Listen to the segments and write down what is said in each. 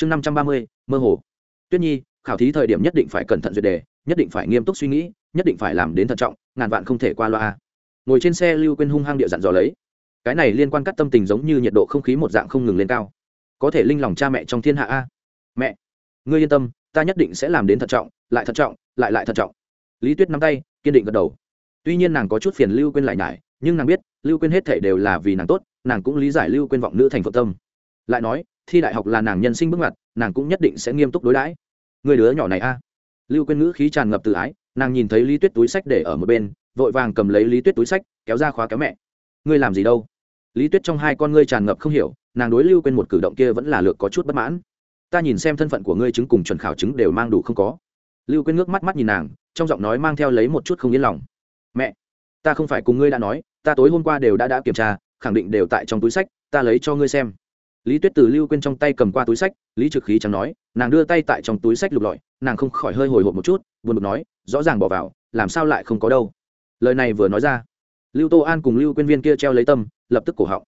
chương năm trăm ba mươi, mơ hồ. Tuyết nhi, khảo thí thời điểm nhất định phải cẩn thận duyệt đề, nhất định phải nghiêm túc suy nghĩ, nhất định phải làm đến thận trọng, ngàn vạn không thể qua loa. Ngồi trên xe lưu quên hung hăng địa dặn dò lấy. Cái này liên quan cắt tâm tình giống như nhiệt độ không khí một dạng không ngừng lên cao. Có thể linh lòng cha mẹ trong thiên hạ a. Mẹ, ngươi yên tâm, ta nhất định sẽ làm đến thận trọng, lại thận trọng, lại lại thận trọng. Lý tuyết nắm tay, kiên định gật đầu. Tuy nhiên nàng có chút phiền lưu quên lại nhải, nhưng nàng biết, lưu quên hết thể đều là vì nàng tốt, nàng cũng lý giải lưu quên vọng nữ thành phượng tâm. Lại nói thi đại học là nàng nhân sinh bước ngoặt, nàng cũng nhất định sẽ nghiêm túc đối đãi. Người đứa nhỏ này a. Lưu quên ngữ khí tràn ngập tự ái, nàng nhìn thấy lý tuyết túi sách để ở một bên, vội vàng cầm lấy lý tuyết túi sách, kéo ra khóa kéo mẹ. Ngươi làm gì đâu? Lý tuyết trong hai con ngươi tràn ngập không hiểu, nàng đối lưu quên một cử động kia vẫn là lược có chút bất mãn. Ta nhìn xem thân phận của ngươi chứng cùng chuẩn khảo chứng đều mang đủ không có. Lưu quên ngước mắt mắt nhìn nàng, trong giọng nói mang theo lấy một chút không yên lòng. Mẹ, ta không phải cùng ngươi đã nói, ta tối hôm qua đều đã đã kiểm tra, khẳng định đều tại trong túi sách, ta lấy cho ngươi xem lý tuyết từ lưu quên trong tay cầm qua túi sách, lý trực khí chẳng nói, nàng đưa tay tại trong túi sách lục lọi, nàng không khỏi hơi hồi hộp một chút, buồn bực nói, rõ ràng bỏ vào, làm sao lại không có đâu. Lời này vừa nói ra, lưu tô an cùng lưu quên viên kia treo lấy tâm, lập tức cổ họng.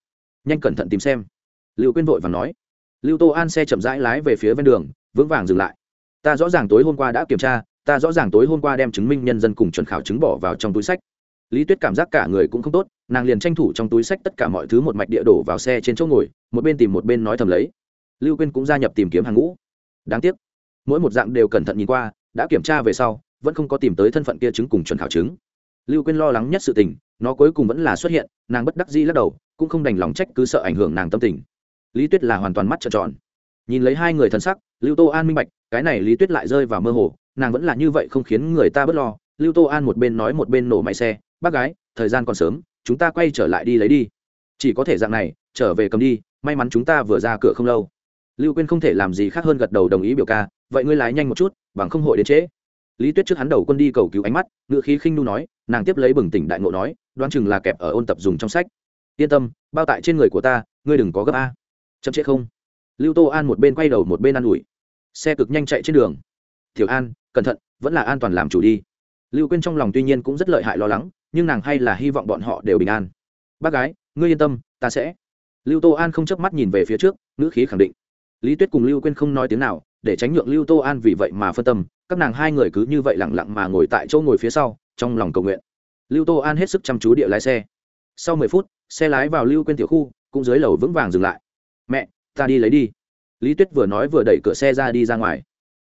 Nhanh cẩn thận tìm xem. Lưu quên vội và nói, lưu tô an xe chậm rãi lái về phía ven đường, vững vàng dừng lại. Ta rõ ràng tối hôm qua đã kiểm tra, ta rõ ràng tối hôm qua đem chứng minh nhân dân cùng chuẩn khảo chứng bỏ vào trong túi sách lý tuyết cảm giác cả người cũng không tốt, nàng liền tranh thủ trong túi sách tất cả mọi thứ một mạch địa đổ vào xe trên chỗ ngồi, một bên tìm một bên nói thầm lấy. Lưu quyên cũng gia nhập tìm kiếm hàng ngũ. Đáng tiếc, mỗi một dạng đều cẩn thận nhìn qua, đã kiểm tra về sau, vẫn không có tìm tới thân phận kia chứng cùng chuẩn khảo chứng. Lưu quyên lo lắng nhất sự tình, nó cuối cùng vẫn là xuất hiện, nàng bất đắc dĩ lắc đầu, cũng không đành lòng trách cứ sợ ảnh hưởng nàng tâm tình. Lý tuyết là hoàn toàn mắt trợn tròn. Nhìn lấy hai người thân sắc, lưu tô an minh bạch, cái này lý tuyết lại rơi vào mơ hồ, nàng vẫn là như vậy không khiến người ta bớt lo. Lưu tô an một bên nói một bên nổ máy xe bác gái, thời gian còn sớm, chúng ta quay trở lại đi lấy đi. Chỉ có thể dạng này, trở về cầm đi, may mắn chúng ta vừa ra cửa không lâu. Lưu quyên không thể làm gì khác hơn gật đầu đồng ý biểu ca, vậy ngươi lái nhanh một chút, bằng không hội đến trễ. Lý tuyết trước hắn đầu quân đi cầu cứu ánh mắt, ngựa khí khinh nu nói, nàng tiếp lấy bừng tỉnh đại ngộ nói, đoán chừng là kẹp ở ôn tập dùng trong sách. Yên tâm, bao tại trên người của ta, ngươi đừng có gấp a. Chậm chết không? Lưu tô an một bên quay đầu một bên ă n ủi. Xe cực nhanh chạy trên đường. Tiểu an, cẩn thận, vẫn là an toàn làm chủ đi. Lưu quyên trong lòng tuy nhiên cũng rất lợi hại lo lắng nhưng nàng hay là hy vọng bọn họ đều bình an. Bác gái, ngươi yên tâm, ta sẽ. Lưu tô an không chớp mắt nhìn về phía trước, ngữ khí khẳng định. Lý tuyết cùng lưu quyên không nói tiếng nào, để tránh nhượng lưu tô an vì vậy mà phân tâm, các nàng hai người cứ như vậy lẳng lặng mà ngồi tại chỗ ngồi phía sau, trong lòng cầu nguyện. Lưu tô an hết sức chăm chú địa lái xe. Sau mười phút, xe lái vào lưu quyên tiểu khu, cũng dưới lầu vững vàng dừng lại. Mẹ, ta đi lấy đi. Lý tuyết vừa nói vừa đẩy cửa xe ra đi ra ngoài.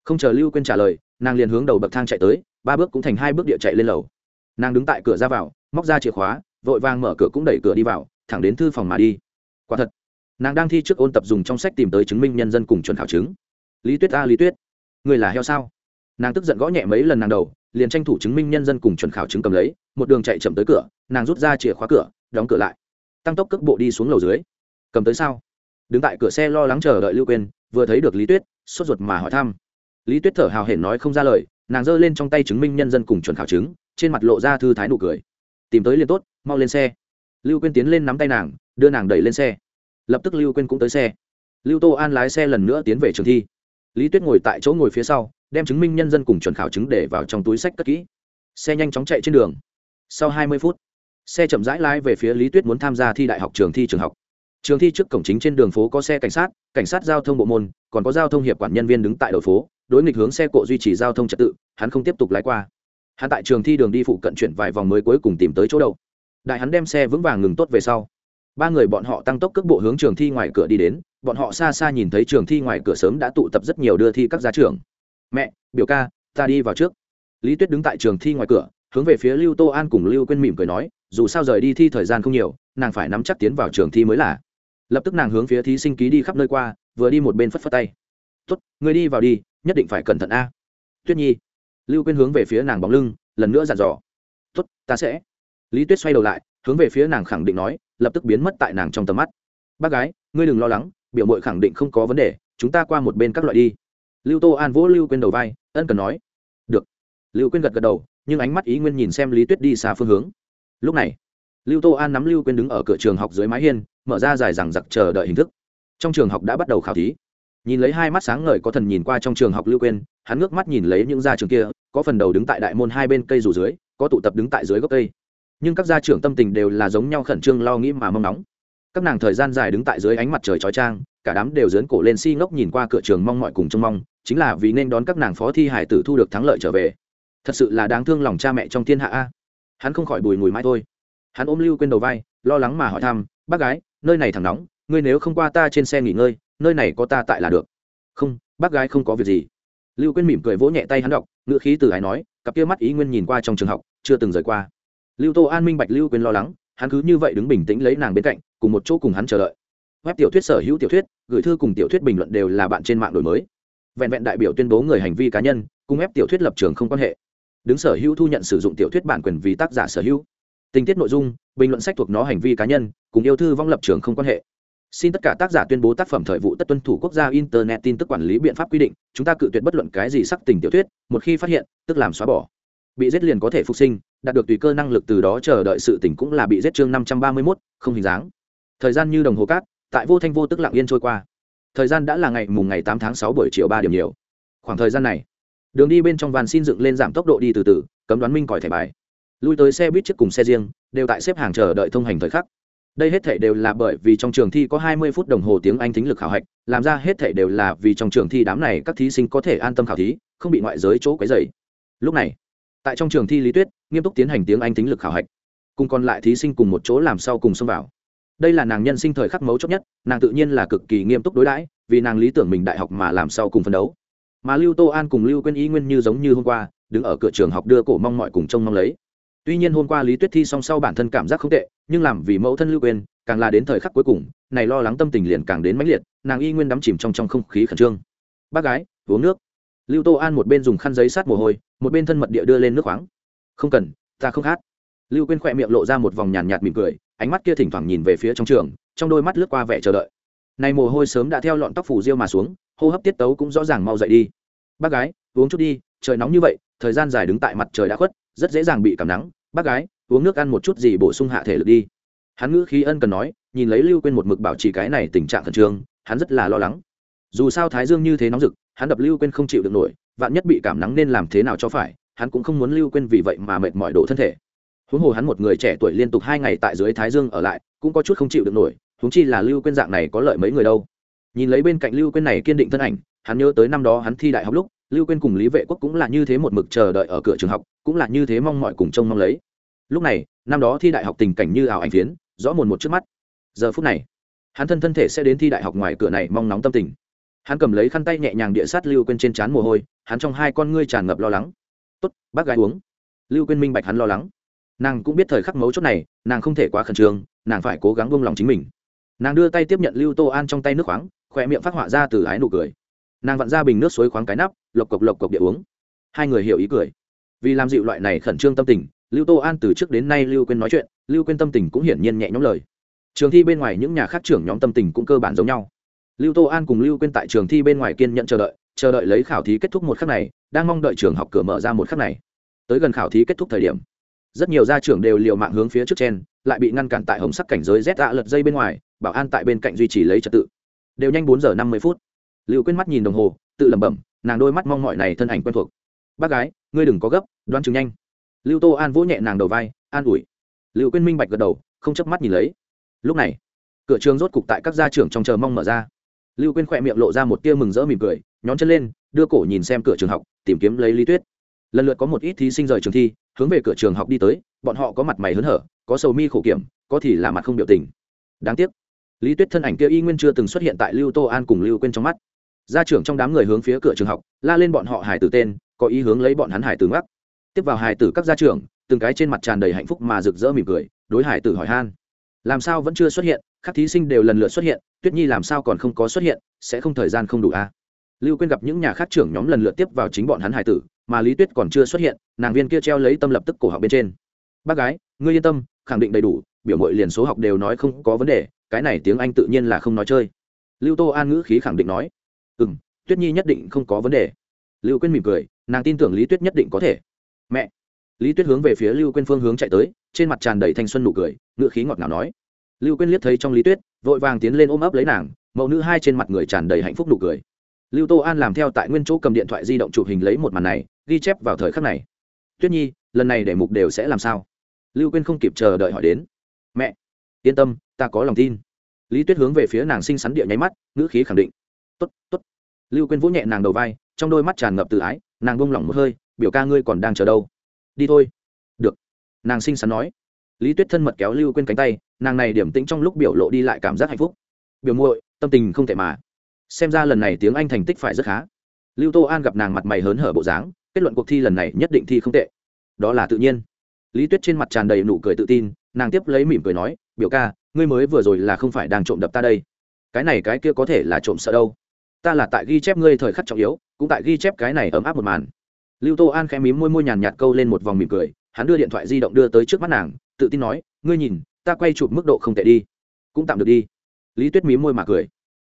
Không chờ lưu quyên trả lời, nàng liền hướng đầu bậc thang chạy tới, ba bước cũng thành hai bước địa chạy lên lầu nàng đứng tại cửa ra vào, móc ra chìa khóa, vội vàng mở cửa cũng đẩy cửa đi vào, thẳng đến thư phòng mà đi. Quả thật, nàng đang thi trước ôn tập dùng trong sách tìm tới chứng minh nhân dân cùng chuẩn khảo chứng. Lý tuyết a, lý tuyết, người là heo sao? Nàng tức giận gõ nhẹ mấy lần nàng đầu, liền tranh thủ chứng minh nhân dân cùng chuẩn khảo chứng cầm lấy, một đường chạy chậm tới cửa, nàng rút ra chìa khóa cửa, đóng cửa lại. Tăng tốc cước bộ đi xuống lầu dưới. Cầm tới sao? Đứng tại cửa xe lo lắng chờ đợi lưu quên vừa thấy được lý tuyết, sốt ruột mà hỏi thăm. Lý tuyết thở hào hển nói không ra lời, nàng giơ lên trong tay chứng minh nhân dân cùng chuẩn khảo chứng trên mặt lộ ra thư thái nụ cười. Tìm tới liền tốt, mau lên xe. Lưu quên tiến lên nắm tay nàng, đưa nàng đẩy lên xe. Lập tức lưu quên cũng tới xe. Lưu tô an lái xe lần nữa tiến về trường thi. Lý tuyết ngồi tại chỗ ngồi phía sau, đem chứng minh nhân dân cùng chuẩn khảo chứng để vào trong túi sách cất kỹ. Xe nhanh chóng chạy trên đường. Sau hai mươi phút, xe chậm rãi lái về phía lý tuyết muốn tham gia thi đại học trường thi trường học. Trường thi trước cổng chính trên đường phố có xe cảnh sát cảnh sát giao thông bộ môn, còn có giao thông hiệp quản nhân viên đứng tại đầu phố. Đối nghịch hướng xe cộ duy trì giao thông trật tự, hắn không tiếp tục lái qua hắn tại trường thi đường đi phụ cận chuyển vài vòng mới cuối cùng tìm tới chỗ đậu đại hắn đem xe vững vàng ngừng tốt về sau. Ba người bọn họ tăng tốc cước bộ hướng trường thi ngoài cửa đi đến, bọn họ xa xa nhìn thấy trường thi ngoài cửa sớm đã tụ tập rất nhiều đưa thi các gia trưởng. Mẹ, biểu ca, ta đi vào trước. Lý tuyết đứng tại trường thi ngoài cửa, hướng về phía lưu tô an cùng lưu quên mỉm cười nói, dù sao rời đi thi thời gian không nhiều, nàng phải nắm chắc tiến vào trường thi mới là. Lập tức nàng hướng phía thí sinh ký đi khắp nơi qua, vừa đi một bên phất phất tay. Tốt người đi vào đi, nhất định phải cẩn thận a. Tuyết nhi. Lưu quên hướng về phía nàng bóng lưng lần nữa dặn dò. Tốt, ta sẽ. Lý tuyết xoay đầu lại, hướng về phía nàng khẳng định nói, lập tức biến mất tại nàng trong tầm mắt. Bác gái, ngươi đừng lo lắng, biểu mội khẳng định không có vấn đề, chúng ta qua một bên các loại đi. Lưu tô an vỗ lưu quên đầu vai, ân cần nói. Được. Lưu quên gật gật đầu, nhưng ánh mắt ý nguyên nhìn xem lý tuyết đi xa phương hướng. Lúc này, lưu tô an nắm lưu quên đứng ở cửa trường học dưới mái hiên, mở ra dài rằng giặc chờ đợi hình thức. Trong trường học đã bắt đầu khảo thí. Nhìn lấy hai mắt sáng ngời có thần nhìn qua trong trường học lưu quên hắn ngước mắt nhìn lấy những gia trường kia có phần đầu đứng tại đại môn hai bên cây rủ dưới, có tụ tập đứng tại dưới gốc cây. Nhưng các gia trưởng tâm tình đều là giống nhau khẩn trương lo nghĩ mà mong nóng. Các nàng thời gian dài đứng tại dưới ánh mặt trời chói trang, cả đám đều dớn cổ lên si ngốc nhìn qua cửa trường mong mọi cùng trông mong, chính là vì nên đón các nàng phó thi hải tử thu được thắng lợi trở về. Thật sự là đáng thương lòng cha mẹ trong thiên hạ a. Hắn không khỏi bùi ngùi mãi thôi. Hắn ôm lưu quên đầu vai, lo lắng mà hỏi thăm, bác gái, nơi này thẳng nóng, ngươi nếu không qua ta trên xe nghỉ ngơi, nơi này có ta tại là được. Không, bác gái không có việc gì. Lưu quên mỉm cười vỗ nhẹ tay hắn đọc ngữ khí từ ái nói, cặp kia mắt ý nguyên nhìn qua trong trường học, chưa từng rời qua. Lưu tô an minh bạch lưu quyên lo lắng, hắn cứ như vậy đứng bình tĩnh lấy nàng bên cạnh, cùng một chỗ cùng hắn chờ đợi. Web tiểu thuyết sở hữu tiểu thuyết, gửi thư cùng tiểu thuyết bình luận đều là bạn trên mạng đổi mới. Vẹn vẹn đại biểu tuyên bố người hành vi cá nhân, cùng web tiểu thuyết lập trường không quan hệ. Đứng sở hữu thu nhận sử dụng tiểu thuyết bản quyền vì tác giả sở hữu. Tình tiết nội dung, bình luận sách thuộc nó hành vi cá nhân, cùng yêu thư vong lập trường không quan hệ xin tất cả tác giả tuyên bố tác phẩm thời vụ tất tuân thủ quốc gia internet tin tức quản lý biện pháp quy định, chúng ta cự tuyệt bất luận cái gì sắc tình tiểu thuyết, một khi phát hiện, tức làm xóa bỏ. Bị giết liền có thể phục sinh, đạt được tùy cơ năng lực từ đó chờ đợi sự tỉnh cũng là bị giết chương năm trăm ba mươi mốt, không hình dáng. Thời gian như đồng hồ cát, tại vô thanh vô tức lặng yên trôi qua. Thời gian đã là ngày mùng ngày tám tháng sáu buổi chiều ba điểm nhiều. Khoảng thời gian này, đường đi bên trong van xin dựng lên giảm tốc độ đi từ từ, cấm đoán minh còi thẻ bài. Lui tới xe buýt trước cùng xe riêng, đều tại xếp hàng chờ đợi thông hành thời khắc đây hết thể đều là bởi vì trong trường thi có hai mươi phút đồng hồ tiếng anh tính lực khảo hạch, làm ra hết thể đều là vì trong trường thi đám này các thí sinh có thể an tâm khảo thí, không bị ngoại giới chỗ quấy dày lúc này, tại trong trường thi lý tuyết, nghiêm túc tiến hành tiếng anh tính lực khảo hạch. Cùng còn lại thí sinh cùng một chỗ làm sau cùng xông vào. Đây là nàng nhân sinh thời khắc mấu chốt nhất, nàng tự nhiên là cực kỳ nghiêm túc đối đãi, vì nàng lý tưởng mình đại học mà làm sau cùng phân đấu. Mà lưu tô an cùng lưu quên ý nguyên như giống như hôm qua, đứng ở cửa trường học đưa cổ mong mọi cùng trông mong lấy. Tuy nhiên hôm qua lý tuyết thi song sau bản thân cảm giác không tệ nhưng làm vì mẫu thân lưu quên, càng là đến thời khắc cuối cùng, này lo lắng tâm tình liền càng đến mãnh liệt, nàng y nguyên đắm chìm trong trong không khí khẩn trương. Bác gái, uống nước. Lưu tô an một bên dùng khăn giấy sát mồ hôi, một bên thân mật địa đưa lên nước khoáng. Không cần, ta không hát lưu quên khỏe miệng lộ ra một vòng nhàn nhạt mỉm cười, ánh mắt kia thỉnh thoảng nhìn về phía trong trường, trong đôi mắt lướt qua vẻ chờ đợi. Này mồ hôi sớm đã theo lọn tóc phủ riêu mà xuống, hô hấp tiết tấu cũng rõ ràng mau dậy đi. Bác gái, uống chút đi, trời nóng như vậy, thời gian dài đứng tại mặt trời đã khuất, rất dễ dàng bị cảm nắng. Bác gái uống nước ăn một chút gì bổ sung hạ thể lực đi. Hắn ngữ khí ân cần nói, nhìn lấy lưu quên một mực bảo trì cái này tình trạng khẩn trương, hắn rất là lo lắng. Dù sao thái dương như thế nóng rực, hắn đập lưu quên không chịu được nổi, vạn nhất bị cảm nắng nên làm thế nào cho phải, hắn cũng không muốn lưu quên vì vậy mà mệt mỏi độ thân thể. Huống hồ hắn một người trẻ tuổi liên tục hai ngày tại dưới thái dương ở lại, cũng có chút không chịu được nổi, huống chi là lưu quên dạng này có lợi mấy người đâu. Nhìn lấy bên cạnh lưu quên này kiên định thân ảnh, hắn nhớ tới năm đó hắn thi đại học lúc, lưu quên cùng lý vệ quốc cũng là như thế một mực chờ đợi ở cửa trường học, cũng là như thế mong mọi cùng trông mong lấy lúc này, năm đó thi đại học tình cảnh như ảo ảnh phiến, rõ mồn một trước mắt. Giờ phút này, hắn thân thân thể sẽ đến thi đại học ngoài cửa này mong nóng tâm tình. Hắn cầm lấy khăn tay nhẹ nhàng địa sát lưu quên trên trán mồ hôi, hắn trong hai con ngươi tràn ngập lo lắng. Tốt, bác gái uống. Lưu quên minh bạch hắn lo lắng. Nàng cũng biết thời khắc mấu chốt này, nàng không thể quá khẩn trương, nàng phải cố gắng buông lòng chính mình. Nàng đưa tay tiếp nhận lưu tô an trong tay nước khoáng khỏe miệng phát họa ra từ ái nụ cười. Nàng vặn ra bình nước suối khoáng cái nắp, lộc cộc lộc cộc địa uống. Hai người hiểu ý cười. Vì làm dịu loại này khẩn trương tâm tình lưu tô an từ trước đến nay lưu quên nói chuyện, lưu quên tâm tình cũng hiển nhiên nhẹ nhõm lời. Trường thi bên ngoài những nhà khác trưởng nhóm tâm tình cũng cơ bản giống nhau. Lưu tô an cùng lưu quên tại trường thi bên ngoài kiên nhận chờ đợi chờ đợi lấy khảo thí kết thúc một khắc này, đang mong đợi trường học cửa mở ra một khắc này. Tới gần khảo thí kết thúc thời điểm, rất nhiều gia trưởng đều liều mạng hướng phía trước trên, lại bị ngăn cản tại hồng sắc cảnh giới rét dạ lật dây bên ngoài, bảo an tại bên cạnh duy trì lấy trật tự. Đều nhanh bốn giờ năm mươi phút. Lưu quên mắt nhìn đồng hồ, tự lẩm bẩm, nàng đôi mắt mong mọi này thân ảnh quen thuộc. Bác gái, ngươi đừng có gấp, đoán chừng nhanh lưu tô an vỗ nhẹ nàng đầu vai, an ủi. Lưu quyên minh bạch gật đầu, không chớp mắt nhìn lấy. Lúc này, cửa trường rốt cục tại các gia trưởng trong chờ mong mở ra. Lưu quyên khỏe miệng lộ ra một tia mừng rỡ mỉm cười, nhón chân lên, đưa cổ nhìn xem cửa trường học, tìm kiếm lấy lý tuyết. Lần lượt có một ít thí sinh rời trường thi, hướng về cửa trường học đi tới, bọn họ có mặt mày hớn hở, có sầu mi khổ kiểm, có thì là mặt không biểu tình. Đáng tiếc, lý tuyết thân ảnh kia y nguyên chưa từng xuất hiện tại lưu tô an cùng lưu quên trong mắt. Gia trưởng trong đám người hướng phía cửa trường học, la lên bọn họ hải từ tên, có ý hướng lấy bọn hắn hải từ ngắc tiếp vào hải tử các gia trưởng, từng cái trên mặt tràn đầy hạnh phúc mà rực rỡ mỉm cười, đối hải tử hỏi han. Làm sao vẫn chưa xuất hiện, các thí sinh đều lần lượt xuất hiện, tuyết nhi làm sao còn không có xuất hiện, sẽ không thời gian không đủ à? lưu quên gặp những nhà khác trưởng nhóm lần lượt tiếp vào chính bọn hắn hải tử, mà lý tuyết còn chưa xuất hiện, nàng viên kia treo lấy tâm lập tức cổ học bên trên. Bác gái, ngươi yên tâm, khẳng định đầy đủ, biểu mội liền số học đều nói không có vấn đề, cái này tiếng anh tự nhiên là không nói chơi. Lưu tô an ngữ khí khẳng định nói. Ừ m tuyết nhi nhất định không có vấn đề. Lưu quên mỉm cười, nàng tin tưởng lý tuyết nhất định có thể mẹ. Lý tuyết hướng về phía lưu quên phương hướng chạy tới, trên mặt tràn đầy thanh xuân nụ cười ngựa khí ngọt ngào nói. Lưu quên liếc thấy trong lý tuyết, vội vàng tiến lên ôm ấp lấy nàng, mẫu nữ hai trên mặt người tràn đầy hạnh phúc nụ cười. Lưu tô an làm theo tại nguyên chỗ cầm điện thoại di động chụp hình lấy một màn này, ghi chép vào thời khắc này. Tuyết nhi, lần này để mục đều sẽ làm sao? Lưu quên không kịp chờ đợi hỏi đến. Mẹ, yên tâm, ta có lòng tin. Lý tuyết hướng về phía nàng xinh xắn địa nháy mắt, ngữ khí khẳng định. Tốt tốt. Lưu quên vỗ nhẹ nàng đầu vai, trong đôi mắt tràn ngập tự ái, nàng bông lỏng một hơi biểu ca ngươi còn đang chờ đâu? Đi thôi. Được. Nàng xinh xắn nói. Lý tuyết thân mật kéo lưu quên cánh tay, nàng này điểm tĩnh trong lúc biểu lộ đi lại cảm giác hạnh phúc. Biểu muội, tâm tình không tệ mà. Xem ra lần này tiếng anh thành tích phải rất khá. Lưu tô an gặp nàng mặt mày hớn hở bộ dáng, kết luận cuộc thi lần này nhất định thi không tệ. Đó là tự nhiên. Lý tuyết trên mặt tràn đầy nụ cười tự tin, nàng tiếp lấy mỉm cười nói, biểu ca, ngươi mới vừa rồi là không phải đang trộm đập ta đây. Cái này cái kia có thể là trộm sợ đâu. Ta là tại ghi chép ngươi thời khắc trọng yếu, cũng tại ghi chép cái này ấm áp một màn lưu tô an khẽ mím môi môi nhàn nhạt câu lên một vòng mỉm cười, hắn đưa điện thoại di động đưa tới trước mắt nàng, tự tin nói, ngươi nhìn, ta quay chụp mức độ không tệ đi, cũng tạm được đi. Lý tuyết mím môi mà cười,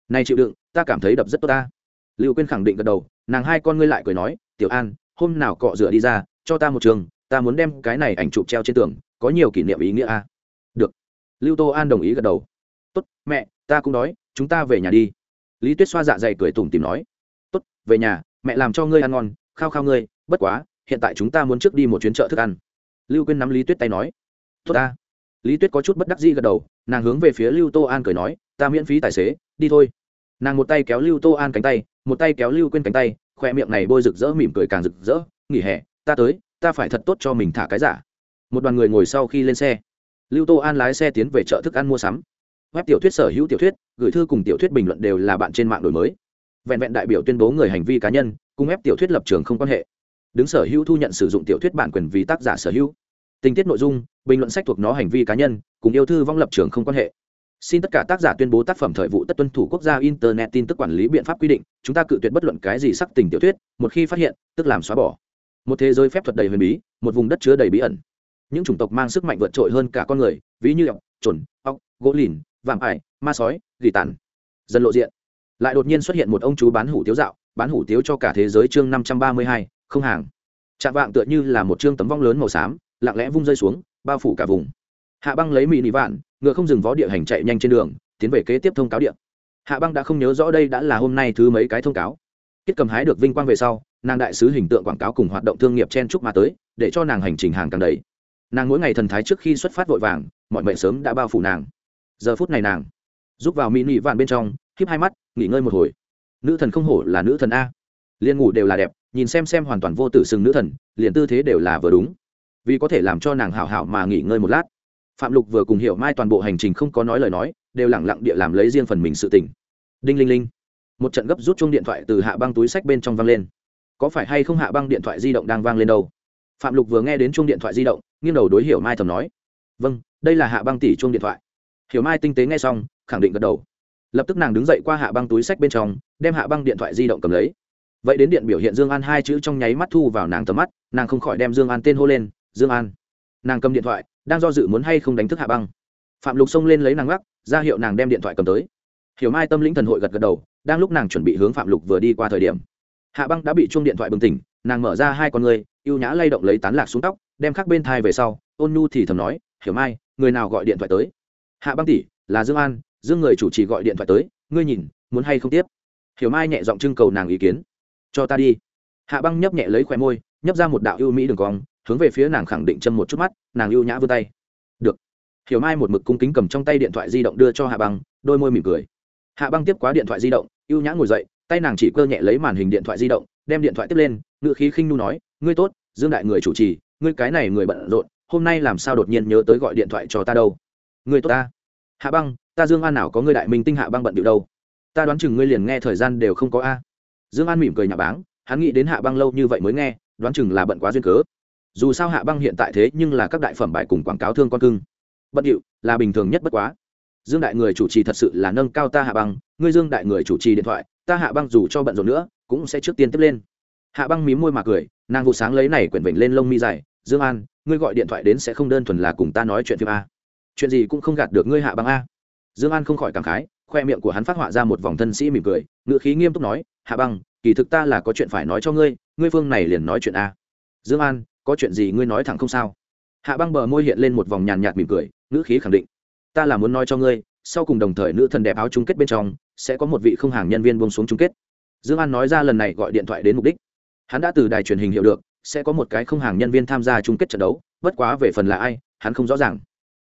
này chịu đựng, ta cảm thấy đập rất tốt ta. Lưu quyên khẳng định gật đầu, nàng hai con ngươi lại cười nói, tiểu an, hôm nào cọ rửa đi ra, cho ta một trường, ta muốn đem cái này ảnh chụp treo trên tường, có nhiều kỷ niệm ý nghĩa a. Được. Lưu tô an đồng ý gật đầu, tốt, mẹ, ta cũng đói, chúng ta về nhà đi. Lý tuyết xoa dạ dày cười tủm tìm nói, tốt, về nhà, mẹ làm cho ngươi ăn ngon, khao khao ngươi bất quá, hiện tại chúng ta muốn trước đi một chuyến chợ thức ăn. Lưu quyên nắm lý tuyết tay nói. Tốt ta. Lý tuyết có chút bất đắc dĩ gật đầu, nàng hướng về phía lưu tô an cười nói, ta miễn phí tài xế, đi thôi. Nàng một tay kéo lưu tô an cánh tay, một tay kéo lưu quên cánh tay khoe miệng này bôi rực rỡ mỉm cười càng rực rỡ, nghỉ hè, ta tới, ta phải thật tốt cho mình thả cái giả. Một đoàn người ngồi sau khi lên xe. Lưu tô an lái xe tiến về chợ thức ăn mua sắm. Web tiểu thuyết sở hữu tiểu thuyết, gửi thư cùng tiểu thuyết bình luận đều là bạn trên mạng đổi mới. Vẹn vẹn đại biểu tuyên bố người hành vi cá nhân, cùng ép tiểu thuyết lập trường không quan hệ đứng sở hữu thu nhận sử dụng tiểu thuyết bản quyền vì tác giả sở hữu. Tình tiết nội dung, bình luận sách thuộc nó hành vi cá nhân, cùng yêu thư vong lập trường không quan hệ. Xin tất cả tác giả tuyên bố tác phẩm thời vụ tất tuân thủ quốc gia internet tin tức quản lý biện pháp quy định, chúng ta cự tuyệt bất luận cái gì sắc tình tiểu thuyết, một khi phát hiện, tức làm xóa bỏ. Một thế giới phép thuật đầy huyền bí, một vùng đất chứa đầy bí ẩn. Những chủng tộc mang sức mạnh vượt trội hơn cả con người, ví như ọc trồn ọc gỗ lìn vàm ải, ma sói, gỉ tàn. Dần lộ diện. Lại đột nhiên xuất hiện một ông chú bán hủ tiếu dạo, bán hủ tiếu cho cả thế giới chương năm trăm ba mươi hai không hàng. Chạm vạng tựa như là một chương tấm vong lớn màu xám, lặng lẽ vung rơi xuống, bao phủ cả vùng. Hạ băng lấy mỹ nị vạn, ngựa không dừng vó địa hành chạy nhanh trên đường, tiến về kế tiếp thông cáo điện hạ băng đã không nhớ rõ đây đã là hôm nay thứ mấy cái thông cáo. Kết cầm hái được vinh quang về sau, nàng đại sứ hình tượng quảng cáo cùng hoạt động thương nghiệp chen chúc mà tới, để cho nàng hành trình hàng càng đầy. Nàng mỗi ngày thần thái trước khi xuất phát vội vàng, mọi mệnh sớm đã bao phủ nàng. Giờ phút này nàng giúp vào mỹ nị vạn bên trong khiếp hai mắt, nghỉ ngơi một hồi. Nữ thần không hổ là nữ thần a. Liên ngủ đều là đẹp nhìn xem xem hoàn toàn vô tử sừng nữ thần, liền tư thế đều là vừa đúng. Vì có thể làm cho nàng hảo hảo mà nghỉ ngơi một lát. Phạm lục vừa cùng hiểu mai toàn bộ hành trình không có nói lời nói, đều lẳng lặng địa làm lấy riêng phần mình sự tỉnh đinh linh linh. Một trận gấp rút chung điện thoại từ hạ băng túi sách bên trong vang lên. Có phải hay không hạ băng điện thoại di động đang vang lên đâu? Phạm lục vừa nghe đến chung điện thoại di động, nghiêng đầu đối hiểu mai thầm nói. Vâng đây là hạ băng tỷ chung điện thoại. Hiểu mai tinh tế nghe xong, khẳng định gật đầu. Lập tức nàng đứng dậy qua hạ băng túi sách bên trong, đem hạ băng điện thoại di động cầm lấy vậy đến điện biểu hiện dương an hai chữ trong nháy mắt thu vào nàng tầm mắt, nàng không khỏi đem dương an tên hô lên, dương an. Nàng cầm điện thoại, đang do dự muốn hay không đánh thức hạ băng. Phạm lục xông lên lấy nàng gác ra hiệu nàng đem điện thoại cầm tới. Hiểu mai tâm lĩnh thần hội gật gật đầu, đang lúc nàng chuẩn bị hướng phạm lục vừa đi qua thời điểm, hạ băng đã bị chuông điện thoại bừng tỉnh, nàng mở ra hai con người, ưu nhã lay động lấy tán lạc xuống tóc, đem khắc bên thai về sau, ôn nhu thì thầm nói, hiểu mai, người nào gọi điện thoại tới? Hạ băng tỷ, là dương an, dương người chủ trì gọi điện thoại tới, ngươi nhìn, muốn hay không tiếp? Hiểu mai nhẹ giọng trưng cầu nàng ý kiến cho ta đi. Hạ băng nhấp nhẹ lấy khỏe môi, nhấp ra một đạo ưu mỹ đường cong, hướng về phía nàng khẳng định châm một chút mắt, nàng ưu nhã vươn tay. Được. Hiểu mai một mực cung kính cầm trong tay điện thoại di động đưa cho hạ băng, đôi môi mỉm cười. Hạ băng tiếp quá điện thoại di động, ưu nhã ngồi dậy, tay nàng chỉ cơ nhẹ lấy màn hình điện thoại di động, đem điện thoại tiếp lên ngự khí khinh nu nói, ngươi tốt, dương đại người chủ trì, ngươi cái này người bận rộn, hôm nay làm sao đột nhiên nhớ tới gọi điện thoại cho ta đâu? Ngươi tốt ta. Hạ băng, ta dương an nào có ngươi đại minh tinh hạ băng bận điệu đâu? Ta đoán chừng ngươi liền nghe thời gian đều không có a dương an mỉm cười nhà báng, hắn nghĩ đến hạ băng lâu như vậy mới nghe, đoán chừng là bận quá duyên cớ. Dù sao hạ băng hiện tại thế nhưng là các đại phẩm bài cùng quảng cáo thương con cưng. Bận điệu, là bình thường nhất bất quá. Dương đại người chủ trì thật sự là nâng cao ta hạ băng, ngươi dương đại người chủ trì điện thoại, ta hạ băng dù cho bận rộn nữa, cũng sẽ trước tiên tiếp lên. Hạ băng mím môi mà cười, nàng vụ sáng lấy này quyển vịnh lên lông mi dài, dương an, ngươi gọi điện thoại đến sẽ không đơn thuần là cùng ta nói chuyện phim a. Chuyện gì cũng không gạt được ngươi hạ băng a. Dương an không khỏi cảm khái khoe miệng của hắn phát họa ra một vòng thân sĩ mỉm cười ngựa khí nghiêm túc nói, hạ băng, kỳ thực ta là có chuyện phải nói cho ngươi ngươi phương này liền nói chuyện a. Dương an, có chuyện gì ngươi nói thẳng không sao? Hạ băng bờ môi hiện lên một vòng nhàn nhạt mỉm cười, ngữ khí khẳng định. Ta là muốn nói cho ngươi, sau cùng đồng thời nữ thần đẹp áo chung kết bên trong, sẽ có một vị không hàng nhân viên buông xuống chung kết. Dương an nói ra lần này gọi điện thoại đến mục đích. Hắn đã từ đài truyền hình hiểu được, sẽ có một cái không hàng nhân viên tham gia chung kết trận đấu, bất quá về phần là ai, hắn không rõ ràng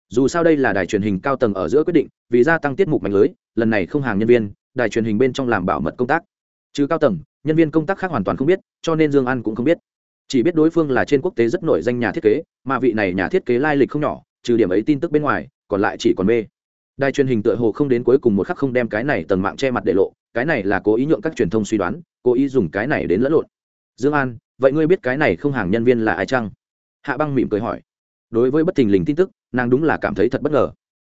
dù sao đây là đài truyền hình cao tầng ở giữa quyết định, vì gia tăng tiết mục mạnh lưới, lần này không hàng nhân viên, đài truyền hình bên trong làm bảo mật công tác. Trừ cao tầng, nhân viên công tác khác hoàn toàn không biết, cho nên dương an cũng không biết. Chỉ biết đối phương là trên quốc tế rất nổi danh nhà thiết kế, mà vị này nhà thiết kế lai lịch không nhỏ, trừ điểm ấy tin tức bên ngoài, còn lại chỉ còn mê. Đài truyền hình tựa hồ không đến cuối cùng một khắc không đem cái này tầng mạng che mặt để lộ, cái này là cố ý nhượng các truyền thông suy đoán, cố ý dùng cái này đến lẫn lộn. Dương an, vậy ngươi biết cái này không hàng nhân viên là ai chăng? Hạ băng mỉm cười hỏi. Đối với bất thình lình tin tức nàng đúng là cảm thấy thật bất ngờ.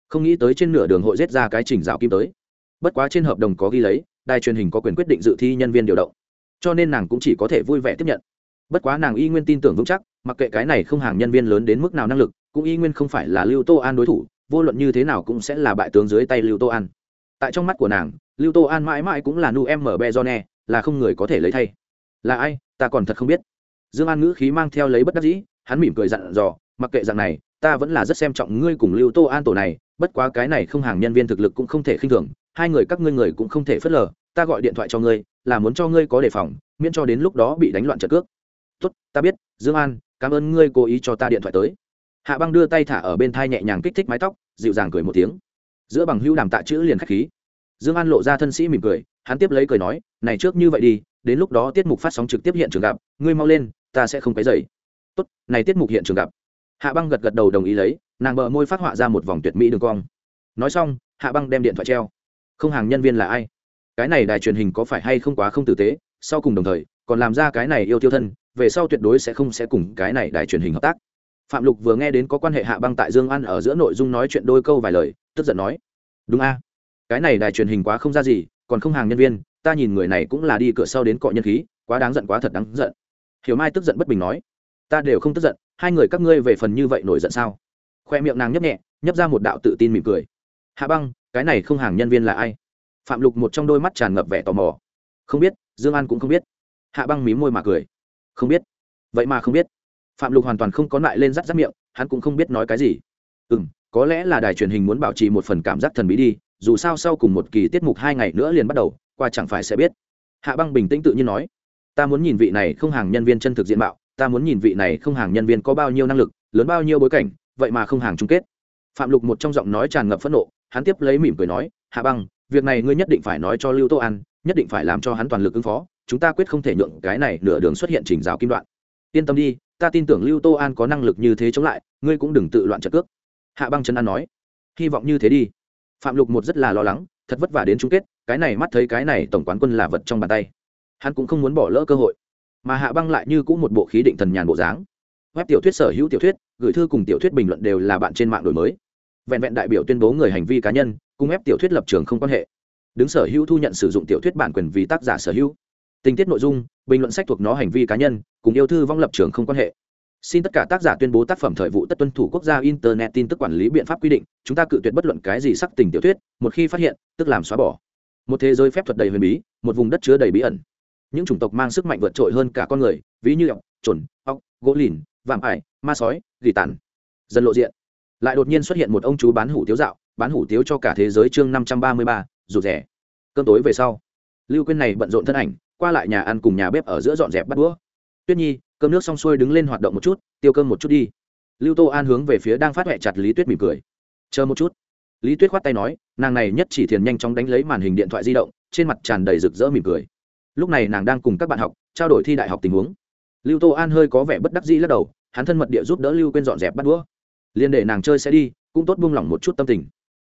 Không nghĩ tới trên nửa đường hội rết ra cái trình rào kim tới. Bất quá trên hợp đồng có ghi lấy, đài truyền hình có quyền quyết định dự thi nhân viên điều động. Cho nên nàng cũng chỉ có thể vui vẻ tiếp nhận. Bất quá nàng y nguyên tin tưởng vững chắc, mặc kệ cái này không hàng nhân viên lớn đến mức nào năng lực, cũng y nguyên không phải là lưu tô an đối thủ, vô luận như thế nào cũng sẽ là bại tướng dưới tay lưu tô an. Tại trong mắt của nàng, lưu tô an mãi mãi cũng là nu em mở be do ne là không người có thể lấy thay. Là ai, ta còn thật không biết. Dương an ngữ khí mang theo lấy bất đắc dĩ, hắn mỉm cười dặn dò, mặc kệ rằng này ta vẫn là rất xem trọng ngươi cùng lưu tô an tổ này, bất quá cái này không hàng nhân viên thực lực cũng không thể khinh thường, hai người các ngươi người cũng không thể phớt lờ, ta gọi điện thoại cho ngươi, là muốn cho ngươi có đề phòng, miễn cho đến lúc đó bị đánh loạn trợ cước. Tốt, ta biết, dương an, cảm ơn ngươi cố ý cho ta điện thoại tới. Hạ băng đưa tay thả ở bên thai nhẹ nhàng kích thích mái tóc, dịu dàng cười một tiếng. Giữa bằng hữu đàm tạ chữ liền khách khí. Dương an lộ ra thân sĩ mỉm cười, hắn tiếp lấy cười nói, này trước như vậy đi, đến lúc đó tiết mục phát sóng trực tiếp hiện trường gặp, ngươi mau lên, ta sẽ không cái dày tốt, này tiết mục hiện trường gặp hạ băng gật gật đầu đồng ý lấy, nàng bờ môi phát họa ra một vòng tuyệt mỹ đường cong. Nói xong, hạ băng đem điện thoại treo. Không hàng nhân viên là ai? Cái này đài truyền hình có phải hay không quá không tử tế? Sau cùng đồng thời, còn làm ra cái này yêu tiêu thân, về sau tuyệt đối sẽ không sẽ cùng cái này đài truyền hình hợp tác. Phạm lục vừa nghe đến có quan hệ hạ băng tại dương an ở giữa nội dung nói chuyện đôi câu vài lời, tức giận nói, đúng a, cái này đài truyền hình quá không ra gì, còn không hàng nhân viên, ta nhìn người này cũng là đi cửa sau đến cọ nhân khí, quá đáng giận quá thật đáng giận. Hiểu mai tức giận bất bình nói, ta đều không tức giận hai người các ngươi về phần như vậy nổi giận sao? Khoe miệng nàng nhấp nhẹ, nhấp ra một đạo tự tin mỉm cười. Hạ băng, cái này không hàng nhân viên là ai? Phạm lục một trong đôi mắt tràn ngập vẻ tò mò. Không biết, dương an cũng không biết. Hạ băng mí môi mà cười. Không biết. Vậy mà không biết. Phạm lục hoàn toàn không có lại lên rắt rắt miệng, hắn cũng không biết nói cái gì. Ừ m có lẽ là đài truyền hình muốn bảo trì một phần cảm giác thần bí đi, dù sao sau cùng một kỳ tiết mục hai ngày nữa liền bắt đầu, qua chẳng phải sẽ biết. Hạ băng bình tĩnh tự nhiên nói, ta muốn nhìn vị này không hàng nhân viên chân thực diện mạo ta muốn nhìn vị này không hàng nhân viên có bao nhiêu năng lực, lớn bao nhiêu bối cảnh, vậy mà không hàng chung kết. Phạm lục một trong giọng nói tràn ngập phẫn nộ, hắn tiếp lấy mỉm cười nói, hạ băng, việc này ngươi nhất định phải nói cho lưu tô an, nhất định phải làm cho hắn toàn lực ứng phó, chúng ta quyết không thể nhượng cái này nửa đường xuất hiện trình rào kim đoạn. Yên tâm đi, ta tin tưởng lưu tô an có năng lực như thế chống lại, ngươi cũng đừng tự loạn trợ cước. Hạ băng trấn an nói, hy vọng như thế đi. Phạm lục một rất là lo lắng, thật vất vả đến chung kết, cái này mắt thấy cái này tổng quán quân là vật trong bàn tay. Hắn cũng không muốn bỏ lỡ cơ hội mà hạ băng lại như cũng một bộ khí định thần nhàn bộ dáng. Web tiểu thuyết sở hữu tiểu thuyết, gửi thư cùng tiểu thuyết bình luận đều là bạn trên mạng đổi mới. Vẹn vẹn đại biểu tuyên bố người hành vi cá nhân, cùng ép tiểu thuyết lập trường không quan hệ. Đứng sở hữu thu nhận sử dụng tiểu thuyết bản quyền vì tác giả sở hữu. Tình tiết nội dung, bình luận sách thuộc nó hành vi cá nhân, cùng yêu thư vong lập trường không quan hệ. Xin tất cả tác giả tuyên bố tác phẩm thời vụ tất tuân thủ quốc gia internet tin tức quản lý biện pháp quy định, chúng ta cự tuyệt bất luận cái gì sắc tình tiểu thuyết, một khi phát hiện, tức làm xóa bỏ. Một thế giới phép thuật đầy huyền bí, một vùng đất chứa đầy bí ẩn những chủng tộc mang sức mạnh vượt trội hơn cả con người, ví như ọc chuẩn ọc, gỗ lìn, vạm ải, ma sói, gỉ tàn. Dần lộ diện. Lại đột nhiên xuất hiện một ông chú bán hủ tiếu dạo, bán hủ tiếu cho cả thế giới chương năm trăm ba mươi ba, rụt rẻ cơm tối về sau, lưu quên này bận rộn thân ảnh, qua lại nhà ăn cùng nhà bếp ở giữa dọn dẹp bắt đũa. Tuyết nhi, cơm nước xong xuôi đứng lên hoạt động một chút, tiêu cơm một chút đi. Lưu tô an hướng về phía đang phát huệ chặt lý tuyết mỉm cười. Chờ một chút. Lý tuyết khoát tay nói, nàng này nhất chỉ thiền nhanh chóng đánh lấy màn hình điện thoại di động, trên mặt tràn đầy rực rỡ mỉm cười lúc này nàng đang cùng các bạn học trao đổi thi đại học tình huống. Lưu tô an hơi có vẻ bất đắc dĩ lắc đầu, hắn thân mật địa giúp đỡ lưu quên dọn dẹp bắt đũa. Liền để nàng chơi sẽ đi, cũng tốt buông lỏng một chút tâm tình.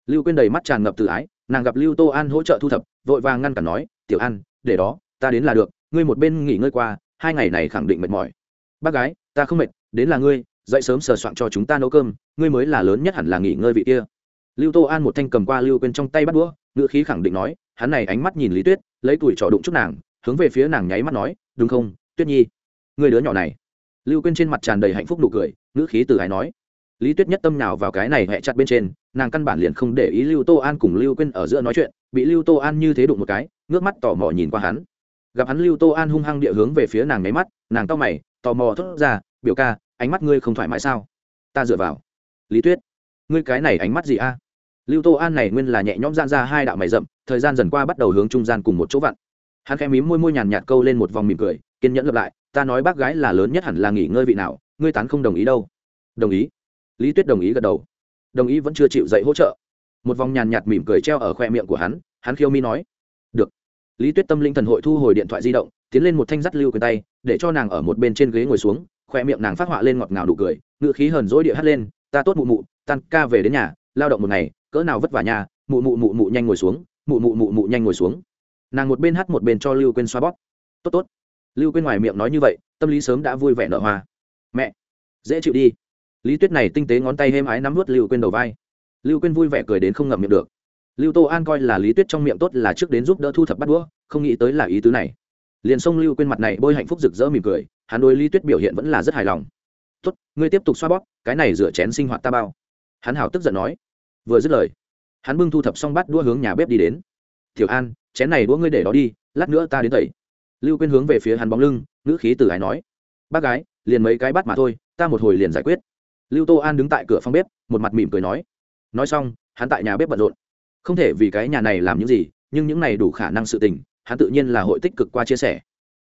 Lưu quên đầy mắt tràn ngập tự ái, nàng gặp lưu tô an hỗ trợ thu thập, vội vàng ngăn cản nói, tiểu an, để đó, ta đến là được, ngươi một bên nghỉ ngơi qua, hai ngày này khẳng định mệt mỏi. Bác gái, ta không mệt, đến là ngươi, dậy sớm sờ soạn cho chúng ta nấu cơm, ngươi mới là lớn nhất hẳn là nghỉ ngơi vị kia. Lưu tô an một thanh cầm qua lưu quên trong tay bắt đũa ngựa khí khẳng định nói, hắn này ánh mắt nhìn lý tuyết, lấy tuổi trò đụng chút nàng hướng về phía nàng nháy mắt nói, đúng không, tuyết nhi? Người đứa nhỏ này. Lưu quên trên mặt tràn đầy hạnh phúc nụ cười, ngữ khí từ hải nói, lý tuyết nhất tâm nào vào cái này hẹ chặt bên trên, nàng căn bản liền không để ý lưu tô an cùng lưu quên ở giữa nói chuyện, bị lưu tô an như thế đụng một cái, ngước mắt tò mò nhìn qua hắn. Gặp hắn lưu tô an hung hăng địa hướng về phía nàng nháy mắt, nàng to mày, tò mò thốt ra, biểu ca, ánh mắt ngươi không thoải mái sao? Ta dựa vào. Lý tuyết, ngươi cái này ánh mắt gì a? Lưu tô an này nguyên là nhẹ nhõm gian ra hai đạo mày rậm, thời gian dần qua bắt đầu hướng trung gian cùng một chỗ vặn hắn khẽ mím môi môi nhàn nhạt câu lên một vòng mỉm cười, kiên nhẫn lặp lại, ta nói bác gái là lớn nhất hẳn là nghỉ ngơi vị nào, ngươi tán không đồng ý đâu. Đồng ý. Lý tuyết đồng ý gật đầu. Đồng ý vẫn chưa chịu dậy hỗ trợ. Một vòng nhàn nhạt mỉm cười treo ở khoe miệng của hắn hắn khiêu mi nói, được. Lý tuyết tâm linh thần hội thu hồi điện thoại di động, tiến lên một thanh dắt lưu quyền tay, để cho nàng ở một bên trên ghế ngồi xuống, khoe miệng nàng phát họa lên ngọt ngào đủ cười ngự khí hờn dỗi địa hắt lên, ta tốt mụ mụ, tan ca về đến nhà, lao động một ngày, cỡ nào vất vả nhà, mụ mụ mụ mụ nhanh ngồi xuống, mụ mụ mụ mụ nhanh ngồi xuống nàng một bên hát một bên cho lưu quên xoa bóp. Tốt tốt. Lưu quên ngoài miệng nói như vậy, tâm lý sớm đã vui vẻ nở hoa. Mẹ, dễ chịu đi. Lý tuyết này tinh tế ngón tay êm ái nắm vút lưu quên đầu vai. Lưu quên vui vẻ cười đến không ngậm miệng được. Lưu tô an coi là lý tuyết trong miệng tốt là trước đến giúp đỡ thu thập bắt đũa, không nghĩ tới là ý tứ này. Liền xông lưu quên mặt này bôi hạnh phúc rực rỡ mỉm cười, hắn đối lý tuyết biểu hiện vẫn là rất hài lòng. Tốt, ngươi tiếp tục xoa bóp, cái này rửa chén sinh hoạt ta bao. Hắn hào tức giận nói. Vừa dứt lời, hắn bưng thu thập xong bắt đũa hướng nhà bếp đi đến. Tiểu an chén này đũa ngươi để đó đi, lát nữa ta đến tẩy. Lưu quên hướng về phía hắn bóng lưng, ngữ khí từ ái nói. Bác gái, liền mấy cái bắt mà thôi, ta một hồi liền giải quyết. Lưu tô an đứng tại cửa phòng bếp, một mặt mỉm cười nói. Nói xong, hắn tại nhà bếp bận rộn. Không thể vì cái nhà này làm những gì, nhưng những này đủ khả năng sự tình, hắn tự nhiên là hội tích cực qua chia sẻ.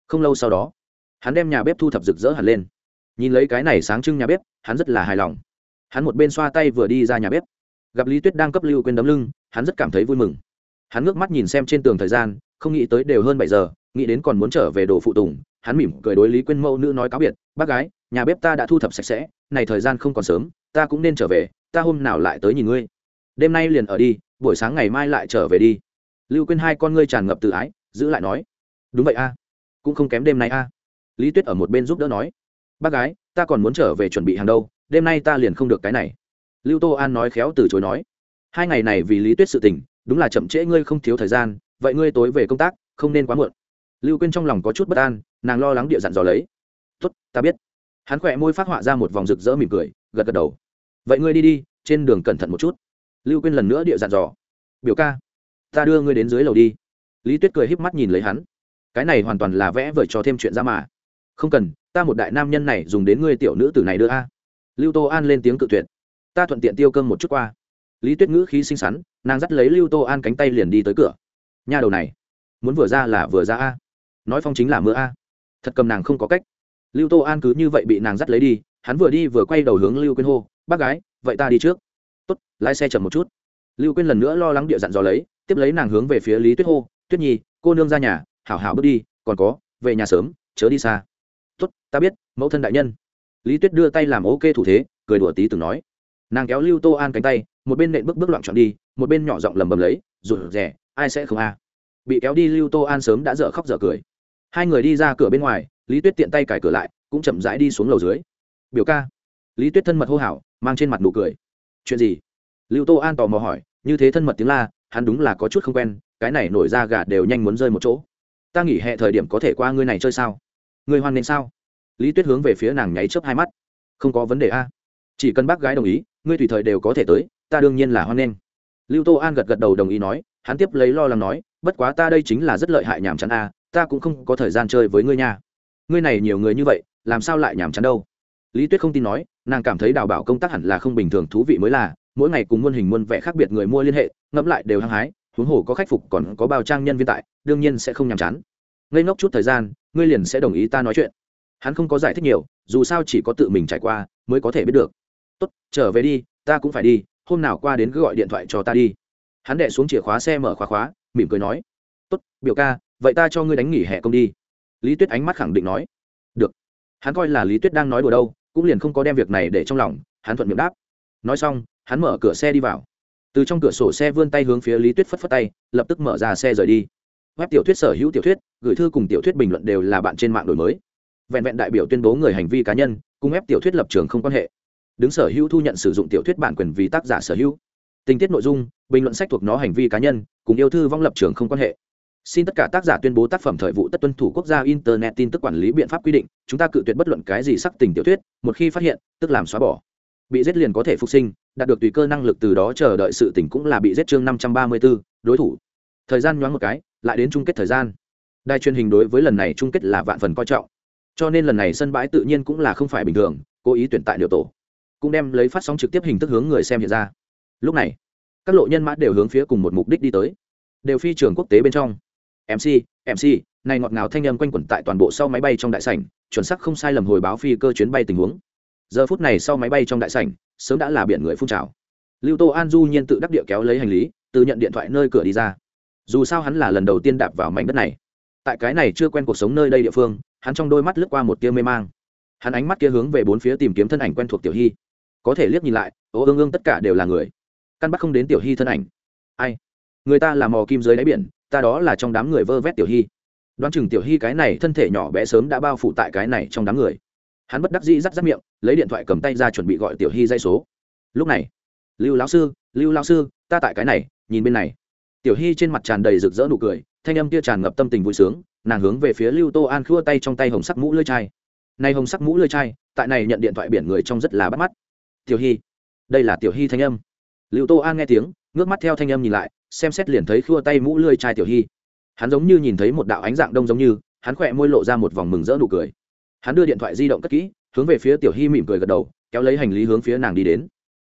Không lâu sau đó, hắn đem nhà bếp thu thập rực rỡ hẳn lên. Nhìn lấy cái này sáng trưng nhà bếp, hắn rất là hài lòng. Hắn một bên xoa tay vừa đi ra nhà bếp. Gặp lý tuyết đang cấp lưu quên đấm lưng, hắn rất cảm thấy vui mừng hắn ngước mắt nhìn xem trên tường thời gian, không nghĩ tới đều hơn bảy giờ, nghĩ đến còn muốn trở về đồ phụ tùng, hắn mỉm cười đối lý Quyên mẫu nữ nói cáo biệt, bác gái, nhà bếp ta đã thu thập sạch sẽ, này thời gian không còn sớm, ta cũng nên trở về, ta hôm nào lại tới nhìn ngươi. Đêm nay liền ở đi, buổi sáng ngày mai lại trở về đi. Lưu Quyên hai con ngươi tràn ngập tự ái, giữ lại nói, đúng vậy a, cũng không kém đêm nay a. Lý tuyết ở một bên giúp đỡ nói, bác gái, ta còn muốn trở về chuẩn bị hàng đâu, đêm nay ta liền không được cái này. Lưu tô an nói khéo từ chối nói, hai ngày này vì lý tuyết sự tình đúng là chậm trễ ngươi không thiếu thời gian, vậy ngươi tối về công tác, không nên quá muộn. Lưu quên trong lòng có chút bất an, nàng lo lắng địa dặn dò lấy. Tốt, ta biết. Hắn khỏe môi phát họa ra một vòng rực rỡ mỉm cười, gật gật đầu. Vậy ngươi đi đi, trên đường cẩn thận một chút. Lưu quên lần nữa địa dặn dò. Biểu ca, ta đưa ngươi đến dưới lầu đi. Lý tuyết cười híp mắt nhìn lấy hắn. Cái này hoàn toàn là vẽ vời cho thêm chuyện ra mà. Không cần, ta một đại nam nhân này dùng đến ngươi tiểu nữ tử này đưa a. Lưu tô an lên tiếng cự tuyệt. Ta thuận tiện tiêu cơm một chút qua lý tuyết ngữ khí xinh xắn, nàng dắt lấy lưu tô an cánh tay liền đi tới cửa. Nhà đầu này, muốn vừa ra là vừa ra a. Nói phong chính là mưa a. Thật cầm nàng không có cách. Lưu tô an cứ như vậy bị nàng dắt lấy đi, hắn vừa đi vừa quay đầu hướng lưu quyên hô, bác gái, vậy ta đi trước. Tốt, lái xe chậm một chút. Lưu quyên lần nữa lo lắng địa dặn dò lấy, tiếp lấy nàng hướng về phía lý tuyết hô, tuyết nhi, cô nương ra nhà, hảo hảo bước đi, còn có, về nhà sớm, chớ đi xa. Tốt, ta biết, mẫu thân đại nhân. Lý tuyết đưa tay làm ok thủ thế, cười đùa tí từng nói nàng kéo lưu tô an cánh tay, một bên nện bước bước loạn trọn đi, một bên nhỏ giọng lầm bầm lấy, rụt rẻ ai sẽ không a? Bị kéo đi, lưu tô an sớm đã dở khóc dở cười. Hai người đi ra cửa bên ngoài, lý tuyết tiện tay cài cửa lại, cũng chậm rãi đi xuống lầu dưới. Biểu ca. Lý tuyết thân mật hô hào, mang trên mặt nụ cười. Chuyện gì? Lưu tô an tò mò hỏi, như thế thân mật tiếng la, hắn đúng là có chút không quen, cái này nổi ra gà đều nhanh muốn rơi một chỗ. Ta nghỉ hè thời điểm có thể qua ngươi này chơi sao? Ngươi hoan nghênh sao? Lý tuyết hướng về phía nàng nháy chớp hai mắt. Không có vấn đề a. Chỉ cần bác gái đồng ý ngươi tùy thời đều có thể tới, ta đương nhiên là hoan nghênh. Lưu tô an gật gật đầu đồng ý nói, hắn tiếp lấy lo lắng nói, bất quá ta đây chính là rất lợi hại nhàm chán a, ta cũng không có thời gian chơi với ngươi nha. Ngươi này nhiều người như vậy, làm sao lại nhàm chán đâu? Lý tuyết không tin nói, nàng cảm thấy đào bảo công tác hẳn là không bình thường thú vị mới là, mỗi ngày cùng muôn hình muôn vẻ khác biệt người mua liên hệ, ngẫm lại đều hăng hái, huống hồ có khách phục còn có bao trang nhân viên tại, đương nhiên sẽ không nhàm chán. Ngây ngốc chút thời gian, ngươi liền sẽ đồng ý ta nói chuyện. Hắn không có giải thích nhiều, dù sao chỉ có tự mình trải qua, mới có thể biết được tốt, trở về đi, ta cũng phải đi, hôm nào qua đến cứ gọi điện thoại cho ta đi. Hắn đệ xuống chìa khóa xe mở khóa khóa, mỉm cười nói, tốt, biểu ca, vậy ta cho ngươi đánh nghỉ hè công đi. Lý tuyết ánh mắt khẳng định nói, được. Hắn coi là lý tuyết đang nói đùa đâu, cũng liền không có đem việc này để trong lòng, hắn thuận miệng đáp. Nói xong, hắn mở cửa xe đi vào. Từ trong cửa sổ xe vươn tay hướng phía lý tuyết phất phất tay, lập tức mở ra xe rời đi. Web tiểu thuyết sở hữu tiểu thuyết, gửi thư cùng tiểu thuyết bình luận đều là bạn trên mạng đổi mới. Vẹn vẹn đại biểu tuyên bố người hành vi cá nhân, cùng ép tiểu thuyết lập trường không quan hệ đứng sở hữu thu nhận sử dụng tiểu thuyết bản quyền vì tác giả sở hữu. Tình tiết nội dung bình luận sách thuộc nó hành vi cá nhân cùng yêu thư vong lập trường không quan hệ. Xin tất cả tác giả tuyên bố tác phẩm thời vụ tất tuân thủ quốc gia internet tin tức quản lý biện pháp quy định chúng ta cự tuyệt bất luận cái gì sắc tình tiểu thuyết một khi phát hiện tức làm xóa bỏ. Bị giết liền có thể phục sinh đạt được tùy cơ năng lực từ đó chờ đợi sự tỉnh cũng là bị giết chương năm trăm ba mươi 534, đối thủ. Thời gian nhoáng một cái lại đến chung kết thời gian. Đài truyền hình đối với lần này chung kết là vạn phần coi trọng. Cho nên lần này sân bãi tự nhiên cũng là không phải bình thường cố ý tuyển tại điều tổ cũng đem lấy phát sóng trực tiếp hình thức hướng người xem hiện ra. Lúc này, các lộ nhân mã đều hướng phía cùng một mục đích đi tới. Đều phi trường quốc tế bên trong. Mc mc này ngọt ngào thanh âm quanh quẩn tại toàn bộ sau máy bay trong đại sảnh, chuẩn xác không sai lầm hồi báo phi cơ chuyến bay tình huống. Giờ phút này sau máy bay trong đại sảnh, sớm đã là biển người phun trào. Lưu tô an du nhiên tự đắc địa kéo lấy hành lý, từ nhận điện thoại nơi cửa đi ra. Dù sao hắn là lần đầu tiên đạp vào mảnh đất này. Tại cái này chưa quen cuộc sống nơi đây địa phương, hắn trong đôi mắt lướt qua một tia mê mang. Hắn ánh mắt kia hướng về bốn phía tìm kiếm thân ảnh quen thuộc tiểu hy có thể liếc nhìn lại, ô ương ương tất cả đều là người. Căn bắt không đến tiểu hy thân ảnh. Ai? Người ta là mò kim dưới đáy biển, ta đó là trong đám người vơ vét tiểu hy. Đoán chừng tiểu hy cái này thân thể nhỏ bé sớm đã bao phủ tại cái này trong đám người. Hắn bất đắc dĩ rắt rắt miệng, lấy điện thoại cầm tay ra chuẩn bị gọi tiểu hy dây số. Lúc này, lưu lão sư, lưu lão sư, ta tại cái này, nhìn bên này. Tiểu hy trên mặt tràn đầy rực rỡ nụ cười, thanh âm kia tràn ngập tâm tình vui sướng, nàng hướng về phía lưu tô an khua tay trong tay hồng sắc mũ lưỡi chai. Nay hồng sắc mũ lưỡi chai, tại này nhận điện thoại biển người trong rất là bắt mắt tiểu hy. Đây là tiểu hy thanh âm. Lưu tô an nghe tiếng, ngước mắt theo thanh âm nhìn lại, xem xét liền thấy khua tay mũ lươi chai tiểu hy. Hắn giống như nhìn thấy một đạo ánh dạng đông giống như, hắn khỏe môi lộ ra một vòng mừng rỡ nụ cười. Hắn đưa điện thoại di động cất kỹ, hướng về phía tiểu hy mỉm cười gật đầu, kéo lấy hành lý hướng phía nàng đi đến.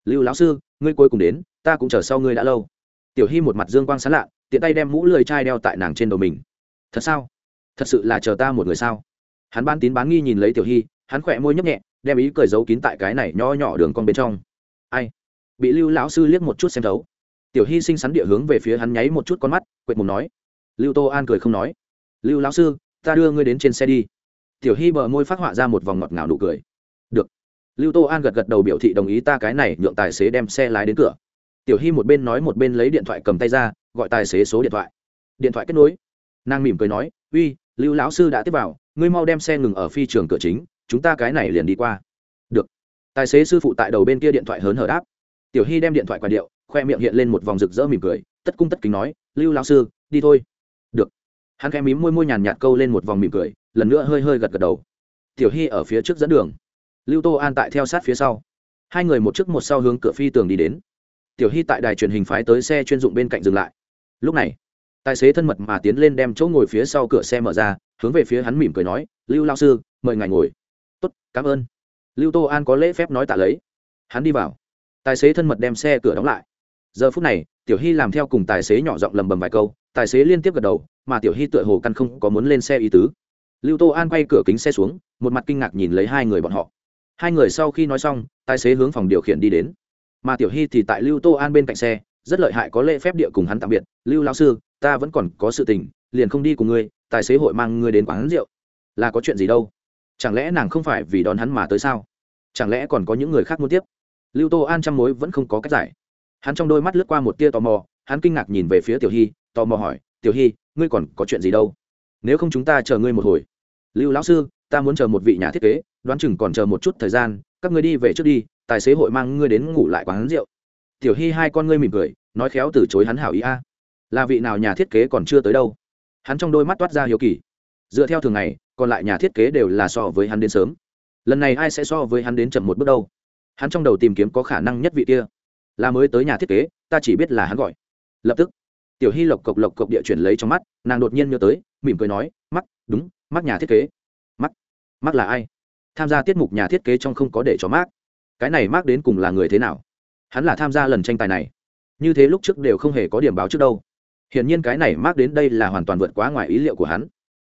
Lưu lão sư, ngươi cuối cùng đến, ta cũng chờ sau ngươi đã lâu. Tiểu hy một mặt dương quang sán lạ, tiện tay đem mũ lười chai đeo tại nàng trên đầu mình. Thật sao? Thật sự là chờ ta một người sao? Hắn ban tín bán nghi nhìn lấy tiểu hy hắn khỏe môi nhấp nhẹ, đem ý cười giấu kín tại cái này nho nhỏ đường con bên trong. Ai? Bị lưu lão sư liếc một chút xem thấu. Tiểu hy sinh sắn địa hướng về phía hắn nháy một chút con mắt, quệt mùng nói. Lưu tô an cười không nói. Lưu lão sư, ta đưa ngươi đến trên xe đi. Tiểu hy bờ môi phát họa ra một vòng ngọt ngào nụ cười. Được. Lưu tô an gật gật đầu biểu thị đồng ý ta cái này nhượng tài xế đem xe lái đến cửa. Tiểu hy một bên nói một bên lấy điện thoại cầm tay ra, gọi tài xế số điện thoại. Điện thoại kết nối. Nàng mỉm cười nói, uy, lưu lão sư đã tiếp vào, ngươi mau đem xe ngừng ở phi trường cửa chính chúng ta cái này liền đi qua. Được. Tài xế sư phụ tại đầu bên kia điện thoại hớn hở đáp. Tiểu hy đem điện thoại quà điệu, khoe miệng hiện lên một vòng rực rỡ mỉm cười, tất cung tất kính nói, lưu lão sư, đi thôi. Được. Hắn khẽ mím môi môi nhàn nhạt câu lên một vòng mỉm cười, lần nữa hơi hơi gật gật đầu. Tiểu hy ở phía trước dẫn đường. Lưu tô an tại theo sát phía sau. Hai người một trước một sau hướng cửa phi tường đi đến. Tiểu hy tại đài truyền hình phái tới xe chuyên dụng bên cạnh dừng lại. Lúc này, tài xế thân mật mà tiến lên đem chỗ ngồi phía sau cửa xe mở ra, hướng về phía hắn mỉm cười nói, lưu lao sư, mời ngài ngồi cảm ơn. Lưu tô an có lễ phép nói tạ lấy. Hắn đi vào. Tài xế thân mật đem xe cửa đóng lại. Giờ phút này, tiểu hy làm theo cùng tài xế nhỏ giọng lầm bầm vài câu, tài xế liên tiếp gật đầu, mà tiểu hy tựa hồ căn không có muốn lên xe ý tứ. Lưu tô an quay cửa kính xe xuống, một mặt kinh ngạc nhìn lấy hai người bọn họ. Hai người sau khi nói xong, tài xế hướng phòng điều khiển đi đến. Mà tiểu hy thì tại lưu tô an bên cạnh xe, rất lợi hại có lễ phép địa cùng hắn tạm biệt. Lưu lão sư, ta vẫn còn có sự tình, liền không đi cùng ngươi, tài xế hội mang ngươi đến quán rượu. Là có chuyện gì đâu? Chẳng lẽ nàng không phải vì đón hắn mà tới sao? Chẳng lẽ còn có những người khác muốn tiếp? Lưu tô an chăm mối vẫn không có cách giải. Hắn trong đôi mắt lướt qua một tia tò mò, hắn kinh ngạc nhìn về phía tiểu hy, tò mò hỏi, tiểu hy, ngươi còn có chuyện gì đâu? Nếu không chúng ta chờ ngươi một hồi. Lưu lão sư, ta muốn chờ một vị nhà thiết kế, đoán chừng còn chờ một chút thời gian, các ngươi đi về trước đi, tài xế hội mang ngươi đến ngủ lại quán rượu. Tiểu hy hai con ngươi mỉm cười, nói khéo từ chối hắn hảo ý a. Là vị nào nhà thiết kế còn chưa tới đâu? Hắn trong đôi mắt toát ra hiếu kỳ. Dựa theo thường ngày còn lại nhà thiết kế đều là so với hắn đến sớm. Lần này ai sẽ so với hắn đến chậm một bước đâu? Hắn trong đầu tìm kiếm có khả năng nhất vị kia. Là mới tới nhà thiết kế, ta chỉ biết là hắn gọi. Lập tức, tiểu hy lộc cộc lộc cộc địa chuyển lấy trong mắt, nàng đột nhiên nhớ tới, mỉm cười nói, mắc, đúng, mắc nhà thiết kế. Mắc? Mắc là ai? Tham gia tiết mục nhà thiết kế trong không có để cho mác cái này mác đến cùng là người thế nào? Hắn là tham gia lần tranh tài này. Như thế lúc trước đều không hề có điểm báo trước đâu. Hiển nhiên cái này mác đến đây là hoàn toàn vượt quá ngoài ý liệu của hắn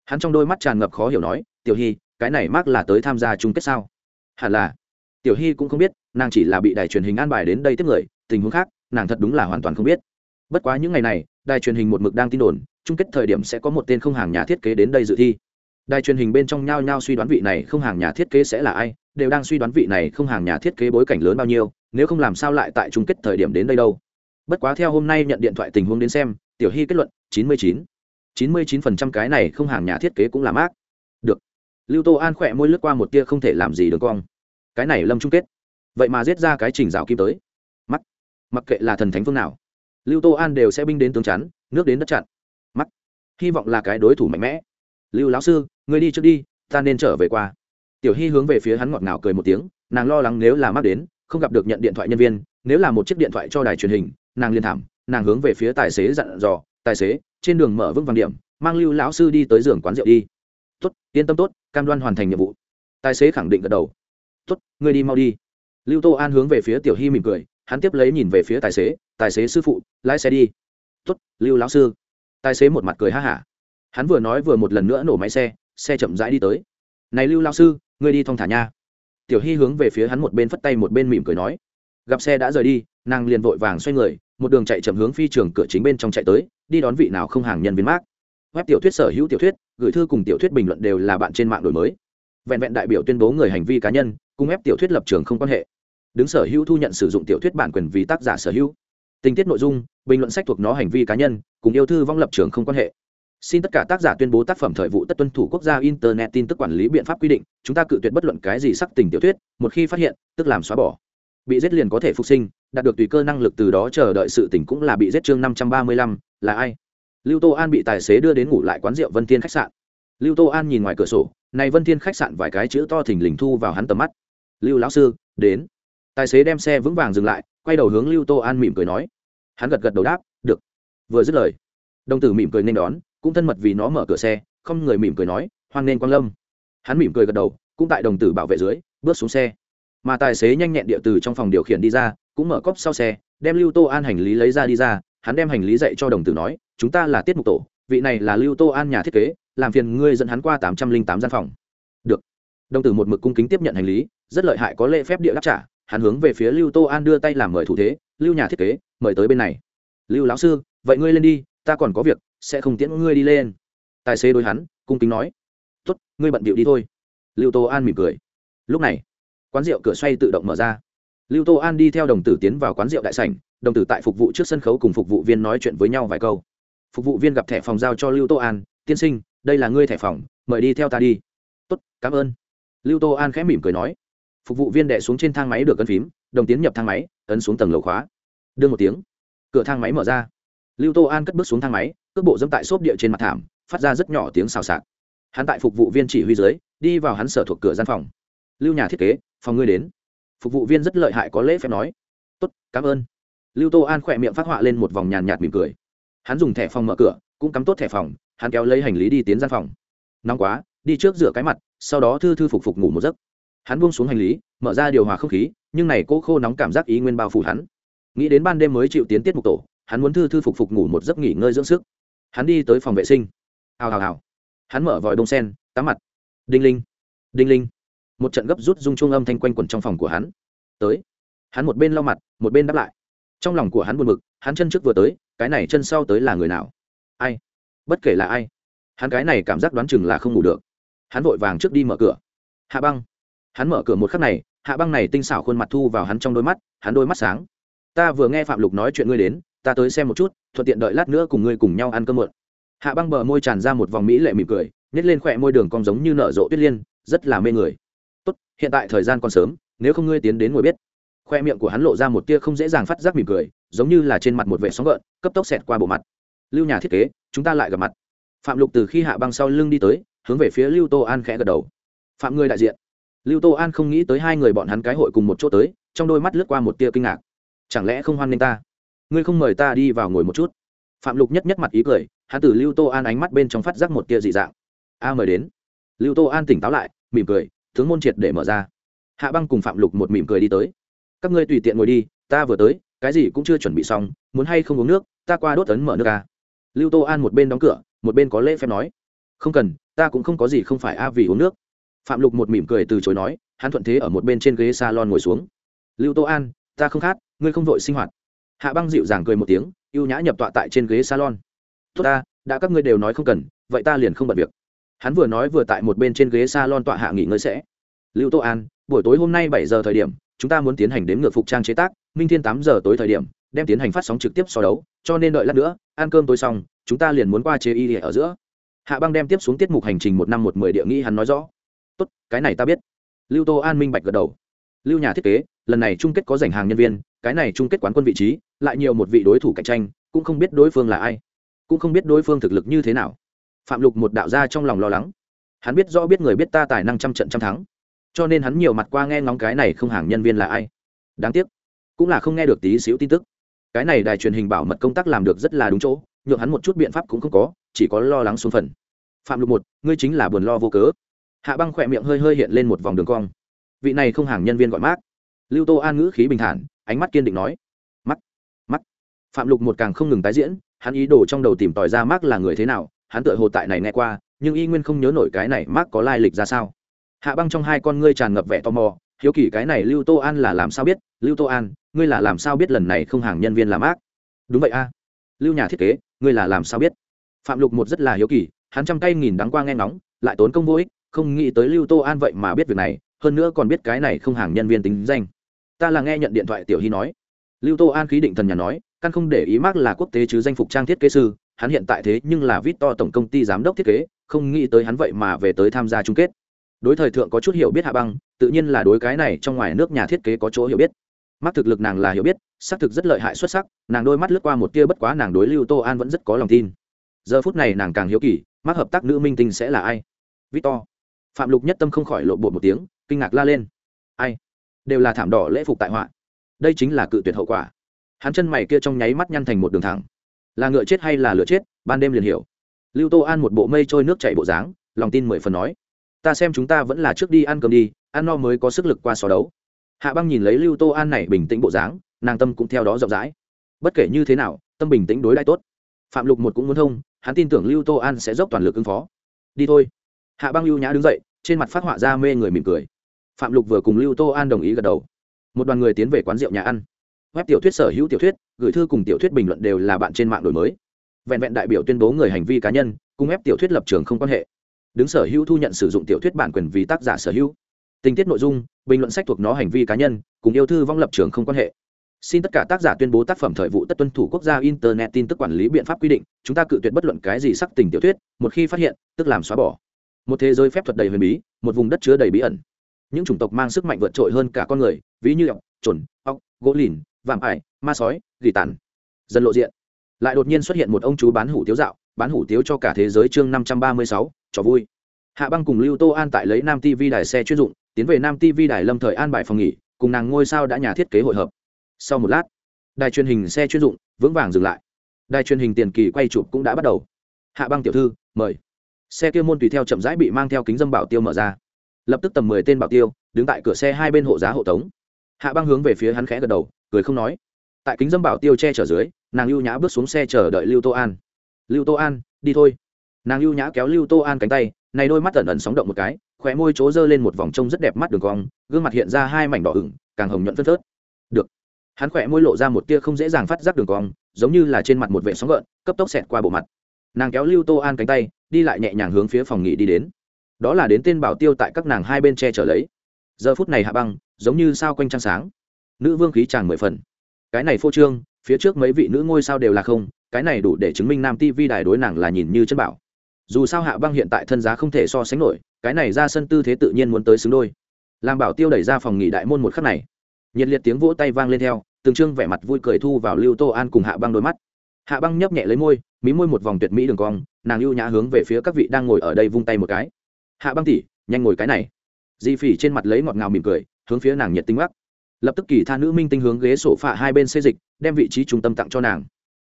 hắn trong đôi mắt tràn ngập khó hiểu nói, tiểu hy, cái này mác là tới tham gia chung kết sao? Hẳn là. Tiểu hy cũng không biết, nàng chỉ là bị đài truyền hình an bài đến đây tiếp người, tình huống khác, nàng thật đúng là hoàn toàn không biết. Bất quá những ngày này, đài truyền hình một mực đang tin đồn, chung kết thời điểm sẽ có một tên không hàng nhà thiết kế đến đây dự thi. Đài truyền hình bên trong nhao nhao suy đoán vị này không hàng nhà thiết kế sẽ là ai, đều đang suy đoán vị này không hàng nhà thiết kế bối cảnh lớn bao nhiêu, nếu không làm sao lại tại chung kết thời điểm đến đây đâu. Bất quá theo hôm nay nhận điện thoại tình huống đến xem, tiểu hy kết luận chín mươi chín chín mươi chín phần trăm cái này không hàng nhà thiết kế cũng là mát được. Lưu tô an khỏe môi lướt qua một tia không thể làm gì được cong. Cái này lâm chung kết. Vậy mà giết ra cái trình rào kim tới. Mắc. mặc kệ là thần thánh phương nào, lưu tô an đều sẽ binh đến tướng chắn, nước đến đất chặn. Mắc. hy vọng là cái đối thủ mạnh mẽ. Lưu lão sư người đi trước đi, ta nên trở về qua. Tiểu hy hướng về phía hắn ngọt ngào cười một tiếng, nàng lo lắng nếu là mắc đến, không gặp được nhận điện thoại nhân viên, nếu là một chiếc điện thoại cho đài truyền hình, nàng liên thảm, nàng hướng về phía tài xế dặn dò, tài xế trên đường mở vững vàng điểm, mang lưu lão sư đi tới giường quán rượu đi. Tốt, yên tâm tốt, cam đoan hoàn thành nhiệm vụ. Tài xế khẳng định gật đầu. Tốt, ngươi đi mau đi. Lưu tô an hướng về phía tiểu hy mỉm cười, hắn tiếp lấy nhìn về phía tài xế tài xế sư phụ, lái xe đi. Tốt, lưu lão sư. Tài xế một mặt cười ha hả. Hắn vừa nói vừa một lần nữa nổ máy xe xe chậm rãi đi tới. Này lưu lão sư, ngươi đi thong thả nha. Tiểu hy hướng về phía hắn một bên phất tay một bên mỉm cười nói gặp xe đã rời đi, nàng liền vội vàng xoay người, một đường chạy chậm hướng phi trường cửa chính bên trong chạy tới, đi đón vị nào không hàng nhân viên mát web tiểu thuyết sở hữu tiểu thuyết, gửi thư cùng tiểu thuyết bình luận đều là bạn trên mạng đổi mới. Vẹn vẹn đại biểu tuyên bố người hành vi cá nhân, cùng ép tiểu thuyết lập trường không quan hệ. Đứng sở hữu thu nhận sử dụng tiểu thuyết bản quyền vì tác giả sở hữu. Tình tiết nội dung, bình luận sách thuộc nó hành vi cá nhân, cùng yêu thư vong lập trường không quan hệ. Xin tất cả tác giả tuyên bố tác phẩm thời vụ tất tuân thủ quốc gia internet tin tức quản lý biện pháp quy định, chúng ta cự tuyệt bất luận cái gì sắc tình tiểu thuyết, một khi phát hiện, tức làm xóa bỏ bị giết liền có thể phục sinh, đạt được tùy cơ năng lực từ đó chờ đợi sự tỉnh cũng là bị giết chương năm trăm ba mươi lăm, là ai? Lưu tô an bị tài xế đưa đến ngủ lại quán rượu vân tiên khách sạn. Lưu tô an nhìn ngoài cửa sổ, này vân thiên khách sạn vài cái chữ to thình lình thu vào hắn tầm mắt. Lưu lão sư, đến. Tài xế đem xe vững vàng dừng lại, quay đầu hướng lưu tô an mỉm cười nói. Hắn gật gật đầu đáp, được. Vừa dứt lời, đồng tử mỉm cười nên đón, cũng thân mật vì nó mở cửa xe, không người mỉm cười nói, hoan nên quang lâm. Hắn mỉm cười gật đầu, cũng tại đồng tử bảo vệ dưới, bước xuống xe mà tài xế nhanh nhẹn địa từ trong phòng điều khiển đi ra, cũng mở cốc sau xe, đem lưu tô an hành lý lấy ra đi ra, hắn đem hành lý dạy cho đồng tử nói, chúng ta là tiết mục tổ, vị này là lưu tô an nhà thiết kế, làm phiền ngươi dẫn hắn qua tám trăm linh tám gian phòng. Được. Đồng tử một mực cung kính tiếp nhận hành lý, rất lợi hại có lễ phép địa đáp trả, hắn hướng về phía lưu tô an đưa tay làm mời thủ thế, lưu nhà thiết kế, mời tới bên này. Lưu lão sư, vậy ngươi lên đi, ta còn có việc, sẽ không tiễn ngươi đi lên. Tài xế đối hắn, cung kính nói, tốt, ngươi bận bịu đi thôi. Lưu tô an mỉm cười. Lúc này quán rượu cửa xoay tự động mở ra. Lưu tô an đi theo đồng tử tiến vào quán rượu đại sảnh, đồng tử tại phục vụ trước sân khấu cùng phục vụ viên nói chuyện với nhau vài câu. Phục vụ viên gặp thẻ phòng giao cho lưu tô an, tiên sinh, đây là ngươi thẻ phòng, mời đi theo ta đi. Tốt, cảm ơn. Lưu tô an khẽ mỉm cười nói. Phục vụ viên đệ xuống trên thang máy được cân phím, đồng tiến nhập thang máy, ấn xuống tầng lầu khóa. Đương một tiếng, cửa thang máy mở ra. Lưu tô an cất bước xuống thang máy, cước bộ dẫm tại xốp địa trên mặt thảm, phát ra rất nhỏ tiếng xào xạc. Hắn tại phục vụ viên chỉ huy dưới, đi vào hắn sở thuộc cửa gian phòng. Lưu nhà thiết kế phòng ngươi đến. Phục vụ viên rất lợi hại có lễ phép nói. Tốt, cảm ơn. Lưu tô an khỏe miệng phát họa lên một vòng nhàn nhạt mỉm cười. Hắn dùng thẻ phòng mở cửa, cũng cắm tốt thẻ phòng, hắn kéo lấy hành lý đi tiến gian phòng. Nóng quá, đi trước rửa cái mặt, sau đó thư thư phục phục ngủ một giấc. Hắn buông xuống hành lý, mở ra điều hòa không khí, nhưng này cô khô nóng cảm giác ý nguyên bao phủ hắn. Nghĩ đến ban đêm mới chịu tiến tiết mục tổ, hắn muốn thư thư phục phục ngủ một giấc nghỉ ngơi dưỡng sức. Hắn đi tới phòng vệ sinh. Hào hào hào. Hắn mở vòi đông sen, tắm mặt. Đinh linh. Đinh linh một trận gấp rút rung chuông âm thanh quanh quẩn trong phòng của hắn. Tới. Hắn một bên lau mặt, một bên đáp lại. Trong lòng của hắn buồn bực, hắn chân trước vừa tới, cái này chân sau tới là người nào? Ai? Bất kể là ai. Hắn cái này cảm giác đoán chừng là không ngủ được. Hắn vội vàng trước đi mở cửa. Hạ băng. Hắn mở cửa một khắc này, hạ băng này tinh xảo khuôn mặt thu vào hắn trong đôi mắt, hắn đôi mắt sáng. Ta vừa nghe phạm lục nói chuyện ngươi đến, ta tới xem một chút, thuận tiện đợi lát nữa cùng ngươi cùng nhau ăn cơm mượn hạ băng bờ môi tràn ra một vòng mỹ lệ mỉm cười nhét lên khỏe môi đường cong giống như nở rộ tuyết liên, rất là mê người tốt, hiện tại thời gian còn sớm, nếu không ngươi tiến đến ngồi biết khoe miệng của hắn lộ ra một tia không dễ dàng phát giác mỉm cười, giống như là trên mặt một vệ sóng gợn, cấp tốc xẹt qua bộ mặt. Lưu nhà thiết kế, chúng ta lại gặp mặt. Phạm lục từ khi hạ băng sau lưng đi tới, hướng về phía lưu tô an khẽ gật đầu. Phạm người đại diện. Lưu tô an không nghĩ tới hai người bọn hắn cái hội cùng một chỗ tới, trong đôi mắt lướt qua một tia kinh ngạc. Chẳng lẽ không hoan nghênh ta? Ngươi không mời ta đi vào ngồi một chút? Phạm lục nhất nhất mặt ý cười, hắn từ lưu tô an ánh mắt bên trong phát giác một tia dị dạng. A mời đến. Lưu tô an tỉnh táo lại, mỉm cười tướng môn triệt để mở ra. Hạ băng cùng phạm lục một mỉm cười đi tới. Các ngươi tùy tiện ngồi đi, ta vừa tới, cái gì cũng chưa chuẩn bị xong, muốn hay không uống nước, ta qua đốt ấn mở nước ca. Lưu tô an một bên đóng cửa, một bên có lễ phép nói. Không cần, ta cũng không có gì không phải a vì uống nước. Phạm lục một mỉm cười từ chối nói, hắn thuận thế ở một bên trên ghế s a lon ngồi xuống. Lưu tô an, ta không khát, ngươi không vội sinh hoạt. Hạ băng dịu dàng cười một tiếng y ê u nhã nhập tọa tại trên ghế salon. Tốt ta, đã các ngươi đều nói không cần, vậy ta liền không bật việc hắn vừa nói vừa tại một bên trên ghế salon tọa hạ nghỉ ngơi sẽ. Lưu tô an, buổi tối hôm nay bảy giờ thời điểm, chúng ta muốn tiến hành đếm ngược phục trang chế tác, minh thiên tám giờ tối thời điểm, đem tiến hành phát sóng trực tiếp so đấu, cho nên đợi lát nữa, ăn cơm tối xong, chúng ta liền muốn qua chế y ở giữa. Hạ băng đem tiếp xuống tiết mục hành trình một năm một mười địa nghĩ hắn nói rõ. Tốt, cái này ta biết. Lưu tô an minh bạch gật đầu. Lưu nhà thiết kế, lần này chung kết có giành hàng nhân viên, cái này chung kết quán quân vị trí, lại nhiều một vị đối thủ cạnh tranh, cũng không biết đối phương là ai, cũng không biết đối phương thực lực như thế nào phạm lục một đạo gia trong lòng lo lắng. Hắn biết rõ biết người biết ta tài năng trăm trận trăm thắng. Cho nên hắn nhiều mặt qua nghe ngóng cái này không hàng nhân viên là ai. Đáng tiếc, cũng là không nghe được tí xíu tin tức. Cái này đài truyền hình bảo mật công tác làm được rất là đúng chỗ, nhượng hắn một chút biện pháp cũng không có, chỉ có lo lắng xuống phần. Phạm lục một, ngươi chính là buồn lo vô cớ. Hạ băng khỏe miệng hơi hơi hiện lên một vòng đường cong. Vị này không hàng nhân viên gọi mát lưu tô an ngữ khí bình thản, ánh mắt kiên định nói mắt mắt phạm lục một càng không ngừng tái diễn, hắn ý đồ trong đầu tìm tòi ra mác là người thế nào hắn tựa hồ tại này nghe qua, nhưng y nguyên không nhớ nổi cái này mác có lai lịch ra sao. Hạ băng trong hai con ngươi tràn ngập vẻ tò mò, hiếu kỳ cái này lưu tô an là làm sao biết? Lưu tô an, ngươi là làm sao biết lần này không hàng nhân viên làm ác đúng vậy a. Lưu nhà thiết kế, ngươi là làm sao biết? Phạm lục một rất là hiếu kỳ, hắn trăm tay nghìn đắng qua nghe ngóng, lại tốn công vô ích, không nghĩ tới lưu tô an vậy mà biết việc này, hơn nữa còn biết cái này không hàng nhân viên tính danh. Ta là nghe nhận điện thoại tiểu hy nói. Lưu tô an khí định thần nhà nói, căn không để ý mác là quốc tế chứ danh phục trang thiết kế sư hắn hiện tại thế nhưng là vít to tổng công ty giám đốc thiết kế, không nghĩ tới hắn vậy mà về tới tham gia chung kết. Đối thời thượng có chút hiểu biết hạ băng, tự nhiên là đối cái này trong ngoài nước nhà thiết kế có chỗ hiểu biết. Mắt thực lực nàng là hiểu biết, xác thực rất lợi hại xuất sắc, nàng đôi mắt lướt qua một tia bất quá nàng đối lưu tô an vẫn rất có lòng tin. Giờ phút này nàng càng hiếu kỳ mắt hợp tác nữ minh tinh sẽ là ai? Victor phạm lục nhất tâm không khỏi lộ bột một tiếng, kinh ngạc la lên. Ai? Đều là thảm đỏ lễ phục tại họa. Đây chính là cự tuyệt hậu quả. Hắn chân mày kia trong nháy mắt nhăn thành một đường thẳng là ngựa chết hay là lửa chết, ban đêm liền hiểu. Lưu tô an một bộ mây trôi nước chảy bộ dáng, lòng tin mười phần nói, ta xem chúng ta vẫn là trước đi ăn cơm đi, ăn no mới có sức lực qua so đấu. Hạ băng nhìn lấy lưu tô an này bình tĩnh bộ dáng, nàng tâm cũng theo đó rộng rãi. Bất kể như thế nào, tâm bình tĩnh đối đãi tốt. Phạm lục một cũng muốn thông, hắn tin tưởng lưu tô an sẽ dốc toàn lực ứng phó. Đi thôi. Hạ băng lưu nhã đứng dậy, trên mặt phát họa ra mê người mỉm cười. Phạm lục vừa cùng lưu tô an đồng ý gật đầu. Một đoàn người tiến về quán rượu nhà ăn web tiểu thuyết sở hữu tiểu thuyết, gửi thư cùng tiểu thuyết bình luận đều là bạn trên mạng đổi mới. Vẹn vẹn đại biểu tuyên bố người hành vi cá nhân, cùng web tiểu thuyết lập trường không quan hệ. Đứng sở hữu thu nhận sử dụng tiểu thuyết bản quyền vì tác giả sở hữu. Tình tiết nội dung, bình luận sách thuộc nó hành vi cá nhân, cùng yêu thư vong lập trường không quan hệ. Xin tất cả tác giả tuyên bố tác phẩm thời vụ tất tuân thủ quốc gia internet tin tức quản lý biện pháp quy định, chúng ta cự tuyệt bất luận cái gì sắc tình tiểu thuyết, một khi phát hiện, tức làm xóa bỏ. Một thế giới phép thuật đầy huyền bí, một vùng đất chứa đầy bí ẩn. Những chủng tộc mang sức mạnh vượt trội hơn cả con người, ví như ọc, trồn, ọc, gỗ lìn vạm ải, ma sói, gỉ tàn. Dần lộ diện. Lại đột nhiên xuất hiện một ông chú bán hủ tiếu dạo, bán hủ tiếu cho cả thế giới chương năm trăm ba mươi sáu, trò vui. Hạ băng cùng lưu tô an tại lấy nam tv đài xe chuyên dụng, tiến về nam tv đài lâm thời an bài phòng nghỉ, cùng nàng ngôi sao đã nhà thiết kế hội hợp. Sau một lát, đài truyền hình xe chuyên dụng vững vàng dừng lại. Đài truyền hình tiền kỳ quay chụp cũng đã bắt đầu. Hạ băng tiểu thư, mời. Xe kia môn tùy theo chậm rãi bị mang theo kính dâm bảo tiêu mở ra. Lập tức tầm mười tên bảo tiêu đứng tại cửa xe hai bên hộ giá hộ tống. Hạ băng hướng về phía hắn khẽ gật đầu cười không nói. Tại kính dâm bảo tiêu che chở dưới, nàng lưu nhã bước xuống xe chờ đợi lưu tô an. Lưu tô an, đi thôi. Nàng lưu nhã kéo lưu tô an cánh tay, này đôi mắt ẩn ẩn sóng động một cái, khóe môi trố dơ lên một vòng trông rất đẹp mắt đường cong, gương mặt hiện ra hai mảnh đỏ ửng, càng hồng nhuận phớt phớt. Được. Hắn khỏe môi lộ ra một tia không dễ dàng phát giác đường cong, giống như là trên mặt một vệ sóng gợn, cấp tốc xẹt qua bộ mặt. Nàng kéo lưu tô an cánh tay, đi lại nhẹ nhàng hướng phía phòng nghỉ đi đến. Đó là đến tên bảo tiêu tại các nàng hai bên che chở lấy. Giờ phút này hạ băng, giống như sao quanh trăng sáng nữ vương khí chàng mười phần. Cái này phô trương, phía trước mấy vị nữ ngôi sao đều là không, cái này đủ để chứng minh nam tv đài đối nàng là nhìn như chân bảo. Dù sao hạ băng hiện tại thân giá không thể so sánh nổi, cái này ra sân tư thế tự nhiên muốn tới xứng đôi. Làm bảo tiêu đẩy ra phòng nghỉ đại môn một khắc này, nhiệt liệt tiếng vỗ tay vang lên theo, từng trương vẻ mặt vui cười thu vào lưu tô an cùng hạ băng đôi mắt. Hạ băng nhấp nhẹ lấy môi, mí môi một vòng tuyệt mỹ đường cong, nàng lưu nhã hướng về phía các vị đang ngồi ở đây vung tay một cái. Hạ băng tỉ nhanh ngồi cái này. Di phỉ trên mặt lấy ngọt ngào mỉm cười, hướng phía nàng nhiệt tinh mắc lập tức kỳ tha nữ minh tinh hướng ghế sổ phạ hai bên xê dịch, đem vị trí trung tâm tặng cho nàng.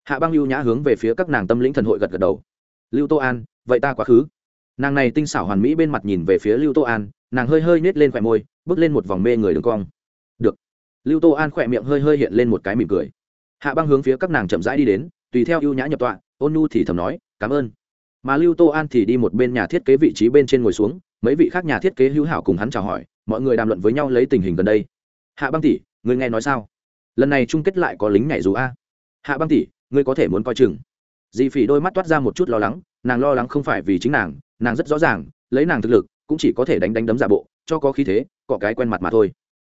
Hạ băng lưu nhã hướng về phía các nàng tâm lĩnh thần hội gật gật đầu. Lưu tô an, vậy ta quá khứ. Nàng này tinh xảo hoàn mỹ bên mặt nhìn về phía lưu tô an, nàng hơi hơi nết lên khỏe môi, bước lên một vòng mê người đường cong. Được. Lưu tô an khỏe miệng hơi hơi hiện lên một cái mỉm cười. Hạ băng hướng phía các nàng chậm rãi đi đến, tùy theo ưu nhã nhập tọa, ôn nu thì thầm nói, cảm ơn. Mà lưu tô an thì đi một bên nhà thiết kế vị trí bên trên ngồi xuống, mấy vị khác nhà thiết kế hữu hảo cùng hắn chào hỏi, mọi người đàm luận với nhau lấy tình hình gần đây hạ băng tỷ người nghe nói sao? Lần này chung kết lại có lính nhảy dù a. Hạ băng tỷ, ngươi có thể muốn coi chừng. Dì phỉ đôi mắt toát ra một chút lo lắng, nàng lo lắng không phải vì chính nàng nàng rất rõ ràng, lấy nàng thực lực, cũng chỉ có thể đánh đánh đấm giả bộ, cho có khí thế cọ cái quen mặt mà thôi.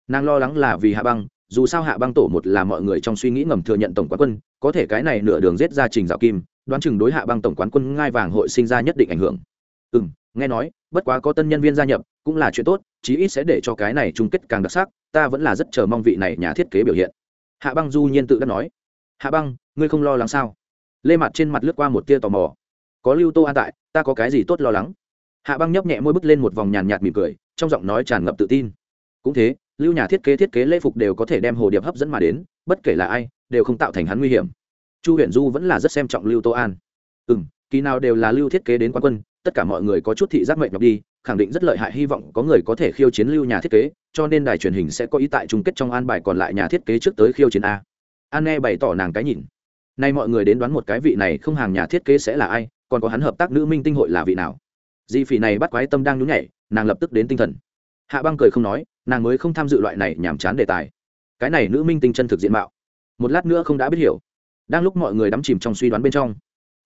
Nàng lo lắng là vì hạ băng, dù sao hạ băng tổ một là mọi người trong suy nghĩ ngầm thừa nhận tổng quán quân, có thể cái này nửa đường rết ra trình dạo kim, đoán chừng đối hạ băng tổng quán quân ngai vàng hội sinh ra nhất định ảnh hưởng. Ừ m nghe nói, bất quá có tân nhân viên gia nhập, cũng là chuyện tốt, chí ít sẽ để cho cái này chung kết càng đặc sắc, ta vẫn là rất chờ mong vị này nhà thiết kế biểu hiện. Hạ băng du nhiên tự đắc nói. Hạ băng, ngươi không lo lắng sao? Lê mặt trên mặt lướt qua một tia tò mò. Có lưu tô an tại, ta có cái gì tốt lo lắng? Hạ băng nhấp nhẹ môi bước lên một vòng nhàn nhạt mỉm cười, trong giọng nói tràn ngập tự tin. Cũng thế, lưu nhà thiết kế thiết kế lễ phục đều có thể đem hồ điệp hấp dẫn mà đến, bất kể là ai, đều không tạo thành hắn nguy hiểm. Chu huyền du vẫn là rất xem trọng lưu tô an. Ừ m kỳ nào đều là lưu thiết kế đến quan quân tất cả mọi người có chút thị giác mệnh nhọc đi, khẳng định rất lợi hại, hy vọng có người có thể khiêu chiến lưu nhà thiết kế, cho nên đài truyền hình sẽ có ý tại chung kết trong an bài còn lại nhà thiết kế trước tới khiêu chiến a. An nghe bày tỏ nàng cái nhìn. Nay mọi người đến đoán một cái vị này không hàng nhà thiết kế sẽ là ai, còn có hắn hợp tác nữ minh tinh hội là vị nào. Di phỉ này bắt quái tâm đang nhún nhảy, nàng lập tức đến tinh thần. Hạ băng cười không nói, nàng mới không tham dự loại này nhàm chán đề tài. Cái này nữ minh tinh chân thực diện mạo. Một lát nữa không đã biết hiểu. Đang lúc mọi người đắm chìm trong suy đoán bên trong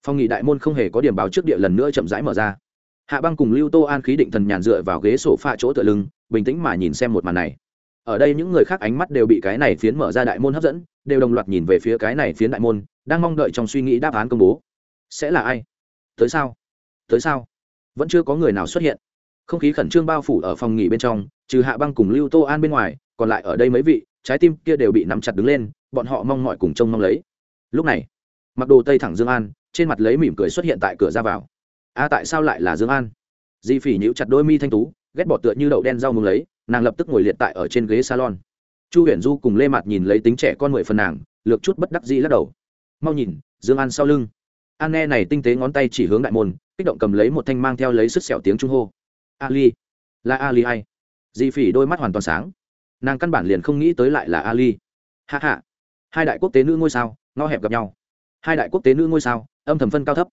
phòng nghị đại môn không hề có điểm báo trước địa lần nữa chậm rãi mở ra. Hạ băng cùng lưu tô an khí định thần nhàn dựa vào ghế sổ pha chỗ tựa lưng, bình tĩnh mà nhìn xem một màn này. Ở đây những người khác ánh mắt đều bị cái này phiến mở ra đại môn hấp dẫn, đều đồng loạt nhìn về phía cái này phiến đại môn, đang mong đợi trong suy nghĩ đáp án công bố. Sẽ là ai? Tới sao? Tới sao? Vẫn chưa có người nào xuất hiện. Không khí khẩn trương bao phủ ở phòng nghỉ bên trong, trừ hạ băng cùng lưu tô an bên ngoài, còn lại ở đây mấy vị, trái tim kia đều bị nắm chặt đứng lên, bọn họ mong mọi cùng trông mong lấy. Lúc này, mặc đồ tây thẳng dương an trên mặt lấy mỉm cười xuất hiện tại cửa ra vào. A, tại sao lại là dương an? Di phỉ nhíu chặt đôi mi thanh tú, ghét bỏ tựa như đậu đen rau mừng lấy, nàng lập tức ngồi liệt tại ở trên ghế salon. Chu huyền du cùng lê mặt nhìn lấy tính trẻ con mười phần nàng, lược chút bất đắc dĩ lắc đầu. Mau nhìn, dương an sau lưng. An nghe này tinh tế ngón tay chỉ hướng đại môn, kích động cầm lấy một thanh mang theo lấy sức sẹo tiếng trung hô. Ali. Là ali hay di phỉ đôi mắt hoàn toàn sáng. Nàng căn bản liền không nghĩ tới lại là ali. Hạ hạ hai đại quốc tế nữ ngôi sao, ngõ hẹp gặp nhau. Hai đại quốc tế nữ ngôi sao âm thầm phân cao thấp.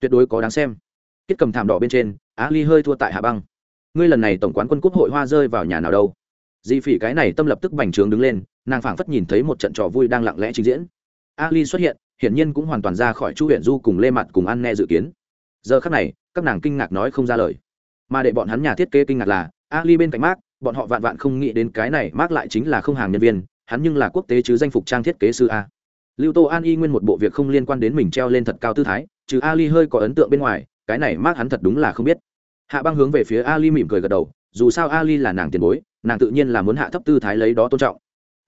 Tuyệt đối có đáng xem. Kết cầm thảm đỏ bên trên ali hơi thua tại hạ băng. Ngươi lần này tổng quán quân quốc hội hoa rơi vào nhà nào đâu? Di phỉ cái này tâm lập tức bành trướng đứng lên, nàng phảng phất nhìn thấy một trận trò vui đang lặng lẽ trình diễn. Ali xuất hiện, hiển nhiên cũng hoàn toàn ra khỏi chu huyện du cùng lê mặt cùng ăn nghe dự kiến. Giờ khắc này, các nàng kinh ngạc nói không ra lời. Mà để bọn hắn nhà thiết kế kinh ngạc là ali bên cạnh mark bọn họ vạn vạn không nghĩ đến cái này mark lại chính là không hàng nhân viên, hắn nhưng là quốc tế chứ danh phục trang thiết kế sư a lưu tô an y nguyên một bộ việc không liên quan đến mình treo lên thật cao tư thái, trừ ali hơi có ấn tượng bên ngoài, cái này mark hắn thật đúng là không biết. Hạ băng hướng về phía ali mỉm cười gật đầu, dù sao ali là nàng tiền bối, nàng tự nhiên là muốn hạ thấp tư thái lấy đó tôn trọng.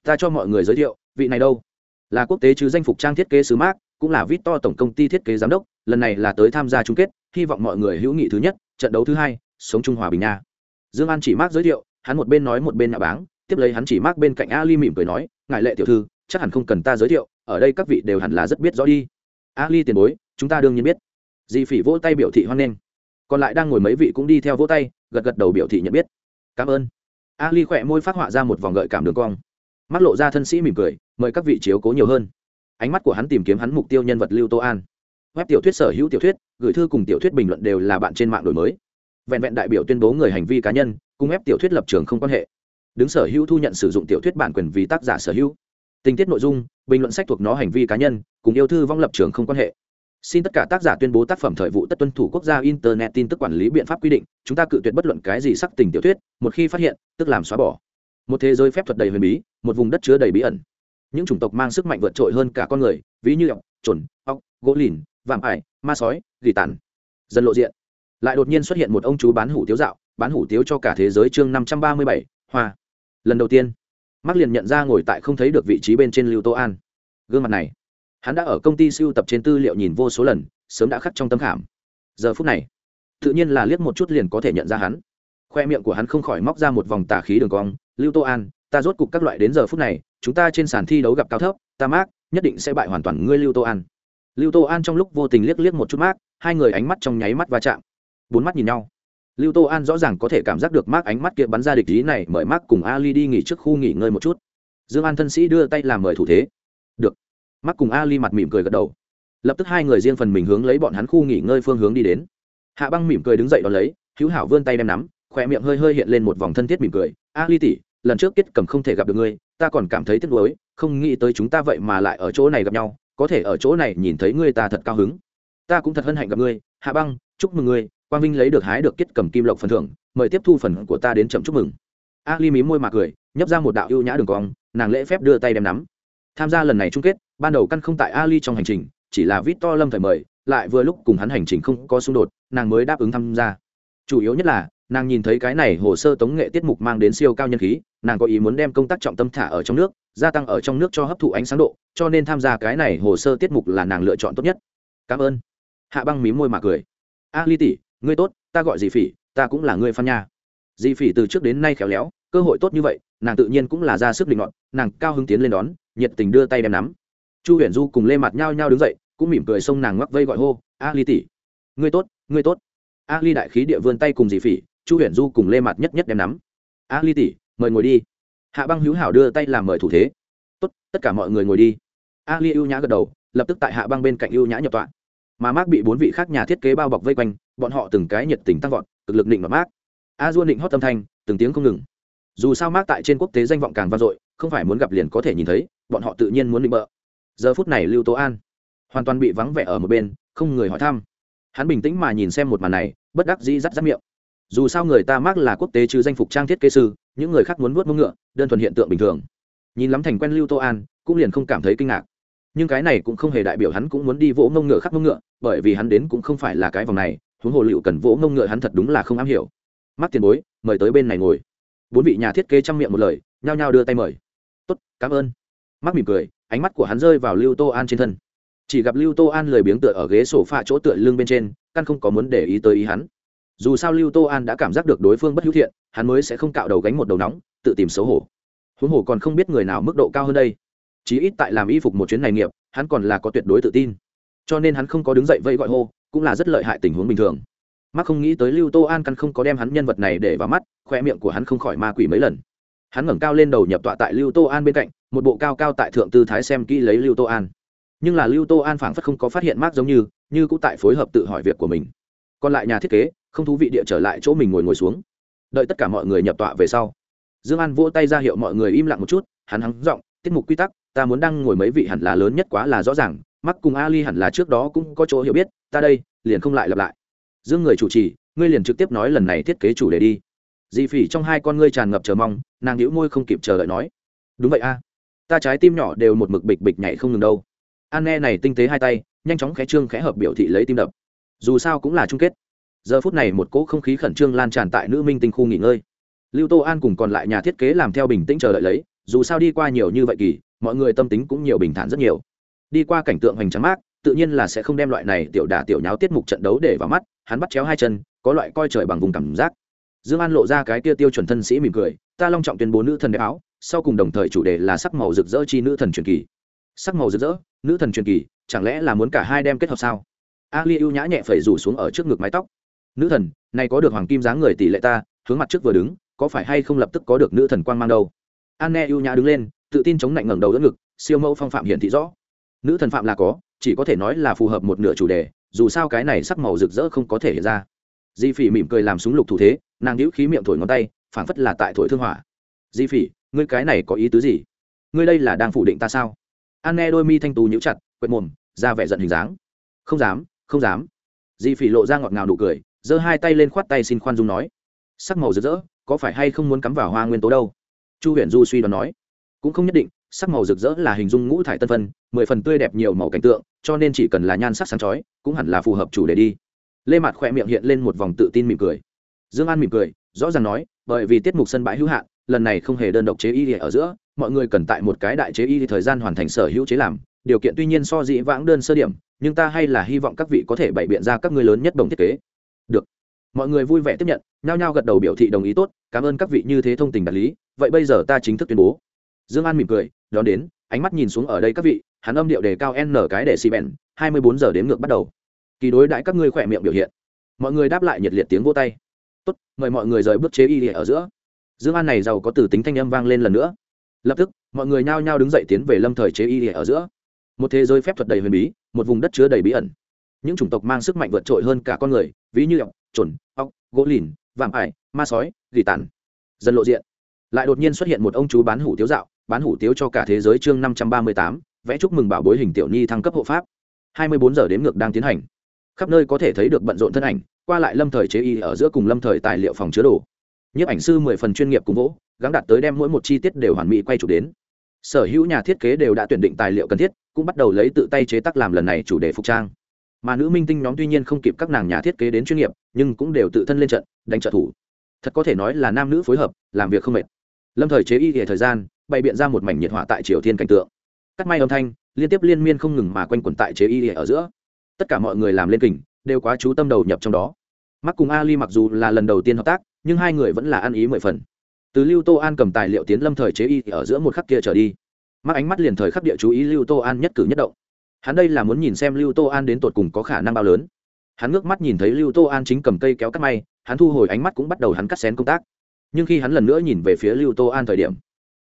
Ta cho mọi người giới thiệu, vị này đâu? Là quốc tế chứ danh phục trang thiết kế sứ mark, cũng là vít to tổng công ty thiết kế giám đốc, lần này là tới tham gia chung kết, hy vọng mọi người hữu nghị thứ nhất, trận đấu thứ hai, sống trung hòa bình nha. Dương an chỉ mark giới thiệu, hắn một bên nói một bên nhà báng, tiếp lấy hắn chỉ mark bên cạnh ali mỉm cười nói ngại lệ tiểu thư chắc hẳn không cần ta giới thiệu, ở đây các vị đều hẳn là rất biết rõ đi. Ali tiền bối, chúng ta đương nhiên biết. Di phỉ vỗ tay biểu thị hoan nghênh. Còn lại đang ngồi mấy vị cũng đi theo vỗ tay, gật gật đầu biểu thị nhận biết. Cảm ơn. Ali khỏe môi phát họa ra một vòng gợi cảm đường cong. Mắt lộ ra thân sĩ mỉm cười, mời các vị chiếu cố nhiều hơn. Ánh mắt của hắn tìm kiếm hắn mục tiêu nhân vật lưu tô an. Web tiểu thuyết sở hữu tiểu thuyết, gửi thư cùng tiểu thuyết bình luận đều là bạn trên mạng đổi mới. Vẹn vẹn đại biểu tuyên bố người hành vi cá nhân, cùng web tiểu thuyết lập trường không quan hệ. Đứng sở hữu thu nhận sử dụng tiểu thuyết bản quyền vì tác giả sở hữu tình tiết nội dung bình luận sách thuộc nó hành vi cá nhân cùng yêu thư vong lập trường không quan hệ. Xin tất cả tác giả tuyên bố tác phẩm thời vụ tất tuân thủ quốc gia internet tin tức quản lý biện pháp quy định chúng ta cự tuyệt bất luận cái gì sắc tình tiểu thuyết một khi phát hiện tức làm xóa bỏ. Một thế giới phép thuật đầy huyền bí một vùng đất chứa đầy bí ẩn. Những chủng tộc mang sức mạnh vượt trội hơn cả con người ví như ọc chuẩn, ọc gỗ lìn vạm ải ma sói gỉ tàn. Dần lộ diện. Lại đột nhiên xuất hiện một ông chú bán hủ tiếu dạo bán hủ tiếu cho cả thế giới chương năm trăm ba mươi bảy hoa. Lần đầu tiên mắc liền nhận ra ngồi tại không thấy được vị trí bên trên lưu tô an. Gương mặt này, hắn đã ở công ty siêu tập trên tư liệu nhìn vô số lần, sớm đã khắc trong tâm khảm. Giờ phút này, tự nhiên là liếc một chút liền có thể nhận ra hắn. Khoe miệng của hắn không khỏi móc ra một vòng tà khí đường cong. Lưu tô an, ta rốt cục các loại đến giờ phút này, chúng ta trên sàn thi đấu gặp cao thấp, ta mác nhất định sẽ bại hoàn toàn ngươi lưu tô an. Lưu tô an trong lúc vô tình liếc liếc một chút mác hai người ánh mắt trong nháy mắt va chạm. Bốn mắt nhìn nhau lưu tô an rõ ràng có thể cảm giác được mác ánh mắt kia bắn ra địch ý này, mời mác cùng ali đi nghỉ trước khu nghỉ ngơi một chút. Dương an thân sĩ đưa tay làm mời thủ thế. Được. Mác cùng ali mặt mỉm cười gật đầu. Lập tức hai người riêng phần mình hướng lấy bọn hắn khu nghỉ ngơi phương hướng đi đến. Hạ băng mỉm cười đứng dậy đón lấy, hữu hảo vươn tay đem nắm, khỏe miệng hơi hơi hiện lên một vòng thân thiết mỉm cười. Ali tỉ lần trước kết cầm không thể gặp được ngươi, ta còn cảm thấy tiếc nuối, không nghĩ tới chúng ta vậy mà lại ở chỗ này gặp nhau, có thể ở chỗ này nhìn thấy ngươi ta thật cao hứng. Ta cũng thật hân hạnh gặp ngươi. Hạ băng, chúc mừng ngươi quang vinh lấy được hái được kết cầm kim lộc phần thưởng, mời tiếp thu phần của ta đến chậm chúc mừng. Ali mí môi mà cười, nhấp ra một đạo ưu nhã đường cong, nàng lễ phép đưa tay đem nắm. Tham gia lần này chung kết, ban đầu căn không tại ali trong hành trình, chỉ là vít to lâm phải mời, lại vừa lúc cùng hắn hành trình không có xung đột, nàng mới đáp ứng tham gia. Chủ yếu nhất là, nàng nhìn thấy cái này hồ sơ tống nghệ tiết mục mang đến siêu cao nhân khí, nàng có ý muốn đem công tác trọng tâm thả ở trong nước, gia tăng ở trong nước cho hấp thụ ánh sáng độ, cho nên tham gia cái này hồ sơ tiết mục là nàng lựa chọn tốt nhất. Cảm ơn. Hạ băng mí môi mà cười. A ly tỷ ngươi tốt, ta gọi dì phỉ, ta cũng là ngươi phan nha. Dì phỉ từ trước đến nay khéo léo, cơ hội tốt như vậy, nàng tự nhiên cũng là ra sức định ngọn nàng cao hứng tiến lên đón, nhiệt tình đưa tay đem nắm. Chu huyền du cùng lê mặt nhau nhau đứng dậy, cũng mỉm cười xông nàng ngoắc vây gọi hô, a ly tỷ, ngươi tốt ngươi tốt. A ly đại khí địa vươn tay cùng dì phỉ, chu huyền du cùng lê mặt nhất nhất đem nắm. A ly tỷ, mời ngồi đi. Hạ băng hữu hảo đưa tay làm mời thủ thế. Tốt, tất cả mọi người ngồi đi. A ly ưu nhã gật đầu, lập tức tại hạ băng bên cạnh ưu nhã nhập tọa. Mà mác bị bốn vị khác nhà thiết kế bao bọc vây quanh bọn họ từng cái nhiệt tình tăng vọt cực lực định và mát, a dua định hót âm thanh từng tiếng không ngừng. Dù sao mát tại trên quốc tế danh vọng càng vang dội không phải muốn gặp liền có thể nhìn thấy bọn họ tự nhiên muốn định bợ. Giờ phút này lưu tố an hoàn toàn bị vắng vẻ ở một bên không người hỏi thăm. Hắn bình tĩnh mà nhìn xem một màn này bất đắc dĩ rắt rắt miệng. Dù sao người ta mát là quốc tế chứ danh phục trang thiết kế sư những người khác muốn vuốt mông ngựa đơn thuần hiện tượng bình thường. Nhìn lắm thành quen lưu tô an cũng liền không cảm thấy kinh ngạc. Nhưng cái này cũng không hề đại biểu hắn cũng muốn đi vỗ mông ngựa khắc mông ngựa bởi vì hắn đến cũng không phải là cái vòng này huống hồ liệu cần vỗ mông ngựa hắn thật đúng là không am hiểu. Mắc tiền bối, mời tới bên này ngồi. Bốn vị nhà thiết kế chăm miệng một lời, nhao nhao đưa tay mời. Tốt, cảm ơn. Mắc mỉm cười, ánh mắt của hắn rơi vào lưu tô an trên thân. Chỉ gặp lưu tô an lười biếng tựa ở ghế sổ pha chỗ tựa lưng bên trên, căn không có muốn để ý tới ý hắn. Dù sao lưu tô an đã cảm giác được đối phương bất hữu thiện, hắn mới sẽ không cạo đầu gánh một đầu nóng, tự tìm xấu hổ. Huống hồ còn không biết người nào mức độ cao hơn đây. Chí ít tại làm y phục một chuyến này nghiệp, hắn còn là có tuyệt đối tự tin. Cho nên hắn không có đứng dậy vẫy gọi hô cũng là rất lợi hại tình huống bình thường. Mắc không nghĩ tới lưu tô an căn không có đem hắn nhân vật này để vào mắt, khoe miệng của hắn không khỏi ma quỷ mấy lần. Hắn ngẩng cao lên đầu nhập tọa tại lưu tô an bên cạnh, một bộ cao cao tại thượng tư thái xem kỹ lấy lưu tô an. Nhưng là lưu tô an phảng phất không có phát hiện mác giống như như cũng tại phối hợp tự hỏi việc của mình. Còn lại nhà thiết kế, không thú vị địa trở lại chỗ mình ngồi ngồi xuống. Đợi tất cả mọi người nhập tọa về sau, dương an vỗ tay ra hiệu mọi người im lặng một chút, hắn hắng giọng, tiết mục quy tắc, ta muốn đăng ngồi mấy vị hẳn là lớn nhất quá là rõ ràng mắc cùng ali hẳn là trước đó cũng có chỗ hiểu biết, ta đây, liền không lại lặp lại. Dương người chủ trì, ngươi liền trực tiếp nói lần này thiết kế chủ đề đi. Dì phỉ trong hai con ngươi tràn ngập chờ mong, nàng đĩu môi không kịp chờ đợi nói. Đúng vậy a. Ta trái tim nhỏ đều một mực bịch bịch nhảy không ngừng đâu. An nghe này tinh tế hai tay, nhanh chóng khẽ trương khẽ hợp biểu thị lấy tim đập. Dù sao cũng là chung kết. Giờ phút này một cỗ không khí khẩn trương lan tràn tại nữ minh tinh khu nghỉ ngơi. Lưu tô an cùng còn lại nhà thiết kế làm theo bình tĩnh chờ đợi lấy, dù sao đi qua nhiều như vậy kỳ, mọi người tâm tính cũng nhiều bình thản rất nhiều đi qua cảnh tượng hoành tráng mát, tự nhiên là sẽ không đem loại này tiểu đả tiểu nháo tiết mục trận đấu để vào mắt, hắn bắt chéo hai chân, có loại coi trời bằng vùng cảm giác. Dương an lộ ra cái kia tiêu chuẩn thân sĩ mỉm cười, ta long trọng tuyên bố nữ thần đẹp áo, sau cùng đồng thời chủ đề là sắc màu rực rỡ chi nữ thần truyền kỳ. Sắc màu rực rỡ, nữ thần truyền kỳ, chẳng lẽ là muốn cả hai đem kết hợp sao? Ali ưu nhã nhẹ phẩy rủ xuống ở trước ngực mái tóc. Nữ thần, này có được hoàng kim dáng người tỷ lệ ta, hướng mặt trước vừa đứng, có phải hay không lập tức có được nữ thần quang mang đâu? Anne ưu nhã đứng lên, tự tin chống lạnh ngẩng đầu đỡ ngực, siêu mẫu phong phạm hiển thị rõ nữ thần phạm là có, chỉ có thể nói là phù hợp một nửa chủ đề, dù sao cái này sắc màu rực rỡ không có thể hiện ra. Di phỉ mỉm cười làm súng lục thủ thế, nàng đĩu khí miệng thổi ngón tay, phảng phất là tại thổi thương hỏa. Di phỉ, ngươi cái này có ý tứ gì? Ngươi đây là đang phủ định ta sao? An nghe đôi mi thanh tú nhíu chặt quệt mồm, ra vẻ giận hình dáng. Không dám không dám. Di phỉ lộ ra ngọt ngào nụ cười, giơ hai tay lên khoát tay xin khoan dung nói. Sắc màu rực rỡ, có phải hay không muốn cắm vào hoa nguyên tố đâu? Chu huyền du suy đoán nói. Cũng không nhất định sắc màu rực rỡ là hình dung ngũ thải tân phân, mười phần tươi đẹp nhiều màu cảnh tượng, cho nên chỉ cần là nhan sắc sáng chói, cũng hẳn là phù hợp chủ đề đi. Lê mặt khỏe miệng hiện lên một vòng tự tin mỉm cười. Dương an mỉm cười, rõ ràng nói, bởi vì tiết mục sân bãi hữu hạn, lần này không hề đơn độc chế y ở giữa, mọi người cần tại một cái đại chế y thời gian hoàn thành sở hữu chế làm. Điều kiện tuy nhiên so dĩ vãng đơn sơ điểm, nhưng ta hay là hy vọng các vị có thể bày biện ra các người lớn nhất đồng thiết kế. Được. Mọi người vui vẻ tiếp nhận, nhao nhao gật đầu biểu thị đồng ý tốt, cảm ơn các vị như thế thông tình đạt lý, vậy bây giờ ta chính thức tuyên bố dương an mỉm cười, đón đến, ánh mắt nhìn xuống ở đây các vị, hắn âm điệu đề cao n cái để xì bèn, hai mươi bốn giờ đến ngược bắt đầu. Kỳ đối đãi các ngươi khỏe miệng biểu hiện. Mọi người đáp lại nhiệt liệt tiếng vô tay. Tốt, mời mọi người rời bước chế y ở giữa. Dương an này giàu có từ tính thanh âm vang lên lần nữa. Lập tức, mọi người nhao nhao đứng dậy tiến về lâm thời chế y ở giữa. Một thế giới phép thuật đầy huyền bí, một vùng đất chứa đầy bí ẩn. Những chủng tộc mang sức mạnh vượt trội hơn cả con người, ví như ọc chuẩn ọc gỗ lìn, vạm ải, ma sói, gỉ tàn. Dần lộ diện. Lại đột nhiên xuất hiện một ông chú bán hủ tiếu dạo bán hủ tiếu cho cả thế giới chương năm trăm ba mươi tám, vẽ chúc mừng bảo bối hình tiểu nhi thăng cấp hộ pháp. Hai mươi bốn giờ đếm ngược đang tiến hành. Khắp nơi có thể thấy được bận rộn thân ảnh, qua lại lâm thời chế y ở giữa cùng lâm thời tài liệu phòng chứa đồ. Nhiếp ảnh sư mười phần chuyên nghiệp cùng vỗ, gắng đạt tới đem mỗi một chi tiết đều hoàn mỹ quay chụp đến. Sở hữu nhà thiết kế đều đã tuyển định tài liệu cần thiết, cũng bắt đầu lấy tự tay chế tác làm lần này chủ đề phục trang. Mà nữ minh tinh nhóm tuy nhiên không kịp các nàng nhà thiết kế đến chuyên nghiệp, nhưng cũng đều tự thân lên trận, đánh trợ thủ. Thật có thể nói là nam nữ phối hợp, làm việc không mệt. Lâm thời chế y hệ thời gian bày biện ra một mảnh nhiệt hỏa tại triều thiên cảnh tượng. Cắt may âm thanh, liên tiếp liên miên không ngừng mà quanh quẩn tại chế y ở giữa. Tất cả mọi người làm lên kình, đều quá chú tâm đầu nhập trong đó. Mắc cùng ali mặc dù là lần đầu tiên hợp tác, nhưng hai người vẫn là ăn ý mười phần. Từ lưu tô an cầm tài liệu tiến lâm thời chế y ở giữa một khắc kia trở đi. Mắc ánh mắt liền thời khắc địa chú ý lưu tô an nhất cử nhất động. Hắn đây là muốn nhìn xem lưu tô an đến tột cùng có khả năng bao lớn. Hắn ngước mắt nhìn thấy lưu tô an chính cầm cây kéo cắt may, hắn thu hồi ánh mắt cũng bắt đầu hắn cắt xén công tác. Nhưng khi hắn lần nữa nhìn về phía lưu tô an thời điểm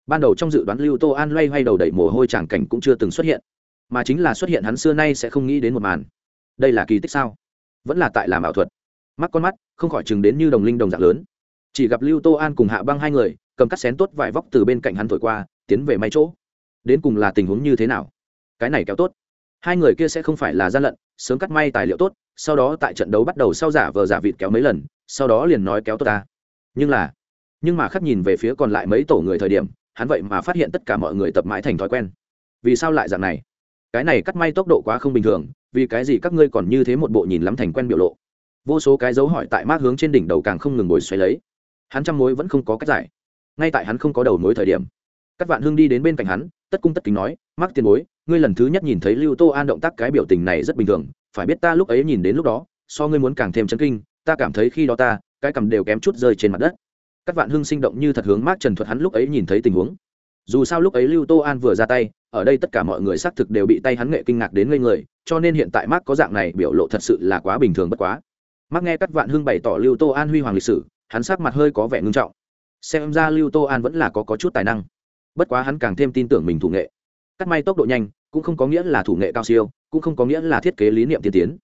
ban đầu trong dự đoán lưu tô an loay hoay đầu đẩy mồ hôi tràng cảnh cũng chưa từng xuất hiện, mà chính là xuất hiện hắn xưa nay sẽ không nghĩ đến một màn. Đây là kỳ tích sao? Vẫn là tại làm ảo thuật. Mắt con mắt, không khỏi chừng đến như đồng linh đồng dạng lớn. Chỉ gặp lưu tô an cùng hạ băng hai người, cầm cắt xén tốt vải vóc từ bên cạnh hắn thổi qua, tiến về may chỗ. Đến cùng là tình huống như thế nào? Cái này kéo tốt. Hai người kia sẽ không phải là gian lận, sớm cắt may tài liệu tốt, sau đó tại trận đấu bắt đầu sau giả vờ giả vịt kéo mấy lần, sau đó liền nói kéo tốt ta. Nhưng là, nhưng mà khắc nhìn về phía còn lại mấy tổ người thời điểm hắn vậy mà phát hiện tất cả mọi người tập mãi thành thói quen. Vì sao lại dạng này? Cái này cắt may tốc độ quá không bình thường, vì cái gì các ngươi còn như thế một bộ nhìn lắm thành quen biểu lộ? Vô số cái dấu hỏi tại mát hướng trên đỉnh đầu càng không ngừng ngồi xoáy lấy. Hắn trăm mối vẫn không có cách giải. Ngay tại hắn không có đầu mối thời điểm các vạn hương đi đến bên cạnh hắn, tất cung tất kính nói mắc tiền bối, ngươi lần thứ nhất nhìn thấy lưu tô an động tác cái biểu tình này rất bình thường, phải biết ta lúc ấy nhìn đến lúc đó, so ngươi muốn càng thêm chấn kinh, ta cảm thấy khi đó ta, cái cầm đều kém chút rơi trên mặt đất các vạn hưng sinh động như thật hướng mát trần thuật hắn lúc ấy nhìn thấy tình huống. Dù sao lúc ấy lưu tô an vừa ra tay ở đây tất cả mọi người xác thực đều bị tay hắn nghệ kinh ngạc đến ngây người cho nên hiện tại mác có dạng này biểu lộ thật sự là quá bình thường bất quá. Mác nghe các vạn hưng bày tỏ lưu tô an huy hoàng lịch sử hắn sắc mặt hơi có vẻ ngưng trọng. Xem ra lưu tô an vẫn là có, có chút tài năng. Bất quá hắn càng thêm tin tưởng mình thủ nghệ. Cắt may tốc độ nhanh cũng không có nghĩa là thủ nghệ cao siêu cũng không có nghĩa là thiết kế lý niệm tiên tiến.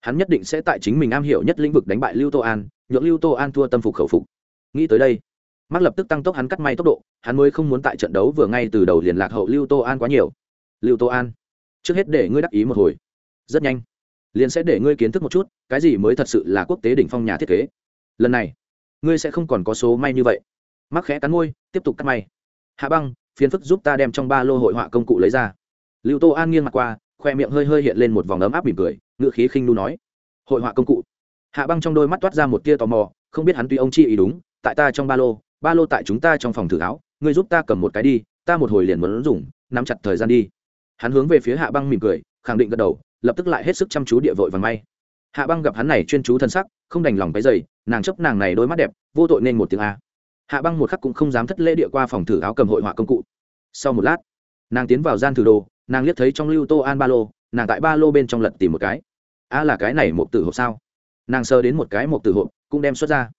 Hắn nhất định sẽ tại chính mình am hiểu nhất lĩnh vực đánh bại lưu tô an nhượng lưu tô an thua tâm phục khẩu phục nghĩ tới đây mắc lập tức tăng tốc hắn cắt may tốc độ, hắn mới không muốn tại trận đấu vừa ngay từ đầu liền lạc hậu lưu tô an quá nhiều. Lưu tô an, trước hết để ngươi đắc ý một hồi. Rất nhanh, liền sẽ để ngươi kiến thức một chút, cái gì mới thật sự là quốc tế đỉnh phong nhà thiết kế. Lần này, ngươi sẽ không còn có số may như vậy. Mắc khẽ cắn môi, tiếp tục cắt may hạ băng phiến phức giúp ta đem trong ba lô hội họa công cụ lấy ra. Lưu tô an nghiêng mặt qua, khoe miệng hơi hơi hiện lên một vòng ấm áp mỉm cười ngự khí khinh nu nói. Hội họa công cụ. Hạ băng trong đôi mắt toát ra một tia tò mò, không biết hắn tuy ông chi ý đúng tại ta trong ba lô ba lô tại chúng ta trong phòng thử áo ngươi giúp ta cầm một cái đi, ta một hồi liền muốn dùng, nắm chặt thời gian đi. Hắn hướng về phía hạ băng mỉm cười, khẳng định gật đầu, lập tức lại hết sức chăm chú địa vội vàng may hạ băng gặp hắn này chuyên chú thân sắc, không đành lòng cái dày nàng chấp nàng này đôi mắt đẹp, vô tội nên một tiếng a. Hạ băng một khắc cũng không dám thất lễ địa qua phòng thử áo cầm hội họa công cụ. Sau một lát, nàng tiến vào gian thử đồ, nàng liếc thấy trong lưu tô an ba lô, nàng tại ba lô bên trong lật tìm một cái. A là cái này một tử hộp sao? Nàng sơ đến một cái một tử hộp, cũng đem xuất ra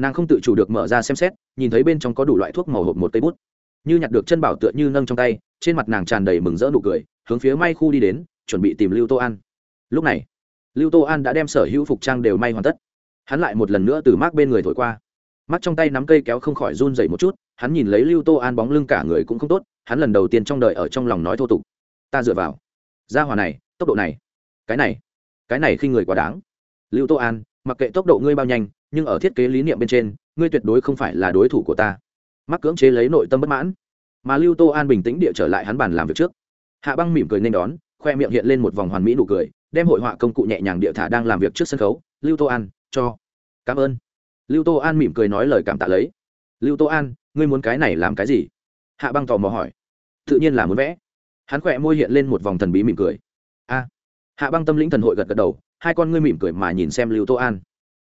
nàng không tự chủ được mở ra xem xét, nhìn thấy bên trong có đủ loại thuốc màu hộp một cây bút. Như nhặt được chân bảo tựa như nâng trong tay, trên mặt nàng tràn đầy mừng rỡ nụ cười, hướng phía may khu đi đến, chuẩn bị tìm lưu tô an. Lúc này, lưu tô an đã đem sở hữu phục trang đều may hoàn tất. Hắn lại một lần nữa từ mác bên người thổi qua. Mắt trong tay nắm cây kéo không khỏi run dậy một chút, hắn nhìn lấy lưu tô an bóng lưng cả người cũng không tốt, hắn lần đầu tiên trong đời ở trong lòng nói thô tục. Ta dựa vào. Ra hòa này, tốc độ này. Cái này. Cái này khi người quá đáng. Lưu tô an, mặc kệ tốc độ ngươi bao nhanh nhưng ở thiết kế lý niệm bên trên, ngươi tuyệt đối không phải là đối thủ của ta. Mắc cưỡng chế lấy nội tâm bất mãn. Mà lưu tô an bình tĩnh địa trở lại hắn bàn làm việc trước. Hạ băng mỉm cười nên đón, khoe miệng hiện lên một vòng hoàn mỹ nụ cười, đem hội họa công cụ nhẹ nhàng địa thả đang làm việc trước sân khấu. Lưu tô an, cho. Cảm ơn. Lưu tô an mỉm cười nói lời cảm tạ lấy. Lưu tô an, ngươi muốn cái này làm cái gì? Hạ băng tò mò hỏi. Tự nhiên là muốn vẽ. Hắn khỏe môi hiện lên một vòng thần bí mỉm cười. A. Hạ băng tâm lĩnh thần hội gật gật đầu, hai con ngươi mỉm cười mà nhìn xem lưu tô an.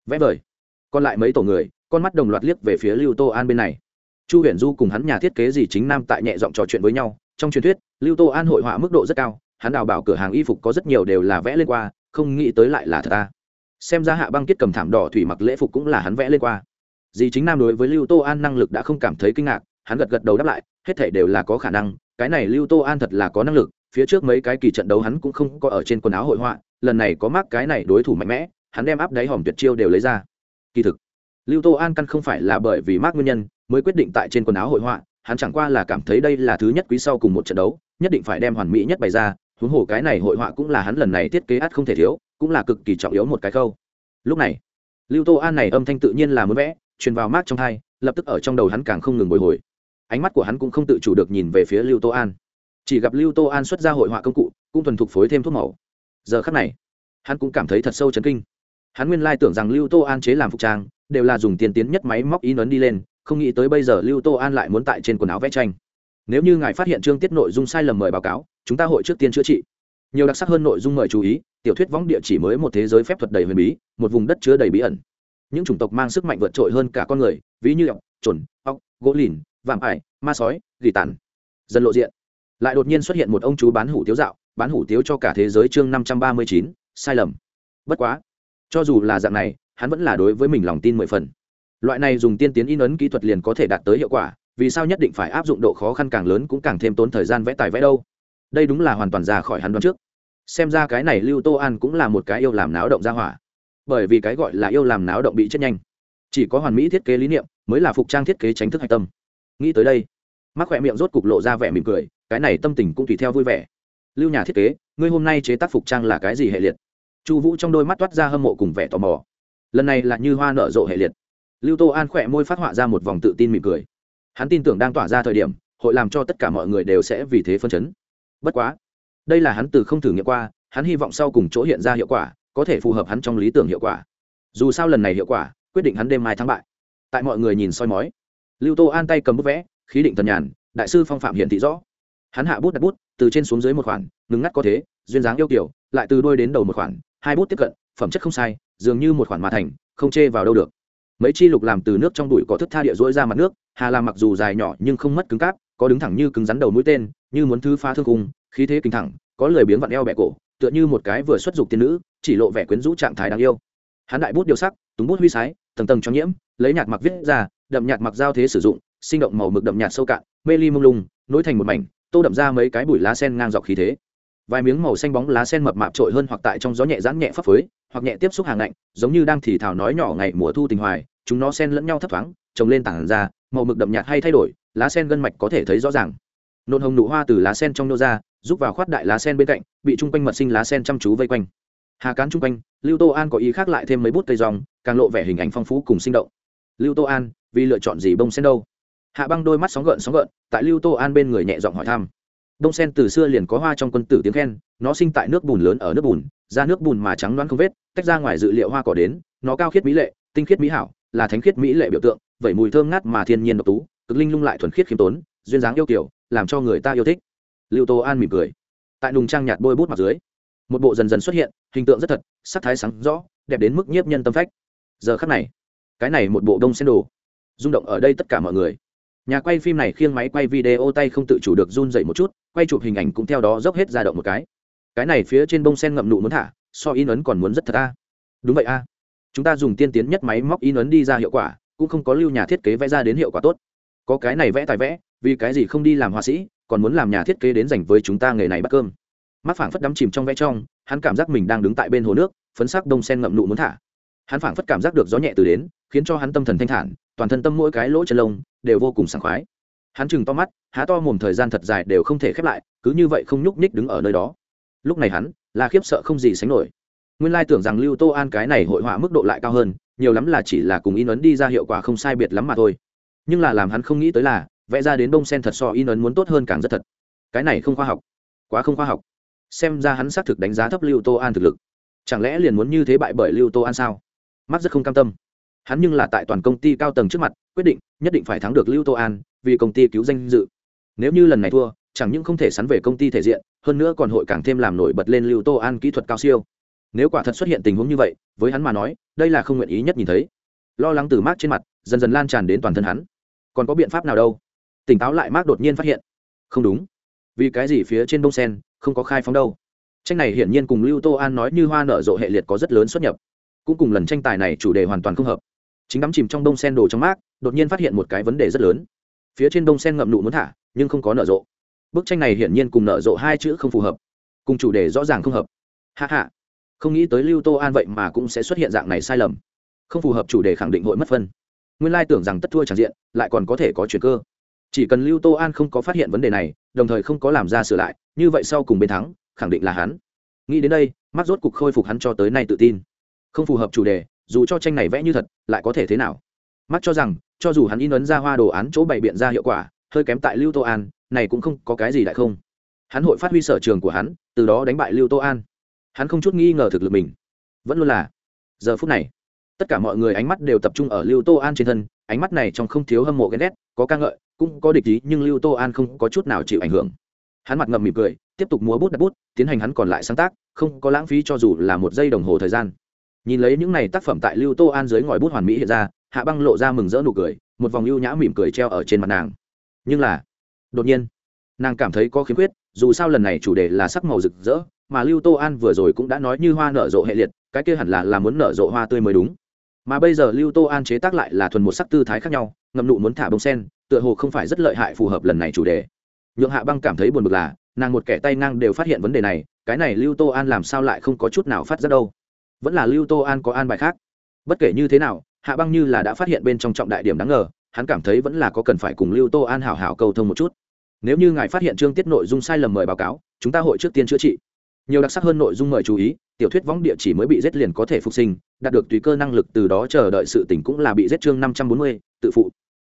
Vẽ vời còn lại mấy tổ người, con mắt đồng loạt liếc về phía lưu tô an bên này. Chu huyền du cùng hắn nhà thiết kế gì chính nam tại nhẹ giọng trò chuyện với nhau. Trong truyền thuyết, lưu tô an hội họa mức độ rất cao, hắn đào bảo cửa hàng y phục có rất nhiều đều là vẽ lên qua, không nghĩ tới lại là thật ta. Xem ra hạ băng kết cầm thảm đỏ thủy mặc lễ phục cũng là hắn vẽ lên qua. Dì chính nam đối với lưu tô an năng lực đã không cảm thấy kinh ngạc, hắn gật gật đầu đáp lại, hết thể đều là có khả năng, cái này lưu tô an thật là có năng lực, phía trước mấy cái kỳ trận đấu hắn cũng không có ở trên quần áo hội họa, lần này có mắc cái này đối thủ mạnh mẽ, hắn đem áp đáy hòm tuyệt chiêu đều lấy ra kỳ thực, lưu tô an căn không phải là bởi vì mắc nguyên nhân mới quyết định tại trên quần áo hội họa, hắn chẳng qua là cảm thấy đây là thứ nhất quý sau cùng một trận đấu, nhất định phải đem hoàn mỹ nhất bày ra, huống hồ cái này hội họa cũng là hắn lần này thiết kế át không thể thiếu, cũng là cực kỳ trọng yếu một cái khâu. Lúc này, lưu tô an này âm thanh tự nhiên là muốn vẽ, truyền vào mát trong thai lập tức ở trong đầu hắn càng không ngừng bồi hồi. Ánh mắt của hắn cũng không tự chủ được nhìn về phía lưu tô an. Chỉ gặp lưu tô an xuất ra hội họa công cụ, cũng thuần thục phối thêm thuốc màu. Giờ khắc này, hắn cũng cảm thấy thật sâu chấn kinh hắn nguyên lai tưởng rằng lưu tô an chế làm phục trang, đều là dùng tiền tiến nhất máy móc in ấn đi lên, không nghĩ tới bây giờ lưu tô an lại muốn tại trên quần áo vẽ tranh. Nếu như ngài phát hiện chương tiết nội dung sai lầm mời báo cáo, chúng ta hội trước tiên chữa trị. Nhiều đặc sắc hơn nội dung mời chú ý, tiểu thuyết võng địa chỉ mới một thế giới phép thuật đầy huyền bí, một vùng đất chứa đầy bí ẩn. Những chủng tộc mang sức mạnh vượt trội hơn cả con người, ví như ọc trồn ọc gỗ lìn, vạm ải, ma sói, gỉ tàn. Dần lộ diện. Lại đột nhiên xuất hiện một ông chú bán hủ tiếu dạo, bán hủ tiếu cho cả thế giới chương năm trăm ba mươi chín, sai lầm. Bất quá cho dù là dạng này, hắn vẫn là đối với mình lòng tin mười phần. Loại này dùng tiên tiến in ấn kỹ thuật liền có thể đạt tới hiệu quả, vì sao nhất định phải áp dụng độ khó khăn càng lớn cũng càng thêm tốn thời gian vẽ tài vẽ đâu? Đây đúng là hoàn toàn ra khỏi hắn đoán trước. Xem ra cái này lưu tô an cũng là một cái yêu làm náo động ra hỏa. Bởi vì cái gọi là yêu làm náo động bị chết nhanh. Chỉ có hoàn mỹ thiết kế lý niệm mới là phục trang thiết kế tránh thức hạch tâm. Nghĩ tới đây mắc khỏe miệng rốt cục lộ ra vẻ mỉm cười, cái này tâm tình cũng tùy theo vui vẻ. Lưu nhà thiết kế, ngươi hôm nay chế tác phục trang là cái gì hệ liệt? Chu vũ trong đôi mắt toát ra hâm mộ cùng vẻ tò mò. Lần này là như hoa nở rộ hệ liệt. Lưu tô an khỏe môi phát họa ra một vòng tự tin mỉm cười. Hắn tin tưởng đang tỏa ra thời điểm, hội làm cho tất cả mọi người đều sẽ vì thế phân chấn. Bất quá, đây là hắn từ không thử nghiệm qua, hắn hy vọng sau cùng chỗ hiện ra hiệu quả, có thể phù hợp hắn trong lý tưởng hiệu quả. Dù sao lần này hiệu quả, quyết định hắn đêm mai thắng bại. Tại mọi người nhìn soi mói, lưu tô an tay cầm bút vẽ, khí định tần nhàn, đại sư phong phạm hiện thị rõ. Hắn hạ bút đặt bút, từ trên xuống dưới một khoản, ngừng ngắt có thế, duyên dáng yêu kiểu, lại từ đôi đến đầu một khoản hai bút tiếp cận, phẩm chất không sai, dường như một khoản mà thành, không chê vào đâu được. Mấy chi lục làm từ nước trong bụi có thức tha địa rỗi ra mặt nước, hà làm mặc dù dài nhỏ nhưng không mất cứng cáp, có đứng thẳng như cứng rắn đầu mũi tên, như muốn thứ phá thương cung, khí thế kinh thẳng, có lười biếng vặn eo bẹ cổ, tựa như một cái vừa xuất dục tiên nữ, chỉ lộ vẻ quyến rũ trạng thái đáng yêu. Hắn đại bút điều sắc, túng bút huy sái, tầng tầng cho nhiễm, lấy nhạt mặc viết ra, đậm nhạt mặc giao thế sử dụng, sinh động màu mực đậm nhạt sâu cạn, mê ly mông lung, nối thành một mảnh, tô đậm ra mấy cái bụi lá sen ngang dọc khí thế vài miếng màu xanh bóng lá sen mập mạp trội hơn hoặc tại trong gió nhẹ giãn nhẹ phấp phới, hoặc nhẹ tiếp xúc hàng lạnh, giống như đang thì thào nói nhỏ ngày mùa thu tình hoài, chúng nó sen lẫn nhau thấp thoáng, trồng lên tảng ra, màu mực đậm nhạt hay thay đổi, lá sen gân mạch có thể thấy rõ ràng. Nôn hồng nụ hoa từ lá sen trong nô ra giúp vào khoát đại lá sen bên cạnh, bị chung quanh mật sinh lá sen chăm chú vây quanh. Hà cán chung quanh, lưu tô an có ý khác lại thêm mấy bút cây rong, càng lộ vẻ hình ảnh phong phú cùng sinh động. Lưu tô an, vì lựa chọn gì bông sen đâu? Hạ băng đôi mắt sóng gợn sóng gợn, tại lưu tô an bên người nhẹ giọng hỏi thăm bông sen từ xưa liền có hoa trong quân tử tiếng khen, nó sinh tại nước bùn lớn ở nước bùn ra nước bùn mà trắng loáng không vết, tách ra ngoài dự liệu hoa cỏ đến, nó cao khiết mỹ lệ, tinh khiết mỹ hảo, là thánh khiết mỹ lệ biểu tượng vậy mùi thơm ngát mà thiên nhiên độc tú, cực linh lung lại thuần khiết khiêm tốn, duyên dáng yêu kiểu làm cho người ta yêu thích. Lưu tô an mỉm cười. Tại nùng trang nhạt bôi bút mặt dưới, một bộ dần dần xuất hiện, hình tượng rất thật, sắc thái sáng rõ, đẹp đến mức nhiếp nhân tâm phách. Giờ khắc này, cái này một bộ đông sen đồ, rung động ở đây tất cả mọi người nhà quay phim này khiêng máy quay video tay không tự chủ được run dậy một chút, quay chụp hình ảnh cũng theo đó dốc hết ra động một cái. Cái này phía trên bông sen ngậm nụ muốn thả, so in ấn còn muốn rất thật a. Đúng vậy a. Chúng ta dùng tiên tiến nhất máy móc in ấn đi ra hiệu quả, cũng không có lưu nhà thiết kế vẽ ra đến hiệu quả tốt. Có cái này vẽ tài vẽ, vì cái gì không đi làm họa sĩ, còn muốn làm nhà thiết kế đến dành với chúng ta nghề này bắt cơm. Mắt phảng phất đắm chìm trong vẽ trong, hắn cảm giác mình đang đứng tại bên hồ nước, phấn sắc đông sen ngậm nụ muốn thả. Hắn phảng phất cảm giác được gió nhẹ từ đến, khiến cho hắn tâm thần thanh thản, toàn thân tâm mỗi cái lỗ chân lông đều vô cùng sảng khoái. Hắn chừng to mắt, há to mồm thời gian thật dài đều không thể khép lại, cứ như vậy không nhúc nhích đứng ở nơi đó. Lúc này hắn, là khiếp sợ không gì sánh nổi. Nguyên lai tưởng rằng lưu tô an cái này hội họa mức độ lại cao hơn, nhiều lắm là chỉ là cùng in ấn đi ra hiệu quả không sai biệt lắm mà thôi. Nhưng là làm hắn không nghĩ tới là, vẽ ra đến bông sen thật so in ấn muốn tốt hơn càng rất thật. Cái này không khoa học. Quá không khoa học. Xem ra hắn xác thực đánh giá thấp lưu tô an thực lực. Chẳng lẽ liền muốn như thế bại bởi lưu tô an sao? Mắt rất không cam tâm hắn nhưng là tại toàn công ty cao tầng trước mặt, quyết định nhất định phải thắng được lưu tô an vì công ty cứu danh dự. Nếu như lần này thua, chẳng những không thể sắn về công ty thể diện, hơn nữa còn hội càng thêm làm nổi bật lên lưu tô an kỹ thuật cao siêu. Nếu quả thật xuất hiện tình huống như vậy, với hắn mà nói, đây là không nguyện ý nhất nhìn thấy. Lo lắng từ mát trên mặt, dần dần lan tràn đến toàn thân hắn. Còn có biện pháp nào đâu? Tỉnh táo lại mát đột nhiên phát hiện. Không đúng. Vì cái gì phía trên đông sen không có khai phóng đâu? Tranh này hiển nhiên cùng lưu tô an nói như hoa nở rộ hệ liệt có rất lớn xuất nhập. Cũng cùng lần tranh tài này chủ đề hoàn toàn không hợp chính đắm chìm trong đông sen đồ trong mát đột nhiên phát hiện một cái vấn đề rất lớn. Phía trên đông sen ngậm nụ muốn thả, nhưng không có nở rộ. Bức tranh này hiển nhiên cùng nở rộ hai chữ không phù hợp. Cùng chủ đề rõ ràng không hợp. Hạ hạ không nghĩ tới lưu tô an vậy mà cũng sẽ xuất hiện dạng này sai lầm. Không phù hợp chủ đề khẳng định hội mất phân. Nguyên lai tưởng rằng tất thua tràn diện, lại còn có thể có chuyện cơ. Chỉ cần lưu tô an không có phát hiện vấn đề này, đồng thời không có làm ra sửa lại, như vậy sau cùng bên thắng, khẳng định là hắn. Nghĩ đến đây mắt rốt cục khôi phục hắn cho tới nay tự tin. Không phù hợp chủ đề dù cho tranh này vẽ như thật, lại có thể thế nào? Mắt cho rằng, cho dù hắn in ấn ra hoa đồ án chỗ bày biện ra hiệu quả, hơi kém tại lưu tô an, này cũng không có cái gì đại không. Hắn hội phát huy sở trường của hắn, từ đó đánh bại lưu tô an. Hắn không chút nghi ngờ thực lực mình. Vẫn luôn là, giờ phút này, tất cả mọi người ánh mắt đều tập trung ở lưu tô an trên thân, ánh mắt này trong không thiếu hâm mộ ghen ghét, có ca ngợi, cũng có địch ý, nhưng lưu tô an không có chút nào chịu ảnh hưởng. Hắn mặt ngầm mỉm cười, tiếp tục múa bút đặt bút, tiến hành hắn còn lại sáng tác, không có lãng phí cho dù là một giây đồng hồ thời gian nhìn lấy những này tác phẩm tại lưu tô an dưới ngòi bút hoàn mỹ hiện ra, hạ băng lộ ra mừng rỡ nụ cười, một vòng ưu nhã mỉm cười treo ở trên mặt nàng. Nhưng là, đột nhiên, nàng cảm thấy có khiếm khuyết, dù sao lần này chủ đề là sắc màu rực rỡ, mà lưu tô an vừa rồi cũng đã nói như hoa nở rộ hệ liệt, cái kia hẳn là là muốn nở rộ hoa tươi mới đúng. Mà bây giờ lưu tô an chế tác lại là thuần một sắc tư thái khác nhau, ngậm nụ muốn thả bông sen, tựa hồ không phải rất lợi hại phù hợp lần này chủ đề. Nhượng hạ băng cảm thấy buồn bực là, nàng một kẻ tay ngang đều phát hiện vấn đề này, cái này lưu tô an làm sao lại không có chút nào phát ra đâu vẫn là lưu tô an có an bài khác. Bất kể như thế nào, hạ băng như là đã phát hiện bên trong trọng đại điểm đáng ngờ, hắn cảm thấy vẫn là có cần phải cùng lưu tô an hảo hảo cầu thông một chút. Nếu như ngài phát hiện chương tiết nội dung sai lầm mời báo cáo, chúng ta hội trước tiên chữa trị. Nhiều đặc sắc hơn nội dung mời chú ý, tiểu thuyết võng địa chỉ mới bị giết liền có thể phục sinh, đạt được tùy cơ năng lực từ đó chờ đợi sự tỉnh cũng là bị giết chương năm trăm bốn mươi, tự phụ.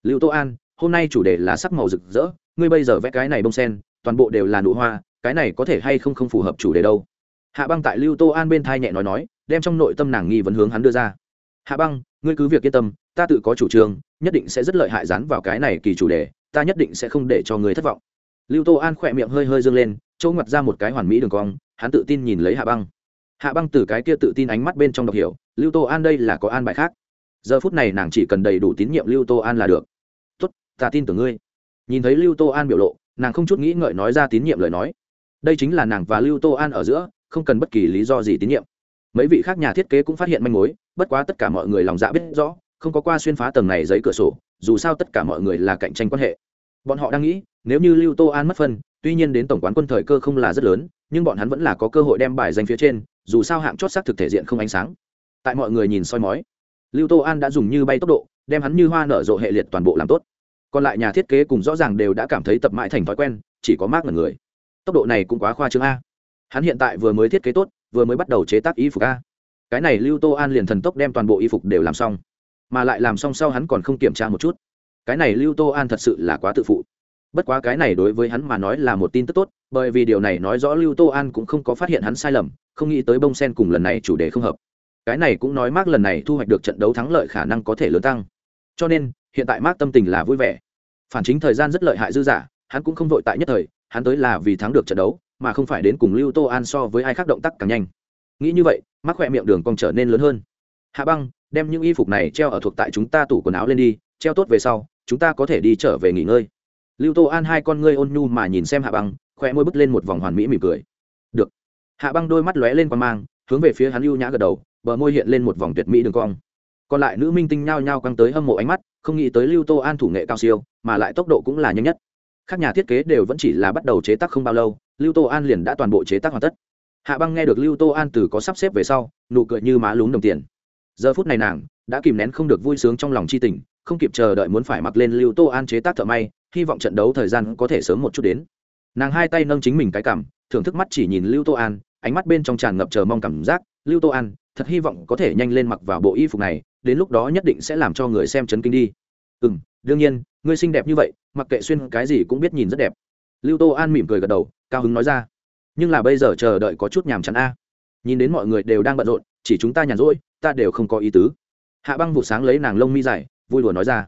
Lưu tô an, hôm nay chủ đề là sắc màu rực rỡ, ngươi bây giờ vẽ cái này bông sen, toàn bộ đều là nụ hoa, cái này có thể hay không không phù hợp chủ đề đâu? Hạ băng tại lưu tô an bên thai nhẹ nói nói, đem trong nội tâm nàng nghi vấn hướng hắn đưa ra. Hạ băng, ngươi cứ việc yên tâm, ta tự có chủ trương, nhất định sẽ rất lợi hại dán vào cái này kỳ chủ đề, ta nhất định sẽ không để cho người thất vọng. Lưu tô an khỏe miệng hơi hơi dâng lên trâu ngoặt ra một cái hoàn mỹ đường cong, hắn tự tin nhìn lấy hạ băng. Hạ băng từ cái kia tự tin ánh mắt bên trong đọc hiểu, lưu tô an đây là có an bài khác. Giờ phút này nàng chỉ cần đầy đủ tín nhiệm lưu tô an là được. Tốt, ta tin tưởng ngươi. Nhìn thấy lưu tô an biểu lộ, nàng không chút nghĩ ngợi nói ra tín nhiệm lời nói. Đây chính là nàng và lưu tô an ở giữa không cần bất kỳ lý do gì tín nhiệm. Mấy vị khác nhà thiết kế cũng phát hiện manh mối, bất quá tất cả mọi người lòng dạ biết rõ, không có qua xuyên phá tầng này giấy cửa sổ, dù sao tất cả mọi người là cạnh tranh quan hệ. Bọn họ đang nghĩ, nếu như lưu tô an mất phân, tuy nhiên đến tổng quán quân thời cơ không là rất lớn, nhưng bọn hắn vẫn là có cơ hội đem bài danh phía trên, dù sao hạng chót xác thực thể diện không ánh sáng. Tại mọi người nhìn soi mói, lưu tô an đã dùng như bay tốc độ, đem hắn như hoa nở rộ hệ liệt toàn bộ làm tốt. Còn lại nhà thiết kế cùng rõ ràng đều đã cảm thấy tập mãi thành thói quen, chỉ có mát là người. Tốc độ này cũng quá khoa trương a hắn hiện tại vừa mới thiết kế tốt, vừa mới bắt đầu chế tác y phục a. Cái này lưu tô an liền thần tốc đem toàn bộ y phục đều làm xong, mà lại làm xong sau hắn còn không kiểm tra một chút. Cái này lưu tô an thật sự là quá tự phụ. Bất quá cái này đối với hắn mà nói là một tin tức tốt, bởi vì điều này nói rõ lưu tô an cũng không có phát hiện hắn sai lầm, không nghĩ tới bông sen cùng lần này chủ đề không hợp. Cái này cũng nói mark lần này thu hoạch được trận đấu thắng lợi khả năng có thể lớn tăng. Cho nên, hiện tại mark tâm tình là vui vẻ. Phản chính thời gian rất lợi hại dư giả hắn cũng không vội tại nhất thời, hắn tới là vì thắng được trận đấu mà không phải đến cùng lưu tô an so với ai khác động tác càng nhanh. Nghĩ như vậy mắc khoe miệng đường còn trở nên lớn hơn. Hạ băng, đem những y phục này treo ở thuộc tại chúng ta tủ quần áo lên đi, treo tốt về sau, chúng ta có thể đi trở về nghỉ ngơi. Lưu tô an hai con ngươi ôn nhu mà nhìn xem hạ băng khoe môi bứt lên một vòng hoàn mỹ mỉm cười. Được. Hạ băng đôi mắt lóe lên qua mang, hướng về phía hắn lưu nhã gật đầu, bờ môi hiện lên một vòng tuyệt mỹ đường cong. Còn lại nữ minh tinh nhao nhao căng tới hâm mộ ánh mắt, không nghĩ tới lưu tô an thủ nghệ cao siêu, mà lại tốc độ cũng là nhanh nhất. Các nhà thiết kế đều vẫn chỉ là bắt đầu chế tác không bao lâu lưu tô an liền đã toàn bộ chế tác hoàn tất. Hạ băng nghe được lưu tô an từ có sắp xếp về sau, nụ cười như má lún đồng tiền. Giờ phút này nàng đã kìm nén không được vui sướng trong lòng c h i tình, không kịp chờ đợi muốn phải mặc lên lưu tô an chế tác thợ may, hy vọng trận đấu thời gian có thể sớm một chút đến. Nàng hai tay nâng chính mình cái cảm thưởng thức mắt chỉ nhìn lưu tô an, ánh mắt bên trong tràn ngập chờ mong cảm giác. Lưu tô an, thật hy vọng có thể nhanh lên mặc vào bộ y phục này, đến lúc đó nhất định sẽ làm cho người xem chấn kinh đi. Ừ m đương nhiên, ngươi xinh đẹp như vậy, mặc kệ xuyên cái gì cũng biết nhìn rất đẹp. Lưu tô an mỉm cười gật đầu cao hứng nói ra. Nhưng là bây giờ chờ đợi có chút nhàm chán a. Nhìn đến mọi người đều đang bận rộn, chỉ chúng ta nhàn rỗi, ta đều không có ý tứ. Hạ băng vụ sáng lấy nàng lông mi dài, vui đùa nói ra.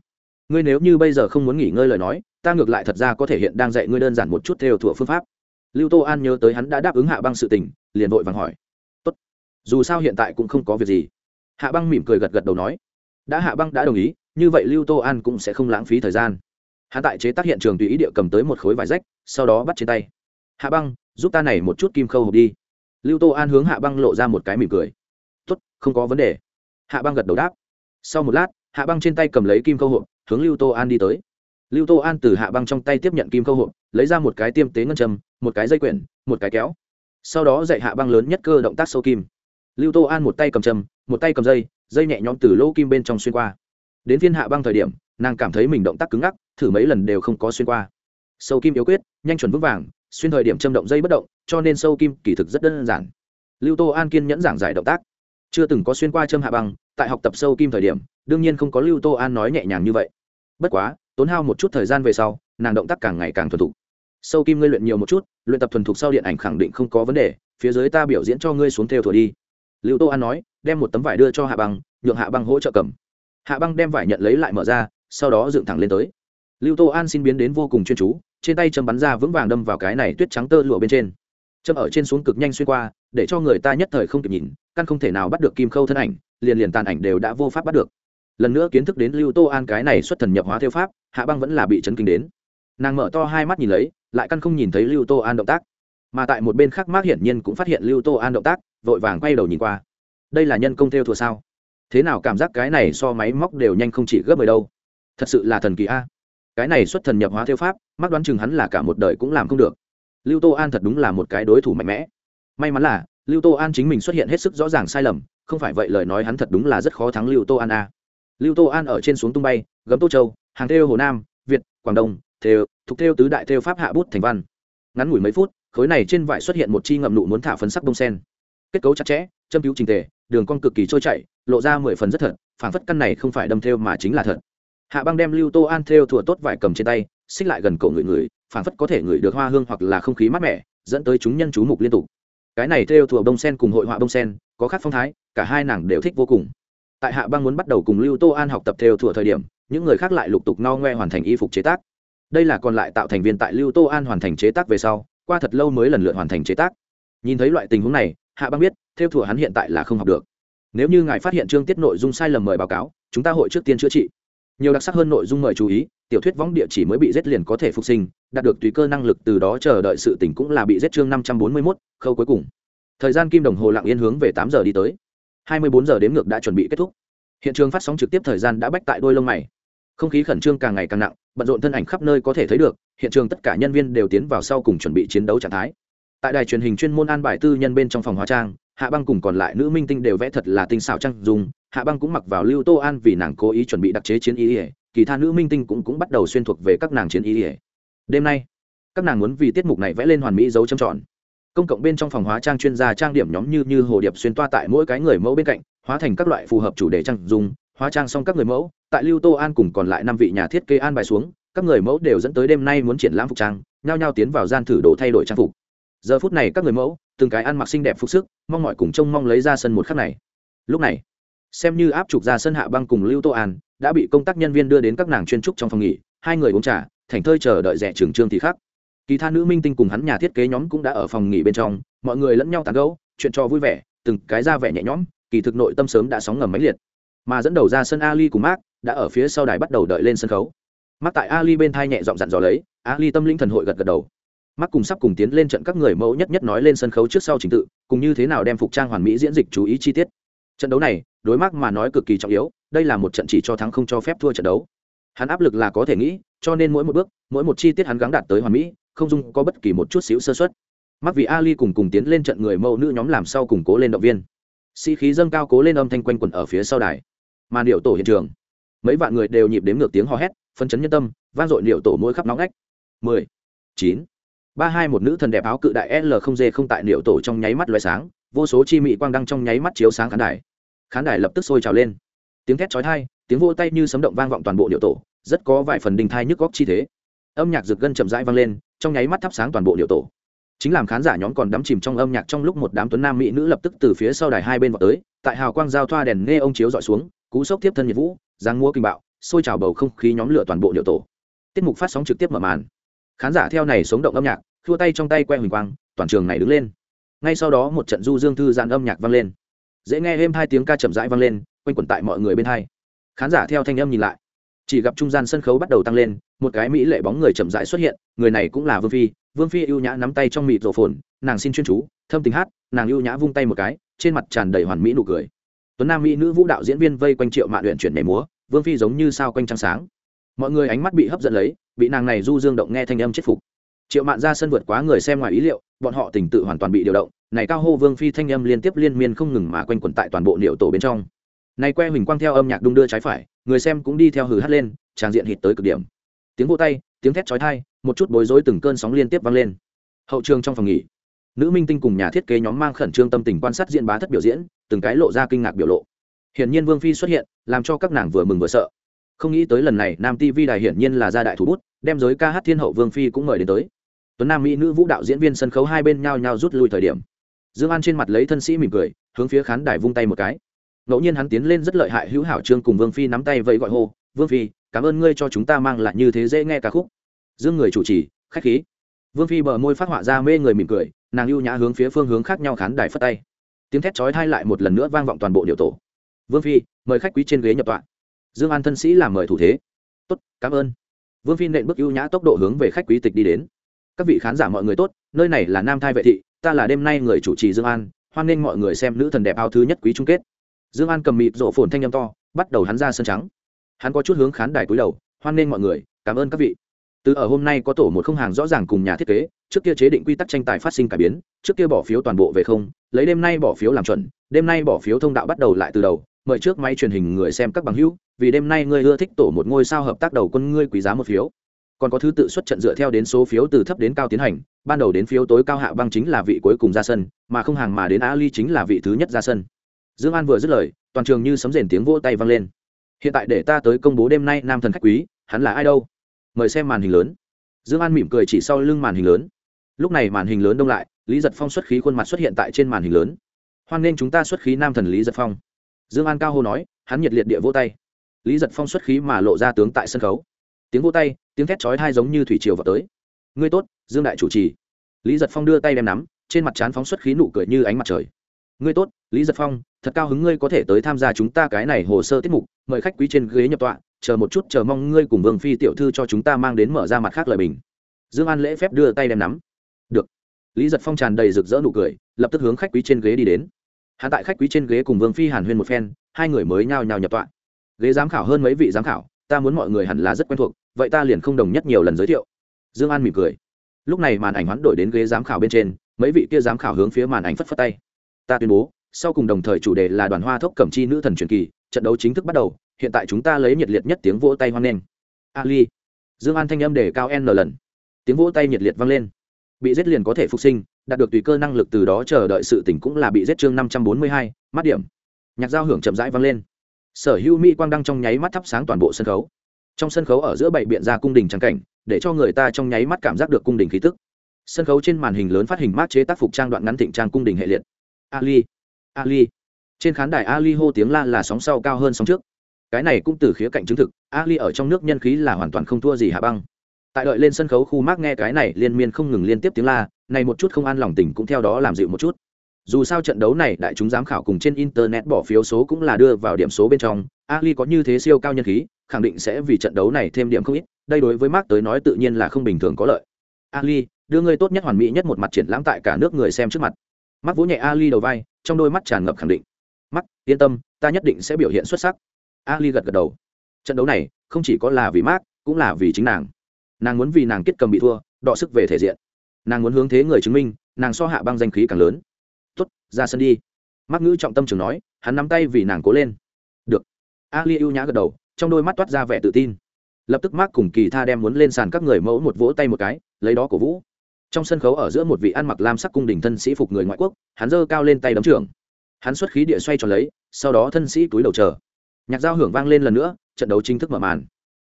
Ngươi nếu như bây giờ không muốn nghỉ ngơi lời nói, ta ngược lại thật ra có thể hiện đang dạy ngươi đơn giản một chút theo thủa phương pháp. Lưu tô an nhớ tới hắn đã đáp ứng hạ băng sự tình, liền vội vàng hỏi. Tốt. dù sao hiện tại cũng không có việc gì. Hạ băng mỉm cười gật gật đầu nói. Đã hạ băng đã đồng ý, như vậy lưu tô an cũng sẽ không lãng phí thời gian. Hạ tại chế tác hiện trường tùy ý địa cầm tới một khối vải rách, sau đó bắt trên tay hạ băng, giúp ta này một chút kim khâu hộp đi. Lưu tô an hướng hạ băng lộ ra một cái mỉm cười. Tốt, không có vấn đề. Hạ băng gật đầu đáp. Sau một lát, hạ băng trên tay cầm lấy kim khâu hộp, hướng lưu tô an đi tới. Lưu tô an từ hạ băng trong tay tiếp nhận kim khâu hộp, lấy ra một cái tiêm tế ngân châm, một cái dây quyển, một cái kéo. Sau đó dạy hạ băng lớn nhất cơ động tác sâu kim. Lưu tô an một tay cầm châm, một tay cầm dây dây nhẹ nhõm từ lỗ kim bên trong xuyên qua. Đến phiên hạ băng thời điểm, nàng cảm thấy mình động tác cứng ngắc, thử mấy lần đều không có xuyên qua. Sâu kim yếu quyết, nhanh chuẩn vững vàng xuyên thời điểm châm động dây bất động, cho nên sâu kim kỳ thực rất đơn giản. Lưu tô an kiên nhẫn giảng giải động tác. Chưa từng có xuyên qua châm hạ băng, tại học tập sâu kim thời điểm, đương nhiên không có lưu tô an nói nhẹ nhàng như vậy. Bất quá, tốn hao một chút thời gian về sau, nàng động tác càng ngày càng thuần thục. Sâu kim ngươi luyện nhiều một chút, luyện tập thuần thục sau điện ảnh khẳng định không có vấn đề, phía dưới ta biểu diễn cho ngươi xuống theo thùa đi. Lưu tô an nói, đem một tấm vải đưa cho hạ băng, nhượng hạ băng hỗ trợ cầm. Hạ băng đem vải nhận lấy lại mở ra, sau đó dựng thẳng lên tới. Lưu tô an xin biến đến vô cùng chuyên chú trên tay châm bắn ra vững vàng đâm vào cái này tuyết trắng tơ lụa bên trên. Châm ở trên xuống cực nhanh xuyên qua, để cho người ta nhất thời không kịp nhìn, căn không thể nào bắt được kim khâu thân ảnh, liền liền tàn ảnh đều đã vô pháp bắt được. Lần nữa kiến thức đến lưu tô an cái này xuất thần nhập hóa theo pháp, hạ băng vẫn là bị chấn kinh đến. Nàng mở to hai mắt nhìn lấy, lại căn không nhìn thấy lưu tô an động tác. Mà tại một bên khác mác hiển nhiên cũng phát hiện lưu tô an động tác, vội vàng quay đầu nhìn qua. Đây là nhân công theo thùa sao? Thế nào cảm giác cái này so máy móc đều nhanh không chỉ gấp mười đâu? Thật sự là thần kỳ a cái này xuất thần nhập hóa theo pháp mắc đoán chừng hắn là cả một đời cũng làm không được. Lưu tô an thật đúng là một cái đối thủ mạnh mẽ. May mắn là, lưu tô an chính mình xuất hiện hết sức rõ ràng sai lầm, không phải vậy lời nói hắn thật đúng là rất khó thắng lưu tô an a. Lưu tô an ở trên xuống tung bay, gấm tô châu, hàng theo hồ nam, việt, quảng đông, theo, thuộc theo tứ đại theo pháp hạ bút thành văn. Ngắn ngủi mấy phút, khối này trên vải xuất hiện một chi ngậm nụ muốn thả phấn sắc bông sen. Kết cấu chặt chẽ, châm cứu trình tề, đường cong cực kỳ trôi chảy, lộ ra mười phần rất thật, phảng phất căn này không phải đâm theo mà chính là thật hạ băng đem lưu tô an theo thùa tốt vải cầm trên tay, xích lại gần cổ người người phản phất có thể ngửi được hoa hương hoặc là không khí mát mẻ, dẫn tới chúng nhân chú mục liên tục. Cái này theo thùa bông sen cùng hội họa bông sen, có khác phong thái, cả hai nàng đều thích vô cùng. Tại hạ băng muốn bắt đầu cùng lưu tô an học tập theo thùa thời điểm, những người khác lại lục tục no ngoe hoàn thành y phục chế tác. Đây là còn lại tạo thành viên tại lưu tô an hoàn thành chế tác về sau, qua thật lâu mới lần lượt hoàn thành chế tác. Nhìn thấy loại tình huống này, hạ băng biết, theo thùa hắn hiện tại là không học được. Nếu như ngài phát hiện chương tiết nội dung sai lầm mời báo cáo, chúng ta hội trước tiên chữa trị nhiều đặc sắc hơn nội dung mời chú ý, tiểu thuyết võng địa chỉ mới bị giết liền có thể phục sinh, đạt được tùy cơ năng lực từ đó chờ đợi sự tỉnh cũng là bị giết chương năm trăm bốn mươi mốt, khâu cuối cùng. Thời gian kim đồng hồ lặng yên hướng về tám giờ đi tới. Hai mươi bốn giờ đếm ngược đã chuẩn bị kết thúc. Hiện trường phát sóng trực tiếp thời gian đã bách tại đôi lông mày. Không khí khẩn trương càng ngày càng nặng, bận rộn thân ảnh khắp nơi có thể thấy được, hiện trường tất cả nhân viên đều tiến vào sau cùng chuẩn bị chiến đấu trạng thái. Tại đài truyền hình chuyên môn an bài tư nhân bên trong phòng hóa trang, hạ băng cùng còn lại nữ minh tinh đều vẽ thật là tinh xảo trang dùng hạ băng cũng mặc vào lưu tô an vì nàng cố ý chuẩn bị đặc chế chiến ý ỉa kỳ tha nữ minh tinh cũng cũng bắt đầu xuyên thuộc về các nàng chiến ý ỉa đêm nay, các nàng muốn vì tiết mục này vẽ lên hoàn mỹ dấu châm tròn. Công cộng bên trong phòng hóa trang chuyên gia trang điểm nhóm như như hồ điệp xuyên toa tại mỗi cái người mẫu bên cạnh, hóa thành các loại phù hợp chủ đề trang dùng hóa trang xong các người mẫu, tại lưu tô an cùng còn lại năm vị nhà thiết kế an bài xuống, các người mẫu đều dẫn tới đêm nay muốn triển lãm phục trang, nhao nhao tiến vào gian thử đồ thay đổi trang phục. Giờ phút này các người mẫu, từng cái ăn mặc xinh đẹp phục sức, mong mọi cùng trông mong lấy ra sân một khắc này. Lúc này xem như áp trục ra sân hạ băng cùng lưu tô an, đã bị công tác nhân viên đưa đến các nàng chuyên trúc trong phòng nghỉ, hai người uống trà thành thơi chờ đợi rẻ trường trương thì khác. Kỳ tha nữ minh tinh cùng hắn nhà thiết kế nhóm cũng đã ở phòng nghỉ bên trong, mọi người lẫn nhau tàn gẫu, chuyện cho vui vẻ, từng cái ra vẻ nhẹ nhõm, kỳ thực nội tâm sớm đã sóng ngầm máy liệt. Mà dẫn đầu ra sân ali cùng mark đã ở phía sau đài bắt đầu đợi lên sân khấu. Mark tại ali bên thai nhẹ giọng dặn dò lấy, ali tâm linh thần hội gật gật đầu. Mark cùng sắp cùng tiến lên trận các người mẫu nhất nhất nói lên sân khấu trước sau trình tự, cùng như thế nào đem phục trang hoàn mỹ diễn dịch chú ý chi tiết. Trận đấu này đối mắc mà nói cực kỳ trọng yếu, đây là một trận chỉ cho thắng không cho phép thua trận đấu. Hắn áp lực là có thể nghĩ, cho nên mỗi một bước, mỗi một chi tiết hắn gắng đạt tới hoàn mỹ, không dung có bất kỳ một chút xíu sơ xuất mắc vì ali cùng cùng tiến lên trận người mẫu nữ nhóm làm sau củng cố lên động viên. Sĩ khí dâng cao cố lên âm thanh quanh quẩn ở phía sau đài. Màn điệu tổ hiện trường. Mấy vạn người đều nhịp đếm ngược tiếng hò hét, phân chấn nhân tâm, vang dội điệu tổ mỗi khắp nóng ngách. Mười, chín, ba hai một nữ thần đẹp áo cự đại l không d không tại điệu tổ trong nháy mắt loài sáng, vô số chi mị quang đăng trong nháy mắt chiếu sáng khán đài khán đài lập tức sôi trào lên. Tiếng thét chói thai tiếng vô tay như sấm động vang vọng toàn bộ điệu tổ, rất có vài phần đình thai nhức góc chi thế. Âm nhạc rực gân chậm rãi vang lên, trong nháy mắt thắp sáng toàn bộ điệu tổ. Chính làm khán giả nhóm còn đắm chìm trong âm nhạc trong lúc một đám tuấn nam mỹ nữ lập tức từ phía sau đài hai bên vào tới, tại hào quang giao thoa đèn nghe ông chiếu dọi xuống, cú sốc tiếp thân nhiệt vũ giang mua kinh bạo, sôi trào bầu không khí nhóm lửa toàn bộ điệu tổ. Tiết mục phát sóng trực tiếp mở màn. Khán giả theo này sống động âm nhạc thua tay trong tay que huỳnh quang, toàn trường này đứng lên. Ngay sau đó một trận du dương thư giãn âm nhạc vang lên dễ nghe êm hai tiếng ca chậm rãi vang lên, quanh quẩn tại mọi người bên hai. Khán giả theo thanh âm nhìn lại, chỉ gặp trung gian sân khấu bắt đầu tăng lên, một cái mỹ lệ bóng người chậm rãi xuất hiện, người này cũng là vương phi. Vương phi ưu nhã nắm tay trong mịt rổ phồn, nàng xin chuyên chú, thâm tình hát, nàng ưu nhã vung tay một cái, trên mặt tràn đầy hoàn mỹ nụ cười. Tuấn nam mỹ nữ vũ đạo diễn viên vây quanh triệu mạn luyện chuyển nhảy múa, vương phi giống như sao quanh trăng sáng. Mọi người ánh mắt bị hấp dẫn lấy, bị nàng này du dương động nghe thanh âm chết phục triệu mạn ra sân vượt quá người xem ngoài ý liệu, bọn họ tình tự hoàn toàn bị điều động, này cao hô vương phi thanh âm liên tiếp liên miên không ngừng mà quanh quẩn tại toàn bộ liệu tổ bên trong. Này que huỳnh quang theo âm nhạc đung đưa trái phải, người xem cũng đi theo hừ hát lên, tràng diện hít tới cực điểm. Tiếng vô tay, tiếng thét chói tai, một chút bối rối từng cơn sóng liên tiếp vang lên. Hậu trường trong phòng nghỉ, nữ minh tinh cùng nhà thiết kế nhóm mang khẩn trương tâm tình quan sát diễn bá thất biểu diễn, từng cái lộ ra kinh ngạc biểu lộ. Hiển nhiên vương phi xuất hiện, làm cho các nàng vừa mừng vừa sợ. Không nghĩ tới lần này, nam tv đài hiển nhiên là gia đại thủ bút đem giới ca hát thiên hậu vương phi cũng mời đến tới. Tuấn nam mỹ nữ vũ đạo diễn viên sân khấu hai bên nhao nhao rút lui thời điểm. Dương an trên mặt lấy thân sĩ mỉm cười, hướng phía khán đài vung tay một cái. Ngẫu nhiên hắn tiến lên rất lợi hại hữu hảo trương cùng vương phi nắm tay vẫy gọi hô, vương phi, cảm ơn ngươi cho chúng ta mang lại như thế dễ nghe ca khúc. Dương người chủ trì, khách khí. Vương phi bờ môi phát họa ra mê người mỉm cười, nàng ưu nhã hướng phía phương hướng khác nhau khán đài phất tay. Tiếng thét chói thai lại một lần nữa vang vọng toàn bộ điệu tổ. Vương phi, mời khách quý trên ghế nhập tọa. Dương an thân sĩ làm mời thủ thế. Tốt, cảm ơn vương phi nện bước ưu nhã tốc độ hướng về khách quý tịch đi đến. Các vị khán giả mọi người tốt, nơi này là nam thai vệ thị, ta là đêm nay người chủ trì dương an, hoan nghênh mọi người xem nữ thần đẹp áo thứ nhất quý chung kết. Dương an cầm mịt rộ phồn thanh â m to, bắt đầu hắn ra sân trắng. Hắn có chút hướng khán đài cúi đầu, hoan nghênh mọi người, cảm ơn các vị. Từ ở hôm nay có tổ một không hàng rõ ràng cùng nhà thiết kế, trước kia chế định quy tắc tranh tài phát sinh cải biến, trước kia bỏ phiếu toàn bộ về không, lấy đêm nay bỏ phiếu làm chuẩn, đêm nay bỏ phiếu thông đạo bắt đầu lại từ đầu mời trước máy truyền hình người xem các bằng hữu, vì đêm nay ngươi ưa thích tổ một ngôi sao hợp tác đầu quân ngươi quý giá một phiếu. Còn có thứ tự xuất trận dựa theo đến số phiếu từ thấp đến cao tiến hành, ban đầu đến phiếu tối cao hạ băng chính là vị cuối cùng ra sân, mà không hàng mà đến ali chính là vị thứ nhất ra sân. Dương an vừa dứt lời, toàn trường như sấm rền tiếng vỗ tay vang lên. Hiện tại để ta tới công bố đêm nay nam thần khách quý, hắn là ai đâu? Mời xem màn hình lớn. Dương an mỉm cười chỉ sau lưng màn hình lớn. Lúc này màn hình lớn đông lại, lý giật phong xuất khí khuôn mặt xuất hiện tại trên màn hình lớn. Hoan nghênh chúng ta xuất khí nam thần lý giật phong dương an cao hô nói, hắn nhiệt liệt địa vô tay. Lý giật phong xuất khí mà lộ ra tướng tại sân khấu. Tiếng vô tay, tiếng thét chói thai giống như thủy triều vào tới. Ngươi tốt, dương đại chủ trì. Lý giật phong đưa tay đem nắm, trên mặt trán phóng xuất khí nụ cười như ánh mặt trời. Ngươi tốt, lý giật phong, thật cao hứng ngươi có thể tới tham gia chúng ta cái này hồ sơ tiết mục, mời khách quý trên ghế nhập tọa, chờ một chút chờ mong ngươi cùng vương phi tiểu thư cho chúng ta mang đến mở ra mặt khác lời bình. Dương an lễ phép đưa tay đem nắm. Được. Lý giật phong tràn đầy rực rỡ nụ cười, lập tức hướng khách quý trên ghế đi đến hạ tại khách quý trên ghế cùng vương phi hàn huyên một phen, hai người mới nhao nhao nhập tọa. Ghế giám khảo hơn mấy vị giám khảo, ta muốn mọi người hẳn là rất quen thuộc, vậy ta liền không đồng nhất nhiều lần giới thiệu. Dương an mỉm cười. Lúc này màn ảnh hoán đổi đến ghế giám khảo bên trên, mấy vị kia giám khảo hướng phía màn ảnh phất phất tay. Ta tuyên bố, sau cùng đồng thời chủ đề là đoàn hoa thốc cẩm chi nữ thần truyền kỳ, trận đấu chính thức bắt đầu, hiện tại chúng ta lấy nhiệt liệt nhất tiếng vỗ tay hoan nghênh. Ali. Dương an thanh âm đề cao n lần. Tiếng vỗ tay nhiệt liệt vang lên. Bị giết liền có thể phục sinh đạt được tùy cơ năng lực từ đó chờ đợi sự tỉnh cũng là bị giết chương năm trăm bốn mươi hai mắt điểm. Nhạc giao hưởng chậm rãi vang lên. Sở hữu mỹ quang đăng trong nháy mắt thắp sáng toàn bộ sân khấu. Trong sân khấu ở giữa bảy biện ra cung đình trắng cảnh, để cho người ta trong nháy mắt cảm giác được cung đình khí tức. Sân khấu trên màn hình lớn phát hình mát chế tác phục trang đoạn ngắn thịnh trang cung đình hệ liệt. Ali ali. Trên khán đài ali hô tiếng la là sóng sau cao hơn sóng trước. Cái này cũng từ khía cạnh chứng thực, ali ở trong nước nhân khí là hoàn toàn không thua gì hạ băng. Tại đợi lên sân khấu, khu mát nghe cái này liên miên không ngừng liên tiếp tiếng la này một chút không an lòng tình cũng theo đó làm dịu một chút. Dù sao trận đấu này đại chúng giám khảo cùng trên internet bỏ phiếu số cũng là đưa vào điểm số bên trong, ali có như thế siêu cao nhân khí, khẳng định sẽ vì trận đấu này thêm điểm không ít, đây đối với mark tới nói tự nhiên là không bình thường có lợi. Ali, đưa ngươi tốt nhất hoàn mỹ nhất một mặt triển lãm tại cả nước người xem trước mặt. Mark vỗ nhẹ ali đầu vai, trong đôi mắt tràn ngập khẳng định. Mark, yên tâm, ta nhất định sẽ biểu hiện xuất sắc. Ali gật gật đầu. Trận đấu này, không chỉ có là vì mark, cũng là vì chính nàng. Nàng muốn vì nàng kết cầm bị thua, đọ sức về thể diện nàng muốn hướng thế người chứng minh, nàng so hạ băng danh khí càng lớn. Tuất ra sân đi. Mắc ngữ trọng tâm trường nói, hắn nắm tay vì nàng cố lên. Được. Ali ưu nhã gật đầu, trong đôi mắt toát ra vẻ tự tin. Lập tức mắc cùng kỳ tha đem muốn lên sàn các người mẫu một vỗ tay một cái, lấy đó cổ vũ. Trong sân khấu ở giữa một vị ăn mặc lam sắc cung đình thân sĩ phục người ngoại quốc, hắn giơ cao lên tay đấm trưởng hắn xuất khí địa xoay tròn lấy, sau đó thân sĩ túi đầu chờ. Nhạc giao hưởng vang lên lần nữa, trận đấu chính thức mở màn.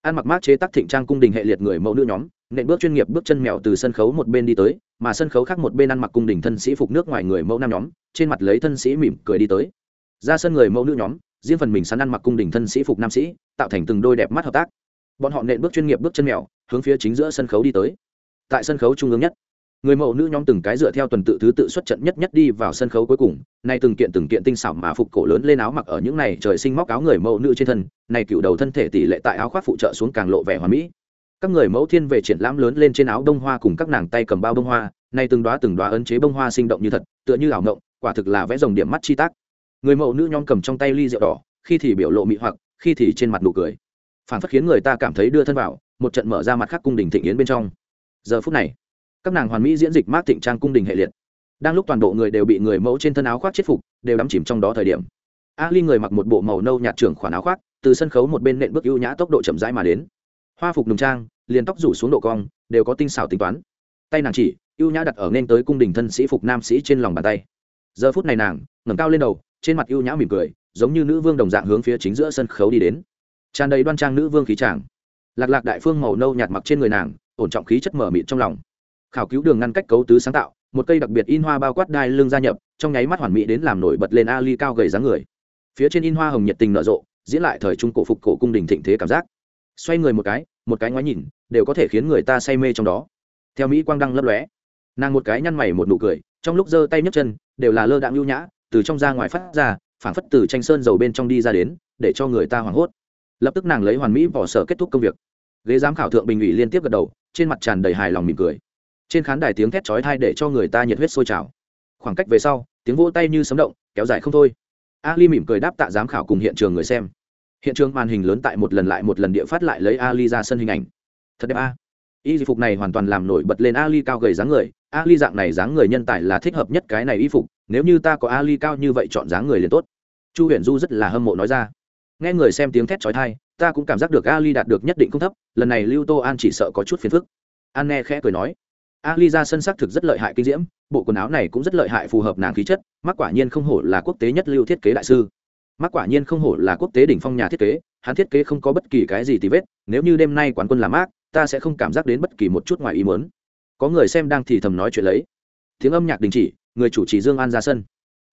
Ăn mặc mát chế tác thịnh trang cung đình hệ liệt người mẫu nữ nhóm nện bước chuyên nghiệp bước chân mèo từ sân khấu một bên đi tới, mà sân khấu khác một bên ăn mặc cung đình thân sĩ phục nước ngoài người mẫu nam nhóm, trên mặt lấy thân sĩ mỉm cười đi tới. Ra sân người mẫu nữ nhóm, riêng phần mình sắn ăn mặc cung đình thân sĩ phục nam sĩ, tạo thành từng đôi đẹp mắt hợp tác. Bọn họ nện bước chuyên nghiệp bước chân mèo, hướng phía chính giữa sân khấu đi tới. Tại sân khấu trung ương nhất, người mẫu nữ nhóm từng cái dựa theo tuần tự thứ tự xuất trận nhất nhất đi vào sân khấu cuối cùng, nay từng kiện từng kiện tinh xảo mà phục cổ lớn lên áo mặc ở những này trời sinh móc áo người mẫu nữ trên thân, này cựu đầu thân thể tỷ lệ tại áo khoác phụ trợ xuống càng lộ vẻ hoàn mỹ các người mẫu thiên về triển lãm lớn lên trên áo bông hoa cùng các nàng tay cầm bao bông hoa, nay từng đoá từng đoá ấn chế bông hoa sinh động như thật, tựa như ảo ngộng quả thực là vẽ dòng điểm mắt chi tác. Người mẫu nữ nhóm cầm trong tay ly rượu đỏ, khi thì biểu lộ mị hoặc, khi thì trên mặt nụ cười. Phản phất khiến người ta cảm thấy đưa thân vào, một trận mở ra mặt khác cung đình thịnh yến bên trong. Giờ phút này, các nàng hoàn mỹ diễn dịch mát thịnh trang cung đình hệ liệt. Đang lúc toàn bộ người đều bị người mẫu trên thân áo khoác chết phục, đều đắm chìm trong đó thời điểm. Ali người mặc một bộ màu nâu nhạt trưởng khoản áo khoác, từ sân khấu một bên nện bước ưu nhã tốc độ chậm rãi mà đến hoa phục nùng trang, liền tóc rủ xuống độ cong, đều có tinh xảo tính toán. Tay nàng chỉ, ưu nhã đặt ở nên tới cung đình thân sĩ phục nam sĩ trên lòng bàn tay. Giờ phút này nàng, ngẩng cao lên đầu, trên mặt ưu nhã mỉm cười, giống như nữ vương đồng dạng hướng phía chính giữa sân khấu đi đến. Tràn đầy đoan trang nữ vương khí tràng lạc lạc đại phương màu nâu nhạt mặc trên người nàng, ổn trọng khí chất mở mịt trong lòng. Khảo cứu đường ngăn cách cấu tứ sáng tạo, một cây đặc biệt in hoa bao quát đai lưng gia nhập, trong nháy mắt hoàn mỹ đến làm nổi bật lên ali cao gầy dáng người. Phía trên in hoa hồng nhiệt tình nở rộ, diễn lại thời trung cổ phục cổ cung đình thịnh thế cảm giác. Xoay người một cái một cái ngoái nhìn, đều có thể khiến người ta say mê trong đó. Theo mỹ quang đăng lấp lóe, nàng một cái nhăn mày một nụ cười, trong lúc giơ tay nhấc chân, đều là lơ đạm lưu nhã, từ trong ra ngoài phát ra, phảng phất từ tranh sơn dầu bên trong đi ra đến, để cho người ta hoảng hốt. Lập tức nàng lấy hoàn mỹ bỏ sở kết thúc công việc. Ghế giám khảo thượng bình ủy liên tiếp gật đầu, trên mặt tràn đầy hài lòng mỉm cười. Trên khán đài tiếng thét chói tai để cho người ta nhiệt huyết sôi trào. Khoảng cách về sau, tiếng vỗ tay như sấm động, kéo dài không thôi. Ali mỉm cười đáp tạ giám khảo cùng hiện trường người xem hiện trường màn hình lớn tại một lần lại một lần địa phát lại lấy ali ra sân hình ảnh. Thật đẹp a. Y phục này hoàn toàn làm nổi bật lên ali cao gầy dáng người. Ali dạng này dáng người nhân tài là thích hợp nhất cái này y phục. Nếu như ta có ali cao như vậy chọn dáng người liền tốt. Chu huyền du rất là hâm mộ nói ra. Nghe người xem tiếng thét trói thai ta cũng cảm giác được ali đạt được nhất định không thấp. Lần này lưu tô an chỉ sợ có chút phiền phức. An nghe khẽ cười nói. Ali ra sân sắc thực rất lợi hại kinh diễm. Bộ quần áo này cũng rất lợi hại phù hợp nàng khí chất. Mắc quả nhiên không hổ là quốc tế nhất lưu thiết kế đại sư mắc quả nhiên không hổ là quốc tế đỉnh phong nhà thiết kế, hắn thiết kế không có bất kỳ cái gì tì vết, nếu như đêm nay quán quân làm mát ta sẽ không cảm giác đến bất kỳ một chút ngoài ý muốn. Có người xem đang thì thầm nói chuyện lấy. Tiếng âm nhạc đình chỉ, người chủ trì dương an ra sân.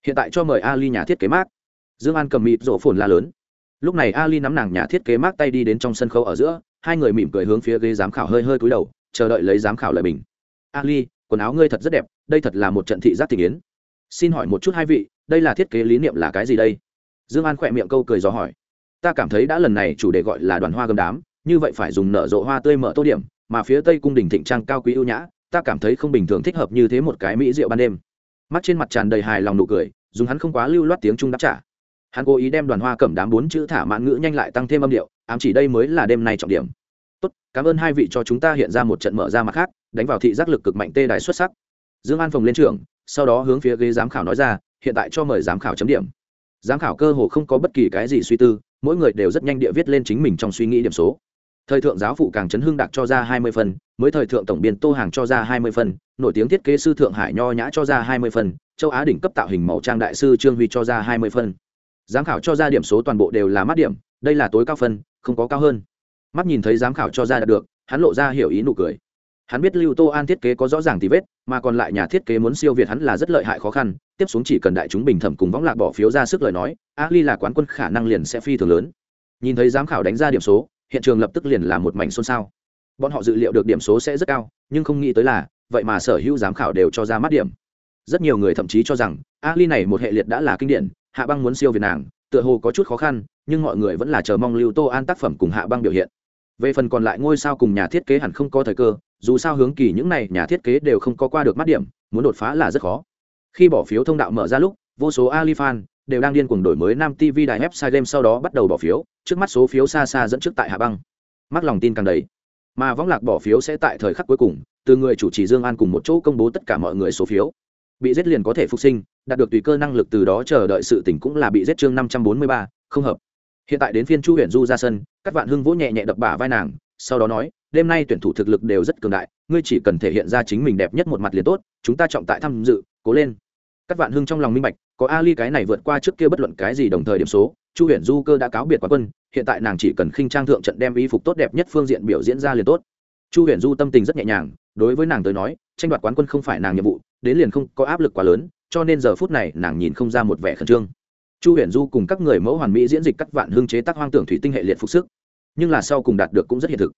Hiện tại cho mời ali nhà thiết kế mát dương an cầm mịt rổ phồn la lớn. Lúc này ali nắm nàng nhà thiết kế mát tay đi đến trong sân khấu ở giữa, hai người mỉm cười hướng phía ghế giám khảo hơi hơi cúi đầu, chờ đợi lấy giám khảo lời bình. Ali, quần áo ngươi thật rất đẹp, đây thật là một trận thị giác thị yến. Xin hỏi một chút hai vị, đây là thiết kế lý niệm là cái gì đây? Dương an khỏe miệng câu cười dò hỏi. Ta cảm thấy đã lần này chủ đề gọi là đoàn hoa gầm đám, như vậy phải dùng nở rộ hoa tươi mở tô điểm, mà phía tây cung đình thịnh trang cao quý ưu nhã, ta cảm thấy không bình thường thích hợp như thế một cái mỹ rượu ban đêm. Mắt trên mặt tràn đầy hài lòng nụ cười, dùng hắn không quá lưu loát tiếng trung đáp trả. Hắn cố ý đem đoàn hoa cẩm đám bốn chữ thả mãn ngữ nhanh lại tăng thêm âm điệu, ám chỉ đây mới là đêm nay trọng điểm. Tốt, cảm ơn hai vị cho chúng ta hiện ra một trận mở ra mặt khác, đánh vào thị giác lực cực mạnh tê đài xuất sắc. Dương an phòng lên trưởng, sau đó hướng phía ghế giám khảo nói ra, hiện tại cho mời giám khảo chấm điểm giám khảo cơ hồ không có bất kỳ cái gì suy tư, mỗi người đều rất nhanh địa viết lên chính mình trong suy nghĩ điểm số. Thời thượng giáo phụ càng chấn hưng đặc cho ra hai mươi phân mới thời thượng tổng biên tô hàng cho ra hai mươi phân nổi tiếng thiết kế sư thượng hải nho nhã cho ra hai mươi phân châu á đỉnh cấp tạo hình màu trang đại sư trương huy cho ra hai mươi phân giám khảo cho ra điểm số toàn bộ đều là mát điểm, đây là tối cao phân, không có cao hơn. Mắt nhìn thấy giám khảo cho ra đạt được, hắn lộ ra hiểu ý nụ cười hắn biết lưu tô an thiết kế có rõ ràng tí vết, mà còn lại nhà thiết kế muốn siêu việt hắn là rất lợi hại khó khăn, tiếp xuống chỉ cần đại chúng bình thẩm cùng võng lạc bỏ phiếu ra sức lời nói ali là quán quân khả năng liền sẽ phi thường lớn. Nhìn thấy giám khảo đánh ra điểm số, hiện trường lập tức liền là một mảnh xôn xao. Bọn họ dự liệu được điểm số sẽ rất cao, nhưng không nghĩ tới là, vậy mà sở hữu giám khảo đều cho ra mắt điểm. Rất nhiều người thậm chí cho rằng ali này một hệ liệt đã là kinh điển, hạ băng muốn siêu việt nàng, tựa hồ có chút khó khăn, nhưng mọi người vẫn là chờ mong lưu tô an tác phẩm cùng hạ băng biểu hiện. Về phần còn lại ngôi sao cùng nhà thiết kế hẳn không có thời cơ dù sao hướng kỳ những này nhà thiết kế đều không có qua được mắt điểm, muốn đột phá là rất khó. Khi bỏ phiếu thông đạo mở ra lúc, vô số ali fan đều đang điên cuồng đổi mới nam tv đài website game sau đó bắt đầu bỏ phiếu, trước mắt số phiếu xa xa dẫn trước tại hạ băng. Mắc lòng tin càng đầy. Mà võng lạc bỏ phiếu sẽ tại thời khắc cuối cùng, từ người chủ trì dương an cùng một chỗ công bố tất cả mọi người số phiếu. Bị giết liền có thể phục sinh, đạt được tùy cơ năng lực từ đó chờ đợi sự tỉnh cũng là bị giết chương năm trăm bốn mươi ba, không hợp. Hiện tại đến phiên chu huyền du ra sân các vạn hưng vỗ nhẹ nhẹ đập bả vai nàng, sau đó nói đêm nay tuyển thủ thực lực đều rất cường đại, ngươi chỉ cần thể hiện ra chính mình đẹp nhất một mặt liền tốt, chúng ta trọng tại tham dự, cố lên. Các vạn hưng trong lòng minh bạch, có ali cái này vượt qua trước kia bất luận cái gì đồng thời điểm số, chu huyền du cơ đã cáo biệt quán quân, hiện tại nàng chỉ cần khinh trang thượng trận đem y phục tốt đẹp nhất phương diện biểu diễn ra liền tốt. Chu huyền du tâm tình rất nhẹ nhàng, đối với nàng tới nói, tranh đoạt quán quân không phải nàng nhiệm vụ, đến liền không có áp lực quá lớn, cho nên giờ phút này nàng nhìn không ra một vẻ khẩn trương. Chu huyền du cùng các người mẫu hoàn mỹ diễn dịch các vạn hưng chế tác hoang tưởng thủy tinh hệ liệt phục sức, nhưng là sau cùng đạt được cũng rất hiện thực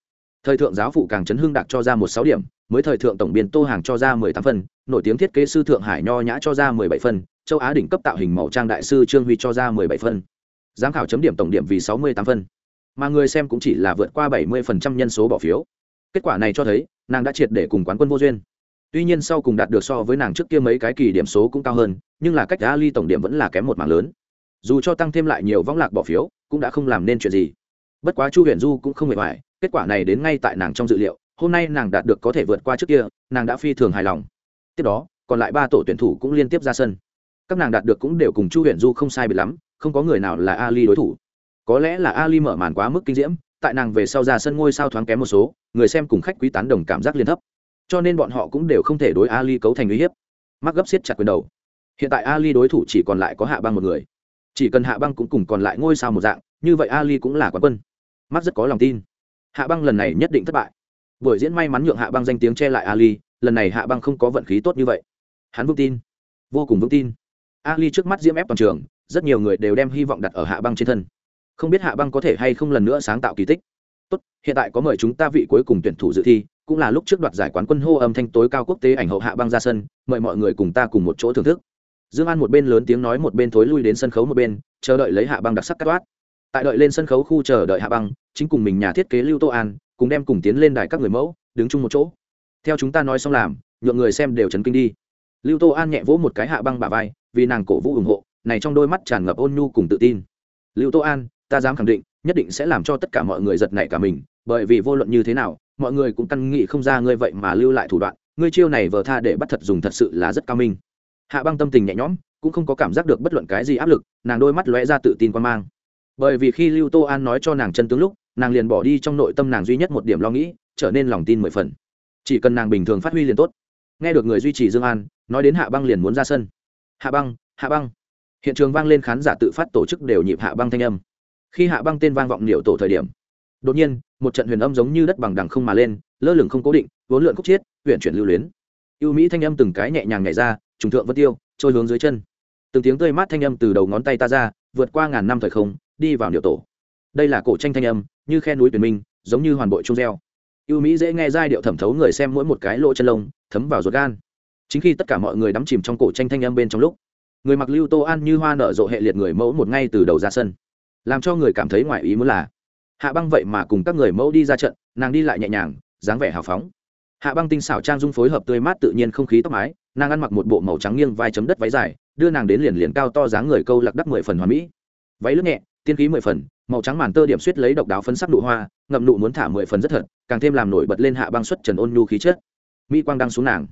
thời thượng giáo phụ càng chấn hưng đạt cho ra một sáu điểm, mới thời thượng tổng biên tô hàng cho ra mười tám phân nổi tiếng thiết kế sư thượng hải nho nhã cho ra mười bảy phân châu á đỉnh cấp tạo hình màu trang đại sư trương huy cho ra mười bảy phân giám khảo chấm điểm tổng điểm vì sáu mươi tám phân mà người xem cũng chỉ là vượt qua bảy mươi phần trăm nhân số bỏ phiếu. Kết quả này cho thấy, nàng đã triệt để cùng quán quân vô duyên. Tuy nhiên sau cùng đạt được so với nàng trước kia mấy cái kỳ điểm số cũng cao hơn, nhưng là cách ali tổng điểm vẫn là kém một mảng lớn. Dù cho tăng thêm lại nhiều võng lạc bỏ phiếu, cũng đã không làm nên chuyện gì bất quá chu huyền du cũng không hề hoài kết quả này đến ngay tại nàng trong dự liệu, hôm nay nàng đạt được có thể vượt qua trước kia, nàng đã phi thường hài lòng. Tiếp đó, còn lại ba tổ tuyển thủ cũng liên tiếp ra sân. Các nàng đạt được cũng đều cùng chu huyền du không sai biệt lắm, không có người nào là ali đối thủ. Có lẽ là ali mở màn quá mức kinh diễm, tại nàng về sau ra sân ngôi sao thoáng kém một số, người xem cùng khách quý tán đồng cảm giác liên thấp. Cho nên bọn họ cũng đều không thể đối ali cấu thành uy hiếp. Mắc gấp siết chặt quyền đầu. Hiện tại ali đối thủ chỉ còn lại có hạ băng một người. Chỉ cần hạ băng cũng cùng còn lại ngôi sao một dạng, như vậy ali cũng là quán quân mắc rất có lòng tin. Hạ băng lần này nhất định thất bại. Buổi diễn may mắn nhượng hạ băng danh tiếng che lại ali, lần này hạ băng không có vận khí tốt như vậy. Hắn vững tin. Vô cùng vững tin. Ali trước mắt diễm ép toàn trường, rất nhiều người đều đem hy vọng đặt ở hạ băng trên thân. Không biết hạ băng có thể hay không lần nữa sáng tạo kỳ tích. Tốt, hiện tại có mời chúng ta vị cuối cùng tuyển thủ dự thi, cũng là lúc trước đoạt giải quán quân hô âm thanh tối cao quốc tế ảnh hậu hạ băng ra sân, mời mọi người cùng ta cùng một chỗ thưởng thức. Dương an một bên lớn tiếng nói một bên thối lui đến sân khấu một bên, chờ đợi lấy hạ băng đặc sắc cắt toát. Tại đợi lên sân khấu khu chờ đợi hạ băng chính cùng mình nhà thiết kế lưu tô an, cùng đem cùng tiến lên đài các người mẫu, đứng chung một chỗ. Theo chúng ta nói xong làm, nhượng người xem đều chấn kinh đi. Lưu tô an nhẹ vỗ một cái hạ băng bả vai, vì nàng cổ vũ ủng hộ, này trong đôi mắt tràn ngập ôn nhu cùng tự tin. Lưu tô an, ta dám khẳng định, nhất định sẽ làm cho tất cả mọi người giật nảy cả mình, bởi vì vô luận như thế nào, mọi người cũng căn nghị không ra ngươi vậy mà lưu lại thủ đoạn, ngươi chiêu này vờ tha để bắt thật dùng thật sự là rất cao minh. Hạ băng tâm tình nhẹ nhõm, cũng không có cảm giác được bất luận cái gì áp lực, nàng đôi mắt lóe ra tự tin quan mang bởi vì khi lưu tô an nói cho nàng chân tướng lúc, nàng liền bỏ đi trong nội tâm nàng duy nhất một điểm lo nghĩ, trở nên lòng tin mười phần. Chỉ cần nàng bình thường phát huy liền tốt. Nghe được người duy trì dương an, nói đến hạ băng liền muốn ra sân. Hạ băng hạ băng. Hiện trường vang lên khán giả tự phát tổ chức đều nhịp hạ băng thanh âm. Khi hạ băng tên vang vọng liệu tổ thời điểm, đột nhiên, một trận huyền âm giống như đất bằng đằng không mà lên, lơ lửng không cố định, vốn lượn khúc chiết huyện chuyển lưu luyến. Ưu mỹ thanh âm từng cái nhẹ nhàng nhảy ra, trùng thượng vân tiêu, trôi hướng dưới chân. Từng tiếng tươi mát thanh âm từ đầu ngón tay ta ra, vượt qua ngàn năm thời không đi vào điệu tổ. Đây là cổ tranh thanh âm, như khe núi tuyển minh, giống như hoàn bội trung reo. Ưu mỹ dễ nghe giai điệu thẩm thấu người xem mỗi một cái lỗ chân lông, thấm vào ruột gan. Chính khi tất cả mọi người đắm chìm trong cổ tranh thanh âm bên trong lúc, người mặc lưu tô an như hoa nở rộ hệ liệt người mẫu một ngay từ đầu ra sân. Làm cho người cảm thấy ngoài ý muốn là, hạ băng vậy mà cùng các người mẫu đi ra trận, nàng đi lại nhẹ nhàng, dáng vẻ hào phóng. Hạ băng tinh xảo trang dung phối hợp tươi mát tự nhiên không khí tóc mái, nàng ăn mặc một bộ màu trắng nghiêng vai chấm đất váy dài, đưa nàng đến liền liền cao to dáng người câu lạc đắp mười phần hoa mỹ. Váy lướt nhẹ tiên khí mười phần, màu trắng màn tơ điểm suýt lấy độc đáo phân sắc nụ hoa, ngậm nụ muốn thả mười phần rất thật, càng thêm làm nổi bật lên hạ băng xuất trần ôn nhu khí chất. Mỹ quang đang xuống nàng.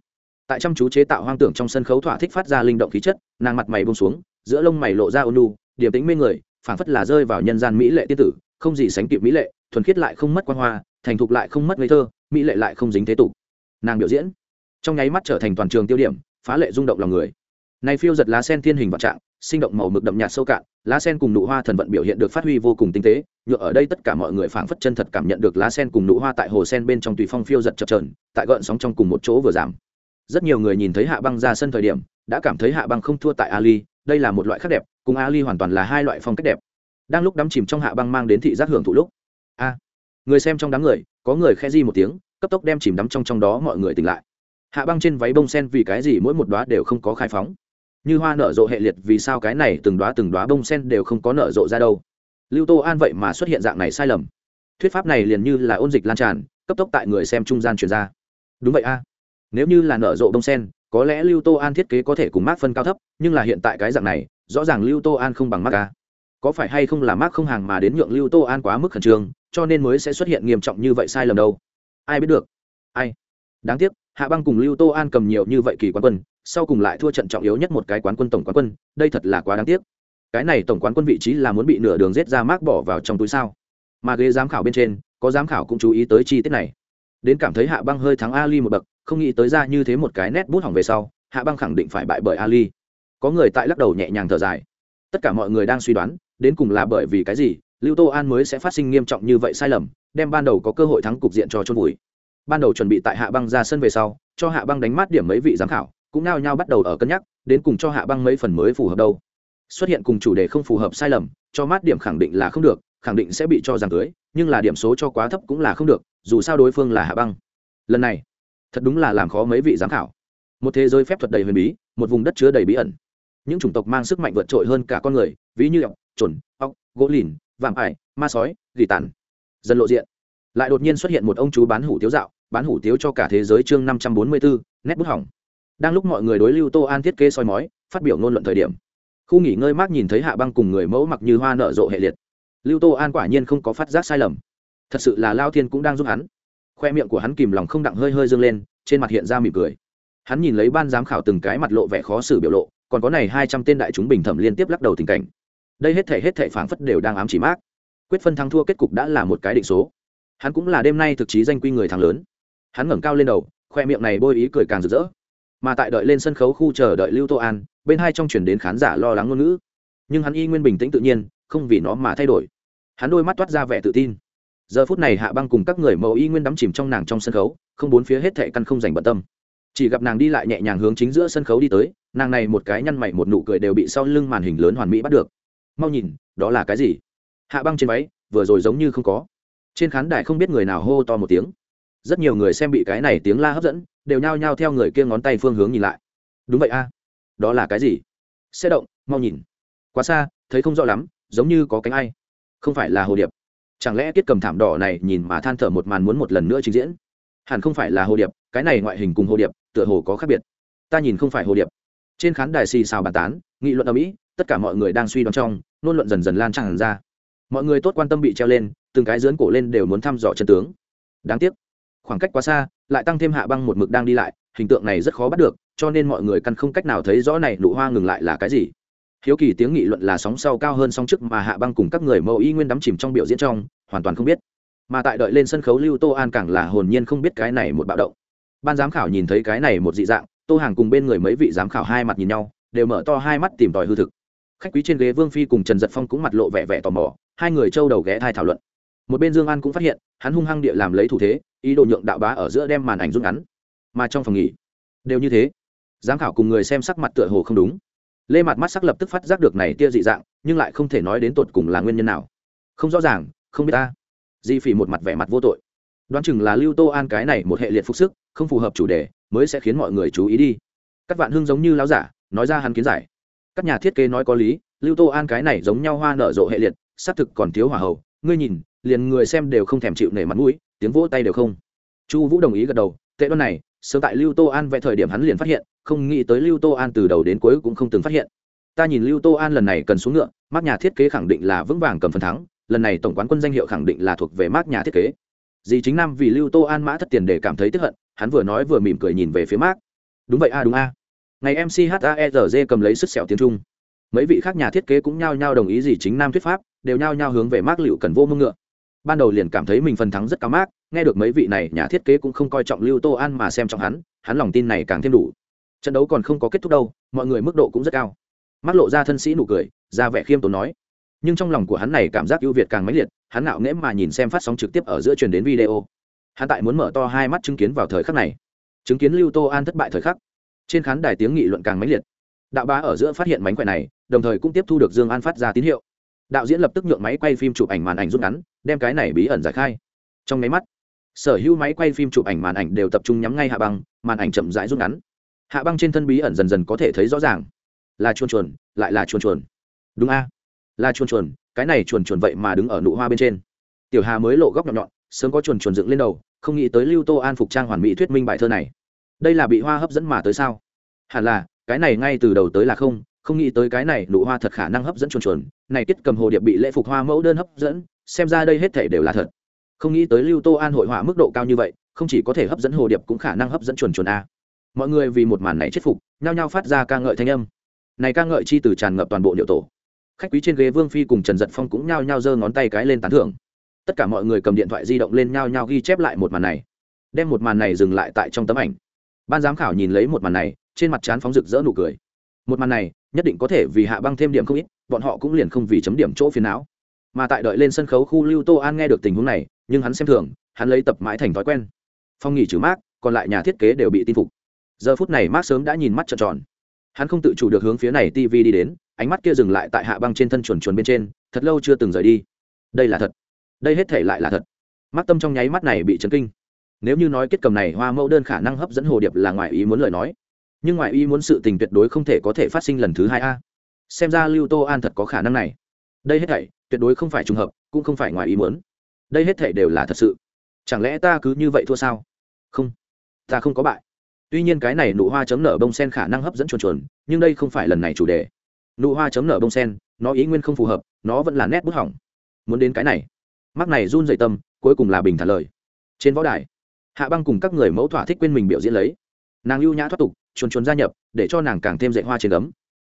Tại chăm chú chế tạo hoang tưởng trong sân khấu thỏa thích phát ra linh động khí chất, nàng mặt mày bông xuống, giữa lông mày lộ ra ôn nhu, điểm tính mê người, phảng phất là rơi vào nhân gian mỹ lệ tiên tử, không gì sánh kịp mỹ lệ, thuần khiết lại không mất quan hoa, thành thục lại không mất ngây thơ, mỹ lệ lại không dính thế tục. Nàng biểu diễn, trong nháy mắt trở thành toàn trường tiêu điểm, phá lệ rung động lòng người. Này phiêu giật lá sen thiên hình vạn trạng sinh động màu mực đậm nhạt sâu cạn, lá sen cùng nụ hoa thần vận biểu hiện được phát huy vô cùng tinh tế, nhựa ở đây tất cả mọi người phảng phất chân thật cảm nhận được lá sen cùng nụ hoa tại hồ sen bên trong tùy phong phiêu giật chập trờn tại gợn sóng trong cùng một chỗ vừa giảm. Rất nhiều người nhìn thấy hạ băng ra sân thời điểm, đã cảm thấy hạ băng không thua tại ali, đây là một loại khác đẹp, cùng ali hoàn toàn là hai loại phong cách đẹp. Đang lúc đắm chìm trong hạ băng mang đến thị giác hưởng thụ lúc, a, người xem trong đám người, có người khe di một tiếng, cấp tốc đem chìm đắm trong trong đó mọi người tỉnh lại. Hạ băng trên váy bông sen vì cái gì mỗi một đoá đều không có khai phóng? Như hoa nở rộ hệ liệt vì sao cái này từng đoá từng đoá bông sen đều không có nở rộ ra đâu. Lưu tô an vậy mà xuất hiện dạng này sai lầm. Thuyết pháp này liền như là ôn dịch lan tràn, cấp tốc tại người xem trung gian truyền ra. Đúng vậy a. Nếu như là nở rộ bông sen, có lẽ lưu tô an thiết kế có thể cùng mác phân cao thấp, nhưng là hiện tại cái dạng này, rõ ràng lưu tô an không bằng mác a. Có phải hay không là mác không hàng mà đến nhượng lưu tô an quá mức khẩn trương, cho nên mới sẽ xuất hiện nghiêm trọng như vậy sai lầm đâu. Ai biết được. Ai. Đáng tiếc, hạ băng cùng lưu tô an cầm nhiều như vậy kỳ quán quân sau cùng lại thua trận trọng yếu nhất một cái quán quân tổng quán quân, đây thật là quá đáng tiếc. Cái này tổng quán quân vị trí là muốn bị nửa đường rết ra mác bỏ vào trong túi sao? Mà ghế giám khảo bên trên, có giám khảo cũng chú ý tới chi tiết này. Đến cảm thấy hạ băng hơi thắng ali một bậc, không nghĩ tới ra như thế một cái nét bút hỏng về sau, hạ băng khẳng định phải bại bởi ali. Có người tại lắc đầu nhẹ nhàng thở dài. Tất cả mọi người đang suy đoán, đến cùng là bởi vì cái gì, lưu tô an mới sẽ phát sinh nghiêm trọng như vậy sai lầm, đem ban đầu có cơ hội thắng cục diện cho chôn vùi. Ban đầu chuẩn bị tại hạ băng ra sân về sau, cho hạ băng đánh mát điểm mấy vị giám khảo cũng nao nhao bắt đầu ở cân nhắc, đến cùng cho hạ băng mấy phần mới phù hợp đâu. Xuất hiện cùng chủ đề không phù hợp sai lầm, cho mát điểm khẳng định là không được, khẳng định sẽ bị cho rằng cưới, nhưng là điểm số cho quá thấp cũng là không được, dù sao đối phương là hạ băng. Lần này, thật đúng là làm khó mấy vị giám khảo. Một thế giới phép thuật đầy huyền bí, một vùng đất chứa đầy bí ẩn. Những chủng tộc mang sức mạnh vượt trội hơn cả con người, ví như ọc chuẩn ọc gỗ lìn vàng ải, ma sói, gỉ tàn. Dần lộ diện, lại đột nhiên xuất hiện một ông chú bán hủ tiếu dạo, bán hủ tiếu cho cả thế giới chương năm trăm bốn mươi bốn nét bút hỏng đang lúc mọi người đối lưu tô an thiết kế soi mói, phát biểu ngôn luận thời điểm. Khu nghỉ ngơi mát nhìn thấy hạ băng cùng người mẫu mặc như hoa nở rộ hệ liệt. Lưu tô an quả nhiên không có phát giác sai lầm. Thật sự là lao thiên cũng đang giúp hắn. Khoe miệng của hắn kìm lòng không đặng hơi hơi dâng lên, trên mặt hiện ra mỉm cười. Hắn nhìn lấy ban giám khảo từng cái mặt lộ vẻ khó xử biểu lộ, còn có này hai trăm tên đại chúng bình thẩm liên tiếp lắc đầu tình cảnh. Đây hết thể hết thể phảng phất đều đang ám chỉ mát quyết phân thắng thua kết cục đã là một cái định số. Hắn cũng là đêm nay thực chí danh quy người thắng lớn. Hắn ngẩng cao lên đầu, khoe miệng này bôi ý cười càng rực rỡ mà tại đợi lên sân khấu khu chờ đợi lưu tô an, bên hai trong chuyển đến khán giả lo lắng ngôn ngữ. Nhưng hắn y nguyên bình tĩnh tự nhiên, không vì nó mà thay đổi. Hắn đôi mắt toát ra vẻ tự tin. Giờ phút này hạ băng cùng các người mẫu y nguyên đắm chìm trong nàng trong sân khấu, không bốn phía hết thệ căn không dành bận tâm. Chỉ gặp nàng đi lại nhẹ nhàng hướng chính giữa sân khấu đi tới, nàng này một cái nhăn mày một nụ cười đều bị sau lưng màn hình lớn hoàn mỹ bắt được. Mau nhìn, đó là cái gì? Hạ băng trên váy, vừa rồi giống như không có. Trên khán đài không biết người nào hô to một tiếng rất nhiều người xem bị cái này tiếng la hấp dẫn, đều nhao nhao theo người kia ngón tay phương hướng nhìn lại. Đúng vậy a. Đó là cái gì? Xe động, mau nhìn. Quá xa, thấy không rõ lắm, giống như có cánh ai. Không phải là hồ điệp. Chẳng lẽ tiết cầm thảm đỏ này nhìn mà than thở một màn muốn một lần nữa trình diễn? Hẳn không phải là hồ điệp, cái này ngoại hình cùng hồ điệp, tựa hồ có khác biệt. Ta nhìn không phải hồ điệp. Trên khán đài xì xào bàn tán, nghị luận ở mỹ tất cả mọi người đang suy đoán trong, nôn luận dần dần lan tràn ra. Mọi người tốt quan tâm bị treo lên, từng cái dướn cổ lên đều muốn thăm dò chân tướng. Đáng tiếc khoảng cách quá xa, lại tăng thêm hạ băng một mực đang đi lại, hình tượng này rất khó bắt được, cho nên mọi người căn không cách nào thấy rõ này nụ hoa ngừng lại là cái gì. Hiếu kỳ tiếng nghị luận là sóng sau cao hơn sóng trước mà hạ băng cùng các người mẫu y nguyên đắm chìm trong biểu diễn trong, hoàn toàn không biết. Mà tại đợi lên sân khấu lưu tô an càng là hồn nhiên không biết cái này một bạo động. Ban giám khảo nhìn thấy cái này một dị dạng, tô hàng cùng bên người mấy vị giám khảo hai mặt nhìn nhau, đều mở to hai mắt tìm tòi hư thực. Khách quý trên ghế vương phi cùng trần giật phong cũng mặt lộ vẻ vẻ tò mò, hai người trâu đầu ghé thai thảo luận một bên dương an cũng phát hiện hắn hung hăng địa làm lấy thủ thế ý đồ nhượng đạo bá ở giữa đem màn ảnh rút ngắn. Mà trong phòng nghỉ đều như thế. Giám khảo cùng người xem sắc mặt tựa hồ không đúng. Lê mặt mắt sắc lập tức phát giác được này tia dị dạng nhưng lại không thể nói đến tột cùng là nguyên nhân nào. Không rõ ràng không biết ta. Di phỉ một mặt vẻ mặt vô tội. Đoán chừng là lưu tô an cái này một hệ liệt phục sức không phù hợp chủ đề mới sẽ khiến mọi người chú ý đi. Các vạn hưng giống như láo giả nói ra hắn kiến giải. Các nhà thiết kế nói có lý lưu tô an cái này giống nhau hoa nở rộ hệ liệt xác thực còn thiếu hỏa hầu, ngươi nhìn liền người xem đều không thèm chịu nể mặt mũi, tiếng vỗ tay đều không. Chu vũ đồng ý gật đầu, tệ đoan này, sớm tại lưu tô an vẽ thời điểm hắn liền phát hiện, không nghĩ tới lưu tô an từ đầu đến cuối cũng không từng phát hiện. Ta nhìn lưu tô an lần này cần xuống ngựa mát nhà thiết kế khẳng định là vững vàng cầm phần thắng, lần này tổng quán quân danh hiệu khẳng định là thuộc về mát nhà thiết kế. Dì chính nam vì lưu tô an mã thất tiền để cảm thấy tức hận, hắn vừa nói vừa mỉm cười nhìn về phía mát đúng vậy a, đúng a. Ngày mc haerg cầm lấy sức sẹo tiếng trung. Mấy vị khác nhà thiết kế cũng nhao nhao đồng ý Dì chính nam thuyết pháp, đều nhao nhao hướng về mát liệu cần vô mưng ngựa ban đầu liền cảm thấy mình phần thắng rất cao mác nghe được mấy vị này, nhà thiết kế cũng không coi trọng lưu tô an mà xem trọng hắn hắn lòng tin này càng thêm đủ. Trận đấu còn không có kết thúc đâu, mọi người mức độ cũng rất cao. Mắt lộ ra thân sĩ nụ cười, ra vẻ khiêm tốn nói. Nhưng trong lòng của hắn này cảm giác ưu việt càng mãnh liệt, hắn ngạo nghễ mà nhìn xem phát sóng trực tiếp ở giữa truyền đến video. Hắn tại muốn mở to hai mắt chứng kiến vào thời khắc này. Chứng kiến lưu tô an thất bại thời khắc. Trên khán đài tiếng nghị luận càng mãnh liệt. Đạo bá ở giữa phát hiện mánh khỏe này, đồng thời cũng tiếp thu được dương an phát ra tín hiệu. Đạo diễn lập tức nhượng máy quay phim chụp ảnh màn ảnh rút ngắn đem cái này bí ẩn giải khai. Trong máy mắt, sở hữu máy quay phim chụp ảnh màn ảnh đều tập trung nhắm ngay hạ băng, màn ảnh chậm rãi rút ngắn. Hạ băng trên thân bí ẩn dần dần có thể thấy rõ ràng. Là chuồn chuồn, lại là chuồn chuồn. Đúng a, là chuồn chuồn, cái này chuồn chuồn vậy mà đứng ở nụ hoa bên trên. Tiểu hà mới lộ góc nhọn nhọn, sớm có chuồn chuồn dựng lên đầu, không nghĩ tới lưu tô an phục trang hoàn mỹ thuyết minh bài thơ này. Đây là bị hoa hấp dẫn mà tới sao? Hẳn là, cái này ngay từ đầu tới là không không nghĩ tới cái này, nụ hoa thật khả năng hấp dẫn chuồn chuồn. Này kết cầm hồ điệp bị lễ phục hoa mẫu đơn hấp dẫn, xem ra đây hết thể đều là thật. Không nghĩ tới lưu tô an hội họa mức độ cao như vậy, không chỉ có thể hấp dẫn hồ điệp cũng khả năng hấp dẫn chuồn chuồn a. Mọi người vì một màn này chết phục, nhao nhao phát ra ca ngợi thanh âm. Này ca ngợi chi từ tràn ngập toàn bộ điệu tổ. Khách quý trên ghế vương phi cùng trần giật phong cũng nhao nhao giơ ngón tay cái lên tán thưởng. Tất cả mọi người cầm điện thoại di động lên nhao nhao ghi chép lại một màn này. Đem một màn này dừng lại tại trong tấm ảnh. Ban giám khảo nhìn lấy một màn này, trên mặt trán phóng rực rỡ nụ cười một màn này, nhất định có thể vì hạ băng thêm điểm không ít, bọn họ cũng liền không vì chấm điểm chỗ phiền não. Mà tại đợi lên sân khấu khu lưu tô an nghe được tình huống này, nhưng hắn xem thường, hắn lấy tập mãi thành thói quen. Phong nghỉ trừ mát còn lại nhà thiết kế đều bị tin phục. Giờ phút này mát sớm đã nhìn mắt trợn tròn. Hắn không tự chủ được hướng phía này tv đi đến, ánh mắt kia dừng lại tại hạ băng trên thân chuồn chuồn bên trên, thật lâu chưa từng rời đi. Đây là thật. Đây hết thể lại là thật. Mắt tâm trong nháy mắt này bị chấn kinh. Nếu như nói kết cầm này hoa mẫu đơn khả năng hấp dẫn hồ điệp là ngoài ý muốn lời nói nhưng ngoại ý muốn sự tình tuyệt đối không thể có thể phát sinh lần thứ hai a. Xem ra lưu tô an thật có khả năng này. Đây hết thảy, tuyệt đối không phải trùng hợp, cũng không phải ngoài ý muốn. Đây hết thảy đều là thật sự. Chẳng lẽ ta cứ như vậy thua sao? Không. Ta không có bại. Tuy nhiên cái này nụ hoa chấm nở bông sen khả năng hấp dẫn chuồn chuồn, nhưng đây không phải lần này chủ đề. Nụ hoa chấm nở bông sen, nó ý nguyên không phù hợp, nó vẫn là nét bút hỏng. Muốn đến cái này. Mắc này run dậy tâm, cuối cùng là bình thản lời. Trên võ đài, hạ băng cùng các người mẫu thỏa thích quên mình biểu diễn lấy. Nàng lưu nhã thoát tục chuồn chuồn gia nhập, để cho nàng càng thêm dạy hoa trên ấm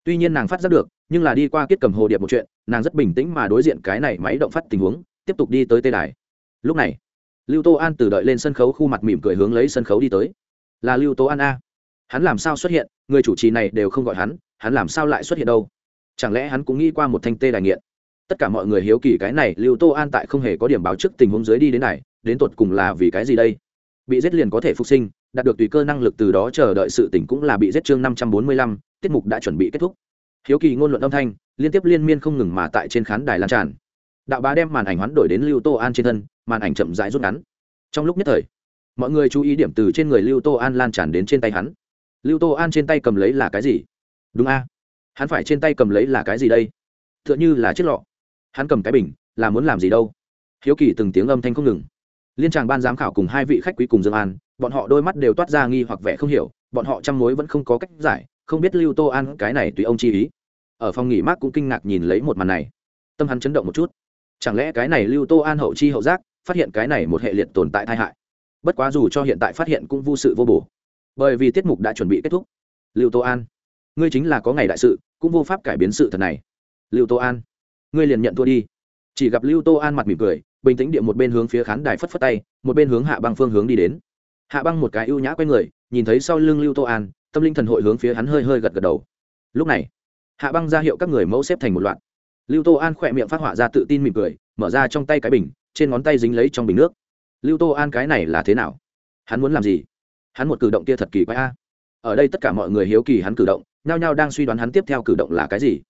tuy nhiên nàng phát giác được, nhưng là đi qua kết cầm hồ điệp một chuyện, nàng rất bình tĩnh mà đối diện cái này máy động phát tình huống, tiếp tục đi tới tê đài. Lúc này, lưu tô an từ đợi lên sân khấu khu mặt mỉm cười hướng lấy sân khấu đi tới. Là lưu tô an a. Hắn làm sao xuất hiện, người chủ trì này đều không gọi hắn hắn làm sao lại xuất hiện đâu? Chẳng lẽ hắn cũng nghĩ qua một thanh tê đài nghiện? Tất cả mọi người hiếu kỳ cái này, lưu tô an tại không hề có điểm báo trước tình huống dưới đi đến này, đến tột cùng là vì cái gì đây? Bị giết liền có thể phục sinh đạt được tùy cơ năng lực từ đó chờ đợi sự tỉnh cũng là bị giết chương năm trăm bốn mươi lăm, tiết mục đã chuẩn bị kết thúc. Hiếu kỳ ngôn luận âm thanh, liên tiếp liên miên không ngừng mà tại trên khán đài lan tràn. Đạo bá đem màn ảnh hoán đổi đến lưu tô an trên thân, màn ảnh chậm rãi rút ngắn. Trong lúc nhất thời, mọi người chú ý điểm từ trên người lưu tô an lan tràn đến trên tay hắn. Lưu tô an trên tay cầm lấy là cái gì? Đúng a. Hắn phải trên tay cầm lấy là cái gì đây? T h ư ợ n h ư là chiếc lọ. Hắn cầm cái bình, là muốn làm gì đâu? Hiếu kỳ từng tiếng âm thanh không ngừng liên tràng ban giám khảo cùng hai vị khách quý cùng dương an, bọn họ đôi mắt đều toát ra nghi hoặc vẻ không hiểu, bọn họ chăm mối vẫn không có cách giải, không biết lưu tô an cái này tùy ông chi ý. Ở phòng nghỉ mát cũng kinh ngạc nhìn lấy một màn này. Tâm hắn chấn động một chút. Chẳng lẽ cái này lưu tô an hậu chi hậu giác, phát hiện cái này một hệ liệt tồn tại tai hại? Bất quá dù cho hiện tại phát hiện cũng vô sự vô bổ. Bởi vì tiết mục đã chuẩn bị kết thúc. Lưu tô an, ngươi chính là có ngày đại sự, cũng vô pháp cải biến sự thật này. Lưu tô an, ngươi liền nhận thua đi. Chỉ gặp lưu tô an mặt mỉm cười bình tĩnh địa một bên hướng phía khán đài phất phất tay, một bên hướng hạ băng phương hướng đi đến. Hạ băng một cái ưu nhã q u a y người, nhìn thấy sau lưng lưu tô an, tâm linh thần hội hướng phía hắn hơi hơi gật gật đầu. Lúc này, hạ băng ra hiệu các người mẫu xếp thành một loạt. Lưu tô an khỏe miệng phát họa ra tự tin mỉm cười, mở ra trong tay cái bình, trên ngón tay dính lấy trong bình nước. Lưu tô an cái này là thế nào? Hắn muốn làm gì? Hắn một cử động kia thật kỳ quái a. Ở đây tất cả mọi người hiếu kỳ hắn cử động, nhao nhao đang suy đoán hắn tiếp theo cử động là cái gì.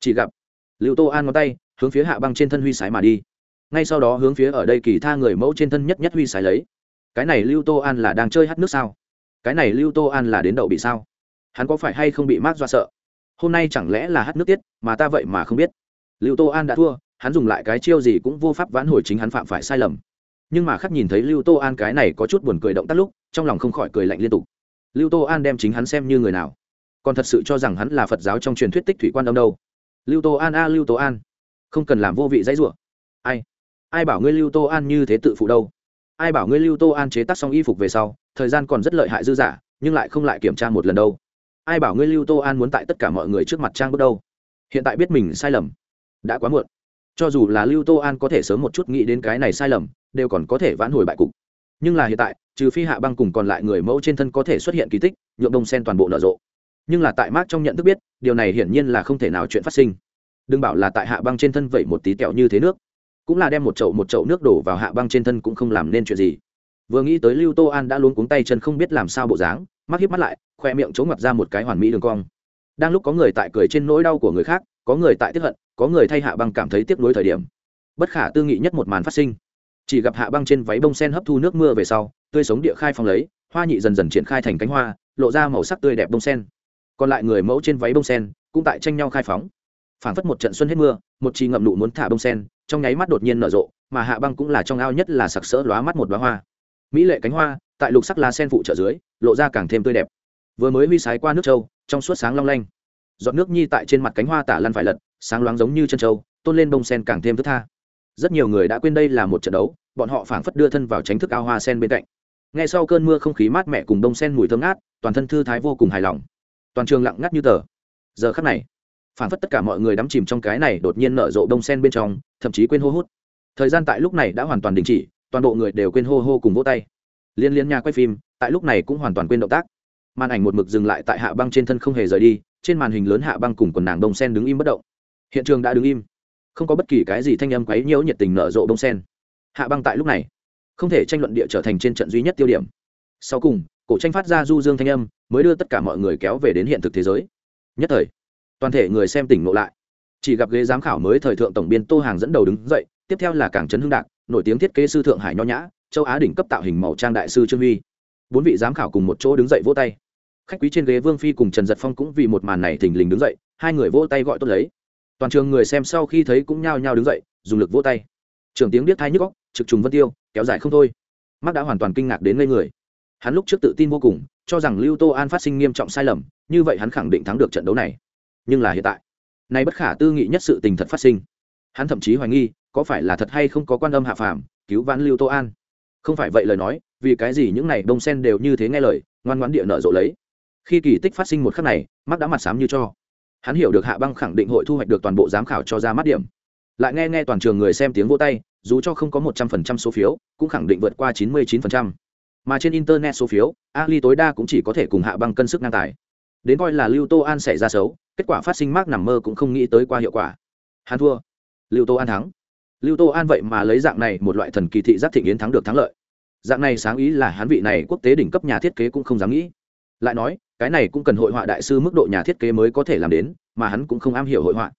Chỉ gặp, lưu tô an ngón tay hướng phía hạ băng trên thân huy sái mà đi ngay sau đó hướng phía ở đây kỳ tha người mẫu trên thân nhất nhất huy sái lấy. Cái này lưu tô an là đang chơi hát nước sao? Cái này lưu tô an là đến đậu bị sao? Hắn có phải hay không bị mát do sợ? Hôm nay chẳng lẽ là hát nước tiết, mà ta vậy mà không biết. Lưu tô an đã thua, hắn dùng lại cái chiêu gì cũng vô pháp vãn hồi chính hắn phạm phải sai lầm. Nhưng mà khắc nhìn thấy lưu tô an cái này có chút buồn cười động tác lúc, trong lòng không khỏi cười lạnh liên tục. Lưu tô an đem chính hắn xem như người nào? Còn thật sự cho rằng hắn là phật giáo trong truyền thuyết tích thủy quan đông đâu? Lưu tô an a, lưu tô an. Không cần làm vô vị dãy rủa. Ai? Ai bảo ngươi lưu tô an như thế tự phụ đâu? Ai bảo ngươi lưu tô an chế tác xong y phục về sau, thời gian còn rất lợi hại dư giả nhưng lại không lại kiểm tra một lần đâu. Ai bảo ngươi lưu tô an muốn tại tất cả mọi người trước mặt trang bước đâu? Hiện tại biết mình sai lầm. Đã quá muộn. Cho dù là lưu tô an có thể sớm một chút nghĩ đến cái này sai lầm, đều còn có thể vãn hồi bại cục. Nhưng là hiện tại, trừ phi hạ băng cùng còn lại người mẫu trên thân có thể xuất hiện kỳ tích, nhuộm đông sen toàn bộ nở rộ. Nhưng là tại mark trong nhận thức biết, điều này hiển nhiên là không thể nào chuyện phát sinh. Đừng bảo là tại hạ băng trên thân vậy một tí kẹo như thế nước cũng là đem một chậu một chậu nước đổ vào hạ băng trên thân cũng không làm nên chuyện gì. Vừa nghĩ tới lưu tô an đã luôn cuống tay chân không biết làm sao bộ dáng, mắt hiếp mắt lại, khoe miệng chống mặt ra một cái hoàn mỹ đường cong. Đang lúc có người tại cười trên nỗi đau của người khác, có người tại tiếp hận, có người thay hạ băng cảm thấy tiếc nuối thời điểm. Bất khả tư nghị nhất một màn phát sinh. Chỉ gặp hạ băng trên váy bông sen hấp thu nước mưa về sau, tươi sống địa khai phong lấy, hoa nhị dần dần triển khai thành cánh hoa, lộ ra màu sắc tươi đẹp bông sen. Còn lại người mẫu trên váy bông sen cũng tại tranh nhau khai phóng. Phảng phất một trận xuân hết mưa, một chi ngậm nụ muốn thả bông sen trong nháy mắt đột nhiên nở rộ, mà hạ băng cũng là trong ao nhất là sặc sỡ lóa mắt một đoá hoa. Mỹ lệ cánh hoa, tại lục sắc lá sen phụ trợ dưới, lộ ra càng thêm tươi đẹp. Vừa mới huy sái qua nước châu, trong suốt sáng long lanh. Giọt nước nhi tại trên mặt cánh hoa tả lăn phải lật, sáng loáng giống như chân châu, tôn lên bông sen càng thêm thức tha. Rất nhiều người đã quên đây là một trận đấu, bọn họ phảng phất đưa thân vào tránh thức ao hoa sen bên cạnh. Ngay sau cơn mưa không khí mát mẻ cùng bông sen mùi thơm ngát, toàn thân thư thái vô cùng hài lòng. Toàn trường lặng ngắt như tờ. Giờ khắc này phản phất tất cả mọi người đắm chìm trong cái này đột nhiên nở rộ đông sen bên trong, thậm chí quên hô hút. Thời gian tại lúc này đã hoàn toàn đình chỉ, toàn bộ người đều quên hô hô cùng vỗ tay. Liên liên nhà quay phim, tại lúc này cũng hoàn toàn quên động tác. Màn ảnh một mực dừng lại tại hạ băng trên thân không hề rời đi, trên màn hình lớn hạ băng cùng quần nàng đông sen đứng im bất động. Hiện trường đã đứng im. Không có bất kỳ cái gì thanh âm quấy nhiễu nhiệt tình nở rộ đông sen. Hạ băng tại lúc này, không thể tranh luận địa trở thành trên trận duy nhất tiêu điểm. Sau cùng, cổ tranh phát ra du dương thanh âm, mới đưa tất cả mọi người kéo về đến hiện thực thế giới. Nhất thời toàn thể người xem tỉnh ngộ lại. Chỉ gặp ghế giám khảo mới thời thượng tổng biên tô hàng dẫn đầu đứng dậy, tiếp theo là cảng trấn hưng đạc, nổi tiếng thiết kế sư thượng hải nho nhã, châu á đỉnh cấp tạo hình màu trang đại sư trương huy. Bốn vị giám khảo cùng một chỗ đứng dậy vỗ tay. Khách quý trên ghế vương phi cùng trần giật phong cũng vì một màn này thình lình đứng dậy, hai người vỗ tay gọi tốt lấy. Toàn trường người xem sau khi thấy cũng nhao nhao đứng dậy, dùng lực vỗ tay. Trường tiếng biết thai nhức góc trực trùng vân tiêu, kéo dài không thôi. Mắt đã hoàn toàn kinh ngạc đến ngây người. Hắn lúc trước tự tin vô cùng, cho rằng lưu tô an phát sinh nghiêm trọng sai lầm, như vậy hắn khẳng định thắng được trận đấu này nhưng là hiện tại. Nay bất khả tư nghị nhất sự tình thật phát sinh. Hắn thậm chí hoài nghi, có phải là thật hay không có quan âm hạ phàm, cứu vãn lưu tô an. Không phải vậy lời nói, vì cái gì những này đông sen đều như thế nghe lời, ngoan ngoãn địa nợ rộ lấy. Khi kỳ tích phát sinh một khắc này, mắt đã mặt sám như cho. Hắn hiểu được hạ băng khẳng định hội thu hoạch được toàn bộ giám khảo cho ra mắt điểm. Lại nghe nghe toàn trường người xem tiếng vô tay, dù cho không có một trăm phần trăm số phiếu, cũng khẳng định vượt qua chín mươi chín phần trăm. Mà trên internet số phiếu, ali tối đa cũng chỉ có thể cùng hạ băng cân sức ngang tài đến coi là lưu tô an xảy ra xấu, kết quả phát sinh mác nằm mơ cũng không nghĩ tới qua hiệu quả. Hắn thua. Lưu tô an thắng. Lưu tô an vậy mà lấy dạng này một loại thần kỳ thị giác thị yến thắng được thắng lợi. Dạng này sáng ý là hắn vị này quốc tế đỉnh cấp nhà thiết kế cũng không dám nghĩ. Lại nói, cái này cũng cần hội họa đại sư mức độ nhà thiết kế mới có thể làm đến, mà hắn cũng không am hiểu hội họa.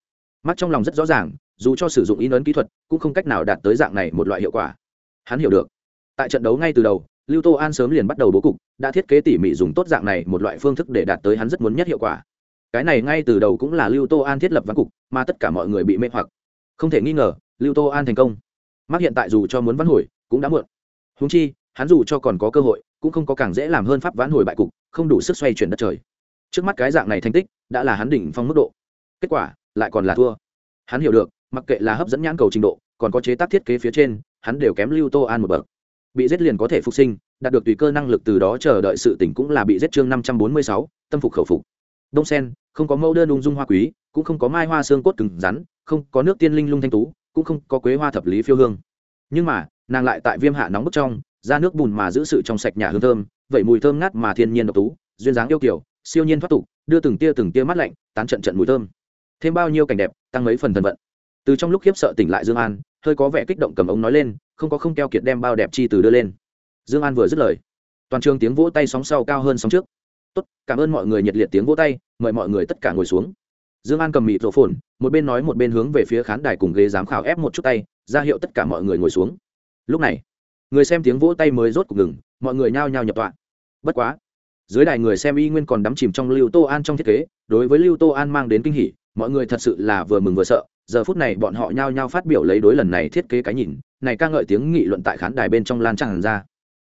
Mắt trong lòng rất rõ ràng, dù cho sử dụng in ấn kỹ thuật, cũng không cách nào đạt tới dạng này một loại hiệu quả. Hắn hiểu được. Tại trận đấu ngay từ đầu lưu tô an sớm liền bắt đầu bố cục, đã thiết kế tỉ mỉ dùng tốt dạng này một loại phương thức để đạt tới hắn rất muốn nhất hiệu quả. Cái này ngay từ đầu cũng là lưu tô an thiết lập văn cục, mà tất cả mọi người bị mê hoặc. Không thể nghi ngờ, lưu tô an thành công. Mắc hiện tại dù cho muốn vãn hồi, cũng đã muộn. Húng chi, hắn dù cho còn có cơ hội, cũng không có càng dễ làm hơn pháp vãn hồi bại cục, không đủ sức xoay chuyển đất trời. Trước mắt cái dạng này thành tích, đã là hắn đỉnh phong mức độ. Kết quả, lại còn là thua. Hắn hiểu được, mặc kệ là hấp dẫn nhãn cầu trình độ, còn có chế tác thiết kế phía trên, hắn đều kém lưu tô an một bậc bị giết liền có thể phục sinh, đạt được tùy cơ năng lực từ đó chờ đợi sự tỉnh cũng là bị giết chương năm trăm bốn mươi sáu, tâm phục khẩu phục. Đông sen, không có mẫu đơn ung dung hoa quý, cũng không có mai hoa xương cốt cứng rắn, không có nước tiên linh lung thanh tú, cũng không có quế hoa thập lý phiêu hương. Nhưng mà, nàng lại tại viêm hạ nóng bức trong, ra nước bùn mà giữ sự trong sạch nhà hương thơm vậy mùi thơm ngát mà thiên nhiên độc tú, duyên dáng yêu kiểu siêu nhiên thoát tục, đưa từng tia từng tia mắt lạnh, tán trận trận mùi thơm. Thêm bao nhiêu cảnh đẹp, tăng mấy phần thần vận từ trong lúc khiếp sợ tỉnh lại dương an hơi có vẻ kích động cầm ống nói lên, không có không keo kiệt đem bao đẹp chi từ đưa lên. Dương an vừa dứt lời, toàn trường tiếng vỗ tay sóng sau cao hơn sóng trước. Tốt, cảm ơn mọi người nhiệt liệt tiếng vỗ tay, mời mọi người tất cả ngồi xuống. Dương an cầm mịt rổ phồn, một bên nói một bên hướng về phía khán đài cùng ghế giám khảo ép một chút tay, ra hiệu tất cả mọi người ngồi xuống. Lúc này, người xem tiếng vỗ tay mới rốt cuộc ngừng, mọi người nhao nhao nhập tọa. Bất quá. Dưới đài người xem y nguyên còn đắm chìm trong lưu tô an trong thiết kế, đối với lưu tô an mang đến kinh hỉ, mọi người thật sự là vừa mừng vừa sợ giờ phút này bọn họ nhao nhao phát biểu lấy đối lần này thiết kế cái nhìn, này ca ngợi tiếng nghị luận tại khán đài bên trong lan tràn ra.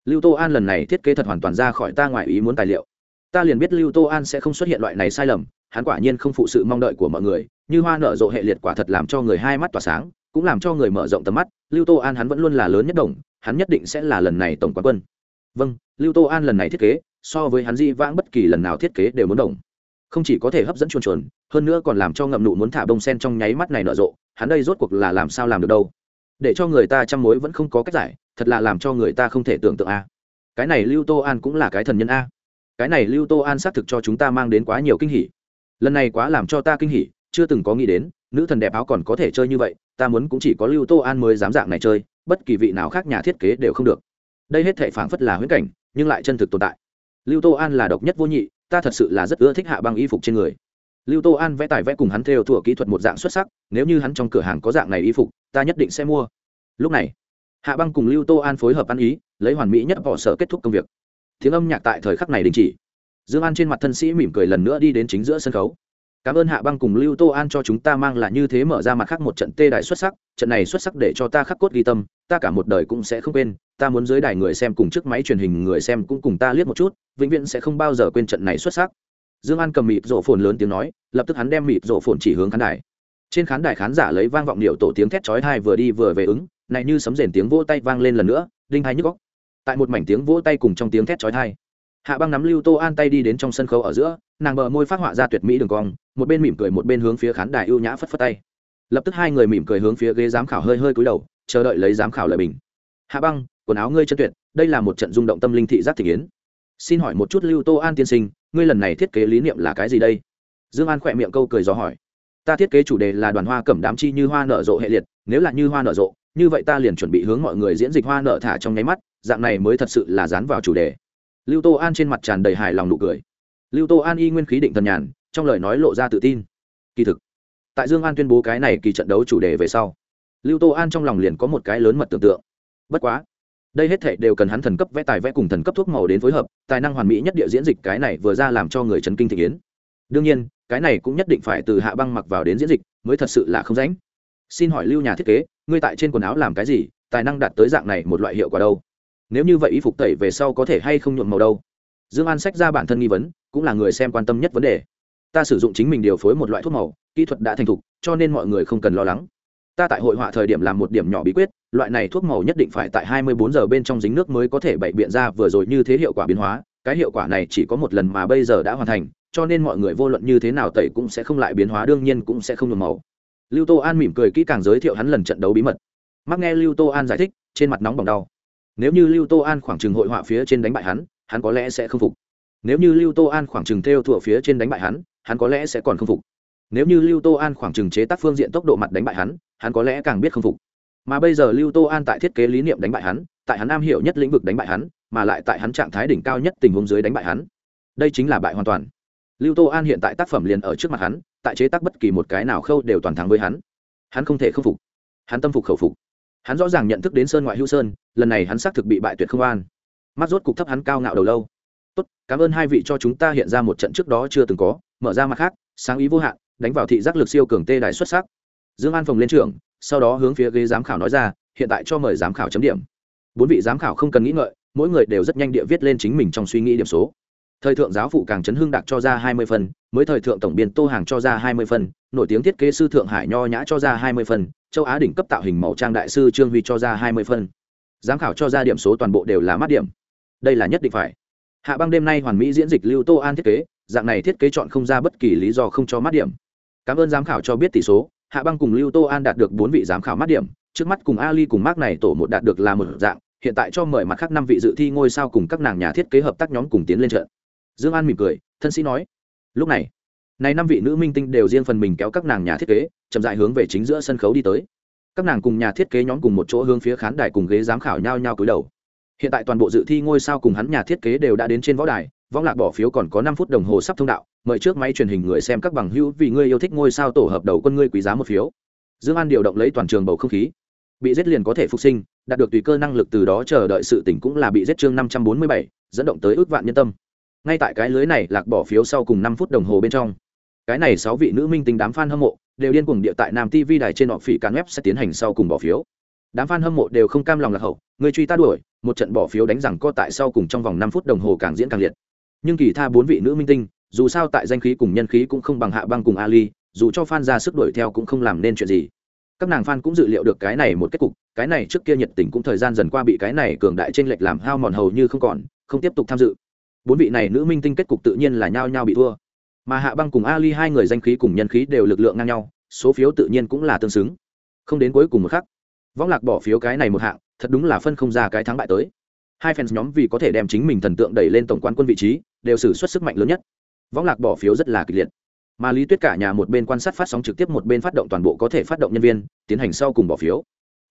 Lưu tô an lần này thiết kế thật hoàn toàn ra khỏi ta ngoài ý muốn tài liệu. Ta liền biết lưu tô an sẽ không xuất hiện loại này sai lầm, hắn quả nhiên không phụ sự mong đợi của mọi người, như hoa nở rộ hệ liệt quả thật làm cho người hai mắt tỏa sáng, cũng làm cho người mở rộng tầm mắt, lưu tô an hắn vẫn luôn là lớn nhất đồng, hắn nhất định sẽ là lần này tổng quán quân. Vâng lưu tô an lần này thiết kế, so với hắn di vãng bất kỳ lần nào thiết kế đều muốn đồng không chỉ có thể hấp dẫn chuồn chuồn, hơn nữa còn làm cho ngậm nụ muốn thả bông sen trong nháy mắt này nở rộ, hắn đây rốt cuộc là làm sao làm được đâu? Để cho người ta chăm mối vẫn không có cách giải, thật là làm cho người ta không thể tưởng tượng a. Cái này lưu tô an cũng là cái thần nhân a. Cái này lưu tô an xác thực cho chúng ta mang đến quá nhiều kinh hỉ. Lần này quá làm cho ta kinh hỉ, chưa từng có nghĩ đến, nữ thần đẹp áo còn có thể chơi như vậy, ta muốn cũng chỉ có lưu tô an mới dám dạng này chơi, bất kỳ vị nào khác nhà thiết kế đều không được. Đây hết thể phảng phất là huyễn cảnh, nhưng lại chân thực tồn tại. Lưu tô an là độc nhất vô nhị ta thật sự là rất ưa thích hạ băng y phục trên người. Lưu tô an vẽ tài vẽ cùng hắn theo thủa kỹ thuật một dạng xuất sắc, nếu như hắn trong cửa hàng có dạng này y phục, ta nhất định sẽ mua. Lúc này, hạ băng cùng lưu tô an phối hợp ăn ý, lấy hoàn mỹ nhất bỏ sở kết thúc công việc. Tiếng âm nhạc tại thời khắc này đình chỉ. Dương an trên mặt thân sĩ mỉm cười lần nữa đi đến chính giữa sân khấu. Cảm ơn hạ băng cùng lưu tô an cho chúng ta mang là như thế mở ra mặt khác một trận tê đại xuất sắc, trận này xuất sắc để cho ta khắc cốt ghi tâm, ta cả một đời cũng sẽ không quên ta muốn dưới đài người xem cùng chiếc máy truyền hình người xem cũng cùng ta liếc một chút, vĩnh viễn sẽ không bao giờ quên trận này xuất sắc. Dương an cầm mịt rổ phồn lớn tiếng nói, lập tức hắn đem mịt rổ phồn chỉ hướng khán đài. Trên khán đài khán giả lấy vang vọng điệu tổ tiếng thét chói tai vừa đi vừa về ứng, này như sấm rền tiếng vỗ tay vang lên lần nữa, đinh hai nhức góc tại một mảnh tiếng vỗ tay cùng trong tiếng thét chói tai, hạ băng nắm lưu tô an tay đi đến trong sân khấu ở giữa, nàng bờ môi phát họa ra tuyệt mỹ đường cong, một bên mỉm cười một bên hướng phía khán đài ưu nhã phất phất tay. Lập tức hai người mỉm cười hướng phía ghế giám khảo hơi hơi cúi đầu, chờ đợi lấy giám khảo lời bình. Hạ băng quần áo ngươi chân tuyệt, đây là một trận rung động tâm linh thị giác thị kiến. Xin hỏi một chút lưu tô an tiên sinh, ngươi lần này thiết kế lý niệm là cái gì đây? Dương an khỏe miệng câu cười dò hỏi. Ta thiết kế chủ đề là đoàn hoa cẩm đám chi như hoa nở rộ hệ liệt, nếu là như hoa nở rộ, như vậy ta liền chuẩn bị hướng mọi người diễn dịch hoa nở thả trong nháy mắt, dạng này mới thật sự là dán vào chủ đề. Lưu tô an trên mặt tràn đầy hài lòng nụ cười. Lưu tô an y nguyên khí định thần nhàn, trong lời nói lộ ra tự tin. Kỳ thực, tại dương an tuyên bố cái này kỳ trận đấu chủ đề về sau, lưu tô an trong lòng liền có một cái lớn mật tưởng tượng. Bất quá đây hết thể đều cần hắn thần cấp vẽ tài vẽ cùng thần cấp thuốc màu đến phối hợp, tài năng hoàn mỹ nhất địa diễn dịch cái này vừa ra làm cho người chấn kinh thị kiến. Đương nhiên, cái này cũng nhất định phải từ hạ băng mặc vào đến diễn dịch, mới thật sự là không ránh xin hỏi lưu nhà thiết kế, ngươi tại trên quần áo làm cái gì, tài năng đạt tới dạng này một loại hiệu quả đâu? Nếu như vậy y phục tẩy về sau có thể hay không nhuộm màu đâu? Dương an sách ra bản thân nghi vấn, cũng là người xem quan tâm nhất vấn đề. Ta sử dụng chính mình điều phối một loại thuốc màu, kỹ thuật đã thành thục, cho nên mọi người không cần lo lắng. Ta tại hội họa thời điểm làm một điểm nhỏ bí quyết loại này thuốc màu nhất định phải tại 24 giờ bên trong dính nước mới có thể bày biện ra vừa rồi như thế hiệu quả biến hóa. Cái hiệu quả này chỉ có một lần mà bây giờ đã hoàn thành, cho nên mọi người vô luận như thế nào tẩy cũng sẽ không lại biến hóa, đương nhiên cũng sẽ không nhuộm màu. Lưu tô an mỉm cười kỹ càng giới thiệu hắn lần trận đấu bí mật. Mắc nghe lưu tô an giải thích, trên mặt nóng bỏng đau. Nếu như lưu tô an khoảng chừng hội họa phía trên đánh bại hắn hắn có lẽ sẽ không phục. Nếu như lưu tô an khoảng chừng theo thủa phía trên đánh bại hắn hắn có lẽ sẽ còn không phục. Nếu như lưu tô an khoảng chừng chế tác phương diện tốc độ mặt đánh bại hắn hắn có lẽ càng biết không phục mà bây giờ lưu tô an tại thiết kế lý niệm đánh bại hắn, tại hắn am hiểu nhất lĩnh vực đánh bại hắn, mà lại tại hắn trạng thái đỉnh cao nhất tình huống dưới đánh bại hắn. Đây chính là bại hoàn toàn. Lưu tô an hiện tại tác phẩm liền ở trước mặt hắn, tại chế tác bất kỳ một cái nào khâu đều toàn thắng với hắn. Hắn không thể khâm phục. Hắn tâm phục khẩu phục. Hắn rõ ràng nhận thức đến sơn ngoại hữu sơn, lần này hắn xác thực bị bại tuyệt không an. Mắt rốt cục thấp hắn cao ngạo đầu lâu. Tốt, cảm ơn hai vị cho chúng ta hiện ra một trận trước đó chưa từng có, mở ra mặt khác, sáng ý vô hạn, đánh vào thị giác lực siêu cường tê đài xuất sắc. Dương an phòng lên trưởng sau đó hướng phía ghế giám khảo nói ra, hiện tại cho mời giám khảo chấm điểm. Bốn vị giám khảo không cần nghĩ ngợi, mỗi người đều rất nhanh địa viết lên chính mình trong suy nghĩ điểm số. Thời thượng giáo phụ càng chấn hưng đặc cho ra hai mươi phân mới thời thượng tổng biên tô hàng cho ra hai mươi phân nổi tiếng thiết kế sư thượng hải nho nhã cho ra hai mươi phân châu á đỉnh cấp tạo hình màu trang đại sư trương huy cho ra hai mươi phân giám khảo cho ra điểm số toàn bộ đều là mát điểm. Đây là nhất định phải. Hạ băng đêm nay hoàn mỹ diễn dịch lưu tô an thiết kế, dạng này thiết kế chọn không ra bất kỳ lý do không cho mát điểm. Cảm ơn giám khảo cho biết tỷ số hạ băng cùng lưu tô an đạt được bốn vị giám khảo mát điểm, trước mắt cùng ali cùng mark này tổ một đạt được là một dạng, hiện tại cho mời mặt khác năm vị dự thi ngôi sao cùng các nàng nhà thiết kế hợp tác nhóm cùng tiến lên trận. Dương an mỉm cười, thân sĩ nói, lúc này này năm vị nữ minh tinh đều riêng phần mình kéo các nàng nhà thiết kế, chậm dại hướng về chính giữa sân khấu đi tới. Các nàng cùng nhà thiết kế nhóm cùng một chỗ hướng phía khán đài cùng ghế giám khảo nhau nhau cúi đầu. Hiện tại toàn bộ dự thi ngôi sao cùng hắn nhà thiết kế đều đã đến trên võ đài Vong lạc bỏ phiếu còn có năm phút đồng hồ sắp thông đạo, mời trước máy truyền hình người xem các bằng hữu vì ngươi yêu thích ngôi sao tổ hợp đầu quân ngươi quý giá một phiếu. Dương an điều động lấy toàn trường bầu không khí. Bị giết liền có thể phục sinh, đạt được tùy cơ năng lực từ đó chờ đợi sự tỉnh cũng là bị giết chương năm trăm bốn mươi bảy, dẫn động tới ước vạn nhân tâm. Ngay tại cái lưới này, lạc bỏ phiếu sau cùng năm phút đồng hồ bên trong. Cái này sáu vị nữ minh tinh đám fan hâm mộ đều điên cuồng địa tại nam tv đài trên họ phỉ cán web sẽ tiến hành sau cùng bỏ phiếu. Đám fan hâm mộ đều không cam lòng lạc hậu người truy ta đuổi, một trận bỏ phiếu đánh rằng co tại sau cùng trong vòng năm phút đồng hồ càng diễn càng liệt nhưng kỳ tha bốn vị nữ minh tinh, dù sao tại danh khí cùng nhân khí cũng không bằng hạ băng cùng ali, dù cho f a n ra sức đuổi theo cũng không làm nên chuyện gì. Các nàng f a n cũng dự liệu được cái này một kết cục, cái này trước kia nhiệt tình cũng thời gian dần qua bị cái này cường đại t r ê n lệch làm hao mòn hầu như không còn, không tiếp tục tham dự. Bốn vị này nữ minh tinh kết cục tự nhiên là nhao nhao bị thua. Mà hạ băng cùng ali hai người danh khí cùng nhân khí đều lực lượng ngang nhau, số phiếu tự nhiên cũng là tương xứng. Không đến cuối cùng một khắc, võng lạc bỏ phiếu cái này một hạng, thật đúng là phân không ra cái thắng bại tới. Hai fans nhóm vì có thể đem chính mình thần tượng đẩy lên tổng quán quân vị trí đều xử xuất sức mạnh lớn nhất. Võng lạc bỏ phiếu rất là kịch liệt. Mà lý tuyết cả nhà một bên quan sát phát sóng trực tiếp một bên phát động toàn bộ có thể phát động nhân viên, tiến hành sau cùng bỏ phiếu.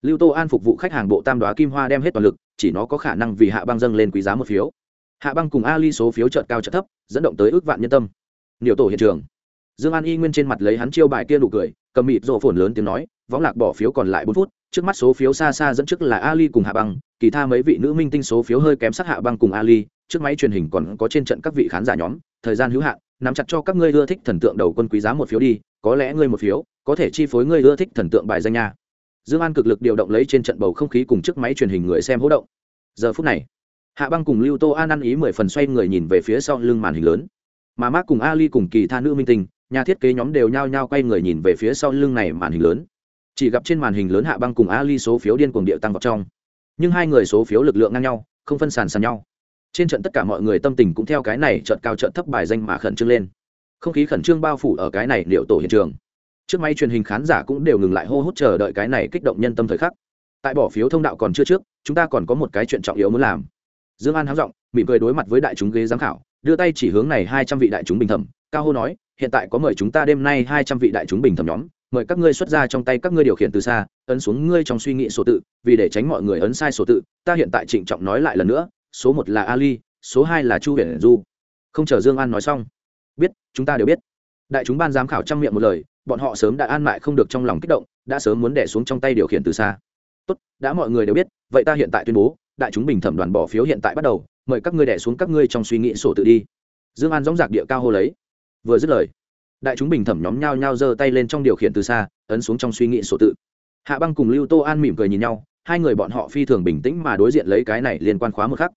Lưu tô an phục vụ khách hàng bộ tam đoá kim hoa đem hết toàn lực, chỉ nó có khả năng vì hạ băng dâng lên quý giá một phiếu. Hạ băng cùng ali số phiếu trợt cao trợt thấp, dẫn động tới ước vạn nhân tâm. Nhiều tổ hiện trường. Dương an y nguyên trên mặt lấy hắn chiêu bài kia nụ cười, cầm mịt rộ phồn lớn tiếng nói, võng lạc bỏ phiếu còn lại bốn phút, trước mắt số phiếu xa xa dẫn trước là ali cùng hạ băng, kỳ tha mấy vị nữ minh tinh số phiếu hơi kém sát hạ băng cùng ali trước máy truyền hình còn có trên trận các vị khán giả nhóm, thời gian hữu hạn, nắm chặt cho các ngươi ưa thích thần tượng đầu quân quý giá một phiếu đi, có lẽ ngươi một phiếu, có thể chi phối ngươi ưa thích thần tượng bài danh nha. Dương an cực lực điều động lấy trên trận bầu không khí cùng chiếc máy truyền hình người xem hỗ động. Giờ phút này, hạ băng cùng lưu tô an ăn ý mười phần xoay người nhìn về phía sau lưng màn hình lớn. Mà mác cùng ali cùng kỳ tha nữ minh tinh, nhà thiết kế nhóm đều nhao nhao quay người nhìn về phía sau lưng này màn hình lớn. Chỉ gặp trên màn hình lớn hạ băng cùng ali số phiếu điên cuồng điệu tăng vào trong. Nhưng hai người số phiếu lực lượng ngang nhau, không phân sàn sàn nhau trên trận tất cả mọi người tâm tình cũng theo cái này trận cao trận thấp bài danh mà khẩn trương lên. Không khí khẩn trương bao phủ ở cái này liệu tổ hiện trường. Trước máy truyền hình khán giả cũng đều ngừng lại hô hút chờ đợi cái này kích động nhân tâm thời khắc. Tại bỏ phiếu thông đạo còn chưa trước, chúng ta còn có một cái chuyện trọng yếu muốn làm. Dương an háng giọng, mỉm cười đối mặt với đại chúng ghế giám khảo, đưa tay chỉ hướng này hai trăm vị đại chúng bình thẩm, cao hô nói, hiện tại có mời chúng ta đêm nay hai trăm vị đại chúng bình thẩm nhóm, mời các ngươi xuất ra trong tay các ngươi điều khiển từ xa, ấn xuống ngươi trong suy nghĩ số tự, vì để tránh mọi người ấn sai số tự, ta hiện tại trịnh trọng nói lại lần nữa số một là ali, số hai là chu huyền du. Không chờ dương an nói xong, biết, chúng ta đều biết. Đại chúng ban giám khảo trang miệng một lời, bọn họ sớm đã an mại không được trong lòng kích động, đã sớm muốn đẻ xuống trong tay điều khiển từ xa. Tốt, đã mọi người đều biết, vậy ta hiện tại tuyên bố, đại chúng bình thẩm đoàn bỏ phiếu hiện tại bắt đầu, mời các ngươi đẻ xuống các ngươi trong suy nghĩ sổ tự đi. Dương an dóng giặc địa cao hô lấy. Vừa dứt lời, đại chúng bình thẩm nhóm nhao nhao giơ tay lên trong điều khiển từ xa, ấn xuống trong suy nghĩ sổ tự. Hạ băng cùng lưu tô an mỉm cười nhìn nhau, hai người bọn họ phi thường bình tĩnh mà đối diện lấy cái này liên quan khóa một khắc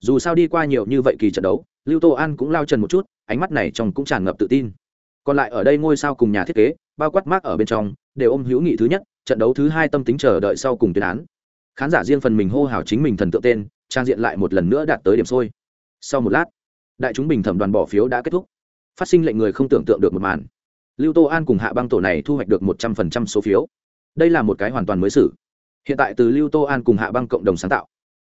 dù sao đi qua nhiều như vậy kỳ trận đấu, lưu tô an cũng lao trần một chút, ánh mắt này trong cũng tràn ngập tự tin. Còn lại ở đây ngôi sao cùng nhà thiết kế, bao quát mác ở bên trong, đều ôm hữu nghị thứ nhất, trận đấu thứ hai tâm tính chờ đợi sau cùng tuyên án. Khán giả riêng phần mình hô hào chính mình thần tượng tên, trang diện lại một lần nữa đạt tới điểm sôi. Sau một lát, đại chúng bình thẩm đoàn bỏ phiếu đã kết thúc. Phát sinh lệnh người không tưởng tượng được một màn. Lưu tô an cùng hạ băng tổ này thu hoạch được một trăm phần trăm số phiếu. Đây là một cái hoàn toàn mới xử. Hiện tại từ lưu tô an cùng hạ băng cộng đồng sáng tạo.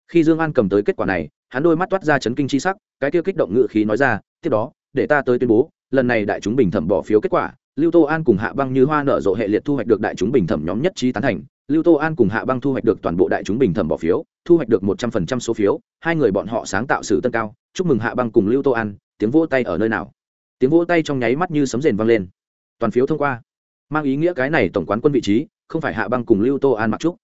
Khi dương an cầm tới kết quả này hắn đôi mắt toát ra chấn kinh chi sắc, cái kia kích động ngự khí nói ra, tiếp đó, để ta tới tuyên bố, lần này đại chúng bình thẩm bỏ phiếu kết quả, lưu tô an cùng hạ băng như hoa nở rộ hệ liệt thu hoạch được đại chúng bình thẩm nhóm nhất trí tán thành, lưu tô an cùng hạ băng thu hoạch được toàn bộ đại chúng bình thẩm bỏ phiếu, thu hoạch được một trăm phần trăm số phiếu, hai người bọn họ sáng tạo sự tân cao, chúc mừng hạ băng cùng lưu tô an, tiếng vỗ tay ở nơi nào? Tiếng vỗ tay trong nháy mắt như sấm rền vang lên. Toàn phiếu thông qua. Mang ý nghĩa cái này tổng quán quân vị trí, không phải hạ băng cùng lưu tô an mặc trúc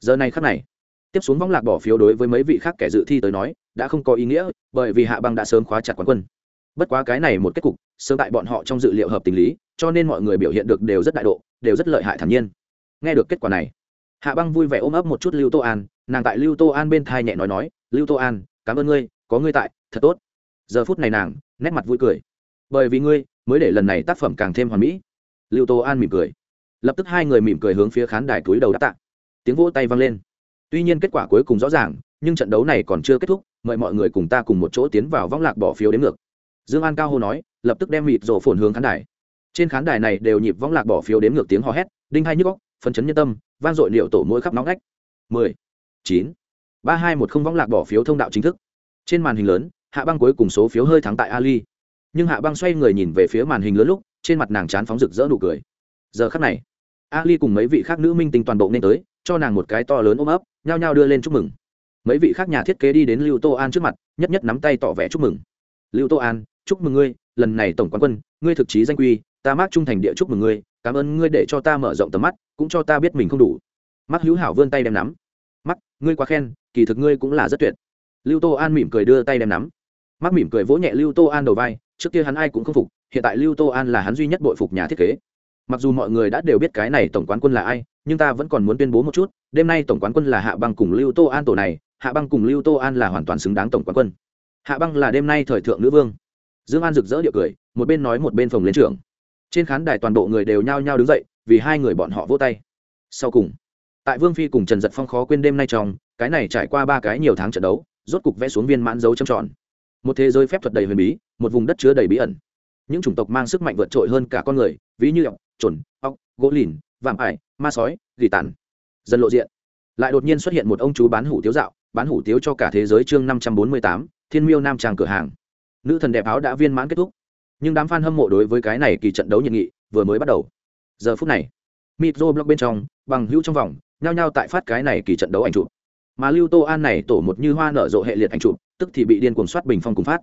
giờ này khắc này, tiếp xuống vong lạc bỏ phiếu đối với mấy vị khác kẻ dự thi tới nói đã không có ý nghĩa, bởi vì hạ băng đã sớm khóa chặt quán quân. Bất quá cái này một kết cục, sớm tại bọn họ trong dự liệu hợp tình lý, cho nên mọi người biểu hiện được đều rất đại độ, đều rất lợi hại thản nhiên. Nghe được kết quả này, hạ băng vui vẻ ôm ấp một chút lưu tô an, nàng tại lưu tô an bên thai nhẹ nói nói, lưu tô an, cảm ơn ngươi, có ngươi tại, thật tốt. Giờ phút này nàng, nét mặt vui cười. Bởi vì ngươi, mới để lần này tác phẩm càng thêm hoàn mỹ. Lưu tô an mỉm cười. Lập tức hai người mỉm cười hướng phía khán đài túi đầu đáp tạ. Tiếng vỗ tay vang lên. Tuy nhiên kết quả cuối cùng rõ ràng, nhưng trận đấu này còn chưa kết thúc mời mọi người cùng ta cùng một chỗ tiến vào vong lạc bỏ phiếu đến ngược. Dương an cao hô nói, lập tức đem mịt rổ phồn hướng khán đài. Trên khán đài này đều nhịp vong lạc bỏ phiếu đến ngược tiếng hò hét, đinh hai nhức góc phấn chấn nhân tâm, vang dội liệu tổ mỗi khắp nóng ngách. Mười, chín, ba hai một không vong lạc bỏ phiếu thông đạo chính thức. Trên màn hình lớn, hạ băng cuối cùng số phiếu hơi thắng tại ali. Nhưng hạ băng xoay người nhìn về phía màn hình lớn lúc, trên mặt nàng chán phóng rực rỡ nụ cười. Giờ khắc này, ali cùng mấy vị khác nữ minh tinh toàn bộ nên tới, cho nàng một cái to lớn ôm ấp, nhao nhao đưa lên chúc mừng mấy vị khác nhà thiết kế đi đến lưu tô an trước mặt, nhất nhất nắm tay tỏ vẻ chúc mừng. Lưu tô an, chúc mừng ngươi, lần này tổng quán quân, ngươi thực chí danh quy, ta mát trung thành địa chúc mừng ngươi, cảm ơn ngươi để cho ta mở rộng tầm mắt, cũng cho ta biết mình không đủ. Mắc hữu hảo vươn tay đem nắm. Mắc ngươi quá khen, kỳ thực ngươi cũng là rất tuyệt. Lưu tô an mỉm cười đưa tay đem nắm. Mắc mỉm cười vỗ nhẹ lưu tô an đầu vai, trước kia hắn ai cũng không phục, hiện tại lưu tô an là hắn duy nhất bội phục nhà thiết kế. Mặc dù mọi người đã đều biết cái này tổng quán quân là ai, nhưng ta vẫn còn muốn tuyên bố một chút, đêm nay tổng quán quân là hạ băng cùng lưu tô an tổ này hạ băng cùng lưu tô an là hoàn toàn xứng đáng tổng quán quân. Hạ băng là đêm nay thời thượng nữ vương. Dương an rực rỡ điệu cười, một bên nói một bên phòng lên trưởng. Trên khán đài toàn bộ người đều nhao nhao đứng dậy, vì hai người bọn họ vỗ tay. Sau cùng, tại vương phi cùng trần giật phong khó quên đêm nay trong, cái này trải qua ba cái nhiều tháng trận đấu, rốt cục vẽ xuống viên mãn dấu trầm tròn. Một thế giới phép thuật đầy huyền bí, một vùng đất chứa đầy bí ẩn. Những chủng tộc mang sức mạnh vượt trội hơn cả con người, ví như ọc trồn ọc gỗ lìn, vạm ải, ma sói, gỉ tàn. Dần lộ diện, lại đột nhiên xuất hiện một ông chú bán hủ tiếu dạo bán hủ tiếu cho cả thế giới chương năm trăm bốn mươi tám, thiên miêu nam tràng cửa hàng. Nữ thần đẹp áo đã viên mãn kết thúc. Nhưng đám f a n hâm mộ đối với cái này kỳ trận đấu nhiệt nghị vừa mới bắt đầu. Giờ phút này mitro blog bên trong, bằng hữu trong vòng, nhao nhao tại phát cái này kỳ trận đấu ảnh chụp. Mà lưu tô an này tổ một như hoa nở rộ hệ liệt ảnh chụp, tức thì bị điên cuồng soát bình phong cùng phát.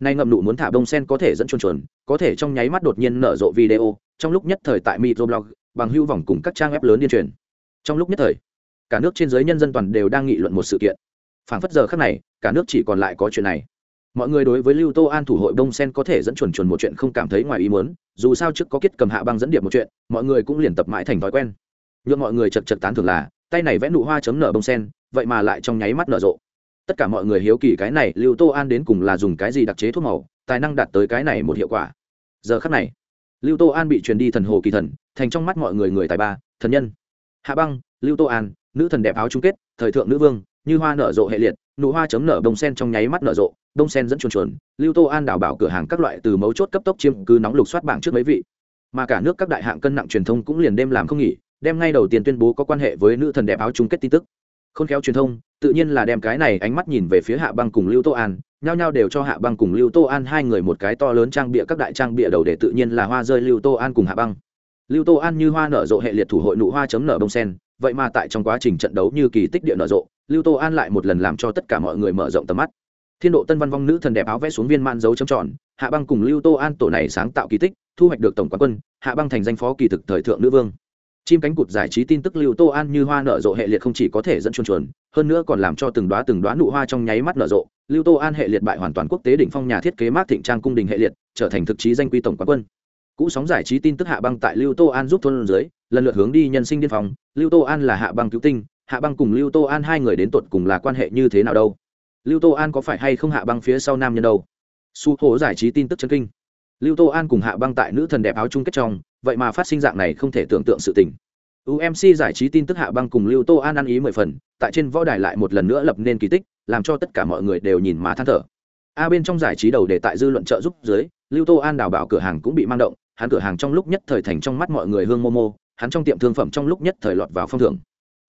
Nay ngậm nụ muốn thả bông sen có thể dẫn chuồn chuồn, có thể trong nháy mắt đột nhiên nở rộ video, trong lúc nhất thời tại microblog bằng hưu vòng cùng các trang web lớn điên truyền. Trong lúc nhất thời, cả nước trên giới nhân dân toàn đều đang nghị luận một sự kiện phảng phất giờ khác này, cả nước chỉ còn lại có chuyện này. Mọi người đối với lưu tô an thủ hội Đông sen có thể dẫn chuẩn chuẩn một chuyện không cảm thấy ngoài ý muốn, dù sao trước có kết cầm hạ băng dẫn điệp một chuyện, mọi người cũng liền tập mãi thành thói quen. Nhưng mọi người chật chật tán thường là, tay này vẽ nụ hoa chấm nở bông sen, vậy mà lại trong nháy mắt nở rộ. Tất cả mọi người hiếu kỳ cái này, lưu tô an đến cùng là dùng cái gì đặc chế thuốc màu, tài năng đạt tới cái này một hiệu quả. Giờ khắc này, lưu tô an bị truyền đi thần hồ kỳ thần, thành trong mắt mọi người người tài ba, thần nhân. Hạ băng, lưu tô an, nữ thần đẹp áo chung kết, thời thượng nữ vương như hoa nở rộ hệ liệt, nụ hoa chấm nở đông sen trong nháy mắt nở rộ đông sen dẫn chuồn chuồn, lưu tô an đảo bảo cửa hàng các loại từ mấu chốt cấp tốc chiếm cứ nóng lục soát bảng trước mấy vị. Mà cả nước các đại hạng cân nặng truyền thông cũng liền đêm làm không nghỉ, đem ngay đầu tiên tuyên bố có quan hệ với nữ thần đẹp áo chung kết tin tức. Khôn khéo truyền thông, tự nhiên là đem cái này ánh mắt nhìn về phía hạ băng cùng lưu tô an, nhao nhao đều cho hạ băng cùng lưu tô an hai người một cái to lớn trang bịa các đại trang bịa đầu để tự nhiên là hoa rơi lưu tô an cùng hạ băng. Lưu tô an như hoa nở rộ hệ liệt thủ hội nụ hoa chấm nở bông sen vậy mà tại trong quá trình trận đấu như kỳ tích địa nở rộ, lưu tô an lại một lần làm cho tất cả mọi người mở rộng tầm mắt. Thiên độ tân văn vong nữ thần đẹp áo vẽ xuống viên man dấu chấm tròn, hạ băng cùng lưu tô an tổ này sáng tạo kỳ tích, thu hoạch được tổng quán quân, hạ băng thành danh phó kỳ thực thời thượng nữ vương. Chim cánh cụt giải trí tin tức lưu tô an như hoa nở rộ hệ liệt không chỉ có thể dẫn chuồn chuồn, hơn nữa còn làm cho từng đoá từng đoá nụ hoa trong nháy mắt nở rộ. Lưu tô an hệ liệt bại hoàn toàn quốc tế đỉnh phong nhà thiết kế mát thịnh trang cung đình hệ liệt, trở thành thực chí danh quy tổng quán quân. Cũ sóng giải trí tin tức hạ băng tại lưu tô an giúp thôn dưới lần lượt hướng đi nhân sinh điên phòng lưu tô an là hạ băng cứu tinh, hạ băng cùng lưu tô an hai người đến tột cùng là quan hệ như thế nào đâu? Lưu tô an có phải hay không hạ băng phía sau nam nhân đâu? Su hố giải trí tin tức chân kinh. Lưu tô an cùng hạ băng tại nữ thần đẹp áo chung kết trong, vậy mà phát sinh dạng này không thể tưởng tượng sự tình. Umc giải trí tin tức hạ băng cùng lưu tô an ăn ý mười phần, tại trên võ đài lại một lần nữa lập nên kỳ tích, làm cho tất cả mọi người đều nhìn má than thở. A bên trong giải trí đầu để tại dư luận trợ giúp dưới, lưu tô an đào bảo cửa hàng cũng bị mang động, hắn cửa hàng trong lúc nhất thời thành trong mắt mọi người hương momo hắn trong tiệm thương phẩm trong lúc nhất thời lọt vào phong thưởng.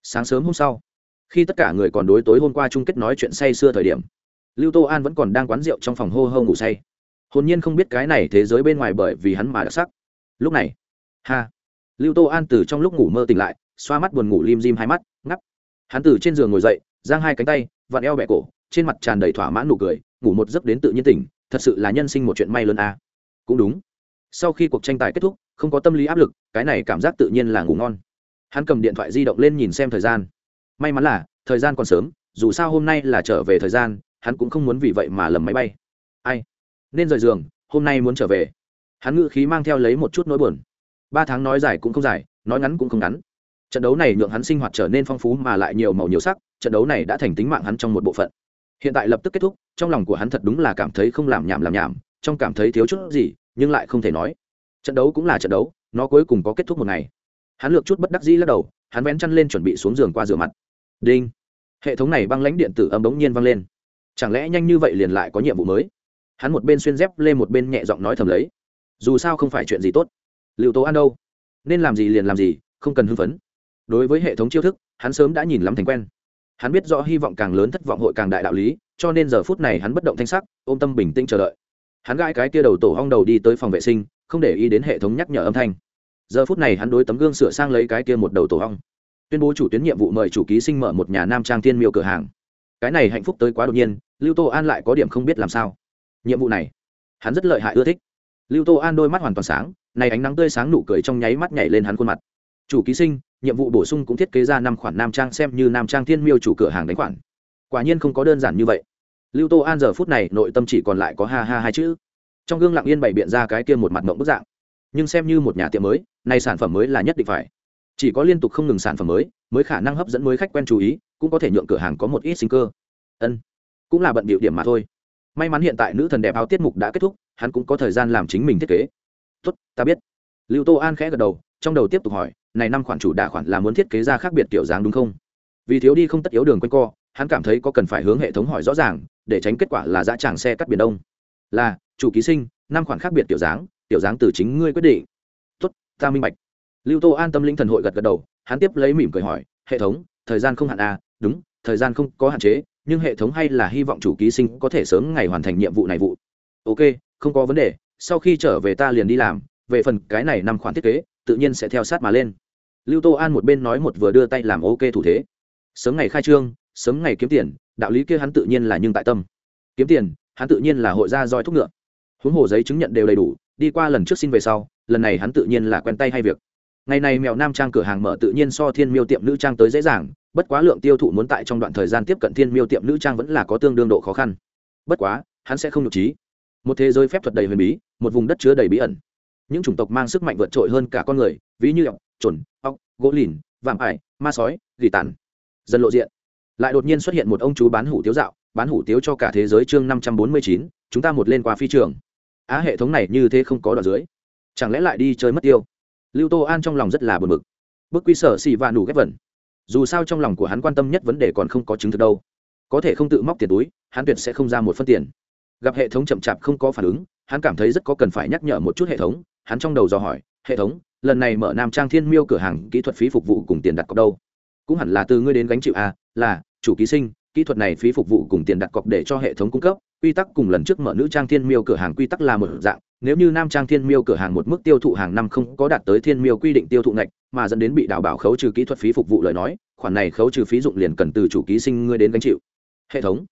Sáng sớm hôm sau, khi tất cả người còn đối tối hôm qua chung kết nói chuyện say xưa thời điểm, lưu tô an vẫn còn đang quán rượu trong phòng hô hô ngủ say. Hồn nhiên không biết cái này thế giới bên ngoài bởi vì hắn mà đặc sắc. Lúc này, ha, lưu tô an từ trong lúc ngủ mơ tỉnh lại, xoa mắt buồn ngủ lim dim hai mắt ngắp hắn từ trên giường ngồi dậy, giang hai cánh tay, vặn eo bẹ cổ, trên mặt tràn đầy thỏa mãn nụ cười, ngủ một giấc đến tự nhiên tỉnh, thật sự là nhân sinh một chuyện may lớn a. Cũng đúng sau khi cuộc tranh tài kết thúc, không có tâm lý áp lực, cái này cảm giác tự nhiên là ngủ ngon. Hắn cầm điện thoại di động lên nhìn xem thời gian. May mắn là, thời gian còn sớm, dù sao hôm nay là trở về thời gian, hắn cũng không muốn vì vậy mà lầm máy bay. Ai? Nên rời giường, hôm nay muốn trở về. Hắn ngự khí mang theo lấy một chút nỗi buồn. Ba tháng nói dài cũng không dài, nói ngắn cũng không ngắn. Trận đấu này nhượng hắn sinh hoạt trở nên phong phú mà lại nhiều màu nhiều sắc, trận đấu này đã thành tính mạng hắn trong một bộ phận. Hiện tại lập tức kết thúc, trong lòng của hắn thật đúng là cảm thấy không làm nhảm làm nhảm, trong cảm thấy thiếu chút gì nhưng lại không thể nói. Trận đấu cũng là trận đấu, nó cuối cùng có kết thúc một ngày. Hắn lược chút bất đắc dĩ lắc đầu, hắn vén chăn lên chuẩn bị xuống giường qua rửa mặt. Đinh! Hệ thống này băng lãnh điện tử âm bỗng nhiên vang lên. Chẳng lẽ nhanh như vậy liền lại có nhiệm vụ mới? Hắn một bên xuyên dép lên một bên nhẹ giọng nói thầm lấy. Dù sao không phải chuyện gì tốt. Liệu tố an đâu? Nên làm gì liền làm gì, không cần hưng phấn. Đối với hệ thống chiêu thức, hắn sớm đã nhìn lắm thành quen. Hắn biết rõ hy vọng càng lớn thất vọng hội càng đại đạo lý, cho nên giờ phút này hắn bất động thanh sắc, ôm tâm bình tĩnh chờ đợi hắn gãi cái kia đầu tổ hong đầu đi tới phòng vệ sinh, không để ý đến hệ thống nhắc nhở âm thanh. Giờ phút này hắn đối tấm gương sửa sang lấy cái kia một đầu tổ hong. Tuyên bố chủ tuyến nhiệm vụ mời chủ ký sinh mở một nhà nam trang tiên miêu cửa hàng. Cái này hạnh phúc tới quá đột nhiên, lưu tô an lại có điểm không biết làm sao. Nhiệm vụ này, hắn rất lợi hại ưa thích. Lưu tô an đôi mắt hoàn toàn sáng, này ánh nắng tươi sáng nụ cười trong nháy mắt nhảy lên hắn khuôn mặt. Chủ ký sinh, nhiệm vụ bổ sung cũng thiết kế ra năm khoản nam trang xem như nam trang thiên miêu chủ cửa hàng đánh khoản. Quả nhiên không có đơn giản như vậy lưu tô an giờ phút này nội tâm chỉ còn lại có ha ha hai chữ. Trong gương lặng yên bày biện ra cái kia một mặt mộng bức dạng. Nhưng xem như một nhà tiệm mới, này sản phẩm mới là nhất định phải. Chỉ có liên tục không ngừng sản phẩm mới mới khả năng hấp dẫn mới khách quen chú ý, cũng có thể nhượng cửa hàng có một ít sinh cơ. Ân, cũng là bận biểu điểm mà thôi. May mắn hiện tại nữ thần đẹp áo tiết mục đã kết thúc, hắn cũng có thời gian làm chính mình thiết kế. Tốt, ta biết. Lưu tô an khẽ gật đầu, trong đầu tiếp tục hỏi, này năm khoản chủ đả khoản là muốn thiết kế ra khác biệt kiểu dáng đúng không? Vì thiếu đi không tất yếu đường quanh co hắn cảm thấy có cần phải hướng hệ thống hỏi rõ ràng, để tránh kết quả là dã tràng xe cắt biển đông. Là, chủ ký sinh, năm khoản khác biệt tiểu dáng tiểu dáng từ chính ngươi quyết định. Tuất ta minh bạch. Lưu tô an tâm linh thần hội gật gật đầu, hắn tiếp lấy mỉm cười hỏi, hệ thống, thời gian không hạn à đúng, thời gian không có hạn chế, nhưng hệ thống hay là hy vọng chủ ký sinh có thể sớm ngày hoàn thành nhiệm vụ này vụ. Ok, không có vấn đề, sau khi trở về ta liền đi làm, về phần cái này năm khoản thiết kế, tự nhiên sẽ theo sát mà lên. Lưu tô an một bên nói một vừa đưa tay làm ok thủ thế. Sớm ngày khai trương sớm ngày kiếm tiền, đạo lý kia hắn tự nhiên là nhưng tại tâm. Kiếm tiền, hắn tự nhiên là hội ra roi thúc ngựa. Huống hồ giấy chứng nhận đều đầy đủ, đi qua lần trước xin về sau, lần này hắn tự nhiên là quen tay hay việc. Ngày này mèo nam trang cửa hàng mở tự nhiên so thiên miêu tiệm nữ trang tới dễ dàng, bất quá lượng tiêu thụ muốn tại trong đoạn thời gian tiếp cận thiên miêu tiệm nữ trang vẫn là có tương đương độ khó khăn. Bất quá, hắn sẽ không nhục trí. Một thế giới phép thuật đầy huyền bí, một vùng đất chứa đầy bí ẩn. Những chủng tộc mang sức mạnh vượt trội hơn cả con người, ví như ọc trồn ọc gỗ lìn, vạm ải, ma sói, gỉ tàn. Dần lộ diện lại đột nhiên xuất hiện một ông chú bán hủ tiếu dạo, bán hủ tiếu cho cả thế giới chương năm trăm bốn mươi chín, chúng ta một lên qua phi trường. Á, hệ thống này như thế không có đoạn dưới. Chẳng lẽ lại đi chơi mất tiêu? Lưu tô an trong lòng rất là bực bực. Bức quy sở xì và nủ ghép vẩn. Dù sao trong lòng của hắn quan tâm nhất vấn đề còn không có chứng thực đâu. Có thể không tự móc tiền túi, hắn tuyệt sẽ không ra một phân tiền. Gặp hệ thống chậm chạp không có phản ứng, hắn cảm thấy rất có cần phải nhắc nhở một chút hệ thống. Hắn trong đầu dò hỏi, hệ thống, lần này mở nam trang thiên miêu cửa hàng kỹ thuật phí phục vụ cùng tiền đặt cọc đâu? Cũng hẳn là từ ngươi đến gánh chịu a à, là chủ ký sinh kỹ thuật này phí phục vụ cùng tiền đặt cọc để cho hệ thống cung cấp quy tắc cùng lần trước mở nữ trang thiên miêu cửa hàng quy tắc là một dạng nếu như nam trang thiên miêu cửa hàng một mức tiêu thụ hàng năm không có đạt tới thiên miêu quy định tiêu thụ ngạch mà dẫn đến bị đảo bảo khấu trừ kỹ thuật phí phục vụ lời nói khoản này khấu trừ phí dụng liền cần từ chủ ký sinh ngươi đến gánh chịu. Hệ thống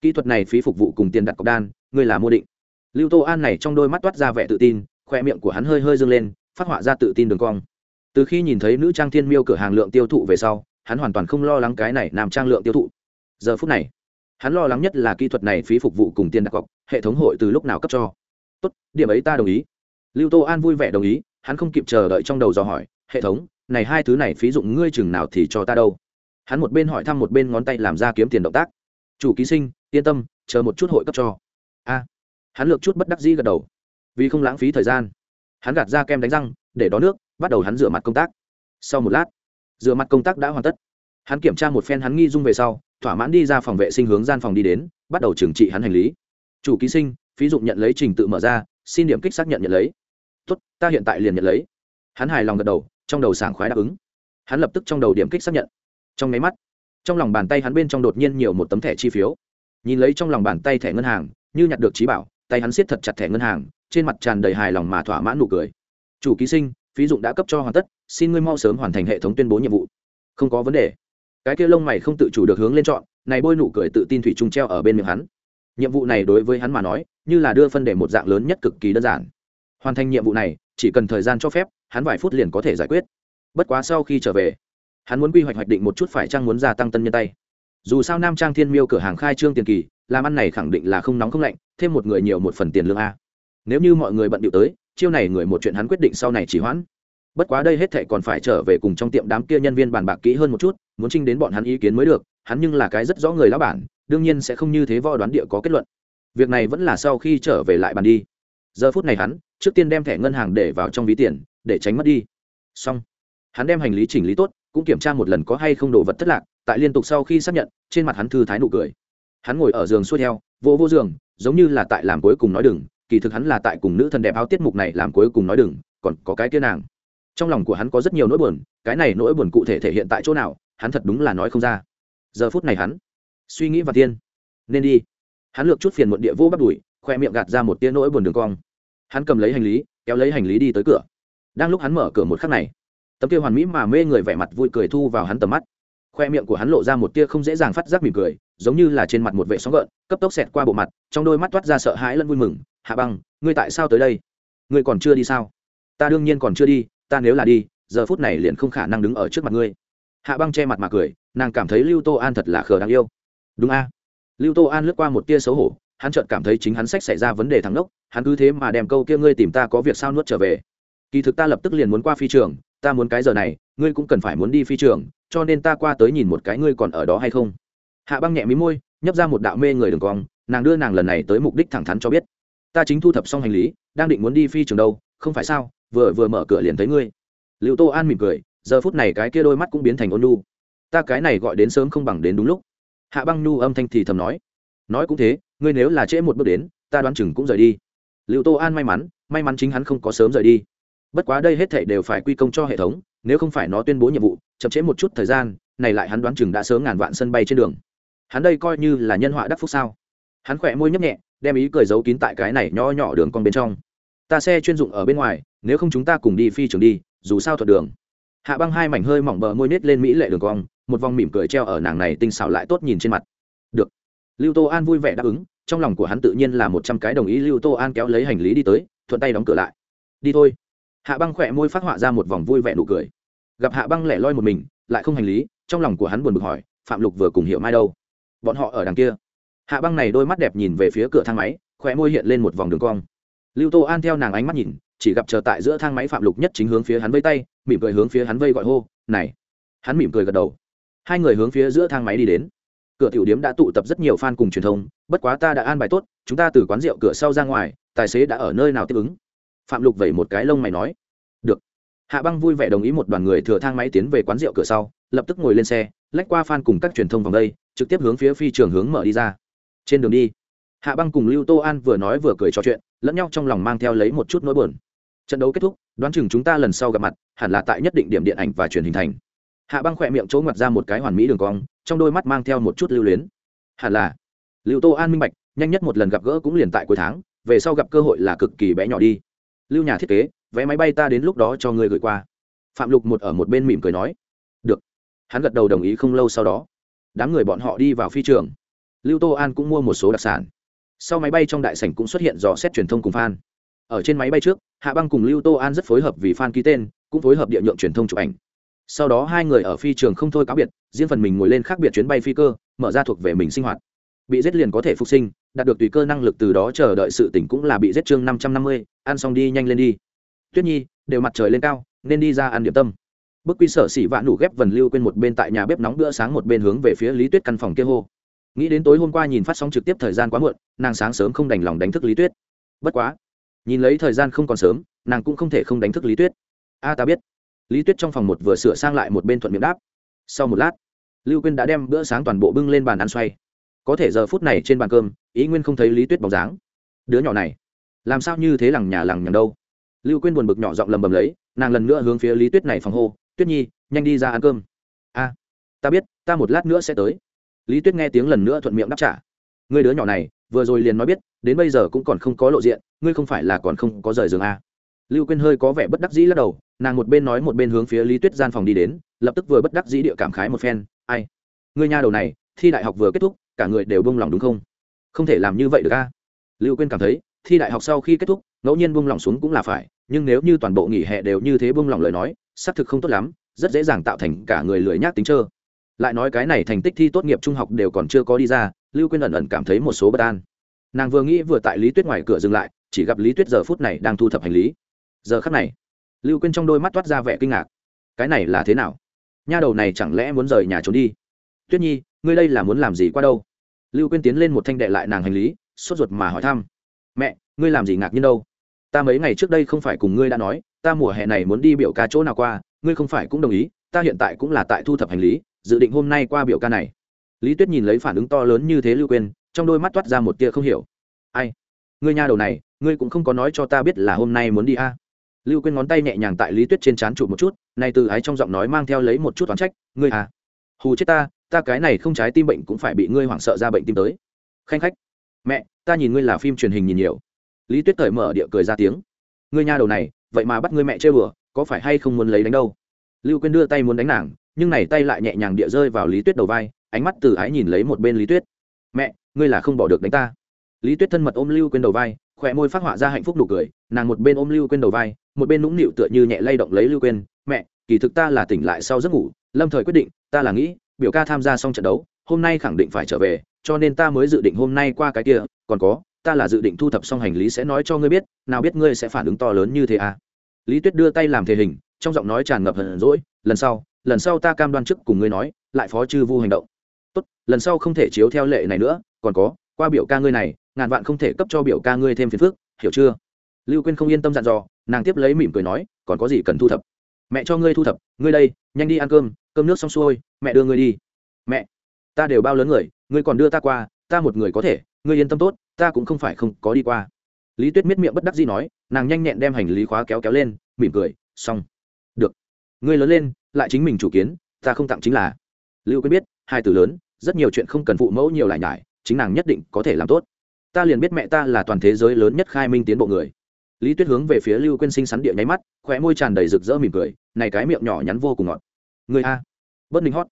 kỹ thuật này phí phục vụ cùng tiền đặt cọc đan ngươi là mua định. Lưu tô an này trong đôi mắt toát ra vẻ tự tin khoe miệng của hắn hơi hơi dâng lên phát họa ra tự tin đường cong. Từ khi nhìn thấy nữ trang thiên miêu cửa hàng lượng tiêu thụ về sau hắn hoàn toàn không lo lắng cái này nam trang lượng tiêu thụ. Giờ phút này, hắn lo lắng nhất là kỹ thuật này phí phục vụ cùng tiền đặt cọc, hệ thống hội từ lúc nào cấp cho. Tốt, điểm ấy ta đồng ý. Lưu tô an vui vẻ đồng ý, hắn không kịp chờ đợi trong đầu dò hỏi, hệ thống, này hai thứ này phí dụng ngươi chừng nào thì cho ta đâu? Hắn một bên hỏi thăm một bên ngón tay làm ra kiếm tiền động tác. Chủ ký sinh, yên tâm, chờ một chút hội cấp cho. A, hắn lược chút bất đắc dĩ gật đầu. Vì không lãng phí thời gian, hắn gạt ra kem đánh răng, để đó nước, bắt đầu hắn rửa mặt công tác. Sau một lát rửa mặt công tác đã hoàn tất. Hắn kiểm tra một phen hắn nghi dung về sau, thỏa mãn đi ra phòng vệ sinh hướng gian phòng đi đến, bắt đầu trừng trị hắn hành lý. Chủ ký sinh, phí dụng nhận lấy trình tự mở ra, xin điểm kích xác nhận nhận lấy. Tốt, ta hiện tại liền nhận lấy. Hắn hài lòng gật đầu, trong đầu sảng khoái đáp ứng. Hắn lập tức trong đầu điểm kích xác nhận. Trong máy mắt, trong lòng bàn tay hắn bên trong đột nhiên nhiều một tấm thẻ chi phiếu. Nhìn lấy trong lòng bàn tay thẻ ngân hàng, như nhặt được trí bảo, tay hắn siết thật chặt thẻ ngân hàng, trên mặt tràn đầy hài lòng mà thỏa mãn nụ cười. Chủ ký sinh phí dụng đã cấp cho hoàn tất, xin ngươi mau sớm hoàn thành hệ thống tuyên bố nhiệm vụ. Không có vấn đề. Cái kia lông mày không tự chủ được hướng lên chọn này bôi nụ cười tự tin thủy trung treo ở bên miệng hắn. Nhiệm vụ này đối với hắn mà nói, như là đưa phân đề một dạng lớn nhất cực kỳ đơn giản. Hoàn thành nhiệm vụ này, chỉ cần thời gian cho phép, hắn vài phút liền có thể giải quyết. Bất quá sau khi trở về, hắn muốn quy hoạch hoạch định một chút phải trang muốn gia tăng tân nhân tay. Dù sao nam trang thiên miêu cửa hàng khai trương tiền kỳ, làm ăn này khẳng định là không nóng không lạnh, thêm một người nhiều một phần tiền lương a. Nếu như mọi người bận điệu tới chiêu này người một chuyện hắn quyết định sau này chỉ hoãn. Bất quá đây hết thệ còn phải trở về cùng trong tiệm đám kia nhân viên bàn bạc kỹ hơn một chút, muốn trinh đến bọn hắn ý kiến mới được, hắn nhưng là cái rất rõ người lão bản, đương nhiên sẽ không như thế võ đoán địa có kết luận. Việc này vẫn là sau khi trở về lại bàn đi. Giờ phút này hắn, trước tiên đem thẻ ngân hàng để vào trong ví tiền, để tránh mất đi. Xong, hắn đem hành lý chỉnh lý tốt, cũng kiểm tra một lần có hay không đồ vật thất lạc, tại liên tục sau khi xác nhận, trên mặt hắn thư thái nụ cười. Hắn ngồi ở giường xuôi theo vô vô giường, giống như là tại làm cuối cùng nói đừng kỳ thực hắn là tại cùng nữ thần đẹp áo tiết mục này làm cuối cùng nói đừng, còn có cái kia nàng. Trong lòng của hắn có rất nhiều nỗi buồn, cái này nỗi buồn cụ thể thể hiện tại chỗ nào, hắn thật đúng là nói không ra. Giờ phút này hắn suy nghĩ và tiên. Nên đi. Hắn lược chút phiền muộn địa vô bắt đuổi khoe miệng gạt ra một tia nỗi buồn đường cong. Hắn cầm lấy hành lý, kéo lấy hành lý đi tới cửa. Đang lúc hắn mở cửa một khắc này, tấm kia hoàn mỹ mà mê người vẻ mặt vui cười thu vào hắn tầm mắt. Khoe miệng của hắn lộ ra một tia không dễ dàng phát giác mỉm cười, giống như là trên mặt một vệ sóng gợn, cấp tốc xẹt qua bộ mặt, trong đôi mắt toát ra sợ hãi lẫn vui mừng hạ băng, ngươi tại sao tới đây? Ngươi còn chưa đi sao? Ta đương nhiên còn chưa đi, ta nếu là đi, giờ phút này liền không khả năng đứng ở trước mặt ngươi. Hạ băng che mặt mà cười, nàng cảm thấy lưu tô an thật là khờ đáng yêu. Đúng a. Lưu tô an lướt qua một tia xấu hổ, hắn chợt cảm thấy chính hắn sách xảy ra vấn đề thắng đốc hắn cứ thế mà đem câu kia ngươi tìm ta có việc sao nuốt trở về. Kỳ thực ta lập tức liền muốn qua phi trường, ta muốn cái giờ này, ngươi cũng cần phải muốn đi phi trường, cho nên ta qua tới nhìn một cái ngươi còn ở đó hay không. Hạ băng nhẹ mí môi, nhấp ra một đạo mê người đường cong, nàng đưa nàng lần này tới mục đích thẳng thắn cho biết ta chính thu thập xong hành lý, đang định muốn đi phi trường đâu, không phải sao? Vừa vừa mở cửa liền thấy ngươi. Liệu tô an mỉm cười, giờ phút này cái kia đôi mắt cũng biến thành ôn nu ta cái này gọi đến sớm không bằng đến đúng lúc. Hạ băng nu âm thanh thì thầm nói. Nói cũng thế, ngươi nếu là trễ một bước đến, ta đoán chừng cũng rời đi. Liệu tô an may mắn may mắn chính hắn không có sớm rời đi. Bất quá đây hết thảy đều phải quy công cho hệ thống, nếu không phải nó tuyên bố nhiệm vụ, chậm trễ một chút thời gian, này lại hắn đoán chừng đã sớm ngàn vạn sân bay trên đường. Hắn đây coi như là nhân họa đắc phúc sao? Hắn khỏe môi nhấp nhẹ đem ý cười giấu kín tại cái này nho nhỏ đường con bên trong. Ta xe chuyên dụng ở bên ngoài, nếu không chúng ta cùng đi phi trường đi, dù sao thuận đường. Hạ băng hai mảnh hơi mỏng bờ môi nết lên mỹ lệ đường cong, một vòng mỉm cười treo ở nàng này tinh xảo lại tốt nhìn trên mặt. Được. Lưu tô an vui vẻ đáp ứng, trong lòng của hắn tự nhiên là một trăm cái đồng ý lưu tô an kéo lấy hành lý đi tới, thuận tay đóng cửa lại. Đi thôi. Hạ băng khỏe môi phát họa ra một vòng vui vẻ nụ cười. Gặp hạ băng lẻ loi một mình, lại không hành lý, trong lòng của hắn buồn bực hỏi, phạm lục vừa cùng hiểu mai đâu? Bọn họ ở đằng kia hạ băng này đôi mắt đẹp nhìn về phía cửa thang máy khỏe môi hiện lên một vòng đường cong. Lưu tô an theo nàng ánh mắt nhìn, chỉ gặp chờ tại giữa thang máy phạm lục nhất chính hướng phía hắn vây tay, mỉm cười hướng phía hắn vây gọi hô, này! Hắn mỉm cười gật đầu. Hai người hướng phía giữa thang máy đi đến. Cửa tiểu điếm đã tụ tập rất nhiều fan cùng truyền thông, bất quá ta đã an bài tốt, chúng ta từ quán rượu cửa sau ra ngoài, tài xế đã ở nơi nào tiếp ứng? Phạm lục vẩy một cái lông mày nói. Được. Hạ băng vui vẻ đồng ý một đoàn người thừa thang máy tiến về quán rượu cửa sau, lập tức ngồi lên xe, lách qua fan cùng các truyền thông vòng đây, trực tiếp hướng phía phi trường hướng mở đi ra trên đường đi. Hạ băng cùng lưu tô an vừa nói vừa cười trò chuyện, lẫn nhau trong lòng mang theo lấy một chút nỗi buồn. Trận đấu kết thúc, đoán chừng chúng ta lần sau gặp mặt, hẳn là tại nhất định điểm điện ảnh và truyền hình thành. Hạ băng khỏe miệng chỗ ngoặt ra một cái hoàn mỹ đường cong, trong đôi mắt mang theo một chút lưu luyến. Hẳn là. Lưu tô an minh bạch, nhanh nhất một lần gặp gỡ cũng liền tại cuối tháng, về sau gặp cơ hội là cực kỳ bé nhỏ đi. Lưu nhà thiết kế, vé máy bay ta đến lúc đó cho người gửi qua. Phạm lục một ở một bên mỉm cười nói. Được. Hắn gật đầu đồng ý không lâu sau đó. Đám người bọn họ đi vào phi trường lưu tô an cũng mua một số đặc sản. Sau máy bay trong đại sảnh cũng xuất hiện dò xét truyền thông cùng fan. Ở trên máy bay trước, hạ băng cùng lưu tô an rất phối hợp vì fan ký tên, cũng phối hợp địa nhượng truyền thông chụp ảnh. Sau đó hai người ở phi trường không thôi cáo biệt, riêng phần mình ngồi lên khác biệt chuyến bay phi cơ, mở ra thuộc về mình sinh hoạt. Bị giết liền có thể phục sinh, đạt được tùy cơ năng lực từ đó chờ đợi sự tỉnh cũng là bị giết chương năm trăm năm mươi, ăn xong đi nhanh lên đi. Tuyết nhi, đều mặt trời lên cao, nên đi ra ăn điểm tâm. Bức quy sở xỉ vạn đủ ghép vần lưu quên một bên tại nhà bếp nóng bữa sáng một bên hướng về phía lý tuyết căn phòng kia hô nghĩ đến tối hôm qua nhìn phát sóng trực tiếp thời gian quá muộn, nàng sáng sớm không đành lòng đánh thức lý tuyết. Bất quá, nhìn lấy thời gian không còn sớm, nàng cũng không thể không đánh thức lý tuyết. A, ta biết. Lý tuyết trong phòng một vừa sửa sang lại một bên thuận miệng đáp. Sau một lát, lưu quyên đã đem bữa sáng toàn bộ bưng lên bàn ăn xoay. Có thể giờ phút này trên bàn cơm, ý nguyên không thấy lý tuyết bóng dáng. Đứa nhỏ này, làm sao như thế lằng nhà lằng nhằng đâu? Lưu quyên buồn bực nhỏ giọng lầm bầm lấy, nàng lần nữa hướng phía lý tuyết này phòng hô, tuyết nhi, nhanh đi ra ăn cơm. A, ta biết, ta một lát nữa sẽ tới lý tuyết nghe tiếng lần nữa thuận miệng đáp trả. Người đứa nhỏ này, vừa rồi liền nói biết, đến bây giờ cũng còn không có lộ diện, ngươi không phải là còn không có rời giường a lưu quyên hơi có vẻ bất đắc dĩ lắc đầu, nàng một bên nói một bên hướng phía lý tuyết gian phòng đi đến, lập tức vừa bất đắc dĩ địa cảm khái một phen, ai, ngươi nha đầu này, thi đại học vừa kết thúc, cả người đều bông lòng đúng không? Không thể làm như vậy được a lưu quyên cảm thấy, thi đại học sau khi kết thúc, ngẫu nhiên bông lòng xuống cũng là phải, nhưng nếu như toàn bộ nghỉ hè đều như thế bông lòng lời nói, xác thực không tốt lắm, rất dễ dàng tạo thành cả người lười nhác tính trơ lại nói cái này thành tích thi tốt nghiệp trung học đều còn chưa có đi ra, lưu quyên ẩn ẩn cảm thấy một số bất an. Nàng vừa nghĩ vừa tại lý tuyết ngoài cửa dừng lại, chỉ gặp lý tuyết giờ phút này đang thu thập hành lý. Giờ khắc này, lưu quyên trong đôi mắt toát ra vẻ kinh ngạc. Cái này là thế nào? Nha đầu này chẳng lẽ muốn rời nhà trốn đi? Tuyết nhi, ngươi đây là muốn làm gì qua đâu? Lưu quyên tiến lên một thanh đệ lại nàng hành lý, sốt ruột mà hỏi thăm. Mẹ, ngươi làm gì ngạc nhiên đâu? Ta mấy ngày trước đây không phải cùng ngươi đã nói, ta mùa hè này muốn đi biểu ca chỗ nào qua, ngươi không phải cũng đồng ý, ta hiện tại cũng là tại thu thập hành lý dự định hôm nay qua biểu ca này. Lý tuyết nhìn lấy phản ứng to lớn như thế lưu quên trong đôi mắt toát ra một tia không hiểu. Ai? Ngươi nhà đầu này, ngươi cũng không có nói cho ta biết là hôm nay muốn đi a. Lưu quên ngón tay nhẹ nhàng tại lý tuyết trên trán chụp một chút, nay từ ái trong giọng nói mang theo lấy một chút toán trách, ngươi à hù chết ta ta cái này không trái tim bệnh cũng phải bị ngươi hoảng sợ ra bệnh tim tới. Khanh khách, mẹ, ta nhìn ngươi là phim truyền hình nhìn nhiều. Lý tuyết cởi mở địa cười ra tiếng. Ngươi nhà đầu này, vậy mà bắt ngươi mẹ chơi bừa, có phải hay không muốn lấy đánh đâu? Lưu quên đưa tay muốn đánh nàng nhưng này tay lại nhẹ nhàng địa rơi vào lý tuyết đầu vai, ánh mắt từ ái nhìn lấy một bên lý tuyết. Mẹ, ngươi là không bỏ được đánh ta. Lý tuyết thân mật ôm lưu quên đầu vai, khỏe môi phát họa ra hạnh phúc nụ cười, nàng một bên ôm lưu quên đầu vai, một bên nũng nịu tựa như nhẹ lay động lấy lưu quên mẹ, kỳ thực ta là tỉnh lại sau giấc ngủ, lâm thời quyết định, ta là nghĩ, biểu ca tham gia xong trận đấu, hôm nay khẳng định phải trở về, cho nên ta mới dự định hôm nay qua cái kia, còn có, ta là dự định thu thập xong hành lý sẽ nói cho ngươi biết, nào biết ngươi sẽ phản ứng to lớn như thế à? Lý tuyết đưa tay làm thể hình, trong giọng nói tràn ngập hận rỗi lần sau lần sau ta cam đoan trước cùng ngươi nói, lại phó chư vu hành động. Tốt, lần sau không thể chiếu theo lệ này nữa, còn có, qua biểu ca ngươi này, ngàn vạn không thể cấp cho biểu ca ngươi thêm phiền phức, hiểu chưa? Lưu quyên không yên tâm dặn dò, nàng tiếp lấy mỉm cười nói, còn có gì cần thu thập? Mẹ cho ngươi thu thập, ngươi đây, nhanh đi ăn cơm cơm nước xong xuôi, mẹ đưa ngươi đi. Mẹ, ta đều bao lớn người, ngươi còn đưa ta qua, ta một người có thể, ngươi yên tâm tốt, ta cũng không phải không có đi qua. Lý tuyết miết miệng bất đắc gì nói, nàng nhanh nhẹn đem hành lý khóa kéo kéo lên, mỉm cười, xong. Được. Ngươi lớn lên lại chính mình chủ kiến, ta không tặng chính là. Lưu Quyết biết, hai từ lớn, rất nhiều chuyện không cần phụ mẫu nhiều lại nhải, chính nàng nhất định có thể làm tốt. Ta liền biết mẹ ta là toàn thế giới lớn nhất khai minh tiến bộ người. Lý tuyết hướng về phía lưu quyên sinh sắn địa nháy mắt, khóe môi tràn đầy rực rỡ mỉm cười, này cái miệng nhỏ nhắn vô cùng ngọt. Người a bất ninh hót.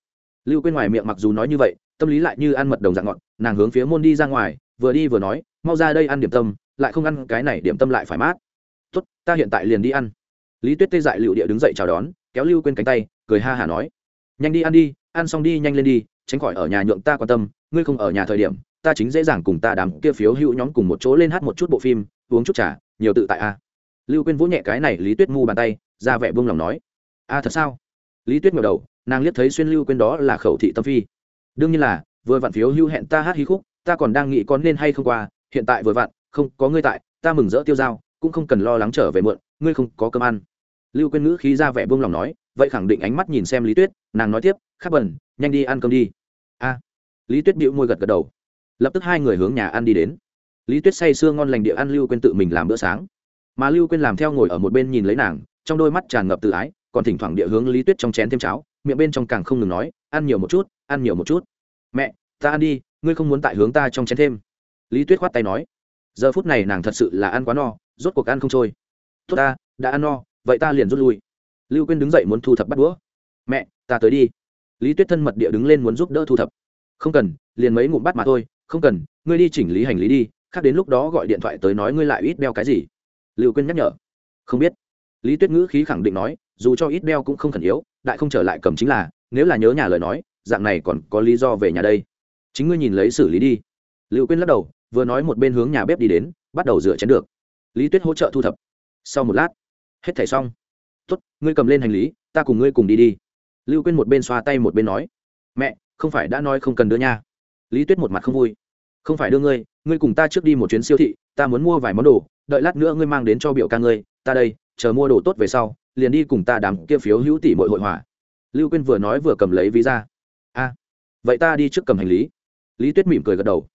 Lưu quyên ngoài miệng mặc dù nói như vậy, tâm lý lại như ăn mật đồng dạng ngọt, nàng hướng phía môn đi ra ngoài, vừa đi vừa nói, mau ra đây ăn điểm tâm, lại không ăn cái này điểm tâm lại phải mát. Tốt, ta hiện tại liền đi ăn. Lý tuyết tê dại lựu địa đứng dậy chào đón kéo lưu quên cánh tay, cười ha hả nói, nhanh đi ăn đi, ăn xong đi, nhanh lên đi, tránh khỏi ở nhà nhượng ta quan tâm, ngươi không ở nhà thời điểm, ta chính dễ dàng cùng ta đám kia phiếu hữu nhóm cùng một chỗ lên hát một chút bộ phim, uống chút trà, nhiều tự tại a. Lưu quên vỗ nhẹ cái này lý tuyết mu bàn tay, ra vẻ buông lòng nói, a, thật sao? Lý tuyết ngẩng đầu, nàng liếc thấy xuyên lưu quên đó là khẩu thị tâm phi. Đương nhiên là, vừa vặn phiếu hữu hẹn ta hát hí khúc, ta còn đang nghĩ con nên hay không qua, hiện tại vừa vặn, không có ngươi tại, ta mừng rỡ tiêu dao, cũng không cần lo lắng trở về muộn, ngươi không có cơm ăn lưu quên ngữ khí ra vẻ buông lòng nói, vậy khẳng định ánh mắt nhìn xem lý tuyết. Nàng nói tiếp, khắc bẩn nhanh đi ăn cơm đi. A. Lý tuyết bịu môi gật gật đầu. Lập tức hai người hướng nhà ăn đi đến. Lý tuyết say sưa ngon lành địa ăn lưu quên tự mình làm bữa sáng. Mà lưu quên làm theo ngồi ở một bên nhìn lấy nàng, trong đôi mắt tràn ngập tự ái, còn thỉnh thoảng địa hướng lý tuyết trong chén thêm cháo, miệng bên trong càng không ngừng nói, ăn nhiều một chút, ăn nhiều một chút. Mẹ, ta ăn đi, ngươi không muốn tại hướng ta trong chén thêm. Lý tuyết khoát tay nói. Giờ phút này nàng thật sự là ăn quá no, rốt cuộc ăn không trôi. Tốt ta, đã ăn no vậy ta liền rút lui. Lưu quyên đứng dậy muốn thu thập bắt đũa. Mẹ, ta tới đi. Lý tuyết thân mật địa đứng lên muốn giúp đỡ thu thập. Không cần, liền mấy ngụm bắt mà thôi, không cần, ngươi đi chỉnh lý hành lý đi, khác đến lúc đó gọi điện thoại tới nói ngươi lại ít đeo cái gì. Lưu quyên nhắc nhở. Không biết. Lý tuyết ngữ khí khẳng định nói, dù cho ít đeo cũng không khẩn yếu, đại không trở lại cầm chính là, nếu là nhớ nhà lời nói, dạng này còn có lý do về nhà đây. Chính ngươi nhìn lấy xử lý đi. Lưu quyên lắc đầu, vừa nói một bên hướng nhà bếp đi đến, bắt đầu rửa chén được. Lý tuyết hỗ trợ thu thập. Sau một lát hết thảy xong. Tốt, ngươi cầm lên hành lý, ta cùng ngươi cùng đi đi. Lưu quyên một bên xoa tay một bên nói. Mẹ, không phải đã nói không cần đưa nha. Lý tuyết một mặt không vui. Không phải đưa ngươi ngươi cùng ta trước đi một chuyến siêu thị, ta muốn mua vài món đồ, đợi lát nữa ngươi mang đến cho biểu ca ngươi, ta đây, chờ mua đồ tốt về sau, liền đi cùng ta đám kia phiếu hữu tỷ mọi hội hòa. lưu quyên vừa nói vừa cầm lấy ví ra. A, vậy ta đi trước cầm hành lý. Lý tuyết mỉm cười gật đầu.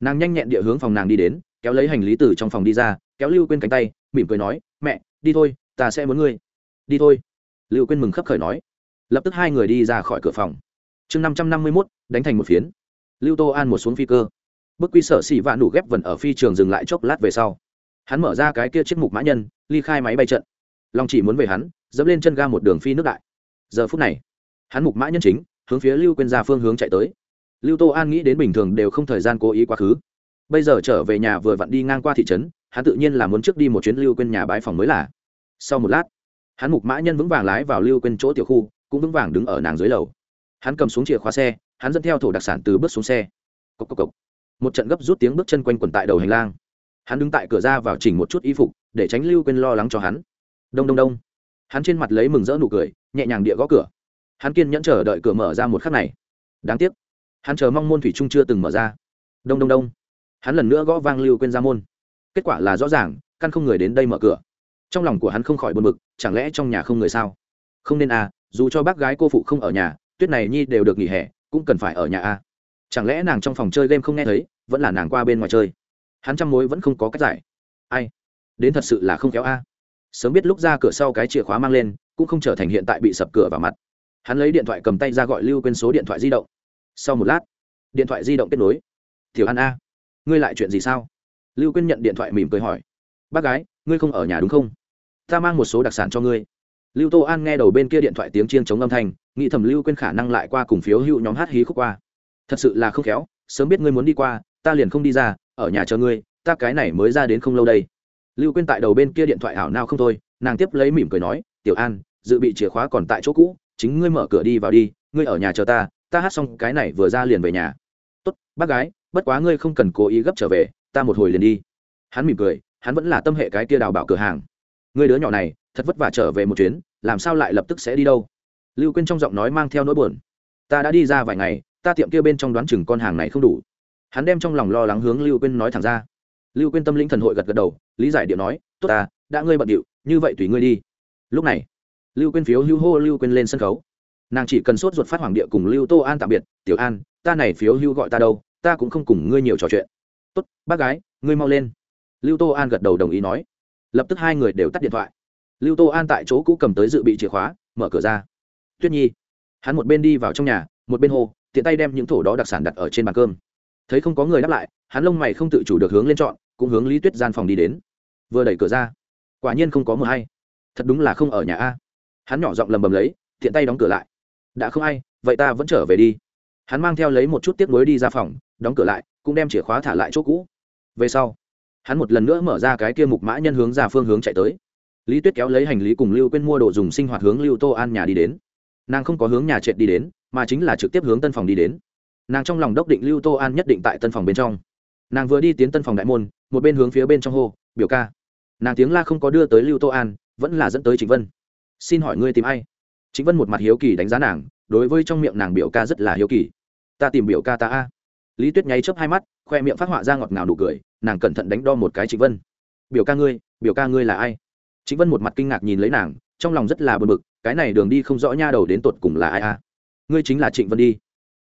Nàng nhanh nhẹn địa hướng phòng nàng đi đến, kéo lấy hành lý từ trong phòng đi ra, kéo lưu quên cánh tay, mỉm cười nói, mẹ, đi thôi ta sẽ muốn ngươi. Đi thôi. Lưu quên mừng khấp khởi nói. Lập tức hai người đi ra khỏi cửa phòng. Chương năm trăm năm mươi mốt, đánh thành một phiến. Lưu tô an một xuống phi cơ. Bức quy sở xỉ vạn đủ ghép vần ở phi trường dừng lại chốc lát về sau. Hắn mở ra cái kia chiếc mục mã nhân, ly khai máy bay trận. Long chỉ muốn về hắn, dẫm lên chân ga một đường phi nước đại. Giờ phút này, hắn mục mã nhân chính, hướng phía lưu quên ra phương hướng chạy tới. Lưu tô an nghĩ đến bình thường đều không thời gian cố ý quá khứ. Bây giờ trở về nhà vừa vặn đi ngang qua thị trấn, hắn tự nhiên là muốn trước đi một chuyến lưu quên nhà bãi phòng mới là sau một lát, hắn mục mã nhân vững vàng lái vào lưu quên chỗ tiểu khu, cũng vững vàng đứng ở nàng dưới lầu. Hắn cầm xuống chìa khóa xe, hắn dẫn theo thổ đặc sản từ bước xuống xe. Cốc cốc cốc. một trận gấp rút tiếng bước chân quanh quần tại đầu hành lang. Hắn đứng tại cửa ra vào chỉnh một chút y phục, để tránh lưu quên lo lắng cho hắn. Đông đông đông. Hắn trên mặt lấy mừng rỡ nụ cười, nhẹ nhàng địa gõ cửa. Hắn kiên nhẫn chờ đợi cửa mở ra một khắc này. Đáng tiếc, hắn chờ mong môn thủy trung chưa từng mở ra. Đông đông đông. Hắn lần nữa gõ vang lưu quên ra môn. Kết quả là rõ ràng, căn không người đến đây mở cửa trong lòng của hắn không khỏi buồn bực, chẳng lẽ trong nhà không người sao? Không nên à dù cho bác gái cô phụ không ở nhà, tuyết này nhi đều được nghỉ hè, cũng cần phải ở nhà à. Chẳng lẽ nàng trong phòng chơi game không nghe thấy, vẫn là nàng qua bên ngoài chơi? Hắn trăm mối vẫn không có cách giải. Ai? Đến thật sự là không kéo a. Sớm biết lúc ra cửa sau cái chìa khóa mang lên, cũng không trở thành hiện tại bị sập cửa vào mặt. Hắn lấy điện thoại cầm tay ra gọi lưu quên số điện thoại di động. Sau một lát, điện thoại di động kết nối. Thiểu an a, ngươi lại chuyện gì sao? Lưu quên nhận điện thoại mỉm cười hỏi. Bác gái, ngươi không ở nhà đúng không? Ta mang một số đặc sản cho ngươi. Lưu tô an nghe đầu bên kia điện thoại tiếng chiên chống âm thanh, nghĩ thầm lưu quên khả năng lại qua cùng phiếu hữu nhóm hát hí khúc qua. Thật sự là không khéo, sớm biết ngươi muốn đi qua, ta liền không đi ra, ở nhà chờ ngươi, ta cái này mới ra đến không lâu đây. Lưu quên tại đầu bên kia điện thoại ảo nào không thôi, nàng tiếp lấy mỉm cười nói, tiểu an, dự bị chìa khóa còn tại chỗ cũ, chính ngươi mở cửa đi vào đi, ngươi ở nhà chờ ta ta hát xong cái này vừa ra liền về nhà. Tốt, bác gái, bất quá ngươi không cần cố ý gấp trở về, ta một hồi liền đi. Hắn mỉm cười, hắn vẫn là tâm hệ cái kia đào bảo cửa hàng người đứa nhỏ này, thật vất vả trở về một chuyến, làm sao lại lập tức sẽ đi đâu? Lưu quên trong giọng nói mang theo nỗi buồn. Ta đã đi ra vài ngày, ta tiệm kia bên trong đoán chừng con hàng này không đủ. Hắn đem trong lòng lo lắng hướng lưu quên nói thẳng ra. Lưu quên tâm linh thần hội gật gật đầu, lý giải điệu nói, tốt ta, đã ngươi bận điệu, như vậy tùy ngươi đi. Lúc này, lưu quên phiếu hưu hô lưu quên lên sân khấu. Nàng chỉ cần sốt ruột phát hoàng địa cùng lưu tô an tạm biệt, tiểu an, ta này phiếu hưu gọi ta đâu, ta cũng không cùng ngươi nhiều trò chuyện. Tốt, bác gái, ngươi mau lên. Lưu tô an gật đầu đồng ý nói lập tức hai người đều tắt điện thoại. Lưu tô an tại chỗ cũ cầm tới dự bị chìa khóa mở cửa ra. Tuyết nhi hắn một bên đi vào trong nhà một bên hồ tiện tay đem những thổ đó đặc sản đặt ở trên bàn cơm. Thấy không có người đáp lại hắn lông mày không tự chủ được hướng lên chọn, cũng hướng lý tuyết gian phòng đi đến. Vừa đẩy cửa ra quả nhiên không có mờ hay. Thật đúng là không ở nhà a. Hắn nhỏ giọng lầm bầm lấy tiện tay đóng cửa lại. Đã không ai vậy ta vẫn trở về đi. Hắn mang theo lấy một chút tiếc nuối đi ra phòng đóng cửa lại cũng đem chìa khóa thả lại chỗ cũ. Về sau hắn một lần nữa mở ra cái kia mục mã nhân hướng ra phương hướng chạy tới. Lý tuyết kéo lấy hành lý cùng lưu quên mua đồ dùng sinh hoạt hướng lưu tô an nhà đi đến. Nàng không có hướng nhà trệt đi đến, mà chính là trực tiếp hướng tân phòng đi đến. Nàng trong lòng đốc định lưu tô an nhất định tại tân phòng bên trong. Nàng vừa đi tiến tân phòng đại môn, một bên hướng phía bên trong hô, biểu ca. Nàng tiếng la không có đưa tới lưu tô an, vẫn là dẫn tới trịnh vân. Xin hỏi ngươi tìm ai? Trịnh vân một mặt hiếu kỳ đánh giá nàng, đối với trong miệng nàng biểu ca rất là hiếu kỳ. Ta tìm biểu ca ta a. Lý tuyết nháy chớp hai mắt, khoe miệng phát họa ra ngọt ngào nụ cười nàng cẩn thận đánh đo một cái trịnh vân. Biểu ca ngươi, biểu ca ngươi là ai? Trịnh vân một mặt kinh ngạc nhìn lấy nàng, trong lòng rất là bờ bực, cái này đường đi không rõ nha đầu đến tột cùng là ai a ngươi chính là trịnh vân đi.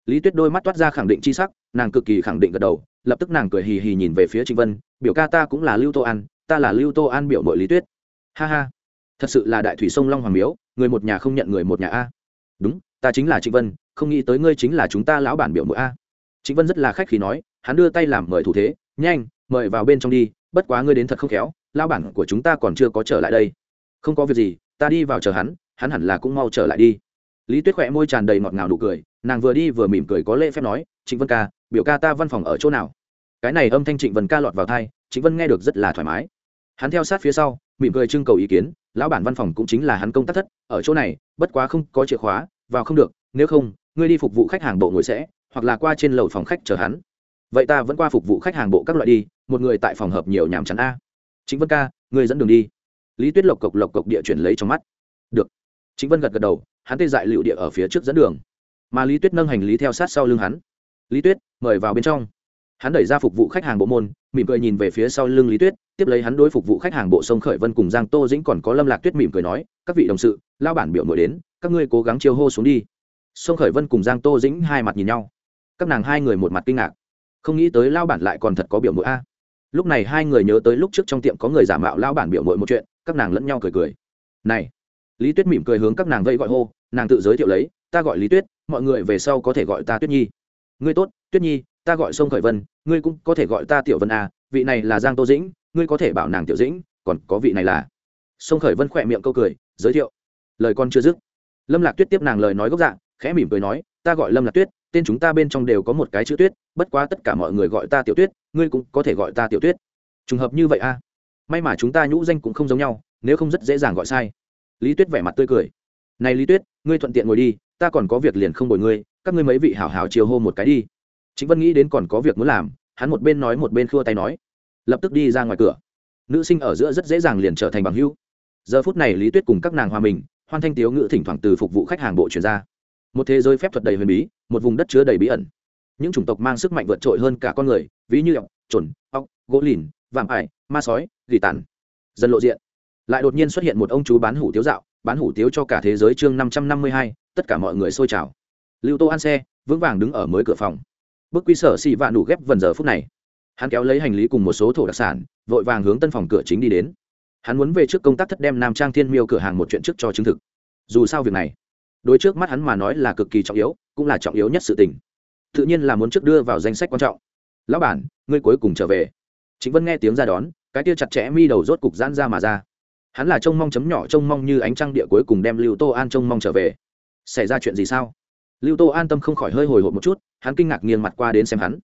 Lý tuyết đôi mắt toát ra khẳng định c h i sắc, nàng cực kỳ khẳng định gật đầu, lập tức nàng cười hì hì nhìn về phía trịnh vân, biểu ca ta cũng là lưu tô an, ta là lưu tô an biểu mội lý tuyết. Ha ha, thật sự là đại thủy sông long hoàng miếu, người một nhà không nhận người một nhà a. Đúng, ta chính là trịnh vân, không nghĩ tới ngươi chính là chúng ta lão bản biểu mội a. Trịnh vân rất là khách khi nói, hắn đưa tay làm mời thủ thế nhanh, mời vào bên trong đi, bất quá ngươi đến thật không khéo, lão bản của chúng ta còn chưa có trở lại đây. Không có việc gì, ta đi vào chờ hắn hắn hẳn là cũng mau trở lại đi. Lý tuyết khỏe môi tràn đầy ngọt ngào nụ cười, nàng vừa đi vừa mỉm cười có lễ phép nói, trịnh vân ca, biểu ca ta văn phòng ở chỗ nào? Cái này âm thanh trịnh vân ca lọt vào thai trịnh vân nghe được rất là thoải mái. Hắn theo sát phía sau, mỉm cười trưng cầu ý kiến, lão bản văn phòng cũng chính là hắn công tác thất, ở chỗ này, bất quá không có chìa khóa, vào không được, nếu không, ngươi đi phục vụ khách hàng bộ ngồi sẽ, hoặc là qua trên lầu phòng khách chờ hắn vậy ta vẫn qua phục vụ khách hàng bộ các loại đi, một người tại phòng hợp nhiều nhàm chán a. Chính vân ca, người dẫn đường đi. Lý tuyết lộc cộc lộc cộc địa chuyển lấy trong mắt. Được. Chính vân gật gật đầu, hắn tê dại lựu địa ở phía trước dẫn đường. Mà lý tuyết nâng hành lý theo sát sau lưng hắn. Lý tuyết, mời vào bên trong. Hắn đẩy ra phục vụ khách hàng bộ môn, mỉm cười nhìn về phía sau lưng lý tuyết, tiếp lấy hắn đối phục vụ khách hàng bộ sông khởi vân cùng giang tô dĩnh còn có lâm lạc tuyết mỉm cười nói, các vị đồng sự lao bản biểu mội đến, các ngươi cố gắng chiêu hô xuống đi. Sông khởi vân cùng giang tô dĩnh hai mặt nhìn nhau. Các nàng hai người một mặt kinh ngạc không nghĩ tới lao bản lại còn thật có biểu mội a. Lúc này hai người nhớ tới lúc trước trong tiệm có người giả mạo lao bản biểu mội một chuyện, các nàng lẫn nhau cười cười. Này. Lý tuyết mỉm cười hướng các nàng vây gọi hô, nàng tự giới thiệu lấy, ta gọi lý tuyết, mọi người về sau có thể gọi ta tuyết nhi. Ngươi tốt, tuyết nhi, ta gọi sông khởi vân, ngươi cũng có thể gọi ta tiểu vân a, vị này là giang tô dĩnh, ngươi có thể bảo nàng tiểu dĩnh, còn có vị này là. Sông khởi vân khỏe miệng câu cười, giới thiệu. Lời con chưa dứt. Lâm lạc tuyết tiếp nàng lời nói gốc dạng, khẽ mỉm cười nói, ta gọi lâm lạc tuyết tên chúng ta bên trong đều có một cái chữ tuyết, bất quá tất cả mọi người gọi ta tiểu tuyết, ngươi cũng có thể gọi ta tiểu tuyết. Trùng hợp như vậy a. May mà chúng ta nhũ danh cũng không giống nhau, nếu không rất dễ dàng gọi sai. Lý tuyết vẻ mặt tươi cười. Này lý tuyết, ngươi thuận tiện ngồi đi, ta còn có việc liền không bồi ngươi, các ngươi mấy vị hảo hảo chiều hô một cái đi. Chính vân nghĩ đến còn có việc muốn làm, hắn một bên nói một bên khua tay nói. Lập tức đi ra ngoài cửa. Nữ sinh ở giữa rất dễ dàng liền trở thành bằng hữu. Giờ phút này lý tuyết cùng các nàng hòa mình, hoan thanh tiếu ngữ thỉnh thoảng từ phục vụ khách hàng bộ chuyển ra một thế giới phép thuật đầy huyền bí, một vùng đất chứa đầy bí ẩn. Những chủng tộc mang sức mạnh vượt trội hơn cả con người, ví như ọc trồn ọc gỗ lìn, vạm ải, ma sói, gỉ tàn. Dần lộ diện. Lại đột nhiên xuất hiện một ông chú bán hủ tiếu dạo, bán hủ tiếu cho cả thế giới chương năm trăm năm mươi hai, tất cả mọi người xôi trào. Lưu tô ăn xe, vững vàng đứng ở mới cửa phòng. Bức quy sở xị vạn đủ ghép vần giờ phút này. Hắn kéo lấy hành lý cùng một số thổ đặc sản, vội vàng hướng tân phòng cửa chính đi đến. Hắn muốn về trước công tác thất đem nam trang thiên miêu cửa hàng một chuyện trước cho chứng thực. Dù sao việc này đối trước mắt hắn mà nói là cực kỳ trọng yếu, cũng là trọng yếu nhất sự tình. Tự nhiên là muốn trước đưa vào danh sách quan trọng. Lão bản, ngươi cuối cùng trở về. Chính vân nghe tiếng ra đón, cái tia chặt chẽ mi đầu rốt cục giãn ra mà ra. Hắn là trông mong chấm nhỏ, trông mong như ánh trăng địa cuối cùng đem lưu tô an trông mong trở về. Xảy ra chuyện gì sao? Lưu tô an tâm không khỏi hơi hồi hộp một chút, hắn kinh ngạc nghiêng mặt qua đến xem hắn.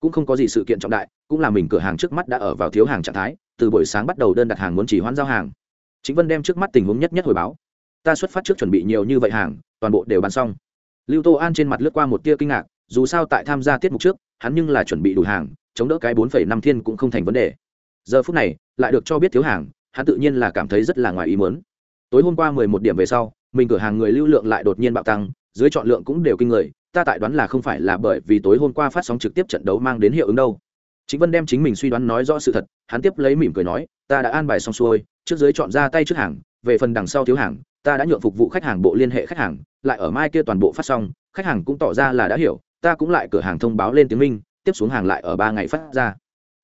Cũng không có gì sự kiện trọng đại, cũng là mình cửa hàng trước mắt đã ở vào thiếu hàng trạng thái, từ buổi sáng bắt đầu đơn đặt hàng muốn chỉ hoãn giao hàng. Chính vân đem trước mắt tình huống nhất nhất hồi báo ta xuất phát trước chuẩn bị nhiều như vậy hàng, toàn bộ đều bán xong. Lưu tô an trên mặt lướt qua một tia kinh ngạc, dù sao tại tham gia tiết mục trước, hắn nhưng là chuẩn bị đủ hàng, chống đỡ cái bốn phẩy năm thiên cũng không thành vấn đề. Giờ phút này, lại được cho biết thiếu hàng, hắn tự nhiên là cảm thấy rất là ngoài ý muốn. Tối hôm qua mười một điểm về sau, mình cửa hàng người lưu lượng lại đột nhiên bạo tăng, dưới chọn lượng cũng đều kinh người, ta tại đoán là không phải là bởi vì tối hôm qua phát sóng trực tiếp trận đấu mang đến hiệu ứng đâu. Chính vân đem chính mình suy đoán nói rõ sự thật, hắn tiếp lấy mỉm cười nói, ta đã an bài xong xuôi, trước dưới chọn ra tay trước hàng, về phần đằng sau thiếu hàng ta đã nhượng phục vụ khách hàng bộ liên hệ khách hàng, lại ở mai kia toàn bộ phát xong, khách hàng cũng tỏ ra là đã hiểu, ta cũng lại cửa hàng thông báo lên tiếng minh, tiếp xuống hàng lại ở ba ngày phát ra.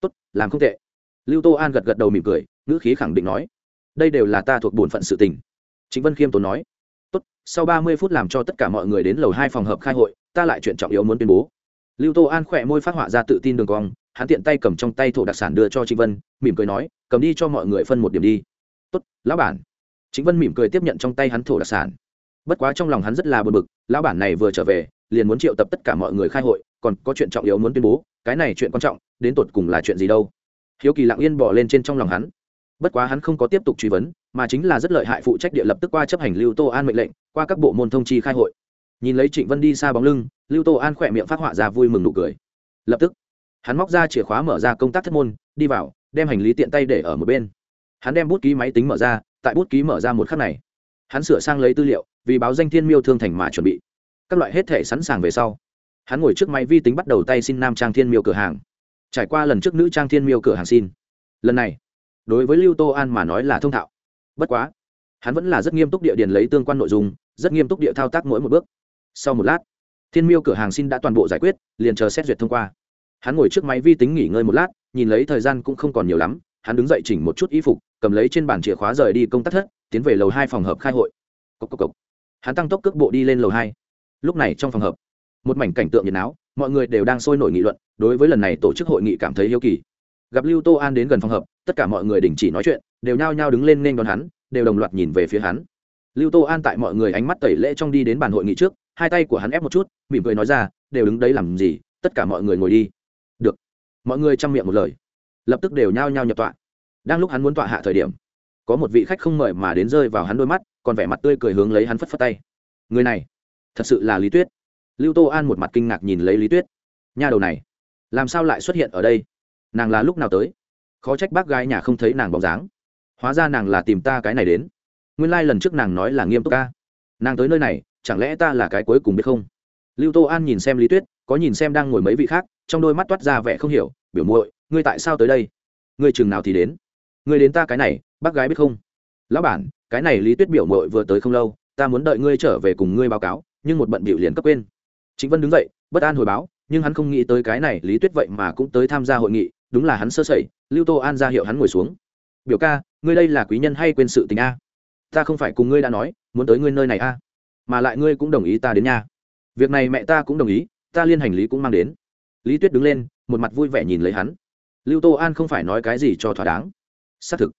Tốt, làm không tệ. Lưu tô an gật gật đầu mỉm cười, ngữ khí khẳng định nói, đây đều là ta thuộc bổn phận sự tình. Chính vân khiêm tốn nói, tốt, sau ba mươi phút làm cho tất cả mọi người đến lầu hai phòng hợp khai hội, ta lại chuyện trọng yếu muốn tuyên bố. Lưu tô an khỏe môi phát họa ra tự tin đường cong, hắn tiện tay cầm trong tay thổ đặc sản đưa cho trịnh vân, mỉm cười nói, cầm đi cho mọi người phân một điểm đi. Tốt, lão bản chính vân mỉm cười tiếp nhận trong tay hắn thổ đặc sản. Bất quá trong lòng hắn rất là bực bực, lão bản này vừa trở về, liền muốn triệu tập tất cả mọi người khai hội, còn có chuyện trọng yếu muốn tuyên bố, cái này chuyện quan trọng, đến tột cùng là chuyện gì đâu. Hiếu kỳ lặng yên bỏ lên trên trong lòng hắn. Bất quá hắn không có tiếp tục truy vấn, mà chính là rất lợi hại phụ trách địa lập tức qua chấp hành lưu tô an mệnh lệnh, qua các bộ môn thông chi khai hội. Nhìn lấy trịnh vân đi xa bóng lưng, lưu tô an khỏe miệng phát họa ra vui mừng nụ cười. Lập tức, hắn móc ra chìa khóa mở ra công tác thất môn, đi vào, đem hành lý tiện tay để ở một bên. Hắn đem bút ký máy tính mở ra tại bút ký mở ra một khắc này. Hắn sửa sang lấy tư liệu, vì báo danh thiên miêu thương thành mà chuẩn bị. Các loại hết thể sẵn sàng về sau, hắn ngồi trước máy vi tính bắt đầu tay xin nam trang thiên miêu cửa hàng. Trải qua lần trước nữ trang thiên miêu cửa hàng xin, lần này, đối với lưu tô an mà nói là thông thạo. Bất quá, hắn vẫn là rất nghiêm túc địa điền lấy tương quan nội dung, rất nghiêm túc địa thao tác mỗi một bước. Sau một lát, thiên miêu cửa hàng xin đã toàn bộ giải quyết, liền chờ xét duyệt thông qua. Hắn ngồi trước máy vi tính nghỉ ngơi một lát, nhìn lấy thời gian cũng không còn nhiều lắm hắn đứng dậy chỉnh một chút y phục, cầm lấy trên bàn chìa khóa rời đi công tác thất, tiến về lầu hai phòng hợp khai hội. Cốc cốc cốc. hắn tăng tốc cước bộ đi lên lầu hai. Lúc này trong phòng hợp, một mảnh cảnh tượng nhiệt áo mọi người đều đang sôi nổi nghị luận, đối với lần này tổ chức hội nghị cảm thấy hiếu kỳ. Gặp lưu tô an đến gần phòng hợp, tất cả mọi người đình chỉ nói chuyện, đều nhao nhao đứng lên nên đón hắn, đều đồng loạt nhìn về phía hắn. Lưu tô an tại mọi người ánh mắt tẩy lễ trong đi đến bàn hội nghị trước, hai tay của hắn ép một chút, mỉm cười nói ra, đều đứng đấy làm gì, tất cả mọi người ngồi đi. Được. Mọi người chăm miệng một lời, lập tức đều nhao nhao nhập tọa đang lúc hắn muốn tọa hạ thời điểm, có một vị khách không mời mà đến rơi vào hắn đôi mắt, còn vẻ mặt tươi cười hướng lấy hắn phất phất tay. Người này, thật sự là lý tuyết. Lưu tô an một mặt kinh ngạc nhìn lấy lý tuyết. Nha đầu này, làm sao lại xuất hiện ở đây? Nàng là lúc nào tới? Khó trách bác gái nhà không thấy nàng bóng dáng. Hóa ra nàng là tìm ta cái này đến. Nguyên lai、like、lần trước nàng nói là nghiêm túc ca. Nàng tới nơi này, chẳng lẽ ta là cái cuối cùng biết không? Lưu tô an nhìn xem lý tuyết, có nhìn xem đang ngồi mấy vị khác, trong đôi mắt toát ra vẻ không hiểu, biểu muội, ngươi tại sao tới đây? Ngươi chừng nào thì đến? Ngươi đến ta cái này, bác gái biết không? Lão bản, cái này lý tuyết biểu mội vừa tới không lâu, ta muốn đợi ngươi trở về cùng ngươi báo cáo, nhưng một bận bịu liền cấp quên. Chính vân đứng dậy, bất an hồi báo, nhưng hắn không nghĩ tới cái này lý tuyết vậy mà cũng tới tham gia hội nghị, đúng là hắn sơ sẩy, lưu tô an ra hiệu hắn ngồi xuống. Biểu ca, ngươi đây là quý nhân hay quên sự tình a? Ta không phải cùng ngươi đã nói, muốn tới ngươi nơi này a. Mà lại ngươi cũng đồng ý ta đến nhà. việc này mẹ ta cũng đồng ý, ta liên hành lý cũng mang đến. Lý tuyết đứng lên, một mặt vui vẻ nhìn lấy hắn. Lưu tô an không phải nói cái gì cho thỏa đáng xác thực.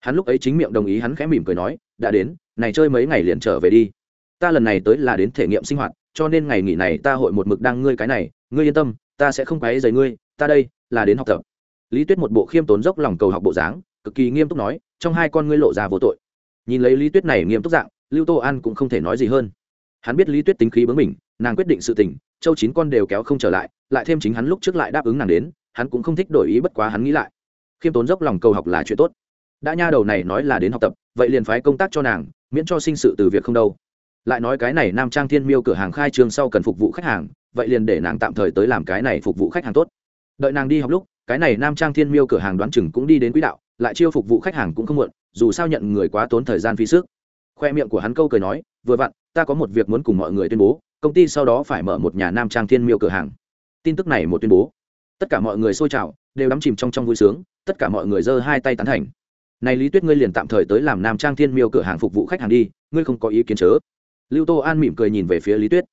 Hắn lúc ấy chính miệng đồng ý, hắn khẽ mỉm cười nói, đã đến, này chơi mấy ngày liền trở về đi. Ta lần này tới là đến thể nghiệm sinh hoạt, cho nên ngày nghỉ này ta hội một mực đang ngươi cái này. Ngươi yên tâm, ta sẽ không quấy rầy ngươi. Ta đây, là đến học tập. Lý tuyết một bộ khiêm tốn dốc lòng cầu học bộ dáng, cực kỳ nghiêm túc nói, trong hai con ngươi lộ ra vô tội. Nhìn lấy lý tuyết này nghiêm túc dạng, lưu tô an cũng không thể nói gì hơn. Hắn biết lý tuyết tính khí bướng mình nàng quyết định sự tình, châu chín con đều kéo không trở lại lại thêm chính hắn lúc trước lại đáp ứng nàng đến, hắn cũng không thích đổi ý bất quá hắn nghĩ lại khiêm tốn dốc lòng cầu học là chuyện tốt. Đã nha đầu này nói là đến học tập, vậy liền phái công tác cho nàng, miễn cho sinh sự từ việc không đâu. Lại nói cái này nam trang thiên miêu cửa hàng khai trương sau cần phục vụ khách hàng, vậy liền để nàng tạm thời tới làm cái này phục vụ khách hàng tốt. Đợi nàng đi học lúc, cái này nam trang thiên miêu cửa hàng đoán chừng cũng đi đến quỹ đạo, lại chiêu phục vụ khách hàng cũng không muộn, dù sao nhận người quá tốn thời gian phí sức. Khoe miệng của hắn câu cười nói, vừa vặn, ta có một việc muốn cùng mọi người tuyên bố, công ty sau đó phải mở một nhà nam trang thiên miêu cửa hàng. Tin tức này một tuyên bố tất cả mọi người xôi trào, đều đắm chìm trong trong vui sướng, tất cả mọi người giơ hai tay tán thành. Này lý tuyết ngươi liền tạm thời tới làm nam trang thiên miêu cửa hàng phục vụ khách hàng đi, ngươi không có ý kiến chớ. Lưu tô an mỉm cười nhìn về phía lý tuyết.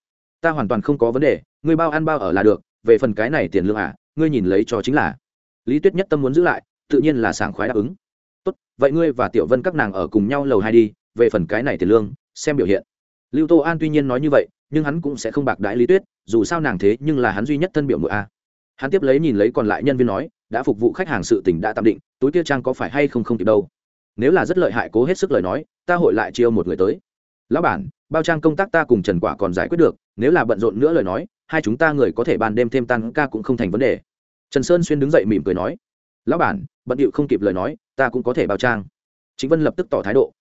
Ta hoàn toàn không có vấn đề, ngươi bao ăn bao ở là được, về phần cái này tiền lương à ngươi nhìn lấy cho chính là. Lý tuyết nhất tâm muốn giữ lại, tự nhiên là sảng khoái đáp ứng. Tốt, vậy ngươi và tiểu vân các nàng ở cùng nhau lầu hai đi, về phần cái này tiền lương, xem biểu hiện. Lưu tô an tuy nhiên nói như vậy, nhưng hắn cũng sẽ không bạc đãi lý tuyết, dù sao nàng thế nhưng là hắn duy nhất thân biểu mộ a hắn tiếp lấy nhìn lấy còn lại nhân viên nói, đã phục vụ khách hàng sự tỉnh đã tạm định, túi tiêu trang có phải hay không không kịp đâu. Nếu là rất lợi hại cố hết sức lời nói, ta hội lại chiêu một người tới. Lão bản, bao trang công tác ta cùng trần quả còn giải quyết được, nếu là bận rộn nữa lời nói, hai chúng ta người có thể ban đêm thêm tăng ca cũng không thành vấn đề. Trần sơn xuyên đứng dậy mỉm cười nói, lão bản, bận điệu không kịp lời nói, ta cũng có thể bao trang. Chính vân lập tức tỏ thái độ,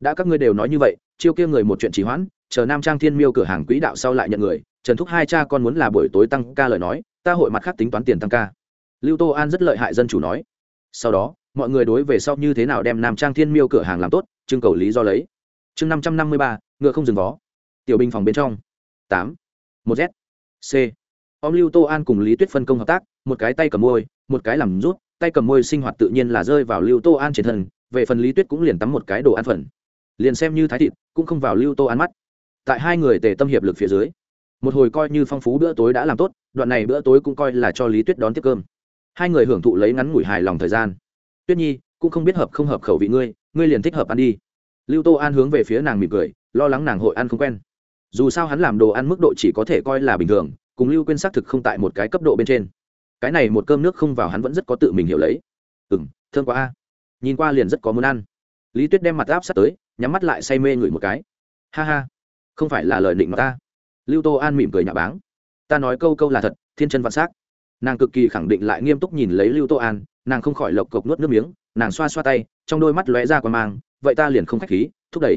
đã các ngươi đều nói như vậy, chiêu kia người một chuyện trì hoãn, chờ nam trang thiên miêu cửa hàng quỹ đạo sau lại nhận người, trần thúc hai cha con muốn là buổi tối tăng ca lời nói ta hội mặt khác tính toán tiền tăng ca. Lưu tô an rất lợi hại dân chủ nói. Sau đó, mọi người đối về sau như thế nào đem nam trang thiên miêu cửa hàng làm tốt, trưng cầu lý do lấy. Chương năm trăm năm mươi ba, ngựa không dừng vó. Tiểu binh phòng bên trong. tám, một z. C. Ông lưu tô an cùng lý tuyết phân công hợp tác, một cái tay cầm môi, một cái làm rút, tay cầm môi sinh hoạt tự nhiên là rơi vào lưu tô an trên thân, về phần lý tuyết cũng liền tắm một cái đồ ăn phần. Liền xem như thái thịt, cũng không vào lưu tô an mắt. Tại hai người tề tâm hiệp lực phía dưới một hồi coi như phong phú bữa tối đã làm tốt, đoạn này bữa tối cũng coi là cho lý tuyết đón tiếp cơm. Hai người hưởng thụ lấy ngắn ngủi hài lòng thời gian. Tuyết nhi, cũng không biết hợp không hợp khẩu vị ngươi ngươi liền thích hợp ăn đi. Lưu tô an hướng về phía nàng mỉm cười, lo lắng nàng hội ăn không quen. Dù sao hắn làm đồ ăn mức độ chỉ có thể coi là bình thường, cùng lưu quên xác thực không tại một cái cấp độ bên trên. Cái này một cơm nước không vào hắn vẫn rất có tự mình hiểu lấy. Ừ m thương quá a. Nhìn qua liền rất có muốn ăn. Lý tuyết đem mặt áp sát tới, nhắm mắt lại say mê ngửi một cái. Ha ha, không phải là lời định mà ta lưu tô an mỉm cười nhà báng. Ta nói câu câu là thật, thiên chân vạn s á c nàng cực kỳ khẳng định lại nghiêm túc nhìn lấy lưu tô an, nàng không khỏi lộc cộc nuốt nước miếng, nàng xoa xoa tay, trong đôi mắt lóe ra qua mang, vậy ta liền không k h á c h khí, thúc đẩy.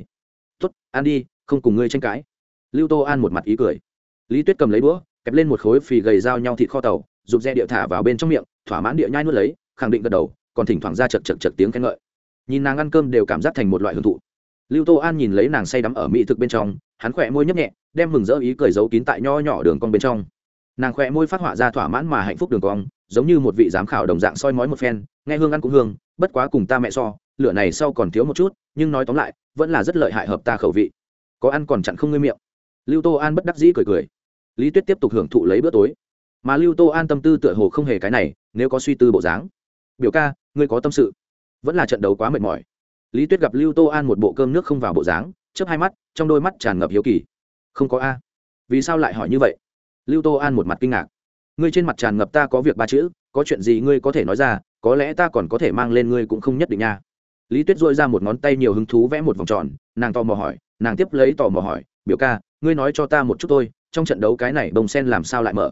Tuất an đi, không cùng ngươi tranh cãi. Lưu tô an một mặt ý cười. Lý tuyết cầm lấy đũa, kẹp lên một khối phì gầy dao nhau thịt kho tàu, rụt re địa thả vào bên trong miệng, thỏa mãn địa nhai nuốt lấy, khẳng định gật đầu, còn thỉnh thoảng ra chật chật chật tiếng khen ngợi. Nhìn nàng ăn cơm đều cảm giác thành một loại hưởng thụ. Lưu tô an nhìn lấy nàng say đắm ở mỹ thực bên trong, hắn khỏe môi nhấp nhẹ đem mừng rỡ ý cười giấu kín tại nho nhỏ đường cong bên trong. Nàng khỏe môi phát họa ra thỏa mãn mà hạnh phúc đường cong, giống như một vị giám khảo đồng dạng soi mói một phen, nghe hương ăn cũng hương, bất quá cùng ta mẹ so, lửa này sau còn thiếu một chút, nhưng nói tóm lại, vẫn là rất lợi hại hợp ta khẩu vị. Có ăn còn chặn không ngơi miệng. Lưu tô an bất đắc dĩ cười cười. Lý tuyết tiếp tục hưởng thụ lấy bữa tối. Mà lưu tô an tâm tư tựa hồ không hề cái này, nếu có suy tư bộ dáng. Biểu ca, ngươi có tâm sự. Vẫn là trận đấu quá mệt mỏi. Lý tuyết gặp lưu tô an một bộ cơm nước không vào bộ dáng, chớp hai mắt, trong đôi mắt tràn ngập hiếu kỳ không có a. Vì sao lại hỏi như vậy? Lưu tô an một mặt kinh ngạc. Ngươi trên mặt tràn ngập ta có việc ba chữ, có chuyện gì ngươi có thể nói ra, có lẽ ta còn có thể mang lên ngươi cũng không nhất định nha. Lý tuyết dội ra một ngón tay nhiều hứng thú vẽ một vòng tròn, nàng tò mò hỏi, nàng tiếp lấy tò mò hỏi, biểu ca, ngươi nói cho ta một chút thôi, trong trận đấu cái này bông sen làm sao lại mở?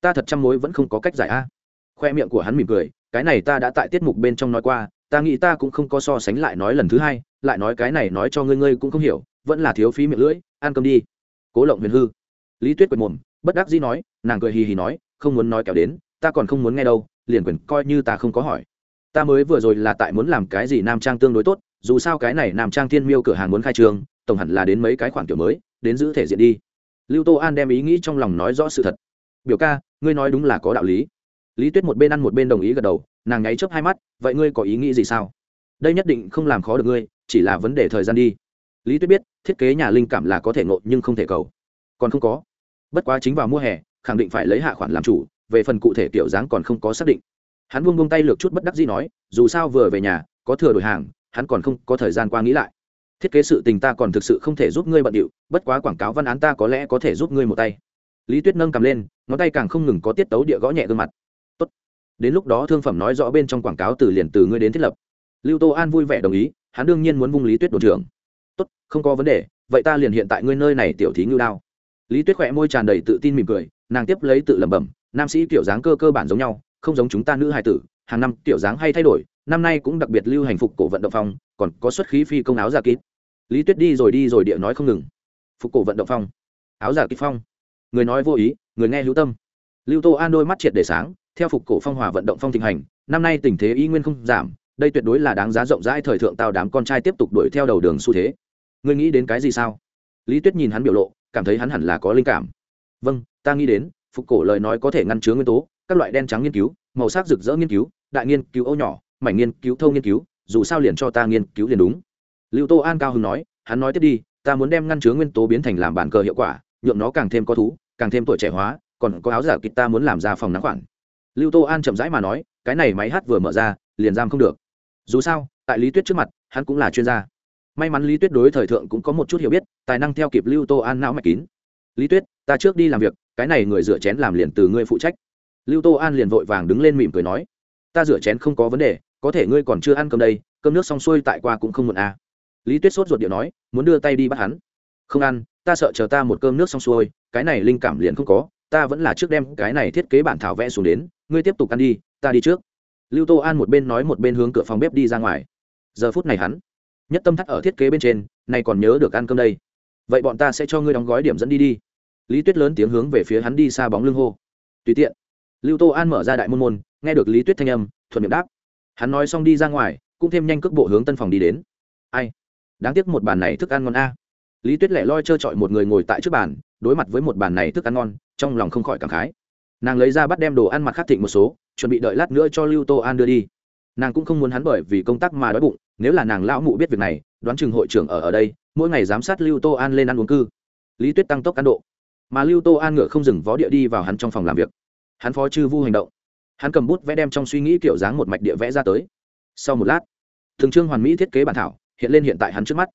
Ta thật chăm mối vẫn không có cách giải a. Khoe miệng của hắn mỉm cười, cái này ta đã tại tiết mục bên trong nói qua, ta nghĩ ta cũng không có so sánh lại nói lần thứ hai, lại nói cái này nói cho ngươi ngươi cũng không hiểu, vẫn là thiếu phí miệng lưỡi, ăn cơm đi cố lộng huyền hư. Lý tuyết quệt mồm, bất đắc dĩ nói, nàng cười hì hì nói, không muốn nói kéo đến, ta còn không muốn nghe đâu, liền quyền coi như ta không có hỏi. Ta mới vừa rồi là tại muốn làm cái gì nam trang tương đối tốt, dù sao cái này nam trang thiên miêu cửa hàng muốn khai trường, tổng hẳn là đến mấy cái khoản kiểu mới, đến giữ thể diện đi. Lưu tô an đem ý nghĩ trong lòng nói rõ sự thật. Biểu ca, ngươi nói đúng là có đạo lý. Lý tuyết một bên ăn một bên đồng ý gật đầu, nàng nháy chớp hai mắt, vậy ngươi có ý nghĩ gì sao? Đây nhất định không làm khó được ngươi, chỉ là vấn đề thời gian đi lý tuyết biết, thiết kế nhà linh cảm là có thể ngộ nhưng không thể cầu. Còn không có. Bất quá chính vào mùa hè, khẳng định phải lấy hạ khoản làm chủ, về phần cụ thể kiểu dáng còn không có xác định. Hắn buông buông tay lược chút bất đắc dĩ nói, dù sao vừa về nhà, có thừa đổi hàng, hắn còn không có thời gian qua nghĩ lại. Thiết kế sự tình ta còn thực sự không thể giúp ngươi bận điệu, bất quá quảng cáo văn án ta có lẽ có thể giúp ngươi một tay. Lý tuyết nâng cầm lên, ngón tay càng không ngừng có tiết tấu địa gõ nhẹ gương mặt. Tốt. đến lúc đó thương phẩm nói rõ bên trong quảng cáo từ liền từ ngươi đến thiết lập. Lưu tô an vui vẻ đồng ý, hắn đương nhiên muốn vung lý tuyết đồn trưởng tốt, không có vấn đề, vậy ta liền hiện tại ngươi nơi này tiểu thí ngưu đao. Lý tuyết khỏe môi tràn đầy tự tin mỉm cười, nàng tiếp lấy tự lẩm bẩm, nam sĩ kiểu dáng cơ cơ bản giống nhau, không giống chúng ta nữ hài tử, hàng năm kiểu dáng hay thay đổi, năm nay cũng đặc biệt lưu hành phục cổ vận động phong, còn có xuất khí phi công áo giả kín lý tuyết đi rồi đi rồi địa nói không ngừng. Phục cổ vận động phong, áo giả kín phong. Người nói vô ý, người nghe hữu tâm. Lưu tô an đôi mắt triệt để sáng, theo phục cổ phong hòa vận động phong thịnh hành, năm nay tình thế y nguyên không giảm, đây tuyệt đối là đáng giá rộng rãi thời thượng tao đám con trai tiếp tục đuổi theo đầu đường xu thế ngươi nghĩ đến cái gì sao? Lý tuyết nhìn hắn biểu lộ, cảm thấy hắn hẳn là có linh cảm. Vâng ta nghĩ đến, phục cổ lời nói có thể ngăn chứa nguyên tố, các loại đen trắng nghiên cứu, màu sắc rực rỡ nghiên cứu, đại nghiên cứu ô nhỏ, mảnh nghiên cứu thâu nghiên cứu, dù sao liền cho ta nghiên cứu liền đúng. Lưu tô an cao hưng nói, hắn nói tiếp đi, ta muốn đem ngăn chứa nguyên tố biến thành làm bản cờ hiệu quả nhuộm nó càng thêm có thú, càng thêm tuổi trẻ hóa, còn có áo giả kịch ta muốn làm ra phòng nắng khoản. Lưu tô an chậm rãi mà nói, cái này máy hát vừa mở ra, liền giam không được. Dù sao, tại lý tuyết trước mặt, hắn cũng là chuyên gia may mắn lý tuyết đối thời thượng cũng có một chút hiểu biết tài năng theo kịp lưu tô an não mạch kín lý tuyết ta trước đi làm việc cái này người rửa chén làm liền từ ngươi phụ trách lưu tô an liền vội vàng đứng lên mỉm cười nói ta rửa chén không có vấn đề có thể ngươi còn chưa ăn cơm đây cơm nước xong xuôi tại qua cũng không muộn à. lý tuyết sốt ruột điệu nói muốn đưa tay đi bắt hắn không ăn ta sợ chờ ta một cơm nước xong xuôi cái này linh cảm liền không có ta vẫn là trước đem cái này thiết kế bản thảo vẽ xuống đến ngươi tiếp tục ăn đi ta đi trước lưu tô an một bên nói một bên hướng cửa phòng bếp đi ra ngoài giờ phút này hắn nhất tâm thắt ở thiết kế bên trên nay còn nhớ được ăn cơm đây. Vậy bọn ta sẽ cho ngươi đóng gói điểm dẫn đi đi. Lý tuyết lớn tiếng hướng về phía hắn đi xa bóng lưng hô. Tùy tiện. Lưu tô an mở ra đại môn môn, nghe được lý tuyết thanh âm, thuận miệng đáp. Hắn nói xong đi ra ngoài, cũng thêm nhanh cước bộ hướng tân phòng đi đến. Ai? Đáng tiếc một bàn này thức ăn ngon a. Lý tuyết lẻ loi trơ trọi một người ngồi tại trước bàn, đối mặt với một bàn này thức ăn ngon, trong lòng không khỏi cảm khái. Nàng lấy ra bắt đem đồ ăn mặt khắc thịnh một số, chuẩn bị đợi lát nữa cho lưu tô an đưa đi nàng cũng không muốn hắn bởi vì công tác mà đói bụng, nếu là nàng lão mụ biết việc này, đoán chừng hội trưởng ở ở đây, mỗi ngày giám sát lưu tô an lên ăn uống cư. Lý tuyết tăng tốc cán độ. Mà lưu tô an ngựa không dừng vó địa đi vào hắn trong phòng làm việc. Hắn phó chư vu hành động. Hắn cầm bút vẽ đem trong suy nghĩ kiểu dáng một mạch địa vẽ ra tới. Sau một lát, thường trương hoàn mỹ thiết kế bản thảo, hiện lên hiện tại hắn trước mắt.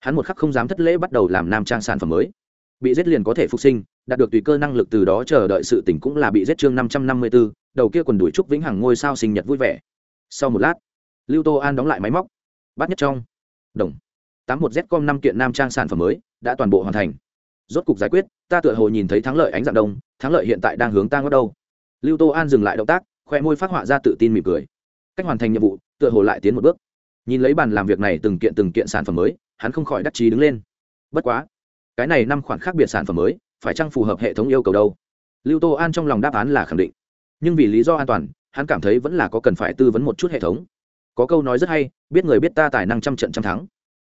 Hắn một khắc không dám thất lễ bắt đầu làm nam trang sản phẩm mới. Bị giết liền có thể phục sinh, đạt được tùy cơ năng lực từ đó chờ đợi sự tỉnh cũng là bị giết chương năm trăm năm mươi b ố đầu kia quần đuổi trúc vĩnh hằng ngôi sao sinh nhật vui vẻ sau một lát, lưu tô an đóng lại máy móc. Bắt nhất trong. Đồng. Tám một z com năm kiện nam trang sản phẩm mới, đã toàn bộ hoàn thành. Rốt cục giải quyết, ta tựa hồ nhìn thấy thắng lợi ánh dạng đông, thắng lợi hiện tại đang hướng ta ngót đâu. Lưu tô an dừng lại động tác, khoe môi phát họa ra tự tin mỉm cười. Cách hoàn thành nhiệm vụ, tựa hồ lại tiến một bước. Nhìn lấy bàn làm việc này từng kiện từng kiện sản phẩm mới, hắn không khỏi đắc chí đứng lên. Bất quá, cái này năm khoản khác biệt sản phẩm mới, phải chăng phù hợp hệ thống yêu cầu đâu? Lưu tô an trong lòng đáp án là khẳng định. Nhưng vì lý do an toàn hắn cảm thấy vẫn là có cần phải tư vấn một chút hệ thống. Có câu nói rất hay, biết người biết ta tài năng trăm trận trăm thắng.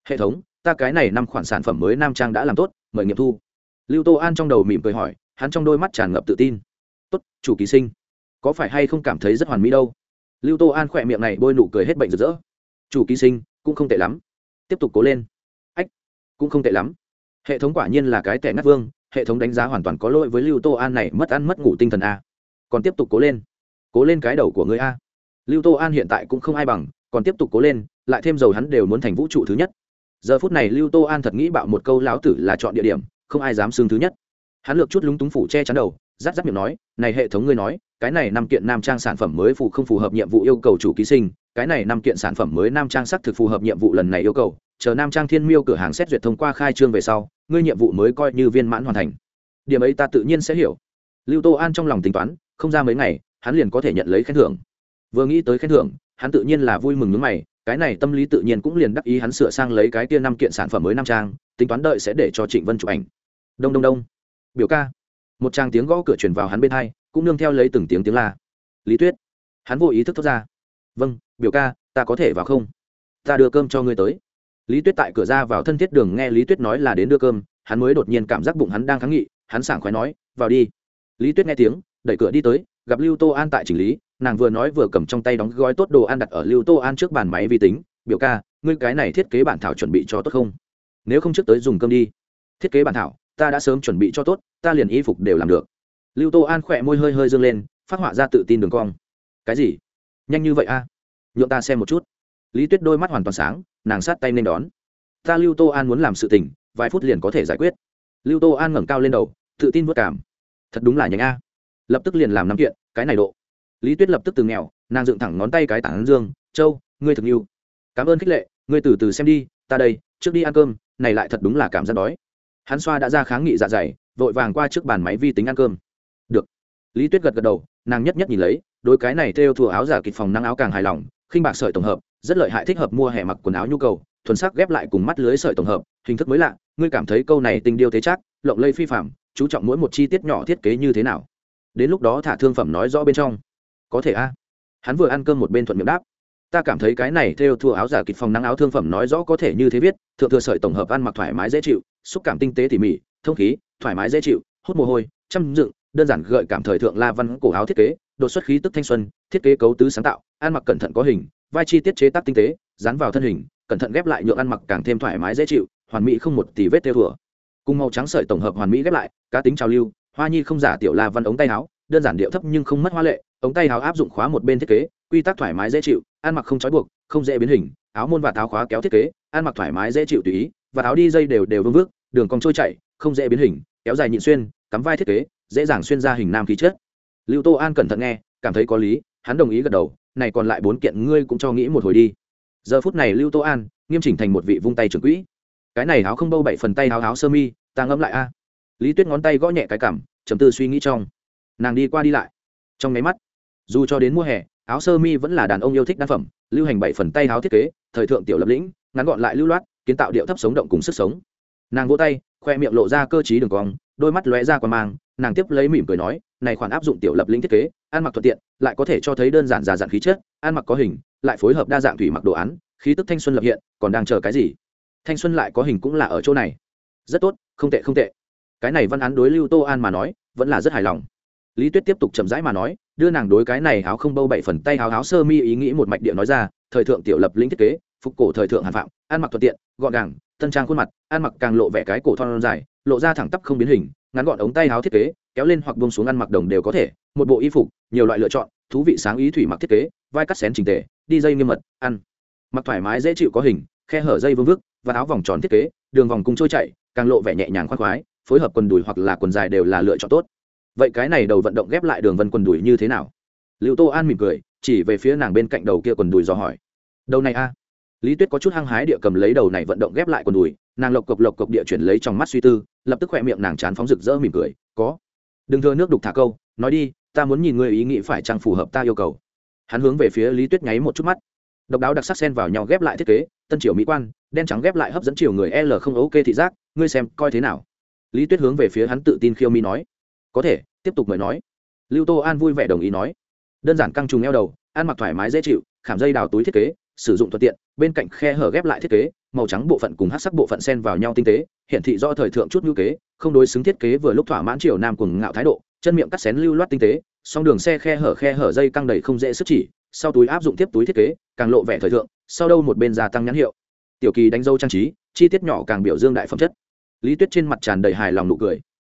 Hệ thống, ta cái này năm khoản sản phẩm mới nam trang đã làm tốt, mời nghiệm thu. Lưu tô an trong đầu mỉm cười hỏi, hắn trong đôi mắt tràn ngập tự tin. Tốt, chủ ký sinh. Có phải hay không cảm thấy rất hoàn mỹ đâu? Lưu tô an khỏe miệng này bôi nụ cười hết bệnh rực rỡ. Chủ ký sinh, cũng không tệ lắm. Tiếp tục cố lên. Ách, cũng không tệ lắm. Hệ thống quả nhiên là cái tệ ngắt vương, hệ thống đánh giá hoàn toàn có lỗi với lưu tô an này mất ăn mất ngủ tinh thần a. Còn tiếp tục cố lên cố lên cái đầu của người a. Lưu tô an hiện tại cũng không ai bằng, còn tiếp tục cố lên, lại thêm dầu hắn đều muốn thành vũ trụ thứ nhất. Giờ phút này lưu tô an thật nghĩ bạo một câu lão tử là chọn địa điểm, không ai dám xưng thứ nhất. Hắn lược chút lúng túng phủ che chắn đầu rát rát miệng nói, này hệ thống ngươi nói, cái này năm kiện nam trang sản phẩm mới phù không phù hợp nhiệm vụ yêu cầu chủ ký sinh, cái này năm kiện sản phẩm mới nam trang sắc thực phù hợp nhiệm vụ lần này yêu cầu, chờ nam trang thiên miêu cửa hàng xét duyệt thông qua khai trương về sau, ngươi nhiệm vụ mới coi như viên mãn hoàn thành. Điểm ấy ta tự nhiên sẽ hiểu. Lưu tô an trong lòng tính toán, không ra mấy ngày hắn liền có thể nhận lấy khen thưởng. Vừa nghĩ tới khen thưởng, hắn tự nhiên là vui mừng nước mày, cái này tâm lý tự nhiên cũng liền đắc ý hắn sửa sang lấy cái kia năm kiện sản phẩm mới năm trang, tính toán đợi sẽ để cho trịnh vân chụp ảnh. Đông đông đông. Biểu ca. Một trang tiếng gõ cửa truyền vào hắn bên hai, cũng nương theo lấy từng tiếng tiếng la. Lý tuyết. Hắn vô ý thức thoát ra. Vâng biểu ca, ta có thể vào không? Ta đưa cơm cho ngươi tới. Lý tuyết tại cửa ra vào thân thiết đường nghe lý tuyết nói là đến đưa cơm, hắn mới đột nhiên cảm giác bụng hắn đang kháng nghị, hắn sảng khoái nói, vào đi. Lý tuyết nghe tiếng, đẩy cửa đi tới gặp lưu tô an tại chỉnh lý, nàng vừa nói vừa cầm trong tay đóng gói tốt đồ ăn đặt ở lưu tô an trước bàn máy vi tính, biểu ca, ngươi cái này thiết kế bản thảo chuẩn bị cho tốt không? Nếu không trước tới dùng cơm đi. Thiết kế bản thảo, ta đã sớm chuẩn bị cho tốt, ta liền y phục đều làm được. Lưu tô an khỏe môi hơi hơi dâng lên, phát họa ra tự tin đường cong. Cái gì? Nhanh như vậy a? À? nhượng ta xem một chút. Lý tuyết đôi mắt hoàn toàn sáng, nàng sát tay nên đón. Ta lưu tô an muốn làm sự tình, vài phút liền có thể giải quyết. Lưu tô an ngẩng cao lên đầu, tự tin vất cảm. Thật đúng là nhanh a lập tức liền làm năm kiện, cái này độ. Lý tuyết lập tức từ nghèo, nàng dựng thẳng ngón tay cái tảng dương, châu, ngươi thực yêu cảm ơn khích lệ, ngươi từ từ xem đi, ta đây, trước đi ăn cơm, này lại thật đúng là cảm giác đói. Hắn xoa đã ra kháng nghị dạ dày, vội vàng qua trước bàn máy vi tính ăn cơm. Được. Lý tuyết gật gật đầu, nàng nhất nhất nhìn lấy đôi cái này theo thùa áo giả kịch phòng năng áo càng hài lòng, khinh bạc sợi tổng hợp, rất lợi hại thích hợp mua hè mặc quần áo nhu cầu, thuần sắc ghép lại cùng mắt lưới sợi tổng hợp, hình thức mới lạ, ngươi cảm thấy câu này tình điêu thế chắc, lộng lây phi phạm chú trọng mỗi một chi tiết nhỏ thiết kế như thế nào? Đến lúc đó thả thương phẩm nói rõ bên trong. Có thể a. Hắn vừa ăn cơm một bên thuận miệng đáp. Ta cảm thấy cái này theo thua áo giả kịch phòng nắng áo thương phẩm nói rõ có thể như thế viết, thượng thừa sợi tổng hợp ăn mặc thoải mái dễ chịu, xúc cảm tinh tế tỉ mỉ, thông khí, thoải mái dễ chịu, hút mồ hôi, chăm dựng, đơn giản gợi cảm thời thượng la văn cổ áo thiết kế, đột xuất khí tức thanh xuân, thiết kế cấu tứ sáng tạo, ăn mặc cẩn thận có hình, vai chi tiết chế tác tinh tế, dán vào thân hình, cẩn thận ghép lại nhượng ăn mặc càng thêm thoải mái dễ chịu, hoàn mỹ không một tỷ vết theo thừa cùng màu trắng sợi tổng hợp hoàn mỹ ghép lại, cá tính trào lưu hoa nhi không giả tiểu la văn ống tay áo, đơn giản điệu thấp nhưng không mất hoa lệ, ống tay áo áp dụng khóa một bên thiết kế, quy tắc thoải mái dễ chịu, ăn mặc không trói buộc, không dễ biến hình, áo môn và tháo khóa kéo thiết kế, ăn mặc thoải mái dễ chịu tùy ý, và áo đi dây đều đều vương vước, đường cong trôi chảy, không dễ biến hình, kéo dài nhịn xuyên, cắm vai thiết kế, dễ dàng xuyên ra hình nam khí chất. Lưu tô an cẩn thận nghe, cảm thấy có lý, hắn đồng ý gật đầu, này còn lại bốn kiện ngươi cũng cho nghĩ một hồi đi. Giờ phút này lưu tô an, nghiêm chỉnh thành một vị vung tay trưởng quỹ. Cái này áo không bâu bảy phần tay áo áo sơ mi, ta ngẫm lại a lý tuyết ngón tay gõ nhẹ cái cảm chầm tư suy nghĩ trong. Nàng đi qua đi lại. Trong máy mắt, dù cho đến mùa hè, áo sơ mi vẫn là đàn ông yêu thích đa phẩm, lưu hành bảy phần tay áo thiết kế, thời thượng tiểu lập lĩnh, ngắn gọn lại lưu loát, kiến tạo điệu thấp sống động cùng sức sống. Nàng vỗ tay, khoe miệng lộ ra cơ t đường cong, đôi mắt lóe ra qua mang, nàng tiếp lấy mỉm cười nói, này khoản áp dụng tiểu lập lĩnh thiết kế, ăn mặc thuận tiện, lại có thể cho thấy đơn giản già dạng khí chất, ăn mặc có hình, lại phối hợp đa dạng thủy mặc đồ án, khí tức thanh xuân lập hiện, còn đang chờ cái gì? Thanh xuân lại có hình cũng là ở chỗ này. Rất tốt, không tệ không tệ cái này văn án đối lưu tô an mà nói, vẫn là rất hài lòng. Lý tuyết tiếp tục chậm rãi mà nói, đưa nàng đối cái này áo không bâu bảy phần tay áo áo sơ mi ý nghĩ một mạch địa nói ra, thời thượng tiểu lập lĩnh thiết kế, phục cổ thời thượng hàn phạm, ăn mặc thuận tiện, gọn gàng tân trang khuôn mặt, ăn mặc càng lộ vẻ cái cổ thon dài, lộ ra thẳng tắp không biến hình, ngắn gọn ống tay áo thiết kế, kéo lên hoặc bông xuống ăn mặc đồng đều có thể, một bộ y phục, nhiều loại lựa chọn, thú vị sáng ý thủy mặc thiết kế, vai cắt xén trình tề, đi dây nghiêm mật, ăn. Mặc thoải mái dễ chịu có hình, khe hở dây vương vức, và áo vòng tròn thiết kế, đường vòng cung trôi chạy, càng lộ vẻ nhẹ nhàng khoan khoái phối hợp quần đùi hoặc là quần dài đều là lựa chọn tốt. Vậy cái này đầu vận động ghép lại đường vân quần đùi như thế nào? Liệu tô an mỉm cười, chỉ về phía nàng bên cạnh đầu kia quần đùi do hỏi. Đầu này a? Lý tuyết có chút hăng hái địa cầm lấy đầu này vận động ghép lại quần đùi, nàng lộc cộc lộc cộc địa chuyển lấy trong mắt suy tư, lập tức khỏe miệng nàng chán phóng rực rỡ mỉm cười, có. Đừng thưa nước đục thả câu, nói đi, ta muốn nhìn người ý nghĩ phải chăng phù hợp ta yêu cầu. Hắn hướng về phía lý tuyết nháy một chút mắt. Độc đáo đặc sắc sen vào nhau ghép lại thiết kế, tân triều mỹ quan, đen trắng ghép lại hấp dẫn chiều người l không ok thị giác, ngươi xem coi thế nào? Lý tuyết hướng về phía hắn tự tin khiêu mi nói. Có thể, tiếp tục mời nói. Lưu tô an vui vẻ đồng ý nói. Đơn giản căng trùng eo đầu, ăn mặc thoải mái dễ chịu, khảm dây đào túi thiết kế, sử dụng thuận tiện, bên cạnh khe hở ghép lại thiết kế, màu trắng bộ phận cùng hát sắc bộ phận sen vào nhau tinh tế hiện thị do thời thượng chút ngữ kế, không đối xứng thiết kế vừa lúc thỏa mãn triều nam cùng ngạo thái độ, chân miệng cắt xén lưu loát tinh tế, song đường xe khe hở khe hở dây căng đầy không dễ sức chỉ, sau túi áp dụng tiếp túi thiết kế, càng lộ vẻ thời thượng, sau đâu một bên gia tăng nhãn hiệu. Tiểu kỳ đánh dâu trang trí, chi tiết nhỏ càng biểu dương đại phẩm chất lý tuyết trên mặt tràn đầy hài lòng nụ cười.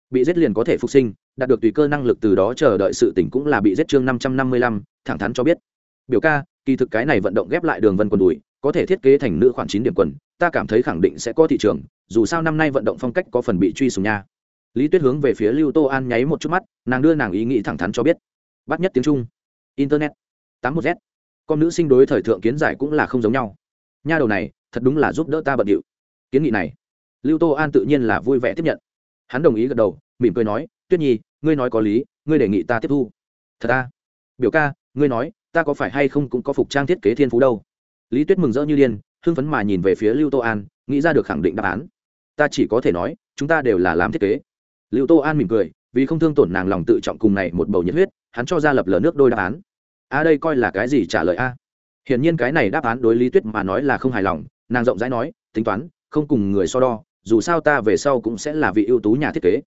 Bị giết liền có thể phục sinh, đạt được tùy cơ năng lực từ đó chờ đợi sự tỉnh cũng là bị giết chương năm trăm năm mươi lăm, thẳng thắn cho biết. Biểu ca, kỳ thực cái này vận động ghép lại đường vân quần đùi, có thể thiết kế thành nữ khoảng chín điểm quần, ta cảm thấy khẳng định sẽ có thị trường, dù sao năm nay vận động phong cách có phần bị truy sùng nha. Lý tuyết hướng về phía lưu tô an nháy một chút mắt, nàng đưa nàng ý nghĩ thẳng thắn cho biết. Bắt nhất tiếng trung. Internet. tám một z. Con nữ sinh đối thời thượng kiến giải cũng là không giống nhau. Nha đầu này, thật đúng là giúp đỡ ta bận điệu. Kiến nghị này lưu tô an tự nhiên là vui vẻ tiếp nhận. Hắn đồng ý gật đầu, mỉm cười nói, tuyết nhi, ngươi nói có lý, ngươi đề nghị ta tiếp thu. Thật ta biểu ca, ngươi nói, ta có phải hay không cũng có phục trang thiết kế thiên phú đâu? Lý tuyết mừng rỡ như điên, hưng phấn mà nhìn về phía lưu tô an, nghĩ ra được khẳng định đáp án. Ta chỉ có thể nói, chúng ta đều là làm thiết kế. Lưu tô an mỉm cười, vì không thương tổn nàng lòng tự trọng cùng này một bầu nhiệt huyết, hắn cho ra lập lờ nước đôi đáp án. A, đây coi là cái gì trả lời a? Hiển nhiên cái này đáp án đối lý tuyết mà nói là không hài lòng, nàng rộng rãi nói, tính toán, không cùng người so đo dù sao ta về sau cũng sẽ là vị ưu tú nhà thiết kế.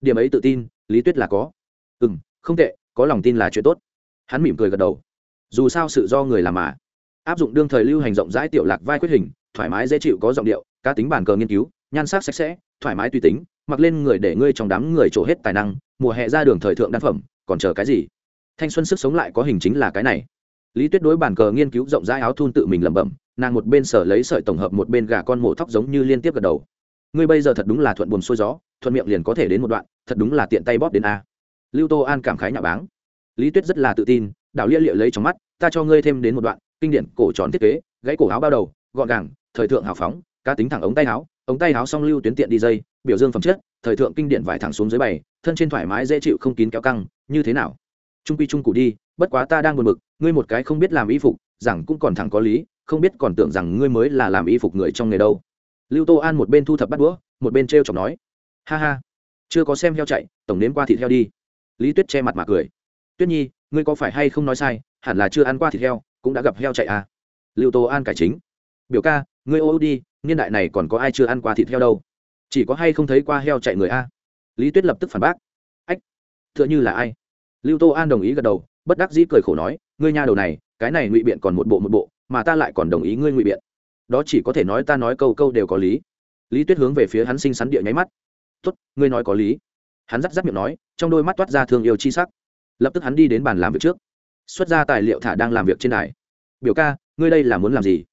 Điểm ấy tự tin, lý tuyết là có. Ừ m không tệ, có lòng tin là chuyện tốt. Hắn mỉm cười gật đầu. Dù sao sự do người làm mà. Áp dụng đương thời lưu hành rộng rãi tiểu lạc vai quyết hình, thoải mái dễ chịu có giọng điệu, cá tính bản cờ nghiên cứu, nhan sắc sạch sẽ, thoải mái tùy tính, mặc lên người để ngươi trong đám người trổ hết tài năng, mùa hè ra đường thời thượng đan phẩm, còn chờ cái gì? Thanh xuân sức sống lại có hình chính là cái này. Lý tuyết đối bản cờ nghiên cứu rộng rãi áo thun tự mình lẩm bẩm, nàng một bên sở lấy sợi tổng hợp một bên gà con mổ tóc giống như liên tiếp gật đầu ngươi bây giờ thật đúng là thuận buồm xuôi gió thuận miệng liền có thể đến một đoạn thật đúng là tiện tay bóp đến a. Lưu tô an cảm khái nhạo báng. Lý tuyết rất là tự tin đạo lia liệu lấy trong mắt ta cho ngươi thêm đến một đoạn kinh điển cổ tròn thiết kế gãy cổ áo bao đầu gọn gàng thời thượng hào phóng cá tính thẳng ống tay áo ống tay áo song lưu tuyến tiện đi dây biểu dương phẩm chất thời thượng kinh điển vải thẳng xuống dưới bày thân trên thoải mái dễ chịu không kín kéo căng như thế nào? Trung quy trung cụ đi bất quá ta đang buồn mực, ngươi một cái không biết làm y phục rằng cũng còn thẳng có lý không biết còn tưởng rằng ngươi mới là làm y phục người trong nghề đâu lưu tô an một bên thu thập bắt đũa, một bên t r e o chọc nói, ha ha, chưa có xem heo chạy, tổng nếm qua thịt heo đi. Lý tuyết che mặt mà cười, tuyết nhi, ngươi có phải hay không nói sai, hẳn là chưa ăn qua thịt heo, cũng đã gặp heo chạy à? Lưu tô an cải chính, biểu ca, ngươi ô đi, niên đại này còn có ai chưa ăn qua thịt heo đâu? Chỉ có hay không thấy qua heo chạy người a? Lý tuyết lập tức phản bác, ách t h ư ợ n h ư là ai? Lưu tô an đồng ý gật đầu, bất đắc dĩ cười khổ nói, ngươi nha đầu này, cái này ngụy biện còn một bộ một bộ, mà ta lại còn đồng ý ngươi ngụy biện đó chỉ có thể nói ta nói câu câu đều có lý. Lý tuyết hướng về phía hắn sinh sắn địa nháy mắt. Tốt, ngươi nói có lý. Hắn rắt rắt miệng nói, trong đôi mắt toát ra thương yêu chi sắc. Lập tức hắn đi đến bàn làm việc trước. Xuất ra tài liệu thả đang làm việc trên đài. Biểu ca, ngươi đây là muốn làm gì?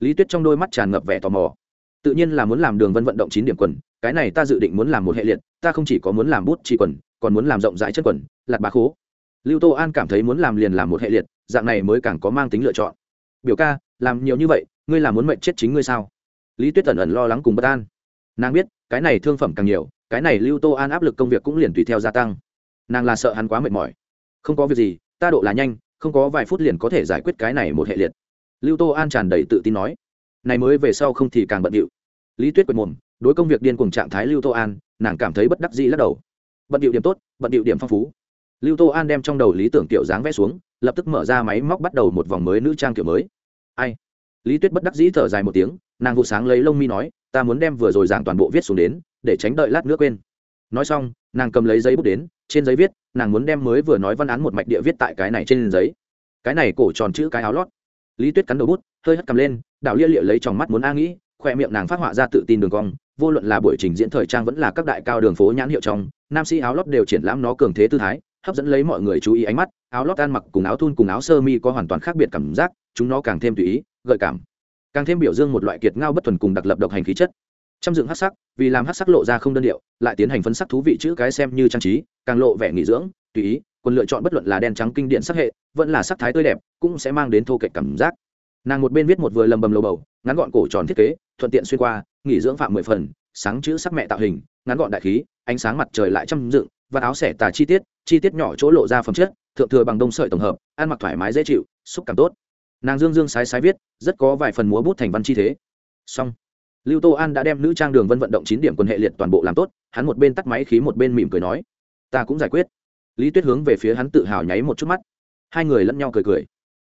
Lý tuyết trong đôi mắt tràn ngập vẻ tò mò. Tự nhiên là muốn làm đường vân vận động chín điểm quần, cái này ta dự định muốn làm một hệ liệt, ta không chỉ có muốn làm bút chỉ quần, còn muốn làm rộng rãi chất quần, lạt bá khố. Lưu tô an cảm thấy muốn làm liền làm một hệ liệt, dạng này mới càng có mang tính lựa chọn. Biểu ca, làm nhiều như vậy ngươi làm muốn mệnh chết chính ngươi sao? Lý tuyết tần ẩn lo lắng cùng bất an. Nàng biết, cái này thương phẩm càng nhiều, cái này lưu tô an áp lực công việc cũng liền tùy theo gia tăng. Nàng là sợ hắn quá mệt mỏi. Không có việc gì, ta độ là nhanh, không có vài phút liền có thể giải quyết cái này một hệ liệt. Lưu tô an tràn đầy tự tin nói. Này mới về sau không thì càng bận điệu. Lý tuyết quệt mồm, đối công việc điên cùng trạng thái lưu tô an, nàng cảm thấy bất đắc dĩ lắc đầu. Bận điệu điểm tốt, bận điệu điểm phong phú. Lưu tô an đem trong đầu lý tưởng kiểu dáng vẽ xuống, lập tức mở ra máy móc bắt đầu một vòng mới nữ trang kiểu mới. Ai? Lý tuyết bất đắc dĩ thở dài một tiếng, nàng vụ sáng lấy lông mi nói, ta muốn đem vừa rồi giảng toàn bộ viết xuống đến, để tránh đợi lát nữa quên. Nói xong, nàng cầm lấy giấy bút đến, trên giấy viết, nàng muốn đem mới vừa nói văn án một mạch địa viết tại cái này trên giấy. Cái này cổ tròn chữ cái áo lót. Lý tuyết cắn đầu bút, hơi hất cầm lên, đảo lia lịa lấy tròng mắt muốn a nghĩ, khoe miệng nàng phát họa ra tự tin đường cong, vô luận là buổi trình diễn thời trang vẫn là các đại cao đường phố nhãn hiệu trong, nam sĩ áo lót đều triển lãm nó cường thế tư thái, hấp dẫn lấy mọi người chú ý ánh mắt, áo lót ăn mặc cùng áo thun cùng áo sơ mi có hoàn toàn khác biệt cảm giác, chúng nó càng thêm tùy ý gợi cảm. Càng thêm biểu dương một loại kiệt ngao bất thuần cùng đặc lập độc hành khí chất. Trăm dựng hát sắc, vì làm hát sắc lộ ra không đơn điệu, lại tiến hành phân sắc thú vị chữ cái xem như trang trí, càng lộ vẻ nghỉ dưỡng, tùy ý quân lựa chọn bất luận là đen trắng kinh điện sắc hệ, vẫn là sắc thái tươi đẹp, cũng sẽ mang đến thô kệch cảm giác. Nàng một bên viết một vừa lầm bầm lầu bầu, ngắn gọn cổ tròn thiết kế, thuận tiện xuyên qua, nghỉ dưỡng phạm mười phần, sáng chữ sắc mẹ tạo hình, ngắn gọn đại khí, ánh sáng mặt trời lại chăm dựng, và áo xẻ tà chi tiết chi tiết nhỏ chỗ lộ ra phẩm chất, thượng thừa bằng đông sợi tổng hợp, ăn mặc thoải mái dễ chịu, xúc cảm tốt nàng dương dương sái sái viết, rất có vài phần múa bút thành văn chi thế. Xong. Lưu tô an đã đem nữ trang đường vân vận động chín điểm quân hệ liệt toàn bộ làm tốt, hắn một bên tắt máy khí một bên mỉm cười nói, ta cũng giải quyết. Lý tuyết hướng về phía hắn tự hào nháy một chút mắt. Hai người lẫn nhau cười cười.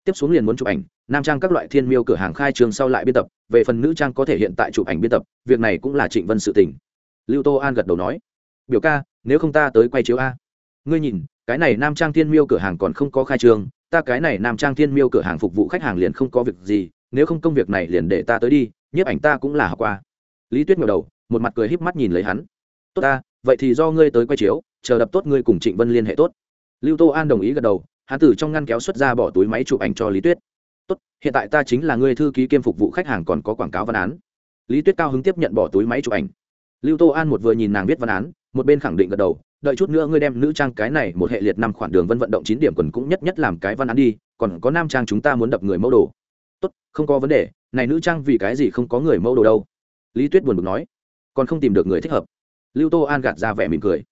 Tiếp xuống liền muốn chụp ảnh, nam trang các loại thiên miêu cửa hàng khai trường sau lại biên tập, về phần nữ trang có thể hiện tại chụp ảnh biên tập, việc này cũng là trịnh vân sự tình. Lưu tô an gật đầu nói, biểu ca, nếu không ta tới quay chiếu a. Ngươi nhìn, cái này nam trang thiên miêu cửa hàng còn không có khai trường ta cái này nam trang thiên miêu cửa hàng phục vụ khách hàng liền không có việc gì, nếu không công việc này liền để ta tới đi, nhiếp ảnh ta cũng là học qua. Lý tuyết ngẩng đầu, một mặt cười híp mắt nhìn lấy hắn. Tốt ta, vậy thì do ngươi tới quay chiếu, chờ đập tốt ngươi cùng trịnh vân liên hệ tốt. Lưu tô an đồng ý gật đầu, hắn từ trong ngăn kéo xuất ra bỏ túi máy chụp ảnh cho lý tuyết. Tốt, hiện tại ta chính là người thư ký kiêm phục vụ khách hàng còn có quảng cáo văn án. Lý tuyết cao hứng tiếp nhận bỏ túi máy chụp ảnh. Lưu tô an một vừa nhìn nàng viết văn án, một bên khẳng định gật đầu đợi chút nữa ngươi đem nữ trang cái này một hệ liệt năm khoản đường vân vận động chín điểm quần cũng nhất nhất làm cái văn án đi, còn có nam trang chúng ta muốn đập người mẫu đồ. Tốt, không có vấn đề, này nữ trang vì cái gì không có người mẫu đồ đâu? Lý tuyết buồn bực nói. Còn không tìm được người thích hợp. Lưu tô an gạt ra vẻ mỉm cười.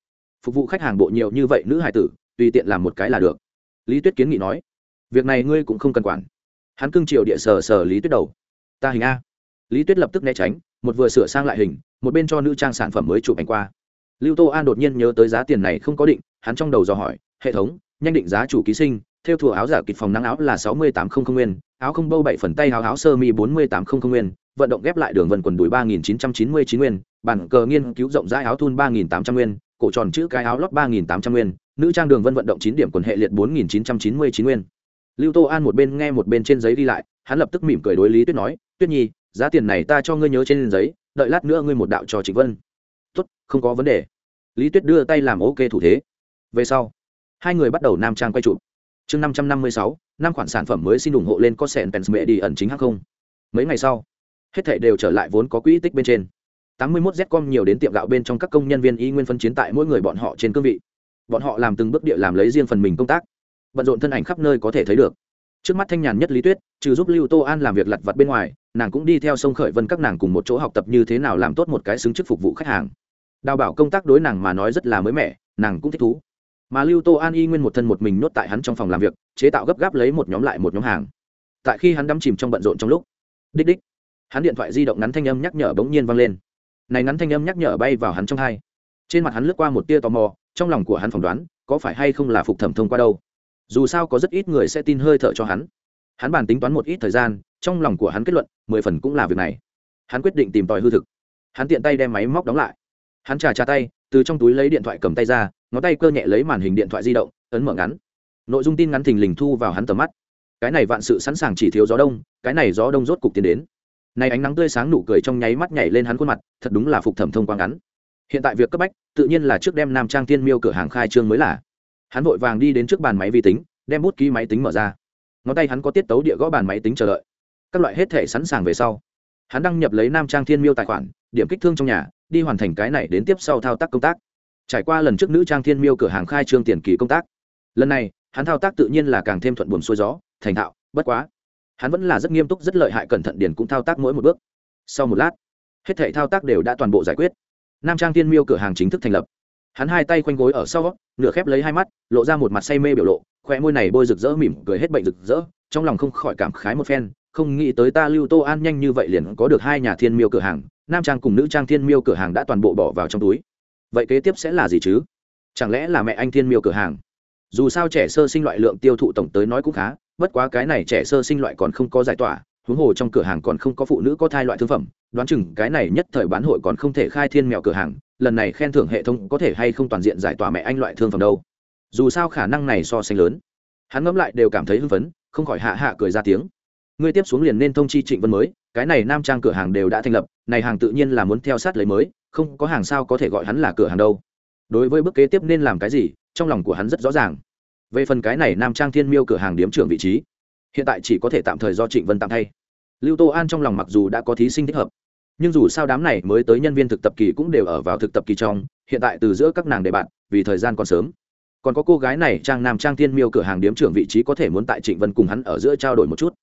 Phục vụ khách hàng bộ nhiều như vậy nữ hải tử, tùy tiện làm một cái là được. Lý tuyết kiến nghị nói. Việc này ngươi cũng không cần quản. Hắn cưng triệu địa sờ sờ lý tuyết đầu. Ta hình a. Lý tuyết lập tức né tránh, một vừa sửa sang lại hình, một bên cho nữ trang sản phẩm mới chụp ảnh qua lưu tô an đột nhiên nhớ tới giá tiền này không có định, hắn trong đầu dò hỏi, hệ thống, nhanh định giá chủ ký sinh, theo thùa áo giả kịp phòng nắng áo là sáu mươi tám không không nguyên, áo không bâu bảy phần tay áo áo sơ mi bốn mươi tám không không nguyên, vận động ghép lại đường vân quần đùi ba nghìn chín trăm chín mươi chín nguyên bản cờ nghiên cứu rộng rãi áo thun ba nghìn tám trăm nguyên, cổ tròn chữ cái áo lót ba nghìn tám trăm nguyên, nữ trang đường vân vận động chín điểm quần hệ liệt bốn nghìn chín trăm chín mươi chín nguyên. Lưu tô an một bên nghe một bên trên giấy đi lại, hắn lập tức mỉm cười đối lý tuyết nói, tuyết nhi, giá tiền này ta cho ngươi nhớ trên giấy, đợi lát nữa ngươi một đạo cho trịnh vân không có vấn đề. Lý tuyết đưa tay làm ok thủ thế. Về sau, hai người bắt đầu nam trang quay chụp. Chương năm trăm năm mươi sáu, năm khoản sản phẩm mới xin ủng hộ lên có sẹn pens mệ đi ẩn chính hắc không. Mấy ngày sau, hết thảy đều trở lại vốn có quỹ tích bên trên. tám mươi 81 Zcom nhiều đến tiệm gạo bên trong các công nhân viên y nguyên phân chiến tại mỗi người bọn họ trên cương vị. Bọn họ làm từng bước địa làm lấy riêng phần mình công tác. Bận rộn thân ảnh khắp nơi có thể thấy được. Trước mắt thanh nhàn nhất lý tuyết, trừ giúp lưu tô an làm việc lặt vặt bên ngoài, nàng cũng đi theo sông khởi vân các nàng cùng một chỗ học tập như thế nào làm tốt một cái xứng chức phục vụ khách hàng đào bảo công tác đối nàng mà nói rất là mới mẻ, nàng cũng thích thú. Mà lưu tô an y nguyên một thân một mình nhốt tại hắn trong phòng làm việc, chế tạo gấp gáp lấy một nhóm lại một nhóm hàng. Tại khi hắn đắm chìm trong bận rộn trong lúc, đích đích, hắn điện thoại di động ngắn thanh âm nhắc nhở bỗng nhiên vang lên. Này ngắn thanh âm nhắc nhở bay vào hắn trong hai. Trên mặt hắn lướt qua một tia tò mò, trong lòng của hắn phỏng đoán, có phải hay không là phục thẩm thông qua đâu. Dù sao có rất ít người sẽ tin hơi thở cho hắn. Hắn bàn tính toán một ít thời gian, trong lòng của hắn kết luận, mười phần cũng là việc này. Hắn quyết định tìm tòi hư thực. Hắn tiện tay đem máy móc đóng lại hắn trà trà tay, từ trong túi lấy điện thoại cầm tay ra, ngón tay cơ nhẹ lấy màn hình điện thoại di động, ấn mở ngắn. Nội dung tin ngắn thình lình thu vào hắn tầm mắt. Cái này vạn sự sẵn sàng chỉ thiếu gió đông, cái này gió đông rốt cục tiến đến. Này ánh nắng tươi sáng nụ cười trong nháy mắt nhảy lên hắn khuôn mặt, thật đúng là phục thẩm thông quang ngắn. Hiện tại việc cấp bách, tự nhiên là trước đem nam trang tiên miêu cửa hàng khai trương mới là. Hắn vội vàng đi đến trước bàn máy vi tính, đem bút ký máy tính mở ra. Ngón tay hắn có tiết tấu địa gõ bàn máy tính chờ đợi. Các loại hết thể sẵn sàng về sau. Hắn đăng nhập lấy nam trang thiên miêu tài khoản, điểm kích thương trong nhà đi hoàn thành cái này đến tiếp sau thao tác công tác. Trải qua lần trước nữ trang thiên miêu cửa hàng khai trương tiền kỳ công tác, lần này, hắn thao tác tự nhiên là càng thêm thuận buồm xuôi gió, thành thạo, bất quá, hắn vẫn là rất nghiêm túc, rất lợi hại cẩn thận điền cũng thao tác mỗi một bước. Sau một lát, hết thể thao tác đều đã toàn bộ giải quyết. Nam trang thiên miêu cửa hàng chính thức thành lập. Hắn hai tay quanh gối ở sau, nửa khép lấy hai mắt, lộ ra một mặt say mê biểu lộ khoe môi này bôi rực rỡ mỉm cười hết bệnh rực rỡ, trong lòng không khỏi cảm khái một phen, không nghĩ tới ta lưu tô an nhanh như vậy liền có được hai nhà thiên miêu cửa hàng nam trang cùng nữ trang thiên miêu cửa hàng đã toàn bộ bỏ vào trong túi. Vậy kế tiếp sẽ là gì chứ? Chẳng lẽ là mẹ anh thiên miêu cửa hàng? Dù sao trẻ sơ sinh loại lượng tiêu thụ tổng tới nói cũng khá, bất quá cái này trẻ sơ sinh loại còn không có giải tỏa, huống hồ trong cửa hàng còn không có phụ nữ có thai loại thương phẩm, đoán chừng cái này nhất thời bán hội còn không thể khai thiên mèo cửa hàng, lần này khen thưởng hệ thống có thể hay không toàn diện giải tỏa mẹ anh loại thương phẩm đâu. Dù sao khả năng này so sánh lớn. Hắn ngẫm lại đều cảm thấy hưng phấn, không khỏi hạ hạ cười ra tiếng. Ngươi tiếp xuống liền nên thông chi trịnh vân mới cái này nam trang cửa hàng đều đã thành lập, này hàng tự nhiên là muốn theo sát lấy mới, không có hàng sao có thể gọi hắn là cửa hàng đâu. Đối với bước kế tiếp nên làm cái gì, trong lòng của hắn rất rõ ràng. Về phần cái này nam trang thiên miêu cửa hàng điếm trưởng vị trí, hiện tại chỉ có thể tạm thời do trịnh vân tạm thay. Lưu tô an trong lòng mặc dù đã có thí sinh thích hợp, nhưng dù sao đám này mới tới nhân viên thực tập kỳ cũng đều ở vào thực tập kỳ trong, hiện tại từ giữa các nàng đề bạn, vì thời gian còn sớm. Còn có cô gái này, trang nam trang thiên miêu cửa hàng điếm trưởng vị trí có thể muốn tại trịnh vân cùng hắn ở giữa trao đổi một chút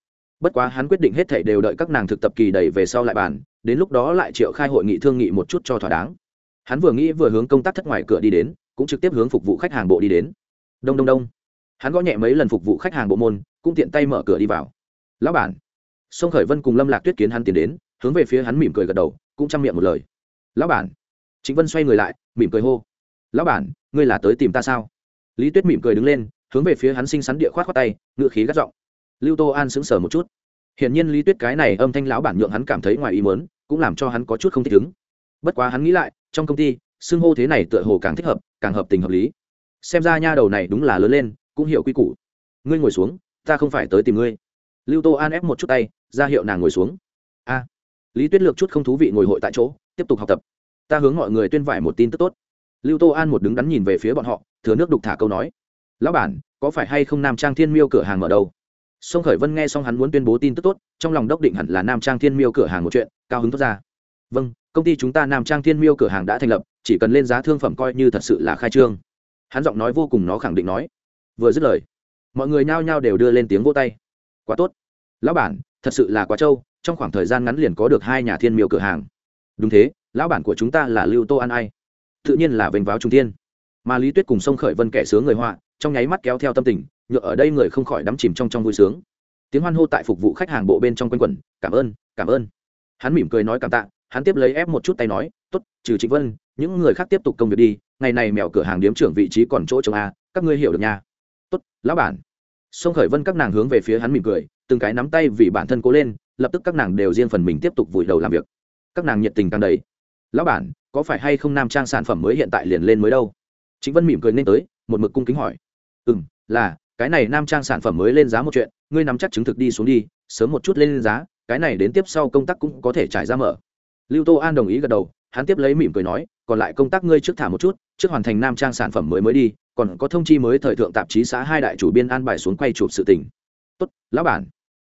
bất quá hắn quyết định hết thảy đều đợi các nàng thực tập kỳ đầy về sau lại bàn, đến lúc đó lại triệu khai hội nghị thương nghị một chút cho thỏa đáng. Hắn vừa nghĩ vừa hướng công tác thất ngoài cửa đi đến, cũng trực tiếp hướng phục vụ khách hàng bộ đi đến. Đông đông đông. Hắn gõ nhẹ mấy lần phục vụ khách hàng bộ môn, cũng tiện tay mở cửa đi vào. Lão bản. Sông khởi vân cùng lâm lạc tuyết kiến hắn tiến đến, hướng về phía hắn mỉm cười gật đầu, cũng chăm miệng một lời. Lão bản. Chính vân xoay người lại, mỉm cười hô. Lão bản, ngươi là tới tìm ta sao? Lý tuyết mỉm cười đứng lên, hướng về phía hắn xinh xắn địa khoát khoát tay, ngựa khí gắt giọng lưu tô an sững sờ một chút. Hiển nhiên lý tuyết cái này âm thanh lão bản nhượng hắn cảm thấy ngoài ý mớn cũng làm cho hắn có chút không thích ứng. Bất quá hắn nghĩ lại, trong công ty, xưng hô thế này tựa hồ càng thích hợp, càng hợp tình hợp lý. Xem ra nha đầu này đúng là lớn lên, cũng hiểu quy củ. Ngươi ngồi xuống, ta không phải tới tìm ngươi. Lưu tô an ép một chút tay, ra hiệu nàng ngồi xuống. A. Lý tuyết lược chút không thú vị ngồi hội tại chỗ, tiếp tục học tập. Ta hướng mọi người tuyên vải một tin tức tốt. Lưu tô an một đứng đắn nhìn về phía bọn họ, thừa nước đục thả câu nói. Lão bản, có phải hay không nam trang thiên miêu cửa hàng mở đâu? Sông khởi vân nghe xong hắn muốn tuyên bố tin tức tốt, trong lòng đốc định hẳn là nam trang thiên miêu cửa hàng một chuyện, cao hứng tốt ra. Vâng công ty chúng ta nam trang thiên miêu cửa hàng đã thành lập, chỉ cần lên giá thương phẩm coi như thật sự là khai trương. Hắn giọng nói vô cùng nó khẳng định nói. Vừa dứt lời, mọi người nhao nhao đều đưa lên tiếng vô tay. Quá tốt. Lão bản, thật sự là quá trâu, trong khoảng thời gian ngắn liền có được hai nhà thiên miêu cửa hàng. Đúng thế, lão bản của chúng ta là lưu tô an ai. Tự nhiên là vênh váo trung tiên mà lý tuyết cùng sông khởi vân kẻ sướng người họa, trong nháy mắt kéo theo tâm tình nhựa ở đây người không khỏi đắm chìm trong trong vui sướng. Tiếng hoan hô tại phục vụ khách hàng bộ bên trong quanh quẩn, cảm ơn cảm ơn. Hắn mỉm cười nói cảm tạ, hắn tiếp lấy ép một chút tay nói t ố t trừ trịnh vân, những người khác tiếp tục công việc đi, ngày này mèo cửa hàng điếm trưởng vị trí còn chỗ chồng a, các ngươi hiểu được nha. Tốt, lão bản. Sông khởi vân các nàng hướng về phía hắn mỉm cười, từng cái nắm tay vì bản thân cố lên, lập tức các nàng đều riêng phần mình tiếp tục vùi đầu làm việc. Các nàng nhiệt tình càng đầy. Lão bản, có phải hay không nam trang sản phẩm mới hiện tại liền lên mới đâu? Chính vân mỉm cười nên tới, một mực cung kính hỏi. Ừ m là cái này nam trang sản phẩm mới lên giá một chuyện, ngươi nắm chắc chứng thực đi xuống đi, sớm một chút lên giá, cái này đến tiếp sau công tác cũng có thể trải ra mở. Lưu tô an đồng ý gật đầu, hắn tiếp lấy mỉm cười nói, còn lại công tác ngươi trước thả một chút, trước hoàn thành nam trang sản phẩm mới mới đi, còn có thông chi mới thời thượng tạp chí xã hai đại chủ biên an bài xuống quay chụp sự tình. Tốt, lão bản.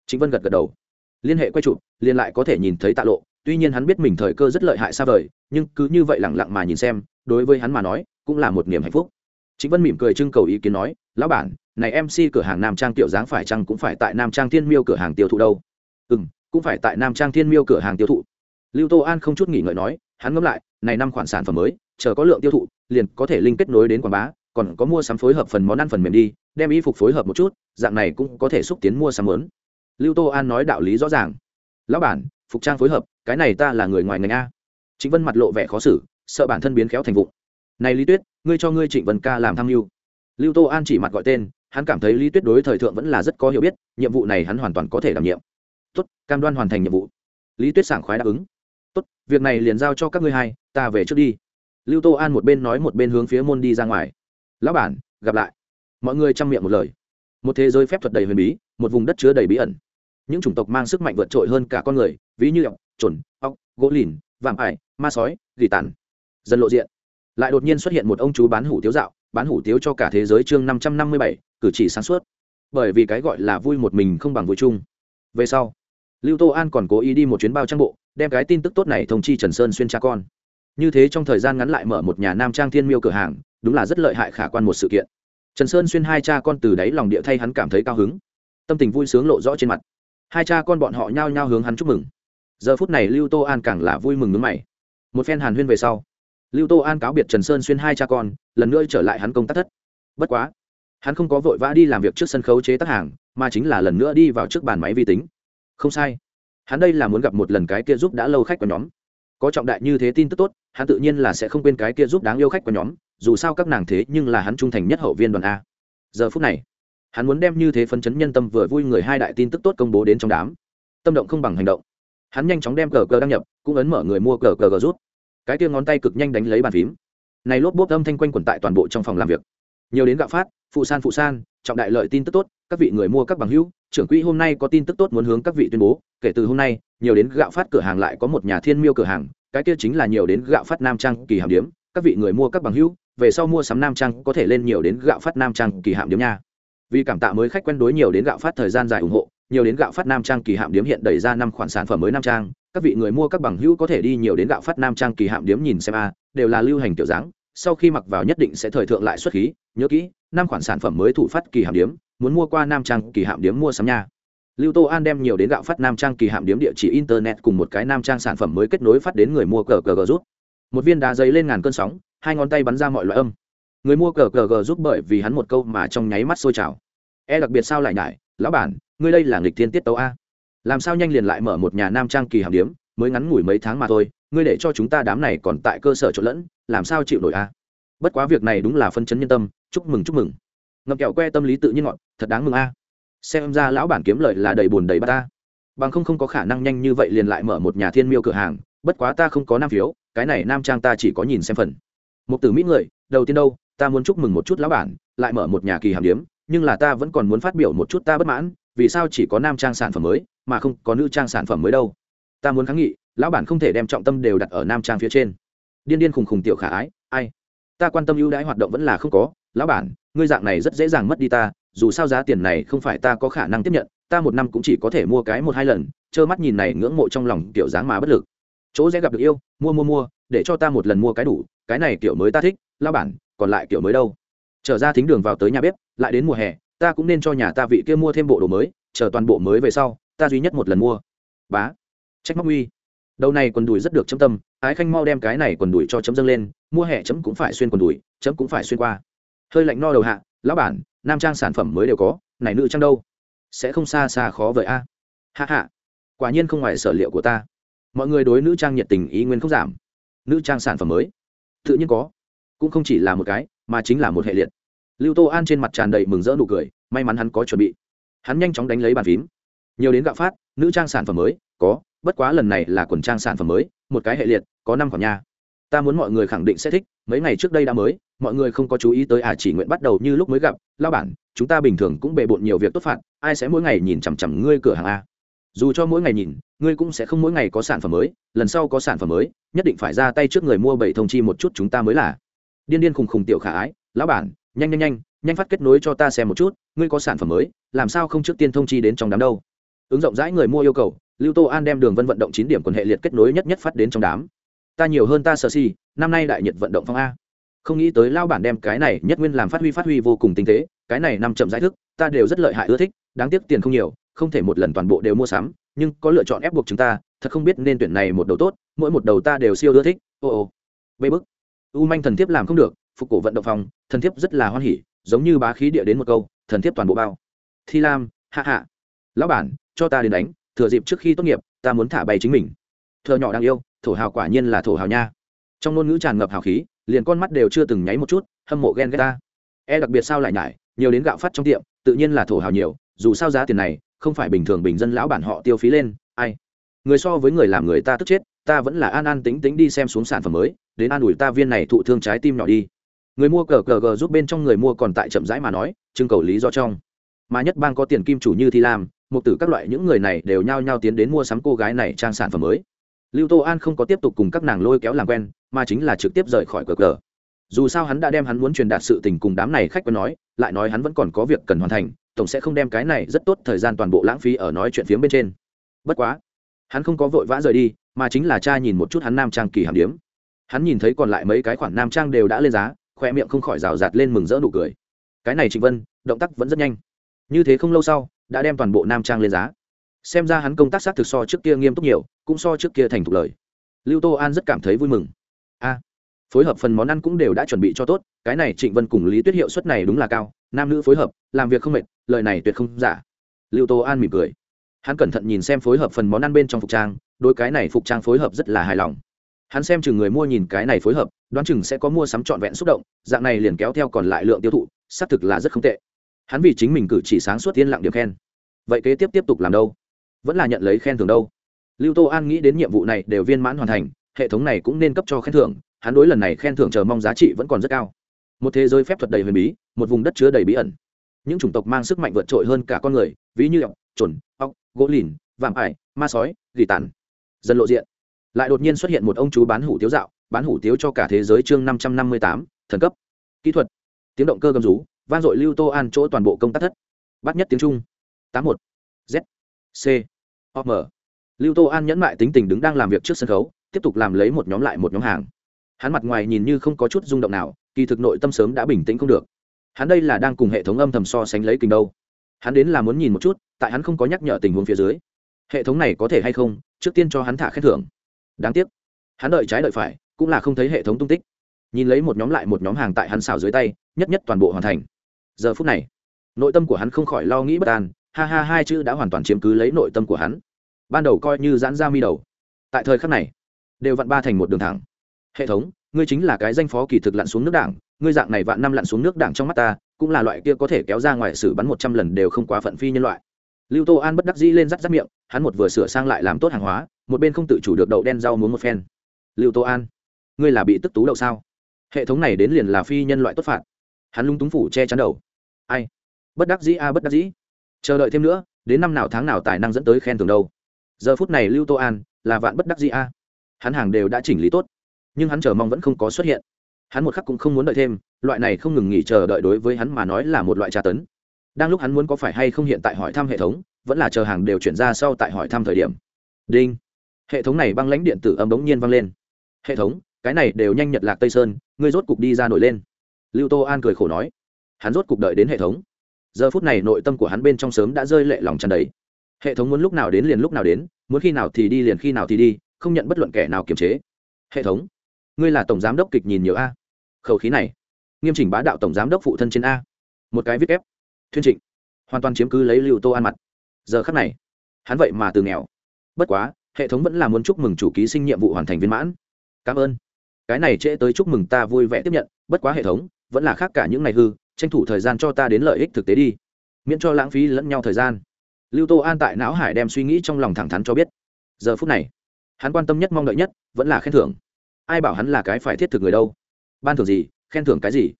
Chính vân gật gật đầu. Liên hệ quay chụp liên lại có thể nhìn thấy tạ lộ, tuy nhiên hắn biết mình thời cơ rất lợi hại xa vời, nhưng cứ như vậy lẳng lặng mà nhìn xem, đối với hắn mà nói, cũng là một niềm hạnh phúc. Chính vân mỉm cười trưng cầu ý kiến nói, lão bản này mc cửa hàng nam trang tiểu dáng phải chăng cũng phải tại nam trang thiên miêu cửa hàng tiêu thụ đâu? Ừ m cũng phải tại nam trang thiên miêu cửa hàng tiêu thụ. Lưu tô an không chút nghỉ ngợi nói, hắn ngẫm lại, này năm khoản sản phẩm mới, chờ có lượng tiêu thụ, liền có thể linh kết nối đến quảng bá, còn có mua sắm phối hợp phần món ăn phần mềm đi, đem y phục phối hợp một chút, dạng này cũng có thể xúc tiến mua sắm lớn. Lưu tô an nói đạo lý rõ ràng. Lão bản, phục trang phối hợp, cái này ta là người ngoài ngành a. Trịnh vân mặt lộ vẻ khó xử, sợ bản thân biến khéo thành vụ này lý tuyết, ngươi cho ngươi trịnh vân ca làm tham mưu. Lưu tô an chỉ mặt gọi tên hắn cảm thấy lý tuyết đối thời thượng vẫn là rất có hiểu biết, nhiệm vụ này hắn hoàn toàn có thể đảm nhiệm. Tốt, cam đoan hoàn thành nhiệm vụ. Lý tuyết sảng khoái đáp ứng. Tốt, việc này liền giao cho các ngươi hai, ta về trước đi. Lưu tô an một bên nói một bên hướng phía môn đi ra ngoài. Lão bản, gặp lại. Mọi người chăm miệng một lời. Một thế giới phép thuật đầy huyền bí, một vùng đất chứa đầy bí ẩn. Những chủng tộc mang sức mạnh vượt trội hơn cả con người, ví như ọc trồn ọc gỗ lìn, vạm ải, ma sói, gỉ tàn. Dần lộ diện. Lại đột nhiên xuất hiện một ông chú bán hủ tiếu dạo bán hủ tiếu cho cả thế giới chương năm trăm năm mươi bảy, cử chỉ sáng suốt. Bởi vì cái gọi là vui một mình không bằng vui chung. Về sau, lưu tô an còn cố ý đi một chuyến bao trang bộ, đem cái tin tức tốt này thông chi trần sơn xuyên cha con. Như thế trong thời gian ngắn lại mở một nhà nam trang thiên miêu cửa hàng, đúng là rất lợi hại khả quan một sự kiện. Trần sơn xuyên hai cha con từ đáy lòng địa thay hắn cảm thấy cao hứng. Tâm tình vui sướng lộ rõ trên mặt. Hai cha con bọn họ nhao nhao hướng hắn chúc mừng. Giờ phút này lưu tô an càng là vui mừng nước mày. Một phen hàn huyên về sau lưu tô an cáo biệt trần sơn xuyên hai cha con lần nữa trở lại hắn công tác thất. Bất quá hắn không có vội vã đi làm việc trước sân khấu chế tác hàng mà chính là lần nữa đi vào trước bàn máy vi tính. Không sai. Hắn đây là muốn gặp một lần cái kia giúp đã lâu khách của nhóm. Có trọng đại như thế tin tức tốt hắn tự nhiên là sẽ không quên cái kia giúp đáng yêu khách của nhóm dù sao các nàng thế nhưng là hắn trung thành nhất hậu viên đoàn a. Giờ phút này hắn muốn đem như thế phấn chấn nhân tâm vừa vui người hai đại tin tức tốt công bố đến trong đám. Tâm động không bằng hành động. Hắn nhanh chóng đem cờ cờ đăng nhập cũng ấn mở người mua cờ cờ, cờ rút cái kia ngón tay cực nhanh đánh lấy bàn phím. Này lốp bốp âm thanh quanh quẩn tại toàn bộ trong phòng làm việc. Nhiều đến gạo phát, phụ san phụ san, trọng đại lợi tin tức tốt, các vị người mua các bằng hữu, trưởng quỹ hôm nay có tin tức tốt muốn hướng các vị tuyên bố. Kể từ hôm nay, nhiều đến gạo phát cửa hàng lại có một nhà thiên miêu cửa hàng, cái kia chính là nhiều đến gạo phát nam trang kỳ hàm điếm các vị người mua các bằng hữu, về sau mua sắm nam trang có thể lên nhiều đến gạo phát nam trang kỳ hạm điếm nha. Vì cảm tạ mới khách quen đối nhiều đến gạo phát thời gian dài ủng hộ nhiều đến gạo phát nam trang kỳ hạm điếm hiện đẩy ra năm khoản sản phẩm mới nam trang. Các vị người mua các bằng hữu có thể đi nhiều đến gạo phát nam trang kỳ hạm điếm nhìn xem a, đều là lưu hành kiểu dáng. Sau khi mặc vào nhất định sẽ thời thượng lại xuất khí. Nhớ kỹ, năm khoản sản phẩm mới thủ phát kỳ hạm điếm, muốn mua qua nam trang kỳ hạm điếm mua sắm nha. Lưu tô an đem nhiều đến gạo phát nam trang kỳ hạm điếm địa chỉ internet cùng một cái nam trang sản phẩm mới kết nối phát đến người mua cờ cờ gờ rút. Một viên đá giấy lên ngàn cơn sóng, hai ngón tay bắn ra mọi loại âm. Người mua cờ cờ gờ rút bởi vì hắn một câu mà trong nháy mắt sôi trào. E đặc biệt sao lại nhải? Lão bản ngươi đây là nghịch thiên tiết tấu a. Làm sao nhanh liền lại mở một nhà nam trang kỳ hàm điếm, mới ngắn ngủi mấy tháng mà thôi, ngươi để cho chúng ta đám này còn tại cơ sở trộn lẫn, làm sao chịu nổi a? Bất quá việc này đúng là phân chấn nhân tâm, chúc mừng chúc mừng. Ngậm kẹo que tâm lý tự nhiên ngọn, thật đáng mừng a. Xem ra lão bản kiếm lợi là đầy buồn đầy bát ta. Bằng không không có khả năng nhanh như vậy liền lại mở một nhà thiên miêu cửa hàng, bất quá ta không có nam phiếu, cái này nam trang ta chỉ có nhìn xem phần. Một từ mỹ người, đầu tiên đâu, ta muốn chúc mừng một chút lão bản, lại mở một nhà kỳ hàm điếm, nhưng là ta vẫn còn muốn phát biểu một chút ta bất mãn vì sao chỉ có nam trang sản phẩm mới, mà không có nữ trang sản phẩm mới đâu? Ta muốn kháng nghị, lão bản không thể đem trọng tâm đều đặt ở nam trang phía trên. Điên điên khùng khùng tiểu khả ái, ai? Ta quan tâm ưu đãi hoạt động vẫn là không có. Lão bản, ngươi dạng này rất dễ dàng mất đi ta, dù sao giá tiền này không phải ta có khả năng tiếp nhận, ta một năm cũng chỉ có thể mua cái một hai lần, trơ mắt nhìn này ngưỡng mộ trong lòng kiểu dáng mà bất lực. Chỗ dễ gặp được yêu, mua mua mua, để cho ta một lần mua cái đủ, cái này kiểu mới ta thích lao bản, còn lại kiểu mới đâu? Trở ra thính đường vào tới nhà bếp, lại đến mùa hè ta cũng nên cho nhà ta vị kia mua thêm bộ đồ mới, chờ toàn bộ mới về sau, ta duy nhất một lần mua. Bá. Trách móc uy. Đầu này quần đùi rất được chấm tâm, ái khanh mau đem cái này quần đùi cho chấm dâng lên, mua hẹ chấm cũng phải xuyên quần đùi, chấm cũng phải xuyên qua. Hơi lạnh no đầu hạ, lão bản, nam trang sản phẩm mới đều có, này nữ trang đâu? Sẽ không xa xa khó vậy a. Hạ hạ quả nhiên không ngoài sở liệu của ta. Mọi người đối nữ trang nhiệt tình ý nguyên không giảm. Nữ trang sản phẩm mới, tự nhiên có. Cũng không chỉ là một cái, mà chính là một hệ liệt lưu tô an trên mặt tràn đầy mừng rỡ nụ cười, may mắn hắn có chuẩn bị. Hắn nhanh chóng đánh lấy bàn phím. Nhiều đến gạo phát, nữ trang sản phẩm mới, có, bất quá lần này là quần trang sản phẩm mới, một cái hệ liệt, có năm khoản nha. Ta muốn mọi người khẳng định sẽ thích, mấy ngày trước đây đã mới, mọi người không có chú ý tới à chỉ nguyện bắt đầu như lúc mới gặp lao bản, chúng ta bình thường cũng bề bộn nhiều việc tốt phạt, ai sẽ mỗi ngày nhìn chằm chằm ngươi cửa hàng a? Dù cho mỗi ngày nhìn, ngươi cũng sẽ không mỗi ngày có sản phẩm mới, lần sau có sản phẩm mới, nhất định phải ra tay trước người mua bảy thông chi một chút chúng ta mới là. Điên điên khùng khùng tiểu khả ái, lão bản nhanh nhanh nhanh nhanh phát kết nối cho ta xem một chút, ngươi có sản phẩm mới, làm sao không trước tiên thông chi đến trong đám đâu? Ứng rộng rãi người mua yêu cầu, lưu tô an đem đường vân vận động chín điểm quần hệ liệt kết nối nhất nhất phát đến trong đám. Ta nhiều hơn ta sợ si năm nay đại nhiệt vận động phong a. Không nghĩ tới lao bản đem cái này nhất nguyên làm phát huy phát huy vô cùng tinh tế, cái này nằm chậm giải thức, ta đều rất lợi hại ưa thích, đáng tiếc tiền không nhiều, không thể một lần toàn bộ đều mua sắm, nhưng có lựa chọn ép buộc chúng ta, thật không biết nên tuyển này một đầu tốt, mỗi một đầu ta đều siêu ưa thích, ô ô. Bê bức. U manh thần thiếp làm không được phục cổ vận động phòng, thần thiếp rất là hoan hỉ, giống như bá khí địa đến một câu, thần thiếp toàn bộ bao. Thi lam, hạ hạ. Lão bản, cho ta đến đánh, thừa dịp trước khi tốt nghiệp, ta muốn thả bay chính mình. Thợ nhỏ đang yêu, thổ hào quả nhiên là thổ hào nha. Trong ngôn ngữ tràn ngập hào khí, liền con mắt đều chưa từng nháy một chút, hâm mộ ghen ghét ta. E đặc biệt sao lại nhải, nhiều đến gạo phát trong tiệm, tự nhiên là thổ hào nhiều, dù sao giá tiền này, không phải bình thường bình dân lão bản họ tiêu phí lên, ai? Người so với người làm người ta tức chết, ta vẫn là an an tính tính đi xem xuống sản phẩm mới, đến an ủi ta viên này thụ thương trái tim nhỏ đi người mua cờ cờ gờ giúp bên trong người mua còn tại chậm rãi mà nói, trưng cầu lý do trong. Mà nhất bang có tiền kim chủ như thi lam, một tử các loại những người này đều nhao nhao tiến đến mua sắm cô gái này trang sản phẩm mới. Lưu tô an không có tiếp tục cùng các nàng lôi kéo làm quen, mà chính là trực tiếp rời khỏi cờ cờ. Dù sao hắn đã đem hắn muốn truyền đạt sự tình cùng đám này khách quen nói, lại nói hắn vẫn còn có việc cần hoàn thành, tổng sẽ không đem cái này rất tốt thời gian toàn bộ lãng phí ở nói chuyện phiếm bên trên. Bất quá, hắn không có vội vã rời đi, mà chính là cha nhìn một chút hắn nam trang kỳ hàm điếm. Hắn nhìn thấy còn lại mấy cái khoản nam trang đều đã lên giá khoe miệng không khỏi rào rạt lên mừng rỡ nụ cười. Cái này trịnh vân, động tác vẫn rất nhanh. Như thế không lâu sau, đã đem toàn bộ nam trang lên giá. Xem ra hắn công tác xác thực so trước kia nghiêm túc nhiều, cũng so trước kia thành thục lời. Lưu tô an rất cảm thấy vui mừng. A, phối hợp phần món ăn cũng đều đã chuẩn bị cho tốt, cái này trịnh vân cùng lý tuyết hiệu suất này đúng là cao, nam nữ phối hợp, làm việc không mệt, lời này tuyệt không giả. Lưu tô an mỉm cười. Hắn cẩn thận nhìn xem phối hợp phần món ăn bên trong phục trang đôi cái này phục trang phối hợp rất là hài lòng hắn xem chừng người mua nhìn cái này phối hợp, đoán chừng sẽ có mua sắm trọn vẹn xúc động, dạng này liền kéo theo còn lại lượng tiêu thụ, xác thực là rất không tệ. Hắn vì chính mình cử chỉ sáng suốt yên lặng điểm khen. Vậy kế tiếp tiếp tục làm đâu? Vẫn là nhận lấy khen thưởng đâu? Lưu tô an nghĩ đến nhiệm vụ này đều viên mãn hoàn thành, hệ thống này cũng nên cấp cho khen thưởng, hắn đối lần này khen thưởng chờ mong giá trị vẫn còn rất cao. Một thế giới phép thuật đầy huyền bí, một vùng đất chứa đầy bí ẩn. Những chủng tộc mang sức mạnh vượt trội hơn cả con người, ví như ọc trồn ọc gỗ lìn, vạm ải, ma sói, gỉ tàn. Dần lộ diện lại đột nhiên xuất hiện một ông chú bán hủ tiếu dạo, bán hủ tiếu cho cả thế giới chương năm trăm năm mươi tám, thần cấp. Kỹ thuật. Tiếng động cơ gầm rú, vang dội lưu tô an chỗ toàn bộ công tác thất. Bắt nhất tiếng trung. tám một. Z. C. O m. Lưu tô an nhẫn mại tính tình đứng đang làm việc trước sân khấu, tiếp tục làm lấy một nhóm lại một nhóm hàng. Hắn mặt ngoài nhìn như không có chút rung động nào, kỳ thực nội tâm sớm đã bình tĩnh không được. Hắn đây là đang cùng hệ thống âm thầm so sánh lấy kinh đâu. Hắn đến là muốn nhìn một chút, tại hắn không có nhắc nhở tình huống phía dưới. Hệ thống này có thể hay không, trước tiên cho hắn thả khen thưởng đáng tiếc. Hắn đợi trái đợi phải, cũng là không thấy hệ thống tung tích. Nhìn lấy một nhóm lại một nhóm hàng tại hắn xào dưới tay, nhất nhất toàn bộ hoàn thành. Giờ phút này, nội tâm của hắn không khỏi lo nghĩ bất an, ha ha hai chữ đã hoàn toàn chiếm cứ lấy nội tâm của hắn. Ban đầu coi như giãn ra mi đầu, tại thời khắc này, đều vặn ba thành một đường thẳng. Hệ thống, ngươi chính là cái danh phó kỳ thực lặn xuống nước đảng, ngươi dạng này vạn năm lặn xuống nước đảng trong mắt ta, cũng là loại kia có thể kéo ra ngoài xử bắn một trăm lần đều không quá phận phi nhân loại. Lưu tô an bất đắc dĩ lên rắt rắt miệng, hắn một vừa sửa sang lại làm tốt hàng hóa một bên không tự chủ được đậu đen rau muốn một phen. Lưu tô an, ngươi là bị tức tú đậu sao? Hệ thống này đến liền là phi nhân loại tốt phạt. Hắn lung túng phủ che chắn đầu. Ai? Bất đắc dĩ a, bất đắc dĩ. Chờ đợi thêm nữa, đến năm nào tháng nào tài năng dẫn tới khen thưởng đâu. Giờ phút này lưu tô an là vạn bất đắc dĩ a. Hắn hàng đều đã chỉnh lý tốt, nhưng hắn chờ mong vẫn không có xuất hiện. Hắn một khắc cũng không muốn đợi thêm, loại này không ngừng nghỉ chờ đợi đối với hắn mà nói là một loại tra tấn. Đang lúc hắn muốn có phải hay không hiện tại hỏi thăm hệ thống, vẫn là chờ hàng đều chuyển ra sau tại hỏi thăm thời điểm. Đinh hệ thống này băng lãnh điện tử âm bỗng nhiên vang lên. Hệ thống, cái này đều nhanh nhật lạc tây sơn, ngươi rốt cục đi ra nổi lên. Lưu tô an cười khổ nói. Hắn rốt cục đợi đến hệ thống. Giờ phút này nội tâm của hắn bên trong sớm đã rơi lệ lòng tràn đầy. Hệ thống muốn lúc nào đến liền lúc nào đến, muốn khi nào thì đi liền khi nào thì đi, không nhận bất luận kẻ nào kiềm chế. Hệ thống, ngươi là tổng giám đốc kịch nhìn nhiều a. Khẩu khí này, nghiêm chỉnh bá đạo tổng giám đốc phụ thân trên a. Một cái viết ép. Thuyên trịnh, hoàn toàn chiếm cứ lấy lưu tô an mặt. Giờ khắc này, hắn vậy mà từ nghèo. Bất quá hệ thống vẫn là muốn chúc mừng chủ ký sinh nhiệm vụ hoàn thành viên mãn. Cảm ơn. Cái này trễ tới chúc mừng ta vui vẻ tiếp nhận, bất quá hệ thống vẫn là khác cả những ngày hư, tranh thủ thời gian cho ta đến lợi ích thực tế đi. Miễn cho lãng phí lẫn nhau thời gian. Lưu tô an tại não hải đem suy nghĩ trong lòng thẳng thắn cho biết. Giờ phút này, hắn quan tâm nhất, mong đợi nhất vẫn là khen thưởng. Ai bảo hắn là cái phải thiết thực người đâu? Ban thưởng gì, khen thưởng cái gì?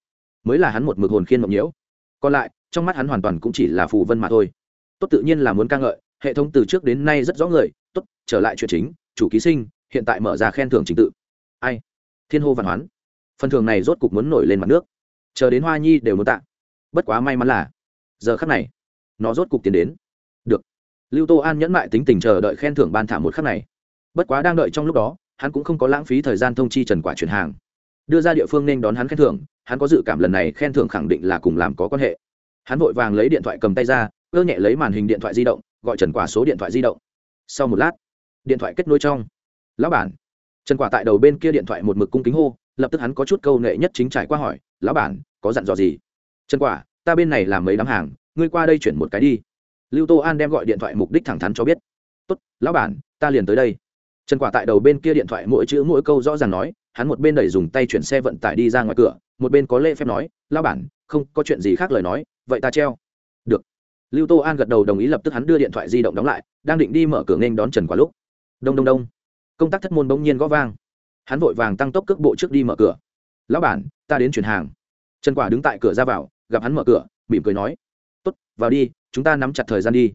Mới là hắn một mực hồn khiên mộng nhiễu. Còn lại, trong mắt hắn hoàn toàn cũng chỉ là phù vân mà thôi. Tốt tự nhiên là muốn ca ngợi, hệ thống từ trước đến nay rất rõ người tốt, trở lại chuyện chính, chủ ký sinh, hiện tại mở ra khen thưởng trình tự. Ai? Thiên hô văn hoán. Phần thưởng này rốt cục muốn nổi lên mặt nước. Chờ đến hoa nhi đều muốn tạ. Bất quá may mắn là, giờ khắc này, nó rốt cục tiến đến. Được. Lưu tô an nhẫn mại tính tình chờ đợi khen thưởng ban thả một khắc này. Bất quá đang đợi trong lúc đó, hắn cũng không có lãng phí thời gian thông chi trần quả chuyển hàng. Đưa ra địa phương nên đón hắn khen thưởng, hắn có dự cảm lần này khen thưởng khẳng định là cùng làm có quan hệ. Hắn vội vàng lấy điện thoại cầm tay ra ơ nhẹ lấy màn hình điện thoại di động, gọi trần quả số điện thoại di động sau một lát, điện thoại kết nối trong. Lão bản. Trần quả tại đầu bên kia điện thoại một mực cung kính hô, lập tức hắn có chút câu nệ nhất chính trải qua hỏi, lão bản, có dặn dò gì? Trần quả, ta bên này làm mấy đám hàng, ngươi qua đây chuyển một cái đi. Lưu tô an đem gọi điện thoại mục đích thẳng thắn cho biết. Tốt, lão bản, ta liền tới đây. Trần quả tại đầu bên kia điện thoại mỗi chữ mỗi câu rõ ràng nói, hắn một bên đẩy dùng tay chuyển xe vận tải đi ra ngoài cửa, một bên có lễ phép nói, lão bản, không có chuyện gì khác lời nói, vậy ta treo lưu tô an gật đầu đồng ý lập tức hắn đưa điện thoại di động đóng lại, đang định đi mở cửa nên đón trần quả lúc. Đông đông đông. Công tác thất môn bỗng nhiên gõ vang. Hắn vội vàng tăng tốc cước bộ trước đi mở cửa. Lão bản, ta đến chuyển hàng. Trần quả đứng tại cửa ra vào, gặp hắn mở cửa, mỉm cười nói, tốt, vào đi, chúng ta nắm chặt thời gian đi.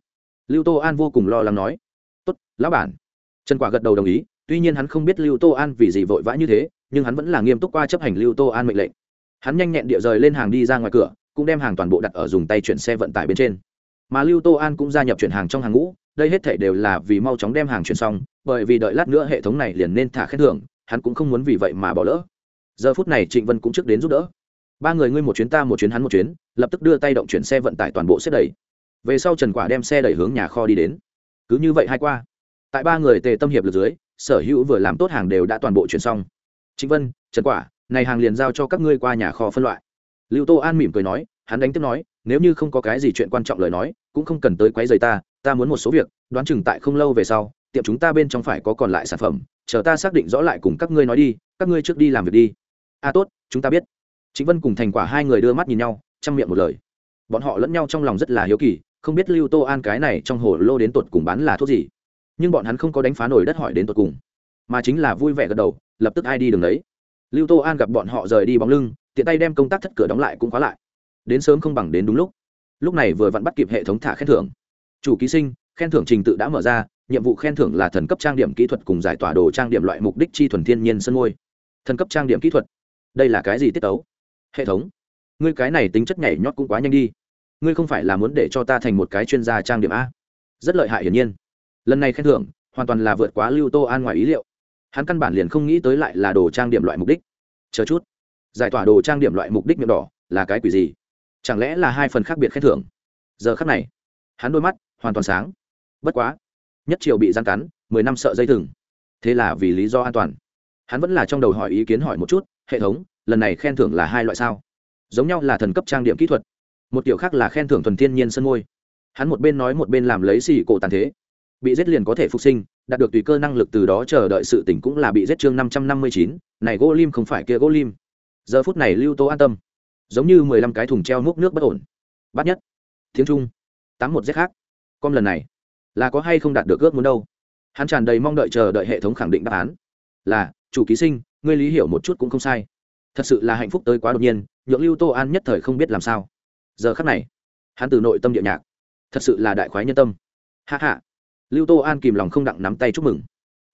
Lưu tô an vô cùng lo lắng nói, tốt, lão bản. Trần quả gật đầu đồng ý, tuy nhiên hắn không biết lưu tô an vì gì vội vã như thế, nhưng hắn vẫn là nghiêm túc qua chấp hành lưu tô an mệnh lệnh. Hắn nhanh nhẹn địa rời lên hàng đi ra ngoài cửa, cũng đem hàng toàn bộ đặt ở dùng tay chuyển xe vận tải bên trên mà lưu tô an cũng gia nhập chuyển hàng trong hàng ngũ, đây hết thể đều là vì mau chóng đem hàng chuyển xong, bởi vì đợi lát nữa hệ thống này liền nên thả khen thưởng, hắn cũng không muốn vì vậy mà bỏ lỡ. Giờ phút này trịnh vân cũng trước đến giúp đỡ. Ba người ngươi một chuyến ta một chuyến hắn một chuyến, lập tức đưa tay động chuyển xe vận tải toàn bộ xếp đẩy về sau trần quả đem xe đẩy hướng nhà kho đi đến. Cứ như vậy hai qua, tại ba người tề tâm hiệp lực dưới, sở hữu vừa làm tốt hàng đều đã toàn bộ chuyển xong. Trịnh vân, trần quả, này hàng liền giao cho các ngươi qua nhà kho phân loại. Lưu tô an mỉm cười nói, hắn đánh tiếp nói nếu như không có cái gì chuyện quan trọng lời nói, cũng không cần tới quấy rầy ta ta muốn một số việc, đoán chừng tại không lâu về sau, tiệm chúng ta bên trong phải có còn lại sản phẩm, chờ ta xác định rõ lại cùng các ngươi nói đi, các ngươi trước đi làm việc đi. A à tốt, chúng ta biết. Chính vân cùng thành quả hai người đưa mắt nhìn nhau, chăm miệng một lời. Bọn họ lẫn nhau trong lòng rất là hiếu kỳ, không biết lưu tô an cái này trong hồ lô đến tột cùng bán là thuốc gì. Nhưng bọn hắn không có đánh phá nổi đất hỏi đến tột cùng, mà chính là vui vẻ gật đầu, lập tức ai đi đường đấy. Lưu tô an gặp bọn họ rời đi bóng lưng, tiện tay đem công tác thất cửa đóng lại cũng khóa lại đến sớm không bằng đến đúng lúc. Lúc này vừa vặn bắt kịp hệ thống thả khen thưởng. Chủ ký sinh, khen thưởng trình tự đã mở ra, nhiệm vụ khen thưởng là thần cấp trang điểm kỹ thuật cùng giải tỏa đồ trang điểm loại mục đích chi thuần thiên nhiên sân ngôi. Thần cấp trang điểm kỹ thuật. Đây là cái gì tiết tấu? Hệ thống. Ngươi cái này tính chất nhảy nhót cũng quá nhanh đi. Ngươi không phải là muốn để cho ta thành một cái chuyên gia trang điểm a. Rất lợi hại hiển nhiên. Lần này khen thưởng, hoàn toàn là vượt quá lưu tô an ngoài ý liệu. Hắn căn bản liền không nghĩ tới lại là đồ trang điểm loại mục đích. Chờ chút. Giải tỏa đồ trang điểm loại mục đích miệng đỏ là cái quỷ gì? Chẳng lẽ là hai phần khác biệt khen thưởng? Giờ khắc này, hắn đôi mắt hoàn toàn sáng. Bất quá, nhất triều bị gian cắn, mười năm sợ dây thừng. Thế là vì lý do an toàn, hắn vẫn là trong đầu hỏi ý kiến hỏi một chút, hệ thống, lần này khen thưởng là hai loại sao? Giống nhau là thần cấp trang điểm kỹ thuật, một kiểu khác là khen thưởng thuần thiên nhiên sân môi. Hắn một bên nói một bên làm lấy xì cổ tàn thế. Bị giết liền có thể phục sinh, đạt được tùy cơ năng lực từ đó chờ đợi sự tỉnh cũng là bị giết chương năm trăm năm mươi chín, này gỗ lim không phải kia gỗ lim giờ phút này lưu tô an tâm giống như mười lăm cái thùng treo múc nước bất ổn. Bắt nhất, tiếng trung, tám một z khác. Con lần này, là có hay không đạt được ước muốn đâu? Hắn tràn đầy mong đợi chờ đợi hệ thống khẳng định đáp án. Là, chủ ký sinh, ngươi lý hiểu một chút cũng không sai. Thật sự là hạnh phúc tới quá đột nhiên, nhượng lưu tô an nhất thời không biết làm sao. Giờ khắc này, hắn từ nội tâm địa nhạc, thật sự là đại khoái nhân tâm. Hạ hạ lưu tô an kìm lòng không đặng nắm tay chúc mừng.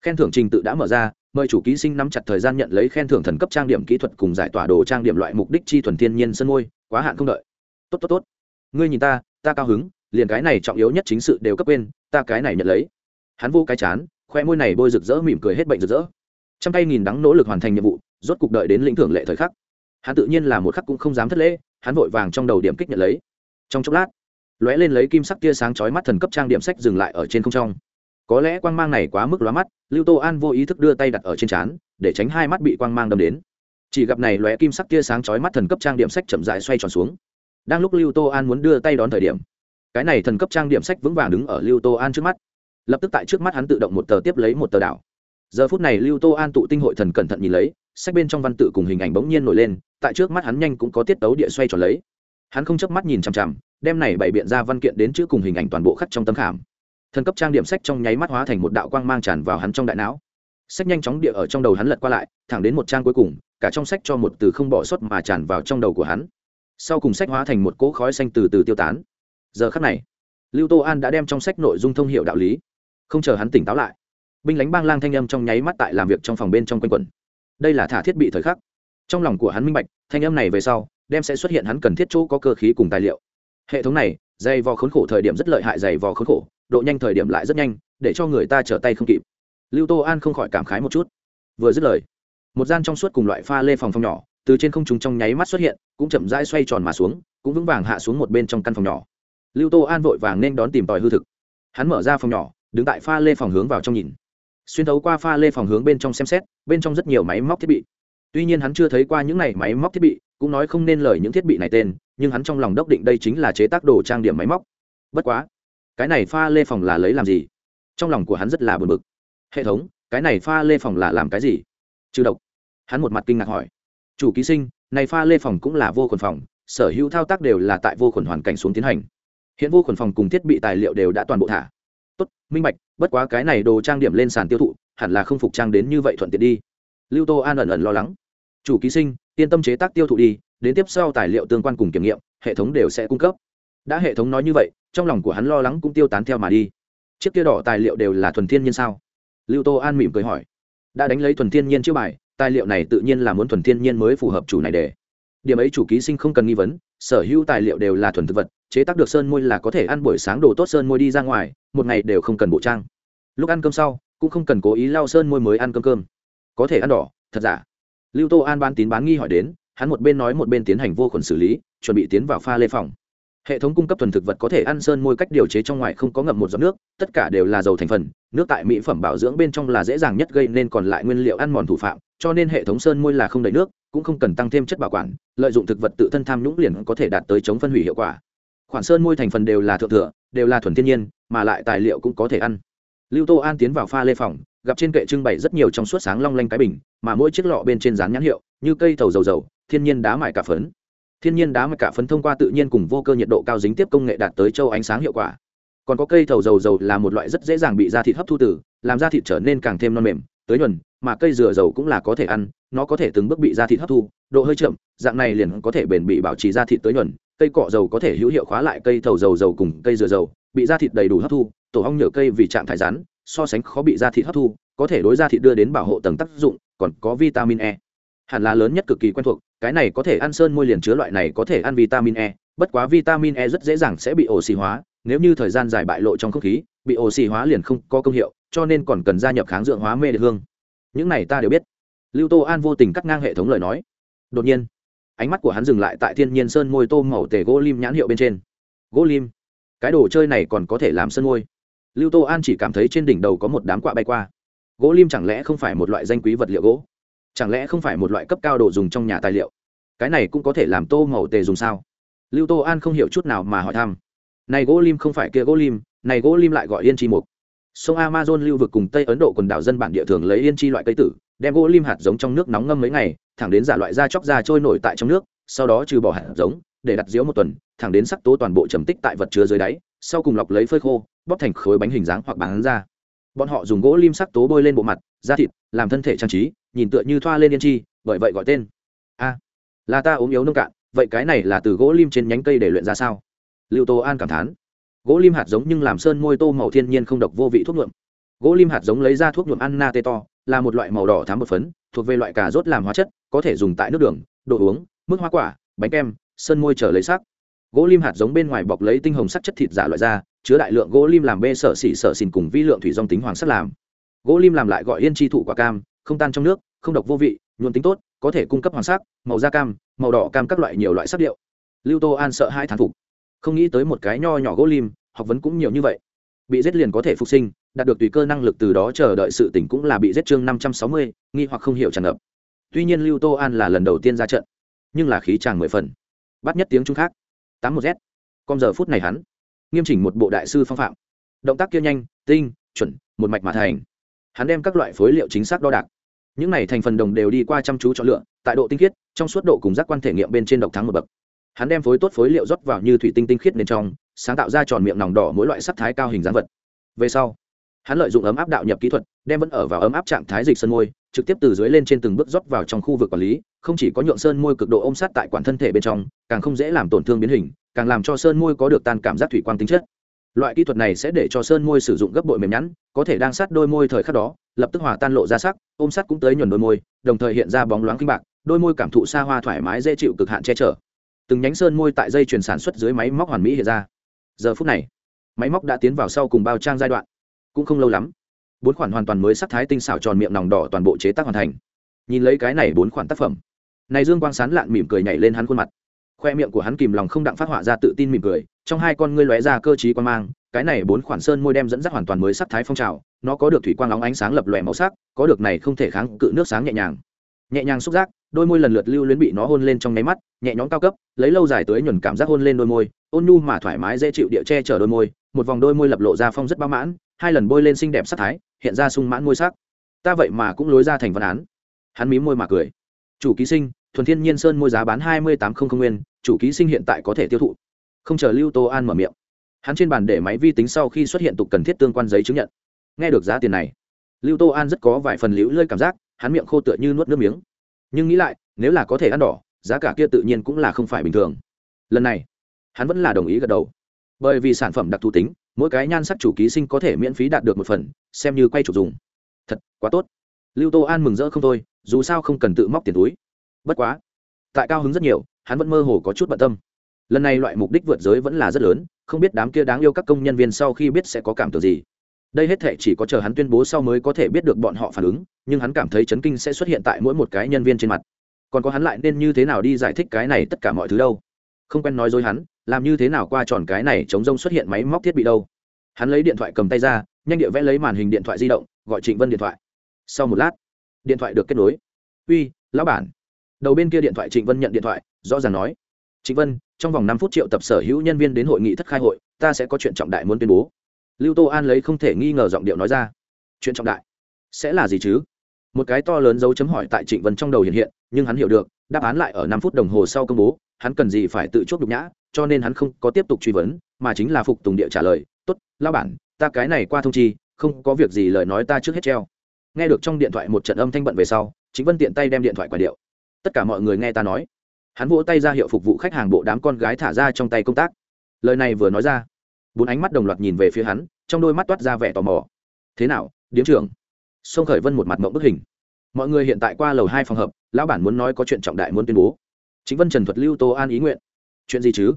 Khen thưởng trình tự đã mở ra mời chủ ký sinh nắm chặt thời gian nhận lấy khen thưởng thần cấp trang điểm kỹ thuật cùng giải tỏa đồ trang điểm loại mục đích chi thuần thiên nhiên sân môi, quá hạn không đợi. Tốt tốt tốt. Ngươi nhìn ta ta cao hứng, liền cái này trọng yếu nhất chính sự đều cấp quên, ta cái này nhận lấy. Hắn vô cái chán, khoe môi này bôi rực rỡ mỉm cười hết bệnh rực rỡ. Trăm tay nghìn đắng nỗ lực hoàn thành nhiệm vụ, rốt cục đợi đến lĩnh thưởng lệ thời khắc. Hắn tự nhiên là một khắc cũng không dám thất lễ, hắn vội vàng trong đầu điểm kích nhận lấy. Trong chốc lát, lóe lên lấy kim sắc tia sáng chói mắt thần cấp trang điểm sách dừng lại ở trên không trong có lẽ quang mang này quá mức lóa mắt, lưu tô an vô ý thức đưa tay đặt ở trên trán, để tránh hai mắt bị quang mang đâm đến. Chỉ gặp này lóe kim sắc tia sáng chói mắt thần cấp trang điểm sách chậm dại xoay tròn xuống. Đang lúc lưu tô an muốn đưa tay đón thời điểm, cái này thần cấp trang điểm sách vững vàng đứng ở lưu tô an trước mắt. Lập tức tại trước mắt hắn tự động một tờ tiếp lấy một tờ đảo. Giờ phút này lưu tô an tụ tinh hội thần cẩn thận nhìn lấy, sách bên trong văn tự cùng hình ảnh bỗng nhiên nổi lên, tại trước mắt hắn nhanh cũng có tiết tấu địa xoay tròn lấy. Hắn không chớp mắt nhìn chằm chằm, đem này bày biện ra văn kiện đến chữ cùng hình ảnh toàn bộ khắc trong tấm khảm thần cấp trang điểm sách trong nháy mắt hóa thành một đạo quang mang tràn vào hắn trong đại não. Sách nhanh chóng địa ở trong đầu hắn lật qua lại, thẳng đến một trang cuối cùng, cả trong sách cho một từ không bỏ xuất mà tràn vào trong đầu của hắn. Sau cùng sách hóa thành một cỗ khói xanh từ từ tiêu tán. Giờ khắc này, lưu tô an đã đem trong sách nội dung thông hiệu đạo lý. Không chờ hắn tỉnh táo lại, binh lính bang lang thanh âm trong nháy mắt tại làm việc trong phòng bên trong quanh quẩn. Đây là thả thiết bị thời khắc. Trong lòng của hắn minh bạch, thanh âm này về sau, đem sẽ xuất hiện hắn cần thiết chỗ có cơ khí cùng tài liệu. Hệ thống này, dày vò khốn khổ thời điểm rất lợi hại dày vò khốn khổ độ nhanh thời điểm lại rất nhanh, để cho người ta trở tay không kịp. Lưu tô an không khỏi cảm khái một chút. Vừa dứt lời, một gian trong suốt cùng loại pha lê phòng phòng nhỏ, từ trên không trung trong nháy mắt xuất hiện, cũng chậm rãi xoay tròn mà xuống, cũng vững vàng hạ xuống một bên trong căn phòng nhỏ. Lưu tô an vội vàng nên đón tìm tòi hư thực. Hắn mở ra phòng nhỏ, đứng tại pha lê phòng hướng vào trong nhìn. Xuyên thấu qua pha lê phòng hướng bên trong xem xét, bên trong rất nhiều máy móc thiết bị. Tuy nhiên hắn chưa thấy qua những này máy móc thiết bị, cũng nói không nên lời những thiết bị này tên, nhưng hắn trong lòng đốc định đây chính là chế tác đồ trang điểm máy móc. Bất quá cái này pha lê phòng là lấy làm gì? Trong lòng của hắn rất là bực bực. Hệ thống, cái này pha lê phòng là làm cái gì? Trừ độc. Hắn một mặt kinh ngạc hỏi. Chủ ký sinh, này pha lê phòng cũng là vô khuẩn phòng, sở hữu thao tác đều là tại vô khuẩn hoàn cảnh xuống tiến hành. Hiện vô khuẩn phòng cùng thiết bị tài liệu đều đã toàn bộ thả. Tốt, minh bạch, bất quá cái này đồ trang điểm lên sàn tiêu thụ, hẳn là không phục trang đến như vậy thuận tiện đi. Lưu tô an ẩn ẩn lo lắng. Chủ ký sinh, yên tâm chế tác tiêu thụ đi, đến tiếp sau tài liệu tương quan cùng kiểm nghiệm, hệ thống đều sẽ cung cấp. Đã hệ thống nói như vậy trong lòng của hắn lo lắng cũng tiêu tán theo mà đi. Chiếc kia đỏ tài liệu đều là thuần thiên nhiên sao? Lưu tô an mỉm cười hỏi. Đã đánh lấy thuần thiên nhiên chiêu bài, tài liệu này tự nhiên là muốn thuần thiên nhiên mới phù hợp chủ này để. Điểm ấy chủ ký sinh không cần nghi vấn, sở hữu tài liệu đều là thuần thực vật, chế tác được sơn môi là có thể ăn buổi sáng đồ tốt sơn môi đi ra ngoài, một ngày đều không cần bộ trang. Lúc ăn cơm sau, cũng không cần cố ý lau sơn môi mới ăn cơm cơm. Có thể ăn đỏ, thật giả? Lưu tô an bán tín bán nghi hỏi đến, hắn một bên nói một bên tiến hành vô khuẩn xử lý, chuẩn bị tiến vào pha lê phòng hệ thống cung cấp thuần thực vật có thể ăn sơn môi cách điều chế trong ngoài không có ngậm một giọt nước, tất cả đều là dầu thành phần, nước tại mỹ phẩm bảo dưỡng bên trong là dễ dàng nhất gây nên còn lại nguyên liệu ăn mòn thủ phạm, cho nên hệ thống sơn môi là không đầy nước, cũng không cần tăng thêm chất bảo quản, lợi dụng thực vật tự thân tham nhũng liền có thể đạt tới chống phân hủy hiệu quả. Khoản sơn môi thành phần đều là thượng thừa, đều là thuần thiên nhiên, mà lại tài liệu cũng có thể ăn. Lưu tô an tiến vào pha lê phòng, gặp trên kệ trưng bày rất nhiều trong suốt sáng long lanh cái bình, mà mỗi chiếc lọ bên trên dán nhãn hiệu, như cây thầu dầu dầu, thiên nhiên đá mại cả phấn thiên nhiên đá mạch cả phấn thông qua tự nhiên cùng vô cơ nhiệt độ cao dính tiếp công nghệ đạt tới châu ánh sáng hiệu quả. Còn có cây thầu dầu dầu là một loại rất dễ dàng bị da thịt hấp thu từ, làm da thịt trở nên càng thêm non mềm, tới nhuần, mà cây dừa dầu cũng là có thể ăn, nó có thể từng bước bị da thịt hấp thu, độ hơi chậm, dạng này liền có thể bền bị bảo trì da thịt tới nhuần. Cây cọ dầu có thể hữu hiệu khóa lại cây thầu dầu dầu cùng cây dừa dầu, bị da thịt đầy đủ hấp thu, tổ hong nhựa cây vì trạng thái rắn, so sánh khó bị da thịt hấp thu, có thể đối da thịt đưa đến bảo hộ tầng tác dụng, còn có vitamin e. Hẳn là lớn nhất cực kỳ quen thuộc cái này có thể ăn sơn môi liền chứa loại này có thể ăn vitamin e bất quá vitamin e rất dễ dàng sẽ bị oxy hóa, nếu như thời gian dài bại lộ trong không khí, bị oxy hóa liền không có công hiệu, cho nên còn cần gia nhập kháng dưỡng hóa mê đ hương. Những này ta đều biết. Lưu tô an vô tình cắt ngang hệ thống lời nói. Đột nhiên, ánh mắt của hắn dừng lại tại thiên nhiên sơn môi tô màu tề gỗ lim nhãn hiệu bên trên. Gỗ lim? Cái đồ chơi này còn có thể làm sơn môi. Lưu tô an chỉ cảm thấy trên đỉnh đầu có một đám quạ bay qua. Gỗ lim chẳng lẽ không phải một loại danh quý vật liệu gỗ? Chẳng lẽ không phải một loại cấp cao đồ dùng trong nhà tài liệu? Cái này cũng có thể làm tô màu tề dùng sao? Lưu tô an không hiểu chút nào mà hỏi thăm. Này gỗ lim không phải kia gỗ lim, này gỗ lim lại gọi yên chi mục. Sông amazon lưu vực cùng tây ấn độ quần đảo dân bản địa thường lấy yên chi loại cây tử, đem gỗ lim hạt giống trong nước nóng ngâm mấy ngày, thẳng đến giả loại da chóc da trôi nổi tại trong nước, sau đó trừ bỏ hạt giống, để đặt diễu một tuần, thẳng đến sắc tố toàn bộ trầm tích tại vật chứa dưới đáy, sau cùng lọc lấy phơi khô, bóp thành khối bánh hình dáng hoặc bán ra bọn họ dùng gỗ lim sắc tố bôi lên bộ mặt, da thịt, làm thân thể trang trí, nhìn tựa như thoa lên yên chi, bởi vậy gọi tên. A, là ta ốm yếu nông cạn, vậy cái này là từ gỗ lim trên nhánh cây để luyện ra sao? Lưu tô an cảm thán. Gỗ lim hạt giống nhưng làm sơn môi tô màu thiên nhiên không độc vô vị thuốc nhuộm. Gỗ lim hạt giống lấy ra thuốc nhuộm anna tê to, là một loại màu đỏ thám một phấn, thuộc về loại cà rốt làm hóa chất, có thể dùng tại nước đường, đồ uống, mức hoa quả, bánh kem, sơn môi trở lấy sắc gỗ lim hạt giống bên ngoài bọc lấy tinh hồng sắc chất thịt giả loại ra, chứa đại lượng gỗ lim làm bê sở xỉ sở xìn cùng vi lượng thủy dòng tính hoàng sắt làm. Gỗ lim làm lại gọi yên chi thụ quả cam, không tan trong nước, không độc vô vị nhuộn tính tốt, có thể cung cấp hoàng sắc, màu da cam, màu đỏ cam các loại nhiều loại sắc điệu. Lưu tô an sợ hai thán phục. Không nghĩ tới một cái nho nhỏ gỗ lim, học vấn cũng nhiều như vậy. Bị giết liền có thể phục sinh, đạt được tùy cơ năng lực từ đó chờ đợi sự tỉnh cũng là bị giết chương năm trăm sáu mươi, nghi hoặc không hiểu tràn ngập. Tuy nhiên lưu tô an là lần đầu tiên ra trận, nhưng là khí tràng mười phần. Bắt nhất tiếng trung khác tám một z. Con giờ phút này hắn, nghiêm chỉnh một bộ đại sư phong phạm. Động tác kia nhanh, tinh, chuẩn, một mạch mà thành. Hắn đem các loại phối liệu chính xác đo đạc. Những này thành phần đồng đều đi qua chăm chú chọn lựa, tại độ tinh khiết, trong suốt độ cùng giác quan thể nghiệm bên trên độc thắng một bậc. Hắn đem phối tốt phối liệu rót vào như thủy tinh tinh khiết bên trong, sáng tạo ra tròn miệng nòng đỏ mỗi loại sắc thái cao hình dáng vật. Về sau, hắn lợi dụng ấm áp đạo nhập kỹ thuật, đem vẫn ở vào ấm áp trạng thái dịch sơn môi trực tiếp từ dưới lên trên từng bước rót vào trong khu vực quản lý, không chỉ có nhượng sơn môi cực độ ôm sát tại quản thân thể bên trong, càng không dễ làm tổn thương biến hình, càng làm cho sơn môi có được tan cảm giác thủy quang tính chất. Loại kỹ thuật này sẽ để cho sơn môi sử dụng gấp bội mềm nhẵn, có thể đang sát đôi môi thời khắc đó, lập tức hòa tan lộ ra sắc, ôm sát cũng tới nhuần đôi môi, đồng thời hiện ra bóng loáng kinh bạc, đôi môi cảm thụ xa hoa thoải mái dễ chịu cực hạn che chở. Từng nhánh sơn môi tại dây chuyển sản xuất dưới máy móc hoàn mỹ hiện ra. Giờ phút này, máy móc đã tiến vào sau cùng bao trang giai đoạn. Cũng không lâu lắm bốn khoản hoàn toàn mới sắc thái tinh xảo tròn miệng nòng đỏ toàn bộ chế tác hoàn thành. Nhìn lấy cái này bốn khoản tác phẩm, này dương quang sán lạn mỉm cười nhảy lên hắn khuôn mặt. Khoe miệng của hắn kìm lòng không đặng phát họa ra tự tin mỉm cười, trong hai con ngươi lóe ra cơ t quan mang, cái này bốn khoản sơn môi đem dẫn dắt hoàn toàn mới sắc thái phong trào, nó có được thủy quang óng ánh sáng lập lòe màu sắc, có được này không thể kháng cự nước sáng nhẹ nhàng. Nhẹ nhàng xúc giác, đôi môi lần lượt lưu luyến bị nó hôn lên trong nháy mắt, nhẹ nhõm cao cấp, lấy lâu dài tới nhuần cảm giác hôn lên đôi môi, ôn nhu mà thoải mái dễ chịu địa che chở đôi môi, một vòng đôi môi lập lộ ra phong rất bao mãn hai lần bôi lên xinh đẹp sắc thái, hiện ra sung mãn môi sắc. Ta vậy mà cũng lối ra thành văn án. Hắn mím môi mà cười. Chủ ký sinh, thuần thiên nhiên sơn môi giá bán hai mươi tám không không nguyên, chủ ký sinh hiện tại có thể tiêu thụ. Không chờ lưu tô an mở miệng. Hắn trên bàn để máy vi tính sau khi xuất hiện tục cần thiết tương quan giấy chứng nhận. Nghe được giá tiền này, lưu tô an rất có vài phần liễu lơi cảm giác, hắn miệng khô tựa như nuốt nước miếng. Nhưng nghĩ lại, nếu là có thể ăn đỏ, giá cả kia tự nhiên cũng là không phải bình thường. Lần này, hắn vẫn là đồng ý gật đầu. Bởi vì sản phẩm đặc thù tính mỗi cái nhan sắc chủ ký sinh có thể miễn phí đạt được một phần, xem như quay chủ dùng. Thật, quá tốt. Lưu tô an mừng rỡ không thôi, dù sao không cần tự móc tiền túi. Bất quá, tại cao hứng rất nhiều, hắn vẫn mơ hồ có chút bận tâm. Lần này loại mục đích vượt giới vẫn là rất lớn, không biết đám kia đáng yêu các công nhân viên sau khi biết sẽ có cảm tưởng gì. Đây hết thể chỉ có chờ hắn tuyên bố sau mới có thể biết được bọn họ phản ứng, nhưng hắn cảm thấy chấn kinh sẽ xuất hiện tại mỗi một cái nhân viên trên mặt. Còn có hắn lại nên như thế nào đi giải thích cái này tất cả mọi thứ đâu? Không quen nói dối hắn làm như thế nào qua tròn cái này chống rông xuất hiện máy móc thiết bị đâu? Hắn lấy điện thoại cầm tay ra, nhanh địa vẽ lấy màn hình điện thoại di động, gọi trịnh vân điện thoại. Sau một lát, điện thoại được kết nối. Uy, lão bản. Đầu bên kia điện thoại trịnh vân nhận điện thoại, rõ ràng nói, trịnh vân, trong vòng năm phút triệu tập sở hữu nhân viên đến hội nghị thất khai hội, ta sẽ có chuyện trọng đại muốn tuyên bố. Lưu tô an lấy không thể nghi ngờ giọng điệu nói ra, chuyện trọng đại? Sẽ là gì chứ? Một cái to lớn dấu chấm hỏi tại trịnh vân trong đầu hiện hiện, nhưng hắn hiểu được, đáp án lại ở năm phút đồng hồ sau công bố, hắn cần gì phải tự chuốc đục nhã cho nên hắn không có tiếp tục truy vấn, mà chính là phục tùng địa trả lời, tốt lao bản, ta cái này qua thông chi, không có việc gì lời nói ta trước hết treo. Nghe được trong điện thoại một trận âm thanh bận về sau, chính vân tiện tay đem điện thoại quả điệu. Tất cả mọi người nghe ta nói. Hắn vỗ tay ra hiệu phục vụ khách hàng bộ đám con gái thả ra trong tay công tác. Lời này vừa nói ra, bốn ánh mắt đồng loạt nhìn về phía hắn, trong đôi mắt toát ra vẻ tò mò. Thế nào, điếm trưởng? Sông khởi vân một mặt mộng bức hình. Mọi người hiện tại qua lầu hai phòng hợp, lão bản muốn nói có chuyện trọng đại muốn tuyên bố. Chính vân trần thuật lưu tô an ý nguyện. Chuyện gì chứ?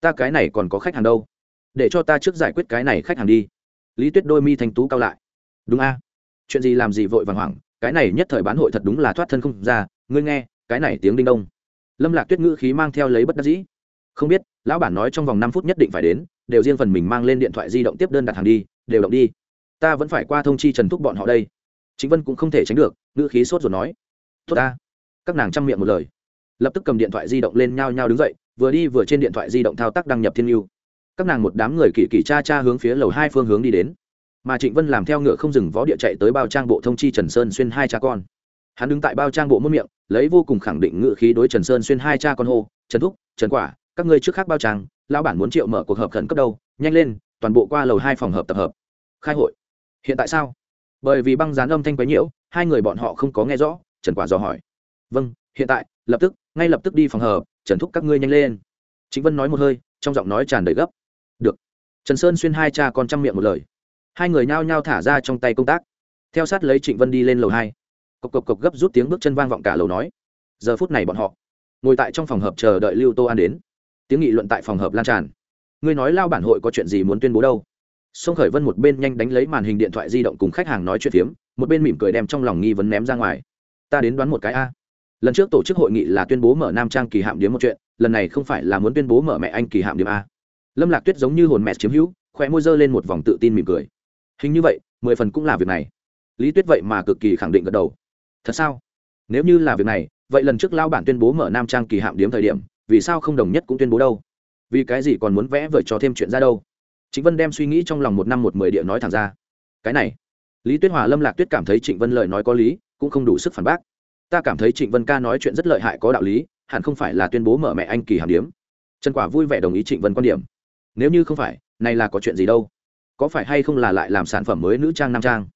Ta cái này còn có khách hàng đâu? Để cho ta trước giải quyết cái này khách hàng đi. Lý tuyết đôi mi thanh tú cao lại. Đúng a. Chuyện gì làm gì vội vàng hoảng, cái này nhất thời bán hội thật đúng là thoát thân không ra, ngươi nghe, cái này tiếng đinh đông. Lâm lạc tuyết ngữ khí mang theo lấy bất đắc dĩ. Không biết, lão bản nói trong vòng năm phút nhất định phải đến, đều riêng phần mình mang lên điện thoại di động tiếp đơn đặt hàng đi, đều động đi. Ta vẫn phải qua thông chi trần thúc bọn họ đây. Chính vân cũng không thể tránh được, ngữ khí sốt rồi nói. Tốt ta. Các nàng chăm miệng một lời. Lập tức cầm điện thoại di động lên nhao nhao đứng dậy vừa đi vừa trên điện thoại di động thao tác đăng nhập thiên yêu. Các nàng một đám người kỳ kỳ cha cha hướng phía lầu hai phương hướng đi đến. Mà trịnh vân làm theo ngựa không dừng vó địa chạy tới bao trang bộ thông chi trần sơn xuyên hai cha con. Hắn đứng tại bao trang bộ mất miệng, lấy vô cùng khẳng định ngựa khí đối trần sơn xuyên hai cha con hô, trần thúc, trần quả, các ngươi trước khác bao trang, lão bản muốn triệu mở cuộc họp khẩn cấp đâu, nhanh lên, toàn bộ qua lầu hai phòng hợp tập hợp. Khai hội. Hiện tại sao? Bởi vì băng dán âm thanh quấy nhiễu, hai người bọn họ không có nghe rõ, trần quả dò hỏi. Vâng hiện tại, lập tức, ngay lập tức đi phòng hợp trần thúc các ngươi nhanh lên. Chính vân nói một hơi, trong giọng nói tràn đầy gấp. Được. Trần sơn xuyên hai cha con chăm miệng một lời. Hai người nhao nhao thả ra trong tay công tác. Theo sát lấy trịnh vân đi lên lầu hai. Cộc cộc cộc gấp rút tiếng bước chân vang vọng cả lầu nói. Giờ phút này bọn họ ngồi tại trong phòng hợp chờ đợi lưu tô an đến. Tiếng nghị luận tại phòng hợp lan tràn. Ngươi nói lao bản hội có chuyện gì muốn tuyên bố đâu? Sông khởi vân một bên nhanh đánh lấy màn hình điện thoại di động cùng khách hàng nói chuyện phiếm, một bên mỉm cười đem trong lòng nghi vấn ném ra ngoài. Ta đến đoán một cái a lần trước tổ chức hội nghị là tuyên bố mở nam trang kỳ hạm điếm một chuyện, lần này không phải là muốn tuyên bố mở mẹ anh kỳ hạm điếm a. Lâm lạc tuyết giống như hồn mẹ chiếm hữu, khóe môi dơ lên một vòng tự tin mỉm cười. Hình như vậy, mười phần cũng là việc này. Lý tuyết vậy mà cực kỳ khẳng định gật đầu. Thật sao? Nếu như là việc này, vậy lần trước lao bản tuyên bố mở nam trang kỳ hạm điếm thời điểm, vì sao không đồng nhất cũng tuyên bố đâu? Vì cái gì còn muốn vẽ vời cho thêm chuyện ra đâu? Trịnh vân đem suy nghĩ trong lòng một năm một mười địa nói thẳng ra. Cái này, lý tuyết hòa lâm lạc tuyết cảm thấy trịnh vân lời nói có lý, cũng không đủ sức phản bác ta cảm thấy trịnh vân ca nói chuyện rất lợi hại có đạo lý, hẳn không phải là tuyên bố mở mẹ anh kỳ hàm điếm. Trần quả vui vẻ đồng ý trịnh vân quan điểm. Nếu như không phải, này là có chuyện gì đâu? Có phải hay không là lại làm sản phẩm mới nữ trang nam trang?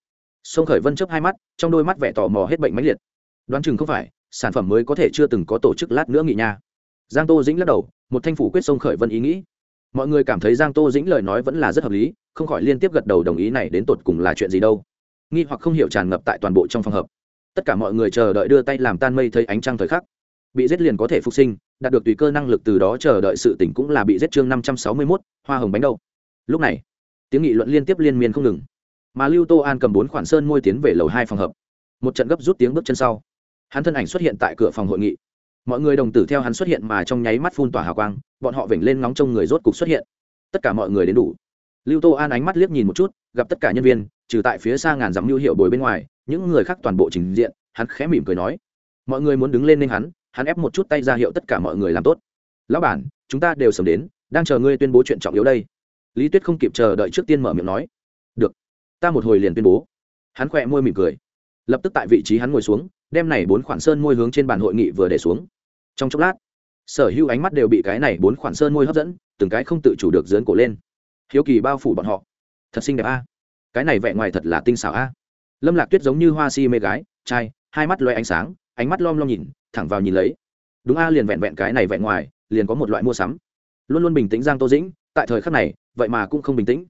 Sông khởi vân chớp hai mắt, trong đôi mắt vẻ tò mò hết bệnh mãnh liệt. Đoán chừng không phải, sản phẩm mới có thể chưa từng có tổ chức lát nữa nghị nha. Giang tô dĩnh lắc đầu, một thanh phủ quyết sông khởi vân ý nghĩ. Mọi người cảm thấy giang tô dĩnh lời nói vẫn là rất hợp lý, không khỏi liên tiếp gật đầu đồng ý này đến tột cùng là chuyện gì đâu. Nghi hoặc không hiểu tràn ngập tại toàn bộ trong phòng hợp tất cả mọi người chờ đợi đưa tay làm tan mây thấy ánh trăng thời khắc. Bị giết liền có thể phục sinh, đạt được tùy cơ năng lực từ đó chờ đợi sự tỉnh cũng là bị giết chương năm trăm sáu mươi mốt, hoa hồng bánh đâu lúc này, tiếng nghị luận liên tiếp liên miên không ngừng. Mà lưu tô an cầm bốn khoản sơn môi tiến về lầu hai phòng hợp một trận gấp rút tiếng bước chân sau, hắn thân ảnh xuất hiện tại cửa phòng hội nghị. Mọi người đồng tử theo hắn xuất hiện mà trong nháy mắt phun tỏa hào quang, bọn họ vểnh lên ngóng trông người rốt cục xuất hiện. Tất cả mọi người đến đủ. Lưu tô an ánh mắt liếc nhìn một chút, gặp tất cả nhân viên, trừ tại phía xa ngàn dặm lưu hiệu bồi bên ngoài những người khác toàn bộ trình diện, hắn khẽ mỉm cười nói, mọi người muốn đứng lên nên hắn hắn ép một chút tay ra hiệu tất cả mọi người làm tốt. Lão bản, chúng ta đều sớm đến, đang chờ ngươi tuyên bố chuyện trọng yếu đây. Lý tuyết không kịp chờ đợi trước tiên mở miệng nói, được, ta một hồi liền tuyên bố. Hắn khỏe môi mỉm cười, lập tức tại vị trí hắn ngồi xuống, đem này bốn khoản sơn môi hướng trên bàn hội nghị vừa để xuống. Trong chốc lát, sở hữu ánh mắt đều bị cái này bốn khoản sơn môi hấp dẫn, từng cái không tự chủ được dớn cổ lên. Hiếu kỳ bao phủ bọn họ. Thật xinh đẹp a. Cái này vẻ ngoài thật là tinh xảo a lâm lạc tuyết giống như hoa si mê gái, trai, hai mắt loe ánh sáng, ánh mắt lom lom nhìn, thẳng vào nhìn lấy. Đúng a, liền vẹn vẹn cái này vẹn ngoài, liền có một loại mua sắm. Luôn luôn bình tĩnh giang tô dĩnh, tại thời khắc này, vậy mà cũng không bình tĩnh.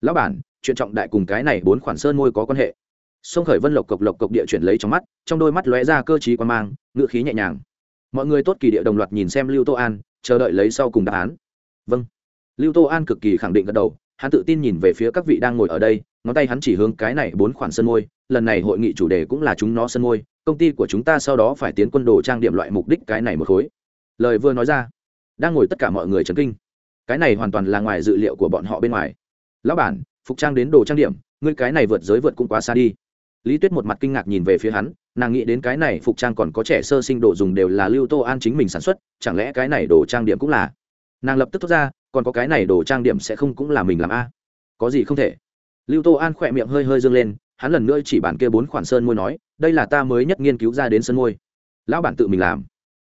Lão bản, chuyện trọng đại cùng cái này bốn khoản sơn môi có quan hệ. Sông khởi vân lộc cộc lộc cộc địa chuyển lấy trong mắt, trong đôi mắt lóe ra cơ t quan mang ngự khí nhẹ nhàng. Mọi người tốt kỳ địa đồng loạt nhìn xem lưu tô an, chờ đợi lấy sau cùng đáp án. Vâng. Lưu tô an cực kỳ khẳng định gật đầu hắn tự tin nhìn về phía các vị đang ngồi ở đây, ngón tay hắn chỉ hướng cái này bốn khoản sân môi lần này hội nghị chủ đề cũng là chúng nó sân môi công ty của chúng ta sau đó phải tiến quân đồ trang điểm loại mục đích cái này một khối. Lời vừa nói ra, đang ngồi tất cả mọi người chấn kinh. Cái này hoàn toàn là ngoài dự liệu của bọn họ bên ngoài. Lão bản, phục trang đến đồ trang điểm, ngươi cái này vượt giới vượt cũng quá xa đi. Lý tuyết một mặt kinh ngạc nhìn về phía hắn, nàng nghĩ đến cái này phục trang còn có trẻ sơ sinh đồ dùng đều là lưu tô an chính mình sản xuất, chẳng lẽ cái này đồ trang điểm cũng là nàng lập tức thốt ra, còn có cái này đồ trang điểm sẽ không cũng là mình làm a. Có gì không thể? Lưu tô an khỏe miệng hơi hơi dâng lên, hắn lần nữa chỉ bản kia bốn khoản sơn môi nói, đây là ta mới nhất nghiên cứu ra đến sơn môi. Lão bản tự mình làm.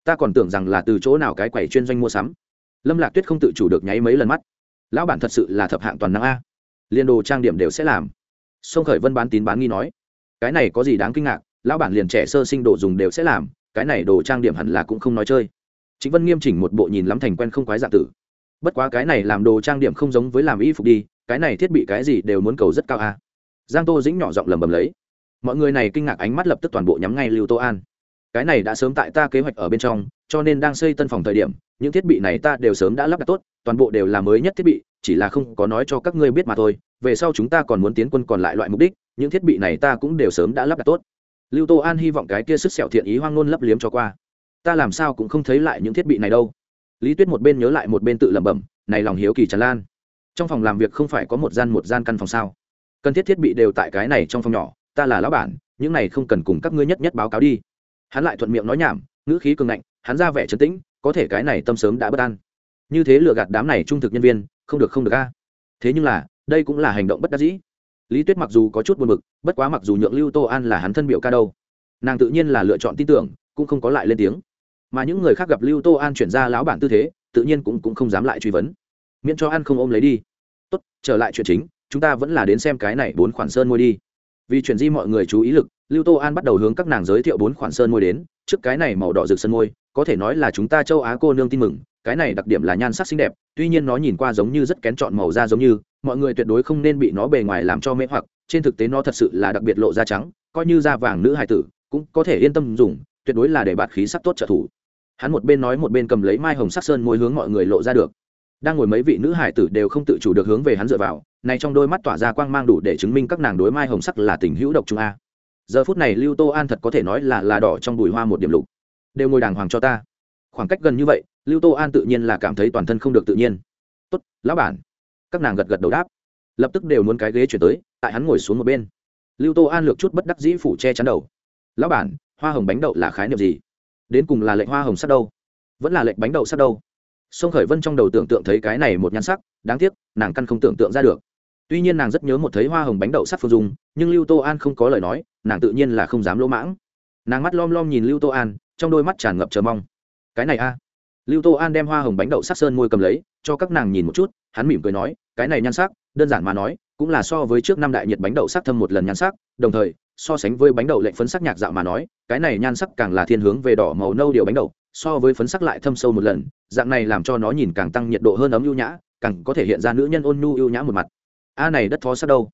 Ta còn tưởng rằng là từ chỗ nào cái quầy chuyên doanh mua sắm. Lâm lạc tuyết không tự chủ được nháy mấy lần mắt. Lão bản thật sự là thập hạng toàn năng a. Liên đồ trang điểm đều sẽ làm. Sông khởi vân bán tín bán nghi nói, cái này có gì đáng kinh ngạc, lão bản liền trẻ sơ sinh đồ dùng đều sẽ làm, cái này đồ trang điểm hẳn là cũng không nói chơi chính vân nghiêm chỉnh một bộ nhìn lắm thành quen không quái dạ tử. Bất quá cái này làm đồ trang điểm không giống với làm y phục đi, cái này thiết bị cái gì đều muốn cầu rất cao a giang tô dĩnh nhỏ giọng lầm bầm lấy. Mọi người này kinh ngạc ánh mắt lập tức toàn bộ nhắm ngay lưu tô an. Cái này đã sớm tại ta kế hoạch ở bên trong, cho nên đang xây tân phòng thời điểm, những thiết bị này ta đều sớm đã lắp đặt tốt, toàn bộ đều là mới nhất thiết bị, chỉ là không có nói cho các ngươi biết mà thôi, về sau chúng ta còn muốn tiến quân còn lại loại mục đích, những thiết bị này ta cũng đều sớm đã lắp đặt tốt. Lưu tô an hy vọng cái kia sức sẹo thiện ý hoang ngôn lấp liếm cho qua ta làm sao cũng không thấy lại những thiết bị này đâu. Lý tuyết một bên nhớ lại một bên tự lẩm bẩm, này lòng hiếu kỳ tràn lan. Trong phòng làm việc không phải có một gian một gian căn phòng sao? Cần thiết thiết bị đều tại cái này trong phòng nhỏ, ta là lão bản, những này không cần cùng các ngươi nhất nhất báo cáo đi. Hắn lại thuận miệng nói nhảm, ngữ khí cường ngạnh, hắn ra vẻ trấn tĩnh, có thể cái này tâm sớm đã bất an. Như thế lừa gạt đám này trung thực nhân viên, không được không được a. Thế nhưng là, đây cũng là hành động bất đắc dĩ. Lý tuyết mặc dù có chút buồn b ự c bất quá mặc dù nhượng lưu tô an là hắn thân biểu ca đâu. Nàng tự nhiên là lựa chọn tin tưởng, cũng không có lại lên tiếng mà những người khác gặp lưu tô an chuyển ra lão bản tư thế tự nhiên cũng, cũng không dám lại truy vấn. Miễn cho ăn không ôm lấy đi. Tốt trở lại chuyện chính chúng ta vẫn là đến xem cái này bốn khoản sơn môi đi. Vì chuyển di mọi người chú ý lực lưu tô an bắt đầu hướng các nàng giới thiệu bốn khoản sơn môi đến. Trước cái này màu đỏ rực sơn môi có thể nói là chúng ta châu á cô nương tin mừng cái này đặc điểm là nhan sắc xinh đẹp tuy nhiên nó nhìn qua giống như rất kén chọn màu da giống như mọi người tuyệt đối không nên bị nó bề ngoài làm cho mê hoặc trên thực tế nó thật sự là đặc biệt lộ da trắng coi như da vàng nữ hài tử cũng có thể yên tâm dùng tuyệt đối là để bạt khí sắc tốt trợ thủ hắn một bên nói một bên cầm lấy mai hồng sắc sơn môi hướng mọi người lộ ra được. Đang ngồi mấy vị nữ hải tử đều không tự chủ được hướng về hắn dựa vào, này trong đôi mắt tỏa ra quang mang đủ để chứng minh các nàng đối mai hồng sắc là tình hữu độc trung a. Giờ phút này lưu tô an thật có thể nói là là đỏ trong bùi hoa một điểm lục. Đều ngồi đàng hoàng cho ta. Khoảng cách gần như vậy, lưu tô an tự nhiên là cảm thấy toàn thân không được tự nhiên. Tốt, lão bản. Các nàng gật gật đầu đáp. Lập tức đều muốn cái ghế chuyển tới, tại hắn ngồi xuống một bên. Lưu tô an lược chút bất đắc dĩ phủ che chắn đầu. Lão bản, hoa hồng bánh đậu là khái niệm gì? Đến cùng là lệnh hoa hồng sắt đâu? Vẫn là lệnh bánh đậu sắt đâu? Sông khởi vân trong đầu tưởng tượng thấy cái này một nhan sắc, đáng tiếc, nàng căn không tưởng tượng ra được. Tuy nhiên nàng rất nhớ một thấy hoa hồng bánh đậu sắt phương dung, nhưng lưu tô an không có lời nói, nàng tự nhiên là không dám lỗ mãng. Nàng mắt lom lom nhìn lưu tô an, trong đôi mắt tràn ngập chờ mong. Cái này a. Lưu tô an đem hoa hồng bánh đậu sắc sơn môi cầm lấy, cho các nàng nhìn một chút, hắn mỉm cười nói, cái này nhan sắc, đơn giản mà nói, cũng là so với trước năm đại nhiệt bánh đậu sắc thâm một lần nhan sắc, đồng thời so sánh với bánh đậu lệnh phấn sắc nhạc dạo mà nói, cái này nhan sắc càng là thiên hướng về đỏ màu nâu điều bánh đậu, so với phấn sắc lại thâm sâu một lần, dạng này làm cho nó nhìn càng tăng nhiệt độ hơn ấm ưu nhã, càng có thể hiện ra nữ nhân ôn nhu ưu nhã một mặt. A à này đất thó sắc đâu?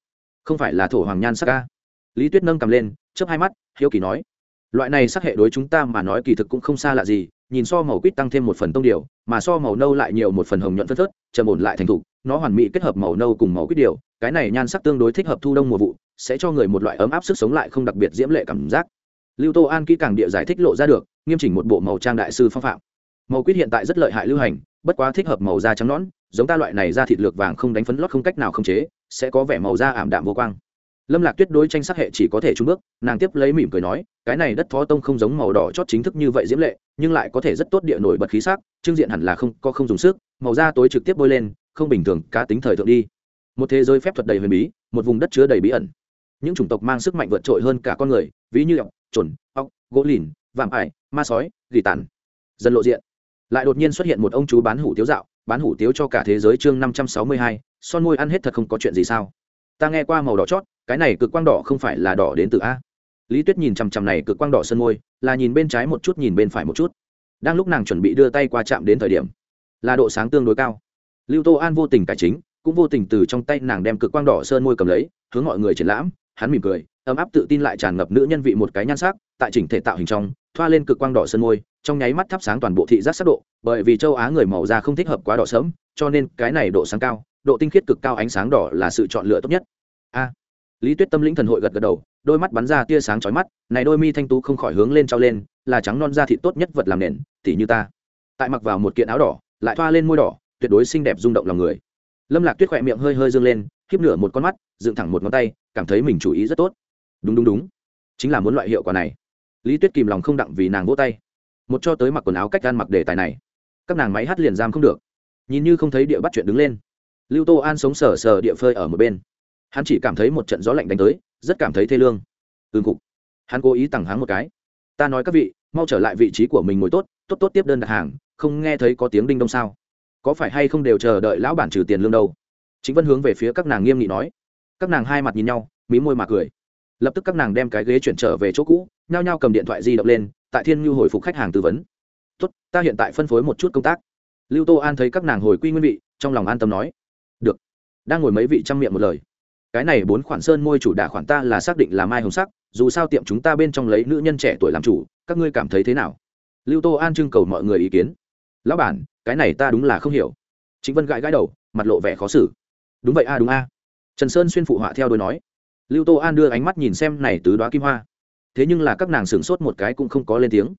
Không phải là thổ hoàng nhan sắc a? Lý tuyết nâng cầm lên, chớp hai mắt, hiếu kỳ nói. Loại này sắc hệ đối chúng ta mà nói kỳ thực cũng không xa lạ gì, nhìn so màu quýt tăng thêm một phần tông điều, mà so màu nâu lại nhiều một phần hồng nhuận phất phớt, trầm ổn lại thành thục nó hoàn mỹ kết hợp màu nâu cùng màu quýt điều, cái này nhan sắc tương đối thích hợp thu đông mùa vụ, sẽ cho người một loại ấm áp sức sống lại không đặc biệt diễm lệ cảm giác. Lưu tô an kỹ càng địa giải thích lộ ra được, nghiêm chỉnh một bộ màu trang đại sư phong phạm. Màu quýt hiện tại rất lợi hại lưu hành, bất quá thích hợp màu da trắng nõn, giống ta loại này da thịt lược vàng không đánh phấn lót không cách nào khống chế, sẽ có vẻ màu da ảm đạm vô quang. Lâm lạc tuyết đối tranh sắc hệ chỉ có thể trung bước, nàng tiếp lấy mỉm cười nói, cái này đất phó tông không giống màu đỏ chót chính thức như vậy diễm lệ, nhưng lại có thể rất tốt địa nổi bật khí sắc trưng diện hẳn là không, có không dùng sức, màu da tối trực tiếp bôi lên không bình thường, cá tính thời thượng đi. Một thế giới phép thuật đầy huyền bí, một vùng đất chứa đầy bí ẩn. Những chủng tộc mang sức mạnh vượt trội hơn cả con người, ví như ọc trồn ọc gỗ lìn, vạm ải, ma sói, gỉ tàn. Dần lộ diện. Lại đột nhiên xuất hiện một ông chú bán hủ tiếu dạo, bán hủ tiếu cho cả thế giới chương năm trăm sáu mươi hai, son môi ăn hết thật không có chuyện gì sao? Ta nghe qua màu đỏ chót, cái này cực quang đỏ không phải là đỏ đến từ a. Lý tuyết nhìn chằm chằm này cực quang đỏ sơn môi, là nhìn bên trái một chút, nhìn bên phải một chút. Đang lúc nàng chuẩn bị đưa tay qua chạm đến thời điểm, là độ sáng tương đối cao lưu tô an vô tình cải chính, cũng vô tình từ trong tay nàng đem cực quang đỏ sơn môi cầm lấy, hướng mọi người triển lãm, hắn mỉm cười, ấm áp tự tin lại tràn ngập nữ nhân vị một cái nhan sắc, tại chỉnh thể tạo hình trong, thoa lên cực quang đỏ sơn môi, trong nháy mắt thắp sáng toàn bộ thị giác sắc độ, bởi vì châu á người màu da không thích hợp quá đỏ sớm cho nên cái này độ sáng cao, độ tinh khiết cực cao ánh sáng đỏ là sự chọn lựa tốt nhất. A. Lý tuyết tâm lĩnh thần hội gật gật đầu, đôi mắt bắn ra tia sáng chói mắt, này đôi mi thanh tú không khỏi hướng lên trao lên, là trắng non da thịt tốt nhất vật làm nền, tỉ như ta. Tại mặc vào một kiện áo đỏ, lại thoa lên môi đỏ tuyệt đối xinh đẹp rung động lòng người. Lâm lạc tuyết khỏe miệng hơi hơi dương lên, khiếp nửa một con mắt, dựng thẳng một ngón tay, cảm thấy mình chủ ý rất tốt. Đúng đúng đúng. Chính là muốn loại hiệu quả này. Lý tuyết kìm lòng không đặng vì nàng vỗ tay. Một cho tới mặc quần áo cách gan mặc đề tài này, các nàng máy hát liền giam không được. Nhìn như không thấy địa bắt chuyện đứng lên. Lưu tô an sống sờ sờ địa phơi ở một bên. Hắn chỉ cảm thấy một trận gió lạnh đánh tới, rất cảm thấy thê lương. Ương cục. Hắn cố ý tặng háng một cái. Ta nói các vị, mau trở lại vị trí của mình ngồi tốt tốt tốt tiếp đơn đặt hàng, không nghe thấy có tiếng đinh đông sao có phải hay không đều chờ đợi lão bản trừ tiền lương đâu? Chính vân hướng về phía các nàng nghiêm nghị nói. Các nàng hai mặt nhìn nhau, mí môi mà cười. Lập tức các nàng đem cái ghế chuyển trở về chỗ cũ, nhao nhao cầm điện thoại di động lên, tại thiên nhu hồi phục khách hàng tư vấn. Tốt, ta hiện tại phân phối một chút công tác. Lưu tô an thấy các nàng hồi quy nguyên vị, trong lòng an tâm nói. Được, đang ngồi mấy vị trăm miệng một lời. Cái này bốn khoản sơn môi chủ đả khoản ta là xác định là mai hồng sắc, dù sao tiệm chúng ta bên trong lấy nữ nhân trẻ tuổi làm chủ, các ngươi cảm thấy thế nào? Lưu tô an trưng cầu mọi người ý kiến lão bản, cái này ta đúng là không hiểu. Chính vân gãi gãi đầu, mặt lộ vẻ khó xử. Đúng vậy a, đúng a. Trần sơn xuyên phụ họa theo đôi nói. Lưu tô an đưa ánh mắt nhìn xem này tứ đoá kim hoa. Thế nhưng là các nàng sửng sốt một cái cũng không có lên tiếng.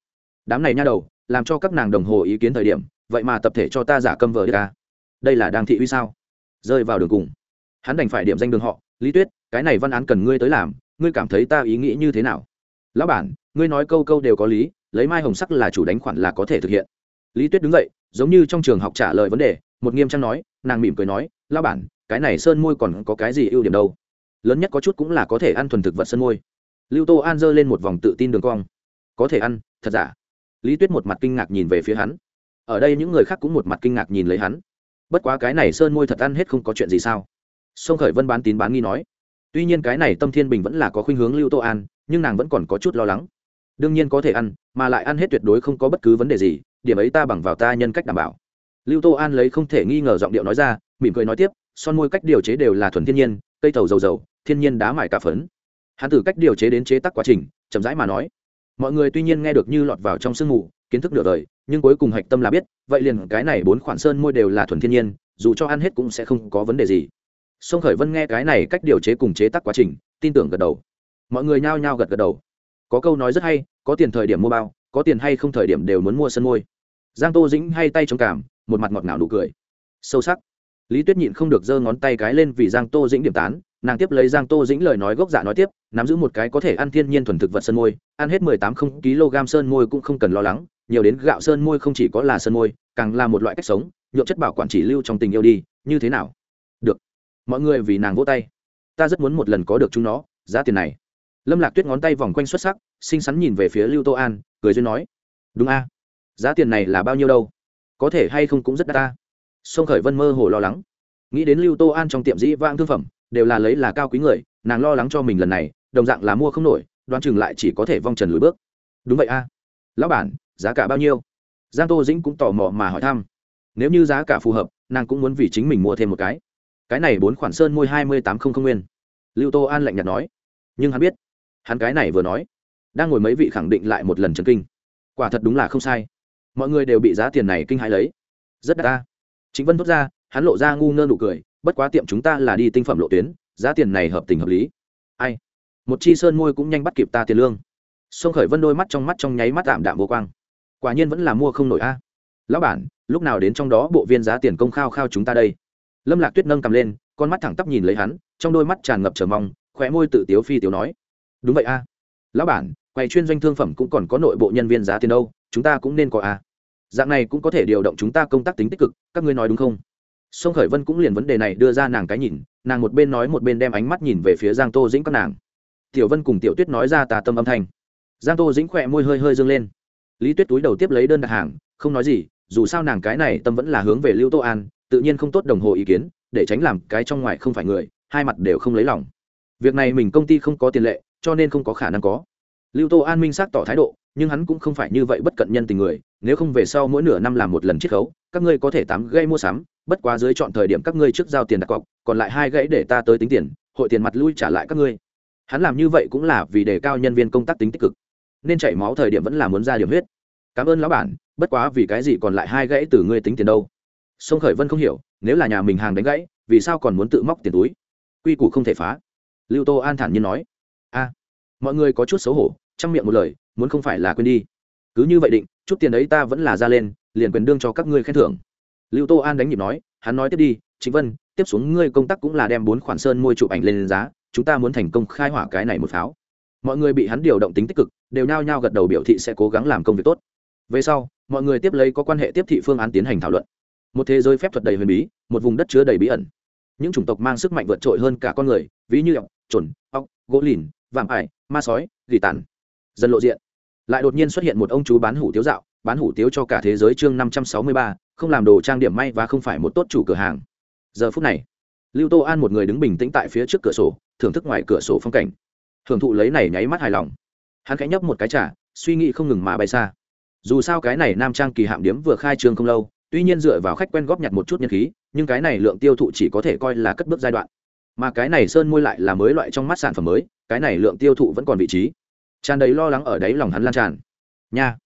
Đám này nha đầu, làm cho các nàng đồng hồ ý kiến thời điểm, vậy mà tập thể cho ta giả câm vờ đi ca đây là đang thị uy sao? Rơi vào đường cùng. Hắn đành phải điểm danh đường họ. Lý tuyết, cái này văn án cần ngươi tới làm, ngươi cảm thấy ta ý nghĩ như thế nào? Lão bản, ngươi nói câu câu đều có lý, lấy mai hồng sắc là chủ đánh khoản là có thể thực hiện lý tuyết đứng dậy, giống như trong trường học trả lời vấn đề, một nghiêm trang nói, nàng mỉm cười nói, lão bản, cái này sơn môi còn có cái gì ưu điểm đâu? Lớn nhất có chút cũng là có thể ăn thuần thực vật sơn môi. Lưu tô an giơ lên một vòng tự tin đường cong. Có thể ăn, thật giả? Lý tuyết một mặt kinh ngạc nhìn về phía hắn. Ở đây những người khác cũng một mặt kinh ngạc nhìn lấy hắn. Bất quá cái này sơn môi thật ăn hết không có chuyện gì sao? Sông khởi vân bán tín bán nghi nói. Tuy nhiên cái này tâm thiên bình vẫn là có khuynh hướng lưu tô an, nhưng nàng vẫn còn có chút lo lắng. Đương nhiên có thể ăn, mà lại ăn hết tuyệt đối không có bất cứ vấn đề gì điểm ấy ta bằng vào ta nhân cách đảm bảo. Lưu tô an lấy không thể nghi ngờ giọng điệu nói ra, mỉm cười nói tiếp, son môi cách điều chế đều là thuần thiên nhiên, cây tàu dầu dầu, thiên nhiên đá mải cả phấn. Hắn từ cách điều chế đến chế tác quá trình, chậm rãi mà nói, mọi người tuy nhiên nghe được như lọt vào trong sương mù, kiến thức nửa đời, nhưng cuối cùng hạch tâm là biết, vậy liền cái này bốn khoản sơn môi đều là thuần thiên nhiên, dù cho ăn hết cũng sẽ không có vấn đề gì. Sông khởi vân nghe cái này cách điều chế cùng chế tác quá trình, tin tưởng gật đầu. Mọi người nhao nhao gật gật đầu. Có câu nói rất hay, có tiền thời điểm mua bao có tiền hay không thời điểm đều muốn mua sân môi. Giang tô dĩnh hay tay trong cảm một mặt ngọt ngào nụ cười. Sâu sắc. Lý tuyết nhịn không được giơ ngón tay cái lên vì giang tô dĩnh điểm tán, nàng tiếp lấy giang tô dĩnh lời nói gốc dạ nói tiếp, nắm giữ một cái có thể ăn thiên nhiên thuần thực vật sơn môi, ăn hết mười tám không kg sơn môi cũng không cần lo lắng, nhiều đến gạo sơn môi không chỉ có là sơn môi, càng là một loại cách sống, nhộn chất bảo quản chỉ lưu trong tình yêu đi, như thế nào? Được. Mọi người vì nàng vỗ tay. Ta rất muốn một lần có được chúng nó, giá tiền này lâm lạc tuyết ngón tay vòng quanh xuất sắc, xinh xắn nhìn về phía lưu tô an, cười duyên nói, đúng a, giá tiền này là bao nhiêu đâu? Có thể hay không cũng rất đắt ta. Sông khởi vân mơ hồ lo lắng. Nghĩ đến lưu tô an trong tiệm dĩ vãng thương phẩm, đều là lấy là cao quý người, nàng lo lắng cho mình lần này, đồng dạng là mua không nổi, đoán chừng lại chỉ có thể vong trần lùi bước. Đúng vậy a, lão bản, giá cả bao nhiêu? Giang tô dĩnh cũng tò mò mà hỏi thăm. Nếu như giá cả phù hợp, nàng cũng muốn vì chính mình mua thêm một cái. Cái này bốn khoản sơn môi hai mươi tám không không nguyên. Lưu tô an lạnh nhạt nói. Nhưng hắn biết hắn cái này vừa nói, đang ngồi mấy vị khẳng định lại một lần chân kinh. Quả thật đúng là không sai. Mọi người đều bị giá tiền này kinh hãi lấy. Rất đắt ta. Chính vân thốt ra, hắn lộ ra ngu ngơ nụ cười, bất quá tiệm chúng ta là đi tinh phẩm lộ tuyến, giá tiền này hợp tình hợp lý. Ai? Một chi sơn môi cũng nhanh bắt kịp ta tiền lương. Sông khởi vân đôi mắt trong mắt trong nháy mắt tạm đạm vô quang. Quả nhiên vẫn là mua không nổi a. Lão bản, lúc nào đến trong đó bộ viên giá tiền công khao khao chúng ta đây? Lâm lạc tuyết nâng cầm lên, con mắt thẳng tắp nhìn lấy hắn, trong đôi mắt tràn ngập chờ mong, khóe môi tự tiếu phi tiếu nói đúng vậy a. Lão bản, quầy chuyên doanh thương phẩm cũng còn có nội bộ nhân viên giá tiền đâu, chúng ta cũng nên có a. Dạng này cũng có thể điều động chúng ta công tác tính tích cực, các ngươi nói đúng không? Sông khởi vân cũng liền vấn đề này đưa ra nàng cái nhìn, nàng một bên nói một bên đem ánh mắt nhìn về phía giang tô dĩnh các nàng. Tiểu vân cùng tiểu tuyết nói ra tà tâm âm thanh. Giang tô dĩnh khỏe môi hơi hơi dâng lên. Lý tuyết túi đầu tiếp lấy đơn đặt hàng, không nói gì, dù sao nàng cái này tâm vẫn là hướng về lưu tô an, tự nhiên không tốt đồng hồ ý kiến, để tránh làm cái trong ngoài không phải người, hai mặt đều không lấy lòng. Việc này mình công ty không có tiền lệ cho nên không có khả năng có. Lưu tô an minh xác tỏ thái độ, nhưng hắn cũng không phải như vậy bất cận nhân tình người, nếu không về sau mỗi nửa năm làm một lần chiết khấu, các ngươi có thể tám gây mua sắm, bất quá dưới chọn thời điểm các ngươi trước giao tiền đặt cọc, còn lại hai gãy để ta tới tính tiền, hội tiền mặt lui trả lại các ngươi. Hắn làm như vậy cũng là vì đề cao nhân viên công tác tính tích cực. Nên chảy máu thời điểm vẫn là muốn ra điểm huyết. Cảm ơn lão bản, bất quá vì cái gì còn lại hai gãy từ ngươi tính tiền đâu? Sông khởi vân không hiểu, nếu là nhà mình hàng đánh gãy, vì sao còn muốn tự móc tiền túi? Quy củ không thể phá. Lưu tô an thản nhiên nói mọi người có chút xấu hổ, chăm miệng một lời, muốn không phải là quên đi. Cứ như vậy định, chút tiền ấy ta vẫn là ra lên, liền quyền đương cho các ngươi khen thưởng. Lưu tô an đánh nhịp nói, hắn nói tiếp đi chính vân, tiếp xuống ngươi công tác cũng là đem bốn khoản sơn môi chụp ảnh lên giá, chúng ta muốn thành công khai hỏa cái này một pháo. Mọi người bị hắn điều động tính tích cực, đều nhao nhao gật đầu biểu thị sẽ cố gắng làm công việc tốt. Về sau, mọi người tiếp lấy có quan hệ tiếp thị phương án tiến hành thảo luận. Một thế giới phép thuật đầy huyền bí, một vùng đất chứa đầy bí ẩn. Những chủng tộc mang sức mạnh vượt trội hơn cả con người, ví như ọc, trồn, ọc, gỗ lìn, vạm ải ma sói, gỉ tàn dần lộ diện. Lại đột nhiên xuất hiện một ông chú bán hủ tiếu dạo, bán hủ tiếu cho cả thế giới chương năm trăm sáu mươi ba, không làm đồ trang điểm may và không phải một tốt chủ cửa hàng. Giờ phút này, lưu tô an một người đứng bình tĩnh tại phía trước cửa sổ, thưởng thức ngoài cửa sổ phong cảnh. Hưởng thụ lấy này nháy mắt hài lòng. Hắn khẽ nhấp một cái trả suy nghĩ không ngừng mà bay xa. Dù sao cái này nam trang kỳ hạm điếm vừa khai trương không lâu, tuy nhiên dựa vào khách quen góp nhặt một chút nhân khí, nhưng cái này lượng tiêu thụ chỉ có thể coi là cất bước giai đoạn. Mà cái này sơn môi lại là mới loại trong mắt sản phẩm mới cái này lượng tiêu thụ vẫn còn vị trí. Tràn đầy lo lắng ở đấy lòng hắn lan tràn. Nha.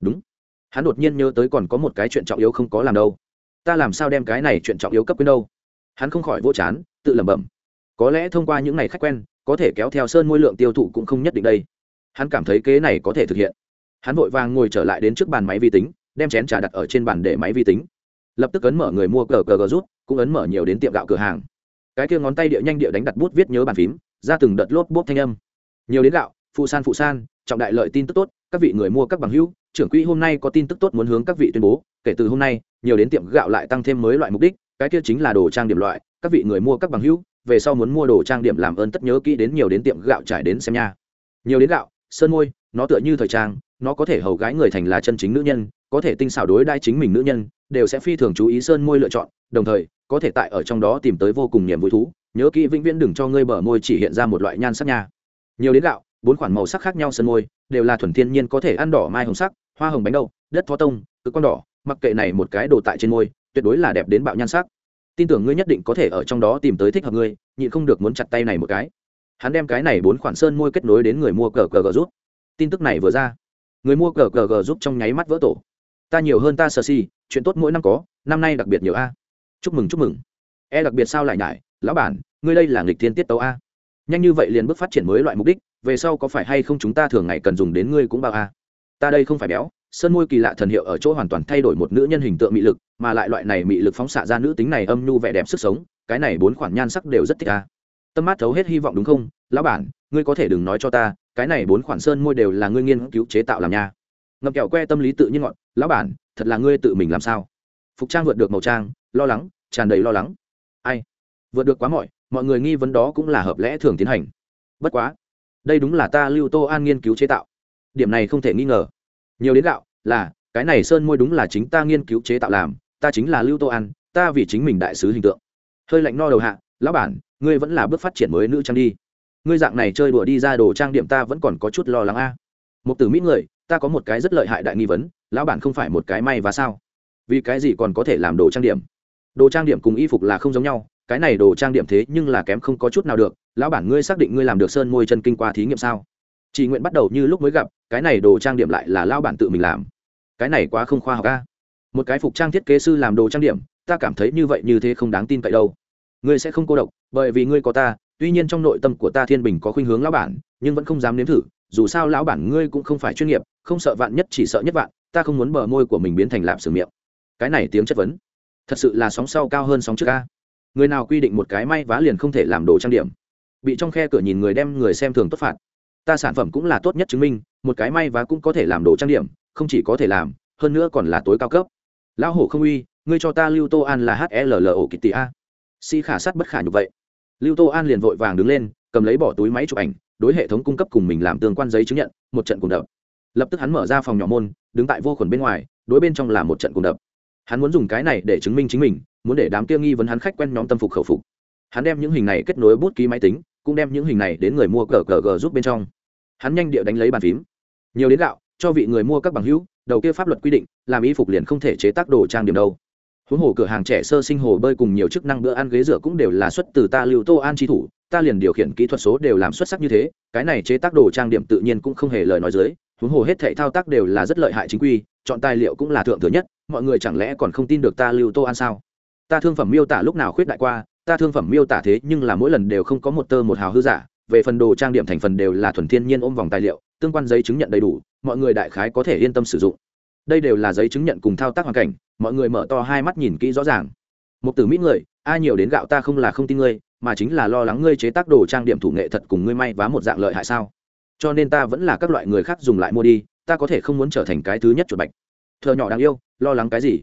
Đúng. Hắn đột nhiên nhớ tới còn có một cái chuyện trọng yếu không có làm đâu. Ta làm sao đem cái này chuyện trọng yếu cấp quên đâu? Hắn không khỏi vô chán, tự lẩm bẩm. Có lẽ thông qua những ngày khách quen, có thể kéo theo sơn môi lượng tiêu thụ cũng không nhất định đây. Hắn cảm thấy kế này có thể thực hiện. Hắn vội vàng ngồi trở lại đến trước bàn máy vi tính, đem chén trà đặt ở trên bàn để máy vi tính. Lập tức ấn mở người mua cờ cờ gờ rút, cũng ấn mở nhiều đến tiệm gạo cửa hàng. Cái kia ngón tay địa nhanh địa đánh đặt bút viết nhớ bàn phím ra từng đợt lốp bốp thanh âm. Nhiều đến gạo, phụ san phụ san, trọng đại lợi tin tức tốt, các vị người mua các bằng hữu, trưởng quỹ hôm nay có tin tức tốt muốn hướng các vị tuyên bố, kể từ hôm nay, nhiều đến tiệm gạo lại tăng thêm mới loại mục đích, cái kia chính là đồ trang điểm loại, các vị người mua các bằng hữu, về sau muốn mua đồ trang điểm làm ơn tất nhớ kỹ đến nhiều đến tiệm gạo trải đến xem nha. Nhiều đến gạo, sơn môi, nó tựa như thời trang, nó có thể hầu gái người thành là chân chính nữ nhân, có thể tinh xảo đối đai chính mình nữ nhân, đều sẽ phi thường chú ý sơn môi lựa chọn, đồng thời, có thể tại ở trong đó tìm tới vô cùng niềm vui thú nhớ kỹ vĩnh viễn đừng cho ngươi bờ môi chỉ hiện ra một loại nhan sắc nha. Nhiều đến gạo, bốn khoản màu sắc khác nhau sơn môi, đều là thuần thiên nhiên có thể ăn đỏ mai hồng sắc, hoa hồng bánh đậu, đất phó tông, cực con đỏ, mặc kệ này một cái đồ tại trên môi, tuyệt đối là đẹp đến bạo nhan sắc. Tin tưởng ngươi nhất định có thể ở trong đó tìm tới thích hợp ngươi, nhịn không được muốn chặt tay này một cái. Hắn đem cái này bốn khoản sơn môi kết nối đến người mua cờ cờ gờ rút tin tức này vừa ra, người mua cờ cờ gờ giúp trong nháy mắt vỡ tổ. Ta nhiều hơn ta sơ si, chuyện tốt mỗi năm có, năm nay đặc biệt nhiều a. Chúc mừng chúc mừng. E đặc biệt sao lại nhải? Lão bản, ngươi đây là nghịch thiên tiết tấu a? Nhanh như vậy liền bước phát triển mới loại mục đích, về sau có phải hay không chúng ta thường ngày cần dùng đến ngươi cũng bao a? Ta đây không phải béo, sơn môi kỳ lạ thần hiệu ở chỗ hoàn toàn thay đổi một nữ nhân hình tượng mị lực, mà lại loại này mị lực phóng xạ ra nữ tính này âm nhu vẻ đẹp sức sống, cái này bốn khoản nhan sắc đều rất thích a. Tâm mát thấu hết hy vọng đúng không? Lão bản, ngươi có thể đừng nói cho ta, cái này bốn khoản sơn môi đều là ngươi nghiên cứu chế tạo làm nha. Ngậm kẹo que tâm lý tự nhiên ngọn, lão bản, thật là ngươi tự mình làm sao? Phục trang vượt được màu trang, lo lắng, tràn đầy lo lắng. Ai? Vượt được quá mọi mọi người nghi vấn đó cũng là hợp lẽ thường tiến hành. Bất quá, đây đúng là ta lưu tô an nghiên cứu chế tạo. Điểm này không thể nghi ngờ. Nhiều đến gạo, là, cái này sơn môi đúng là chính ta nghiên cứu chế tạo làm, ta chính là lưu tô an, ta vì chính mình đại sứ hình tượng. Hơi lạnh no đầu hạ, lão bản, ngươi vẫn là bước phát triển mới nữ trang đi. Ngươi dạng này chơi đùa đi ra đồ trang điểm ta vẫn còn có chút lo lắng a. Một từ mỹ người ta có một cái rất lợi hại đại nghi vấn, lão bản không phải một cái may và sao? Vì cái gì còn có thể làm đồ trang điểm? Đồ trang điểm cùng y phục là không giống nhau cái này đồ trang điểm thế nhưng là kém không có chút nào được, lão bản ngươi xác định ngươi làm được sơn môi chân kinh qua thí nghiệm sao? Chị nguyện bắt đầu như lúc mới gặp, cái này đồ trang điểm lại là lão bản tự mình làm. Cái này quá không khoa học ca một cái phục trang thiết kế sư làm đồ trang điểm, ta cảm thấy như vậy như thế không đáng tin cậy đâu. Ngươi sẽ không cô độc, bởi vì ngươi có ta, tuy nhiên trong nội tâm của ta thiên bình có khuynh hướng lão bản, nhưng vẫn không dám nếm thử, dù sao lão bản ngươi cũng không phải chuyên nghiệp, không sợ vạn nhất chỉ sợ nhất vạn, ta không muốn bờ môi của mình biến thành lạp sừng miệng. Cái này tiếng chất vấn, thật sự là sóng sau cao hơn sóng trước ca người nào quy định một cái may vá liền không thể làm đồ trang điểm. Bị trong khe cửa nhìn người đem người xem thường tốt phạt. Ta sản phẩm cũng là tốt nhất chứng minh, một cái may vá cũng có thể làm đồ trang điểm, không chỉ có thể làm, hơn nữa còn là tối cao cấp. Lão hổ không uy, ngươi cho ta lưu tô an là hll ổ tị a. Si khả sát bất khả nhục vậy. Lưu tô an liền vội vàng đứng lên, cầm lấy bỏ túi máy chụp ảnh, đối hệ thống cung cấp cùng mình làm tương quan giấy chứng nhận, một trận cùng đập. Lập tức hắn mở ra phòng nhỏ môn, đứng tại vô khuẩn bên ngoài, đối bên trong là một trận cùng đập hắn muốn dùng cái này để chứng minh chính mình, muốn để đám kia nghi vấn hắn khách quen nhóm tâm phục khẩu phục. Hắn đem những hình này kết nối bút ký máy tính, cũng đem những hình này đến người mua cờ cờ gờ giúp bên trong. Hắn nhanh địa đánh lấy bàn phím. Nhiều đến gạo, cho vị người mua các bằng hữu, đầu kia pháp luật quy định, làm y phục liền không thể chế tác đồ trang điểm đâu. Huống hồ cửa hàng trẻ sơ sinh hồ bơi cùng nhiều chức năng bữa ăn ghế rửa cũng đều là xuất từ ta lưu tô an tri thủ, ta liền điều khiển kỹ thuật số đều làm xuất sắc như thế, cái này chế tác đồ trang điểm tự nhiên cũng không hề lời nói dưới, huống hồ hết thệ thao tác đều là rất lợi hại chính quy, chọn tài liệu cũng là thượng thừa nhất mọi người chẳng lẽ còn không tin được ta lưu tô an sao? Ta thương phẩm miêu tả lúc nào khuyết đại qua, ta thương phẩm miêu tả thế nhưng là mỗi lần đều không có một tơ một hào hư giả, về phần đồ trang điểm thành phần đều là thuần thiên nhiên ôm vòng tài liệu, tương quan giấy chứng nhận đầy đủ, mọi người đại khái có thể yên tâm sử dụng. Đây đều là giấy chứng nhận cùng thao tác hoàn cảnh, mọi người mở to hai mắt nhìn kỹ rõ ràng. Một từ mỹ người ai nhiều đến gạo ta không là không tin ngươi, mà chính là lo lắng ngươi chế tác đồ trang điểm thủ nghệ thật cùng ngươi may vá một dạng lợi hại sao? Cho nên ta vẫn là các loại người khác dùng lại mua đi, ta có thể không muốn trở thành cái thứ nhất chuột bạch thợ nhỏ đáng yêu, lo lắng cái gì?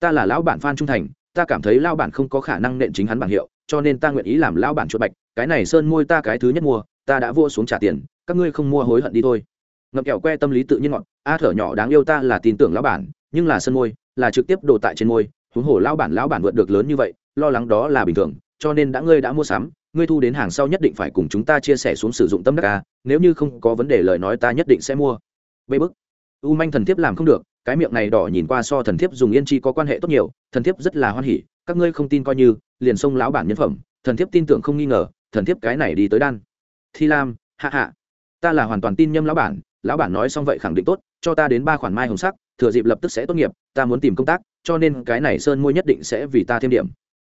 Ta là lão bản phan trung thành, ta cảm thấy lao bản không có khả năng nện chính hắn bảng hiệu, cho nên ta nguyện ý làm lão bản chuột bạch, cái này sơn môi ta cái thứ nhất mua, ta đã vua xuống trả tiền, các ngươi không mua hối hận đi thôi. Ngậm kẹo que tâm lý tự nhiên ngọt, a thở nhỏ đáng yêu ta là tin tưởng lão bản, nhưng là sơn môi, là trực tiếp đổ tại trên môi, huống hồ lão bản lão bản vượt được lớn như vậy, lo lắng đó là bình thường, cho nên đã ngươi đã mua sắm, ngươi thu đến hàng sau nhất định phải cùng chúng ta chia sẻ xuống sử dụng tâm đắc a, nếu như không có vấn đề lời nói ta nhất định sẽ mua. Bê bức. U manh thần thiếp làm không được cái miệng này đỏ nhìn qua so thần thiếp dùng yên chi có quan hệ tốt nhiều, thần thiếp rất là hoan hỉ, các ngươi không tin coi như, liền xông lão bản nhân phẩm, thần thiếp tin tưởng không nghi ngờ, thần thiếp cái này đi tới đan. Thi lam, hạ hạ, ta là hoàn toàn tin nhâm lão bản lão bản nói xong vậy khẳng định tốt, cho ta đến ba khoản mai hồng sắc, thừa dịp lập tức sẽ tốt nghiệp, ta muốn tìm công tác, cho nên cái này sơn môi nhất định sẽ vì ta thêm điểm.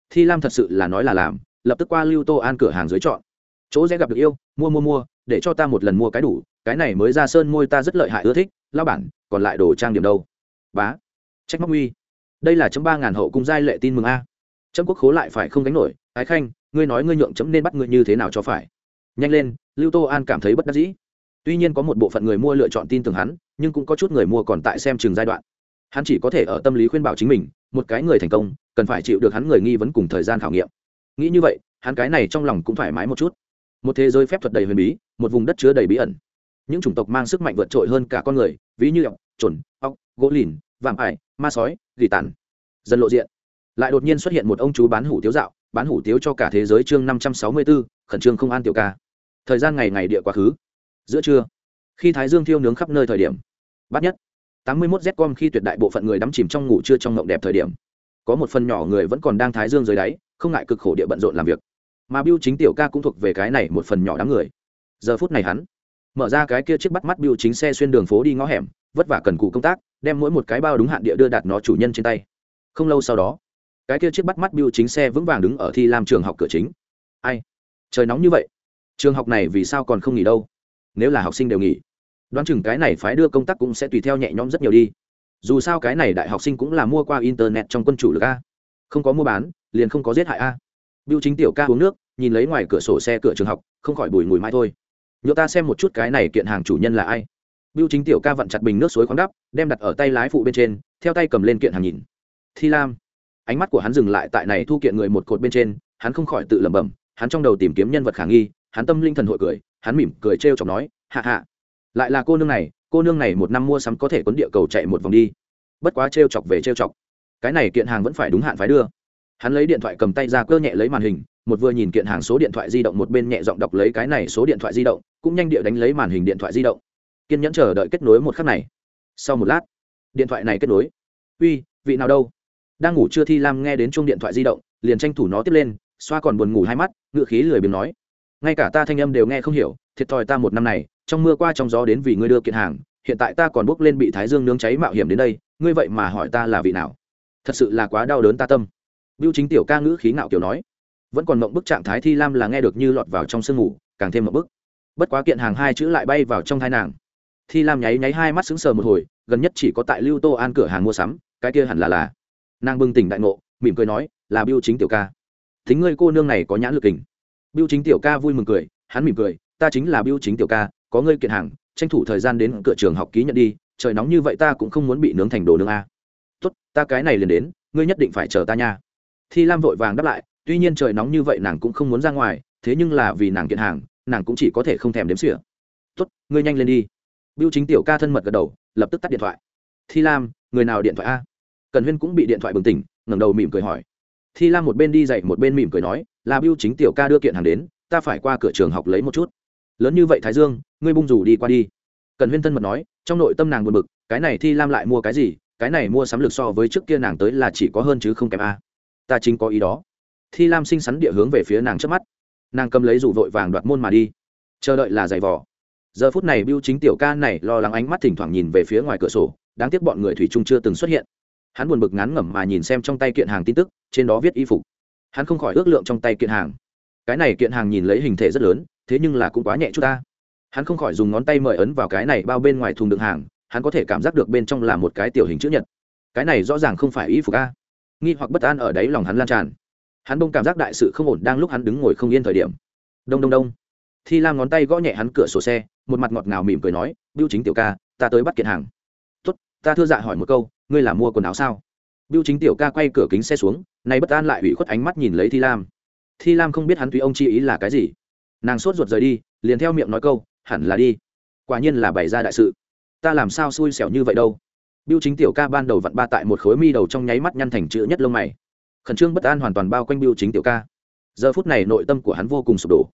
Thi lam thật sự là nói là làm, lập tức qua lưu tô an cửa hàng dưới chọn. Chỗ dễ gặp được yêu, mua mua mua, để cho ta một lần mua cái đủ, cái này mới ra sơn môi ta rất lợi hại ưa thích lão bản, còn lại đồ trang điểm đâu? Bá, trách móc uy. Đây là chấm ba ngàn hậu cung giai lệ tin mừng a. Chấm quốc khố lại phải không đánh nổi. Ái khanh, ngươi nói ngươi nhượng chấm nên bắt ngươi như thế nào cho phải? Nhanh lên, lưu tô an cảm thấy bất đắc dĩ. Tuy nhiên có một bộ phận người mua lựa chọn tin tưởng hắn, nhưng cũng có chút người mua còn tại xem chừng giai đoạn. Hắn chỉ có thể ở tâm lý khuyên bảo chính mình, một cái người thành công, cần phải chịu được hắn người nghi vấn cùng thời gian khảo nghiệm. Nghĩ như vậy, hắn cái này trong lòng cũng thoải mái một chút. Một thế giới phép thuật đầy huyền bí, một vùng đất chứa đầy bí ẩn những chủng tộc mang sức mạnh vượt trội hơn cả con người, ví như ọc, trồn, ọc, gỗ lìn vàm ải, ma sói, gỉ tàn. Dần lộ diện. Lại đột nhiên xuất hiện một ông chú bán hủ tiếu dạo, bán hủ tiếu cho cả thế giới chương năm trăm sáu mươi bốn khẩn trương không an tiểu ca. Thời gian ngày ngày địa quá khứ. Giữa trưa, khi thái dương thiêu nướng khắp nơi thời điểm bắt nhất, tám mươi mốt com khi tuyệt đại bộ phận người đắm chìm trong ngủ trưa trong ngộng đẹp thời điểm, có một phần nhỏ người vẫn còn đang thái dương dưới đáy, không ngại cực khổ địa bận rộn làm việc. Mà biêu chính tiểu ca cũng thuộc về cái này một phần nhỏ đám người. Giờ phút này hắn mở ra cái kia chiếc bắt mắt biêu chính xe xuyên đường phố đi ngõ hẻm, vất vả cần cụ công tác, đem mỗi một cái bao đúng hạn địa đưa đạt nó chủ nhân trên tay. Không lâu sau đó, cái kia chiếc bắt mắt biêu chính xe vững vàng đứng ở thi làm trường học cửa chính. Ai? Trời nóng như vậy. Trường học này vì sao còn không nghỉ đâu? Nếu là học sinh đều nghỉ, đoán chừng cái này phái đưa công tác cũng sẽ tùy theo nhẹ nhõm rất nhiều đi. Dù sao cái này đại học sinh cũng là mua qua internet trong quân chủ lực a. Không có mua bán, liền không có giết hại a. Biêu chính tiểu ca uống nước, nhìn lấy ngoài cửa sổ xe cửa trường học, không khỏi bùi mùi mai thôi nhựa ta xem một chút cái này kiện hàng chủ nhân là ai. Biêu chính tiểu ca vặn chặt bình nước suối khoáng đắp, đem đặt ở tay lái phụ bên trên, theo tay cầm lên kiện hàng nhìn. Thi lam. Ánh mắt của hắn dừng lại tại này thu kiện người một cột bên trên, hắn không khỏi tự lẩm bẩm, hắn trong đầu tìm kiếm nhân vật khả nghi, hắn tâm linh thần hội cười, hắn mỉm cười trêu chọc nói, hạ hạ, lại là cô nương này, cô nương này một năm mua sắm có thể quấn địa cầu chạy một vòng đi. Bất quá trêu chọc về trêu chọc. Cái này kiện hàng vẫn phải đúng hạn phải đưa. Hắn lấy điện thoại cầm tay ra cơ nhẹ lấy màn hình, một vừa nhìn kiện hàng số điện thoại di động, một bên nhẹ giọng đọc lấy cái này số điện thoại di động cũng nhanh địa đánh lấy màn hình điện thoại di động. Kiên nhẫn chờ đợi kết nối một khắc này. Sau một lát, điện thoại này kết nối. Uy, vị nào đâu? Đang ngủ chưa thi lam nghe đến chuông điện thoại di động, liền tranh thủ nó tiếp lên, xoa còn buồn ngủ hai mắt, ngựa khí lười biếng nói. Ngay cả ta thanh âm đều nghe không hiểu, thiệt thòi ta một năm này, trong mưa qua trong gió đến vì ngươi đưa kiện hàng, hiện tại ta còn bốc lên bị thái dương nướng cháy mạo hiểm đến đây, ngươi vậy mà hỏi ta là vị nào? Thật sự là quá đau đớn ta tâm. Biêu chính tiểu ca ngữ khí ngạo kiểu nói. Vẫn còn mộng bức trạng thái thi lam là nghe được như lọt vào trong sương ngủ, càng thêm mộng bức bất quá kiện hàng hai chữ lại bay vào trong thai nàng. Thi lam nháy nháy hai mắt sững sờ một hồi, gần nhất chỉ có tại lưu tô an cửa hàng mua sắm, cái kia hẳn là là. Nàng bừng tỉnh đại ngộ, mỉm cười nói, là Biêu chính tiểu ca. Thính ngươi cô nương này có nhãn lực kình. Biêu chính tiểu ca vui mừng cười, hắn mỉm cười, ta chính là Biêu chính tiểu ca, có ngươi kiện hàng, tranh thủ thời gian đến cửa trường học ký nhận đi, trời nóng như vậy ta cũng không muốn bị nướng thành đồ nướng a. Tốt, ta cái này liền đến, ngươi nhất định phải chờ ta nha. Thi lam vội vàng đáp lại, tuy nhiên trời nóng như vậy nàng cũng không muốn ra ngoài, thế nhưng là vì nàng kiện hàng nàng cũng chỉ có thể không thèm đếm xỉa. Tốt, ngươi nhanh lên đi. Biêu chính tiểu ca thân mật gật đầu, lập tức tắt điện thoại. Thi lam, người nào điện thoại a? Cần huyên cũng bị điện thoại bừng tỉnh, ngẩng đầu mỉm cười hỏi. Thi lam một bên đi dậy một bên mỉm cười nói, là biêu chính tiểu ca đưa kiện hàng đến, ta phải qua cửa trường học lấy một chút. Lớn như vậy thái dương, ngươi bung rủ đi qua đi. Cần huyên thân mật nói, trong nội tâm nàng buồn bực, cái này thi lam lại mua cái gì, cái này mua sắm lực so với trước kia nàng tới là chỉ có hơn chứ không kém a. Ta chính có ý đó. Thi lam xinh xắn địa hướng về phía nàng trước mắt nàng cầm lấy rủ vội vàng đoạt môn mà đi. Chờ đợi là giày vò. Giờ phút này biêu chính tiểu ca này lo lắng ánh mắt thỉnh thoảng nhìn về phía ngoài cửa sổ, đáng tiếc bọn người thủy trung chưa từng xuất hiện. Hắn buồn bực ngắn ngẩm mà nhìn xem trong tay kiện hàng tin tức, trên đó viết y phục. Hắn không khỏi ước lượng trong tay kiện hàng. Cái này kiện hàng nhìn lấy hình thể rất lớn, thế nhưng là cũng quá nhẹ chút ta. Hắn không khỏi dùng ngón tay mời ấn vào cái này bao bên ngoài thùng đựng hàng, hắn có thể cảm giác được bên trong là một cái tiểu hình chữ nhật. Cái này rõ ràng không phải y phục a. Nghi hoặc bất an ở đấy lòng hắn lan tràn hắn bông cảm giác đại sự không ổn đang lúc hắn đứng ngồi không yên thời điểm. Đông đông đông. Thi lam ngón tay gõ nhẹ hắn cửa sổ xe, một mặt ngọt ngào mỉm cười nói biêu chính tiểu ca, ta tới bắt kiện hàng. Tốt, ta thưa dạ hỏi một câu, ngươi là mua quần áo sao? Biêu chính tiểu ca quay cửa kính xe xuống, nay bất an lại ủy khuất ánh mắt nhìn lấy thi lam. Thi lam không biết hắn tùy ông chi ý là cái gì. Nàng sốt ruột rời đi, liền theo miệng nói câu, hẳn là đi. Quả nhiên là bày ra đại sự. Ta làm sao xui xẻo như vậy đâu? Biêu chính tiểu ca ban đầu vặn ba tại một khối mi đầu trong nháy mắt nhăn thành chữ nhất lông mày khẩn trương bất an hoàn toàn bao quanh biêu chính tiểu ca. Giờ phút này nội tâm của hắn vô cùng sụp đổ.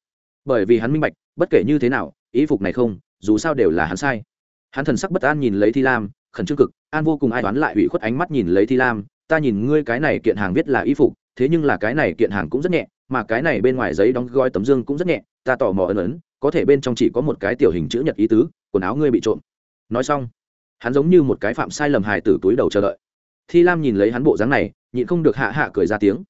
Bởi vì hắn minh bạch, bất kể như thế nào, ý phục này không, dù sao đều là hắn sai. Hắn thần sắc bất an nhìn lấy thi lam, khẩn trương cực, an vô cùng ai toán lại ủy khuất ánh mắt nhìn lấy thi lam, ta nhìn ngươi cái này kiện hàng viết là y phục, thế nhưng là cái này kiện hàng cũng rất nhẹ, mà cái này bên ngoài giấy đóng gói tấm dương cũng rất nhẹ, ta tò mò ấn ấn có thể bên trong chỉ có một cái tiểu hình chữ nhật ý tứ, quần áo ngươi bị trộm. Nói xong, hắn giống như một cái phạm sai lầm hài tử túi đầu chờ đợi. Thi lam nhìn lấy hắn bộ dáng này nhịn không được hạ hạ cười ra tiếng.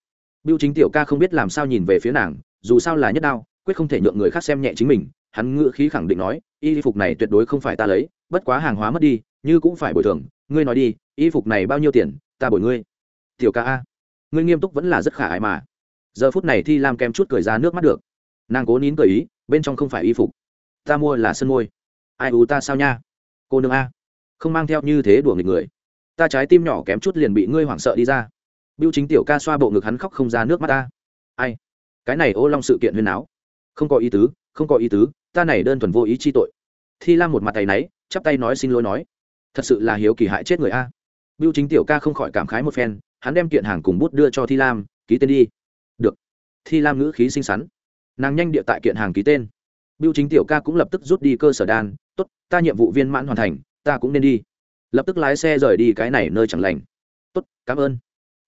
Biêu chính tiểu ca không biết làm sao nhìn về phía nàng, dù sao là nhất đao, quyết không thể nhượng người khác xem nhẹ chính mình, hắn ngữ khí khẳng định nói, y phục này tuyệt đối không phải ta lấy, bất quá hàng hóa mất đi, như cũng phải bồi thường, ngươi nói đi, y phục này bao nhiêu tiền, ta bồi ngươi. Tiểu ca a, ngươi nghiêm túc vẫn là rất khả ái mà. Giờ phút này thi lam kem chút cười ra nước mắt được. Nàng cố nín cười ý, bên trong không phải y phục. Ta mua là sân môi. Ai ú ta sao nha? Cô nương a, không mang theo như thế đùa nghịch người. Ta trái tim nhỏ kém chút liền bị ngươi hoảng sợ đi ra biêu chính tiểu ca xoa bộ ngực hắn khóc không ra nước mắt ta. Ai? Cái này ô long sự kiện huyên áo không có ý tứ, không có ý tứ, ta này đơn thuần vô ý chi tội. Thi lam một mặt tay náy, chắp tay nói xin lỗi nói. Thật sự là hiếu kỳ hại chết người a. Biêu chính tiểu ca không khỏi cảm khái một phen, hắn đem kiện hàng cùng bút đưa cho thi lam, ký tên đi. Được. Thi lam ngữ khí xinh xắn. Nàng nhanh địa tại kiện hàng ký tên. Biêu chính tiểu ca cũng lập tức rút đi cơ sở đan t ố t ta nhiệm vụ viên mãn hoàn thành, ta cũng nên đi. Lập tức lái xe rời đi cái này nơi chẳng lành. Tốt, cảm ơn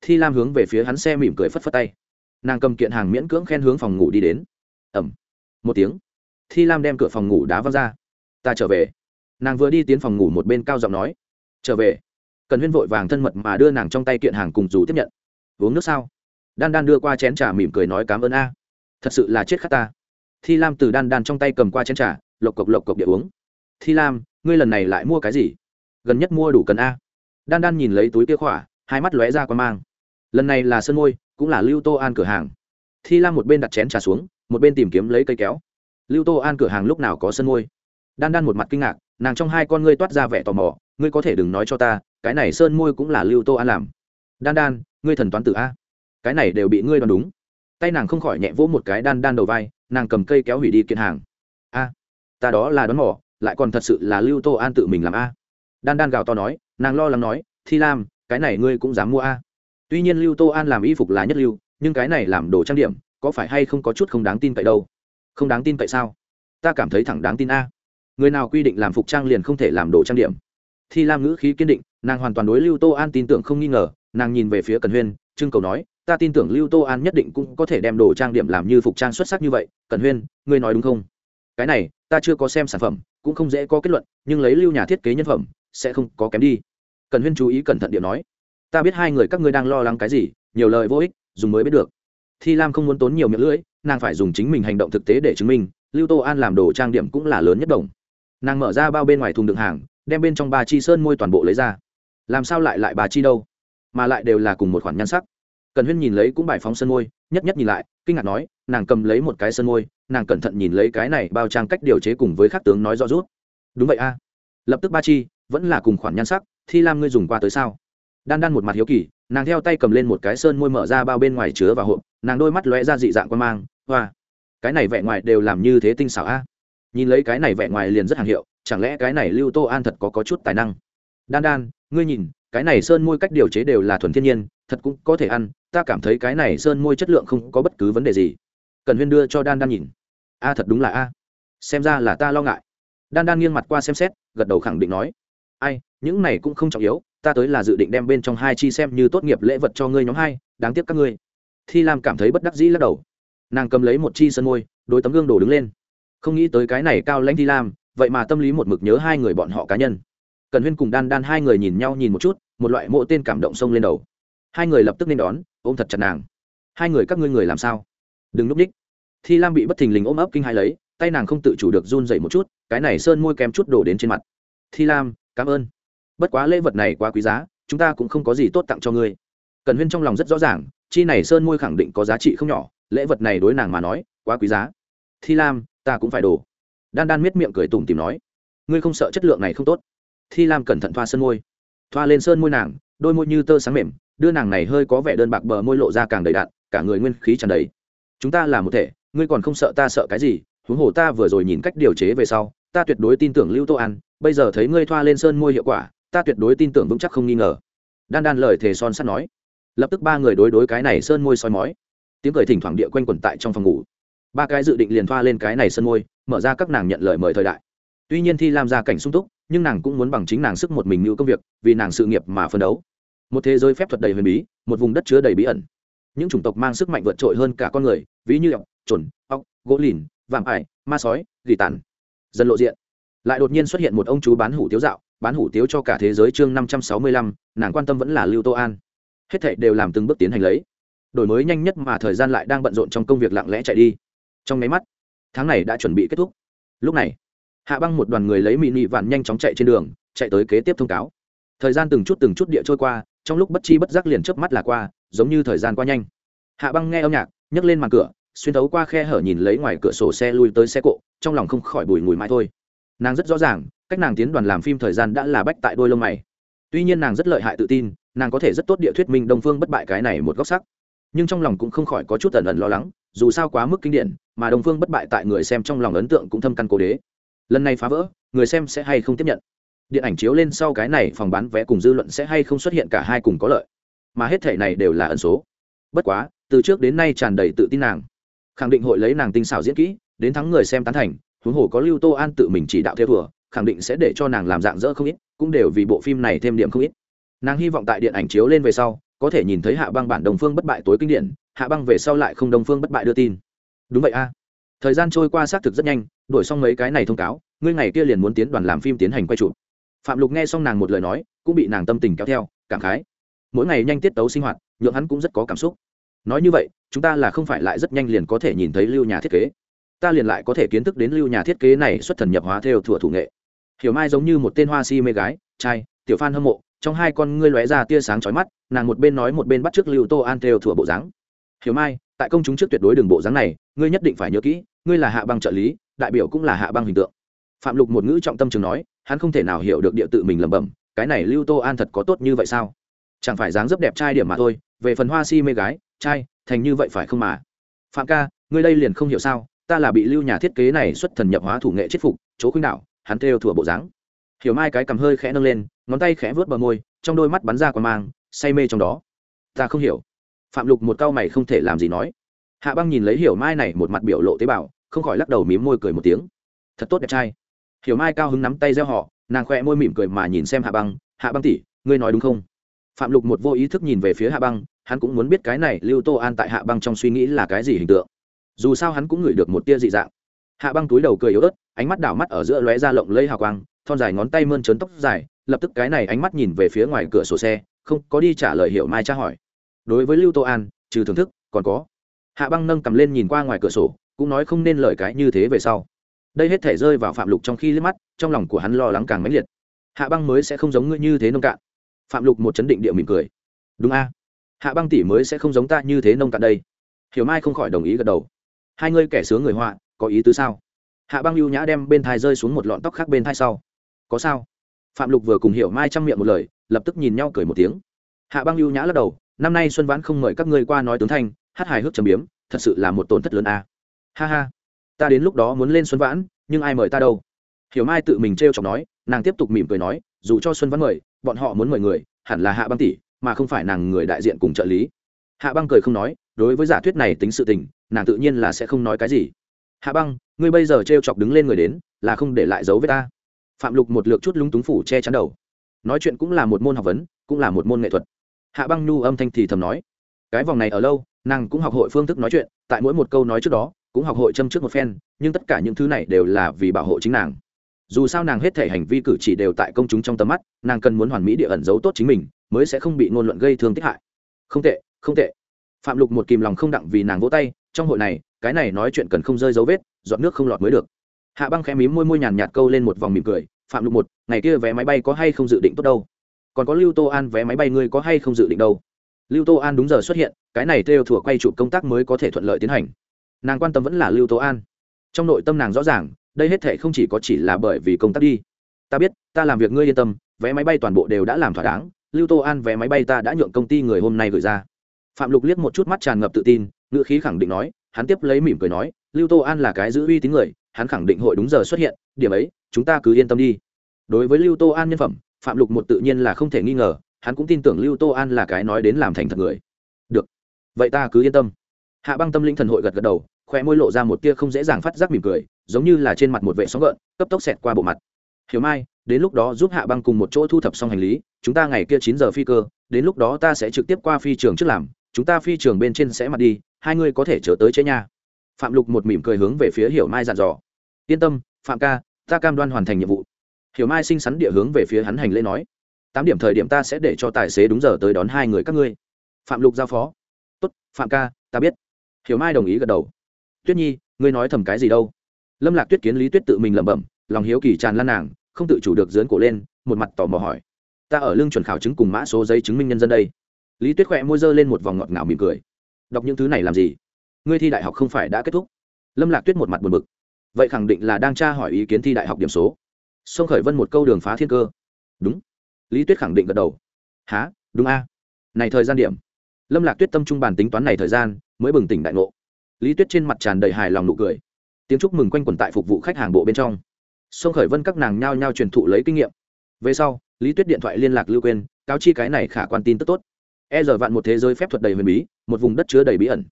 thi lam hướng về phía hắn xe mỉm cười phất phất tay. Nàng cầm kiện hàng miễn cưỡng khen hướng phòng ngủ đi đến. Ẩm. Một tiếng. Thi lam đem cửa phòng ngủ đá văng ra. Ta trở về. Nàng vừa đi tiến phòng ngủ một bên cao giọng nói. Trở về. Cần huyên vội vàng thân mật mà đưa nàng trong tay kiện hàng cùng dù tiếp nhận. Uống nước sao? Đan đan đưa qua chén trà mỉm cười nói cảm ơn a. Thật sự là chết khát ta. Thi lam từ đan đan trong tay cầm qua chén trà, lộc cộc lộc cộc địa uống. Thi lam, ngươi lần này lại mua cái gì? Gần nhất mua đủ cần a. Đan đan nhìn lấy túi kia khỏa, hai mắt lóe ra quan mang lần này là sơn môi cũng là lưu tô an cửa hàng. Thi lam một bên đặt chén trà xuống, một bên tìm kiếm lấy cây kéo. Lưu tô an cửa hàng lúc nào có sân môi đan đan một mặt kinh ngạc, nàng trong hai con ngươi toát ra vẻ tò mò, ngươi có thể đừng nói cho ta, cái này sơn môi cũng là lưu tô an làm. Đan đan, ngươi thần toán tử a. Cái này đều bị ngươi đoán đúng. Tay nàng không khỏi nhẹ vỗ một cái đan đan đầu vai, nàng cầm cây kéo hủy đi kiện hàng. A, ta đó là đoán mỏ lại còn thật sự là lưu tô an tự mình làm a. Đan đan gào to nói, nàng lo lắng nói, thi lam, cái này ngươi cũng dám mua a tuy nhiên lưu tô an làm y phục là nhất lưu, nhưng cái này làm đồ trang điểm, có phải hay không có chút không đáng tin cậy đâu? Không đáng tin cậy sao? Ta cảm thấy thẳng đáng tin a. Người nào quy định làm phục trang liền không thể làm đồ trang điểm. Thi lam ngữ khí kiên định, nàng hoàn toàn đối lưu tô an tin tưởng không nghi ngờ, nàng nhìn về phía cần huyên trưng cầu nói, ta tin tưởng lưu tô an nhất định cũng có thể đem đồ trang điểm làm như phục trang xuất sắc như vậy, cần huyên, ngươi nói đúng không? Cái này, ta chưa có xem sản phẩm, cũng không dễ có kết luận, nhưng lấy lưu nhà thiết kế nhân phẩm, sẽ không có kém đi. Cần huyên chú ý cẩn thận điểm nói ta biết hai người các ngươi đang lo lắng cái gì, nhiều lời vô ích, dùng mới biết được. Thi lam không muốn tốn nhiều miệng lưỡi, nàng phải dùng chính mình hành động thực tế để chứng minh, lưu tô an làm đồ trang điểm cũng là lớn nhất đồng nàng mở ra bao bên ngoài thùng đựng hàng, đem bên trong ba chi sơn môi toàn bộ lấy ra. Làm sao lại lại bà chi đâu? Mà lại đều là cùng một khoản nhan sắc. Cần huyên nhìn lấy cũng bài phóng sơn môi, nhất nhất nhìn lại, kinh ngạc nói, nàng cầm lấy một cái sơn môi, nàng cẩn thận nhìn lấy cái này bao trang cách điều chế cùng với khắc tướng nói rõ rút. Đúng vậy a. Lập tức ba chi, vẫn là cùng khoản nhan sắc, thi lam ngươi dùng qua tới sao? Đan đan một mặt hiếu kỳ nàng theo tay cầm lên một cái sơn môi mở ra bao bên ngoài chứa vào hộp nàng đôi mắt lóe ra dị dạng quan mang hoa cái này vẻ ngoài đều làm như thế tinh xảo a. Nhìn lấy cái này vẻ ngoài liền rất hàng hiệu chẳng lẽ cái này lưu tô an thật có, có chút tài năng? Đan đan ngươi nhìn cái này sơn môi cách điều chế đều là thuần thiên nhiên thật cũng có thể ăn ta cảm thấy cái này sơn môi chất lượng không có bất cứ vấn đề gì. Cần huyên đưa cho đan đan nhìn. A thật đúng là a. Xem ra là ta lo ngại. Đan đan nghiêng mặt qua xem xét gật đầu khẳng định nói. Ai những này cũng không trọng yếu ta tới là dự định đem bên trong hai chi xem như tốt nghiệp lễ vật cho ngươi nhóm hai, đáng tiếc các ngươi. Thi lam cảm thấy bất đắc dĩ lắc đầu. Nàng cầm lấy một chi sân môi đôi tấm gương đổ đứng lên. Không nghĩ tới cái này cao lãnh thi lam, vậy mà tâm lý một mực nhớ hai người bọn họ cá nhân. Cần huyên cùng đan đan hai người nhìn nhau nhìn một chút, một loại mộ tên cảm động sông lên đầu. Hai người lập tức nên đón, ôm thật chặt nàng. Hai người các ngươi người làm sao? Đừng núp ních thi lam bị bất thình lình ôm ấp kinh hai lấy, tay nàng không tự chủ được run dậy một chút, cái này sơn môi kém chút đổ đến trên mặt. Thi lam, cảm ơn bất quá lễ vật này quá quý giá, chúng ta cũng không có gì tốt tặng cho ngươi. Cần huyên trong lòng rất rõ ràng, chi này sơn môi khẳng định có giá trị không nhỏ, lễ vật này đối nàng mà nói, quá quý giá. Thi lam, ta cũng phải đổ. Đan đan miết miệng cười tủm tìm nói, ngươi không sợ chất lượng này không tốt? Thi lam cẩn thận thoa sơn môi. Thoa lên sơn môi nàng, đôi môi như tơ sáng mềm, đưa nàng này hơi có vẻ đơn bạc bờ môi lộ ra càng đầy đạn cả người nguyên khí tràn đầy. Chúng ta là một thể, ngươi còn không sợ ta sợ cái gì? Huống hồ ta vừa rồi nhìn cách điều chế về sau, ta tuyệt đối tin tưởng lưu tô an, bây giờ thấy ngươi thoa lên sơn môi hiệu quả ta tuyệt đối tin tưởng vững chắc không nghi ngờ. Đan đan lời thề son sắt nói. Lập tức ba người đối đối cái này sơn môi soi mói. Tiếng cười thỉnh thoảng địa quanh quẩn tại trong phòng ngủ. Ba cái dự định liền thoa lên cái này sơn môi, mở ra các nàng nhận lời mời thời đại. Tuy nhiên thi làm ra cảnh sung túc, nhưng nàng cũng muốn bằng chính nàng sức một mình như công việc, vì nàng sự nghiệp mà phấn đấu. Một thế giới phép thuật đầy huyền bí, một vùng đất chứa đầy bí ẩn. Những chủng tộc mang sức mạnh vượt trội hơn cả con người, ví như ọc trồn ọc gỗ lìn, vạm ải, ma sói, gỉ tàn. Dần lộ diện, lại đột nhiên xuất hiện một ông chú bán hủ tiếu dạo bán hủ tiếu cho cả thế giới chương năm trăm sáu mươi lăm, nàng quan tâm vẫn là lưu tô an. Hết thảy đều làm từng bước tiến hành lấy. Đổi mới nhanh nhất mà thời gian lại đang bận rộn trong công việc lặng lẽ chạy đi. Trong máy mắt, tháng này đã chuẩn bị kết thúc. Lúc này, hạ băng một đoàn người lấy mị nị vạn nhanh chóng chạy trên đường, chạy tới kế tiếp thông cáo. Thời gian từng chút từng chút địa trôi qua, trong lúc bất chi bất giác liền chớp mắt là qua, giống như thời gian qua nhanh. Hạ băng nghe âm nhạc, nhấc lên màn cửa, xuyên thấu qua khe hở nhìn lấy ngoài cửa sổ xe lui tới xe cộ, trong lòng không khỏi bùi ngùi mãi thôi. Nàng rất rõ ràng cách nàng tiến đoàn làm phim thời gian đã là bách tại đôi lông mày. Tuy nhiên nàng rất lợi hại tự tin, nàng có thể rất tốt địa thuyết minh đông phương bất bại cái này một góc sắc. Nhưng trong lòng cũng không khỏi có chút ẩn ẩn lo lắng, dù sao quá mức kinh điển, mà đông phương bất bại tại người xem trong lòng ấn tượng cũng thâm căn cố đế. Lần này phá vỡ, người xem sẽ hay không tiếp nhận? Điện ảnh chiếu lên sau cái này phòng bán vé cùng dư luận sẽ hay không xuất hiện cả hai cùng có lợi? Mà hết thể này đều là ẩn số. Bất quá, từ trước đến nay tràn đầy tự tin nàng. Khẳng định hội lấy nàng tinh xảo diễn kỹ, đến thắng người xem tán thành, huống hồ có lưu tô an tự mình chỉ đạo theo thừa khẳng định sẽ để cho nàng làm dạng dỡ không ít, cũng đều vì bộ phim này thêm điểm không ít. Nàng hy vọng tại điện ảnh chiếu lên về sau, có thể nhìn thấy hạ băng bản đồng phương bất bại tối kinh điển, hạ băng về sau lại không đồng phương bất bại đưa tin. Đúng vậy a. Thời gian trôi qua xác thực rất nhanh, đổi xong mấy cái này thông cáo, ngươi ngày kia liền muốn tiến đoàn làm phim tiến hành quay chụp. Phạm lục nghe xong nàng một lời nói, cũng bị nàng tâm tình kéo theo, cảm khái. Mỗi ngày nhanh tiết tấu sinh hoạt, nhượng hắn cũng rất có cảm xúc. Nói như vậy, chúng ta là không phải lại rất nhanh liền có thể nhìn thấy lưu nhà thiết kế. Ta liền lại có thể kiến thức đến lưu nhà thiết kế này xuất thần nhập hóa theo thủa thủ nghệ hiểu mai giống như một tên hoa si mê gái, trai, tiểu phan hâm mộ, trong hai con ngươi lóe ra tia sáng chói mắt, nàng một bên nói một bên bắt trước lưu tô an theo thủa bộ dáng. Hiểu mai, tại công chúng trước tuyệt đối đường bộ dáng này, ngươi nhất định phải nhớ kỹ, ngươi là hạ băng trợ lý, đại biểu cũng là hạ băng hình tượng. Phạm lục một ngữ trọng tâm chừng nói, hắn không thể nào hiểu được địa tự mình lẩm bẩm, cái này lưu tô an thật có tốt như vậy sao? Chẳng phải dáng dấp đẹp trai điểm mà thôi, về phần hoa si mê gái, trai, thành như vậy phải không mà? Phạm ca, ngươi đây liền không hiểu sao, ta là bị lưu nhà thiết kế này xuất thần nhập hóa thủ nghệ chết phục, chỗ khuynh đạo hắn theo thủa bộ dáng. Hiểu mai cái cầm hơi khẽ nâng lên, ngón tay khẽ vớt bờ môi, trong đôi mắt bắn ra quầng mang, say mê trong đó. Ta không hiểu. Phạm lục một cao mày không thể làm gì nói. Hạ băng nhìn lấy hiểu mai này một mặt biểu lộ tế bào, không khỏi lắc đầu mím môi cười một tiếng. Thật tốt đẹp trai. Hiểu mai cao hứng nắm tay gieo họ, nàng khoe môi mỉm cười mà nhìn xem hạ băng hạ băng tỉ ngươi nói đúng không? Phạm lục một vô ý thức nhìn về phía hạ băng, hắn cũng muốn biết cái này lưu tô an tại hạ băng trong suy nghĩ là cái gì hình tượng. Dù sao hắn cũng ngửi được một tia dị dạng hạ băng túi đầu cười yếu ớt, ánh mắt đảo mắt ở giữa lóe ra lộng lây hào quang, thon dài ngón tay mơn trớn tóc dài, lập tức cái này ánh mắt nhìn về phía ngoài cửa sổ xe, không có đi trả lời hiểu mai tra hỏi. Đối với lưu tô an, trừ thưởng thức, còn có. Hạ băng nâng cầm lên nhìn qua ngoài cửa sổ, cũng nói không nên lời cái như thế về sau. Đây hết thể rơi vào phạm lục trong khi liếc mắt, trong lòng của hắn lo lắng càng mãnh liệt. Hạ băng mới sẽ không giống ngươi như thế nông cạn. Phạm lục một chấn định địa mỉm cười. Đúng a. Hạ băng tỷ mới sẽ không giống ta như thế nông cạn đây. Hiểu mai không khỏi đồng ý gật đầu. Hai ngươi kẻ sướng người họa có ý tứ sao? Hạ băng lưu nhã đem bên thai rơi xuống một lọn tóc khác bên thai sau. Có sao? Phạm lục vừa cùng hiểu mai chăm miệng một lời, lập tức nhìn nhau cười một tiếng. Hạ băng lưu nhã lắc đầu, năm nay xuân vãn không mời các ngươi qua nói tướng thanh, hát hài hước trầm biếm, thật sự là một tổn thất lớn à? ha ha, ta đến lúc đó muốn lên xuân vãn, nhưng ai mời ta đâu? Hiểu mai tự mình t r e o chọc nói, nàng tiếp tục mỉm cười nói, dù cho xuân vãn mời, bọn họ muốn mời người, hẳn là hạ băng tỷ, mà không phải nàng người đại diện cùng trợ lý. Hạ băng cười không nói, đối với giả thuyết này tính sự tình, nàng tự nhiên là sẽ không nói cái gì hạ băng, ngươi bây giờ t r e o chọc đứng lên người đến, là không để lại dấu với ta. Phạm lục một lượt chút lúng túng phủ che chắn đầu. Nói chuyện cũng là một môn học vấn, cũng là một môn nghệ thuật. Hạ băng nhu âm thanh thì thầm nói. Cái vòng này ở lâu, nàng cũng học hội phương thức nói chuyện, tại mỗi một câu nói trước đó, cũng học hội châm trước một phen, nhưng tất cả những thứ này đều là vì bảo hộ chính nàng. Dù sao nàng hết thể hành vi cử chỉ đều tại công chúng trong tầm mắt, nàng cần muốn hoàn mỹ địa ẩn giấu tốt chính mình, mới sẽ không bị ngôn luận gây thương tích hại. Không tệ không tệ. Phạm lục một kìm lòng không đặng vì nàng vỗ tay, trong hội này cái này nói chuyện cần không rơi dấu vết dọn nước không lọt mới được. Hạ băng khẽ mím môi môi nhàn nhạt câu lên một vòng mỉm cười, phạm lục một, ngày kia vé máy bay có hay không dự định tốt đâu? Còn có lưu tô an vé máy bay ngươi có hay không dự định đâu? Lưu tô an đúng giờ xuất hiện, cái này theo thủa quay chụp công tác mới có thể thuận lợi tiến hành. Nàng quan tâm vẫn là lưu tô an. Trong nội tâm nàng rõ ràng, đây hết thể không chỉ có chỉ là bởi vì công tác đi. Ta biết, ta làm việc ngươi yên tâm, vé máy bay toàn bộ đều đã làm thỏa đáng, lưu tô an vé máy bay ta đã nhượng công ty người hôm nay gửi ra. Phạm lục liếc một chút mắt tràn ngập tự tin, ngữ khí khẳng định nói hắn tiếp lấy mỉm cười nói, lưu tô an là cái giữ uy tín người, hắn khẳng định hội đúng giờ xuất hiện, điểm ấy, chúng ta cứ yên tâm đi. Đối với lưu tô an nhân phẩm, phạm lục một tự nhiên là không thể nghi ngờ, hắn cũng tin tưởng lưu tô an là cái nói đến làm thành thật người. Được, vậy ta cứ yên tâm. Hạ băng tâm linh thần hội gật gật đầu khoe môi lộ ra một tia không dễ dàng phát giác mỉm cười, giống như là trên mặt một vệ sóng gợn, cấp tốc xẹt qua bộ mặt. Hiểu mai, đến lúc đó giúp hạ băng cùng một chỗ thu thập xong hành lý, chúng ta ngày kia chín giờ phi cơ, đến lúc đó ta sẽ trực tiếp qua phi trường trước làm, chúng ta phi trường bên trên sẽ mặt đi hai ngươi có thể trở tới chế nha. Phạm lục một mỉm cười hướng về phía hiểu mai dặn dò. Yên tâm, phạm ca, ta cam đoan hoàn thành nhiệm vụ. Hiểu mai xinh xắn địa hướng về phía hắn hành lễ nói. Tám điểm thời điểm ta sẽ để cho tài xế đúng giờ tới đón hai người các ngươi. Phạm lục giao phó. Tốt, phạm ca, ta biết. Hiểu mai đồng ý gật đầu. Tuyết nhi, ngươi nói thầm cái gì đâu? Lâm lạc tuyết kiến lý tuyết tự mình lẩm bẩm, lòng hiếu kỳ tràn lan nàng, không tự chủ được dướn cổ lên, một mặt tò mò hỏi. Ta ở lương chuẩn khảo chứng cùng mã số giấy chứng minh nhân dân đây. Lý tuyết khỏe môi dơ lên một vòng ngọt ngào mỉm cười đọc những thứ này làm gì? Ngươi thi đại học không phải đã kết thúc? Lâm lạc tuyết một mặt buồn bực. Vậy khẳng định là đang tra hỏi ý kiến thi đại học điểm số. Sông khởi vân một câu đường phá thiên cơ. Đúng. Lý tuyết khẳng định gật đầu. Há đúng a. Này thời gian điểm. Lâm lạc tuyết tâm trung bàn tính toán này thời gian, mới bừng tỉnh đại ngộ. Lý tuyết trên mặt tràn đầy hài lòng nụ cười. Tiếng chúc mừng quanh quẩn tại phục vụ khách hàng bộ bên trong. Sông khởi vân các nàng nhao nhao truyền thụ lấy kinh nghiệm. Về sau, lý tuyết điện thoại liên lạc lưu quên cáo chi cái này khả quan tin tức tốt e giờ vạn một thế giới phép thuật đầy huyền bí, một vùng đất chứa đầy bí ẩn.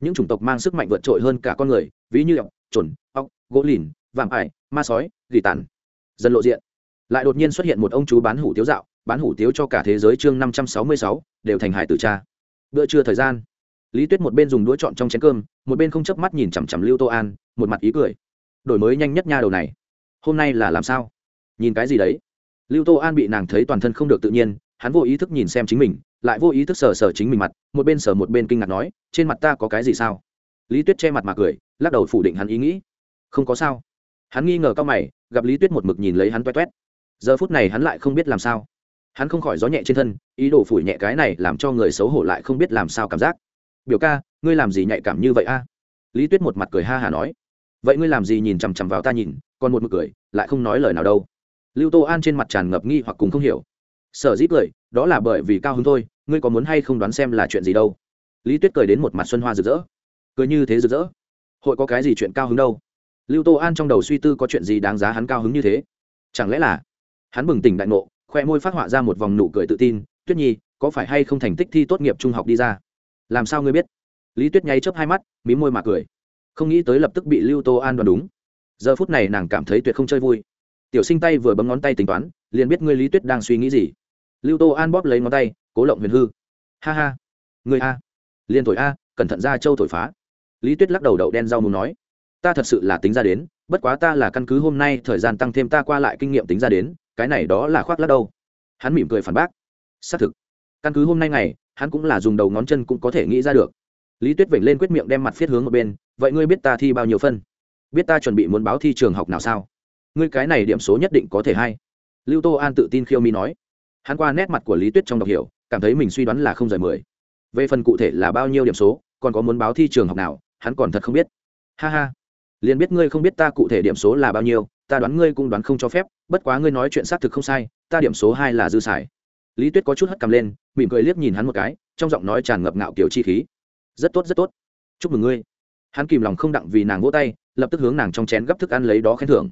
Những chủng tộc mang sức mạnh vượt trội hơn cả con người, ví như ọc trồn ọc gỗ lìn, vạm ải, ma sói, gỉ tàn. Dân lộ diện. Lại đột nhiên xuất hiện một ông chú bán hủ tiếu dạo, bán hủ tiếu cho cả thế giới chương năm trăm sáu mươi sáu, đều thành hải tử cha. Bữa trưa thời gian. Lý tuyết một bên dùng đũa chọn trong chén cơm, một bên không chớp mắt nhìn chằm chằm lưu tô an, một mặt ý cười. Đổi mới nhanh nhất nha đầu này. Hôm nay là làm sao? Nhìn cái gì đấy? Lưu tô an bị nàng thấy toàn thân không được tự nhiên, hắn vô ý thức nhìn xem chính mình lại vô ý thức sờ sờ chính mình mặt, một bên sờ một bên kinh ngạc nói, trên mặt ta có cái gì sao? Lý tuyết che mặt mà cười, lắc đầu phủ định hắn ý nghĩ. Không có sao. Hắn nghi ngờ cao mày, gặp lý tuyết một mực nhìn lấy hắn toét toét giờ phút này hắn lại không biết làm sao. Hắn không khỏi gió nhẹ trên thân, ý đồ phủi nhẹ cái này làm cho người xấu hổ lại không biết làm sao cảm giác. Biểu ca, ngươi làm gì nhạy cảm như vậy a? Lý tuyết một mặt cười ha hả nói. Vậy ngươi làm gì nhìn chằm chằm vào ta nhìn? Còn một mực cười, lại không nói lời nào đâu. Lưu tô an trên mặt tràn ngập nghi hoặc cùng không hiểu sở dĩ cười, đó là bởi vì cao hứng thôi, ngươi có muốn hay không đoán xem là chuyện gì đâu. Lý tuyết cười đến một mặt xuân hoa rực rỡ. Cười như thế rực rỡ? Hội có cái gì chuyện cao hứng đâu? Lưu tô an trong đầu suy tư có chuyện gì đáng giá hắn cao hứng như thế. Chẳng lẽ là hắn bừng tỉnh đại ngộ, khoe môi phát họa ra một vòng nụ cười tự tin, tuyết nhi, có phải hay không thành tích thi tốt nghiệp trung học đi ra? Làm sao ngươi biết? Lý tuyết nháy chớp hai mắt, mí môi mà cười. Không nghĩ tới lập tức bị lưu tô an đoán đúng. Giờ phút này nàng cảm thấy tuyệt không chơi vui. Tiểu sinh tay vừa bấm ngón tay tính toán, liền biết ngươi lý tuyết đang suy nghĩ gì lưu tô an bóp lấy ngón tay, cố lộng huyền hư. Ha ha. Người a. Liền thổi a, cẩn thận ra châu thổi phá. Lý tuyết lắc đầu đậu đen rau mù nói, ta thật sự là tính ra đến, bất quá ta là căn cứ hôm nay thời gian tăng thêm ta qua lại kinh nghiệm tính ra đến, cái này đó là khoác lắc đâu. Hắn mỉm cười phản bác, xác thực. Căn cứ hôm nay ngày, hắn cũng là dùng đầu ngón chân cũng có thể nghĩ ra được. Lý tuyết vểnh lên quyết miệng đem mặt viết hướng một bên, vậy ngươi biết ta thi bao nhiêu phân? Biết ta chuẩn bị muốn báo thi trường học nào sao? Ngươi cái này điểm số nhất định có thể hay. Lưu tô an tự tin khiêu mi nói hắn qua nét mặt của lý tuyết trong đọc hiểu, cảm thấy mình suy đoán là không rời mười. Về phần cụ thể là bao nhiêu điểm số, còn có muốn báo thi trường học nào, hắn còn thật không biết. Ha ha. Liền biết ngươi không biết ta cụ thể điểm số là bao nhiêu, ta đoán ngươi cũng đoán không cho phép, bất quá ngươi nói chuyện xác thực không sai, ta điểm số hai là dư xài. Lý tuyết có chút hất cầm lên, mỉm cười liếc nhìn hắn một cái, trong giọng nói tràn ngập ngạo kiểu chi khí. Rất tốt rất tốt. Chúc mừng ngươi. Hắn kìm lòng không đặng vì nàng vỗ tay, lập tức hướng nàng trong chén gấp thức ăn lấy đó khen thưởng.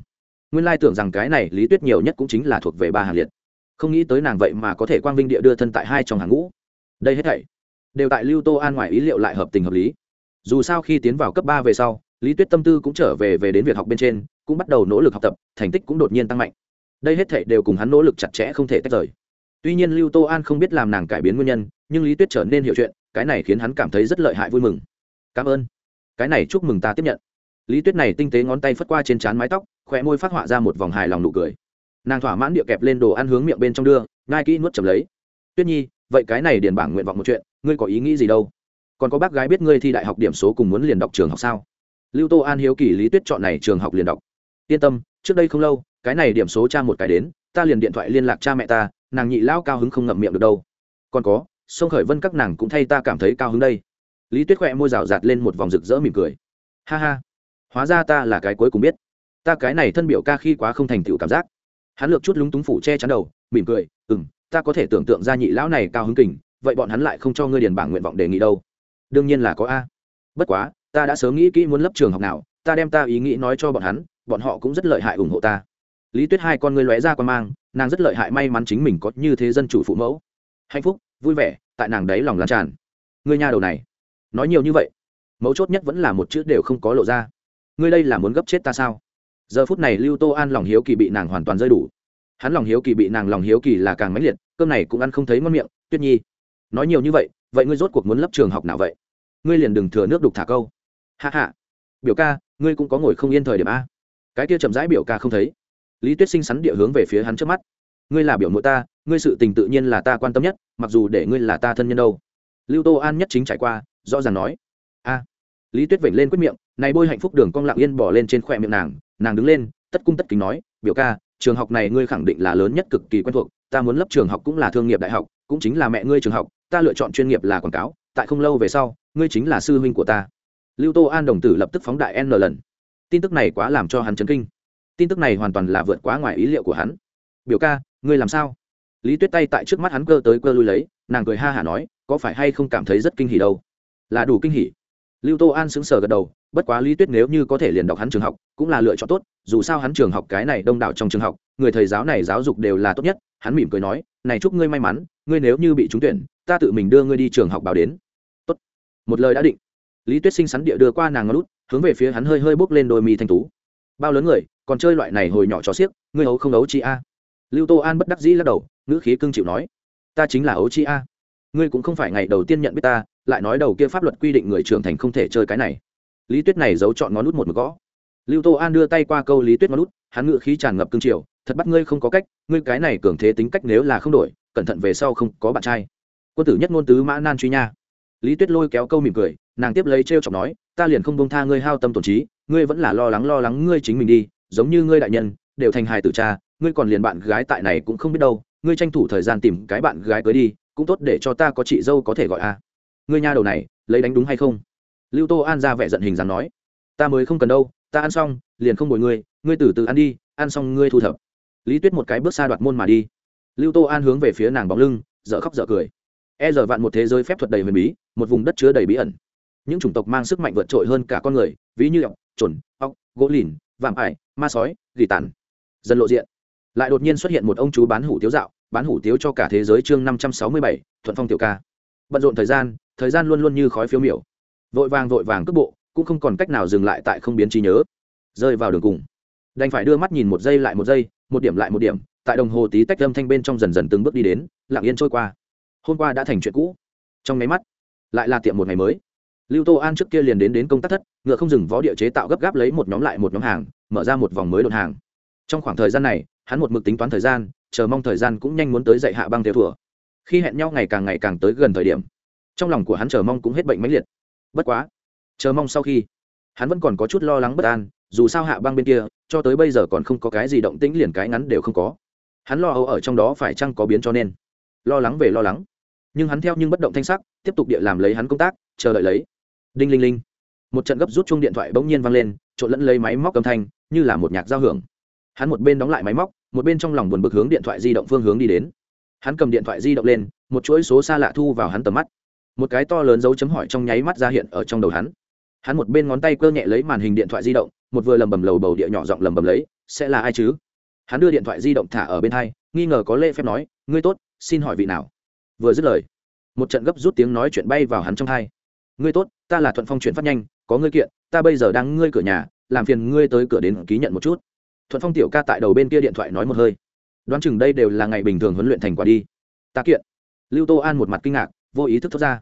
Nguyên lai tưởng rằng cái này lý tuyết nhiều nhất cũng chính là thuộc về ba hàng liệt không nghĩ tới nàng vậy mà có thể quang vinh địa đưa thân tại hai trong hàng ngũ. Đây hết thảy đều tại lưu tô an ngoài ý liệu lại hợp tình hợp lý. Dù sao khi tiến vào cấp ba về sau, lý tuyết tâm tư cũng trở về về đến việc học bên trên, cũng bắt đầu nỗ lực học tập, thành tích cũng đột nhiên tăng mạnh. Đây hết thảy đều cùng hắn nỗ lực chặt chẽ không thể tách rời. Tuy nhiên lưu tô an không biết làm nàng cải biến nguyên nhân, nhưng lý tuyết trở nên hiểu chuyện, cái này khiến hắn cảm thấy rất lợi hại vui mừng. Cảm ơn. Cái này chúc mừng ta tiếp nhận. Lý tuyết này tinh tế ngón tay phất qua trên trán mái tóc khỏe môi phát họa ra một vòng hài lòng nụ cười nàng thỏa mãn địa kẹp lên đồ ăn hướng miệng bên trong đưa ngai kỹ nuốt chầm lấy. Tuyết nhi, vậy cái này điền bảng nguyện vọng một chuyện, ngươi có ý nghĩ gì đâu? Còn có bác gái biết ngươi thi đại học điểm số cùng muốn liền đọc trường học sao? Lưu tô an hiếu kỳ lý tuyết chọn này trường học liền đọc. Yên tâm, trước đây không lâu, cái này điểm số cha một cái đến, ta liền điện thoại liên lạc cha mẹ ta, nàng nhị lão cao hứng không ngậm miệng được đâu. Còn có, sông khởi vân các nàng cũng thay ta cảm thấy cao hứng đây. Lý tuyết khỏe môi rào rạt lên một vòng rực rỡ mỉm cười. Ha ha, hóa ra ta là cái cuối cùng biết. Ta cái này thân biểu ca khi quá không thành tựu cảm giác hắn lược chút lúng túng phủ che chắn đầu, mỉm cười ừ m ta có thể tưởng tượng ra nhị lão này cao hứng kình, vậy bọn hắn lại không cho ngươi điền bảng nguyện vọng đề nghị đâu. Đương nhiên là có a. Bất quá, ta đã sớm nghĩ kỹ muốn lấp trường học nào, ta đem ta ý nghĩ nói cho bọn hắn, bọn họ cũng rất lợi hại ủng hộ ta. Lý tuyết hai con ngươi lóe ra quan mang, nàng rất lợi hại may mắn chính mình có như thế dân chủ phụ mẫu. Hạnh phúc, vui vẻ, tại nàng đấy lòng lan tràn. Ngươi nhà đầu này, nói nhiều như vậy, mấu chốt nhất vẫn là một chữ đều không có lộ ra. Ngươi đây là muốn gấp chết ta sao? Giờ phút này lưu tô an lòng hiếu kỳ bị nàng hoàn toàn rơi đủ. Hắn lòng hiếu kỳ bị nàng lòng hiếu kỳ là càng mãnh liệt, cơm này cũng ăn không thấy ngon miệng, tuyết nhi. Nói nhiều như vậy vậy ngươi rốt cuộc muốn lấp trường học nào vậy? Ngươi liền đừng thừa nước đục thả câu. Hạ hạ biểu ca, ngươi cũng có ngồi không yên thời điểm a. Cái kia chậm rãi biểu ca không thấy. Lý tuyết sinh sắn địa hướng về phía hắn trước mắt. Ngươi là biểu mộ ta, ngươi sự tình tự nhiên là ta quan tâm nhất, mặc dù để ngươi là ta thân nhân đâu. Lưu tô an nhất chính trải qua, rõ ràng nói. A. Lý tuyết vểnh lên quyết miệng, này bôi hạnh phúc đường cong lặng yên bỏ lên trên khỏe miệng nàng nàng đứng lên, tất cung tất kính nói, biểu ca, trường học này ngươi khẳng định là lớn nhất cực kỳ quen thuộc, ta muốn lấp trường học cũng là thương nghiệp đại học, cũng chính là mẹ ngươi trường học, ta lựa chọn chuyên nghiệp là quảng cáo, tại không lâu về sau, ngươi chính là sư huynh của ta. Lưu tô an đồng tử lập tức phóng đại n lần. Tin tức này quá làm cho hắn chấn kinh. Tin tức này hoàn toàn là vượt quá ngoài ý liệu của hắn. Biểu ca, ngươi làm sao? Lý tuyết tay tại trước mắt hắn cơ tới cơ lui lấy, nàng cười ha hả nói, có phải hay không cảm thấy rất kinh hỉ đâu? Là đủ kinh hỉ. Lưu tô an sững sờ gật đầu bất quá lý tuyết nếu như có thể liền đọc hắn trường học, cũng là lựa chọn tốt, dù sao hắn trường học cái này đông đảo trong trường học, người thầy giáo này giáo dục đều là tốt nhất, hắn mỉm cười nói, này chúc ngươi may mắn, ngươi nếu như bị trúng tuyển, ta tự mình đưa ngươi đi trường học báo đến. Tốt. Một lời đã định. Lý tuyết sinh sắn địa đưa qua nàng ngón lút hướng về phía hắn hơi hơi bốc lên đôi mi thanh tú. Bao lớn người, còn chơi loại này hồi nhỏ cho xiếc, ngươi ấu không ấu chi a? Lưu tô an bất đắc dĩ lắc đầu, ngữ khí cưng chịu nói, ta chính là ấu chi a. Ngươi cũng không phải ngày đầu tiên nhận biết ta, lại nói đầu kia pháp luật quy định người trưởng thành không thể chơi cái này lý tuyết này giấu chọn ngón nút một mực gõ. Lưu tô an đưa tay qua câu lý tuyết ngón nút hắn ngự khí tràn ngập cương triều, thật bắt ngươi không có cách, ngươi cái này cường thế tính cách nếu là không đổi, cẩn thận về sau không có bạn trai. Quân tử nhất ngôn tứ mã nan truy nha. Lý tuyết lôi kéo câu mỉm cười, nàng tiếp lấy t r chọc nói, ta liền không bông tha ngươi hao tâm tổn trí, ngươi vẫn là lo lắng lo lắng ngươi chính mình đi, giống như ngươi đại nhân, đều thành hài tử cha, ngươi còn liền bạn gái tại này cũng không biết đâu, ngươi tranh thủ thời gian tìm cái bạn gái cưới đi, cũng tốt để cho ta có chị dâu có thể gọi a. Ngươi nha đầu này, lấy đánh đúng hay không? Lưu tô an ra vẻ giận hình dáng nói, ta mới không cần đâu, ta ăn xong, liền không bồi ngươi ngươi từ từ ăn đi, ăn xong ngươi thu thập. Lý tuyết một cái bước xa đoạt môn mà đi. Lưu tô an hướng về phía nàng bóng lưng, dở khóc dở cười. E giờ vạn một thế giới phép thuật đầy huyền bí, một vùng đất chứa đầy bí ẩn. Những chủng tộc mang sức mạnh vượt trội hơn cả con người, ví như ọc chuẩn ọc gỗ lìn, vạm ải, ma sói, gỉ tàn. Dần lộ diện. Lại đột nhiên xuất hiện một ông chú bán hủ tiếu dạo, bán hủ tiếu cho cả thế giới chương năm trăm sáu mươi bảy, thuận phong tiểu ca. Bận rộn thời gian thời gian luôn luôn như khói phiếu miểu vội vàng vội vàng cước bộ, cũng không còn cách nào dừng lại tại không biến trí nhớ. Rơi vào đường cùng, đành phải đưa mắt nhìn một giây lại một giây, một điểm lại một điểm, tại đồng hồ tí tách âm thanh bên trong dần dần từng bước đi đến, lặng yên trôi qua. Hôm qua đã thành chuyện cũ. Trong máy mắt, lại là tiệm một ngày mới. Lưu tô an trước kia liền đến đến công tác thất, ngựa không dừng vó địa chế tạo gấp gáp lấy một nhóm lại một nhóm hàng, mở ra một vòng mới đột hàng. Trong khoảng thời gian này, hắn một mực tính toán thời gian, chờ mong thời gian cũng nhanh muốn tới dạy hạ băng theo thùa. Khi hẹn nhau ngày càng ngày càng tới gần thời điểm, trong lòng của hắn chờ mong cũng hết bệnh mãnh liệt bất quá, chờ mong sau khi, hắn vẫn còn có chút lo lắng bất an, dù sao hạ băng bên kia, cho tới bây giờ còn không có cái gì động tĩnh liền cái ngắn đều không có. Hắn lo âu ở trong đó phải chăng có biến cho nên? Lo lắng về lo lắng. Nhưng hắn theo nhưng bất động thanh sắc, tiếp tục địa làm lấy hắn công tác, chờ đợi lấy. Đinh linh linh. Một trận gấp rút chung điện thoại bỗng nhiên vang lên, trộn lẫn lấy máy móc âm thanh, như là một nhạc giao hưởng. Hắn một bên đóng lại máy móc, một bên trong lòng buồn bực hướng điện thoại di động phương hướng đi đến. Hắn cầm điện thoại di động lên, một chuỗi số xa lạ thu vào hắn tầm mắt một cái to lớn dấu chấm hỏi trong nháy mắt ra hiện ở trong đầu hắn. Hắn một bên ngón tay cơ nhẹ lấy màn hình điện thoại di động, một vừa lầm bầm lầu bầu địa nhỏ giọng lầm bầm lấy, sẽ là ai chứ? Hắn đưa điện thoại di động thả ở bên hai, nghi ngờ có lễ phép nói, ngươi tốt, xin hỏi vị nào? Vừa dứt lời, một trận gấp rút tiếng nói chuyện bay vào hắn trong hai. Ngươi tốt, ta là thuận phong chuyển phát nhanh, có ngươi kiện, ta bây giờ đang ngươi cửa nhà, làm phiền ngươi tới cửa đến ký nhận một chút. Thuận phong tiểu ca tại đầu bên kia điện thoại nói một hơi. Đoán chừng đây đều là ngày bình thường huấn luyện thành quả đi. Ta kiện. Lưu tô an một mặt kinh ngạc, vô ý thức thốt ra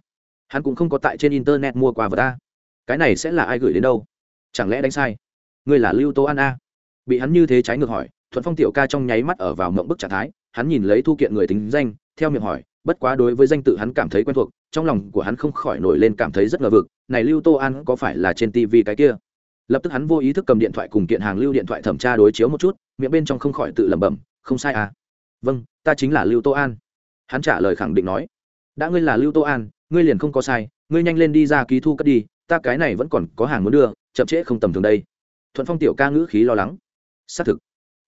hắn cũng không có tại trên internet mua quà vật ta cái này sẽ là ai gửi đến đâu? Chẳng lẽ đánh sai? Ngươi là lưu tô an a? Bị hắn như thế trái ngược hỏi, thuận phong tiểu ca trong nháy mắt ở vào mộng bức trạng thái, hắn nhìn lấy thu kiện người tính danh, theo miệng hỏi, bất quá đối với danh tự hắn cảm thấy quen thuộc, trong lòng của hắn không khỏi nổi lên cảm thấy rất ngờ vực, này lưu tô an có phải là trên tv cái kia? Lập tức hắn vô ý thức cầm điện thoại cùng kiện hàng lưu điện thoại thẩm tra đối chiếu một chút, miệng bên trong không khỏi tự lẩm bẩm, không sai à? Vâng ta chính là lưu tô an. Hắn trả lời khẳng định nói, đã ngươi là lưu tô an ngươi liền không có sai, ngươi nhanh lên đi ra ký thu cất đi, ta cái này vẫn còn có hàng muốn đưa, chậm trễ không tầm thường đây. Thuận phong tiểu ca ngữ khí lo lắng. Xác thực.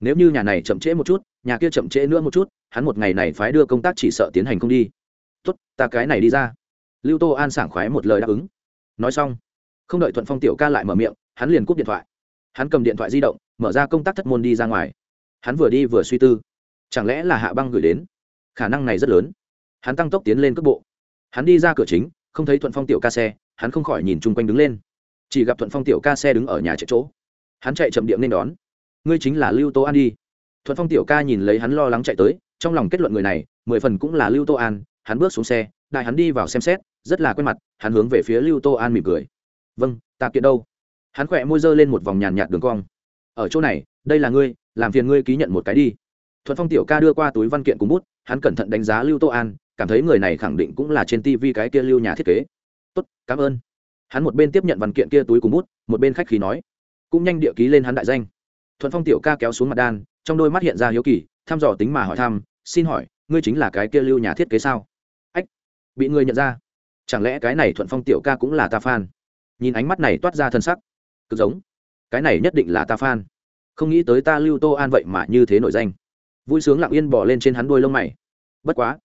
Nếu như nhà này chậm trễ một chút, nhà kia chậm trễ nữa một chút, hắn một ngày này phái đưa công tác chỉ sợ tiến hành không đi. Tốt, ta cái này đi ra. Lưu tô an sảng khoái một lời đáp ứng. Nói xong, không đợi thuận phong tiểu ca lại mở miệng, hắn liền cúp điện thoại. Hắn cầm điện thoại di động, mở ra công tác thất môn đi ra ngoài. Hắn vừa đi vừa suy tư, chẳng lẽ là hạ băng gửi đến? Khả năng này rất lớn. Hắn tăng tốc tiến lên cước bộ hắn đi ra cửa chính, không thấy thuận phong tiểu ca xe, hắn không khỏi nhìn chung quanh đứng lên. Chỉ gặp thuận phong tiểu ca xe đứng ở nhà chạy chỗ. Hắn chạy chậm điện nên đón. Ngươi chính là lưu tô an đi. Thuận phong tiểu ca nhìn lấy hắn lo lắng chạy tới, trong lòng kết luận người này, mười phần cũng là lưu tô an, hắn bước xuống xe, đại hắn đi vào xem xét, rất là quen mặt, hắn hướng về phía lưu tô an mỉm cười. Vâng ta kiện đâu? Hắn khỏe môi dơ lên một vòng nhàn nhạt đường cong. Ở chỗ này, đây là ngươi, làm phiền ngươi ký nhận một cái đi. Thuận phong tiểu ca đưa qua túi văn kiện cùng bút, hắn cẩn thận đánh giá lưu tô an cảm thấy người này khẳng định cũng là trên tv cái kia lưu nhà thiết kế. Tốt, cảm ơn. Hắn một bên tiếp nhận văn kiện kia túi cùng bút, một bên khách khí nói. Cũng nhanh địa ký lên hắn đại danh. Thuận phong tiểu ca kéo xuống mặt đan, trong đôi mắt hiện ra hiếu kỳ, thăm dò tính mà hỏi thăm, xin hỏi, ngươi chính là cái kia lưu nhà thiết kế sao? Ách, bị ngươi nhận ra. Chẳng lẽ cái này thuận phong tiểu ca cũng là ta fan? Nhìn ánh mắt này toát ra thân sắc. Cực giống. Cái này nhất định là ta fan. Không nghĩ tới ta lưu tô an vậy mà như thế nổi danh. Vui sướng lặng yên bỏ lên trên hắn đuôi lông mày. Bất quá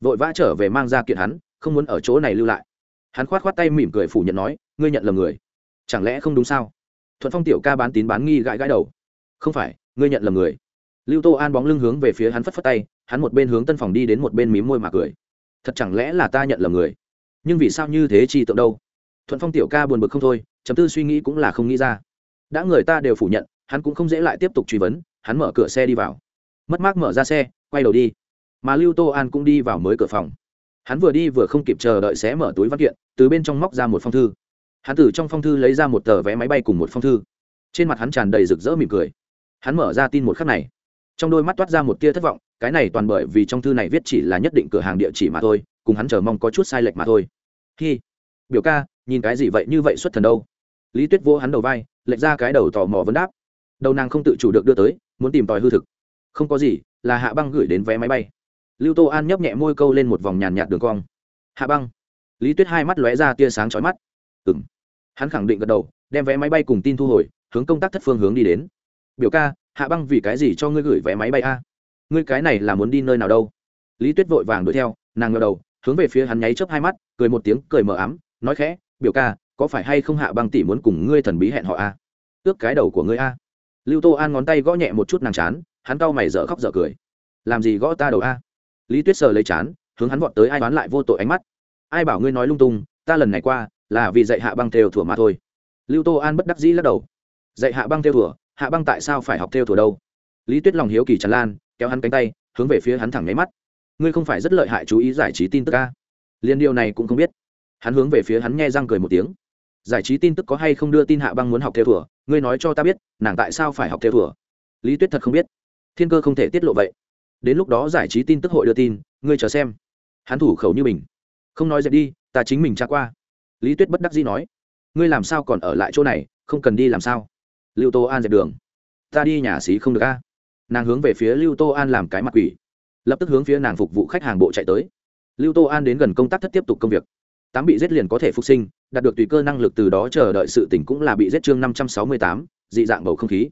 vội vã trở về mang ra kiện hắn, không muốn ở chỗ này lưu lại. Hắn khoát khoát tay mỉm cười phủ nhận nói, ngươi nhận lầm người. Chẳng lẽ không đúng sao? Thuận phong tiểu ca bán tín bán nghi gãi gãi đầu. Không phải, ngươi nhận lầm người. Lưu tô an bóng lưng hướng về phía hắn phất phất tay, hắn một bên hướng tân phòng đi đến một bên mím môi mà cười. Thật chẳng lẽ là ta nhận lầm người? Nhưng vì sao như thế chi tượng đâu? Thuận phong tiểu ca buồn bực không thôi, chấm tư suy nghĩ cũng là không nghĩ ra. Đã người ta đều phủ nhận, hắn cũng không dễ lại tiếp tục truy vấn, hắn mở cửa xe đi vào. Mất mát mở ra xe, quay đầu đi mà lưu tô an cũng đi vào mới cửa phòng. Hắn vừa đi vừa không kịp chờ đợi sẽ mở túi văn kiện, từ bên trong móc ra một phong thư. Hắn từ trong phong thư lấy ra một tờ vé máy bay cùng một phong thư. Trên mặt hắn tràn đầy rực rỡ mỉm cười. Hắn mở ra tin một khắc này. Trong đôi mắt toát ra một tia thất vọng, cái này toàn bởi vì trong thư này viết chỉ là nhất định cửa hàng địa chỉ mà thôi, cùng hắn chờ mong có chút sai lệch mà thôi. Hi, biểu ca, nhìn cái gì vậy, như vậy xuất thần đâu? Lý tuyết vô hắn đầu vai, lệch ra cái đầu tò mò vấn đáp. Đầu nàng không tự chủ được đưa tới, muốn tìm tòi hư thực. Không có gì, là hạ băng gửi đến vé máy bay lưu tô an nhấp nhẹ môi câu lên một vòng nhàn nhạt đường cong. Hạ băng. Lý tuyết hai mắt lóe ra tia sáng chói mắt. Ừ m hắn khẳng định gật đầu, đem vé máy bay cùng tin thu hồi, hướng công tác thất phương hướng đi đến. Biểu ca, hạ băng vì cái gì cho ngươi gửi vé máy bay a? Ngươi cái này là muốn đi nơi nào đâu? Lý tuyết vội vàng đuổi theo, nàng ngờ đầu, hướng về phía hắn nháy chớp hai mắt, cười một tiếng, cười mờ ám, nói khẽ, biểu ca, có phải hay không hạ băng tỷ muốn cùng ngươi thần bí hẹn họ a? Ước cái đầu của ngươi a. Lưu tô an ngón tay gõ nhẹ một chút nàng chán, hắn cau mày dở khóc dở cười. Làm gì gõ ta đầu a? Lý tuyết sờ lấy chán, hướng hắn vọt tới ai đoán lại vô tội ánh mắt. Ai bảo ngươi nói lung tung, ta lần này qua, là vì dạy hạ băng theo thủa mà thôi. Lưu tô an bất đắc dĩ lắc đầu. Dạy hạ băng theo thủa, hạ băng tại sao phải học theo thủa đâu? Lý tuyết lòng hiếu kỳ tràn lan, kéo hắn cánh tay, hướng về phía hắn thẳng nháy mắt. Ngươi không phải rất lợi hại chú ý giải trí tin tức ca liên điều này cũng không biết. Hắn hướng về phía hắn nghe răng cười một tiếng. Giải trí tin tức có hay không đưa tin hạ băng muốn học theo thủa? Ngươi nói cho ta biết, nàng tại sao phải học theo thủa? Lý tuyết thật không biết. Thiên cơ không thể tiết lộ vậy đến lúc đó giải trí tin tức hội đưa tin, ngươi chờ xem. Hắn thủ khẩu như mình. Không nói dẹp đi, ta chính mình tra qua. Lý tuyết bất đắc dĩ nói, ngươi làm sao còn ở lại chỗ này, không cần đi làm sao? Lưu tô an dẹp đường. Ta đi nhà xí không được a. Nàng hướng về phía lưu tô an làm cái mặt quỷ. Lập tức hướng phía nàng phục vụ khách hàng bộ chạy tới. Lưu tô an đến gần công tác thất tiếp tục công việc. Tám bị giết liền có thể phục sinh, đạt được tùy cơ năng lực từ đó chờ đợi sự tỉnh cũng là bị giết chương năm trăm sáu mươi tám, dị dạng bầu không khí.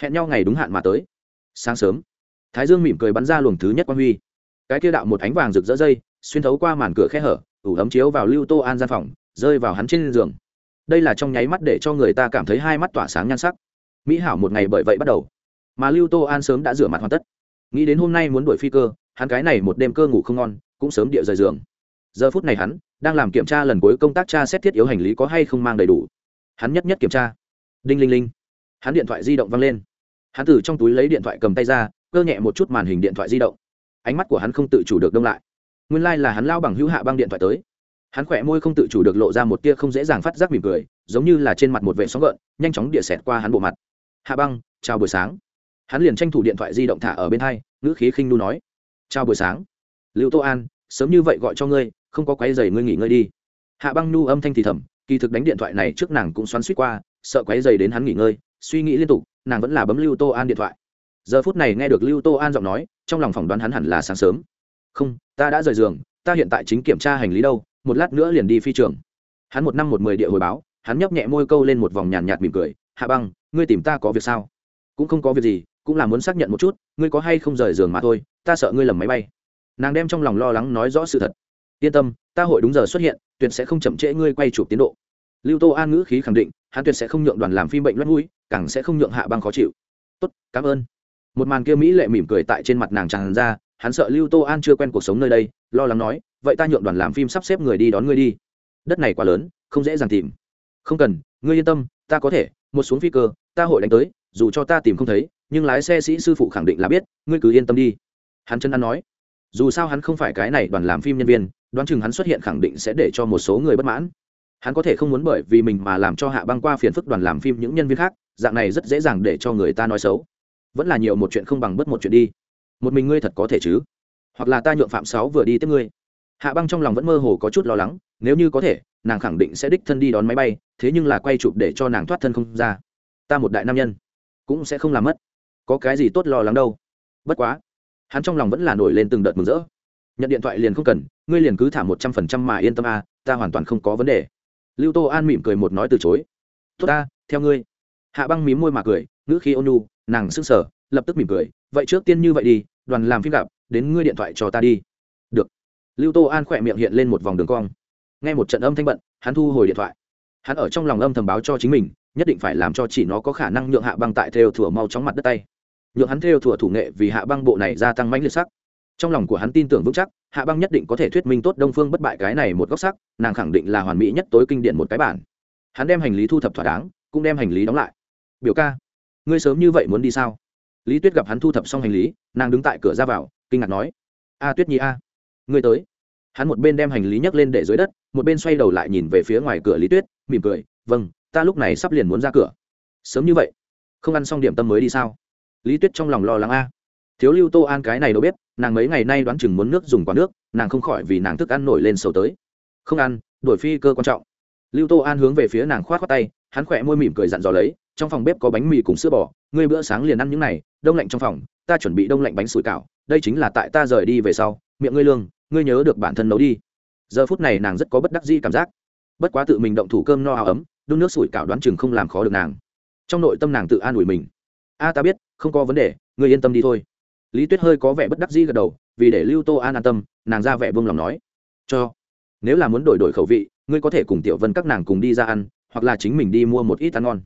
Hẹn nhau ngày đúng hạn mà tới. Sáng sớm thái dương mỉm cười bắn ra luồng thứ nhất quan huy. Cái kia đạo một ánh vàng rực rỡ dây, xuyên thấu qua màn cửa khe hở, ủ ấm chiếu vào lưu tô an gian phòng, rơi vào hắn trên giường. Đây là trong nháy mắt để cho người ta cảm thấy hai mắt tỏa sáng nhan sắc. Mỹ hảo một ngày bởi vậy bắt đầu. Mà lưu tô an sớm đã rửa mặt hoàn tất. Nghĩ đến hôm nay muốn đuổi phi cơ, hắn cái này một đêm cơ ngủ không ngon, cũng sớm địa rời giường. Giờ phút này hắn đang làm kiểm tra lần cuối công tác tra xét thiết yếu hành lý có hay không mang đầy đủ. Hắn nhất nhất kiểm tra. Đinh linh linh. Hắn điện thoại di động văng lên. Hắn từ trong túi lấy điện thoại cầm tay ra cơ nhẹ một chút màn hình điện thoại di động. Ánh mắt của hắn không tự chủ được đông lại. Nguyên lai、like、là hắn lao bằng hữu hạ băng điện thoại tới. Hắn khỏe môi không tự chủ được lộ ra một tia không dễ dàng phát giác mỉm cười, giống như là trên mặt một vệ sóng gợn, nhanh chóng địa xẹt qua hắn bộ mặt. Hạ băng, chào buổi sáng. Hắn liền tranh thủ điện thoại di động thả ở bên hai, ngữ khí khinh nu nói. Chào buổi sáng. Lưu tô an, sớm như vậy gọi cho ngươi, không có quáy dày ngươi nghỉ ngơi đi. Hạ băng nu âm thanh thì thầm, kỳ thực đánh điện thoại này trước nàng cũng xoắn suýt qua, sợ quáy dày đến hắn nghỉ ngơi, suy nghĩ liên tục, nàng vẫn là bấm lưu tô an điện thoại giờ phút này nghe được lưu tô an giọng nói, trong lòng phỏng đoán hắn hẳn là sáng sớm. Không, ta đã rời giường, ta hiện tại chính kiểm tra hành lý đâu, một lát nữa liền đi phi trường. Hắn một năm một mười địa hồi báo, hắn nhấp nhẹ môi câu lên một vòng nhàn nhạt mỉm cười, hạ băng, ngươi tìm ta có việc sao? Cũng không có việc gì, cũng là muốn xác nhận một chút, ngươi có hay không rời giường mà thôi, ta sợ ngươi lầm máy bay. Nàng đem trong lòng lo lắng nói rõ sự thật. Yên tâm, ta hội đúng giờ xuất hiện, tuyệt sẽ không chậm trễ ngươi quay chụp tiến độ. Lưu tô an ngữ khí khẳng định, hắn tuyệt sẽ không nhượng đoàn làm phim bệnh loắt mũi, càng sẽ không nhượng hạ băng khó chịu. Tốt, cảm ơn một màn kia mỹ lệ mỉm cười tại trên mặt nàng tràn ra, hắn sợ lưu tô an chưa quen cuộc sống nơi đây, lo lắng nói, vậy ta nhượng đoàn làm phim sắp xếp người đi đón ngươi đi. Đất này quá lớn, không dễ dàng tìm. Không cần, ngươi yên tâm, ta có thể, một xuống phi cơ, ta hội đánh tới, dù cho ta tìm không thấy, nhưng lái xe sĩ sư phụ khẳng định là biết, ngươi cứ yên tâm đi. Hắn chân ăn nói. Dù sao hắn không phải cái này đoàn làm phim nhân viên, đoán chừng hắn xuất hiện khẳng định sẽ để cho một số người bất mãn. Hắn có thể không muốn bởi vì mình mà làm cho hạ băng qua phiền phức đoàn làm phim những nhân viên khác, dạng này rất dễ dàng để cho người ta nói xấu vẫn là nhiều một chuyện không bằng bất một chuyện đi. Một mình ngươi thật có thể chứ? Hoặc là ta nhượng phạm sáu vừa đi tiếp ngươi. Hạ băng trong lòng vẫn mơ hồ có chút lo lắng, nếu như có thể, nàng khẳng định sẽ đích thân đi đón máy bay, thế nhưng là quay chụp để cho nàng thoát thân không ra. Ta một đại nam nhân, cũng sẽ không làm mất. Có cái gì tốt lo lắng đâu. Bất quá, hắn trong lòng vẫn là nổi lên từng đợt mừng rỡ. Nhận điện thoại liền không cần, ngươi liền cứ thả một trăm phần trăm mà yên tâm a ta hoàn toàn không có vấn đề. Lưu tô an mỉm cười một nói từ chối. Tốt ta, theo ngươi. Hạ băng mím môi mà cười, ngữ khi ônu nàng sức sở lập tức mỉm cười, vậy trước tiên như vậy đi, đoàn làm phim gặp, đến ngươi điện thoại cho ta đi. Được. Lưu tô an khỏe miệng hiện lên một vòng đường cong. Nghe một trận âm thanh bận, hắn thu hồi điện thoại. Hắn ở trong lòng âm thầm báo cho chính mình, nhất định phải làm cho chỉ nó có khả năng nhượng hạ băng tại theo thủa mau chóng mặt đất tay. Nhượng hắn theo thủa thủ nghệ vì hạ băng bộ này gia tăng mãnh liệt sắc. Trong lòng của hắn tin tưởng vững chắc, hạ băng nhất định có thể thuyết minh tốt đông phương bất bại cái này một góc sắc, nàng khẳng định là hoàn mỹ nhất tối kinh điển một cái bản. Hắn đem hành lý thu thập thỏa đáng, cũng đem hành lý đóng lại. Biểu ca ngươi sớm như vậy muốn đi sao? Lý tuyết gặp hắn thu thập xong hành lý, nàng đứng tại cửa ra vào, kinh ngạc nói. A tuyết nhi a, ngươi tới. Hắn một bên đem hành lý nhấc lên để dưới đất, một bên xoay đầu lại nhìn về phía ngoài cửa lý tuyết, mỉm cười vâng ta lúc này sắp liền muốn ra cửa. Sớm như vậy? Không ăn xong điểm tâm mới đi sao? Lý tuyết trong lòng lo lắng a. Thiếu lưu tô an cái này đâu biết, nàng mấy ngày nay đoán chừng muốn nước dùng quán nước, nàng không khỏi vì nàng thức ăn nổi lên sầu tới. Không ăn, đổi phi cơ quan trọng. Lưu tô an hướng về phía nàng k h o á t khoác tay, hắn khỏe môi mỉm cười dặn dò lấy trong phòng bếp có bánh mì cùng sữa bò, ngươi bữa sáng liền ăn những này, đông lạnh trong phòng, ta chuẩn bị đông lạnh bánh sủi cảo, đây chính là tại ta rời đi về sau, miệng ngươi lương, ngươi nhớ được bản thân nấu đi. Giờ phút này nàng rất có bất đắc dĩ cảm giác. Bất quá tự mình động thủ cơm no áo ấm, đun nước sủi cảo đoán chừng không làm khó được nàng. Trong nội tâm nàng tự an ủi mình. A, ta biết, không có vấn đề, ngươi yên tâm đi thôi. Lý tuyết hơi có vẻ bất đắc dĩ gật đầu, vì để lưu tô an an tâm, nàng ra vẻ vương lòng nói, cho, nếu là muốn đổi đổi khẩu vị, ngươi có thể cùng tiểu vân các nàng cùng đi ra ăn, hoặc là chính mình đi mua một ít ăn ngon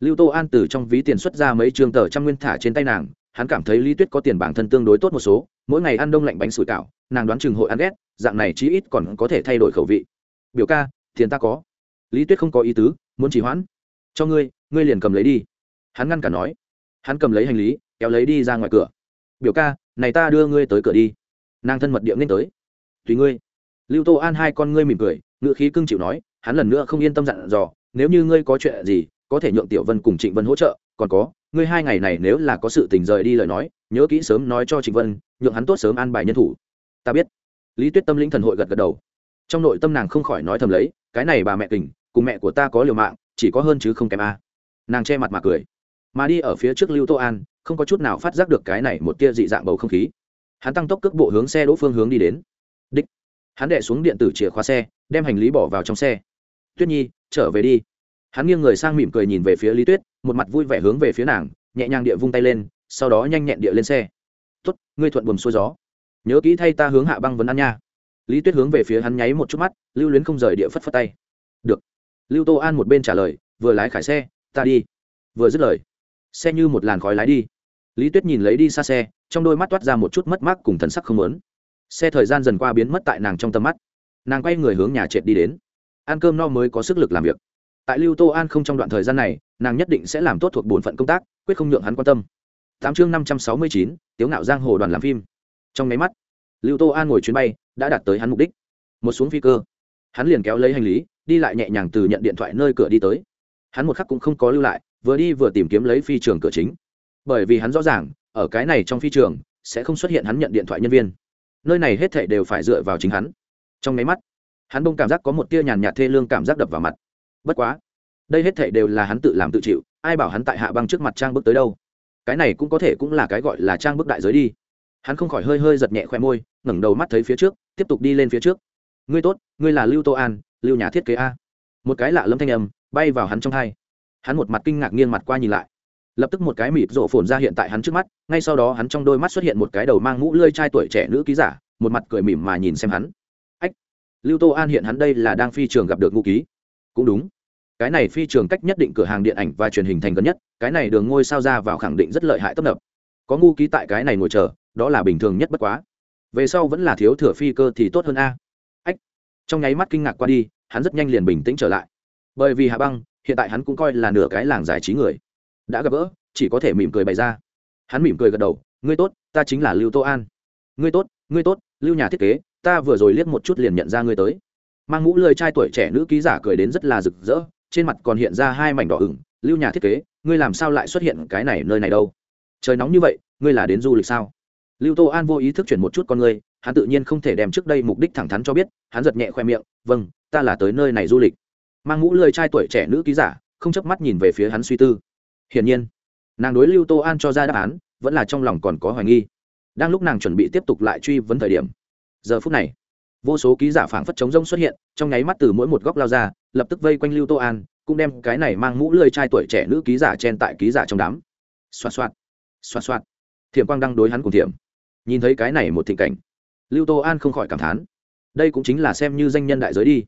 lưu tô an từ trong ví tiền xuất ra mấy trường tờ trăm nguyên thả trên tay nàng, hắn cảm thấy lý tuyết có tiền bản thân tương đối tốt một số, mỗi ngày ăn đông lạnh bánh sủi cảo, nàng đoán chừng hội ăn ghét, dạng này chí ít còn có thể thay đổi khẩu vị. Biểu ca, tiền ta có. Lý tuyết không có ý tứ, muốn chỉ hoãn. Cho ngươi ngươi liền cầm lấy đi. Hắn ngăn cả nói. Hắn cầm lấy hành lý, kéo lấy đi ra ngoài cửa. Biểu ca, này ta đưa ngươi tới cửa đi. Nàng thân mật điệm lên tới. Tùy ngươi. Lưu tô an hai con ngươi mỉm cười ngự khí cưng chịu nói, hắn lần nữa không yên tâm dặn dò, nếu như ngươi có chuyện gì có thể nhượng tiểu vân cùng trịnh vân hỗ trợ, còn có, ngươi hai ngày này nếu là có sự tình rời đi lời nói, nhớ kỹ sớm nói cho trịnh vân, nhượng hắn tốt sớm an bài nhân thủ. Ta biết. Lý tuyết tâm lĩnh thần hội gật gật đầu. Trong nội tâm nàng không khỏi nói thầm lấy, cái này bà mẹ tình, cùng mẹ của ta có liều mạng, chỉ có hơn chứ không kém a. Nàng che mặt mà cười. Mà đi ở phía trước lưu tô an, không có chút nào phát giác được cái này một tia dị dạng bầu không khí. Hắn tăng tốc cước bộ hướng xe đỗ phương hướng đi đến. Đích. Hắn đệ xuống điện tử chìa khóa xe, đem hành lý bỏ vào trong xe. Tuyết nhi, trở về đi hắn nghiêng người sang mỉm cười nhìn về phía lý tuyết, một mặt vui vẻ hướng về phía nàng, nhẹ nhàng địa vung tay lên, sau đó nhanh nhẹn địa lên xe. Tuất ngươi thuận buồm xuôi gió. Nhớ kỹ thay ta hướng hạ băng vấn ăn nha. Lý tuyết hướng về phía hắn nháy một chút mắt, lưu luyến không rời địa phất phất tay. Được. Lưu tô an một bên trả lời, vừa lái khải xe, ta đi. Vừa dứt lời, xe như một làn khói lái đi. Lý tuyết nhìn lấy đi xa xe, trong đôi mắt toát ra một chút mất mát cùng thần sắc không lớn xe thời gian dần qua biến mất tại nàng trong tầm mắt. Nàng quay người hướng nhà trệt đi đến. Ăn cơm no mới có sức lực làm việc tại lưu tô an không trong đoạn thời gian này, nàng nhất định sẽ làm tốt thuộc bổn phận công tác, quyết không nhượng hắn quan tâm. Tám chương năm trăm sáu mươi chín, tiếu ngạo giang hồ đoàn làm phim. Trong máy mắt, lưu tô an ngồi chuyến bay, đã đạt tới hắn mục đích. Một xuống phi cơ, hắn liền kéo lấy hành lý, đi lại nhẹ nhàng từ nhận điện thoại nơi cửa đi tới. Hắn một khắc cũng không có lưu lại, vừa đi vừa tìm kiếm lấy phi trường cửa chính. Bởi vì hắn rõ ràng, ở cái này trong phi trường, sẽ không xuất hiện hắn nhận điện thoại nhân viên. Nơi này hết thảy đều phải dựa vào chính hắn. Trong máy mắt, hắn bông cảm giác có một tia nhàn nhạt thê lương cảm giác đập vào mặt bất quá, đây hết thảy đều là hắn tự làm tự chịu, ai bảo hắn tại hạ băng trước mặt trang bước tới đâu? Cái này cũng có thể cũng là cái gọi là trang bước đại giới đi. Hắn không khỏi hơi hơi giật nhẹ khoe môi, ngẩng đầu mắt thấy phía trước, tiếp tục đi lên phía trước. Ngươi tốt, ngươi là lưu tô an, lưu nhà thiết kế a. Một cái lạ lâm thanh âm bay vào hắn trong hai. Hắn một mặt kinh ngạc nghiêng mặt qua nhìn lại. Lập tức một cái mịt rổ phồn ra hiện tại hắn trước mắt, ngay sau đó hắn trong đôi mắt xuất hiện một cái đầu mang mũ lơi trai tuổi trẻ nữ ký giả, một mặt cười mỉm mà nhìn xem hắn. Ách, lưu tô an hiện hắn đây là đang phi trường gặp được ngũ ký cũng đúng. Cái này phi trường cách nhất định cửa hàng điện ảnh và truyền hình thành gần nhất, cái này đường ngôi sao ra vào khẳng định rất lợi hại tấp nập. Có ngu ký tại cái này ngồi chờ, đó là bình thường nhất bất quá. Về sau vẫn là thiếu thừa phi cơ thì tốt hơn a. Ách. Trong nháy mắt kinh ngạc qua đi, hắn rất nhanh liền bình tĩnh trở lại. Bởi vì hạ băng, hiện tại hắn cũng coi là nửa cái làng giải trí người. Đã gặp gỡ, chỉ có thể mỉm cười bày ra. Hắn mỉm cười gật đầu, ngươi tốt, ta chính là lưu tô an. Ngươi tốt ngươi tốt, lưu nhà thiết kế, ta vừa rồi liếc một chút liền nhận ra ngươi tới mang mũ lười trai tuổi trẻ nữ ký giả cười đến rất là rực rỡ, trên mặt còn hiện ra hai mảnh đỏ ửng, lưu nhà thiết kế, ngươi làm sao lại xuất hiện cái này nơi này đâu? Trời nóng như vậy, ngươi là đến du lịch sao? Lưu tô an vô ý thức chuyển một chút con ngươi, hắn tự nhiên không thể đem trước đây mục đích thẳng thắn cho biết, hắn giật nhẹ khoe miệng vâng ta là tới nơi này du lịch. Mang mũ lười trai tuổi trẻ nữ ký giả, không chớp mắt nhìn về phía hắn suy tư. Hiển nhiên, nàng đối lưu tô an cho ra đáp án, vẫn là trong lòng còn có hoài nghi. Đang lúc nàng chuẩn bị tiếp tục lại truy vấn thời điểm, giờ phút này vô số ký giả phảng phất chống rông xuất hiện, trong nháy mắt từ mỗi một góc lao ra, lập tức vây quanh lưu tô an, cũng đem cái này mang mũ lười trai tuổi trẻ nữ ký giả chen tại ký giả trong đám. Xoa xoa xoa xoa thiểm quang đăng đối hắn cùng thiểm. Nhìn thấy cái này một thịnh cảnh, lưu tô an không khỏi cảm thán. Đây cũng chính là xem như danh nhân đại giới đi.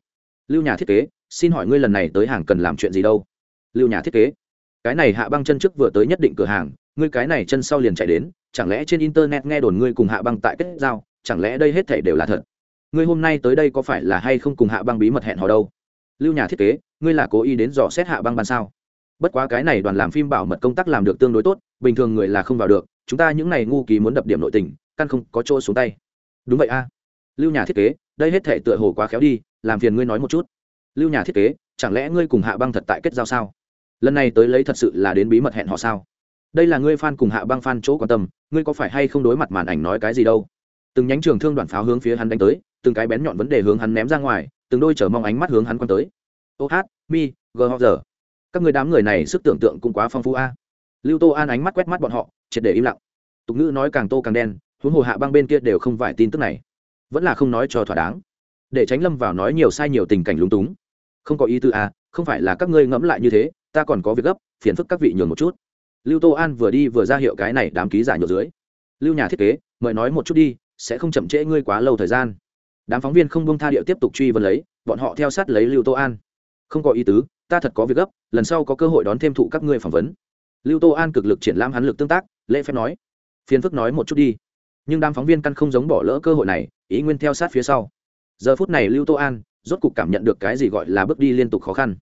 Lưu nhà thiết kế, xin hỏi ngươi lần này tới hàng cần làm chuyện gì đâu? Lưu nhà thiết kế, cái này hạ băng chân trước vừa tới nhất định cửa hàng, ngươi cái này chân sau liền chạy đến, chẳng lẽ trên internet nghe đồn ngươi cùng hạ băng tại kết giao, chẳng lẽ đây hết thể đều là thật? Ngươi hôm nay tới đây có phải là hay không cùng hạ băng bí mật hẹn hò đâu? Lưu nhà thiết kế, ngươi là cố ý đến dò xét hạ băng ban sao? Bất quá cái này đoàn làm phim bảo mật công tác làm được tương đối tốt, bình thường người là không vào được, chúng ta những này ngu kỳ muốn đập điểm nội tình, căn không có chỗ xuống tay. Đúng vậy a. Lưu nhà thiết kế, đây hết thể tựa hồ quá khéo đi, làm phiền ngươi nói một chút. Lưu nhà thiết kế, chẳng lẽ ngươi cùng hạ băng thật tại kết giao sao? Lần này tới lấy thật sự là đến bí mật hẹn họ sao? Đây là ngươi f a n cùng hạ băng f a n chỗ quan tâm, ngươi có phải hay không đối mặt màn ảnh nói cái gì đâu? Từng nhánh trường thương đoàn pháo hướng phía hắn đánh tới từng cái bén nhọn vấn đề hướng hắn ném ra ngoài, từng đôi chờ mong ánh mắt hướng hắn quan tới. Ô hát, mi, gờ họ giờ. Các người đám người này sức tưởng tượng cũng quá phong phú a. Lưu tô an ánh mắt quét mắt bọn họ, triệt để im lặng. Tục ngữ nói càng tô càng đen, huống hồ hạ băng bên kia đều không phải tin tức này. Vẫn là không nói cho thỏa đáng. Để tránh lâm vào nói nhiều sai nhiều tình cảnh lúng túng. Không có ý tư a không phải là các ngươi ngẫm lại như thế, ta còn có việc gấp, phiền phức các vị nhường một chút. Lưu tô an vừa đi vừa ra hiệu cái này đám ký giả nhược dưới. Lưu nhà thiết kế, mời nói một chút đi, sẽ không chậm trễ ngươi quá lâu thời gian đám phóng viên không bông tha điệu tiếp tục truy vấn lấy, bọn họ theo sát lấy lưu tô an. Không có ý tứ, ta thật có việc gấp, lần sau có cơ hội đón thêm thụ các ngươi phỏng vấn. Lưu tô an cực lực triển lãm hắn lực tương tác, lễ phép nói. Phiền phức nói một chút đi. Nhưng đám phóng viên căn không giống bỏ lỡ cơ hội này, ý nguyên theo sát phía sau. Giờ phút này lưu tô an, rốt cục cảm nhận được cái gì gọi là bước đi liên tục khó khăn.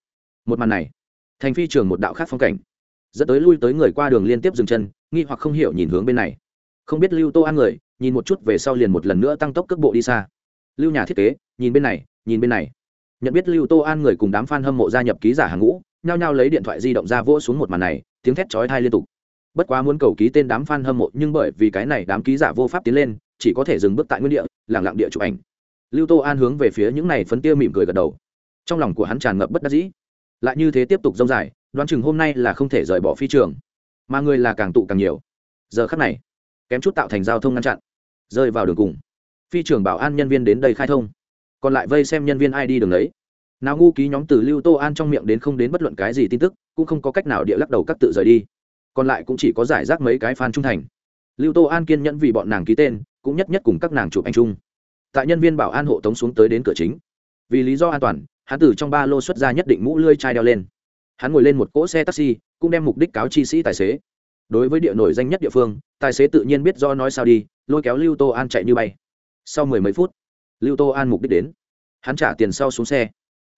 Một màn này, thành phi trường một đạo khác phong cảnh. Dẫn tới lui tới người qua đường liên tiếp dừng chân, nghi hoặc không hiểu nhìn hướng bên này. Không biết lưu tô an người, nhìn một chút về sau liền một lần nữa tăng tốc cước bộ đi xa lưu nhà thiết kế, nhìn bên này, nhìn bên này. Nhận biết lưu tô an người cùng đám f a n hâm mộ gia nhập ký giả hàng ngũ, nhao nhao lấy điện thoại di động ra vỗ xuống một màn này, tiếng thét chói thai liên tục. Bất quá muốn cầu ký tên đám f a n hâm mộ, nhưng bởi vì cái này đám ký giả vô pháp tiến lên, chỉ có thể dừng bước tại nguyên địa lẳng lặng địa chụp ảnh. Lưu tô an hướng về phía những này phấn tia mỉm cười gật đầu. Trong lòng của hắn tràn ngập bất đắc dĩ. Lại như thế tiếp tục dông dài, đoán chừng hôm nay là không thể rời bỏ phi trường. Mà người là càng tụ càng nhiều. Giờ khắc này, kém chút tạo thành giao thông ngăn chặn, rơi vào đường cùng phi trường bảo an nhân viên đến đây khai thông. Còn lại vây xem nhân viên ai đi đường đấy nào ngu ký nhóm từ lưu tô an trong miệng đến không đến bất luận cái gì tin tức, cũng không có cách nào địa lắc đầu các tự rời đi. Còn lại cũng chỉ có giải rác mấy cái fan trung thành. Lưu tô an kiên nhẫn vì bọn nàng ký tên, cũng nhất nhất cùng các nàng chụp anh chung. Tại nhân viên bảo an hộ tống xuống tới đến cửa chính. Vì lý do an toàn, hắn từ trong ba lô xuất ra nhất định mũ lươi chai đeo lên. Hắn ngồi lên một cỗ xe taxi, cũng đem mục đích cáo chi sĩ tài xế. Đối với địa nổi danh nhất địa phương, tài xế tự nhiên biết do nói sao đi, lôi kéo lưu tô an chạy như bay sau mười mấy phút, lưu tô an mục đích đến. Hắn trả tiền sau xuống xe.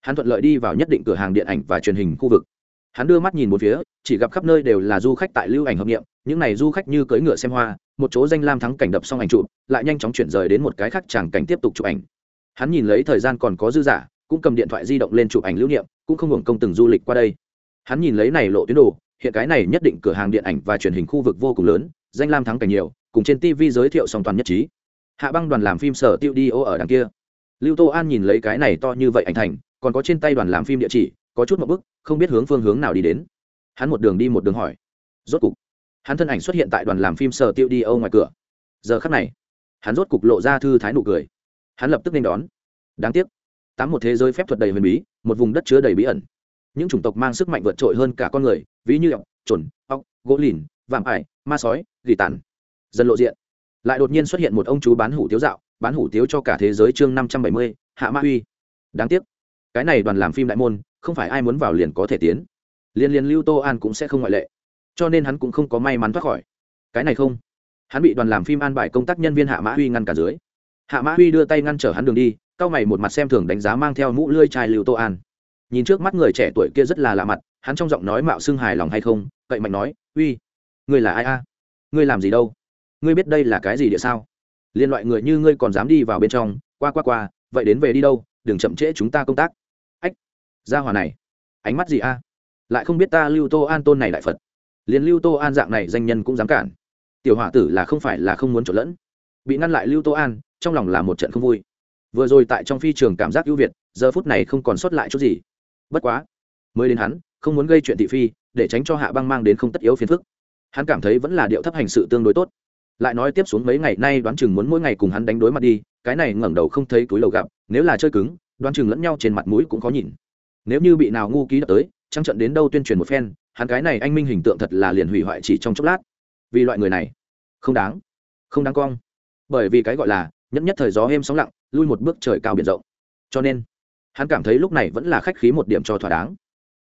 Hắn thuận lợi đi vào nhất định cửa hàng điện ảnh và truyền hình khu vực. Hắn đưa mắt nhìn một phía, chỉ gặp khắp nơi đều là du khách tại lưu ảnh hợp nghiệm, những n à y du khách như cưỡi ngựa xem hoa, một chỗ danh lam thắng cảnh đập xong ảnh chụp, lại nhanh chóng chuyển rời đến một cái khác chẳng cảnh tiếp tục chụp ảnh. Hắn nhìn lấy thời gian còn có dư giả cũng cầm điện thoại di động lên chụp ảnh lưu niệm, cũng không hưởng công từng du lịch qua đây. Hắn nhìn lấy này lộ tuyến đồ, hiện cái này nhất định cửa hàng điện ảnh và truyền hình khu vực vô cùng lớn, danh lam thắng cảnh nhiều, cùng trên tv giới thiệu song toàn nhất trí hạ băng đoàn làm phim sở tiêu đi ô ở đằng kia. Lưu tô an nhìn lấy cái này to như vậy ảnh thành, còn có trên tay đoàn làm phim địa chỉ, có chút một bức, không biết hướng phương hướng nào đi đến. Hắn một đường đi một đường hỏi. Rốt cục, hắn thân ảnh xuất hiện tại đoàn làm phim sở tiêu đi ô ngoài cửa. Giờ khắc này, hắn rốt cục lộ ra thư thái nụ cười. Hắn lập tức nên đón. Đáng tiếc, tám một thế giới phép thuật đầy huyền bí, một vùng đất chứa đầy bí ẩn. Những chủng tộc mang sức mạnh vượt trội hơn cả con người, ví như ọc, trồn, ọc, gỗ lìn, vạm ải, ma sói, gỉ tàn. Dần lộ diện lại đột nhiên xuất hiện một ông chú bán hủ tiếu dạo, bán hủ tiếu cho cả thế giới chương năm trăm bảy mươi, hạ ma uy đáng tiếc, cái này đoàn làm phim đại môn, không phải ai muốn vào liền có thể tiến. Liên liên lưu tô an cũng sẽ không ngoại lệ. Cho nên hắn cũng không có may mắn thoát khỏi. Cái này không. Hắn bị đoàn làm phim an bài công tác nhân viên hạ mã huy ngăn cả dưới. Hạ mã huy đưa tay ngăn trở hắn đường đi cao mày một mặt xem thường đánh giá mang theo mũ lươi chai lưu tô an. Nhìn trước mắt người trẻ tuổi kia rất là lạ mặt, hắn trong giọng nói mạo xưng hài lòng hay không, cậy mạnh nói uy người là ai a? Ngươi làm gì đâu? Ngươi biết đây là cái gì địa sao? Liên loại người như ngươi còn dám đi vào bên trong, qua qua qua, vậy đến về đi đâu, đừng chậm trễ chúng ta công tác. Ách ra hòa này, ánh mắt gì a? Lại không biết ta lưu tô an tôn này đại phật. Liền lưu tô an dạng này danh nhân cũng dám cản. Tiểu hỏa tử là không phải là không muốn trộn lẫn. Bị ngăn lại lưu tô an, trong lòng là một trận không vui. Vừa rồi tại trong phi trường cảm giác ưu việt, giờ phút này không còn sót lại chút gì. Bất quá, mới đến hắn, không muốn gây chuyện thị phi, để tránh cho hạ băng mang đến không tất yếu phiền phức. Hắn cảm thấy vẫn là điệu thấp hành sự tương đối tốt lại nói tiếp xuống mấy ngày nay đoán chừng muốn mỗi ngày cùng hắn đánh đối mặt đi, cái này ngẩng đầu không thấy túi lầu gặp, nếu là chơi cứng, đoán chừng lẫn nhau trên mặt mũi cũng khó nhìn. Nếu như bị nào ngu ký đập tới, trăng trận đến đâu tuyên truyền một phen, hắn cái này anh minh hình tượng thật là liền hủy hoại chỉ trong chốc lát. Vì loại người này, không đáng không đáng cong. Bởi vì cái gọi là nhất nhất thời gió êm sóng lặng, lui một bước trời cao biển rộng. Cho nên, hắn cảm thấy lúc này vẫn là khách khí một điểm cho thỏa đáng.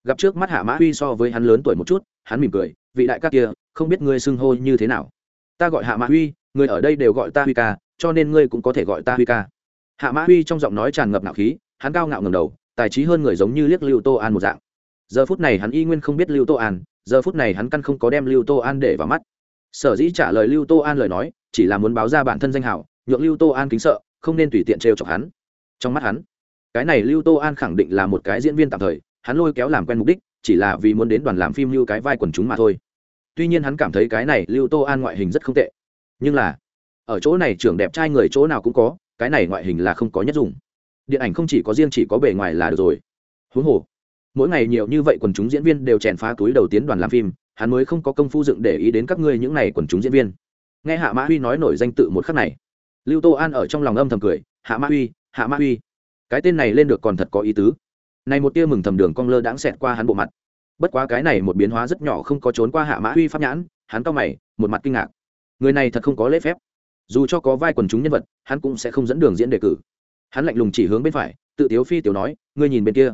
Gặp trước mắt hạ mã huy so với hắn lớn tuổi một chút, hắn mỉm cười, vị đại các kia, không biết ngươi xưng hô như thế nào? Ta gọi hạ mã huy, người ở đây đều gọi ta huy ca, cho nên ngươi cũng có thể gọi ta huy ca. Hạ mã huy trong giọng nói tràn ngập ngạo khí, hắn cao ngạo ngầm đầu, tài trí hơn người giống như liếc lưu tô an một dạng. Giờ phút này hắn y nguyên không biết lưu tô an, giờ phút này hắn căn không có đem lưu tô an để vào mắt. Sở dĩ trả lời lưu tô an lời nói, chỉ là muốn báo ra bản thân danh hảo, nhượng lưu tô an kính sợ, không nên tùy tiện trêu chọc hắn. Trong mắt hắn, cái này lưu tô an khẳng định là một cái diễn viên tạm thời, hắn lôi kéo làm quen mục đích, chỉ là vì muốn đến đoàn làm phim lưu cái vai quần chúng mà thôi tuy nhiên hắn cảm thấy cái này lưu tô an ngoại hình rất không tệ. Nhưng là, ở chỗ này trưởng đẹp trai người chỗ nào cũng có, cái này ngoại hình là không có nhất dùng. Điện ảnh không chỉ có riêng chỉ có bề ngoài là được rồi. Huống hồ, mỗi ngày nhiều như vậy quần chúng diễn viên đều chèn phá túi đầu tiến đoàn làm phim, hắn mới không có công phu dựng để ý đến các ngươi những này quần chúng diễn viên. Nghe hạ mã huy nói nổi danh tự một khắc này, lưu tô an ở trong lòng âm thầm cười, hạ mã huy, hạ mã huy. Cái tên này lên được còn thật có ý tứ. Này một tia mừng thầm đường cong lơ đãng xẹt qua hắn bộ mặt bất quá cái này một biến hóa rất nhỏ không có trốn qua hạ mã huy pháp nhãn, hắn cao mày, một mặt kinh ngạc. Người này thật không có lễ phép. Dù cho có vai quần chúng nhân vật, hắn cũng sẽ không dẫn đường diễn đề cử. Hắn lạnh lùng chỉ hướng bên phải, tự tiếu phi tiểu nói, ngươi nhìn bên kia.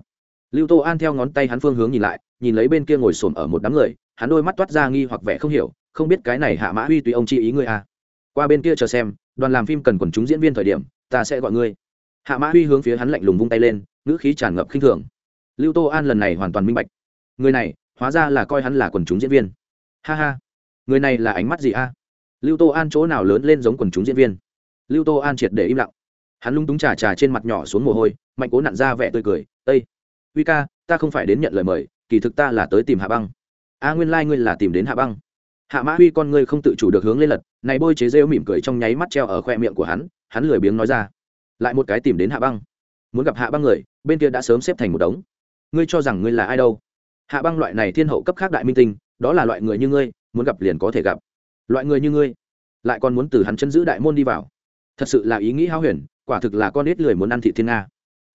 Lưu tô an theo ngón tay hắn phương hướng nhìn lại, nhìn lấy bên kia ngồi xổm ở một đám người, hắn đôi mắt toát ra nghi hoặc vẻ không hiểu, không biết cái này hạ mã huy tùy ông chi ý ngươi à. qua bên kia chờ xem, đoàn làm phim cần quần chúng diễn viên thời điểm, ta sẽ gọi ngươi. Hạ mã huy hướng phía hắn lạnh lùng vung tay lên, ngữ khí tràn ngập khinh thường. Lưu tô an lần này hoàn toàn minh bạch người này, hóa ra là coi hắn là quần chúng diễn viên. Ha ha. Người này là ánh mắt gì a? Lưu tô an chỗ nào lớn lên giống quần chúng diễn viên? Lưu tô an triệt để im lặng. Hắn lung túng trà trà trên mặt nhỏ xuống mồ hôi, mạnh cố nặn ra vẻ tươi cười. Ây uy ca, ta không phải đến nhận lời mời, kỳ thực ta là tới tìm hạ băng. A, nguyên lai、like、ngươi là tìm đến hạ băng. Hạ mã huy con ngươi không tự chủ được hướng lên lật, này bôi chế rêu mỉm cười trong nháy mắt treo ở khoe miệng của hắn hắn lười biếng nói ra. Lại một cái tìm đến hạ băng. Muốn gặp hạ băng người, bên kia đã sớm xếp thành một đống. Ngươi cho rằng ngươi là ai đâu? Hạ băng loại này thiên hậu cấp khác đại minh tinh, đó là loại người như ngươi, muốn gặp liền có thể gặp. Loại người như ngươi, lại còn muốn từ hắn chân giữ đại môn đi vào. Thật sự là ý nghĩ háo huyền, quả thực là con ít lười muốn ăn thị thiên nga.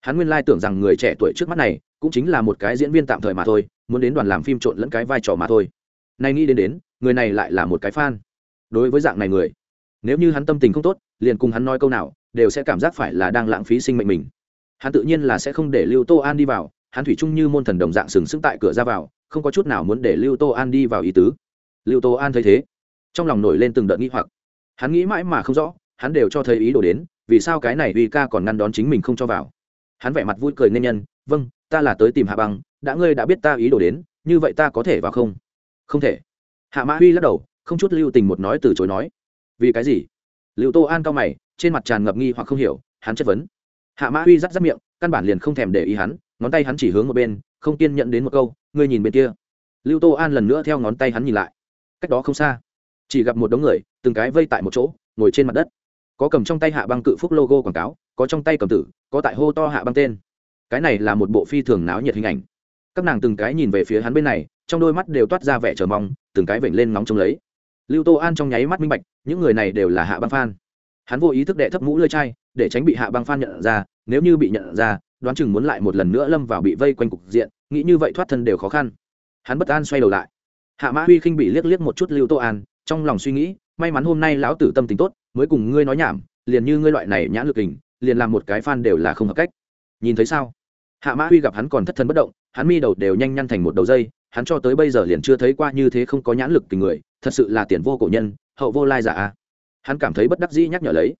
Hắn nguyên lai tưởng rằng người trẻ tuổi trước mắt này, cũng chính là một cái diễn viên tạm thời mà thôi, muốn đến đoàn làm phim trộn lẫn cái vai trò mà thôi. Nay nghĩ đến đến, người này lại là một cái fan. Đối với dạng này người, nếu như hắn tâm tình không tốt, liền cùng hắn nói câu nào, đều sẽ cảm giác phải là đang lãng phí sinh mệnh mình. Hắn tự nhiên là sẽ không để lưu tô an đi vào hắn thủy chung như môn thần đồng dạng sừng sững tại cửa ra vào, không có chút nào muốn để lưu tô an đi vào ý tứ. Lưu tô an thấy thế, trong lòng nổi lên từng đợt nghĩ hoặc. Hắn nghĩ mãi mà không rõ, hắn đều cho thấy ý đồ đến, vì sao cái này uy ca còn ngăn đón chính mình không cho vào. Hắn vẻ mặt vui cười nên nhân vâng ta là tới tìm hạ băng, đã ngươi đã biết ta ý đồ đến, như vậy ta có thể vào không? Không thể. Hạ mã huy lắc đầu, không chút lưu tình một nói từ chối nói. Vì cái gì? Liệu tô an cao mày, trên mặt tràn ngập nghi hoặc không hiểu, hắn chất vấn. Hạ mã uy rắc rắc miệng, căn bản liền không thèm để ý hắn ngón tay hắn chỉ hướng một bên, không kiên nhận đến một câu, ngươi nhìn bên kia. Lưu tô an lần nữa theo ngón tay hắn nhìn lại. Cách đó không xa, chỉ gặp một đống người, từng cái vây tại một chỗ, ngồi trên mặt đất. Có cầm trong tay hạ băng cự phúc logo quảng cáo, có trong tay cầm tử, có tại hô to hạ băng tên. Cái này là một bộ phi thường náo nhiệt hình ảnh. Các nàng từng cái nhìn về phía hắn bên này, trong đôi mắt đều toát ra vẻ chờ mong, từng cái vểnh lên nóng trông lấy. Lưu tô an trong nháy mắt minh bạch, những người này đều là hạ băng phan. Hắn vô ý thức đệ thấp mũ lơi chai, để tránh bị hạ băng phan nhận ra, nếu như bị nhận ra đoán chừng muốn lại một lần nữa lâm vào bị vây quanh cục diện, nghĩ như vậy thoát thân đều khó khăn. Hắn bất an xoay đầu lại. Hạ mã huy khinh bị liếc liếc một chút lưu tô an, trong lòng suy nghĩ, may mắn hôm nay lão tử tâm tính tốt, mới cùng ngươi nói nhảm, liền như ngươi loại này nhãn lực hình, liền làm một cái fan đều là không hợp cách. Nhìn thấy sao? Hạ mã huy gặp hắn còn thất thân bất động, hắn mi đầu đều nhanh nhăn thành một đầu dây, hắn cho tới bây giờ liền chưa thấy qua như thế không có nhãn lực tình người, thật sự là tiền vô cổ nhân, hậu vô lai giả a. Hắn cảm thấy bất đắc dĩ nhắc nhở lấy.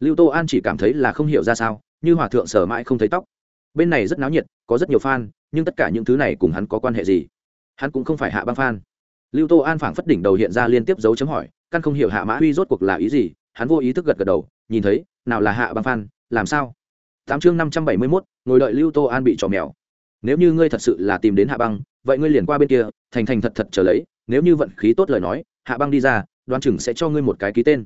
Lưu tô an chỉ cảm thấy là không hiểu ra sao, như hòa thượng sở mãi không thấy tóc bên này rất náo nhiệt, có rất nhiều fan, nhưng tất cả những thứ này cùng hắn có quan hệ gì? Hắn cũng không phải hạ băng fan. Lưu tô an phảng phất đỉnh đầu hiện ra liên tiếp dấu chấm hỏi, căn không hiểu hạ mã huy rốt cuộc là ý gì, hắn vô ý thức gật gật đầu, nhìn thấy, nào là hạ băng fan, làm sao? Tám chương năm trăm bảy mươi mốt, ngồi đợi lưu tô an bị trò mèo. Nếu như ngươi thật sự là tìm đến hạ băng, vậy ngươi liền qua bên kia, thành thành thật thật trở lấy, nếu như vận khí tốt lời nói, hạ băng đi ra đoan chừng sẽ cho ngươi một cái ký tên.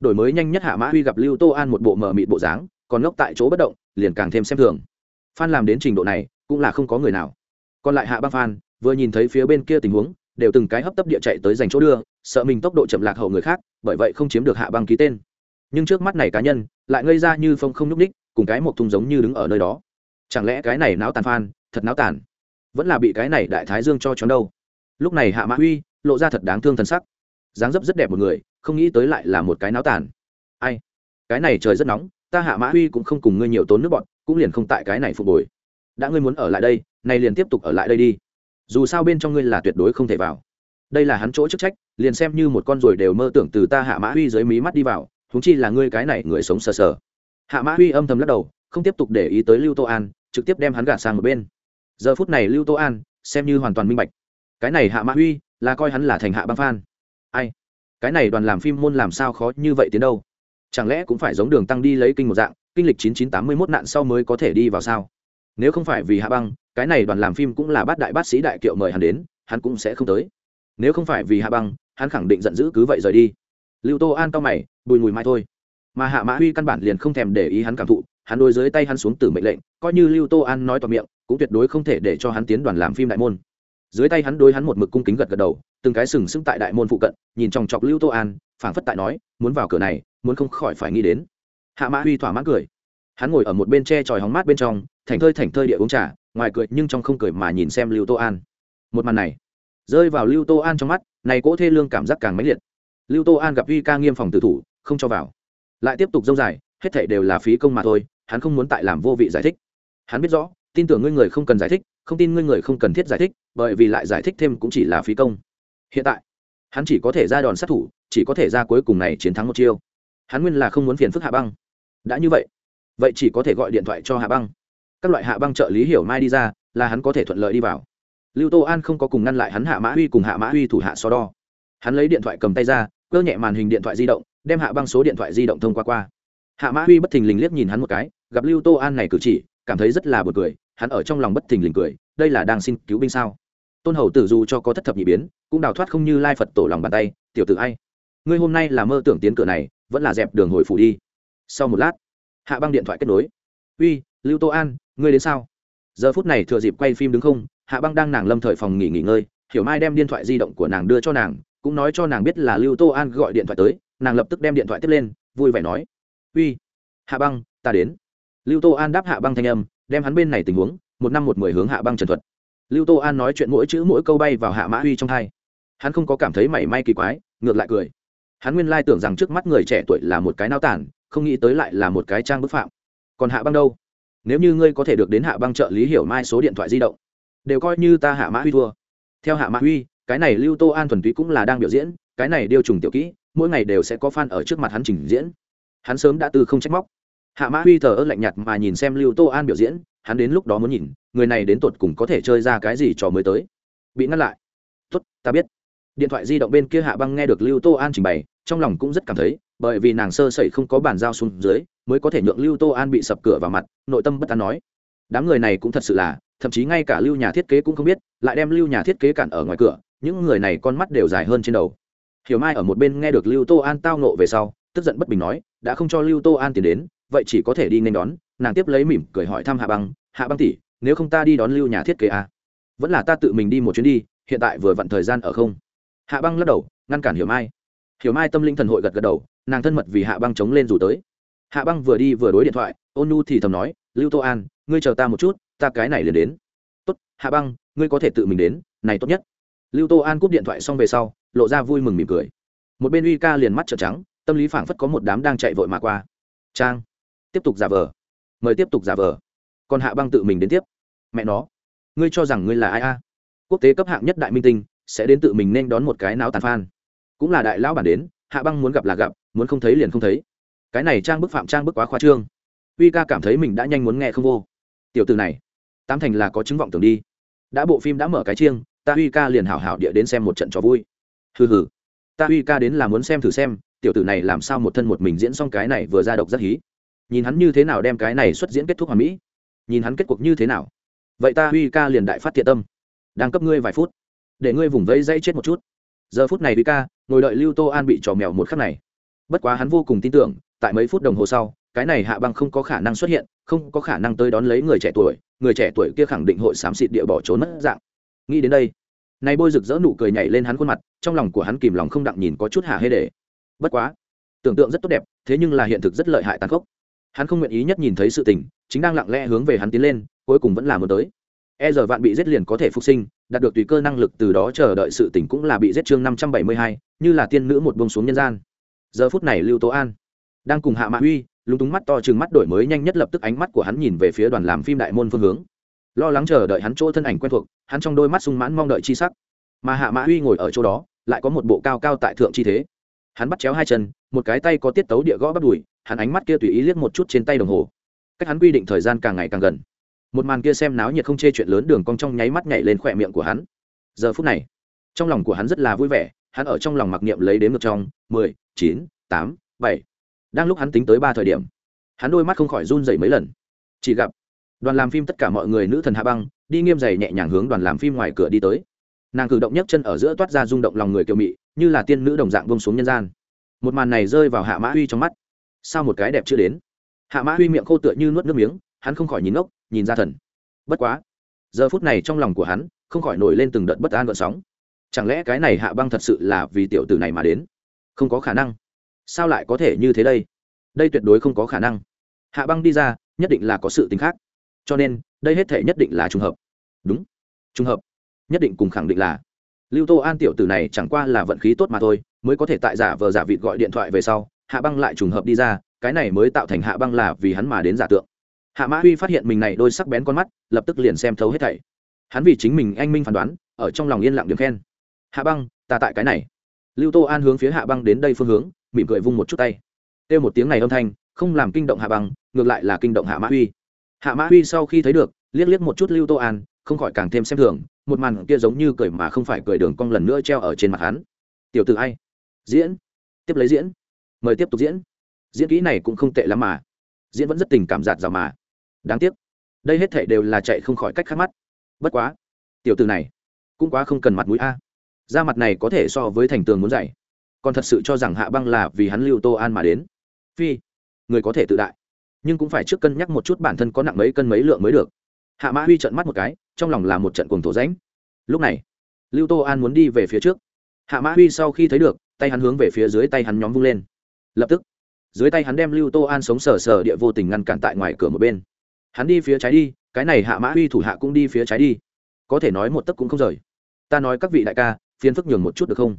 Đổi mới nhanh nhất hạ mã huy gặp lưu tô an một bộ mờ mịt bộ dáng, còn ngốc tại chỗ bất động, liền càng thêm xem thường phan làm đến trình độ này, cũng là không có người nào. Còn lại hạ băng phan, vừa nhìn thấy phía bên kia tình huống, đều từng cái hấp tấp địa chạy tới giành chỗ đưa, sợ mình tốc độ chậm lạc hậu người khác, bởi vậy không chiếm được hạ băng ký tên. Nhưng trước mắt này cá nhân, lại ngây ra như phong không nhúc ních cùng cái một thùng giống như đứng ở nơi đó. Chẳng lẽ cái này náo tàn phan, thật náo tàn? Vẫn là bị cái này đại thái dương cho chón đâu. Lúc này hạ mã huy, lộ ra thật đáng thương thần sắc. Dáng dấp rất đẹp một người, không nghĩ tới lại là một cái náo tàn. Ai? Cái này trời rất nóng, ta hạ mã huy cũng không cùng ngươi nhiều tốn nước bọn cũng liền không tại cái này phục hồi đã ngươi muốn ở lại đây, nay liền tiếp tục ở lại đây đi. Dù sao bên trong ngươi là tuyệt đối không thể vào. Đây là hắn chỗ chức trách, liền xem như một con ruồi đều mơ tưởng từ ta hạ mã huy dưới mí mắt đi vào thúng chi là ngươi cái này người sống sờ sờ. Hạ mã huy âm thầm lắc đầu, không tiếp tục để ý tới lưu tô an, trực tiếp đem hắn gạt sang một bên. Giờ phút này lưu tô an, xem như hoàn toàn minh bạch. Cái này hạ mã huy, là coi hắn là thành hạ băng phan. Ai? Cái này đoàn làm phim môn làm sao khó như vậy tiến đâu? Chẳng lẽ cũng phải giống đường tăng đi lấy kinh một dạng kinh lịch chín chín tám mươi mốt nạn sau mới có thể đi vào sao? Nếu không phải vì hạ băng, cái này đoàn làm phim cũng là bát đại bác sĩ đại kiệu mời hắn đến, hắn cũng sẽ không tới. Nếu không phải vì hạ băng, hắn khẳng định giận dữ cứ vậy rời đi. Lưu tô an cao mày, bùi mùi mai thôi. Mà hạ mã huy căn bản liền không thèm để ý hắn cảm thụ, hắn đôi dưới tay hắn xuống từ mệnh lệnh, coi như lưu tô an nói toàn miệng, cũng tuyệt đối không thể để cho hắn tiến đoàn làm phim đại môn. Dưới tay hắn đối hắn một mực cung kính gật gật đầu, từng cái sừng sững tại đại môn phụ cận, nhìn chòng chọc lưu tô an, phảng phất tại nói, muốn vào cửa này, muốn không khỏi phải nghĩ đến hạ mã huy thỏa mãn cười. Hắn ngồi ở một bên tre tròi hóng mát bên trong, thảnh thơi thảnh thơi địa uống trà, ngoài cười nhưng trong không cười mà nhìn xem lưu tô an. Một màn này, rơi vào lưu tô an trong mắt, này cỗ thê lương cảm giác càng mãnh liệt. Lưu tô an gặp huy ca nghiêm phòng tử thủ, không cho vào. Lại tiếp tục dông dài, hết thảy đều là phí công mà thôi, hắn không muốn tại làm vô vị giải thích. Hắn biết rõ, tin tưởng ngươi người không cần giải thích, không tin ngươi người không cần thiết giải thích, bởi vì lại giải thích thêm cũng chỉ là phí công. Hiện tại, hắn chỉ có thể ra đòn sát thủ, chỉ có thể ra cuối cùng này chiến thắng một chiêu. Hắn nguyên là không muốn phiền phức hạ băng đã như vậy vậy chỉ có thể gọi điện thoại cho hạ băng. Các loại hạ băng trợ lý hiểu mai đi ra, là hắn có thể thuận lợi đi vào. Lưu tô an không có cùng ngăn lại hắn hạ mã huy cùng hạ mã huy thủ hạ so đo. Hắn lấy điện thoại cầm tay ra, cơ nhẹ màn hình điện thoại di động, đem hạ băng số điện thoại di động thông qua qua. Hạ mã huy bất thình lình liếc nhìn hắn một cái, gặp lưu tô an này cử chỉ, cảm thấy rất là b u ồ n cười, hắn ở trong lòng bất thình lình cười, đây là đang xin cứu binh sao? Tôn hầu tử dù cho có thất thập nhị biến, cũng đào thoát không như lai phật tổ lòng bàn tay, tiểu tử ai? Ngươi hôm nay là mơ tưởng tiến cửa này, vẫn là dẹp đường hồi phủ đi sau một lát, hạ băng điện thoại kết nối. Uy, lưu tô an, ngươi đến sao? Giờ phút này thừa dịp quay phim đứng không, hạ băng đang nàng lâm thời phòng nghỉ nghỉ ngơi, hiểu mai đem điện thoại di động của nàng đưa cho nàng, cũng nói cho nàng biết là lưu tô an gọi điện thoại tới, nàng lập tức đem điện thoại tiếp lên, vui vẻ nói. Uy, hạ băng, ta đến. Lưu tô an đáp hạ băng thanh âm, đem hắn bên này tình huống, một năm một mười hướng hạ băng trần thuật. Lưu tô an nói chuyện mỗi chữ mỗi câu bay vào hạ mã uy trong hai. Hắn không có cảm thấy mảy may kỳ quái, ngược lại cười. Hắn nguyên lai tưởng rằng trước mắt người trẻ tuổi là một cái nao tản không nghĩ tới lại là một cái trang bức phạm. Còn hạ băng đâu? Nếu như ngươi có thể được đến hạ băng trợ lý hiểu mai số điện thoại di động, đều coi như ta hạ mã huy thua. Theo hạ mã huy, cái này lưu tô an thuần túy cũng là đang biểu diễn, cái này điêu trùng tiểu kỹ, mỗi ngày đều sẽ có fan ở trước mặt hắn trình diễn. Hắn sớm đã từ không trách móc. Hạ mã huy thờ ơ lạnh nhạt mà nhìn xem lưu tô an biểu diễn, hắn đến lúc đó muốn nhìn, người này đến tột cùng có thể chơi ra cái gì trò mới tới. Bị ngăn lại. Tuất ta biết. Điện thoại di động bên kia hạ băng nghe được lưu tô an trình bày, trong lòng cũng rất cảm thấy bởi vì nàng sơ sẩy không có bàn giao xuống dưới, mới có thể nhượng lưu tô an bị sập cửa vào mặt, nội tâm bất an nói. Đám người này cũng thật sự là, thậm chí ngay cả lưu nhà thiết kế cũng không biết, lại đem lưu nhà thiết kế cản ở ngoài cửa, những người này con mắt đều dài hơn trên đầu. Hiểu mai ở một bên nghe được lưu tô an tao nộ về sau, tức giận bất bình nói, đã không cho lưu tô an tiền đến, vậy chỉ có thể đi nên đón. Nàng tiếp lấy mỉm cười hỏi thăm hạ băng hạ băng tỷ, nếu không ta đi đón lưu nhà thiết kế à? vẫn là ta tự mình đi một chuyến đi, hiện tại vừa vặn thời gian ở không. Hạ băng lắc đầu, ngăn cản hiểu mai hiểu mai tâm linh thần hội gật gật đầu, nàng thân mật vì hạ băng chống lên rủ tới. Hạ băng vừa đi vừa đối điện thoại, ôn nu thì thầm nói, lưu tô an, ngươi chờ ta một chút, ta cái này liền đến. Tốt, hạ băng, ngươi có thể tự mình đến, này tốt nhất. Lưu tô an cúp điện thoại xong về sau, lộ ra vui mừng mỉm cười. Một bên uy ca liền mắt trợn trắng, tâm lý phảng phất có một đám đang chạy vội mà qua. Trang, tiếp tục giả vờ. Mời tiếp tục giả vờ. Còn hạ băng tự mình đến tiếp. Mẹ nó, ngươi cho rằng ngươi là ai a? Quốc tế cấp hạng nhất đại minh tinh, sẽ đến tự mình nên đón một cái náo tàn phan cũng là đại lão bản đến, hạ băng muốn gặp là gặp, muốn không thấy liền không thấy. Cái này trang bức phạm trang bức quá khoa trương. Uy ca cảm thấy mình đã nhanh muốn nghe không vô. Tiểu từ này, tám thành là có chứng vọng tưởng đi. Đã bộ phim đã mở cái chiêng, ta uy ca liền hảo hảo địa đến xem một trận cho vui. Hừ hừ. Ta uy ca đến là muốn xem thử xem, tiểu tử này làm sao một thân một mình diễn xong cái này vừa ra độc rất hí. Nhìn hắn như thế nào đem cái này xuất diễn kết thúc hoàn mỹ. Nhìn hắn kết cuộc như thế nào. Vậy ta uy ca liền đại phát thiện tâm. Đang cấp ngươi vài phút. Để ngươi vùng vẫy dãy chết một chút giờ phút này uy ca ngồi đợi lưu tô an bị trò mèo một khắc này. Bất quá hắn vô cùng tin tưởng, tại mấy phút đồng hồ sau, cái này hạ băng không có khả năng xuất hiện, không có khả năng tới đón lấy người trẻ tuổi, người trẻ tuổi kia khẳng định hội xám xịt địa bỏ trốn mất dạng. Nghĩ đến đây nay bôi rực rỡ nụ cười nhảy lên hắn khuôn mặt, trong lòng của hắn kìm lòng không đặng nhìn có chút hạ hê để. Bất quá, tưởng tượng rất tốt đẹp, thế nhưng là hiện thực rất lợi hại tàn khốc. Hắn không nguyện ý nhất nhìn thấy sự tình, chính đang lặng lẽ hướng về hắn tiến lên, cuối cùng vẫn là muốn tới. E giờ vạn bị giết liền có thể phục sinh đạt được tùy cơ năng lực từ đó chờ đợi sự tỉnh cũng là bị giết chương năm trăm bảy mươi hai, như là tiên nữ một bông xuống nhân gian. Giờ phút này lưu tố an đang cùng hạ mạ huy, lúng túng mắt to chừng mắt đổi mới nhanh nhất lập tức ánh mắt của hắn nhìn về phía đoàn làm phim đại môn phương hướng. Lo lắng chờ đợi hắn chỗ thân ảnh quen thuộc, hắn trong đôi mắt sung mãn mong đợi chi sắc. Mà hạ mã huy ngồi ở chỗ đó, lại có một bộ cao cao tại thượng chi thế. Hắn bắt chéo hai chân, một cái tay có tiết tấu địa gõ bắt đùi, hắn ánh mắt kia tùy ý liếc một chút trên tay đồng hồ. Cách hắn quy định thời gian càng ngày càng gần một màn kia xem náo nhiệt không chê chuyện lớn đường cong trong nháy mắt nhảy lên khỏe miệng của hắn. Giờ phút này, trong lòng của hắn rất là vui vẻ, hắn ở trong lòng mặc niệm lấy đến ngược trong, mười, chín, tám, bảy. Đang lúc hắn tính tới ba thời điểm, hắn đôi mắt không khỏi run dậy mấy lần. Chỉ gặp, đoàn làm phim tất cả mọi người nữ thần hạ băng, đi nghiêm dày nhẹ nhàng hướng đoàn làm phim ngoài cửa đi tới. Nàng cử động nhấc chân ở giữa toát ra rung động lòng người kiều mị, như là tiên nữ đồng dạng vông xuống nhân gian. Một màn này rơi vào hạ mã huy trong mắt. Sao một cái đẹp chưa đến, hạ mã huy miệng khô tựa như nuốt nước miếng, hắn không khỏi nhìn ngốc nhìn ra thần. Bất quá, giờ phút này trong lòng của hắn không khỏi nổi lên từng đợt bất an gợn sóng. Chẳng lẽ cái này hạ băng thật sự là vì tiểu tử này mà đến? Không có khả năng. Sao lại có thể như thế đây? Đây tuyệt đối không có khả năng. Hạ băng đi ra, nhất định là có sự tình khác. Cho nên, đây hết thể nhất định là trùng hợp. Đúng. Trùng hợp. Nhất định cùng khẳng định là. Lưu tô an tiểu tử này chẳng qua là vận khí tốt mà thôi, mới có thể tại giả vờ giả vịt gọi điện thoại về sau, hạ băng lại trùng hợp đi ra, cái này mới tạo thành hạ băng là vì hắn mà đến giả tượng hạ mã huy phát hiện mình này đôi sắc bén con mắt, lập tức liền xem thấu hết thảy. Hắn vì chính mình anh minh phán đoán, ở trong lòng yên lặng điểm khen. Hạ băng, ta tại cái này. Lưu tô an hướng phía hạ băng đến đây phương hướng, mỉm cười vung một chút tay. Kêu một tiếng này âm thanh, không làm kinh động hạ băng, ngược lại là kinh động hạ mã huy. Hạ mã huy sau khi thấy được, liếc liếc một chút lưu tô an, không khỏi càng thêm xem thường, một màn kia giống như cười mà không phải cười đường cong lần nữa treo ở trên mặt hắn. Tiểu t ử ai? Diễn, tiếp lấy diễn, mời tiếp tục diễn. Diễn kỹ này cũng không tệ lắm mà. Diễn vẫn rất tình cảm giạt rào mà đáng tiếc. Đây hết thể đều là chạy không khỏi cách khát mắt. Bất quá, tiểu từ này cũng quá không cần mặt mũi a. Da mặt này có thể so với thành tường muốn dạy còn thật sự cho rằng hạ băng là vì hắn lưu tô an mà đến. Phi, người có thể tự đại. Nhưng cũng phải trước cân nhắc một chút bản thân có nặng mấy cân mấy lượng mới được. Hạ mã huy trận mắt một cái, trong lòng là một trận cuồng thổ ránh lúc này, lưu tô an muốn đi về phía trước. Hạ mã huy sau khi thấy được, tay hắn hướng về phía dưới tay hắn nhóm vung lên. Lập tức, dưới tay hắn đem lưu tô an sống sờ sờ địa vô tình ngăn cản tại ngoài cửa một bên hắn đi phía trái đi, cái này hạ mã huy thủ hạ cũng đi phía trái đi. Có thể nói một tấc cũng không rời. Ta nói các vị đại ca, phiền phức nhường một chút được không?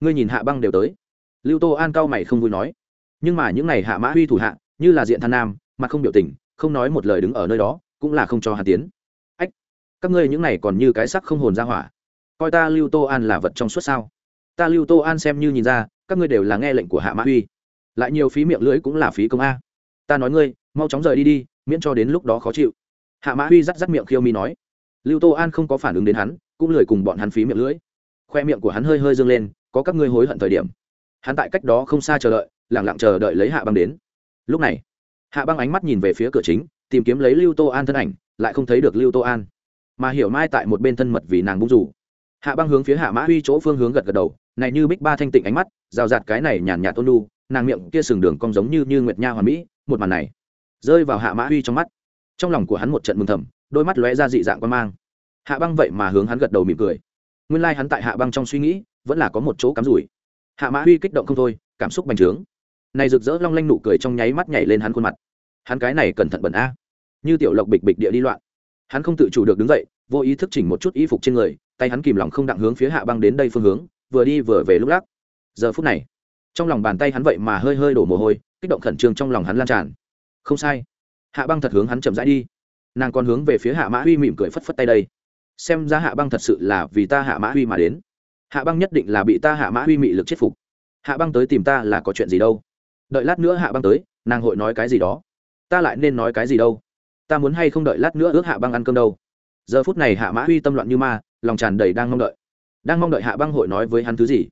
Ngươi nhìn hạ băng đều tới. Lưu tô an cao mày không vui nói. Nhưng mà những n à y hạ mã huy thủ hạ, như là diện than nam mà không biểu tình, không nói một lời đứng ở nơi đó, cũng là không cho hà tiến. Ách, các ngươi những n à y còn như cái sắc không hồn ra hỏa. Coi ta lưu tô an là vật trong suốt sao? Ta lưu tô an xem như nhìn ra, các ngươi đều là nghe lệnh của hạ mã huy. Lại nhiều phí miệng lưỡi cũng là phí công a. Ta nói ngươi, mau chóng rời đi đi miễn cho đến lúc đó khó chịu. Hạ mã huy rắt rắt miệng khiêu mi nói. Lưu tô an không có phản ứng đến hắn, cũng lười cùng bọn hắn phí miệng lưỡi. Khoe miệng của hắn hơi hơi dâng lên, có các ngươi hối hận thời điểm. Hắn tại cách đó không xa chờ đợi lẳng lặng chờ đợi lấy hạ băng đến. Lúc này, hạ băng ánh mắt nhìn về phía cửa chính, tìm kiếm lấy lưu tô an thân ảnh, lại không thấy được lưu tô an. Mà hiểu mai tại một bên thân mật vì nàng bung rủ. Hạ băng hướng phía hạ mã huy chỗ phương hướng gật gật đầu, này như bích ba thanh tịnh ánh mắt, rào rạt cái này nhàn nhạt ôn lu nàng miệng kia sừng đường cong giống như như nguyệt nha hoàn mỹ, một màn này rơi vào hạ mã huy trong mắt. Trong lòng của hắn một trận mừng thầm, đôi mắt lóe ra dị dạng quan mang. Hạ băng vậy mà hướng hắn gật đầu mỉm cười. Nguyên lai、like、hắn tại hạ băng trong suy nghĩ, vẫn là có một chỗ cắm rủi. Hạ mã huy kích động không thôi, cảm xúc bành trướng. Này rực rỡ long lanh nụ cười trong nháy mắt nhảy lên hắn khuôn mặt. Hắn cái này cẩn thận bẩn a. Như tiểu lộc bịch bịch địa đi loạn. Hắn không tự chủ được đứng dậy, vô ý thức chỉnh một chút y phục trên người, tay hắn kìm lòng không đặng hướng phía hạ băng đến đây phương hướng, vừa đi vừa về lúc lắc. Giờ phút này, trong lòng bàn tay hắn vậy mà hơi hơi đổ mồ hôi, kích động khẩn trương trong lòng hắn lan tràn không sai. Hạ băng thật hướng hắn chậm rãi đi. Nàng còn hướng về phía hạ mã huy mỉm cười phất phất tay đây. Xem ra hạ băng thật sự là vì ta hạ mã huy mà đến. Hạ băng nhất định là bị ta hạ mã huy mị lực chết phục. Hạ băng tới tìm ta là có chuyện gì đâu. Đợi lát nữa hạ băng tới, nàng hội nói cái gì đó. Ta lại nên nói cái gì đâu. Ta muốn hay không đợi lát nữa ước hạ băng ăn cơm đâu. Giờ phút này hạ mã huy tâm loạn như ma, lòng tràn đầy đang mong đợi. Đang mong đợi hạ băng hội nói với hắn thứ gì?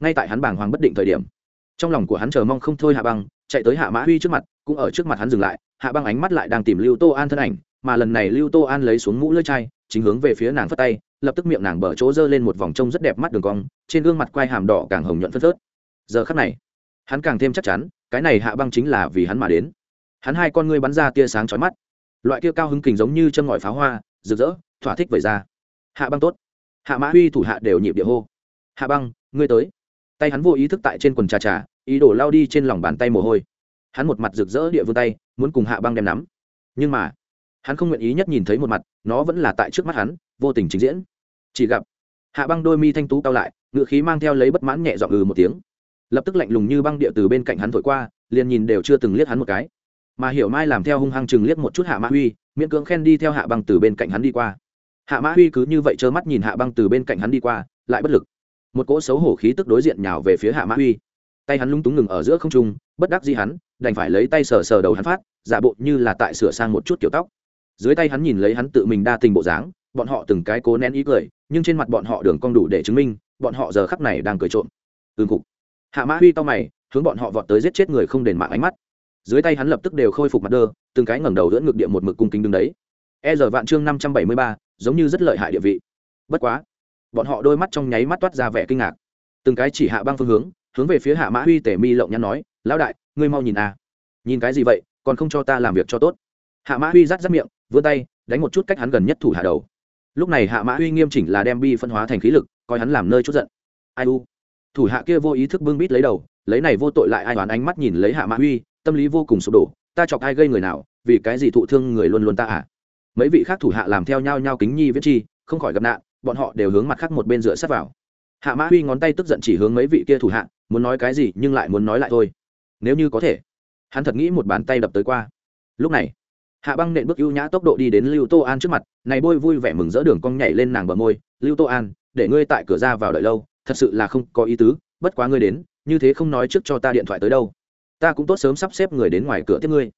Ngay tại hắn bàng hoàng bất định thời điểm, trong lòng của hắn chờ mong không thôi hạ băng chạy tới hạ mã huy trước mặt, cũng ở trước mặt hắn dừng lại, hạ băng ánh mắt lại đang tìm lưu tô an thân ảnh, mà lần này lưu tô an lấy xuống mũ lưỡi chai, chính hướng về phía nàng phất tay, lập tức miệng nàng bở chỗ dơ lên một vòng trông rất đẹp mắt đường cong, trên gương mặt quai hàm đỏ càng hồng nhuận phân phớt. Giờ khắc này, hắn càng thêm chắc chắn, cái này hạ băng chính là vì hắn mà đến. Hắn hai con ngươi bắn ra tia sáng chói mắt. Loại kia cao hứng kình giống như chân ngòi pháo hoa, rực rỡ, thỏa thích vẩy ra. Hạ băng tốt. Hạ mã huy thủ hạ đều nhịp địa hô. Hạ băng, ngươi tới tay hắn vô ý thức tại trên quần trà trà, ý đồ lao đi trên lòng bàn tay mồ hôi. Hắn một mặt rực rỡ địa vươn tay, muốn cùng hạ băng đem nắm. Nhưng mà, hắn không nguyện ý nhất nhìn thấy một mặt, nó vẫn là tại trước mắt hắn, vô tình trình diễn. Chỉ gặp, hạ băng đôi mi thanh tú cao lại, ngựa khí mang theo lấy bất mãn nhẹ dọn ừ một tiếng. Lập tức lạnh lùng như băng địa từ bên cạnh hắn thổi qua, liền nhìn đều chưa từng liếc hắn một cái. Mà hiểu mai làm theo hung hăng chừng liếc một chút hạ mã huy, miễn cưỡng khen đi theo hạ băng từ bên cạnh hắn đi qua. Hạ mã huy cứ như vậy trơ mắt nhìn hạ băng từ bên cạnh hắn đi qua, lại bất lực một cỗ xấu hổ khí tức đối diện nhào về phía hạ mã huy. Tay hắn lung túng ngừng ở giữa không trung, bất đắc gì hắn, đành phải lấy tay sờ sờ đầu hắn phát, giả bộ như là tại sửa sang một chút kiểu tóc. Dưới tay hắn nhìn lấy hắn tự mình đa tình bộ dáng, bọn họ từng cái cố nén ý cười, nhưng trên mặt bọn họ đường cong đủ để chứng minh, bọn họ giờ khắc này đang cười trộm. Ương cục hạ mã huy to mày, hướng bọn họ vọt tới giết chết người không đền mạng ánh mắt. Dưới tay hắn lập tức đều khôi phục mặt đơ, từng cái ngẩng đầu giữa ngược địa một mực cung kính đứng đấy. E giờ vạn chương năm trăm bảy mươi ba, giống như rất lợi hại địa vị. Bất quá bọn họ đôi mắt trong nháy mắt toát ra vẻ kinh ngạc. Từng cái chỉ hạ băng phương hướng hướng về phía hạ mã huy tể mi lộng nhắn nói, lão đại, ngươi mau nhìn à. Nhìn cái gì vậy, còn không cho ta làm việc cho tốt. Hạ mã huy rắt rắt miệng, vươn tay, đánh một chút cách hắn gần nhất thủ hạ đầu. Lúc này hạ mã huy nghiêm chỉnh là đem bi phân hóa thành khí lực, coi hắn làm nơi chút giận. Ai u. Thủ hạ kia vô ý thức bưng bít lấy đầu, lấy này vô tội lại ai đoán ánh mắt nhìn lấy hạ mã huy, tâm lý vô cùng sụp đổ, ta chọc ai gây người nào, vì cái gì thụ thương người luôn luôn ta à? Mấy vị khác thủ hạ làm theo nhau nhau kính nhi viết chi, không khỏi gặp nạn bọn họ đều hướng mặt khác một bên dựa sát vào. Hạ mã huy ngón tay tức giận chỉ hướng mấy vị kia thủ hạ, muốn nói cái gì nhưng lại muốn nói lại thôi. Nếu như có thể, hắn thật nghĩ một bàn tay đập tới qua. Lúc này, hạ băng nện bước ưu nhã tốc độ đi đến lưu tô an trước mặt, này bôi vui vẻ mừng rỡ đường cong nhảy lên nàng bờ môi, lưu tô an, để ngươi tại cửa ra vào đợi lâu, thật sự là không có ý tứ, bất quá ngươi đến, như thế không nói trước cho ta điện thoại tới đâu. Ta cũng tốt sớm sắp xếp người đến ngoài cửa tiếp ngươi.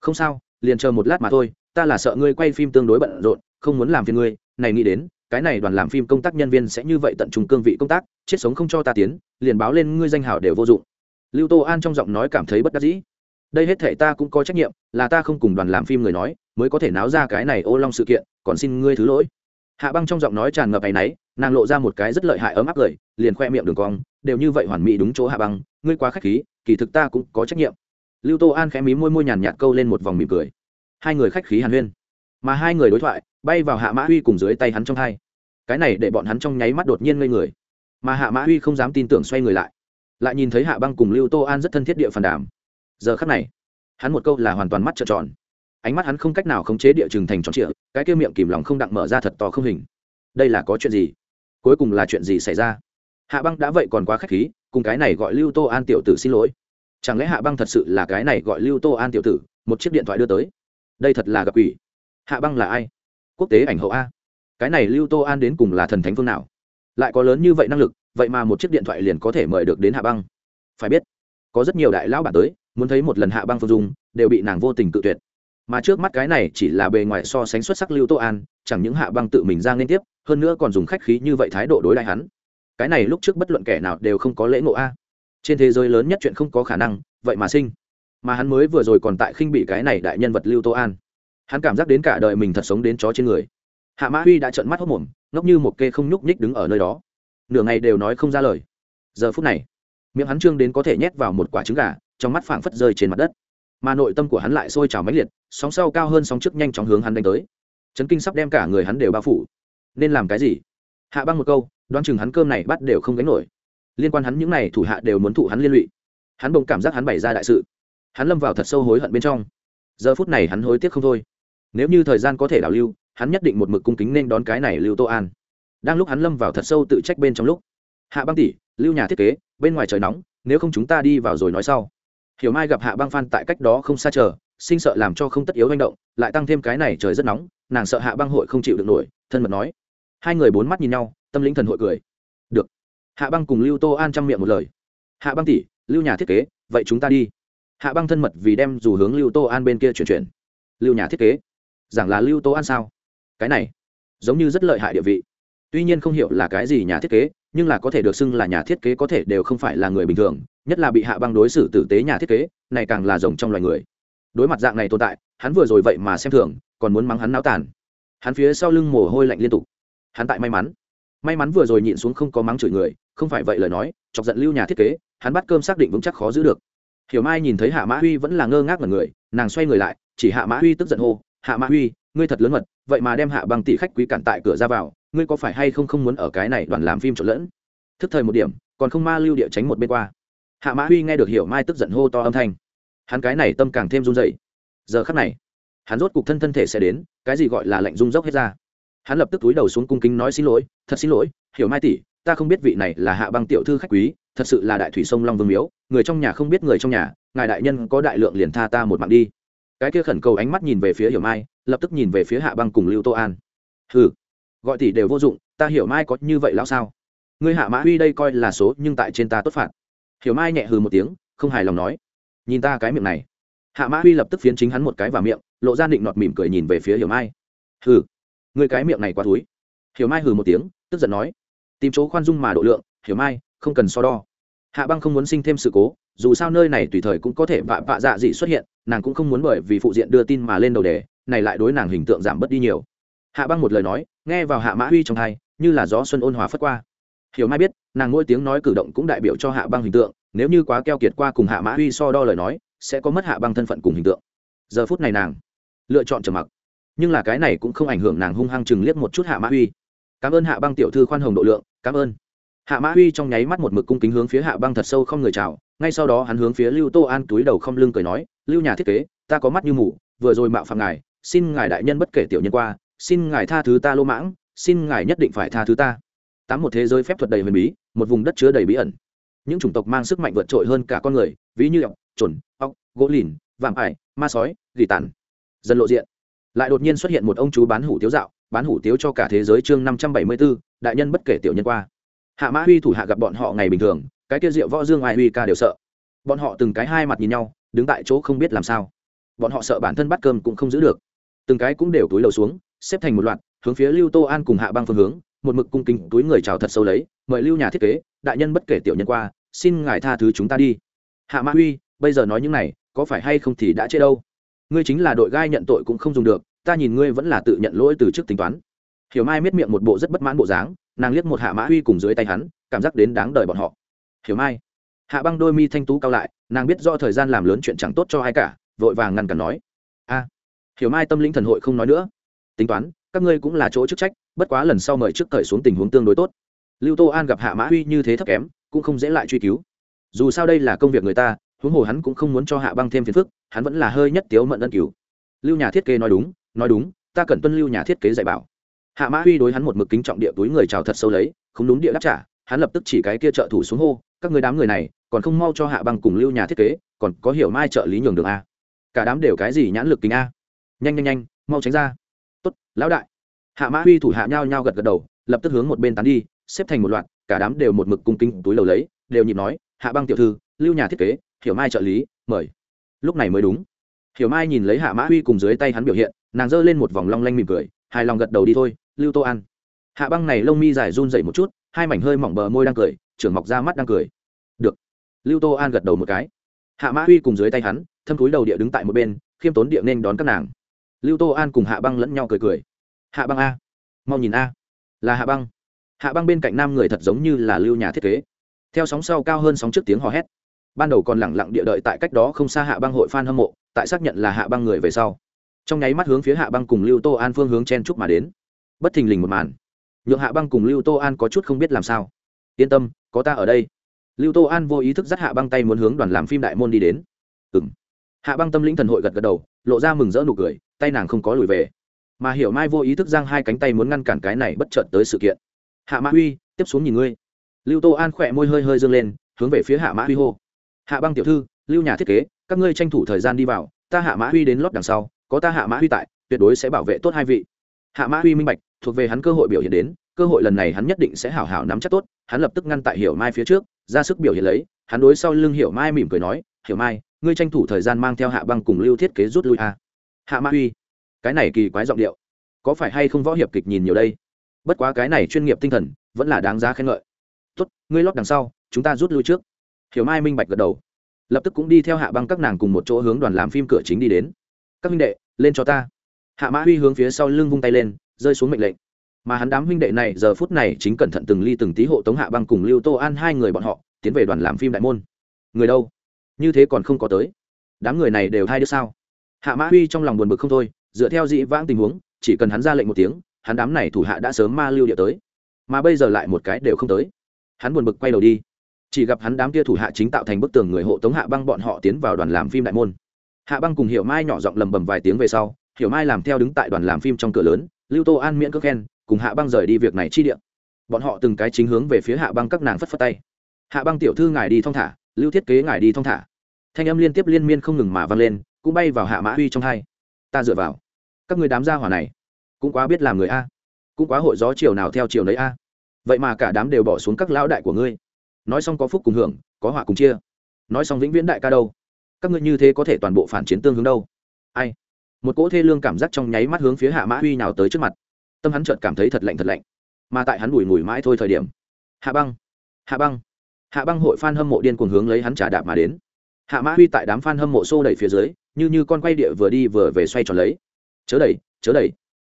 Không sao, liền chờ một lát mà thôi, ta là sợ ngươi quay phim tương đối bận rộn, không muốn làm phiền ngươi, này nghĩ đến cái này đoàn làm phim công tác nhân viên sẽ như vậy tận trung cương vị công tác, chết sống không cho ta tiến, liền báo lên ngươi danh hào đều vô dụng. Lưu tô an trong giọng nói cảm thấy bất đắc dĩ. Đây hết thể ta cũng có trách nhiệm, là ta không cùng đoàn làm phim người nói, mới có thể náo ra cái này ô long sự kiện, còn xin ngươi thứ lỗi. Hạ băng trong giọng nói tràn ngập áy náy, nàng lộ ra một cái rất lợi hại ấm áp cười, liền khoe miệng đường cong, đều như vậy hoàn mỹ đúng chỗ hạ băng, ngươi quá k h á c h khí, kỳ thực ta cũng có trách nhiệm. Lưu tô an khẽ mí môi môi nhàn nhạt câu lên một vòng mỉm cười. Hai người khách khí hàn huyên. Mà hai người đối thoại bay vào hạ mã huy cùng dưới tay hắn trong hai. Cái này để bọn hắn trong nháy mắt đột nhiên ngây người. Mà hạ mã huy không dám tin tưởng xoay người lại. Lại nhìn thấy hạ băng cùng lưu tô an rất thân thiết địa phản đàm. Giờ khắc này, hắn một câu là hoàn toàn mắt trợn tròn. Ánh mắt hắn không cách nào khống chế địa chừng thành tròn trịa, cái kia miệng kìm lòng không đặng mở ra thật to không hình. Đây là có chuyện gì? Cuối cùng là chuyện gì xảy ra? Hạ băng đã vậy còn quá k h á c h khí, cùng cái này gọi lưu tô an tiểu tử xin lỗi. Chẳng lẽ hạ băng thật sự là cái này gọi lưu tô an tiểu tử, một chiếc điện thoại đưa tới? Đây thật là gặp quỷ. Hạ băng là ai? Quốc tế ảnh hậu a. Cái này lưu tô an đến cùng là thần thánh phương nào? Lại có lớn như vậy năng lực, vậy mà một chiếc điện thoại liền có thể mời được đến hạ băng. Phải biết, có rất nhiều đại lão bản tới, muốn thấy một lần hạ băng phương dung, đều bị nàng vô tình tự tuyệt. Mà trước mắt cái này chỉ là bề ngoài so sánh xuất sắc lưu tô an, chẳng những hạ băng tự mình ra liên tiếp, hơn nữa còn dùng khách khí như vậy thái độ đối lại hắn. Cái này lúc trước bất luận kẻ nào đều không có lễ ngộ a. Trên thế giới lớn nhất chuyện không có khả năng, vậy mà sinh. Mà hắn mới vừa rồi còn tại khinh bị cái này đại nhân vật lưu tô an hắn cảm giác đến cả đời mình thật sống đến chó trên người. Hạ mã huy đã trợn mắt hốc mồm, ngốc như một kê không nhúc nhích đứng ở nơi đó. Nửa ngày đều nói không ra lời. Giờ phút này, miệng hắn trương đến có thể nhét vào một quả trứng gà, trong mắt phảng phất rơi trên mặt đất. Mà nội tâm của hắn lại sôi trào mãnh liệt, sóng sau cao hơn sóng trước nhanh chóng hướng hắn đánh tới. Chấn kinh sắp đem cả người hắn đều bao phủ. Nên làm cái gì? Hạ băng một câu, đoán chừng hắn cơm này bắt đều không gánh nổi. Liên quan hắn những n à y thủ hạ đều muốn thụ hắn liên lụy. Hắn bỗng cảm giác hắn bày ra đại sự. Hắn lâm vào thật sâu hối hận bên trong. Giờ phút này hắn hối tiếc không thôi nếu như thời gian có thể đảo lưu, hắn nhất định một mực cung kính nên đón cái này lưu tô an. Đang lúc hắn lâm vào thật sâu tự trách bên trong lúc, hạ băng tỷ, lưu nhà thiết kế, bên ngoài trời nóng, nếu không chúng ta đi vào rồi nói sau. Hiểu mai gặp hạ băng phan tại cách đó không xa chờ, sinh sợ làm cho không tất yếu manh động, lại tăng thêm cái này trời rất nóng, nàng sợ hạ băng hội không chịu được nổi, thân mật nói. Hai người bốn mắt nhìn nhau, tâm lĩnh thần hội cười. Được. Hạ băng cùng lưu tô an chăm miệng một lời. Hạ băng tỷ, lưu nhà thiết kế, vậy chúng ta đi. Hạ băng thân mật vì đem dù hướng lưu tô an bên kia chuyển chuyển. Lưu nhà thiết kế giảng là lưu tô an sao? Cái này, giống như rất lợi hại địa vị. Tuy nhiên không hiểu là cái gì nhà thiết kế, nhưng là có thể được xưng là nhà thiết kế có thể đều không phải là người bình thường, nhất là bị hạ băng đối xử tử tế nhà thiết kế, này càng là rồng trong loài người. Đối mặt dạng này tồn tại, hắn vừa rồi vậy mà xem thường, còn muốn mắng hắn náo tàn. Hắn phía sau lưng mồ hôi lạnh liên tục. Hắn tại may mắn. May mắn vừa rồi nhịn xuống không có mắng chửi người, không phải vậy lời nói, chọc giận lưu nhà thiết kế, hắn bắt cơm xác định vững chắc khó giữ được. Hiểu mai nhìn thấy hạ mã huy vẫn là ngơ ngác ngần người, nàng xoay người lại, chỉ hạ mã huy tức giận hô hạ mã huy, ngươi thật lớn mật, vậy mà đem hạ băng tỷ khách quý cản tại cửa ra vào, ngươi có phải hay không không muốn ở cái này đoàn làm phim trộn lẫn? Thức thời một điểm, còn không ma lưu địa tránh một bên qua. Hạ mã huy nghe được hiểu mai tức giận hô to âm thanh. Hắn cái này tâm càng thêm run dậy giờ khắc này, hắn rốt cục thân thân thể sẽ đến, cái gì gọi là lạnh rung dốc hết ra. Hắn lập tức túi đầu xuống cung kính nói xin lỗi, thật xin lỗi, hiểu mai tỷ, ta không biết vị này là hạ băng tiểu thư khách quý, thật sự là đại thủy sông long vương miếu, người trong nhà không biết người trong nhà, ngài đại nhân có đại lượng liền tha ta một mạng đi cái kia khẩn cầu ánh mắt nhìn về phía hiểu mai, lập tức nhìn về phía hạ băng cùng lưu tô an. Hừ, gọi tỷ đều vô dụng, ta hiểu mai có như vậy lão sao? Ngươi hạ mã huy đây coi là số, nhưng tại trên ta tốt phạt. Hiểu mai nhẹ hừ một tiếng, không hài lòng nói. Nhìn ta cái miệng này. Hạ mã huy lập tức phiến chính hắn một cái vào miệng, lộ ra định nọt mỉm cười nhìn về phía hiểu mai. Hừ, ngươi cái miệng này quá túi hiểu mai hừ một tiếng, tức giận nói. Tìm chỗ khoan dung mà độ lượng, hiểu mai, không cần so đo. Hạ băng không muốn sinh thêm sự cố, dù sao nơi này tùy thời cũng có thể vạ vạ dạ dị xuất hiện nàng cũng không muốn bởi vì phụ diện đưa tin mà lên đầu đề, này lại đối nàng hình tượng giảm bớt đi nhiều. Hạ băng một lời nói, nghe vào hạ mã huy trong hai, như là gió xuân ôn hòa phất qua. Hiểu mai biết, nàng mỗi tiếng nói cử động cũng đại biểu cho hạ băng hình tượng, nếu như quá keo kiệt qua cùng hạ mã huy so đo lời nói, sẽ có mất hạ băng thân phận cùng hình tượng. Giờ phút này nàng lựa chọn trầm mặc. Nhưng là cái này cũng không ảnh hưởng nàng hung hăng chừng liếc một chút hạ mã huy. Cảm ơn hạ băng tiểu thư khoan hồng độ lượng, cảm ơn. Hạ mã huy trong nháy mắt một mực cung kính hướng phía hạ băng thật sâu không người chào, ngay sau đó hắn hướng phía lưu tô an túi đầu không lưng cười nói lưu nhà thiết kế, ta có mắt như mù, vừa rồi mạo phạm ngài, xin ngài đại nhân bất kể tiểu nhân qua, xin ngài tha thứ ta lô mãng, xin ngài nhất định phải tha thứ ta. Tám một thế giới phép thuật đầy huyền bí, một vùng đất chứa đầy bí ẩn. Những chủng tộc mang sức mạnh vượt trội hơn cả con người, ví như ọc chuẩn ọc gỗ lìn, vạm ải, ma sói, gỉ tàn. Dần lộ diện. Lại đột nhiên xuất hiện một ông chú bán hủ tiếu dạo, bán hủ tiếu cho cả thế giới chương năm trăm bảy mươi b ố đại nhân bất kể tiểu nhân qua. Hạ mã huy thủ hạ gặp bọn họ ngày bình thường, cái kia rượu võ dương ai huy ca đều sợ. Bọn họ từng cái hai mặt nhìn nhau đứng tại chỗ không biết làm sao. Bọn họ sợ bản thân bắt cơm cũng không giữ được. Từng cái cũng đều túi lầu xuống, xếp thành một loạt, hướng phía lưu tô an cùng hạ băng phương hướng, một mực cung kính túi người chào thật sâu lấy, mời lưu nhà thiết kế, đại nhân bất kể tiểu nhân qua, xin ngài tha thứ chúng ta đi. Hạ mã huy, bây giờ nói những này, có phải hay không thì đã chết đâu. Ngươi chính là đội gai nhận tội cũng không dùng được, ta nhìn ngươi vẫn là tự nhận lỗi từ trước tính toán. Hiểu mai miết miệng một bộ rất bất mãn bộ dáng, nàng liếc một hạ mã huy cùng dưới tay hắn, cảm giác đến đáng đời bọn họ. Hiểu mai hạ băng đôi mi thanh tú cao lại, nàng biết do thời gian làm lớn chuyện chẳng tốt cho ai cả, vội vàng ngăn cản nói. A, hiểu mai tâm linh thần hội không nói nữa. Tính toán, các ngươi cũng là chỗ chức trách, bất quá lần sau mời trước thời xuống tình huống tương đối tốt. Lưu tô an gặp hạ mã huy như thế thấp kém, cũng không dễ lại truy cứu. Dù sao đây là công việc người ta, huống hồ hắn cũng không muốn cho hạ băng thêm phiền phức, hắn vẫn là hơi nhất tiếu mận ân cứu. Lưu nhà thiết kế nói đúng nói đúng, ta cần tuân lưu nhà thiết kế dạy bảo. Hạ mã huy đối hắn một mực kính trọng địa túi người chào thật sâu lấy, không đúng địa đáp trả, hắn lập tức chỉ cái kia trợ thủ xuống hô, các người đám người này còn không mau cho hạ băng cùng lưu nhà thiết kế, còn có hiểu mai trợ lý nhường đường a. Cả đám đều cái gì nhãn lực kính a? Nhanh nhanh nhanh, mau tránh ra. Tốt, lão đại. Hạ mã huy thủ hạ nhao nhao gật gật đầu, lập tức hướng một bên tán đi, xếp thành một loạt, cả đám đều một mực cung kính túi lầu lấy, đều nhịp nói, hạ băng tiểu thư, lưu nhà thiết kế, hiểu mai trợ lý, mời. Lúc này mới đúng. Hiểu mai nhìn lấy hạ mã huy cùng dưới tay hắn biểu hiện, nàng giơ lên một vòng long lanh mỉm cười, hài lòng gật đầu đi thôi, lưu tô an. Hạ băng này lông mi dài run dậy một chút, hai mảnh hơi mỏng bờ môi đang cười, trưởng mọc ra mắt đang cười lưu tô an gật đầu một cái. Hạ mã huy cùng dưới tay hắn, thâm túi đầu địa đứng tại một bên, khiêm tốn địa nên đón các nàng. Lưu tô an cùng hạ băng lẫn nhau cười cười. Hạ băng a. Mau nhìn a. Là hạ băng. Hạ băng bên cạnh nam người thật giống như là lưu nhà thiết kế. Theo sóng sau cao hơn sóng trước tiếng hò hét. Ban đầu còn lẳng lặng địa đợi tại cách đó không xa hạ băng hội f a n hâm mộ, tại xác nhận là hạ băng người về sau. Trong nháy mắt hướng phía hạ băng cùng lưu tô an phương hướng chen trúc mà đến. Bất thình lình một màn. Nhượng hạ băng cùng lưu tô an có chút không biết làm sao. Yên tâm, có ta ở đây lưu tô an vô ý thức dắt hạ băng tay muốn hướng đoàn làm phim đại môn đi đến. Ừ m hạ băng tâm lĩnh thần hội gật gật đầu, lộ ra mừng rỡ nụ cười, tay nàng không có lùi về. Mà hiểu mai vô ý thức giang hai cánh tay muốn ngăn cản cái này bất chợt tới sự kiện. Hạ mã huy, tiếp xuống nhìn ngươi. Lưu tô an khỏe môi hơi hơi dâng lên, hướng về phía hạ mã huy hô. Hạ băng tiểu thư, lưu nhà thiết kế, các ngươi tranh thủ thời gian đi vào, ta hạ mã huy đến lót đằng sau, có ta hạ mã huy tại, tuyệt đối sẽ bảo vệ tốt hai vị. Hạ mã huy minh bạch thuộc về hắn cơ hội biểu hiện đến, cơ hội lần này hắn nhất định sẽ hảo hảo nắm chắc tốt, hắn lập tức ngăn tại hiểu mai phía trước, ra sức biểu hiện lấy, hắn đối sau lưng hiểu mai mỉm cười nói, hiểu mai, ngươi tranh thủ thời gian mang theo hạ băng cùng lưu thiết kế rút lui a. Hạ Ma huy, cái này kỳ quái giọng điệu, có phải hay không võ hiệp kịch nhìn nhiều đây? Bất quá cái này chuyên nghiệp tinh thần, vẫn là đáng giá khen ngợi. Tốt, ngươi lót đằng sau, chúng ta rút lui trước. Hiểu mai minh bạch gật đầu, lập tức cũng đi theo hạ băng các nàng cùng một chỗ hướng đoàn làm phim cửa chính đi đến. Các huynh đệ, lên cho ta. Hạ mã huy hướng phía sau lưng vung tay lên rơi xuống mệnh lệnh. Mà hắn đám huynh đệ này giờ phút này chính cẩn thận từng ly từng tí hộ tống hạ băng cùng lưu tô an hai người bọn họ, tiến về đoàn làm phim đại môn. Người đâu? Như thế còn không có tới. Đám người này đều thay đứa sao? Hạ mã huy trong lòng buồn bực không thôi, dựa theo dị vãng tình huống, chỉ cần hắn ra lệnh một tiếng, hắn đám này thủ hạ đã sớm ma lưu địa tới. Mà bây giờ lại một cái đều không tới. Hắn buồn bực quay đầu đi. Chỉ gặp hắn đám kia thủ hạ chính tạo thành bức tường người hộ tống hạ băng bọn họ tiến vào đoàn làm phim đại môn. Hạ băng cùng hiểu mai nhỏ giọng lầm bầm vài tiếng về sau, hiểu mai làm theo đứng tại đoàn làm phim trong cửa lớn lưu tô an miễn cước khen, cùng hạ băng rời đi việc này chi điện bọn họ từng cái chính hướng về phía hạ băng các nàng phất phất tay. Hạ băng tiểu thư ngài đi thong thả, lưu thiết kế ngài đi thong thả. Thanh âm liên tiếp liên miên không ngừng mà vang lên, cũng bay vào hạ mã huy trong hai. Ta dựa vào. Các người đám gia hỏa này, cũng quá biết làm người a. Cũng quá hội gió chiều nào theo chiều đấy a. Vậy mà cả đám đều bỏ xuống các lão đại của ngươi. Nói xong có phúc cùng hưởng, có họa cùng chia. Nói xong vĩnh viễn đại ca đâu. Các ngươi như thế có thể toàn bộ phản chiến tương hướng đâu? Ai? Một cỗ thê lương cảm giác trong nháy mắt hướng phía hạ mã huy nào tới trước mặt. Tâm hắn chợt cảm thấy thật lạnh thật lạnh. Mà tại hắn đùi ngùi mãi thôi thời điểm, hạ băng hạ băng hạ băng hội f a n hâm mộ điên cuồng hướng lấy hắn trả đạp mà đến. Hạ mã huy tại đám f a n hâm mộ xô đẩy phía dưới, như như con quay địa vừa đi vừa về xoay tròn lấy. Chớ đẩy chớ đẩy.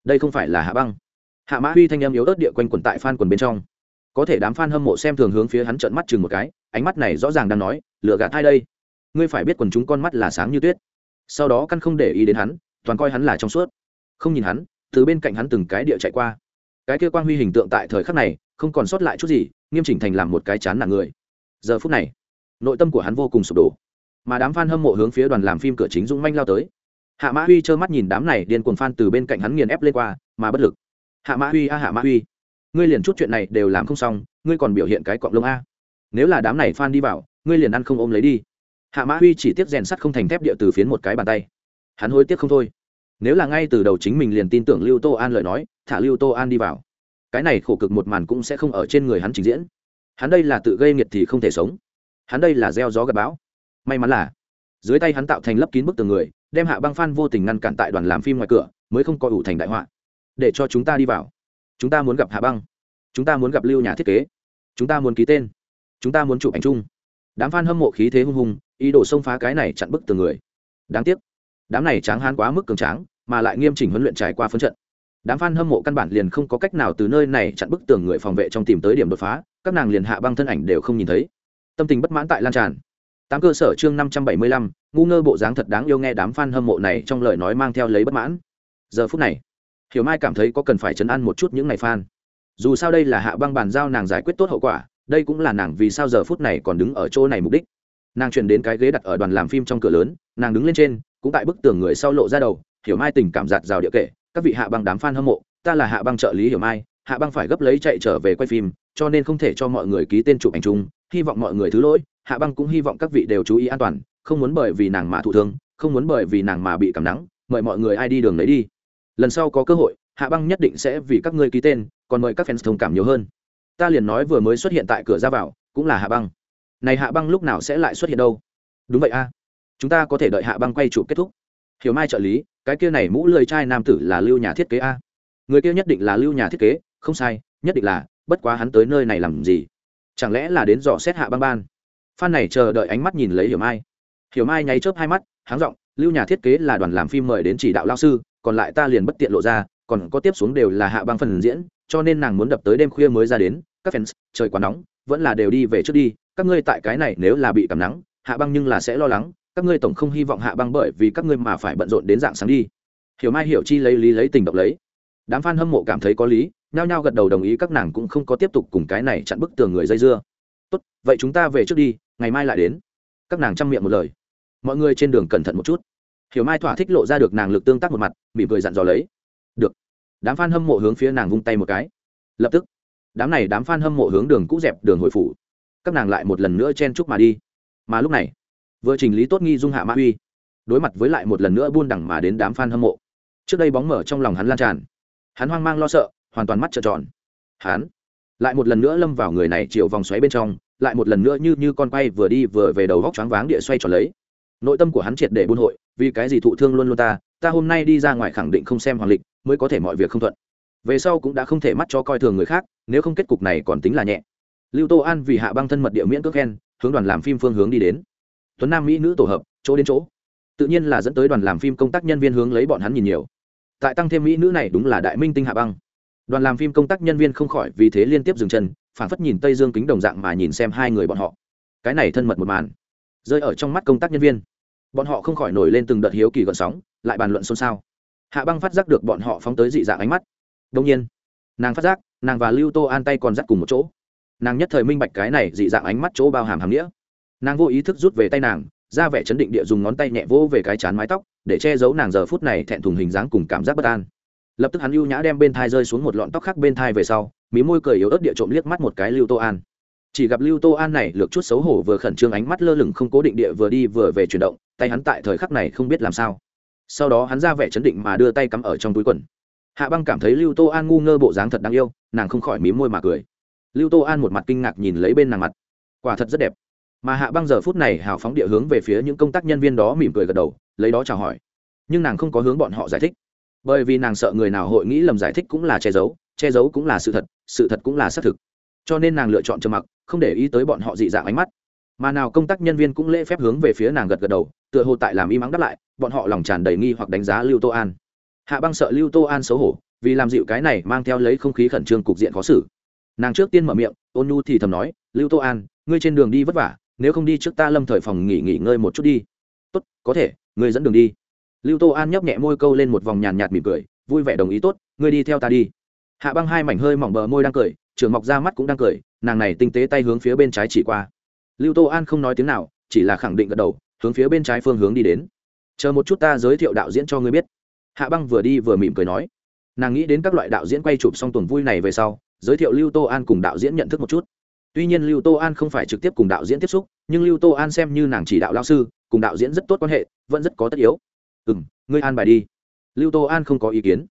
Đây không phải là hạ băng. Hạ mã huy thanh em yếu ớt địa quanh quần tại f a n quần bên trong. Có thể đám f a n hâm mộ xem thường hướng phía hắn trợn mắt chừng một cái, ánh mắt này rõ ràng đang nói, lựa gạt hai đây? Ngươi phải biết quần chúng con mắt là sáng như tuyết. Sau đó căn không để ý đến hắn toàn coi hắn là trong suốt. Không nhìn hắn, từ bên cạnh hắn từng cái địa chạy qua. Cái kia quang huy hình tượng tại thời khắc này, không còn sót lại chút gì, nghiêm chỉnh thành làm một cái chán nặng người. Giờ phút này, nội tâm của hắn vô cùng sụp đổ. Mà đám f a n hâm mộ hướng phía đoàn làm phim cửa chính dũng manh lao tới. Hạ mã huy trơ mắt nhìn đám này điên cuồng f a n từ bên cạnh hắn nghiền ép lên qua, mà bất lực. Hạ mã huy a, hạ mã huy. Ngươi liền chút chuyện này đều làm không xong, ngươi còn biểu hiện cái cọng lông a. Nếu là đám này f a n đi vào, ngươi liền ăn không ôm lấy đi. Hạ mã huy chỉ tiếp rèn sắt không thành thép địa từ phiến một cái bàn tay. Hắn hối tiếc không thôi nếu là ngay từ đầu chính mình liền tin tưởng lưu tô an lời nói, thả lưu tô an đi vào. Cái này khổ cực một màn cũng sẽ không ở trên người hắn trình diễn. Hắn đây là tự gây nghiệt thì không thể sống. Hắn đây là gieo gió gặp bão. May mắn là, dưới tay hắn tạo thành lấp kín bức tường người, đem hạ băng phan vô tình ngăn cản tại đoàn làm phim ngoài cửa, mới không coi ủ thành đại họa. Để cho chúng ta đi vào. Chúng ta muốn gặp hạ băng. Chúng ta muốn gặp lưu nhà thiết kế. Chúng ta muốn ký tên. Chúng ta muốn chụp ảnh chung. Đám f a n hâm mộ khí thế hung hùng, ý đồ xông phá cái này chặn bức tường người. Đáng tiếc đám này tráng hán quá mức cường tráng, mà lại nghiêm chỉnh huấn luyện trải qua phân trận. Đám f a n hâm mộ căn bản liền không có cách nào từ nơi này chặn bức tường người phòng vệ trong tìm tới điểm đột phá, các nàng liền hạ băng thân ảnh đều không nhìn thấy. Tâm tình bất mãn tại lan tràn. Tám cơ sở chương năm trăm bảy mươi lăm, ngu ngơ bộ dáng thật đáng yêu nghe đám f a n hâm mộ này trong lời nói mang theo lấy bất mãn. Giờ phút này, hiểu mai cảm thấy có cần phải chấn an một chút những ngày f a n dù sao đây là hạ băng bàn giao nàng giải quyết tốt hậu quả, đây cũng là nàng vì sao giờ phút này còn đứng ở chỗ này mục đích. Nàng chuyển đến cái ghế đặt ở đoàn làm phim trong cửa lớn, nàng đứng lên trên cũng tại bức tường người sau lộ ra đầu hiểu mai tình cảm giạt rào địa kể, các vị hạ băng đám f a n hâm mộ ta là hạ băng trợ lý hiểu mai hạ băng phải gấp lấy chạy trở về quay phim cho nên không thể cho mọi người ký tên chụp ảnh chung hy vọng mọi người thứ lỗi hạ băng cũng hy vọng các vị đều chú ý an toàn không muốn bởi vì nàng mà thụ thương không muốn bởi vì nàng mà bị cảm nắng mời mọi người ai đi đường lấy đi. Lần sau có cơ hội hạ băng nhất định sẽ vì các ngươi ký tên còn mời các fans thông cảm nhiều hơn. Ta liền nói vừa mới xuất hiện tại cửa ra vào cũng là hạ băng. Này hạ băng lúc nào sẽ lại xuất hiện đâu? Đúng vậy a chúng ta có thể đợi hạ băng quay chụp kết thúc. Hiểu mai trợ lý, cái kia này mũ lười trai nam tử là lưu nhà thiết kế a. Người kia nhất định là lưu nhà thiết kế, không sai, nhất định là, bất quá hắn tới nơi này làm gì? Chẳng lẽ là đến dò xét hạ băng ban? Phan này chờ đợi ánh mắt nhìn lấy hiểu mai. Hiểu mai nháy chớp hai mắt, háng r ộ n g lưu nhà thiết kế là đoàn làm phim mời đến chỉ đạo lao sư, còn lại ta liền bất tiện lộ ra, còn có tiếp xuống đều là hạ băng phần diễn, cho nên nàng muốn đập tới đêm khuya mới ra đến, các fans, trời quá nóng, vẫn là đều đi về trước đi, các ngươi tại cái này nếu là bị cảm nắng, hạ băng nhưng là sẽ lo lắng các ngươi tổng không hy vọng hạ băng bởi vì các ngươi mà phải bận rộn đến dạng sáng đi. Hiểu mai hiểu chi lấy lý lấy tình động lấy. Đám f a n hâm mộ cảm thấy có lý, nhao nhao gật đầu đồng ý các nàng cũng không có tiếp tục cùng cái này chặn bức tường người dây dưa. Tốt, vậy chúng ta về trước đi, ngày mai lại đến. Các nàng chăm miệng một lời. Mọi người trên đường cẩn thận một chút. Hiểu mai thỏa thích lộ ra được nàng lực tương tác một mặt, mỉm cười dặn dò lấy. Được. Đám f a n hâm mộ hướng phía nàng vung tay một cái. Lập tức, đám này đám f a n hâm mộ hướng đường cũ dẹp đường hội phủ. Các nàng lại một lần nữa chen chúc mà đi. Mà lúc này vừa chỉnh lý tốt nghi dung hạ mã uy, đối mặt với lại một lần nữa buôn đẳng mà đến đám f a n hâm mộ. Trước đây bóng mở trong lòng hắn lan tràn. Hắn hoang mang lo sợ, hoàn toàn mắt trợn tròn. Hắn lại một lần nữa lâm vào người này chiều vòng xoáy bên trong, lại một lần nữa như như con quay vừa đi vừa về đầu góc choáng váng địa xoay tròn lấy. Nội tâm của hắn triệt để buôn hội, vì cái gì thụ thương luôn luôn ta ta hôm nay đi ra ngoài khẳng định không xem hoàng lịch, mới có thể mọi việc không thuận. Về sau cũng đã không thể mắt cho coi thường người khác, nếu không kết cục này còn tính là nhẹ. Lưu tô an vì hạ băng thân mật địa miễn cước khen, hướng đoàn làm phim phương hướng đi đến tuấn nam mỹ nữ tổ hợp, chỗ đến chỗ. Tự nhiên là dẫn tới đoàn làm phim công tác nhân viên hướng lấy bọn hắn nhìn nhiều. Tại tăng thêm mỹ nữ này đúng là đại minh tinh hạ băng. Đoàn làm phim công tác nhân viên không khỏi vì thế liên tiếp dừng chân, phản phất nhìn tây dương kính đồng dạng mà nhìn xem hai người bọn họ. Cái này thân mật một màn, rơi ở trong mắt công tác nhân viên. Bọn họ không khỏi nổi lên từng đợt hiếu kỳ gợn sóng, lại bàn luận xôn xao. Hạ băng phát giác được bọn họ phóng tới dị dạng ánh mắt. Đông nhiên, nàng phát giác, nàng và lưu tô an tay còn dắt cùng một chỗ. Nàng nhất thời minh bạch cái này dị dạng ánh mắt chỗ bao hàm hàm nghĩa nàng vô ý thức rút về tay nàng, ra vẻ chấn định địa dùng ngón tay nhẹ vỗ về cái chán mái tóc, để che giấu nàng giờ phút này thẹn thùng hình dáng cùng cảm giác bất an. Lập tức hắn ưu nhã đem bên thai rơi xuống một lọn tóc khác bên thai về sau, mí môi cười yếu ớt địa trộm liếc mắt một cái lưu tô an. Chỉ gặp lưu tô an này lược chút xấu hổ vừa khẩn trương ánh mắt lơ lửng không cố định địa vừa đi vừa về chuyển động, tay hắn tại thời khắc này không biết làm sao. Sau đó hắn ra vẻ chấn định mà đưa tay cắm ở trong túi quần. Hạ băng cảm thấy lưu tô an ngu ngơ bộ dáng thật đáng yêu, nàng không khỏi mí môi mà cười. Lưu tô an một mặt kinh ngạc nhìn lấy bên nàng mặt. Quả thật rất đẹp mà hạ băng giờ phút này hào phóng địa hướng về phía những công tác nhân viên đó mỉm cười gật đầu, lấy đó chào hỏi. Nhưng nàng không có hướng bọn họ giải thích. Bởi vì nàng sợ người nào hội nghĩ lầm giải thích cũng là che giấu che giấu cũng là sự thật sự thật cũng là xác thực. Cho nên nàng lựa chọn trầm mặc, không để ý tới bọn họ dị dạng ánh mắt. Mà nào công tác nhân viên cũng lễ phép hướng về phía nàng gật gật đầu, tựa hồ tại làm im ắng đáp lại, bọn họ lòng tràn đầy nghi hoặc đánh giá lưu tô an. Hạ băng sợ lưu tô an xấu hổ, vì làm dịu cái này mang theo lấy không khí khẩn trương cục diện khó xử. Nàng trước tiên mở miệng, ôn nhu thì thầm nói, lưu tô an, ngươi trên đường đi vất vả nếu không đi trước ta lâm thời phòng nghỉ nghỉ ngơi một chút đi. Tốt, có thể ngươi dẫn đường đi. Lưu tô an nhấp nhẹ môi câu lên một vòng nhàn nhạt mỉm cười, vui vẻ đồng ý tốt ngươi đi theo ta đi. Hạ băng hai mảnh hơi mỏng bờ môi đang cười, trường mọc ra mắt cũng đang cười, nàng này tinh tế tay hướng phía bên trái chỉ qua. Lưu tô an không nói tiếng nào, chỉ là khẳng định gật đầu, hướng phía bên trái phương hướng đi đến. Chờ một chút ta giới thiệu đạo diễn cho ngươi biết. Hạ băng vừa đi vừa mỉm cười nói. Nàng nghĩ đến các loại đạo diễn quay chụp xong tuần vui này về sau, giới thiệu lưu tô an cùng đạo diễn nhận thức một chút tuy nhiên lưu tô an không phải trực tiếp cùng đạo diễn tiếp xúc, nhưng lưu tô an xem như nàng chỉ đạo lao sư, cùng đạo diễn rất tốt quan hệ, vẫn rất có tất yếu. Ừ m ngươi an bài đi. Lưu tô an không có ý kiến.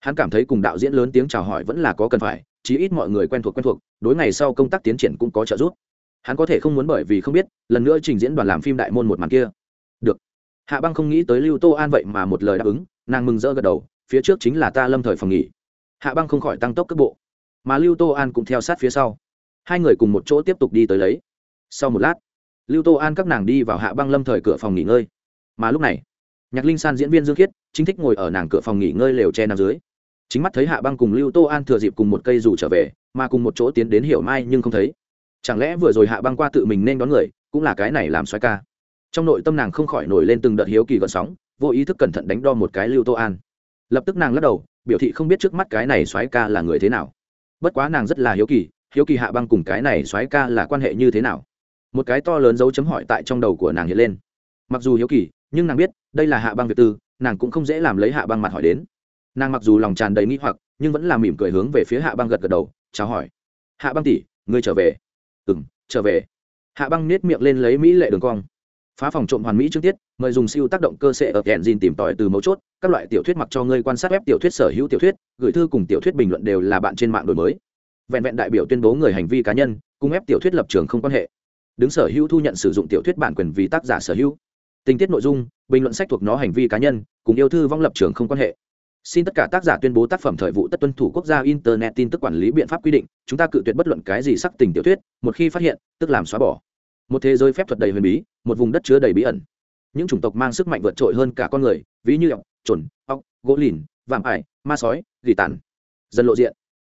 Hắn cảm thấy cùng đạo diễn lớn tiếng chào hỏi vẫn là có cần phải, chí ít mọi người quen thuộc quen thuộc, đối ngày sau công tác tiến triển cũng có trợ giúp. Hắn có thể không muốn bởi vì không biết, lần nữa trình diễn đoàn làm phim đại môn một màn kia. Được. Hạ băng không nghĩ tới lưu tô an vậy mà một lời đáp ứng, nàng mừng rỡ gật đầu, phía trước chính là ta lâm thời phòng nghỉ. Hạ băng không khỏi tăng tốc cước bộ. Mà lưu tô an cũng theo sát phía sau hai người cùng một chỗ tiếp tục đi tới lấy. Sau một lát, lưu tô an các nàng đi vào hạ băng lâm thời cửa phòng nghỉ ngơi. Mà lúc này, nhạc linh san diễn viên dương khiết chính thích ngồi ở nàng cửa phòng nghỉ ngơi lều che nằm dưới. Chính mắt thấy hạ băng cùng lưu tô an thừa dịp cùng một cây dù trở về, mà cùng một chỗ tiến đến hiểu mai nhưng không thấy. Chẳng lẽ vừa rồi hạ băng qua tự mình nên đón người, cũng là cái này làm xoái ca? Trong nội tâm nàng không khỏi nổi lên từng đợt hiếu kỳ gợn sóng, vô ý thức cẩn thận đánh đo một cái lưu tô an. Lập tức nàng lắc đầu, biểu thị không biết trước mắt cái này xoái ca là người thế nào. Bất quá nàng rất là hiếu kỳ hiếu kỳ hạ băng cùng cái này soái ca là quan hệ như thế nào? Một cái to lớn dấu chấm hỏi tại trong đầu của nàng hiện lên. Mặc dù hiếu kỳ nhưng nàng biết đây là hạ băng việt tư nàng cũng không dễ làm lấy hạ băng mặt hỏi đến. Nàng mặc dù lòng tràn đầy nghĩ hoặc nhưng vẫn là mỉm cười hướng về phía hạ băng gật gật đầu chào hỏi. Hạ băng tỷ, ngươi trở về. Ừ m trở về. Hạ băng nết miệng lên lấy mỹ lệ đường cong. Phá phòng trộm hoàn mỹ trước tiết mời dùng siêu tác động cơ sệ ở kèn dìn tìm tòi từ mấu chốt các loại tiểu thuyết mặc cho ngươi quan sát web tiểu thuyết sở hữu tiểu thuyết gửi thư cùng tiểu thuyết bình luận đều là bạn trên mạng đổi mới vẹn vẹn đại biểu tuyên bố người hành vi cá nhân, cung ép tiểu thuyết lập trường không quan hệ. Đứng sở hữu thu nhận sử dụng tiểu thuyết bản quyền vì tác giả sở hữu. Tình tiết nội dung, bình luận sách thuộc nó hành vi cá nhân, cùng yêu thư vong lập trường không quan hệ. Xin tất cả tác giả tuyên bố tác phẩm thời vụ tất tuân thủ quốc gia internet tin tức quản lý biện pháp quy định, chúng ta cự tuyệt bất luận cái gì sắc tình tiểu thuyết, một khi phát hiện, tức làm xóa bỏ. Một thế giới phép thuật đầy huyền bí, một vùng đất chứa đầy bí ẩn. Những chủng tộc mang sức mạnh vượt trội hơn cả con người, ví như ọc trồn ọc gỗ lìn, vạm ải, ma sói, gỉ tàn. Dần lộ diện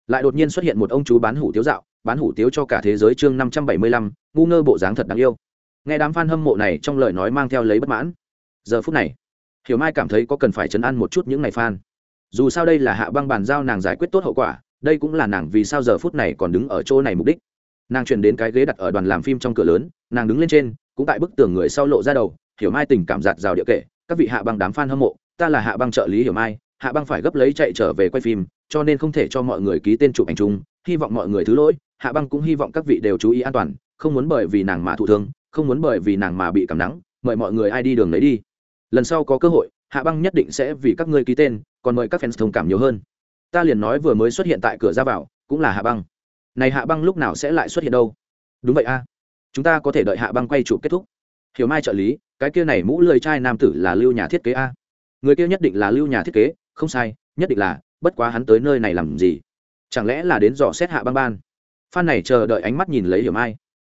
lại đột nhiên xuất hiện một ông chú bán hủ tiếu dạo, bán hủ tiếu cho cả thế giới chương năm trăm bảy mươi lăm, ngu ngơ bộ dáng thật đáng yêu. Nghe đám f a n hâm mộ này trong lời nói mang theo lấy bất mãn. Giờ phút này, hiểu mai cảm thấy có cần phải chấn an một chút những ngày f a n dù sao đây là hạ băng bàn giao nàng giải quyết tốt hậu quả, đây cũng là nàng vì sao giờ phút này còn đứng ở chỗ này mục đích. Nàng chuyển đến cái ghế đặt ở đoàn làm phim trong cửa lớn, nàng đứng lên trên, cũng tại bức tường người sau lộ ra đầu, hiểu mai tình cảm giạt rào địa kệ, các vị hạ băng đám f a n hâm mộ, ta là hạ băng trợ lý hiểu mai, hạ băng phải gấp lấy chạy trở về quay phim cho nên không thể cho mọi người ký tên chụp ảnh chung. Hy vọng mọi người thứ lỗi. Hạ băng cũng hy vọng các vị đều chú ý an toàn, không muốn bởi vì nàng mà thụ thương, không muốn bởi vì nàng mà bị cảm nắng. Mời mọi người ai đi đường lấy đi. Lần sau có cơ hội, hạ băng nhất định sẽ vì các ngươi ký tên, còn mời các fans thông cảm nhiều hơn. Ta liền nói vừa mới xuất hiện tại cửa ra vào, cũng là hạ băng. Này hạ băng lúc nào sẽ lại xuất hiện đâu? Đúng vậy a. Chúng ta có thể đợi hạ băng quay chụp kết thúc. Hiểu mai trợ lý, cái kia này mũ lười trai nam tử là lưu nhà thiết kế a. Người kia nhất định là lưu nhà thiết kế, không sai, nhất định là bất quá hắn tới nơi này làm gì? Chẳng lẽ là đến dò xét hạ băng ban? Phan này chờ đợi ánh mắt nhìn lấy hiểu mai.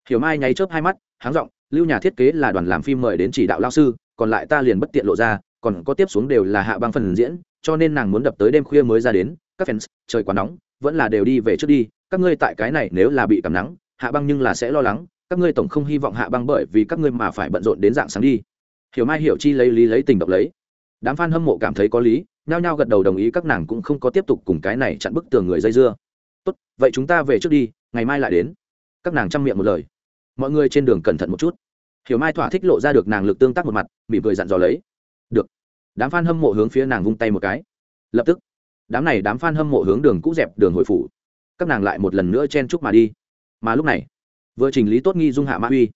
Hiểu mai nháy chớp hai mắt, háng r ộ n g lưu nhà thiết kế là đoàn làm phim mời đến chỉ đạo lao sư, còn lại ta liền bất tiện lộ ra, còn có tiếp xuống đều là hạ băng phần diễn, cho nên nàng muốn đập tới đêm khuya mới ra đến, các fans, trời quá nóng, vẫn là đều đi về trước đi, các ngươi tại cái này nếu là bị cảm nắng, hạ băng nhưng là sẽ lo lắng, các ngươi tổng không hy vọng hạ băng bởi vì các ngươi mà phải bận rộn đến dạng sáng đi. Hiểu mai hiểu chi lấy lý lấy tình động lấy đám f a n hâm mộ cảm thấy có lý, nhao nhao gật đầu đồng ý các nàng cũng không có tiếp tục cùng cái này chặn bức tường người dây dưa. Tốt, vậy chúng ta về trước đi, ngày mai lại đến. Các nàng chăm miệng một lời. Mọi người trên đường cẩn thận một chút. Hiểu mai thỏa thích lộ ra được nàng lực tương tác một mặt bị cười dặn dò lấy. Được. Đám f a n hâm mộ hướng phía nàng vung tay một cái. Lập tức, đám này đám f a n hâm mộ hướng đường cũ dẹp đường hồi phủ. Các nàng lại một lần nữa chen chúc mà đi. Mà lúc này, vừa trình lý tốt nghi dung hạ mã uy,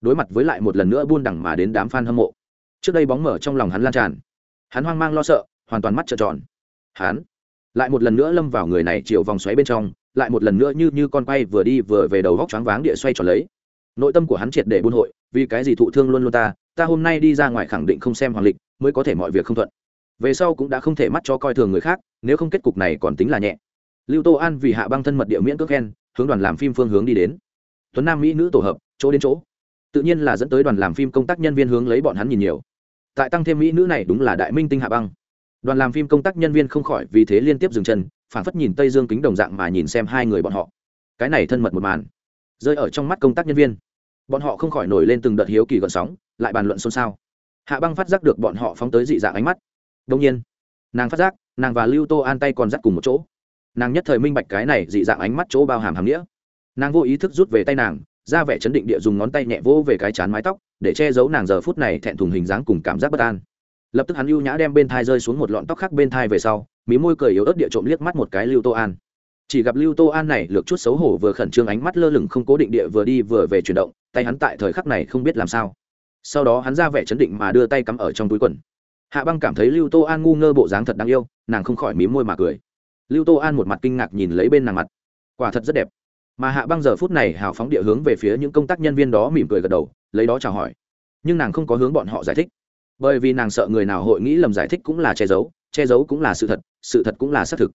đối mặt với lại một lần nữa buôn đẳng mà đến đám f a n hâm mộ. Trước đây bóng mở trong lòng hắn lan tràn hắn hoang mang lo sợ, hoàn toàn mắt trợn tròn. Hắn lại một lần nữa lâm vào người này chiều vòng xoáy bên trong, lại một lần nữa như như con quay vừa đi vừa về đầu góc choáng váng địa xoay tròn lấy. Nội tâm của hắn triệt để buôn hội, vì cái gì thụ thương luôn luôn ta ta hôm nay đi ra ngoài khẳng định không xem hoàng lịch, mới có thể mọi việc không thuận. Về sau cũng đã không thể mắt cho coi thường người khác, nếu không kết cục này còn tính là nhẹ. Lưu tô an vì hạ băng thân mật địa miễn cước khen, hướng đoàn làm phim phương hướng đi đến. Tuấn nam mỹ nữ tổ hợp, chỗ đến chỗ. Tự nhiên là dẫn tới đoàn làm phim công tác nhân viên hướng lấy bọn hắn nhìn nhiều tại tăng thêm mỹ nữ này đúng là đại minh tinh hạ băng. Đoàn làm phim công tác nhân viên không khỏi vì thế liên tiếp dừng chân phản phất nhìn tây dương kính đồng dạng mà nhìn xem hai người bọn họ. Cái này thân mật một màn, rơi ở trong mắt công tác nhân viên. Bọn họ không khỏi nổi lên từng đợt hiếu kỳ gợn sóng, lại bàn luận xôn xao. Hạ băng phát giác được bọn họ phóng tới dị dạng ánh mắt. Đông nhiên, nàng phát giác, nàng và lưu tô an tay còn dắt cùng một chỗ. Nàng nhất thời minh bạch cái này dị dạng ánh mắt chỗ bao hàm hàm nghĩa. Nàng vô ý thức rút về tay nàng ra vẻ chấn định địa dùng ngón tay nhẹ vỗ về cái chán mái tóc, để che giấu nàng giờ phút này thẹn thùng hình dáng cùng cảm giác bất an. Lập tức hắn ưu nhã đem bên thai rơi xuống một lọn tóc khác bên thai về sau, mí môi cười yếu ớt địa trộm liếc mắt một cái lưu tô an. Chỉ gặp lưu tô an này lược chút xấu hổ vừa khẩn trương ánh mắt lơ lửng không cố định địa vừa đi vừa về chuyển động, tay hắn tại thời khắc này không biết làm sao. Sau đó hắn ra vẻ chấn định mà đưa tay cắm ở trong túi quần. Hạ băng cảm thấy lưu tô an ngu ngơ bộ dáng thật đáng yêu, nàng không khỏi mí môi mà cười. Lưu tô an một mặt kinh ngạc nhìn lấy bên nàng mặt. Quả thật rất đẹp mà hạ băng giờ phút này hào phóng địa hướng về phía những công tác nhân viên đó mỉm cười gật đầu, lấy đó chào hỏi. Nhưng nàng không có hướng bọn họ giải thích. Bởi vì nàng sợ người nào hội nghĩ lầm giải thích cũng là che giấu che giấu cũng là sự thật sự thật cũng là xác thực.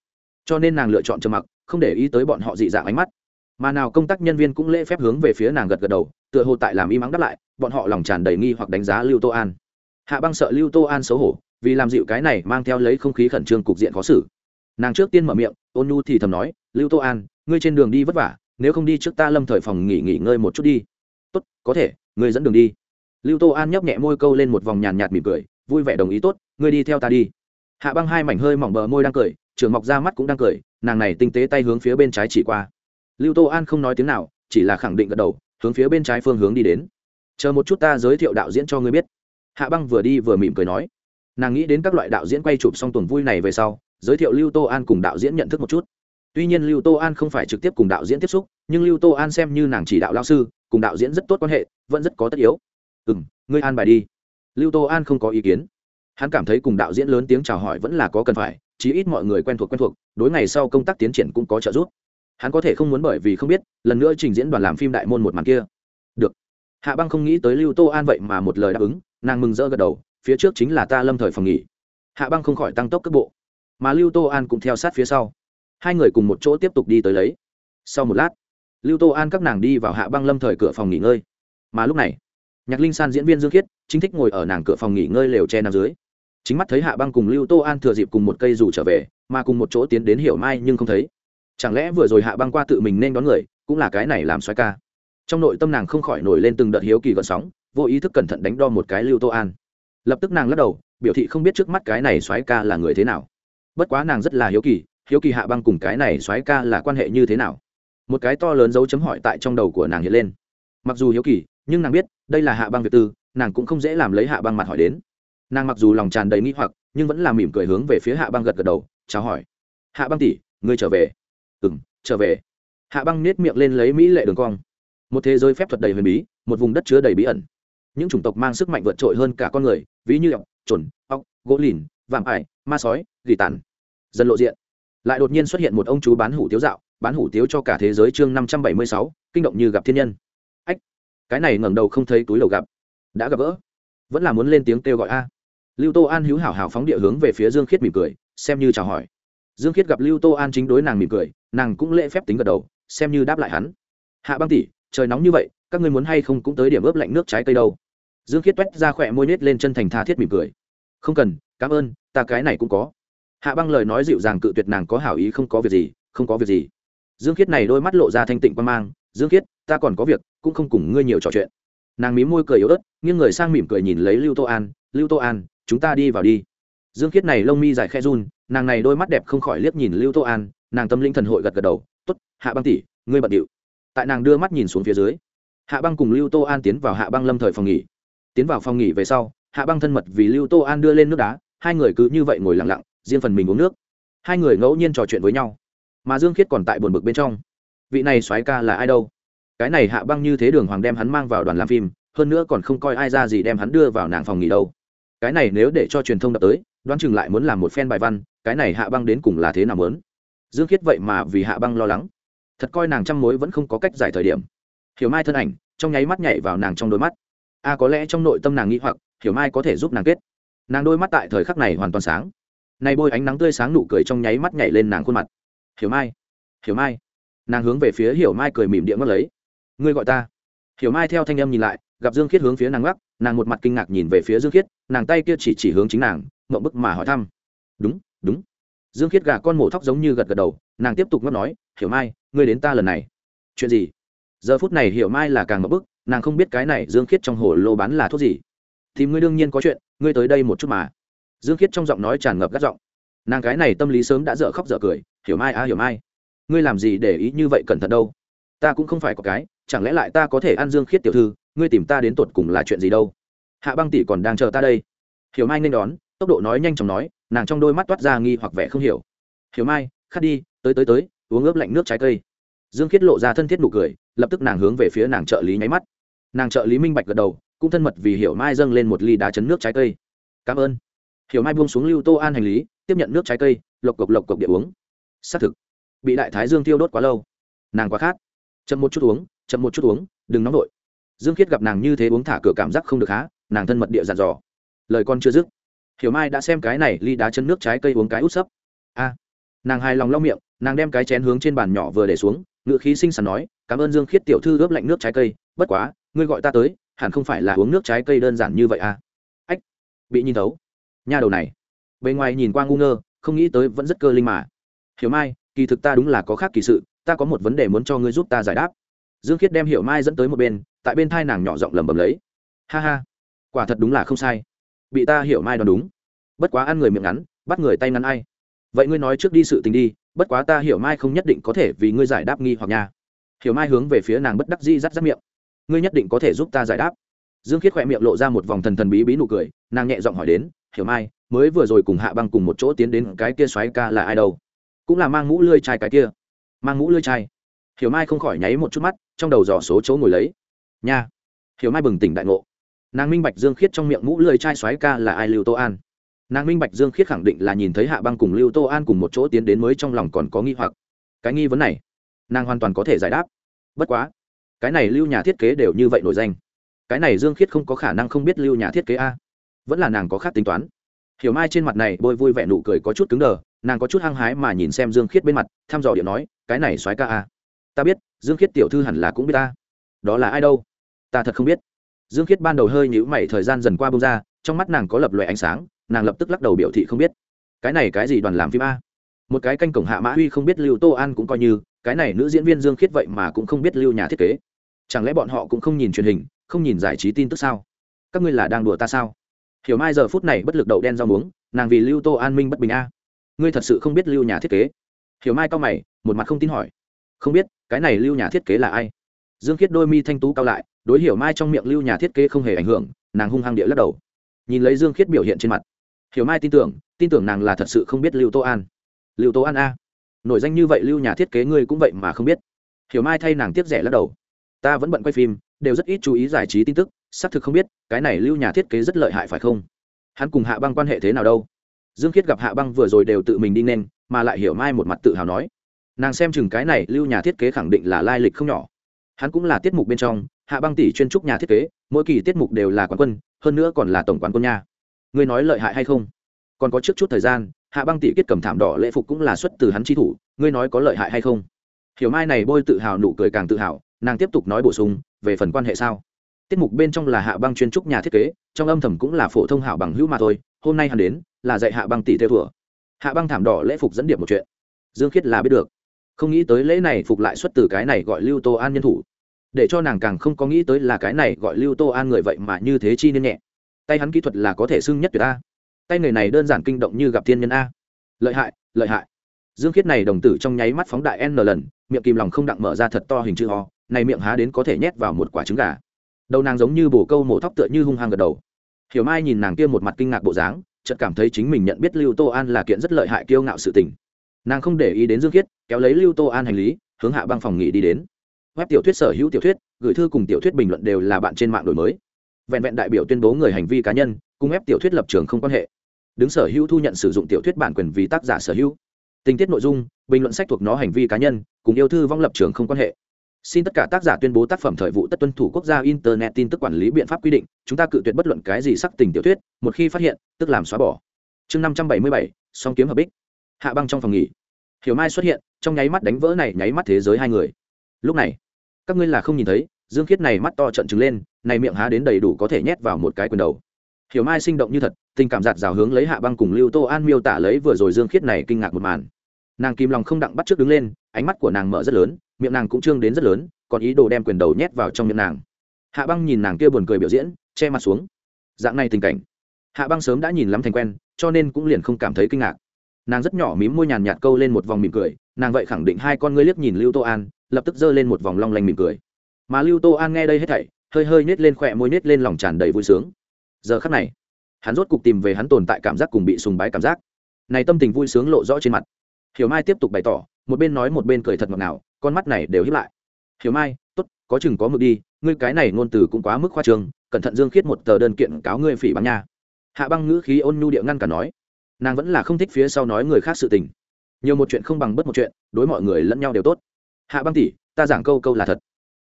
Cho nên nàng lựa chọn trầm mặc, không để ý tới bọn họ dị dạng ánh mắt. Mà nào công tác nhân viên cũng lễ phép hướng về phía nàng gật gật đầu, tựa hồ tại làm im ắng đáp lại, bọn họ lòng tràn đầy nghi hoặc đánh giá lưu tô an. Hạ băng sợ lưu tô an xấu hổ, vì làm dịu cái này mang theo lấy không khí khẩn trương cục diện khó xử. Nàng trước tiên mở miệng, ôn nhu thì thầm nói, lưu tô an, ngươi trên đường đi vất vả nếu không đi trước ta lâm thời phòng nghỉ nghỉ ngơi một chút đi. Tốt, có thể ngươi dẫn đường đi. Lưu tô an nhấp nhẹ môi câu lên một vòng nhàn nhạt mỉm cười, vui vẻ đồng ý tốt ngươi đi theo ta đi. Hạ băng hai mảnh hơi mỏng bờ môi đang cười, trường mọc ra mắt cũng đang cười, nàng này tinh tế tay hướng phía bên trái chỉ qua. Lưu tô an không nói tiếng nào, chỉ là khẳng định gật đầu, hướng phía bên trái phương hướng đi đến. Chờ một chút ta giới thiệu đạo diễn cho ngươi biết. Hạ băng vừa đi vừa mỉm cười nói. Nàng nghĩ đến các loại đạo diễn quay chụp xong tuần vui này về sau, giới thiệu lưu tô an cùng đạo diễn nhận thức một chút tuy nhiên lưu tô an không phải trực tiếp cùng đạo diễn tiếp xúc, nhưng lưu tô an xem như nàng chỉ đạo lao sư, cùng đạo diễn rất tốt quan hệ, vẫn rất có tất yếu. Ừ m ngươi an bài đi. Lưu tô an không có ý kiến. Hắn cảm thấy cùng đạo diễn lớn tiếng chào hỏi vẫn là có cần phải, chí ít mọi người quen thuộc quen thuộc, đối ngày sau công tác tiến triển cũng có trợ giúp. Hắn có thể không muốn bởi vì không biết, lần nữa trình diễn đoàn làm phim đại môn một màn kia. Được. Hạ băng không nghĩ tới lưu tô an vậy mà một lời đáp ứng, nàng mừng rỡ gật đầu, phía trước chính là ta lâm thời phòng nghỉ. Hạ băng không khỏi tăng tốc cước bộ, mà lưu tô an cũng theo sát phía sau hai người cùng một chỗ tiếp tục đi tới lấy. Sau một lát, lưu tô an các nàng đi vào hạ băng lâm thời cửa phòng nghỉ ngơi. Mà lúc này, nhạc linh san diễn viên dương khiết chính thích ngồi ở nàng cửa phòng nghỉ ngơi lều che nằm dưới. Chính mắt thấy hạ băng cùng lưu tô an thừa dịp cùng một cây dù trở về, mà cùng một chỗ tiến đến hiểu mai nhưng không thấy. Chẳng lẽ vừa rồi hạ băng qua tự mình nên đón người, cũng là cái này làm xoáy ca? Trong nội tâm nàng không khỏi nổi lên từng đợt hiếu kỳ gợn sóng, vô ý thức cẩn thận đánh đo một cái lưu tô an. Lập tức nàng lắc đầu, biểu thị không biết trước mắt cái này xoáy ca là người thế nào. Bất quá nàng rất là hiếu kỳ hiếu kỳ hạ băng cùng cái này soái ca là quan hệ như thế nào? Một cái to lớn dấu chấm hỏi tại trong đầu của nàng hiện lên. Mặc dù hiếu kỳ, nhưng nàng biết, đây là hạ băng việt tư, nàng cũng không dễ làm lấy hạ băng mặt hỏi đến. Nàng mặc dù lòng tràn đầy nghi hoặc, nhưng vẫn là mỉm cười hướng về phía hạ băng gật gật đầu, chào hỏi. Hạ băng tỉ ngươi trở về. Ừ m trở về. Hạ băng nết miệng lên lấy mỹ lệ đường cong. Một thế giới phép thuật đầy huyền bí, một vùng đất chứa đầy bí ẩn. Những chủng tộc mang sức mạnh vượt trội hơn cả con người, ví như ọc trồn ọc gỗ lìn vàm ải, ma sói, gỉ tàn. Dần lộ diện lại đột nhiên xuất hiện một ông chú bán hủ tiếu dạo, bán hủ tiếu cho cả thế giới chương năm trăm bảy mươi sáu, kinh động như gặp thiên nhân. Ách, cái này ngẩng đầu không thấy túi đầu gặp. Đã gặp gỡ. Vẫn là muốn lên tiếng kêu gọi a. Lưu tô an hữu hảo hảo phóng địa hướng về phía dương khiết mỉm cười, xem như chào hỏi. Dương khiết gặp lưu tô an chính đối nàng mỉm cười, nàng cũng lễ phép tính gật đầu, xem như đáp lại hắn. Hạ băng tỉ trời nóng như vậy, các ngươi muốn hay không cũng tới điểm ướp lạnh nước trái cây đâu. Dương khiết toét ra khỏe môi nết lên chân thành tha thiết mỉm cười. Không cần, cảm ơn, ta cái này cũng có hạ băng lời nói dịu dàng cự tuyệt nàng có hảo ý không có việc gì, không có việc gì. Dương khiết này đôi mắt lộ ra thanh tịnh quan mang, dương khiết, ta còn có việc, cũng không cùng ngươi nhiều trò chuyện. Nàng mí môi cười yếu ớt, nghiêng người sang mỉm cười nhìn lấy lưu tô an, lưu tô an, chúng ta đi vào đi. Dương khiết này lông mi dài khe run, nàng này đôi mắt đẹp không khỏi liếc nhìn lưu tô an, nàng tâm linh thần hội gật gật đầu t ố t hạ băng tỷ, ngươi bận điệu. Tại nàng đưa mắt nhìn xuống phía dưới, hạ băng cùng lưu tô an tiến vào hạ băng lâm thời phòng nghỉ. Tiến vào phòng nghỉ về sau, hạ băng thân mật vì lưu tô an đưa lên nước đá, hai người cứ như vậy ngồi lặng lặng riêng phần mình uống nước. Hai người ngẫu nhiên trò chuyện với nhau. Mà dương khiết còn tại buồn bực bên trong. Vị này soái ca là ai đâu? Cái này hạ băng như thế đường hoàng đem hắn mang vào đoàn làm phim, hơn nữa còn không coi ai ra gì đem hắn đưa vào nàng phòng nghỉ đâu. Cái này nếu để cho truyền thông đập tới, đoán chừng lại muốn làm một phen bài văn, cái này hạ băng đến cùng là thế nào lớn dương khiết vậy mà vì hạ băng lo lắng. Thật coi nàng trăm mối vẫn không có cách giải thời điểm. Hiểu mai thân ảnh, trong nháy mắt nhảy vào nàng trong đôi mắt. A có lẽ trong nội tâm nàng nghĩ hoặc, hiểu mai có thể giúp nàng kết. Nàng đôi mắt tại thời khắc này hoàn toàn sáng nay bôi ánh nắng tươi sáng nụ cười trong nháy mắt nhảy lên nàng khuôn mặt. Hiểu mai hiểu mai. Nàng hướng về phía hiểu mai cười mỉm điện mất lấy. Ngươi gọi ta. Hiểu mai theo thanh âm nhìn lại, gặp dương khiết hướng phía nàng gác nàng một mặt kinh ngạc nhìn về phía dương khiết, nàng tay kia chỉ chỉ hướng chính nàng mậu bức mà hỏi thăm. Đúng đúng. Dương khiết gà con mổ thóc giống như gật gật đầu, nàng tiếp tục ngắt nói, hiểu mai, ngươi đến ta lần này. Chuyện gì? Giờ phút này hiểu mai là càng mậu bức, nàng không biết cái này dương khiết trong hồ lô bán là thuốc gì. Thì ngươi đương nhiên có chuyện, ngươi tới đây một chút mà dương khiết trong giọng nói tràn ngập gắt giọng. Nàng cái này tâm lý sớm đã dở khóc dở cười, hiểu mai à hiểu mai, ngươi làm gì để ý như vậy cẩn thận đâu? Ta cũng không phải có cái, chẳng lẽ lại ta có thể ăn dương khiết tiểu thư, ngươi tìm ta đến tột cùng là chuyện gì đâu? Hạ băng tỷ còn đang chờ ta đây. Hiểu mai nên đón, tốc độ nói nhanh chóng nói, nàng trong đôi mắt toát ra nghi hoặc vẻ không hiểu. Hiểu mai, khát đi, tới tới tới, uống ướp lạnh nước trái cây. Dương khiết lộ ra thân thiết nụ cười, lập tức nàng hướng về phía nàng trợ lý nháy mắt. Nàng trợ lý minh bạch gật đầu, cũng thân mật vì hiểu mai dâng lên một ly đá chấn nước trái cây. Cảm ơn hiểu mai buông xuống lưu tô an hành lý, tiếp nhận nước trái cây, lộc cộc lộc cộc địa uống. Xác thực, bị đại thái dương tiêu đốt quá lâu. Nàng quá khát. Chậm một chút uống, chậm một chút uống, đừng nóng vội. Dương khiết gặp nàng như thế uống thả cửa cảm giác không được há nàng thân mật địa dặn dò. Lời con chưa dứt, hiểu mai đã xem cái này ly đá chân nước trái cây uống cái út sấp. A, nàng hài lòng lau miệng, nàng đem cái chén hướng trên bàn nhỏ vừa để xuống ngự khí sinh sản nói, cảm ơn dương khiết tiểu thư ướp lạnh nước trái cây, bất quá, ngươi gọi ta tới, hẳn không phải là uống nước trái cây đơn giản như vậy à. Ách, bị nhìn thấu nha đầu này. Bề ngoài nhìn qua ngu ngơ, không nghĩ tới vẫn rất cơ linh mà. Hiểu mai, kỳ thực ta đúng là có khác kỳ sự, ta có một vấn đề muốn cho ngươi giúp ta giải đáp. Dương khiết đem hiểu mai dẫn tới một bên, tại bên thai nàng nhỏ giọng lầm bầm lấy. Ha ha, quả thật đúng là không sai. Bị ta hiểu mai đoán đúng. Bất quá ăn người miệng ngắn, bắt người tay ngắn ai. Vậy ngươi nói trước đi sự tình đi, bất quá ta hiểu mai không nhất định có thể vì ngươi giải đáp nghi hoặc nha. Hiểu mai hướng về phía nàng bất đắc di rắt rắt miệng. Ngươi nhất định có thể giúp ta giải đáp. Dương khiết khỏe miệng lộ ra một vòng thần thần bí bí nụ cười, nàng nhẹ giọng hỏi đến hiểu mai, mới vừa rồi cùng hạ băng cùng một chỗ tiến đến cái kia xoáy ca là ai đâu? Cũng là mang mũ lươi chai cái kia. Mang mũ lươi chai. Hiểu mai không khỏi nháy một chút mắt, trong đầu dò số chỗ ngồi lấy. Nha. Hiểu mai bừng tỉnh đại ngộ. Nàng minh bạch dương khiết trong miệng mũ lươi chai xoáy ca là ai lưu tô an? Nàng minh bạch dương khiết khẳng định là nhìn thấy hạ băng cùng lưu tô an cùng một chỗ tiến đến mới trong lòng còn có nghi hoặc. Cái nghi vấn này, nàng hoàn toàn có thể giải đáp. Bất quá, cái này lưu nhà thiết kế đều như vậy nổi danh. Cái này dương khiết không có khả năng không biết lưu nhà thiết kế a vẫn là nàng có khác tính toán. Hiểu mai trên mặt này bôi vui vẻ nụ cười có chút cứng đờ, nàng có chút hăng hái mà nhìn xem dương khiết bên mặt, thăm dò điện nói, cái này soái ca à. ta biết, dương khiết tiểu thư hẳn là cũng biết ta. Đó là ai đâu? Ta thật không biết. Dương khiết ban đầu hơi nhữ mày thời gian dần qua bông ra, trong mắt nàng có lập loại ánh sáng, nàng lập tức lắc đầu biểu thị không biết. Cái này cái gì đoàn làm phim a? Một cái canh cổng hạ mã huy không biết lưu tô an cũng coi như, cái này nữ diễn viên dương khiết vậy mà cũng không biết lưu nhà thiết kế. Chẳng lẽ bọn họ cũng không nhìn truyền hình, không nhìn giải trí tin tức sao? Các ngươi là đang đùa ta sao? Hiểu mai giờ phút này bất lực đậu đen rau muống, nàng vì lưu tô an minh bất bình a. Ngươi thật sự không biết lưu nhà thiết kế. Hiểu mai cao mày, một mặt không tin hỏi. Không biết, cái này lưu nhà thiết kế là ai? Dương khiết đôi mi thanh tú cao lại, đối hiểu mai trong miệng lưu nhà thiết kế không hề ảnh hưởng, nàng hung hăng địa lắc đầu. Nhìn lấy dương khiết biểu hiện trên mặt, hiểu mai tin tưởng tin tưởng nàng là thật sự không biết lưu tô an. Lưu tô an a? Nổi danh như vậy lưu nhà thiết kế ngươi cũng vậy mà không biết. Hiểu mai thay nàng tiếp rẻ lắc đầu. Ta vẫn bận quay phim, đều rất ít chú ý giải trí tin tức xác thực không biết, cái này lưu nhà thiết kế rất lợi hại phải không? Hắn cùng hạ băng quan hệ thế nào đâu? Dương khiết gặp hạ băng vừa rồi đều tự mình đi nên, mà lại hiểu mai một mặt tự hào nói. Nàng xem chừng cái này lưu nhà thiết kế khẳng định là lai lịch không nhỏ. Hắn cũng là tiết mục bên trong, hạ băng tỷ chuyên trúc nhà thiết kế, mỗi kỳ tiết mục đều là quán quân, hơn nữa còn là tổng quán quân nha. Ngươi nói lợi hại hay không? Còn có trước chút thời gian, hạ băng tỷ kết cầm thảm đỏ lễ phục cũng là xuất từ hắn chi thủ, ngươi nói có lợi hại hay không? Hiểu mai này bôi tự hào nụ cười càng tự hào, nàng tiếp tục nói bổ sung, về phần quan hệ sao? Tiết mục bên trong là hạ băng chuyên trúc nhà thiết kế, trong âm thầm cũng là phổ thông hảo bằng hữu mà thôi, hôm nay hắn đến, là dạy hạ băng tỷ theo thủa. Hạ băng thảm đỏ lễ phục dẫn điểm một chuyện. Dương khiết là biết được. Không nghĩ tới lễ này phục lại xuất từ cái này gọi lưu tô an nhân thủ. Để cho nàng càng không có nghĩ tới là cái này gọi lưu tô an người vậy mà như thế chi nên nhẹ. Tay hắn kỹ thuật là có thể xưng nhất tuyệt a. Tay người này đơn giản kinh động như gặp thiên nhân a. Lợi hại lợi hại. Dương khiết này đồng tử trong nháy mắt phóng đại n lần, miệng kìm lòng không đặng mở ra thật to hình chữ ho này miệng há đến có thể nhét vào một quả trứng gà đầu nàng giống như bổ câu mổ thóc tựa như hung hăng gật đầu. Hiểu mai nhìn nàng kia một mặt kinh ngạc bộ dáng, chợt cảm thấy chính mình nhận biết lưu tô an là kiện rất lợi hại kiêu ngạo sự tình. Nàng không để ý đến dương khiết, kéo lấy lưu tô an hành lý, hướng hạ băng phòng nghỉ đi đến. Web tiểu thuyết sở hữu tiểu thuyết, gửi thư cùng tiểu thuyết bình luận đều là bạn trên mạng đổi mới. Vẹn vẹn đại biểu tuyên bố người hành vi cá nhân, cùng ép tiểu thuyết lập trường không quan hệ. Đứng sở hữu thu nhận sử dụng tiểu thuyết bản quyền vì tác giả sở hữu. Tình tiết nội dung, bình luận sách thuộc nó hành vi cá nhân, cùng yêu thư vong lập trường không quan hệ xin tất cả tác giả tuyên bố tác phẩm thời vụ tất tuân thủ quốc gia internet tin tức quản lý biện pháp quy định, chúng ta cự tuyệt bất luận cái gì sắc tình tiểu thuyết, một khi phát hiện, tức làm xóa bỏ. Chương năm trăm bảy mươi bảy, song kiếm hợp bích. Hạ băng trong phòng nghỉ. Hiểu mai xuất hiện, trong nháy mắt đánh vỡ này nháy mắt thế giới hai người. Lúc này, các ngươi là không nhìn thấy, dương khiết này mắt to trận trừng lên, này miệng há đến đầy đủ có thể nhét vào một cái quyền đầu. Hiểu mai sinh động như thật, tình cảm giạt rào hướng lấy hạ băng cùng lưu tô an miêu tả lấy vừa rồi dương khiết này kinh ngạc một màn. Nàng kim lòng không đặng bắt trước đứng lên, ánh mắt của nàng mở rất lớn miệng nàng cũng trương đến rất lớn, còn ý đồ đem quyền đầu nhét vào trong miệng nàng. Hạ băng nhìn nàng kia buồn cười biểu diễn, che mặt xuống. Dạng này tình cảnh, hạ băng sớm đã nhìn lắm thành quen, cho nên cũng liền không cảm thấy kinh ngạc. Nàng rất nhỏ mím môi nhàn nhạt câu lên một vòng mỉm cười, nàng vậy khẳng định hai con ngươi liếc nhìn lưu tô an, lập tức giơ lên một vòng long lanh mỉm cười. Mà lưu tô an nghe đây hết thảy, hơi hơi nhét lên khỏe môi nhét lên lòng tràn đầy vui sướng. Giờ khắc này, hắn rốt cục tìm về hắn tồn tại cảm giác cùng bị sùng bái cảm giác. Này tâm tình vui sướng lộ rõ trên mặt. Hiểu mai tiếp tục bày tỏ, một bên nói một bên cười thật ngọt ngào con mắt này đều hiếp lại. Hiểu mai, tốt, có chừng có mực đi, ngươi cái này ngôn từ cũng quá mức khoa trường cẩn thận dương khiết một tờ đơn kiện cáo ngươi phỉ bắn nha. Hạ băng ngữ khí ôn nhu địa ngăn cả nói. Nàng vẫn là không thích phía sau nói người khác sự tình. Nhiều một chuyện không bằng bất một chuyện, đối mọi người lẫn nhau đều tốt. Hạ băng tỷ, ta giảng câu câu là thật.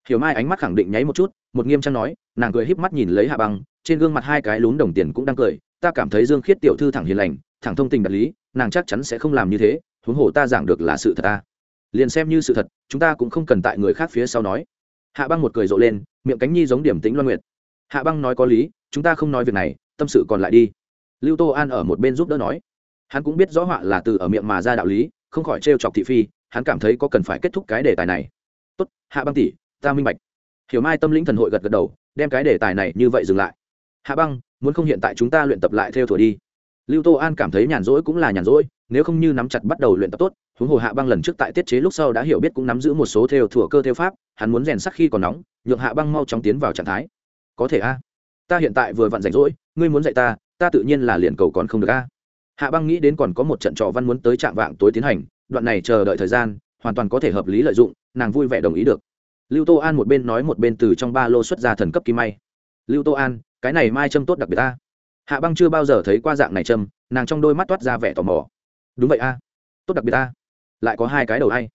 Hiểu mai ánh mắt khẳng định nháy một chút, một nghiêm trang nói, nàng cười híp mắt nhìn lấy hạ băng, trên gương mặt hai cái lún đồng tiền cũng đang cười, ta cảm thấy dương khiết tiểu thư thẳng hiền lành, thẳng thông tình đạt lý, nàng chắc chắn sẽ không làm như thế, huống hồ ta giảng được là sự thật ta liền xem như sự thật, chúng ta cũng không cần tại người khác phía sau nói. Hạ băng một cười rộ lên, miệng cánh nhi giống điểm tính loan nguyệt. Hạ băng nói có lý, chúng ta không nói việc này, tâm sự còn lại đi. Lưu tô an ở một bên giúp đỡ nói. Hắn cũng biết rõ họa là từ ở miệng mà ra đạo lý, không khỏi trêu chọc thị phi, hắn cảm thấy có cần phải kết thúc cái đề tài này. Tốt, hạ băng tỷ, ta minh bạch. Hiểu mai tâm lĩnh thần hội gật gật đầu, đem cái đề tài này như vậy dừng lại. Hạ băng, muốn không hiện tại chúng ta luyện tập lại theo thủa đi. Lưu tô an cảm thấy nhàn rỗi cũng là nhàn rỗi nếu không như nắm chặt bắt đầu luyện tập tốt, huống hồ hạ băng lần trước tại tiết chế lúc sau đã hiểu biết cũng nắm giữ một số theo thủa cơ theo pháp, hắn muốn rèn sắc khi còn nóng, nhượng hạ băng mau chóng tiến vào trạng thái. Có thể a. Ta hiện tại vừa vặn rảnh rỗi, ngươi muốn dạy ta ta tự nhiên là liền cầu còn không được a. Hạ băng nghĩ đến còn có một trận trò văn muốn tới trạng vạng tối tiến hành, đoạn này chờ đợi thời gian, hoàn toàn có thể hợp lý lợi dụng, nàng vui vẻ đồng ý được. Lưu tô an một bên nói một bên từ trong ba lô xuất ra thần cấp kim may. Lưu tô an, cái này mai châm tốt đặc biệt ta hạ băng chưa bao giờ thấy qua dạng này châm, nàng trong đôi mắt toát ra vẻ tò mò đúng vậy a. Tốt đặc biệt a, lại có hai cái đầu hay.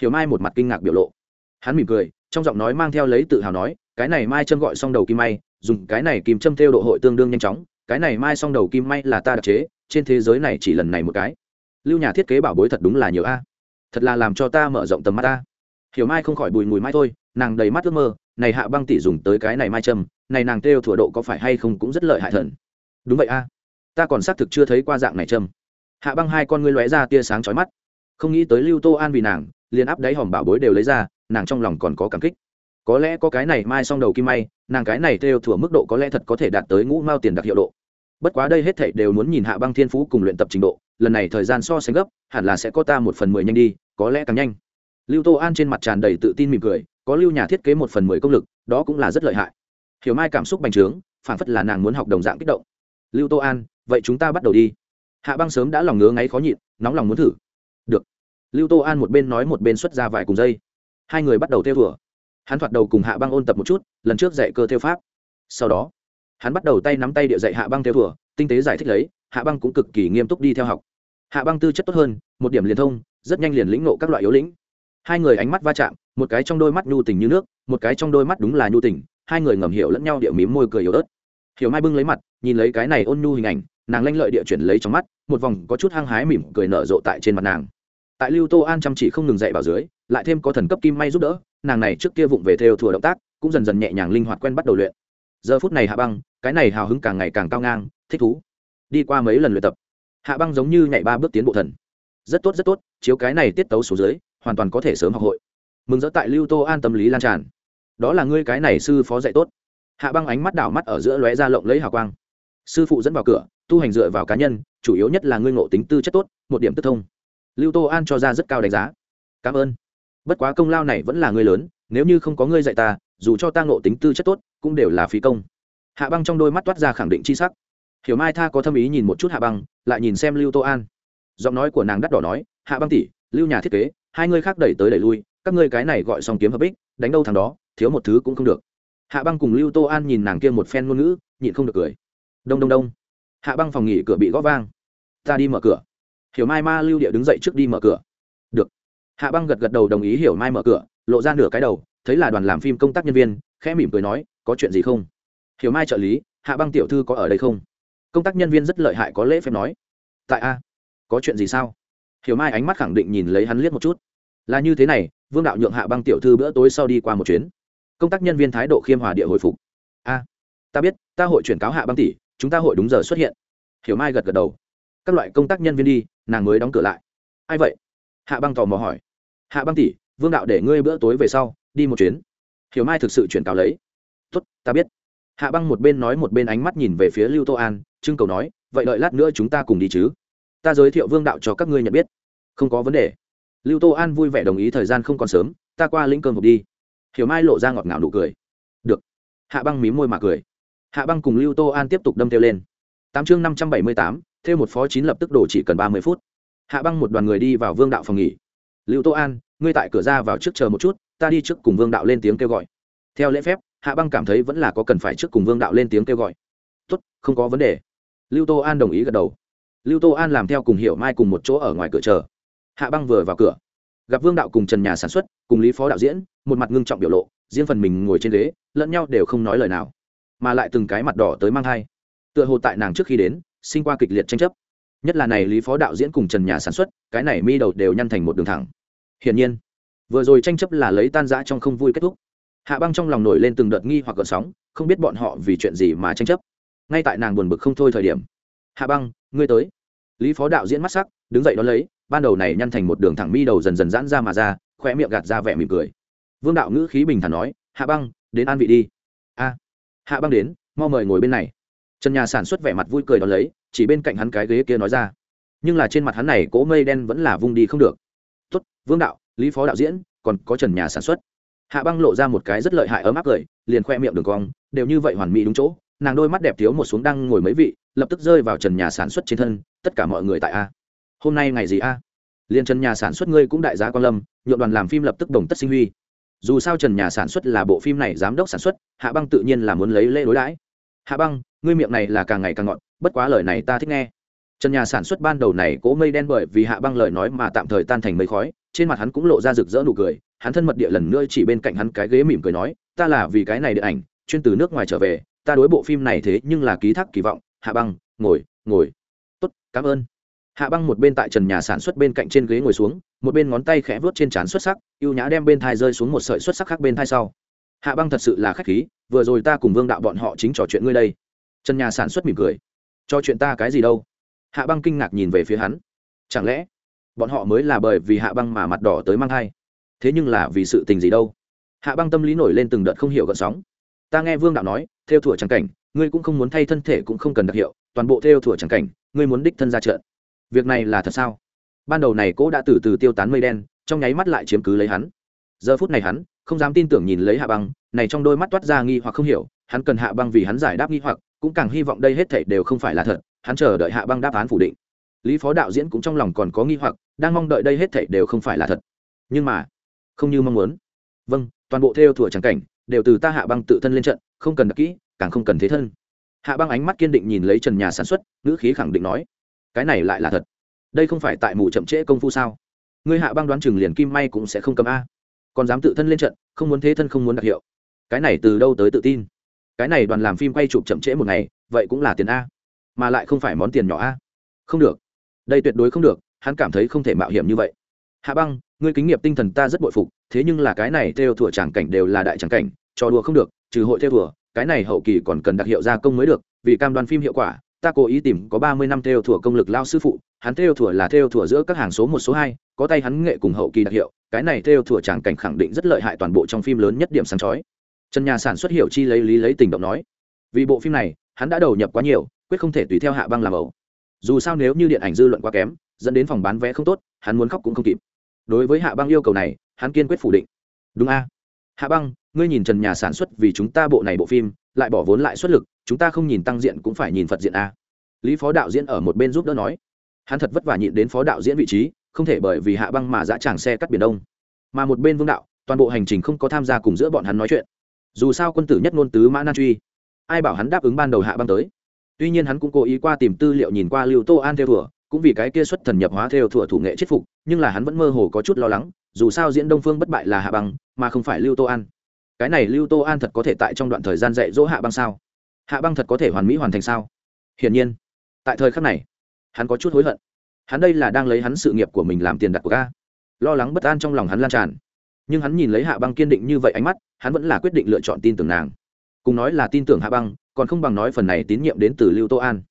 Hiểu mai một mặt kinh ngạc biểu lộ. Hắn mỉm cười trong giọng nói mang theo lấy tự hào nói cái này mai châm gọi xong đầu kim may dùng cái này kìm châm theo độ hội tương đương nhanh chóng cái này mai xong đầu kim may là ta đặc chế trên thế giới này chỉ lần này một cái. Lưu nhà thiết kế bảo bối thật đúng là nhiều a. Thật là làm cho ta mở rộng tầm mắt ta hiểu mai không khỏi bùi mùi mai thôi nàng đầy mắt ước mơ này hạ băng tỷ dùng tới cái này mai châm này nàng kêu thủa độ có phải hay không cũng rất lợi hại thần đúng vậy a. Ta còn xác thực chưa thấy qua dạng này châm hạ băng hai con ngươi lóe ra tia sáng chói mắt. Không nghĩ tới lưu tô an vì nàng, liền áp đáy hòm bảo bối đều lấy ra, nàng trong lòng còn có cảm kích. Có lẽ có cái này mai xong đầu kim may, nàng cái này theo thủa mức độ có lẽ thật có thể đạt tới ngũ mao tiền đặc hiệu độ. Bất quá đây hết thảy đều muốn nhìn hạ băng thiên phú cùng luyện tập trình độ, lần này thời gian so sánh gấp, hẳn là sẽ có ta một phần mười nhanh đi, có lẽ càng nhanh. Lưu tô an trên mặt tràn đầy tự tin mỉm cười, có lưu nhà thiết kế một phần mười công lực, đó cũng là rất lợi hại. Hiểu mai cảm xúc bành trướng phản phất là nàng muốn học đồng dạng kích động. Lưu tô an, vậy chúng ta bắt đầu đi hạ băng sớm đã lòng ngứa ngáy khó nhịn, nóng lòng muốn thử. Được. Lưu tô an một bên nói một bên xuất ra vài cùng dây. Hai người bắt đầu theo vừa hắn thoạt đầu cùng hạ băng ôn tập một chút, lần trước dạy cơ theo pháp. Sau đó, hắn bắt đầu tay nắm tay địa dạy hạ băng theo vừa tinh tế giải thích lấy, hạ băng cũng cực kỳ nghiêm túc đi theo học. Hạ băng tư chất tốt hơn, một điểm liền thông, rất nhanh liền lĩnh nộ các loại yếu lĩnh. Hai người ánh mắt va chạm, một cái trong đôi mắt nhu tình như nước, một cái trong đôi mắt đúng là nhu tình, hai người ngầm hiểu lẫn nhau địa mím môi cười yếu ớt. Hiểu mai bưng lấy mặt, nhìn lấy cái này ôn nhu hình ảnh nàng lanh lợi địa chuyển lấy trong mắt, một vòng có chút hăng hái mỉm cười nở rộ tại trên mặt nàng. Tại lưu tô an chăm chỉ không ngừng dậy vào dưới, lại thêm có thần cấp kim may giúp đỡ, nàng này trước kia vụng về theo thừa động tác, cũng dần dần nhẹ nhàng linh hoạt quen bắt đầu luyện. Giờ phút này hạ băng, cái này hào hứng càng ngày càng cao ngang, thích thú. Đi qua mấy lần luyện tập, hạ băng giống như nhảy ba bước tiến bộ thần. Rất tốt rất tốt, chiếu cái này tiết tấu số dưới, hoàn toàn có thể sớm học hội. Mừng rỡ tại lưu tô an tâm lý lan tràn. Đó là ngươi cái này sư phó dạy tốt. Hạ băng ánh mắt đảo mắt ở giữa lóe ra lộng lấy hào quang sư phụ dẫn vào cửa, tu hành dựa vào cá nhân, chủ yếu nhất là ngươi ngộ tính tư chất tốt, một điểm tức thông. Lưu tô an cho ra rất cao đánh giá. Cảm ơn. Bất quá công lao này vẫn là ngươi lớn, nếu như không có ngươi dạy ta, dù cho ta ngộ tính tư chất tốt, cũng đều là phí công. Hạ băng trong đôi mắt toát ra khẳng định c h i sắc. Hiểu mai tha có thâm ý nhìn một chút hạ băng, lại nhìn xem lưu tô an. Giọng nói của nàng đắt đỏ nói, hạ băng tỷ, lưu nhà thiết kế, hai ngươi khác đẩy tới đẩy lui, các ngươi cái này gọi xong kiếm hợp ích, đánh đâu thằng đó, thiếu một thứ cũng không được. Hạ băng cùng lưu tô an nhìn nàng kia một phen ngôn ngữ, nhịn không được cười đông đông đông. Hạ băng phòng nghỉ cửa bị gõ vang. Ta đi mở cửa. Hiểu mai ma lưu địa đứng dậy trước đi mở cửa. Được. Hạ băng gật gật đầu đồng ý hiểu mai mở cửa, lộ ra nửa cái đầu, thấy là đoàn làm phim công tác nhân viên, khẽ mỉm cười nói, có chuyện gì không? Hiểu mai trợ lý, hạ băng tiểu thư có ở đây không? Công tác nhân viên rất lợi hại có lễ phép nói, tại a. Có chuyện gì sao? Hiểu mai ánh mắt khẳng định nhìn lấy hắn liếc một chút. Là như thế này, vương đạo nhượng hạ băng tiểu thư bữa tối sau đi qua một chuyến. Công tác nhân viên thái độ khiêm hòa địa hồi phục. A. Ta biết, ta hội chuyển cáo hạ băng tỷ chúng ta hội đúng giờ xuất hiện. Hiểu mai gật gật đầu. Các loại công tác nhân viên đi, nàng mới đóng cửa lại. Ai vậy? Hạ băng tò mò hỏi. Hạ băng tỷ, vương đạo để ngươi bữa tối về sau, đi một chuyến. Hiểu mai thực sự chuyển cáo lấy. Tốt, ta biết. Hạ băng một bên nói một bên ánh mắt nhìn về phía lưu tô an trưng cầu nói, vậy đợi lát nữa chúng ta cùng đi chứ. Ta giới thiệu vương đạo cho các ngươi nhận biết. Không có vấn đề. Lưu tô an vui vẻ đồng ý thời gian không còn sớm, ta qua lĩnh cơm hộp đi. Hiểu mai lộ ra ngọt ngào nụ cười. Được. Hạ băng mí môi mà cười hạ băng cùng lưu tô an tiếp tục đâm theo lên. Tám chương năm trăm bảy mươi tám thêm một phó chín lập tức đổ chỉ cần ba mươi phút. Hạ băng một đoàn người đi vào vương đạo phòng nghỉ. Lưu tô an, ngươi tại cửa ra vào trước chờ một chút, ta đi trước cùng vương đạo lên tiếng kêu gọi. Theo lễ phép, hạ băng cảm thấy vẫn là có cần phải trước cùng vương đạo lên tiếng kêu gọi. Tốt, không có vấn đề. Lưu tô an đồng ý gật đầu. Lưu tô an làm theo cùng hiểu mai cùng một chỗ ở ngoài cửa chờ. Hạ băng vừa vào cửa, gặp vương đạo cùng trần nhà sản xuất, cùng lý phó đạo diễn, một mặt ngưng trọng biểu lộ, riêng phần mình ngồi trên ghế, lẫn nhau đều không nói lời nào mà lại từng cái mặt đỏ tới mang thai. Tựa hồ tại nàng trước khi đến, sinh qua kịch liệt tranh chấp. Nhất là này lý phó đạo diễn cùng trần nhà sản xuất, cái này mi đầu đều nhăn thành một đường thẳng. Hiển nhiên, vừa rồi tranh chấp là lấy tan rã trong không vui kết thúc. Hạ băng trong lòng nổi lên từng đợt nghi hoặc gợn sóng, không biết bọn họ vì chuyện gì mà tranh chấp. Ngay tại nàng buồn bực không thôi thời điểm. Hạ băng, ngươi tới. Lý phó đạo diễn mắt sắc, đứng dậy đón lấy, ban đầu này nhăn thành một đường thẳng mi đầu dần dần giãn ra mà ra khoe miệng gạt ra vẻ mỉm cười. Vương đạo ngữ khí bình thản nói, hạ băng, đến an vị đi. A hạ băng đến, mau mời ngồi bên này. Trần nhà sản xuất vẻ mặt vui cười đón lấy, chỉ bên cạnh hắn cái ghế kia nói ra. Nhưng là trên mặt hắn này, cỗ mây đen vẫn là vung đi không được. Tuất vương đạo, lý phó đạo diễn, còn có trần nhà sản xuất. Hạ băng lộ ra một cái rất lợi hại ấm áp cười, liền khoe miệng đường cong, đều như vậy hoàn mỹ đúng chỗ. Nàng đôi mắt đẹp thiếu một xuống đang ngồi mấy vị, lập tức rơi vào trần nhà sản xuất trên thân, tất cả mọi người tại a. Hôm nay ngày gì a? Liền trần nhà sản xuất ngươi cũng đại gia quan lâm, nhượng đoàn làm phim lập tức đồng tất sinh huy dù sao trần nhà sản xuất là bộ phim này giám đốc sản xuất, hạ băng tự nhiên là muốn lấy lễ đối đãi. Hạ băng, ngươi miệng này là càng ngày càng ngọn bất quá lời này ta thích nghe. Trần nhà sản xuất ban đầu này cố mây đen bởi vì hạ băng lời nói mà tạm thời tan thành mây khói, trên mặt hắn cũng lộ ra rực rỡ nụ cười, hắn thân mật địa lần nữa chỉ bên cạnh hắn cái ghế mỉm cười nói, ta là vì cái này điện ảnh, chuyên từ nước ngoài trở về, ta đối bộ phim này thế nhưng là ký thác kỳ vọng. Hạ băng, ngồi ngồi. Tốt, cảm ơn. Hạ băng một bên tại trần nhà sản xuất bên cạnh trên ghế ngồi xuống một bên ngón tay khẽ vớt trên trán xuất sắc, ưu nhã đem bên thai rơi xuống một sợi xuất sắc khác bên thai sau. Hạ băng thật sự là khách khí, vừa rồi ta cùng vương đạo bọn họ chính trò chuyện ngươi đây. Trần nhà sản xuất mỉm cười. Cho chuyện ta cái gì đâu? Hạ băng kinh ngạc nhìn về phía hắn. Chẳng lẽ bọn họ mới là bởi vì hạ băng mà mặt đỏ tới mang thai? Thế nhưng là vì sự tình gì đâu? Hạ băng tâm lý nổi lên từng đợt không hiểu gợn sóng. Ta nghe vương đạo nói, theo thủa trắng cảnh, ngươi cũng không muốn thay thân thể cũng không cần đặc hiệu, toàn bộ theo thủa trắng cảnh, ngươi muốn đích thân ra trận. Việc này là thật sao? Ban đầu này cỗ đã từ từ tiêu tán mây đen, trong nháy mắt lại chiếm cứ lấy hắn. Giờ phút này hắn, không dám tin tưởng nhìn lấy hạ băng, này trong đôi mắt toát ra nghi hoặc không hiểu, hắn cần hạ băng vì hắn giải đáp nghi hoặc, cũng càng hy vọng đây hết thảy đều không phải là thật, hắn chờ đợi hạ băng đáp án phủ định. Lý phó đạo diễn cũng trong lòng còn có nghi hoặc, đang mong đợi đây hết thảy đều không phải là thật. Nhưng mà, không như mong muốn. Vâng toàn bộ theo thủa trắng cảnh, đều từ ta hạ băng tự thân lên trận, không cần đặc kỹ, càng không cần thế thân. Hạ băng ánh mắt kiên định nhìn lấy trần nhà sản xuất, ngữ khí khẳng định nói, cái này lại là thật đây không phải tại mù chậm trễ công phu sao? Ngươi hạ băng đoán chừng liền kim may cũng sẽ không cầm a. Còn dám tự thân lên trận, không muốn thế thân không muốn đặc hiệu. Cái này từ đâu tới tự tin? Cái này đoàn làm phim quay chụp chậm trễ một ngày, vậy cũng là tiền a. Mà lại không phải món tiền nhỏ a. Không được. Đây tuyệt đối không được, hắn cảm thấy không thể mạo hiểm như vậy. Hạ băng, ngươi kính nghiệp tinh thần ta rất bội phục, thế nhưng là cái này theo thủa tràng cảnh đều là đại tràng cảnh trò đùa không được, trừ hội theo thủa cái này hậu kỳ còn cần đặc hiệu gia công mới được, vì cam đoan phim hiệu quả, ta cố ý tìm có ba mươi năm theo thủa công lực lao sư phụ hắn theo thủa là theo thủa giữa các hàng số một số hai, có tay hắn nghệ cùng hậu kỳ đặc hiệu, cái này theo thủa tràng cảnh khẳng định rất lợi hại toàn bộ trong phim lớn nhất điểm sáng chói. Trần nhà sản xuất hiểu chi lấy lý lấy tình động nói, vì bộ phim này, hắn đã đầu nhập quá nhiều, quyết không thể tùy theo hạ băng làm ẩu. Dù sao nếu như điện ảnh dư luận quá kém, dẫn đến phòng bán vé không tốt, hắn muốn khóc cũng không kịp. Đối với hạ băng yêu cầu này, hắn kiên quyết phủ định. Đúng a. Hạ băng, ngươi nhìn trần nhà sản xuất vì chúng ta bộ này bộ phim, lại bỏ vốn lại xuất lực, chúng ta không nhìn tăng diện cũng phải nhìn phật diện a. Lý phó đạo diễn ở một bên giúp đỡ nói hắn thật vất vả nhịn đến phó đạo diễn vị trí, không thể bởi vì hạ băng mà dã tràng xe cắt biển đông. Mà một bên vương đạo, toàn bộ hành trình không có tham gia cùng giữa bọn hắn nói chuyện. Dù sao quân tử nhất ngôn tứ mã nan truy, ai bảo hắn đáp ứng ban đầu hạ băng tới. Tuy nhiên hắn cũng cố ý qua tìm tư liệu nhìn qua lưu tô an theo thủa, cũng vì cái kia xuất thần nhập hóa theo thủa thủ nghệ chết phục, nhưng là hắn vẫn mơ hồ có chút lo lắng, dù sao diễn đông phương bất bại là hạ băng, mà không phải lưu tô an. Cái này lưu tô an thật có thể tại trong đoạn thời gian dạy dỗ hạ băng sao? Hạ băng thật có thể hoàn mỹ hoàn thành sao? Hiển nhiên, tại thời khắc này hắn có chút hối hận. Hắn đây là đang lấy hắn sự nghiệp của mình làm tiền đặt của ca lo lắng bất an trong lòng hắn lan tràn. Nhưng hắn nhìn lấy hạ băng kiên định như vậy ánh mắt, hắn vẫn là quyết định lựa chọn tin tưởng nàng. Cùng nói là tin tưởng hạ băng, còn không bằng nói phần này tín nhiệm đến từ lưu tô an.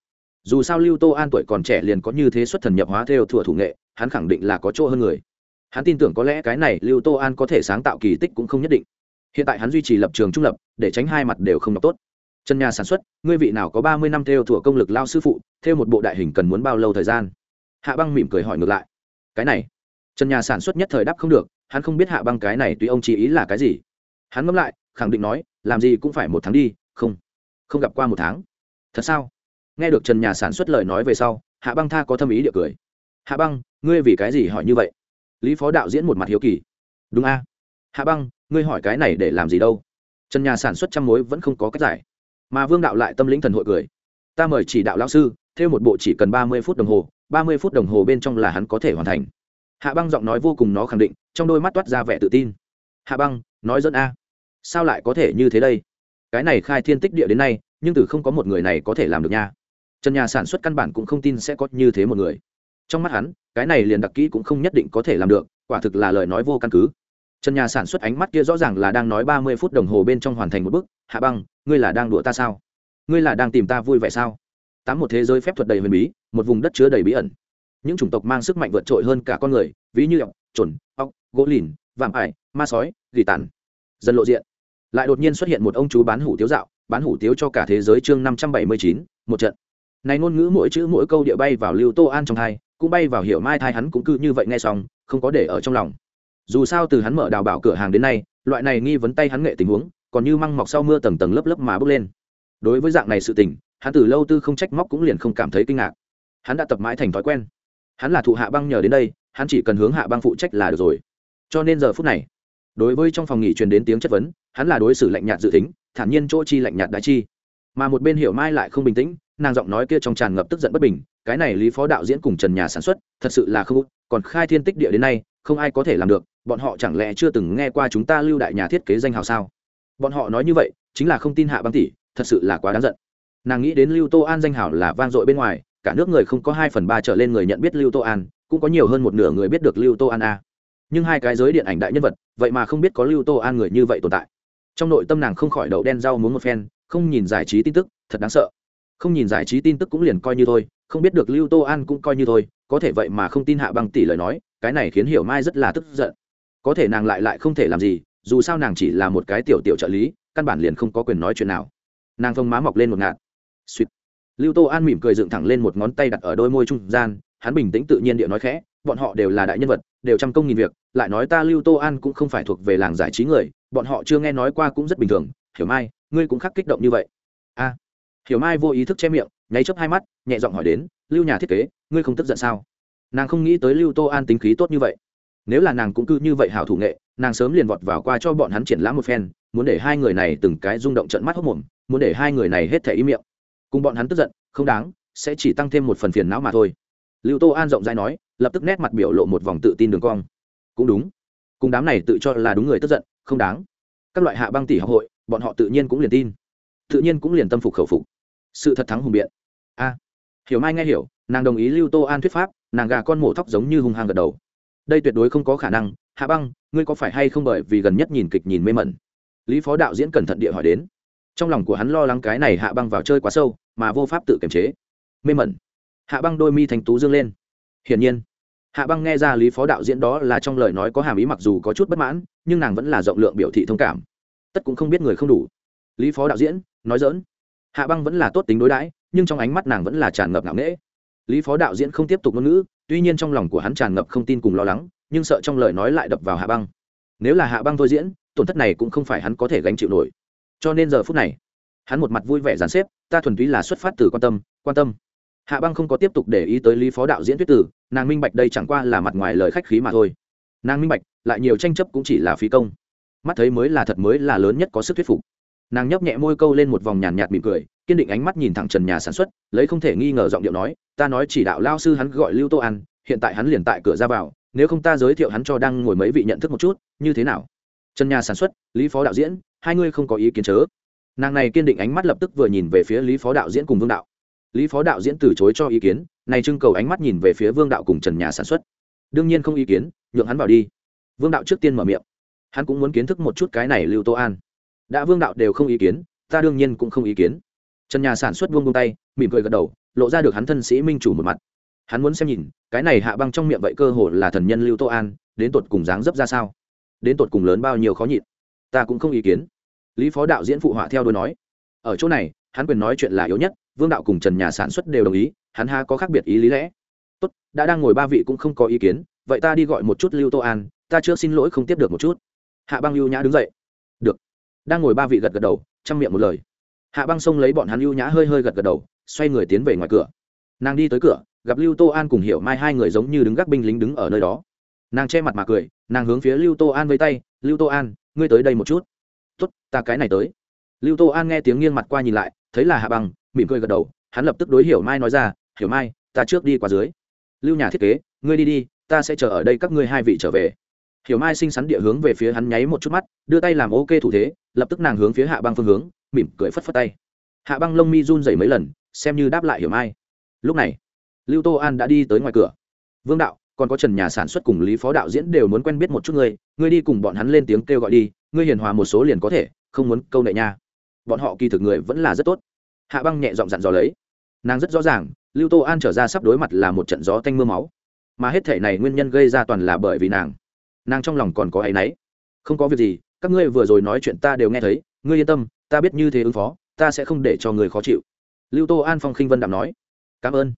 Dù sao lưu tô an tuổi còn trẻ liền có như thế xuất thần nhập hóa theo thừa thủ nghệ, hắn khẳng định là có chỗ hơn người. Hắn tin tưởng có lẽ cái này lưu tô an có thể sáng tạo kỳ tích cũng không nhất định. Hiện tại hắn duy trì lập trường trung lập, để tránh hai mặt đều không đọc tốt. Trần nhà sản xuất, ngươi vị nào có ba mươi năm theo thủ công lực lao sư phụ, theo một bộ đại hình cần muốn bao lâu thời gian? Hạ băng mỉm cười hỏi ngược lại. Cái này, Trần nhà sản xuất nhất thời đáp không được, hắn không biết hạ băng cái này tùy ông chỉ ý là cái gì. Hắn ngẫm lại, khẳng định nói, làm gì cũng phải một tháng đi, không không gặp qua một tháng. Thật sao? Nghe được trần nhà sản xuất lời nói về sau, hạ băng tha có thâm ý địa cười. Hạ băng, ngươi vì cái gì hỏi như vậy? Lý phó đạo diễn một mặt hiếu kỳ. Đúng a. Hạ băng, ngươi hỏi cái này để làm gì đâu? Trần nhà sản xuất trăm mối vẫn không có cách giải mà vương đạo lại tâm lĩnh thần hội cười. Ta mời chỉ đạo lão sư, theo một bộ chỉ cần ba mươi phút đồng hồ, ba mươi phút đồng hồ bên trong là hắn có thể hoàn thành. Hạ băng giọng nói vô cùng nó khẳng định, trong đôi mắt toát ra vẻ tự tin. Hạ băng, nói dẫn a. Sao lại có thể như thế đây? Cái này khai thiên tích địa đến nay, nhưng từ không có một người này có thể làm được nha. Trần nhà sản xuất căn bản cũng không tin sẽ có như thế một người. Trong mắt hắn, cái này liền đặc kỹ cũng không nhất định có thể làm được, quả thực là lời nói vô căn cứ trần nhà sản xuất ánh mắt kia rõ ràng là đang nói ba mươi phút đồng hồ bên trong hoàn thành một bức hạ băng, ngươi là đang đùa ta sao? Ngươi là đang tìm ta vui vẻ sao? Tám một thế giới phép thuật đầy huyền bí, một vùng đất chứa đầy bí ẩn. Những chủng tộc mang sức mạnh vượt trội hơn cả con người, ví như ọc trồn ọc gỗ lìn, vạm ải, ma sói, gỉ tàn. Dần lộ diện. Lại đột nhiên xuất hiện một ông chú bán hủ tiếu dạo, bán hủ tiếu cho cả thế giới chương năm trăm bảy mươi chín, một trận. Này ngôn ngữ mỗi chữ mỗi câu địa bay vào lưu tô an trong thai cũng bay vào hiểu mai thai hắn cũng cứ như vậy nghe xong, không có để ở trong lòng dù sao từ hắn mở đào bảo cửa hàng đến nay, loại này nghi vấn tay hắn nghệ tình huống, còn như măng mọc sau mưa tầng tầng lớp lớp mà bước lên. Đối với dạng này sự tình, hắn từ lâu tư không trách móc cũng liền không cảm thấy kinh ngạc. Hắn đã tập mãi thành thói quen. Hắn là thụ hạ băng nhờ đến đây, hắn chỉ cần hướng hạ băng phụ trách là được rồi. Cho nên giờ phút này, đối với trong phòng nghỉ truyền đến tiếng chất vấn, hắn là đối xử lạnh nhạt dự tính, thản nhiên chỗ chi lạnh nhạt đại chi. Mà một bên hiểu mai lại không bình tĩnh, nàng giọng nói kia trong tràn ngập tức giận bất bình, cái này lý phó đạo diễn cùng trần nhà sản xuất, thật sự là không còn khai thiên tích địa đến nay, không ai có thể làm được bọn họ chẳng lẽ chưa từng nghe qua chúng ta lưu đại nhà thiết kế danh hào sao? Bọn họ nói như vậy, chính là không tin hạ băng tỷ, thật sự là quá đáng giận. Nàng nghĩ đến lưu tô an danh hào là vang dội bên ngoài, cả nước người không có hai phần ba trở lên người nhận biết lưu tô an, cũng có nhiều hơn một nửa người biết được lưu tô an a. Nhưng hai cái giới điện ảnh đại nhân vật, vậy mà không biết có lưu tô an người như vậy tồn tại. Trong nội tâm nàng không khỏi đậu đen rau muốn một phen, không nhìn giải trí tin tức, thật đáng sợ. Không nhìn giải trí tin tức cũng liền coi như thôi, không biết được lưu tô an cũng coi như thôi, có thể vậy mà không tin hạ băng tỷ lời nói, cái này khiến hiểu mai rất là tức giận có thể nàng lại lại không thể làm gì, dù sao nàng chỉ là một cái tiểu tiểu trợ lý, căn bản liền không có quyền nói chuyện nào. Nàng phông má mọc lên một ngạt. Suýt lưu tô an mỉm cười dựng thẳng lên một ngón tay đặt ở đôi môi trung gian, hắn bình tĩnh tự nhiên địa nói khẽ, bọn họ đều là đại nhân vật, đều trăm công nghìn việc, lại nói ta lưu tô an cũng không phải thuộc về làng giải trí người, bọn họ chưa nghe nói qua cũng rất bình thường, hiểu mai, ngươi cũng khắc kích động như vậy. A. Hiểu mai vô ý thức che miệng, nháy chớp hai mắt, nhẹ giọng hỏi đến, lưu nhà thiết kế, ngươi không tức giận sao? Nàng không nghĩ tới lưu tô an tính khí tốt như vậy nếu là nàng cũng cứ như vậy hảo thủ nghệ, nàng sớm liền vọt vào qua cho bọn hắn triển lãm một phen, muốn để hai người này từng cái rung động trận mắt hốc mồm, muốn để hai người này hết thể ý miệng. Cùng bọn hắn tức giận, không đáng, sẽ chỉ tăng thêm một phần phiền não mà thôi. Lưu tô an rộng rãi nói, lập tức nét mặt biểu lộ một vòng tự tin đường cong. Cũng đúng. Cùng đám này tự cho là đúng người tức giận, không đáng. Các loại hạ băng tỷ học hội, bọn họ tự nhiên cũng liền tin. Tự nhiên cũng liền tâm phục khẩu phục. Sự thật thắng hùng biện. A. Hiểu mai nghe hiểu, nàng đồng ý lưu tô an thuyết pháp, nàng gà con mổ thóc giống như hung hăng gật đầu đây tuyệt đối không có khả năng, hạ băng, ngươi có phải hay không bởi vì gần nhất nhìn kịch nhìn mê mẩn? Lý phó đạo diễn cẩn thận địa hỏi đến. Trong lòng của hắn lo lắng cái này hạ băng vào chơi quá sâu, mà vô pháp tự kiềm chế. Mê mẩn. Hạ băng đôi mi thành tú dương lên. Hiển nhiên, hạ băng nghe ra lý phó đạo diễn đó là trong lời nói có hàm ý mặc dù có chút bất mãn, nhưng nàng vẫn là rộng lượng biểu thị thông cảm. Tất cũng không biết người không đủ. Lý phó đạo diễn, nói dỡn hạ băng vẫn là tốt tính đối đãi, nhưng trong ánh mắt nàng vẫn là tràn ngập ngạo nghễ. Lý phó đạo diễn không tiếp tục ngôn ngữ tuy nhiên trong lòng của hắn tràn ngập không tin cùng lo lắng, nhưng sợ trong lời nói lại đập vào hạ băng. Nếu là hạ băng thôi diễn, tổn thất này cũng không phải hắn có thể gánh chịu nổi. Cho nên giờ phút này, hắn một mặt vui vẻ dàn xếp, ta thuần túy là xuất phát từ quan tâm quan tâm. Hạ băng không có tiếp tục để ý tới lý phó đạo diễn thuyết tử, nàng minh bạch đây chẳng qua là mặt ngoài lời khách khí mà thôi. Nàng minh bạch, lại nhiều tranh chấp cũng chỉ là phí công. Mắt thấy mới là thật mới là lớn nhất có sức thuyết phục nàng nhấp nhẹ môi câu lên một vòng nhàn nhạt mỉm cười, kiên định ánh mắt nhìn thẳng trần nhà sản xuất, lấy không thể nghi ngờ giọng điệu nói, ta nói chỉ đạo lao sư hắn gọi lưu tô an, hiện tại hắn liền tại cửa ra vào, nếu không ta giới thiệu hắn cho đang ngồi mấy vị nhận thức một chút, như thế nào? Trần nhà sản xuất, lý phó đạo diễn, hai ngươi không có ý kiến chớ. Nàng này kiên định ánh mắt lập tức vừa nhìn về phía lý phó đạo diễn cùng vương đạo. Lý phó đạo diễn từ chối cho ý kiến, này trưng cầu ánh mắt nhìn về phía vương đạo cùng trần nhà sản xuất. Đương nhiên không ý kiến, nhượng hắn vào đi. Vương đạo trước tiên mở miệng. Hắn cũng muốn kiến thức một chút cái này lưu tô an đã vương đạo đều không ý kiến, ta đương nhiên cũng không ý kiến. Trần nhà sản xuất vương bông tay, mỉm cười gật đầu, lộ ra được hắn thân sĩ minh chủ một mặt. Hắn muốn xem nhìn, cái này hạ băng trong miệng vậy cơ hồ là thần nhân lưu tô an, đến tột cùng dáng dấp ra sao? Đến tột cùng lớn bao nhiêu khó nhịn? Ta cũng không ý kiến. Lý phó đạo diễn phụ họa theo đôi nói. Ở chỗ này, hắn quyền nói chuyện là yếu nhất, vương đạo cùng trần nhà sản xuất đều đồng ý, hắn ha có khác biệt ý lý lẽ. Tốt, đã đang ngồi ba vị cũng không có ý kiến, vậy ta đi gọi một chút lưu tô an, ta chưa xin lỗi không tiếp được một chút. Hạ băng lưu nhã đứng dậy. Được đang ngồi ba vị gật gật đầu, chăm miệng một lời. Hạ băng sông lấy bọn hắn lưu nhã hơi hơi gật gật đầu, xoay người tiến về ngoài cửa. Nàng đi tới cửa, gặp lưu tô an cùng hiểu mai hai người giống như đứng gác binh lính đứng ở nơi đó. Nàng che mặt mà cười, nàng hướng phía lưu tô an với tay, lưu tô an, ngươi tới đây một chút. Tốt, ta cái này tới. Lưu tô an nghe tiếng nghiêng mặt qua nhìn lại, thấy là hạ băng, mỉm cười gật đầu, hắn lập tức đối hiểu mai nói ra, hiểu mai, ta trước đi qua dưới. Lưu nhà thiết kế, ngươi đi đi, ta sẽ chờ ở đây các ngươi hai vị trở về. Hiểu mai xinh xắn địa hướng về phía hắn nháy một chút mắt, đưa tay làm ok thủ thế lập tức nàng hướng phía hạ băng phương hướng, mỉm cười phất phất tay. Hạ băng lông mi run dày mấy lần, xem như đáp lại hiểu mai lúc này, lưu tô an đã đi tới ngoài cửa. Vương đạo, còn có trần nhà sản xuất cùng lý phó đạo diễn đều muốn quen biết một chút ngươi ngươi đi cùng bọn hắn lên tiếng kêu gọi đi, ngươi hiền hòa một số liền có thể, không muốn câu nệ nha. Bọn họ kỳ thực người vẫn là rất tốt. Hạ băng nhẹ giọng dặn dò lấy. Nàng rất rõ ràng, lưu tô an trở ra sắp đối mặt là một trận gió tanh m ư a máu. Mà hết thể này nguyên nhân gây ra toàn là bởi vì nàng. Nàng trong lòng còn có áy náy. Không có việc gì các ngươi vừa rồi nói chuyện ta đều nghe thấy, ngươi yên tâm, ta biết như thế ứng phó, ta sẽ không để cho người khó chịu. Lưu tô an phong khinh vân đạm nói. Cảm ơn.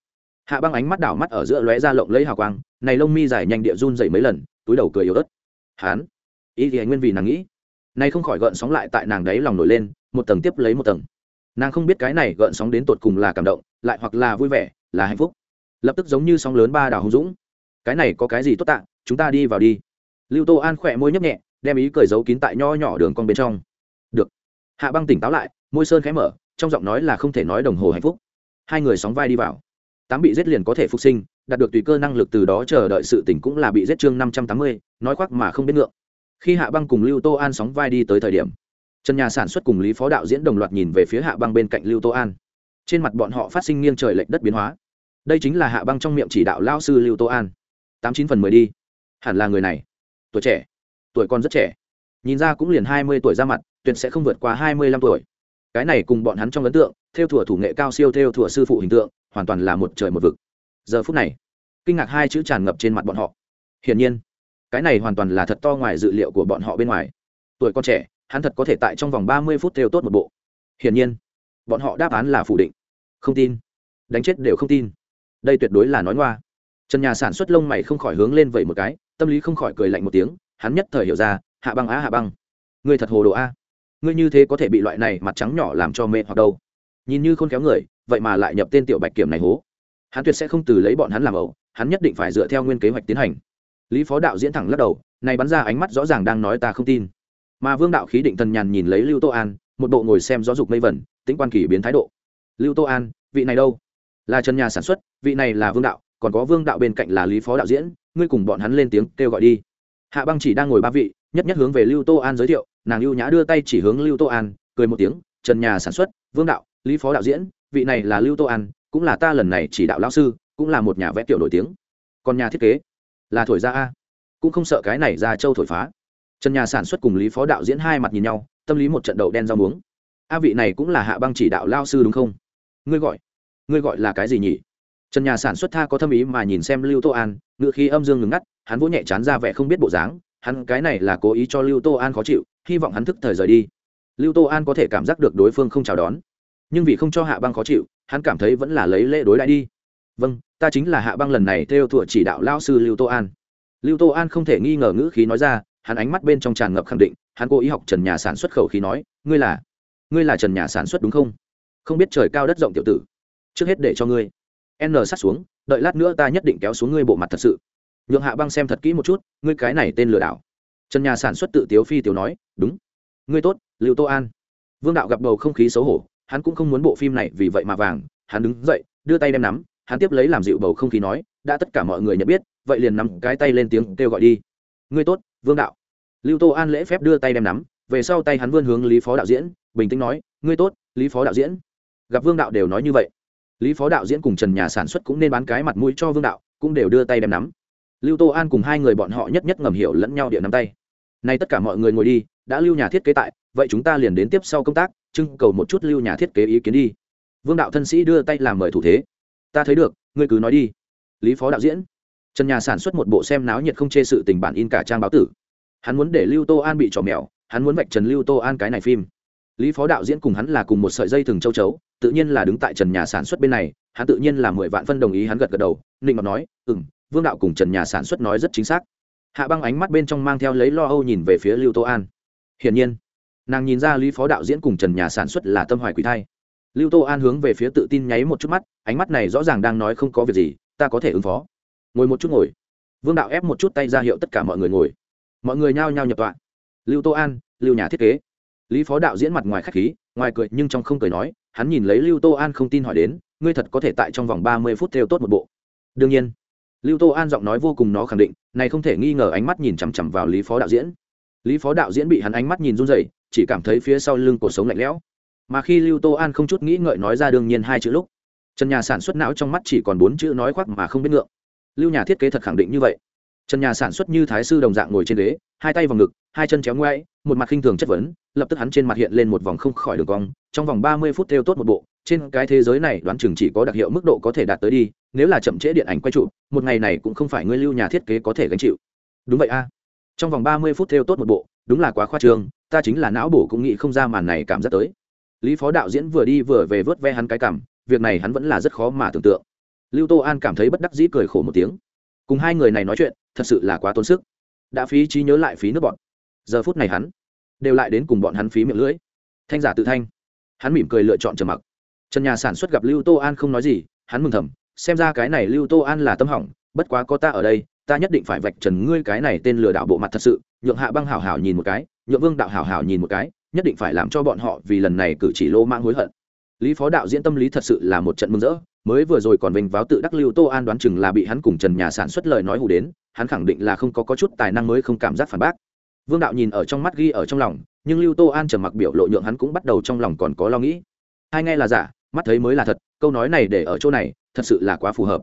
Hạ băng ánh mắt đảo mắt ở giữa lóe ra lộng lấy hào quang, này lông mi dài nhanh địa run dậy mấy lần, túi đầu cười yếu ớt. Hán. Ý thì anh nguyên vì nàng nghĩ. Nay không khỏi gợn sóng lại tại nàng đấy lòng nổi lên, một tầng tiếp lấy một tầng. Nàng không biết cái này gợn sóng đến tột cùng là cảm động, lại hoặc là vui vẻ, là hạnh phúc. Lập tức giống như sóng lớn ba đảo hùng dũng. Cái này có cái gì tốt tạ, chúng ta đi vào đi. Lưu tô an khỏe môi nhấp nhẹ đem ý cười giấu kín tại nho nhỏ đường con bên trong. Được. Hạ băng tỉnh táo lại, môi sơn khẽ mở, trong giọng nói là không thể nói đồng hồ hạnh phúc. Hai người sóng vai đi vào. Tám bị giết liền có thể phục sinh, đạt được tùy cơ năng lực từ đó chờ đợi sự tỉnh cũng là bị giết chương năm trăm tám mươi, nói khoác mà không biết ngượng. Khi hạ băng cùng lưu tô an sóng vai đi tới thời điểm, trần nhà sản xuất cùng lý phó đạo diễn đồng loạt nhìn về phía hạ băng bên cạnh lưu tô an. Trên mặt bọn họ phát sinh nghiêng trời lệch đất biến hóa. Đây chính là hạ băng trong miệng chỉ đạo lao sư lưu tô an. Tám chín phần mười đi. Hẳn là người này. Tuổi trẻ tuổi còn rất trẻ. Nhìn ra cũng liền hai mươi tuổi ra mặt, tuyệt sẽ không vượt qua hai mươi lăm tuổi. Cái này cùng bọn hắn trong ấn tượng, theo thủa thủ nghệ cao siêu theo thủa sư phụ hình tượng, hoàn toàn là một trời một vực. Giờ phút này, kinh ngạc hai chữ tràn ngập trên mặt bọn họ. Hiển nhiên, cái này hoàn toàn là thật to ngoài dự liệu của bọn họ bên ngoài. Tuổi con trẻ, hắn thật có thể tại trong vòng ba mươi phút theo tốt một bộ. Hiển nhiên, bọn họ đáp án là phủ định. Không tin. Đánh chết đều không tin. Đây tuyệt đối là nói ngoa. Trần nhà sản xuất lông mày không khỏi hướng lên vậy một cái, tâm lý không khỏi cười lạnh một tiếng hắn nhất thời hiểu ra, hạ băng á hạ băng. Người thật hồ đồ a. Ngươi như thế có thể bị loại này mặt trắng nhỏ làm cho mê hoặc đâu. Nhìn như khôn khéo người, vậy mà lại nhập tên tiểu bạch kiểm này hố. Hắn tuyệt sẽ không từ lấy bọn hắn làm ẩu, hắn nhất định phải dựa theo nguyên kế hoạch tiến hành. Lý phó đạo diễn thẳng lắc đầu, này bắn ra ánh mắt rõ ràng đang nói ta không tin. Mà vương đạo khí định thần nhàn nhìn lấy lưu tô an, một bộ ngồi xem gió dục mây vẩn tính quan kỳ biến thái độ. Lưu tô an, vị này đâu? Là trần nhà sản xuất, vị này là vương đạo, còn có vương đạo bên cạnh là lý phó đạo diễn, ngươi cùng bọn hắn lên tiếng kêu gọi đi hạ băng chỉ đang ngồi ba vị, nhất nhất hướng về lưu tô an giới thiệu, nàng lưu nhã đưa tay chỉ hướng lưu tô an, cười một tiếng, trần nhà sản xuất, vương đạo, lý phó đạo diễn, vị này là lưu tô an, cũng là ta lần này chỉ đạo lão sư, cũng là một nhà vẽ tiểu nổi tiếng. Còn nhà thiết kế, là thổi ra a. Cũng không sợ cái này ra châu thổi phá. Trần nhà sản xuất cùng lý phó đạo diễn hai mặt nhìn nhau, tâm lý một trận đậu đen rau muống. A vị này cũng là hạ băng chỉ đạo lao sư đúng không? Ngươi gọi ngươi gọi là cái gì nhỉ? Trần nhà sản xuất tha có tâm ý mà nhìn xem lưu tô an ngự khi âm dương ngừng ngắt hắn vỗ nhẹ chán ra vẻ không biết bộ dáng, hắn cái này là cố ý cho lưu tô an khó chịu, hy vọng hắn thức thời rời đi. Lưu tô an có thể cảm giác được đối phương không chào đón, nhưng vì không cho hạ băng khó chịu, hắn cảm thấy vẫn là lấy lễ đối đãi đi. Vâng ta chính là hạ băng lần này theo thuộc chỉ đạo lao sư lưu tô an. Lưu tô an không thể nghi ngờ ngữ khí nói ra, hắn ánh mắt bên trong tràn ngập khẳng định, hắn cố ý học trần nhà sản xuất khẩu khí nói, ngươi là ngươi là trần nhà sản xuất đúng không? Không biết trời cao đất rộng tiểu tử, trước hết để cho ngươi. N sát xuống, đợi lát nữa ta nhất định kéo xuống ngươi bộ mặt thật sự nhượng hạ băng xem thật kỹ một chút, ngươi cái này tên lừa đảo. Trần nhà sản xuất tự tiếu phi tiểu nói, đúng. Ngươi tốt, lưu tô an. Vương đạo gặp bầu không khí xấu hổ, hắn cũng không muốn bộ phim này vì vậy mà vàng. Hắn đứng dậy, đưa tay đem nắm, hắn tiếp lấy làm dịu bầu không khí nói, đã tất cả mọi người nhận biết, vậy liền nắm cái tay lên tiếng kêu gọi đi. Ngươi tốt, vương đạo. Lưu tô an lễ phép đưa tay đem nắm, về sau tay hắn vươn hướng lý phó đạo diễn, bình tĩnh nói, ngươi tốt, lý phó đạo diễn. Gặp vương đạo đều nói như vậy, lý phó đạo diễn cùng trần nhà sản xuất cũng nên bán cái mặt mũi cho vương đạo, cũng đều đưa tay đem nắm lưu tô an cùng hai người bọn họ nhất nhất ngầm hiểu lẫn nhau điện nắm tay. Nay tất cả mọi người ngồi đi, đã lưu nhà thiết kế tại, vậy chúng ta liền đến tiếp sau công tác, trưng cầu một chút lưu nhà thiết kế ý kiến đi. Vương đạo thân sĩ đưa tay làm mời thủ thế. Ta thấy được, ngươi cứ nói đi. Lý phó đạo diễn. Trần nhà sản xuất một bộ xem náo nhiệt không chê sự tình bản in cả trang báo tử. Hắn muốn để lưu tô an bị trò mèo, hắn muốn vạch trần lưu tô an cái này phim. Lý phó đạo diễn cùng hắn là cùng một sợi dây thừng châu chấu, tự nhiên là đứng tại trần nhà sản xuất bên này, hắn tự nhiên là mười vạn phân đồng ý hắn gật gật đầu ninh ngọc nói ừ m vương đạo cùng trần nhà sản xuất nói rất chính xác. Hạ băng ánh mắt bên trong mang theo lấy lo âu nhìn về phía lưu tô an. Hiển nhiên, nàng nhìn ra lý phó đạo diễn cùng trần nhà sản xuất là tâm hoài quỷ thai. Lưu tô an hướng về phía tự tin nháy một chút mắt, ánh mắt này rõ ràng đang nói không có việc gì, ta có thể ứng phó. Ngồi một chút ngồi. Vương đạo ép một chút tay ra hiệu tất cả mọi người ngồi. Mọi người nhao nhao nhập tọa. Lưu tô an, lưu nhà thiết kế. Lý phó đạo diễn mặt ngoài k h á c h khí, ngoài cười nhưng trong không cười nói, hắn nhìn lấy lưu tô an không tin hỏi đến, ngươi thật có thể tại trong vòng ba mươi phút theo tốt một bộ. Đương nhiên lưu tô an giọng nói vô cùng nó khẳng định này không thể nghi ngờ ánh mắt nhìn chằm chằm vào lý phó đạo diễn. Lý phó đạo diễn bị hắn ánh mắt nhìn run rẩy, chỉ cảm thấy phía sau lưng cuộc sống lạnh lẽo. Mà khi lưu tô an không chút nghĩ ngợi nói ra đương nhiên hai chữ lúc trần nhà sản xuất não trong mắt chỉ còn bốn chữ nói khoác mà không biết ngượng. Lưu nhà thiết kế thật khẳng định như vậy. Trần nhà sản xuất như thái sư đồng dạng ngồi trên ghế hai tay vào ngực hai chân chéo ngoáy một mặt khinh thường chất vấn lập tức hắn trên mặt hiện lên một vòng không khỏi đường cong trong vòng ba mươi phút theo tốt một bộ trên cái thế giới này đoán chừng chỉ có đặc hiệu mức độ có thể đạt tới đi nếu là chậm trễ điện ảnh quay trụ, một ngày này cũng không phải ngươi lưu nhà thiết kế có thể gánh chịu. Đúng vậy a. Trong vòng ba mươi phút theo tốt một bộ, đúng là quá khoa trương, ta chính là não bổ cũng nghĩ không ra màn này cảm giác tới. Lý phó đạo diễn vừa đi vừa về vớt ve hắn cái cảm, việc này hắn vẫn là rất khó mà tưởng tượng. Lưu tô an cảm thấy bất đắc dĩ cười khổ một tiếng. Cùng hai người này nói chuyện, thật sự là quá tốn sức. Đã phí trí nhớ lại phí nước bọn giờ phút này hắn đều lại đến cùng bọn hắn phí miệng lưỡi. Thanh giả tự thanh. Hắn mỉm cười lựa chọn trầm mặc. Trần nhà sản xuất gặp lưu tô an không nói gì, hắn mừng thầm xem ra cái này lưu tô an là tâm hỏng bất quá có ta ở đây ta nhất định phải vạch trần ngươi cái này tên lừa đảo bộ mặt thật sự nhượng hạ băng hảo hảo nhìn một cái nhượng vương đạo hảo hảo nhìn một cái nhất định phải làm cho bọn họ vì lần này cử chỉ lô mang hối hận. Lý phó đạo diễn tâm lý thật sự là một trận mừng rỡ mới vừa rồi còn vinh váo tự đắc lưu tô an đoán chừng là bị hắn cùng trần nhà sản xuất lời nói hù đến hắn khẳng định là không có, có chút tài năng mới không cảm giác phản bác. Vương đạo nhìn ở trong mắt ghi ở trong lòng nhưng lưu tô an trầm mặc biểu lộ nhượng hắn cũng bắt đầu trong lòng còn có lo nghĩ. Hai nghe là giả mắt thấy mới là thật câu nói này để ở chỗ này, thật sự là quá phù hợp.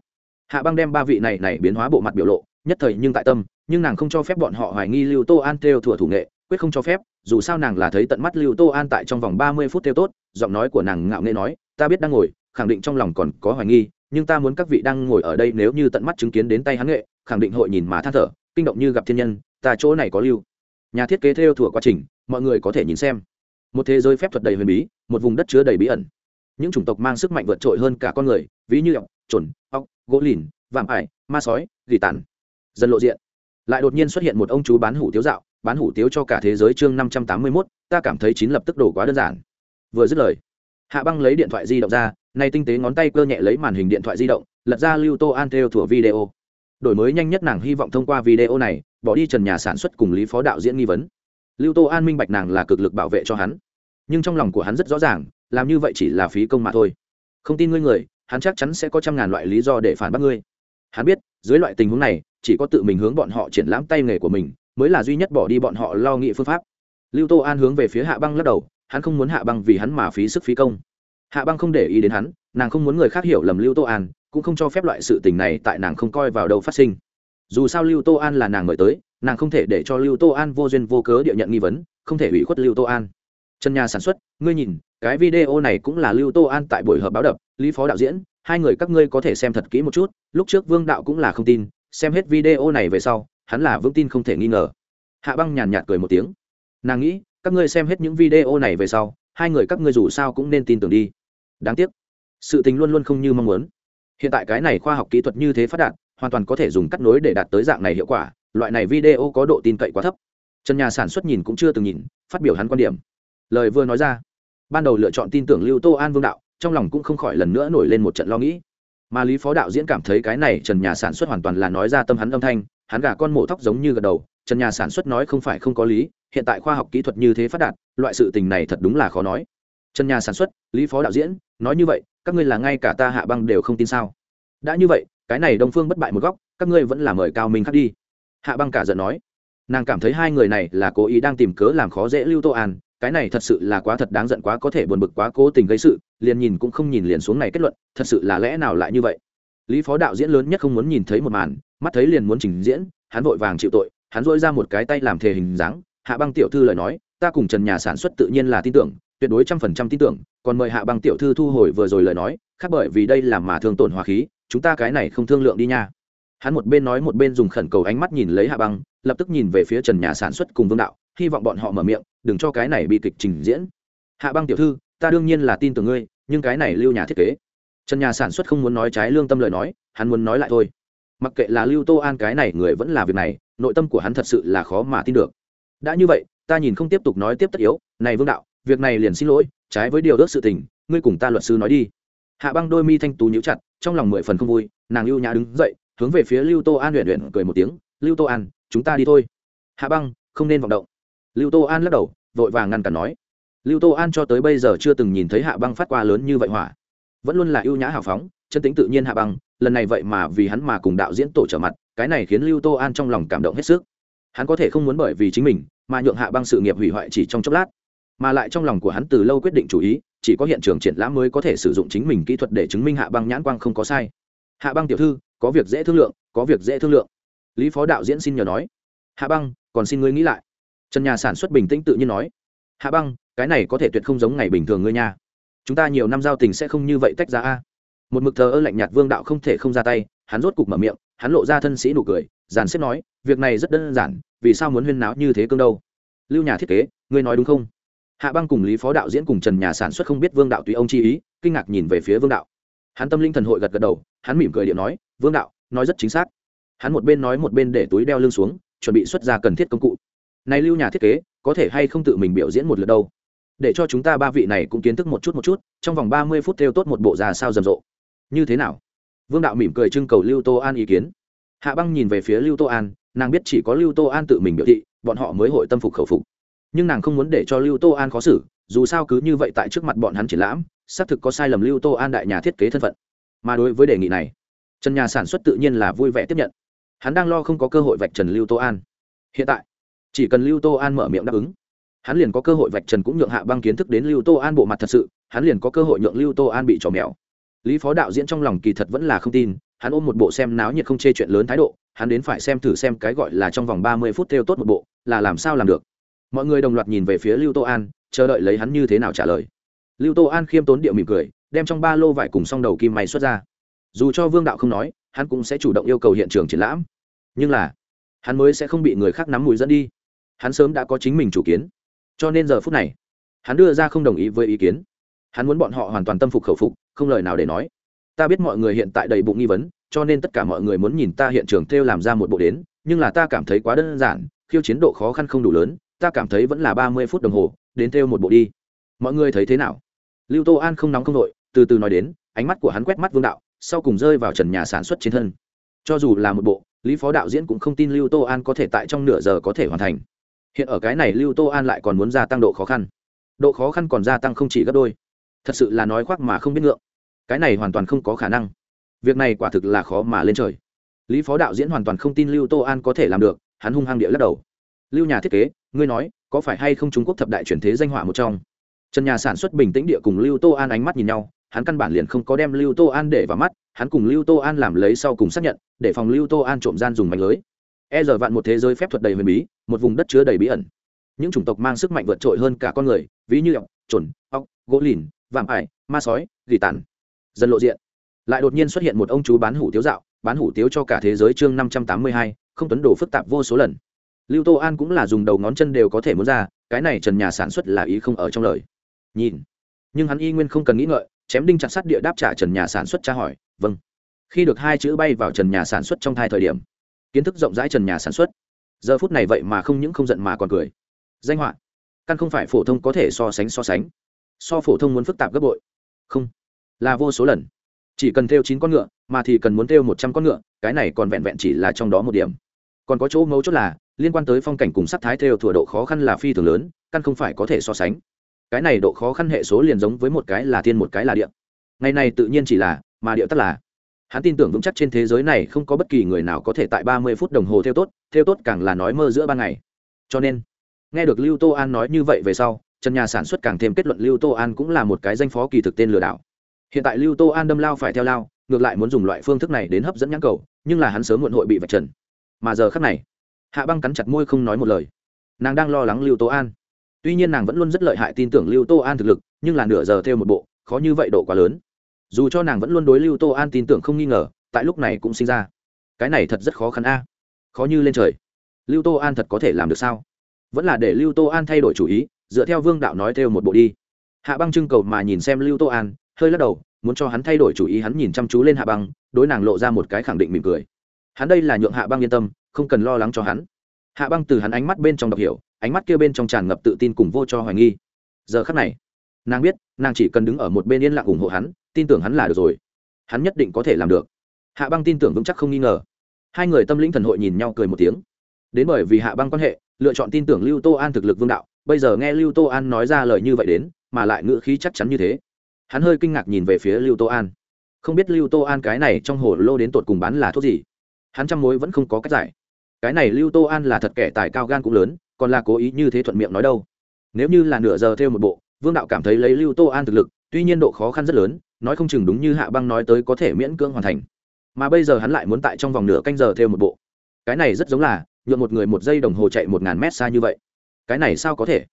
Hạ băng đem ba vị này này biến hóa bộ mặt biểu lộ, nhất thời nhưng tại tâm, nhưng nàng không cho phép bọn họ hoài nghi lưu tô an theo thủa thủ nghệ, quyết không cho phép, dù sao nàng là thấy tận mắt lưu tô an tại trong vòng ba mươi phút theo tốt, giọng nói của nàng ngạo nghễ nói, ta biết đang ngồi, khẳng định trong lòng còn có hoài nghi, nhưng ta muốn các vị đang ngồi ở đây nếu như tận mắt chứng kiến đến tay hắn nghệ, khẳng định hội nhìn mà than thở, kinh động như gặp thiên nhân, ta chỗ này có lưu. Nhà thiết kế theo thủa quá trình, mọi người có thể nhìn xem. Một thế giới phép thuật đầy huyền bí, một vùng đất chứa đầy bí ẩn những chủng tộc mang sức mạnh vượt trội hơn cả con người, ví như ọc trồn ọc gỗ lìn, vạm ải, ma sói, gỉ tàn. Dần lộ diện. Lại đột nhiên xuất hiện một ông chú bán hủ tiếu dạo, bán hủ tiếu cho cả thế giới chương năm trăm tám mươi mốt, ta cảm thấy chín lập tức đổ quá đơn giản. Vừa dứt lời, hạ băng lấy điện thoại di động ra, nay tinh tế ngón tay cơ nhẹ lấy màn hình điện thoại di động, lật ra lưu tô an theo thủa video. Đổi mới nhanh nhất nàng hy vọng thông qua video này, bỏ đi trần nhà sản xuất cùng lý phó đạo diễn nghi vấn. Lưu tô an minh bạch nàng là cực lực bảo vệ cho hắn. Nhưng trong lòng của hắn rất rõ ràng làm như vậy chỉ là phí công mà thôi. Không tin ngươi người, hắn chắc chắn sẽ có trăm ngàn loại lý do để phản bác ngươi. Hắn biết, dưới loại tình huống này, chỉ có tự mình hướng bọn họ triển lãm tay nghề của mình, mới là duy nhất bỏ đi bọn họ lo nghị phương pháp. Lưu tô an hướng về phía hạ băng lắc đầu, hắn không muốn hạ băng vì hắn mà phí sức phí công. Hạ băng không để ý đến hắn, nàng không muốn người khác hiểu lầm lưu tô an, cũng không cho phép loại sự tình này tại nàng không coi vào đâu phát sinh. Dù sao lưu tô an là nàng mời tới, nàng không thể để cho lưu tô an vô duyên vô cớ địa nhận nghi vấn, không thể ủy khuất lưu tô an. Trần nhà sản xuất, ngươi nhìn cái video này cũng là lưu tô an tại buổi họp báo đập, lý phó đạo diễn, hai người các ngươi có thể xem thật kỹ một chút, lúc trước vương đạo cũng là không tin, xem hết video này về sau, hắn là vững tin không thể nghi ngờ. Hạ băng nhàn nhạt cười một tiếng. Nàng nghĩ, các ngươi xem hết những video này về sau, hai người các ngươi dù sao cũng nên tin tưởng đi. Đáng tiếc, sự tình luôn luôn không như mong muốn. Hiện tại cái này khoa học kỹ thuật như thế phát đạt, hoàn toàn có thể dùng cắt nối để đạt tới dạng này hiệu quả, loại này video có độ tin cậy quá thấp. Trần nhà sản xuất nhìn cũng chưa từng nhìn, phát biểu hắn quan điểm. Lời vừa nói ra ban đầu lựa chọn tin tưởng lưu tô an vương đạo, trong lòng cũng không khỏi lần nữa nổi lên một trận lo nghĩ. Mà lý phó đạo diễn cảm thấy cái này trần nhà sản xuất hoàn toàn là nói ra tâm hắn âm thanh, hắn gà con mổ tóc giống như gật đầu, trần nhà sản xuất nói không phải không có lý, hiện tại khoa học kỹ thuật như thế phát đạt, loại sự tình này thật đúng là khó nói. Trần nhà sản xuất, lý phó đạo diễn, nói như vậy, các ngươi là ngay cả ta hạ băng đều không tin sao? Đã như vậy, cái này đông phương bất bại một góc, các ngươi vẫn là mời cao minh khắc đi. Hạ băng cả giận nói. Nàng cảm thấy hai người này là cố ý đang tìm cớ làm khó dễ lưu tô an cái này thật sự là quá thật đáng giận quá có thể buồn bực quá cố tình gây sự, liền nhìn cũng không nhìn liền xuống này kết luận, thật sự là lẽ nào lại như vậy? Lý phó đạo diễn lớn nhất không muốn nhìn thấy một màn, mắt thấy liền muốn trình diễn, hắn vội vàng chịu tội, hắn dỗi ra một cái tay làm thể hình dáng, hạ băng tiểu thư lời nói, ta cùng trần nhà sản xuất tự nhiên là tin tưởng, tuyệt đối trăm phần trăm tin tưởng, còn mời hạ băng tiểu thư thu hồi vừa rồi lời nói, khác bởi vì đây là mà thương tổn hòa khí, chúng ta cái này không thương lượng đi nha. Hắn một bên nói một bên dùng khẩn cầu ánh mắt nhìn lấy hạ băng, lập tức nhìn về phía trần nhà sản xuất cùng vương đạo hy vọng bọn họ mở miệng, đừng cho cái này bị kịch trình diễn. Hạ băng tiểu thư, ta đương nhiên là tin tưởng ngươi, nhưng cái này lưu nhà thiết kế. Trần nhà sản xuất không muốn nói trái lương tâm lời nói, hắn muốn nói lại thôi. Mặc kệ là lưu tô an cái này người vẫn là việc này, nội tâm của hắn thật sự là khó mà tin được. Đã như vậy, ta nhìn không tiếp tục nói tiếp tất yếu, này vương đạo, việc này liền xin lỗi, trái với điều ước sự tình, ngươi cùng ta luật sư nói đi. Hạ băng đôi mi thanh tú nhíu chặt, trong lòng mười phần không vui, nàng lưu nhã đứng dậy, hướng về phía lưu tô an luyện luyện cười một tiếng, lưu tô an, chúng ta đi thôi. Hạ băng, không nên vọng động lưu tô an lắc đầu, vội vàng ngăn cản nói. Lưu tô an cho tới bây giờ chưa từng nhìn thấy hạ băng phát qua lớn như vậy hỏa. Vẫn luôn là ưu nhã hào phóng, chân tính tự nhiên hạ băng, lần này vậy mà vì hắn mà cùng đạo diễn tổ trở mặt, cái này khiến lưu tô an trong lòng cảm động hết sức. Hắn có thể không muốn bởi vì chính mình, mà nhượng hạ băng sự nghiệp hủy hoại chỉ trong chốc lát, mà lại trong lòng của hắn từ lâu quyết định chủ ý, chỉ có hiện trường triển lãm mới có thể sử dụng chính mình kỹ thuật để chứng minh hạ băng nhãn quang không có sai. Hạ băng tiểu thư, có việc dễ thương lượng, có việc dễ thương lượng. Lý phó đạo diễn xin nhờ nói. Hạ băng, còn xin ngươi nghĩ lại trần nhà sản xuất bình tĩnh tự nhiên nói, hạ băng, cái này có thể tuyệt không giống ngày bình thường ngươi nha. Chúng ta nhiều năm giao tình sẽ không như vậy tách ra a. Một mực thờ ơ lạnh nhạt vương đạo không thể không ra tay, hắn rốt cục mở miệng, hắn lộ ra thân sĩ nụ cười giàn xếp nói, việc này rất đơn giản, vì sao muốn huyên náo như thế cương đâu? Lưu nhà thiết kế, ngươi nói đúng không? Hạ băng cùng lý phó đạo diễn cùng trần nhà sản xuất không biết vương đạo tùy ông chi ý, kinh ngạc nhìn về phía vương đạo. Hắn tâm linh thần hội gật gật đầu, hắn mỉm cười điện nói, vương đạo, nói rất chính xác. Hắn một bên nói một bên để túi đeo lưng xuống, chuẩn bị xuất ra cần thiết công cụ này lưu nhà thiết kế, có thể hay không tự mình biểu diễn một lượt đâu? Để cho chúng ta ba vị này cũng kiến thức một chút một chút, trong vòng ba mươi phút theo tốt một bộ già sao rầm rộ. Như thế nào? Vương đạo mỉm cười trưng cầu lưu tô an ý kiến. Hạ băng nhìn về phía lưu tô an, nàng biết chỉ có lưu tô an tự mình biểu thị, bọn họ mới hội tâm phục khẩu phục. Nhưng nàng không muốn để cho lưu tô an khó xử, dù sao cứ như vậy tại trước mặt bọn hắn triển lãm, xác thực có sai lầm lưu tô an đại nhà thiết kế thân phận. Mà đối với đề nghị này, trần nhà sản xuất tự nhiên là vui vẻ tiếp nhận. Hắn đang lo không có cơ hội vạch trần lưu tô an. Hiện tại chỉ cần lưu tô an mở miệng đáp ứng, hắn liền có cơ hội vạch trần cũng nhượng hạ băng kiến thức đến lưu tô an bộ mặt thật sự, hắn liền có cơ hội nhượng lưu tô an bị trò mèo. Lý phó đạo diễn trong lòng kỳ thật vẫn là không tin, hắn ôm một bộ xem náo nhiệt không chê chuyện lớn thái độ, hắn đến phải xem thử xem cái gọi là trong vòng ba mươi phút theo tốt một bộ, là làm sao làm được. Mọi người đồng loạt nhìn về phía lưu tô an, chờ đợi lấy hắn như thế nào trả lời. Lưu tô an khiêm tốn điệu mỉm cười, đem trong ba lô vải cùng song đầu kim may xuất ra. Dù cho vương đạo không nói, hắn cũng sẽ chủ động yêu cầu hiện trường triển lãm. Nhưng là, hắn mới sẽ không bị người khác nắm mùi dẫn đi hắn sớm đã có chính mình chủ kiến. Cho nên giờ phút này, hắn đưa ra không đồng ý với ý kiến. Hắn muốn bọn họ hoàn toàn tâm phục khẩu phục, không lời nào để nói. Ta biết mọi người hiện tại đầy bụng nghi vấn, cho nên tất cả mọi người muốn nhìn ta hiện trường theo làm ra một bộ đến, nhưng là ta cảm thấy quá đơn giản, khiêu chiến độ khó khăn không đủ lớn, ta cảm thấy vẫn là ba mươi phút đồng hồ, đến theo một bộ đi. Mọi người thấy thế nào? Lưu tô an không nóng không nội từ từ nói đến, ánh mắt của hắn quét mắt vương đạo, sau cùng rơi vào trần nhà sản xuất trên thân. Cho dù là một bộ, lý phó đạo diễn cũng không tin lưu tô an có thể tại trong nửa giờ có thể hoàn thành hiện ở cái này lưu tô an lại còn muốn gia tăng độ khó khăn. Độ khó khăn còn gia tăng không chỉ gấp đôi. Thật sự là nói khoác mà không biết ngượng. Cái này hoàn toàn không có khả năng. Việc này quả thực là khó mà lên trời. Lý phó đạo diễn hoàn toàn không tin lưu tô an có thể làm được, hắn hung hăng địa lắc đầu. Lưu nhà thiết kế, ngươi nói, có phải hay không trung quốc thập đại chuyển thế danh họa một trong? Trần nhà sản xuất bình tĩnh địa cùng lưu tô an ánh mắt nhìn nhau, hắn căn bản liền không có đem lưu tô an để vào mắt, hắn cùng lưu tô an làm lấy sau cùng xác nhận, để phòng lưu tô an trộm gian dùng mạnh lưới e giờ vạn một thế giới phép thuật đầy huyền bí, một vùng đất chứa đầy bí ẩn. Những chủng tộc mang sức mạnh vượt trội hơn cả con người, ví như ọc trồn ọc gỗ lìn, vạm ải, ma sói, gỉ tàn. Dân lộ diện. Lại đột nhiên xuất hiện một ông chú bán hủ tiếu dạo, bán hủ tiếu cho cả thế giới chương năm trăm tám mươi hai, không tuấn đồ phức tạp vô số lần. Lưu tô an cũng là dùng đầu ngón chân đều có thể muốn ra, cái này trần nhà sản xuất là ý không ở trong lời. Nhìn. Nhưng hắn y nguyên không cần nghĩ ngợi, chém đinh chặt sắt địa đáp trả trần nhà sản xuất tra hỏi vâng. Khi được hai chữ bay vào trần nhà sản xuất trong thai thời điểm kiến thức rộng rãi trần nhà sản xuất. Giờ phút này vậy mà không những không giận mà còn cười. Danh họa. Căn không phải phổ thông có thể so sánh so sánh. So phổ thông muốn phức tạp gấp bội. Không. Là vô số lần. Chỉ cần theo chín con ngựa, mà thì cần muốn theo một trăm con ngựa, cái này còn vẹn vẹn chỉ là trong đó một điểm. Còn có chỗ mấu chốt là, liên quan tới phong cảnh cùng sắc thái theo thủa độ khó khăn là phi thường lớn, căn không phải có thể so sánh. Cái này độ khó khăn hệ số liền giống với một cái là thiên một cái là địa. Ngày này tự nhiên chỉ là, mà địa tất là hắn tin tưởng vững chắc trên thế giới này không có bất kỳ người nào có thể tại ba mươi phút đồng hồ theo tốt theo tốt càng là nói mơ giữa ban ngày. Cho nên, nghe được lưu tô an nói như vậy về sau, trần nhà sản xuất càng thêm kết luận lưu tô an cũng là một cái danh phó kỳ thực tên lừa đảo. Hiện tại lưu tô an đâm lao phải theo lao, ngược lại muốn dùng loại phương thức này đến hấp dẫn nhãn cầu, nhưng là hắn sớm muộn hội bị vạch trần. Mà giờ khắc này, hạ băng cắn chặt môi không nói một lời. Nàng đang lo lắng lưu tô an. Tuy nhiên nàng vẫn luôn rất lợi hại tin tưởng lưu tô an thực lực, nhưng là nửa giờ theo một bộ, khó như vậy độ quá lớn dù cho nàng vẫn luôn đối lưu tô an tin tưởng không nghi ngờ, tại lúc này cũng sinh ra. Cái này thật rất khó khăn a. Khó như lên trời. Lưu tô an thật có thể làm được sao? Vẫn là để lưu tô an thay đổi chủ ý, dựa theo vương đạo nói theo một bộ đi. Hạ băng trưng cầu mà nhìn xem lưu tô an, hơi lắc đầu, muốn cho hắn thay đổi chủ ý, hắn nhìn chăm chú lên hạ băng, đối nàng lộ ra một cái khẳng định mỉm cười. Hắn đây là nhượng hạ băng yên tâm, không cần lo lắng cho hắn. Hạ băng từ hắn ánh mắt bên trong đọc hiểu, ánh mắt kia bên trong tràn ngập tự tin cùng vô cho hoài nghi. Giờ khắc này, nàng biết, nàng chỉ cần đứng ở một bên yên lặng ủng hộ hắn tin tưởng hắn là được rồi. Hắn nhất định có thể làm được. Hạ băng tin tưởng vững chắc không nghi ngờ. Hai người tâm lĩnh thần hội nhìn nhau cười một tiếng. Đến bởi vì hạ băng quan hệ, lựa chọn tin tưởng lưu tô an thực lực vương đạo, bây giờ nghe lưu tô an nói ra lời như vậy đến, mà lại ngữ khí chắc chắn như thế. Hắn hơi kinh ngạc nhìn về phía lưu tô an. Không biết lưu tô an cái này trong hồ lô đến tột cùng bán là thuốc gì? Hắn trăm mối vẫn không có cách giải. Cái này lưu tô an là thật kẻ tài cao gan cũng lớn, còn là cố ý như thế thuận miệng nói đâu. Nếu như là nửa giờ theo một bộ, vương đạo cảm thấy lấy lưu tô an thực lực tuy nhiên độ khó khăn rất lớn, nói không chừng đúng như hạ băng nói tới có thể miễn cưỡng hoàn thành. Mà bây giờ hắn lại muốn tại trong vòng nửa canh giờ theo một bộ. Cái này rất giống là, nhuộm một người một giây đồng hồ chạy một ngàn mét xa như vậy. Cái này sao có thể?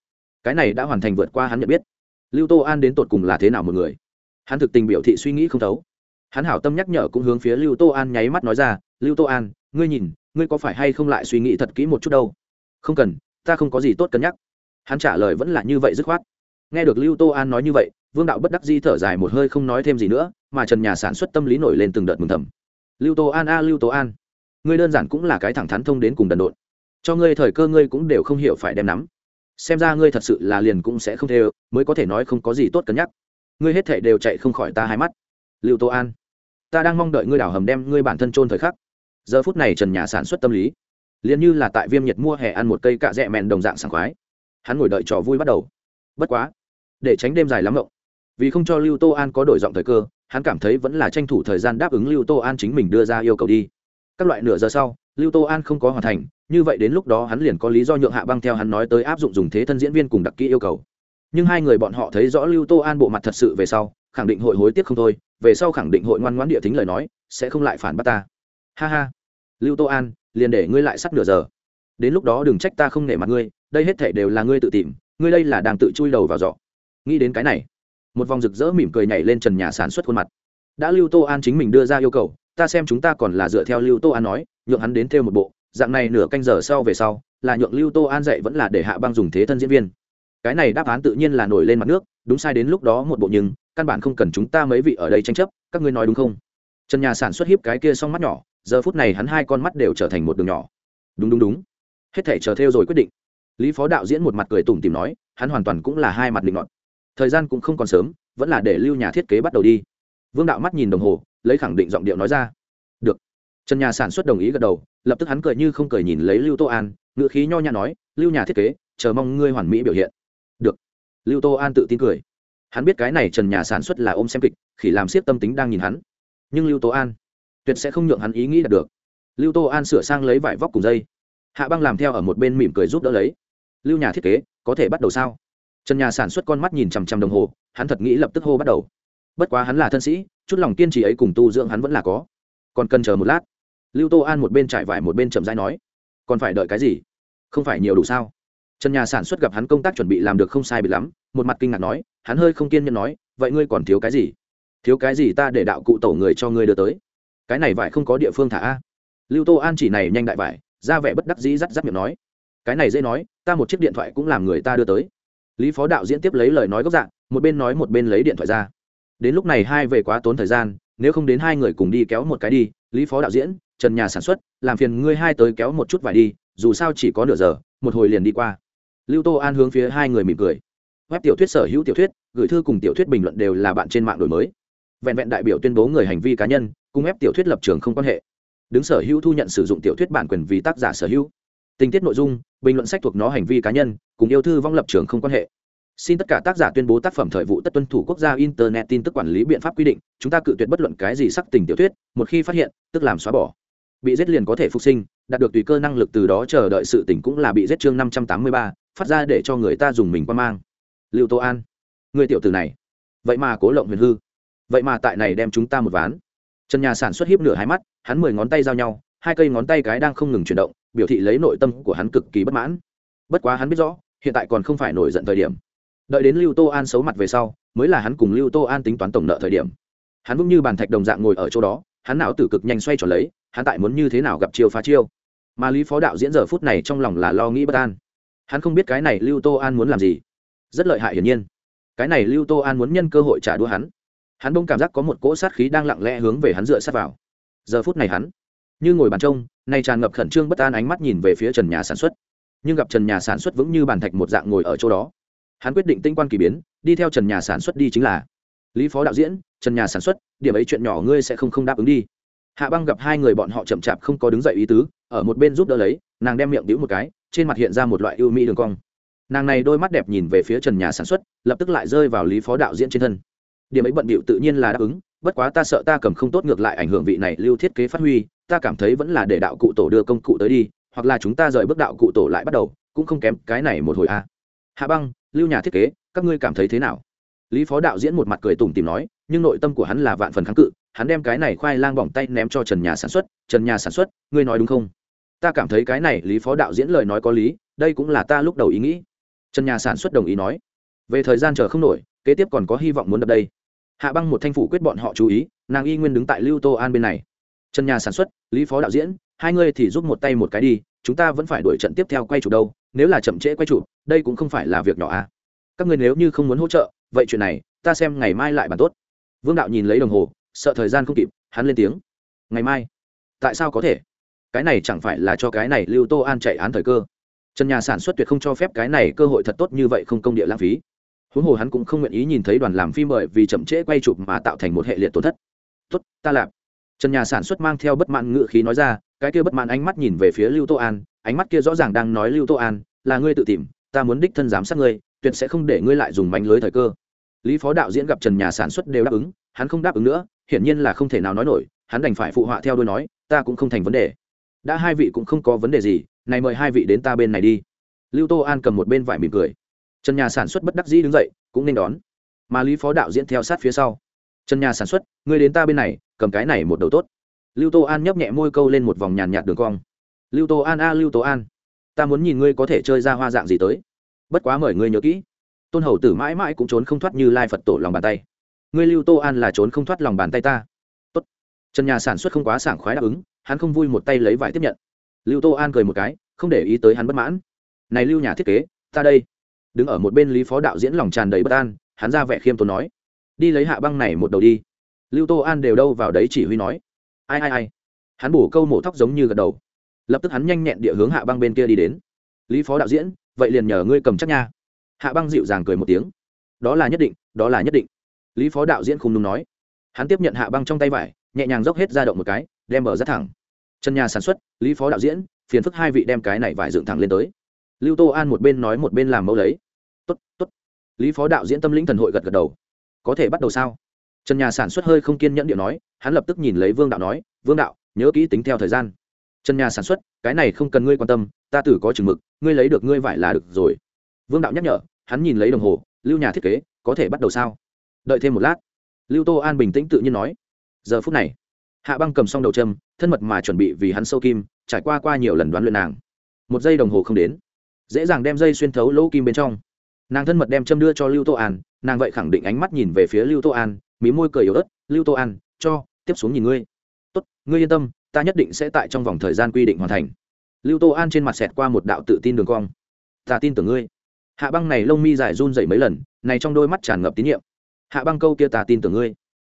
Cái này đã hoàn thành vượt qua hắn nhận biết. Lưu tô an đến tột cùng là thế nào một người? Hắn thực tình biểu thị suy nghĩ không thấu. Hắn hảo tâm nhắc nhở cũng hướng phía lưu tô an nháy mắt nói ra, lưu tô an, ngươi nhìn, ngươi có phải hay không lại suy nghĩ thật kỹ một chút đâu? Không cần, ta không có gì tốt cân nhắc. Hắn trả lời vẫn là như vậy dứt khoát. Nghe được lưu tô an nói như vậy vương đạo bất đắc di thở dài một hơi không nói thêm gì nữa, mà trần nhà sản xuất tâm lý nổi lên từng đợt mừng thầm. Lưu tô an a, lưu tô an. Ngươi đơn giản cũng là cái thẳng thắn thông đến cùng đần độn. Cho ngươi thời cơ ngươi cũng đều không hiểu phải đem nắm. Xem ra ngươi thật sự là liền cũng sẽ không theo mới có thể nói không có gì tốt cân nhắc. Ngươi hết thể đều chạy không khỏi ta hai mắt. Lưu tô an. Ta đang mong đợi ngươi đảo hầm đem ngươi bản thân trôn thời khắc. Giờ phút này trần nhà sản xuất tâm lý, liền như là tại viêm nhiệt mua hè ăn một cây cạ rẽ mèn đồng dạng sảng khoái. Hắn ngồi đợi trò vui bắt đầu. Bất quá, để tránh đêm dài lắm ngộng vì không cho lưu tô an có đổi giọng thời cơ, hắn cảm thấy vẫn là tranh thủ thời gian đáp ứng lưu tô an chính mình đưa ra yêu cầu đi. Các loại nửa giờ sau, lưu tô an không có hoàn thành, như vậy đến lúc đó hắn liền có lý do nhượng hạ băng theo hắn nói tới áp dụng dùng thế thân diễn viên cùng đặc kỹ yêu cầu. Nhưng hai người bọn họ thấy rõ lưu tô an bộ mặt thật sự về sau, khẳng định hội hối tiếc không thôi, về sau khẳng định hội ngoan ngoãn địa thính lời nói, sẽ không lại phản bắt ta. Ha ha. Lưu tô an, liền để ngươi lại sắp nửa giờ. Đến lúc đó đừng trách ta không nể mặt ngươi, đây hết thể đều là ngươi tự tìm, ngươi đây là đang tự chui đầu vào giỏ. Nghĩ đến cái này một vòng rực rỡ mỉm cười nhảy lên trần nhà sản xuất khuôn mặt. Đã lưu tô an chính mình đưa ra yêu cầu, ta xem chúng ta còn là dựa theo lưu tô an nói, nhượng hắn đến theo một bộ, dạng này nửa canh giờ sau về sau, là nhượng lưu tô an dạy vẫn là để hạ băng dùng thế thân diễn viên. Cái này đáp án tự nhiên là nổi lên mặt nước, đúng sai đến lúc đó một bộ nhưng, căn bản không cần chúng ta mấy vị ở đây tranh chấp, các ngươi nói đúng không? Trần nhà sản xuất hiếp cái kia xong mắt nhỏ, giờ phút này hắn hai con mắt đều trở thành một đường nhỏ. Đúng đúng đúng. Hết thể chờ theo rồi quyết định. Lý phó đạo diễn một mặt cười tủm tìm nói, hắn hoàn toàn cũng là hai mặt định ngọn thời gian cũng không còn sớm, vẫn là để lưu nhà thiết kế bắt đầu đi. Vương đạo mắt nhìn đồng hồ, lấy khẳng định giọng điệu nói ra. Được. Trần nhà sản xuất đồng ý gật đầu, lập tức hắn cười như không cười nhìn lấy lưu tô an ngựa khí nho nhã nói, lưu nhà thiết kế, chờ mong ngươi hoàn mỹ biểu hiện. Được. Lưu tô an tự tin cười. Hắn biết cái này trần nhà sản xuất là ôm xem kịch, khỉ làm siết tâm tính đang nhìn hắn. Nhưng lưu tô an, tuyệt sẽ không nhượng hắn ý nghĩ đạt được. Lưu tô an sửa sang lấy vải vóc cùng dây. Hạ băng làm theo ở một bên mỉm cười giúp đỡ lấy. Lưu nhà thiết kế, có thể bắt đầu sao? Trần nhà sản xuất con mắt nhìn chằm chằm đồng hồ, hắn thật nghĩ lập tức hô bắt đầu. Bất quá hắn là thân sĩ, chút lòng kiên trì ấy cùng tu dưỡng hắn vẫn là có. Còn cần chờ một lát. Lưu tô an một bên trải vải một bên chậm rãi nói, còn phải đợi cái gì? Không phải nhiều đủ sao? Trần nhà sản xuất gặp hắn công tác chuẩn bị làm được không sai bị lắm, một mặt kinh ngạc nói, hắn hơi không kiên nhẫn nói, vậy ngươi còn thiếu cái gì? Thiếu cái gì ta để đạo cụ tổ người cho ngươi đưa tới? Cái này vải không có địa phương thả a. Lưu tô an chỉ này nhanh đại vải, ra vẻ bất đắc dĩ rắt rắt miệng nói, cái này dễ nói, ta một chiếc điện thoại cũng làm người ta đưa tới lý phó đạo diễn tiếp lấy lời nói gốc dạng, một bên nói một bên lấy điện thoại ra. Đến lúc này hai về quá tốn thời gian, nếu không đến hai người cùng đi kéo một cái đi, lý phó đạo diễn, trần nhà sản xuất, làm phiền ngươi hai tới kéo một chút vải đi, dù sao chỉ có nửa giờ, một hồi liền đi qua. Lưu tô an hướng phía hai người mỉm cười. Web tiểu thuyết sở hữu tiểu thuyết, gửi thư cùng tiểu thuyết bình luận đều là bạn trên mạng đổi mới. Vẹn vẹn đại biểu tuyên bố người hành vi cá nhân, cùng web tiểu thuyết lập trường không quan hệ. Đứng sở hữu thu nhận sử dụng tiểu thuyết bản quyền vì tác giả sở hữu tình tiết nội dung, bình luận sách thuộc nó hành vi cá nhân, cùng yêu thư vong lập trường không quan hệ. Xin tất cả tác giả tuyên bố tác phẩm thời vụ tất tuân thủ quốc gia internet tin tức quản lý biện pháp quy định, chúng ta cự tuyệt bất luận cái gì sắc tình tiểu thuyết, một khi phát hiện, tức làm xóa bỏ. Bị giết liền có thể phục sinh, đạt được tùy cơ năng lực từ đó chờ đợi sự tỉnh cũng là bị giết chương năm trăm tám mươi ba, phát ra để cho người ta dùng mình quan mang. Lưu tô an, người tiểu tử này. Vậy mà cố lộng huyền hư. Vậy mà tại này đem chúng ta một ván. Trần nhà sản xuất hiếp nửa hai mắt, hắn mười ngón tay giao nhau, hai cây ngón tay cái đang không ngừng chuyển động biểu thị lấy nội tâm của hắn cực kỳ bất mãn. Bất quá hắn biết rõ, hiện tại còn không phải nổi giận thời điểm. Đợi đến lưu tô an xấu mặt về sau, mới là hắn cùng lưu tô an tính toán tổng nợ thời điểm. Hắn vững như bàn thạch đồng dạng ngồi ở chỗ đó, hắn não tử cực nhanh xoay tròn lấy, hắn tại muốn như thế nào gặp chiêu phá chiêu. Mà lý phó đạo diễn giờ phút này trong lòng là lo nghĩ bất an. Hắn không biết cái này lưu tô an muốn làm gì. Rất lợi hại hiển nhiên. Cái này lưu tô an muốn nhân cơ hội trả đũa hắn. Hắn bỗng cảm giác có một cỗ sát khí đang lặng lẽ hướng về hắn dựa sát vào. Giờ phút này hắn như ngồi bàn trông, nay tràn ngập khẩn trương bất an ánh mắt nhìn về phía trần nhà sản xuất. Nhưng gặp trần nhà sản xuất vững như bàn thạch một dạng ngồi ở chỗ đó, hắn quyết định tinh quan kỳ biến, đi theo trần nhà sản xuất đi chính là. Lý phó đạo diễn, trần nhà sản xuất, điểm ấy chuyện nhỏ ngươi sẽ không không đáp ứng đi. Hạ băng gặp hai người bọn họ chậm chạp không có đứng dậy ý tứ, ở một bên giúp đỡ lấy, nàng đem miệng đĩu một cái, trên mặt hiện ra một loại ưu mỹ đường cong. Nàng này đôi mắt đẹp nhìn về phía trần nhà sản xuất, lập tức lại rơi vào lý phó đạo diễn trên thân. Điểm ấy bận bịu tự nhiên là đáp ứng, bất quá ta sợ ta cầm không tốt ngược lại ảnh hưởng vị này lưu thiết kế phát huy ta cảm thấy vẫn là để đạo cụ tổ đưa công cụ tới đi, hoặc là chúng ta rời bước đạo cụ tổ lại bắt đầu, cũng không kém cái này một hồi a. Hạ băng, lưu nhà thiết kế, các ngươi cảm thấy thế nào? Lý phó đạo diễn một mặt cười tủm tìm nói, nhưng nội tâm của hắn là vạn phần kháng cự, hắn đem cái này khoai lang bỏng tay ném cho trần nhà sản xuất, trần nhà sản xuất, ngươi nói đúng không? Ta cảm thấy cái này lý phó đạo diễn lời nói có lý, đây cũng là ta lúc đầu ý nghĩ. Trần nhà sản xuất đồng ý nói. Về thời gian chờ không nổi, kế tiếp còn có hy vọng muốn đập đây. Hạ băng một thanh phủ quyết bọn họ chú ý, nàng y nguyên đứng tại lưu tô an bên này trần nhà sản xuất lý phó đạo diễn hai ngươi thì giúp một tay một cái đi chúng ta vẫn phải đuổi trận tiếp theo quay chủ đâu nếu là chậm trễ quay chủ, đây cũng không phải là việc nhỏ à. Các ngươi nếu như không muốn hỗ trợ vậy chuyện này ta xem ngày mai lại bàn tốt. Vương đạo nhìn lấy đồng hồ sợ thời gian không kịp hắn lên tiếng. Ngày mai? Tại sao có thể? Cái này chẳng phải là cho cái này lưu tô an chạy án thời cơ. Trần nhà sản xuất tuyệt không cho phép cái này cơ hội thật tốt như vậy không công địa lãng phí. Huống hồ hắn cũng không nguyện ý nhìn thấy đoàn làm phim bởi vì chậm trễ quay chụp mà tạo thành một hệ liệt tổn thất. Tốt ta làm trần nhà sản xuất mang theo bất mãn ngự khí nói ra, cái kia bất mãn ánh mắt nhìn về phía lưu tô an, ánh mắt kia rõ ràng đang nói lưu tô an, là ngươi tự tìm, ta muốn đích thân giám sát ngươi, tuyệt sẽ không để ngươi lại dùng bánh lưới thời cơ. Lý phó đạo diễn gặp trần nhà sản xuất đều đáp ứng, hắn không đáp ứng nữa, hiển nhiên là không thể nào nói nổi, hắn đành phải phụ họa theo đôi nói, ta cũng không thành vấn đề. Đã hai vị cũng không có vấn đề gì, này mời hai vị đến ta bên này đi. Lưu tô an cầm một bên vải mỉm cười. Trần nhà sản xuất bất đắc dĩ đứng dậy, cũng nên đón. Mà lý phó đạo diễn theo sát phía sau. Trần nhà sản xuất, ngươi đến ta bên này cầm cái này một đầu tốt. Lưu tô an nhấp nhẹ môi câu lên một vòng nhàn nhạt đường cong. Lưu tô an a, lưu tô an. Ta muốn nhìn ngươi có thể chơi ra hoa dạng gì tới. Bất quá mời ngươi nhớ kỹ. Tôn hầu tử mãi mãi cũng trốn không thoát như lai phật tổ lòng bàn tay. Ngươi lưu tô an là trốn không thoát lòng bàn tay ta. Tốt. trần nhà sản xuất không quá sảng khoái đáp ứng, hắn không vui một tay lấy vải tiếp nhận. Lưu tô an cười một cái, không để ý tới hắn bất mãn. Này lưu nhà thiết kế, ta đây. Đứng ở một bên lý phó đạo diễn lòng tràn đầy bất an, hắn ra vẻ khiêm tốn nói. Đi lấy hạ băng này một đầu đi lưu tô an đều đâu vào đấy chỉ huy nói. Ai ai ai? Hắn bổ câu mổ tóc giống như gật đầu. Lập tức hắn nhanh nhẹn địa hướng hạ băng bên kia đi đến. Lý phó đạo diễn, vậy liền nhờ ngươi cầm chắc nha. Hạ băng dịu dàng cười một tiếng. Đó là nhất định, đó là nhất định. Lý phó đạo diễn không đúng nói. Hắn tiếp nhận hạ băng trong tay vải, nhẹ nhàng dốc hết ra động một cái, đem bờ rất thẳng. Chân nhà sản xuất, lý phó đạo diễn, phiền phức hai vị đem cái này vải dựng thẳng lên tới. Lưu tô an một bên nói một bên làm mẫu lấy. Tốt tốt. Lý phó đạo diễn tâm lĩnh thần hội gật gật đầu. Có thể bắt đầu sao? Trần nhà sản xuất hơi không kiên nhẫn điện nói, hắn lập tức nhìn lấy vương đạo nói, vương đạo, nhớ kỹ tính theo thời gian. Trần nhà sản xuất, cái này không cần ngươi quan tâm, ta tử có chừng mực, ngươi lấy được ngươi vải là được rồi. Vương đạo nhắc nhở, hắn nhìn lấy đồng hồ, lưu nhà thiết kế, có thể bắt đầu sao? Đợi thêm một lát. Lưu tô an bình tĩnh tự nhiên nói, giờ phút này. Hạ băng cầm xong đầu châm, thân mật mà chuẩn bị vì hắn sâu kim, trải qua qua nhiều lần đoán luyện nàng. Một giây đồng hồ không đến, dễ dàng đem dây xuyên thấu lỗ kim bên trong. Nàng thân mật đem châm đưa cho lưu tô an, nàng vậy khẳng định ánh mắt nhìn về phía lưu tô an mí môi cười yếu ớt, lưu tô an, cho, tiếp xuống nhìn ngươi. Tốt, ngươi yên tâm, ta nhất định sẽ tại trong vòng thời gian quy định hoàn thành. Lưu tô an trên mặt xẹt qua một đạo tự tin đường cong. Ta tin tưởng ngươi. Hạ băng này lông mi dài run dậy mấy lần, này trong đôi mắt tràn ngập tín nhiệm. Hạ băng câu kia ta tin tưởng ngươi.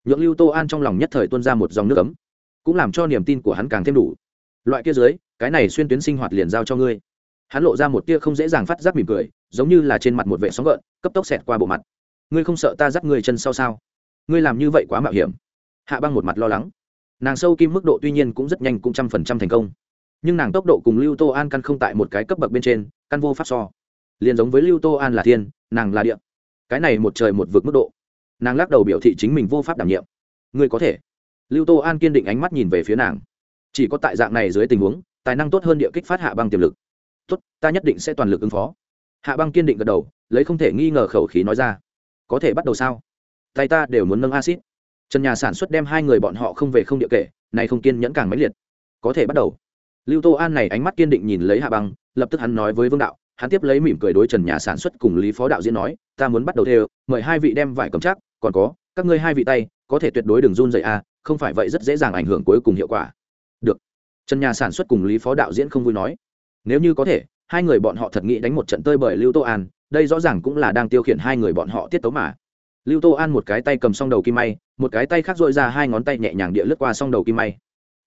Nhượng lưu tô an trong lòng nhất thời tuôn ra một dòng nước ấm, cũng làm cho niềm tin của hắn càng thêm đủ. Loại kia dưới, cái này xuyên tuyến sinh hoạt liền giao cho ngươi. Hắn lộ ra một tia không dễ dàng phát giác mỉm cười, giống như là trên mặt một vệ sóng gợn, cấp tốc xẹt qua bộ mặt. Ngươi không sợ ta dắt người chân sau sao? Ngươi làm như vậy quá mạo hiểm. Hạ băng một mặt lo lắng. Nàng sâu kim mức độ tuy nhiên cũng rất nhanh cũng trăm phần trăm thành công. Nhưng nàng tốc độ cùng lưu tô an căn không tại một cái cấp bậc bên trên, căn vô pháp so. Liền giống với lưu tô an là thiên, nàng là địa. Cái này một trời một vực mức độ. Nàng lắc đầu biểu thị chính mình vô pháp đảm nhiệm. Ngươi có thể. Lưu tô an kiên định ánh mắt nhìn về phía nàng. Chỉ có tại dạng này dưới tình huống, tài năng tốt hơn địa kích phát hạ băng tiềm lực. Tốt, ta nhất định sẽ toàn lực ứng phó. Hạ băng kiên định gật đầu, lấy không thể nghi ngờ khẩu khí nói ra. Có thể bắt đầu sao? Tay ta đều muốn nâng acid trần nhà sản xuất đem hai người bọn họ không về không địa kể này không kiên nhẫn càng mãnh liệt. Có thể bắt đầu. Lưu tô an này ánh mắt kiên định nhìn lấy hạ băng, lập tức hắn nói với vương đạo, hắn tiếp lấy mỉm cười đối trần nhà sản xuất cùng lý phó đạo diễn nói, ta muốn bắt đầu theo, mời hai vị đem vải cầm chắc, còn có, các ngươi hai vị tay, có thể tuyệt đối đừng run dậy a à, không phải vậy rất dễ dàng ảnh hưởng cuối cùng hiệu quả. Được. Trần nhà sản xuất cùng lý phó đạo diễn không vui nói. Nếu như có thể, hai người bọn họ thật nghĩ đánh một trận tơi bởi lưu tô an, đây rõ ràng cũng là đang tiêu khiển hai người bọn họ tiết tấu mà lưu tô an một cái tay cầm song đầu kim may, một cái tay khác dội ra hai ngón tay nhẹ nhàng địa lướt qua song đầu kim may.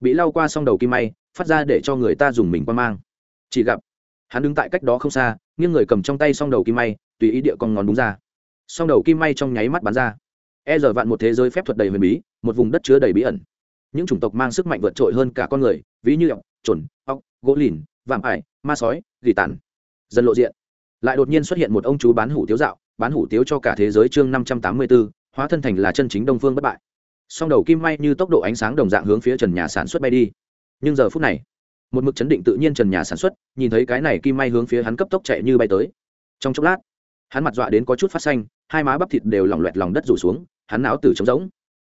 Bị lau qua song đầu kim may, phát ra để cho người ta dùng mình qua mang. Chỉ gặp, hắn đứng tại cách đó không xa, nghiêng người cầm trong tay song đầu kim may, tùy ý địa con ngón đúng ra. Song đầu kim may trong nháy mắt bắn ra. E giờ vạn một thế giới phép thuật đầy huyền bí, một vùng đất chứa đầy bí ẩn. Những chủng tộc mang sức mạnh vượt trội hơn cả con người, ví như ọc trồn ọc gỗ lìn, vạm ải, ma sói, gỉ tàn. Dần lộ diện, lại đột nhiên xuất hiện một ông chú bán hủ tiếu dạo bán hủ tiếu cho cả thế giới chương năm trăm tám mươi b ố hóa thân thành là chân chính đông phương bất bại. Song đầu kim may như tốc độ ánh sáng đồng dạng hướng phía trần nhà sản xuất bay đi. Nhưng giờ phút này, một mực chấn định tự nhiên trần nhà sản xuất, nhìn thấy cái này kim may hướng phía hắn cấp tốc chạy như bay tới. Trong chốc lát, hắn mặt dọa đến có chút phát xanh, hai má bắp thịt đều lỏng loẹt lòng đất rủ xuống, hắn não tử trống rỗng.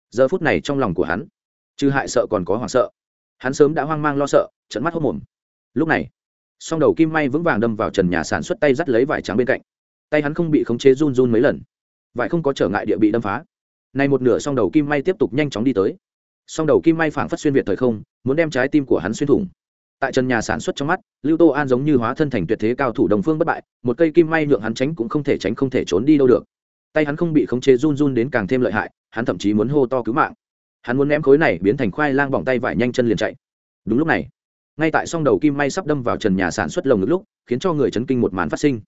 Giờ phút này trong lòng của hắn chứ hại sợ còn có hoảng sợ. Hắn sớm đã hoang mang lo sợ trận mắt hốc mồm. Lúc này, song đầu kim may vững vàng đâm vào trần nhà sản xuất tay dắt lấy vải trắng bên cạnh tay hắn không bị khống chế run run mấy lần. Vải không có trở ngại địa bị đâm phá. Nay một nửa song đầu kim may tiếp tục nhanh chóng đi tới. Song đầu kim may phảng phất xuyên việt thời không, muốn đem trái tim của hắn xuyên thủng. Tại trần nhà sản xuất trong mắt, lưu tô an giống như hóa thân thành tuyệt thế cao thủ đồng phương bất bại, một cây kim may nhượng hắn tránh cũng không thể tránh không thể trốn đi đâu được. Tay hắn không bị khống chế run run đến càng thêm lợi hại, hắn thậm chí muốn hô to cứu mạng. Hắn muốn ném khối này biến thành khoai lang bỏng tay vải nhanh chân liền chạy. Đúng lúc này, ngay tại song đầu kim may sắp đâm vào trần nhà sản xuất lồng ngực lúc, khiến cho người chấn kinh một màn phát sinh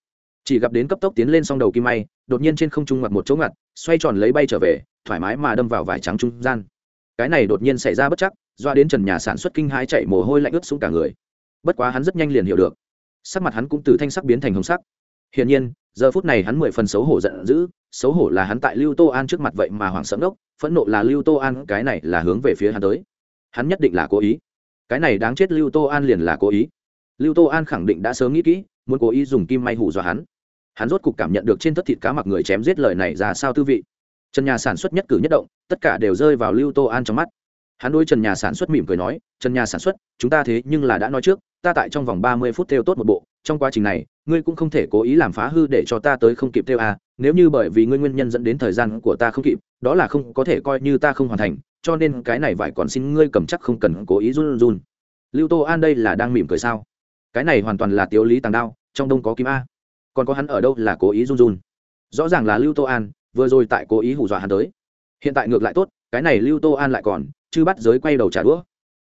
chỉ gặp đến cấp tốc tiến lên song đầu kim may, đột nhiên trên không trung ngặt một chỗ ngặt, xoay tròn lấy bay trở về, thoải mái mà đâm vào vải trắng trung gian. Cái này đột nhiên xảy ra bất chắc, doa đến trần nhà sản xuất kinh hãi chạy mồ hôi lạnh ướt xuống cả người. Bất quá hắn rất nhanh liền hiểu được. Sắc mặt hắn cũng từ thanh sắc biến thành hồng sắc. Hiển nhiên, giờ phút này hắn mười phần xấu hổ giận dữ, xấu hổ là hắn tại lưu tô an trước mặt vậy mà hoảng sợ đốc phẫn nộ là lưu tô an, cái này là hướng về phía hắn tới. Hắn nhất định là cố ý. Cái này đáng chết lưu tô an liền là cố ý. Lưu tô an khẳng định đã sớm nghĩ kỹ, muốn cố ý dùng kim may hủ dọa hắn hắn rốt cục cảm nhận được trên tất thịt cá mặc người chém giết lời này ra sao tư vị. Trần nhà sản xuất nhất cử nhất động, tất cả đều rơi vào lưu tô an trong mắt. Hắn đôi trần nhà sản xuất mỉm cười nói, trần nhà sản xuất, chúng ta thế nhưng là đã nói trước, ta tại trong vòng ba mươi phút theo tốt một bộ, trong quá trình này, ngươi cũng không thể cố ý làm phá hư để cho ta tới không kịp theo à nếu như bởi vì ngươi nguyên nhân dẫn đến thời gian của ta không kịp, đó là không, có thể coi như ta không hoàn thành, cho nên cái này vải còn xin ngươi cầm chắc không cần cố ý run run. Lưu tô an đây là đang mỉm cười sao? Cái này hoàn toàn là tiếu lý tàng đao, trong đông có kim a còn có hắn ở đâu là cố ý run run. Rõ ràng là lưu tô an, vừa rồi tại cố ý hù dọa hắn tới. Hiện tại ngược lại tốt, cái này lưu tô an lại còn chứ bắt giới quay đầu trả đũa.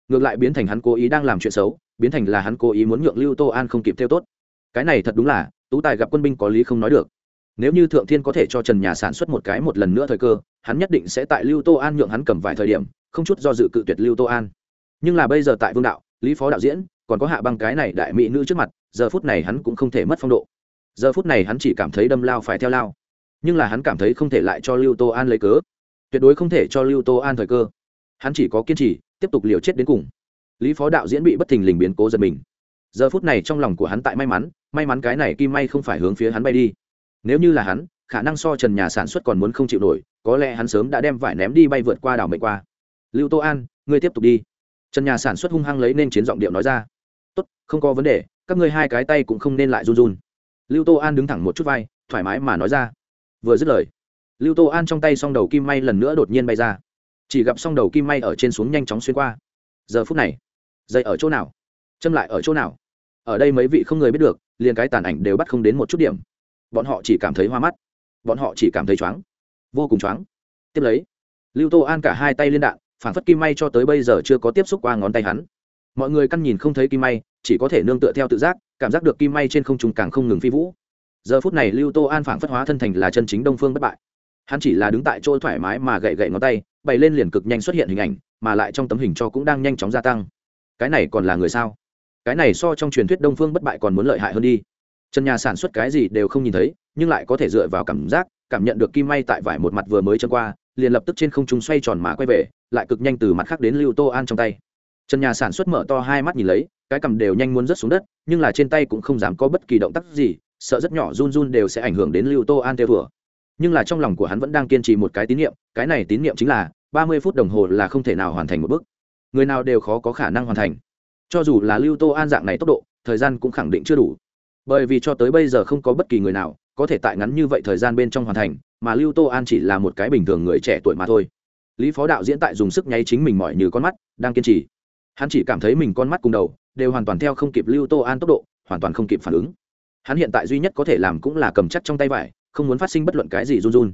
Ngược lại biến thành hắn cố ý đang làm chuyện xấu, biến thành là hắn cố ý muốn nhượng lưu tô an không kịp theo tốt. Cái này thật đúng là, tú tài gặp quân binh có lý không nói được. Nếu như thượng thiên có thể cho trần nhà sản xuất một cái một lần nữa thời cơ, hắn nhất định sẽ tại lưu tô an nhượng hắn cầm vài thời điểm, không chút do dự cự tuyệt lưu tô an. Nhưng là bây giờ tại vương đạo, lý phó đạo diễn, còn có hạ băng cái này đại mỹ nữ trước mặt, giờ phút này hắn cũng không thể mất phong độ giờ phút này hắn chỉ cảm thấy đâm lao phải theo lao. Nhưng là hắn cảm thấy không thể lại cho lưu tô an lấy cớ. Tuyệt đối không thể cho lưu tô an thời cơ. Hắn chỉ có kiên trì, tiếp tục liều chết đến cùng. Lý phó đạo diễn bị bất thình lình biến cố giật mình. Giờ phút này trong lòng của hắn tại may mắn may mắn cái này kim may không phải hướng phía hắn bay đi. Nếu như là hắn, khả năng so trần nhà sản xuất còn muốn không chịu nổi, có lẽ hắn sớm đã đem vải ném đi bay vượt qua đảo mệnh qua. Lưu tô an, ngươi tiếp tục đi. Trần nhà sản xuất hung hăng lấy nên chiến giọng điệu nói ra. Tốt, không có vấn đề, các ngươi hai cái tay cũng không nên lại run run lưu tô an đứng thẳng một chút vai, thoải mái mà nói ra. Vừa dứt lời, lưu tô an trong tay s o n g đầu kim may lần nữa đột nhiên bay ra. Chỉ gặp s o n g đầu kim may ở trên xuống nhanh chóng xuyên qua. Giờ phút này, dây ở chỗ nào? Châm lại ở chỗ nào? Ở đây mấy vị không người biết được, liền cái tàn ảnh đều bắt không đến một chút điểm. Bọn họ chỉ cảm thấy hoa mắt. Bọn họ chỉ cảm thấy choáng. Vô cùng choáng. Tiếp lấy, lưu tô an cả hai tay liên đạn, phản phất kim may cho tới bây giờ chưa có tiếp xúc qua ngón tay hắn. Mọi người căn nhìn không thấy kim may, chỉ có thể nương tựa theo tự giác cảm giác được kim may trên không trung càng không ngừng phi vũ. Giờ phút này lưu tô an phảng phất hóa thân thành là chân chính đông phương bất bại. Hắn chỉ là đứng tại chỗ thoải mái mà gậy gậy ngón tay, bày lên liền cực nhanh xuất hiện hình ảnh, mà lại trong tấm hình cho cũng đang nhanh chóng gia tăng. Cái này còn là người sao? Cái này so trong truyền thuyết đông phương bất bại còn muốn lợi hại hơn đi. Trần nhà sản xuất cái gì đều không nhìn thấy, nhưng lại có thể dựa vào cảm giác, cảm nhận được kim may tại vải một mặt vừa mới chân qua, liền lập tức trên không trung xoay tròn mà quay về, lại cực nhanh từ mặt khác đến lưu tô an trong tay. Trần nhà sản xuất mở to hai mắt nhìn lấy cái cầm đều nhanh muốn rớt xuống đất, nhưng là trên tay cũng không dám có bất kỳ động tác gì, sợ rất nhỏ run run đều sẽ ảnh hưởng đến lưu tô an theo vừa. Nhưng là trong lòng của hắn vẫn đang kiên trì một cái tín nhiệm cái này tín nhiệm chính là ba mươi phút đồng hồ là không thể nào hoàn thành một bước. Người nào đều khó có khả năng hoàn thành. Cho dù là lưu tô an dạng này tốc độ, thời gian cũng khẳng định chưa đủ. Bởi vì cho tới bây giờ không có bất kỳ người nào có thể tại ngắn như vậy thời gian bên trong hoàn thành, mà lưu tô an chỉ là một cái bình thường người trẻ tuổi mà thôi. Lý phó đạo diễn tại dùng sức nháy chính mình mỏi như con mắt, đang kiên trì. Hắn chỉ cảm thấy mình con mắt cùng đầu đều hoàn toàn theo không kịp lưu tô an tốc độ, hoàn toàn không kịp phản ứng. Hắn hiện tại duy nhất có thể làm cũng là cầm chắc trong tay vải, không muốn phát sinh bất luận cái gì run run.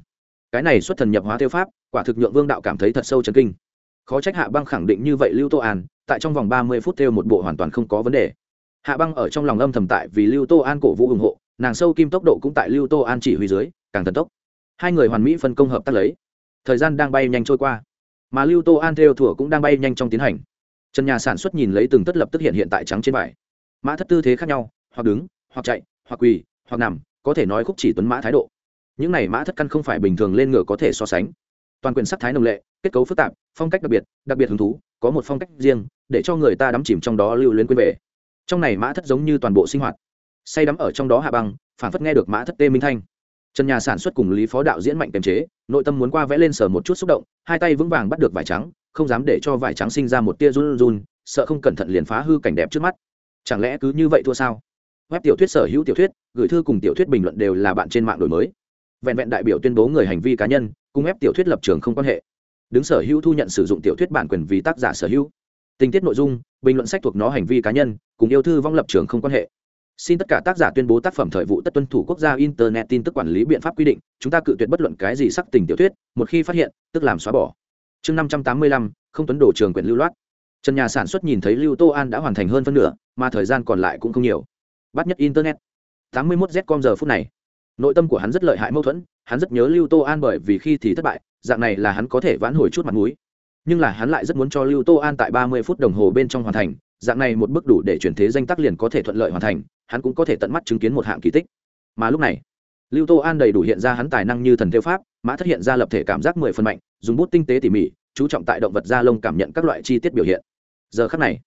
Cái này xuất thần nhập hóa theo pháp, quả thực nhượng vương đạo cảm thấy thật sâu chấn kinh. Khó trách hạ băng khẳng định như vậy lưu tô an, tại trong vòng ba mươi phút theo một bộ hoàn toàn không có vấn đề. Hạ băng ở trong lòng âm thầm tại vì lưu tô an cổ vũ ủng hộ, nàng sâu kim tốc độ cũng tại lưu tô an chỉ huy dưới, càng thần tốc. Hai người hoàn mỹ phân công hợp tác lấy. Thời gian đang bay nhanh trôi qua, mà lưu tô an theo thủa cũng đang bay nhanh trong tiến hành trần nhà sản xuất nhìn lấy từng tất lập tức hiện hiện tại trắng trên vải. Mã thất tư thế khác nhau, hoặc đứng, hoặc chạy, hoặc quỳ, hoặc nằm, có thể nói khúc chỉ tuấn mã thái độ. Những này mã thất căn không phải bình thường lên ngựa có thể so sánh. Toàn quyền sắc thái nồng lệ, kết cấu phức tạp, phong cách đặc biệt đặc biệt hứng thú, có một phong cách riêng, để cho người ta đắm chìm trong đó lưu luyến quên về. Trong này mã thất giống như toàn bộ sinh hoạt. Say đắm ở trong đó hạ băng phản phất nghe được mã thất tê minh thanh trần nhà sản xuất cùng lý phó đạo diễn mạnh kiềm chế, nội tâm muốn qua vẽ lên sở một chút xúc động, hai tay vững vàng bắt được vải trắng, không dám để cho vải trắng sinh ra một tia run run, sợ không cẩn thận liền phá hư cảnh đẹp trước mắt. Chẳng lẽ cứ như vậy thua sao? Web tiểu thuyết sở hữu tiểu thuyết, gửi thư cùng tiểu thuyết bình luận đều là bạn trên mạng đổi mới. Vẹn vẹn đại biểu tuyên bố người hành vi cá nhân, cùng ép tiểu thuyết lập trường không quan hệ. Đứng sở hữu thu nhận sử dụng tiểu thuyết bản quyền vì tác giả sở hữu. Tình tiết nội dung, bình luận sách thuộc nó hành vi cá nhân, cùng yêu thư vong lập trường không quan hệ xin tất cả tác giả tuyên bố tác phẩm thời vụ tất tuân thủ quốc gia internet tin tức quản lý biện pháp quy định, chúng ta cự tuyệt bất luận cái gì sắc tình tiểu thuyết, một khi phát hiện, tức làm xóa bỏ. Chương năm trăm tám mươi lăm, không tuấn đổ trường quyền lưu loát. Trần nhà sản xuất nhìn thấy lưu tô an đã hoàn thành hơn phân nửa, mà thời gian còn lại cũng không nhiều. Bắt nhất internet. tám mươi mốt z com giờ phút này. Nội tâm của hắn rất lợi hại mâu thuẫn, hắn rất nhớ lưu tô an bởi vì khi thì thất bại, dạng này là hắn có thể vãn hồi chút mặt m ũ i nhưng là hắn lại rất muốn cho lưu tô an tại ba mươi phút đồng hồ bên trong hoàn thành dạng này một bước đủ để chuyển thế danh tác liền có thể thuận lợi hoàn thành, hắn cũng có thể tận mắt chứng kiến một hạng kỳ tích. Mà lúc này, lưu tô an đầy đủ hiện ra hắn tài năng như thần theo pháp, mã thất hiện ra lập thể cảm giác mười phần mạnh, dùng bút tinh tế tỉ mỉ, chú trọng tại động vật da lông cảm nhận các loại chi tiết biểu hiện. Giờ khắc này,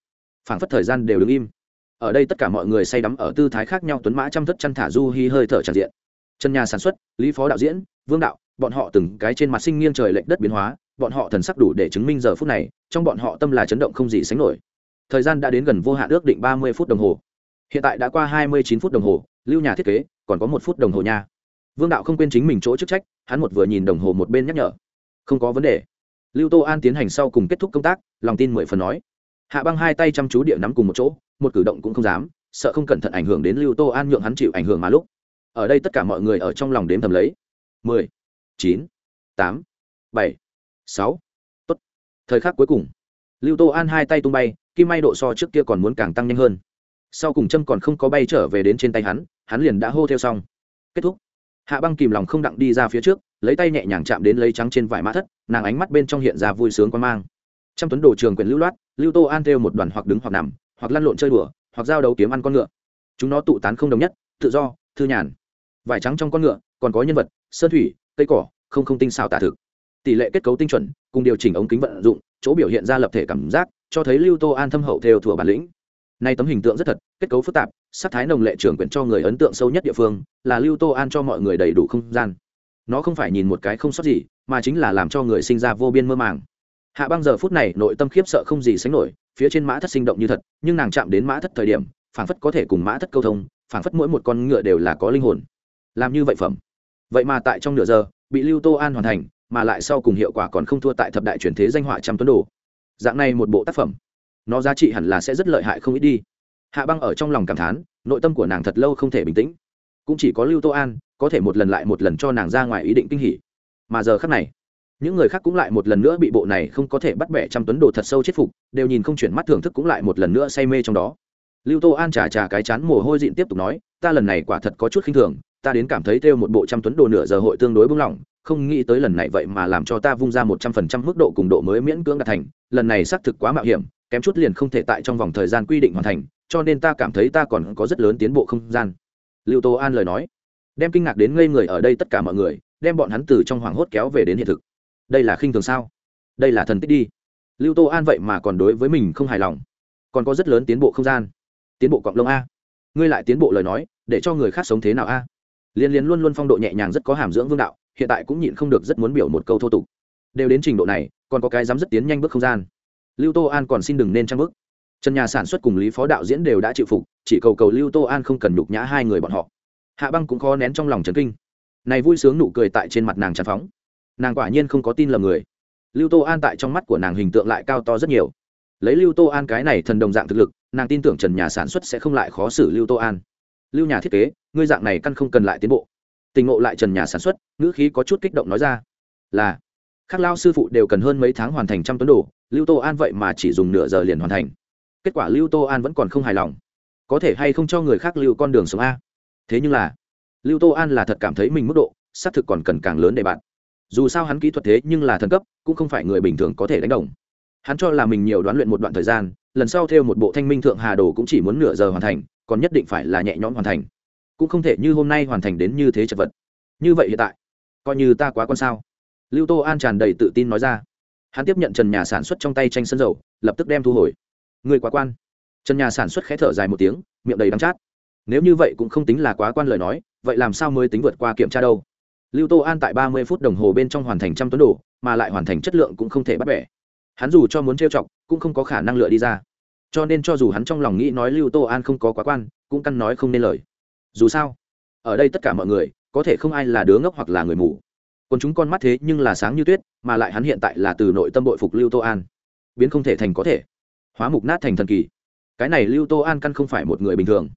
phảng phất thời gian đều đứng im. Ở đây tất cả mọi người say đắm ở tư thái khác nhau tuấn mã chăm thất chăn thả du hi hơi thở tràn diện. Chân nhà sản xuất, lý phó đạo diễn, vương đạo, bọn họ từng cái trên mặt sinh nghiêng trời lệch đất biến hóa, bọn họ thần sắc đủ để chứng minh giờ phút này, trong bọn họ tâm là chấn động không gì sánh nổi thời gian đã đến gần vô hạn ước định ba mươi phút đồng hồ. Hiện tại đã qua hai mươi chín phút đồng hồ, lưu nhà thiết kế, còn có một phút đồng hồ nha. Vương đạo không quên chính mình chỗ chức trách, hắn một vừa nhìn đồng hồ một bên nhắc nhở. Không có vấn đề. Lưu tô an tiến hành sau cùng kết thúc công tác, lòng tin mười phần nói. Hạ băng hai tay chăm chú địa nắm cùng một chỗ, một cử động cũng không dám, sợ không cẩn thận ảnh hưởng đến lưu tô an nhượng hắn chịu ảnh hưởng mà lúc. Ở đây tất cả mọi người ở trong lòng đếm thầm lấy. mười, chín, tám, bảy, sáu. Tốt. Thời khắc cuối cùng. Lưu tô an hai tay tung bay kim may độ so trước kia còn muốn càng tăng nhanh hơn. Sau cùng châm còn không có bay trở về đến trên tay hắn hắn liền đã hô theo xong. Kết thúc. Hạ băng kìm lòng không đặng đi ra phía trước, lấy tay nhẹ nhàng chạm đến lấy trắng trên vải mã thất, nàng ánh mắt bên trong hiện ra vui sướng quan mang. Trong tuấn đồ trường quyền lưu loát, lưu tô an theo một đoàn hoặc đứng hoặc nằm, hoặc lăn lộn chơi đùa, hoặc giao đấu kiếm ăn con ngựa. Chúng nó tụ tán không đồng nhất, tự do, thư nhàn. Vải trắng trong con ngựa, còn có nhân vật, sơn thủy, cây cỏ, không không tinh xảo tả thực. Tỷ lệ kết cấu tinh chuẩn, cùng điều chỉnh ống kính vận dụng chỗ biểu hiện ra lập thể cảm giác, cho thấy lưu tô an thâm hậu theo thừa bản lĩnh. Nay tấm hình tượng rất thật, kết cấu phức tạp, sắc thái nồng lệ trưởng quyển cho người ấn tượng sâu nhất địa phương, là lưu tô an cho mọi người đầy đủ không gian. Nó không phải nhìn một cái không sót gì, mà chính là làm cho người sinh ra vô biên mơ màng. Hạ băng giờ phút này, nội tâm khiếp sợ không gì sánh nổi, phía trên mã thất sinh động như thật, nhưng nàng chạm đến mã thất thời điểm, phảng phất có thể cùng mã thất câu thông, phảng phất mỗi một con ngựa đều là có linh hồn. Làm như vậy phẩm. Vậy mà tại trong nửa giờ, bị lưu tô an hoàn thành mà lại sau cùng hiệu quả còn không thua tại thập đại truyền thế danh họa trăm tuấn đồ. Dạng này một bộ tác phẩm, nó giá trị hẳn là sẽ rất lợi hại không ít đi. Hạ băng ở trong lòng cảm thán, nội tâm của nàng thật lâu không thể bình tĩnh. Cũng chỉ có lưu tô an, có thể một lần lại một lần cho nàng ra ngoài ý định kinh hỉ. Mà giờ khắc này, những người khác cũng lại một lần nữa bị bộ này không có thể bắt bẻ trăm tuấn đồ thật sâu chết phục, đều nhìn không chuyển mắt thưởng thức cũng lại một lần nữa say mê trong đó. Lưu tô an trà trà cái chán mồ hôi dịn tiếp tục nói, ta lần này quả thật có chút khinh thường, ta đến cảm thấy theo một bộ trăm tuấn đồ nửa giờ hội tương đối bung lỏng không nghĩ tới lần này vậy mà làm cho ta vung ra một trăm phần trăm mức độ cùng độ mới miễn cưỡng đạt thành, lần này xác thực quá mạo hiểm, kém chút liền không thể tại trong vòng thời gian quy định hoàn thành, cho nên ta cảm thấy ta còn có rất lớn tiến bộ không gian. Lưu tô an lời nói, đem kinh ngạc đến ngây người ở đây tất cả mọi người, đem bọn hắn từ trong hoảng hốt kéo về đến hiện thực. Đây là khinh thường sao? Đây là thần tích đi. Lưu tô an vậy mà còn đối với mình không hài lòng. Còn có rất lớn tiến bộ không gian. Tiến bộ cộng lông a. Ngươi lại tiến bộ lời nói, để cho người khác sống thế nào a? Liên liên luôn luôn phong độ nhẹ nhàng rất có hàm dưỡng vương đạo hiện tại cũng nhịn không được rất muốn biểu một câu thô tục. Đều đến trình độ này, còn có cái dám rất tiến nhanh bước không gian. Lưu tô an còn xin đừng nên trang bước. trần nhà sản xuất cùng lý phó đạo diễn đều đã chịu phục, chỉ cầu cầu lưu tô an không cần nhục nhã hai người bọn họ. Hạ băng cũng khó nén trong lòng trấn kinh. Này vui sướng nụ cười tại trên mặt nàng tràn phóng. Nàng quả nhiên không có tin lầm người. Lưu tô an tại trong mắt của nàng hình tượng lại cao to rất nhiều. Lấy lưu tô an cái này thần đồng dạng thực lực, nàng tin tưởng trần nhà sản xuất sẽ không lại khó xử lưu tô an. Lưu nhà thiết kế, ngươi dạng này căn không cần lại tiến bộ tình ngộ lại trần nhà sản xuất, ngữ khí có chút kích động nói ra. Là, khác lao sư phụ đều cần hơn mấy tháng hoàn thành trăm tuấn đồ, lưu tô an vậy mà chỉ dùng nửa giờ liền hoàn thành. Kết quả lưu tô an vẫn còn không hài lòng. Có thể hay không cho người khác lưu con đường sống a? Thế nhưng là, lưu tô an là thật cảm thấy mình mức độ, xác thực còn cần càng lớn để bạn. Dù sao hắn kỹ thuật thế nhưng là thần cấp, cũng không phải người bình thường có thể đánh đồng. Hắn cho là mình nhiều đoán luyện một đoạn thời gian, lần sau theo một bộ thanh minh thượng hà đồ cũng chỉ muốn nửa giờ hoàn thành, còn nhất định phải là nhẹ nhõm hoàn thành cũng không thể như hôm nay hoàn thành đến như thế chật vật. Như vậy hiện tại, coi như ta quá con sao? Lưu tô an tràn đầy tự tin nói ra. Hắn tiếp nhận trần nhà sản xuất trong tay tranh sân dầu, lập tức đem thu hồi. Người quá quan. Trần nhà sản xuất khé thở dài một tiếng, miệng đầy đắng chát. Nếu như vậy cũng không tính là quá quan lời nói, vậy làm sao mới tính vượt qua kiểm tra đâu? Lưu tô an tại ba mươi phút đồng hồ bên trong hoàn thành trăm tuấn đồ, mà lại hoàn thành chất lượng cũng không thể bắt bẻ. Hắn dù cho muốn trêu chọc, cũng không có khả năng lựa đi ra. Cho nên cho dù hắn trong lòng nghĩ nói lưu tô an không có quá quan, cũng căn nói không nên lời dù sao, ở đây tất cả mọi người, có thể không ai là đứa ngốc hoặc là người mù. Còn chúng con mắt thế nhưng là sáng như tuyết, mà lại hắn hiện tại là từ nội tâm bội phục lưu tô an. Biến không thể thành có thể. Hóa mục nát thành thần kỳ. Cái này lưu tô an căn không phải một người bình thường.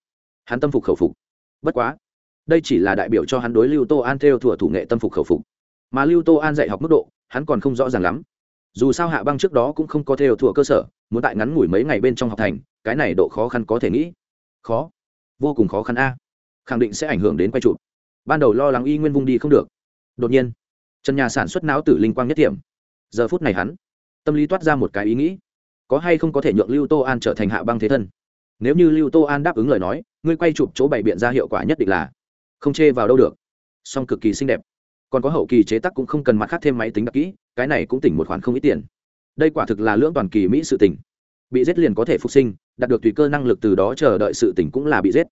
Hắn tâm phục khẩu phục. Bất quá, đây chỉ là đại biểu cho hắn đối lưu tô an theo thủa thủ nghệ tâm phục khẩu phục. Mà lưu tô an dạy học mức độ, hắn còn không rõ ràng lắm. Dù sao hạ băng trước đó cũng không có theo thủa cơ sở, muốn tại ngắn ngủi mấy ngày bên trong học thành, cái này độ khó khăn có thể nghĩ. Khó. Vô cùng khó khăn a khẳng định sẽ ảnh hưởng đến quay chụp. Ban đầu lo lắng y nguyên vung đi không được. Đột nhiên trần nhà sản xuất não tử linh quang nhất điểm giờ phút này hắn, tâm lý toát ra một cái ý nghĩ. Có hay không có thể nhượng lưu tô an trở thành hạ băng thế thân? Nếu như lưu tô an đáp ứng lời nói, ngươi quay chụp chỗ bày biện ra hiệu quả nhất định là không chê vào đâu được. Song cực kỳ xinh đẹp. Còn có hậu kỳ chế tác cũng không cần mặt khác thêm máy tính đặc kỹ, cái này cũng tỉnh một khoản không ít tiền. Đây quả thực là lưỡng toàn kỳ mỹ sự tỉnh. Bị giết liền có thể phục sinh, đạt được tùy cơ năng lực từ đó chờ đợi sự tỉnh cũng là bị giết.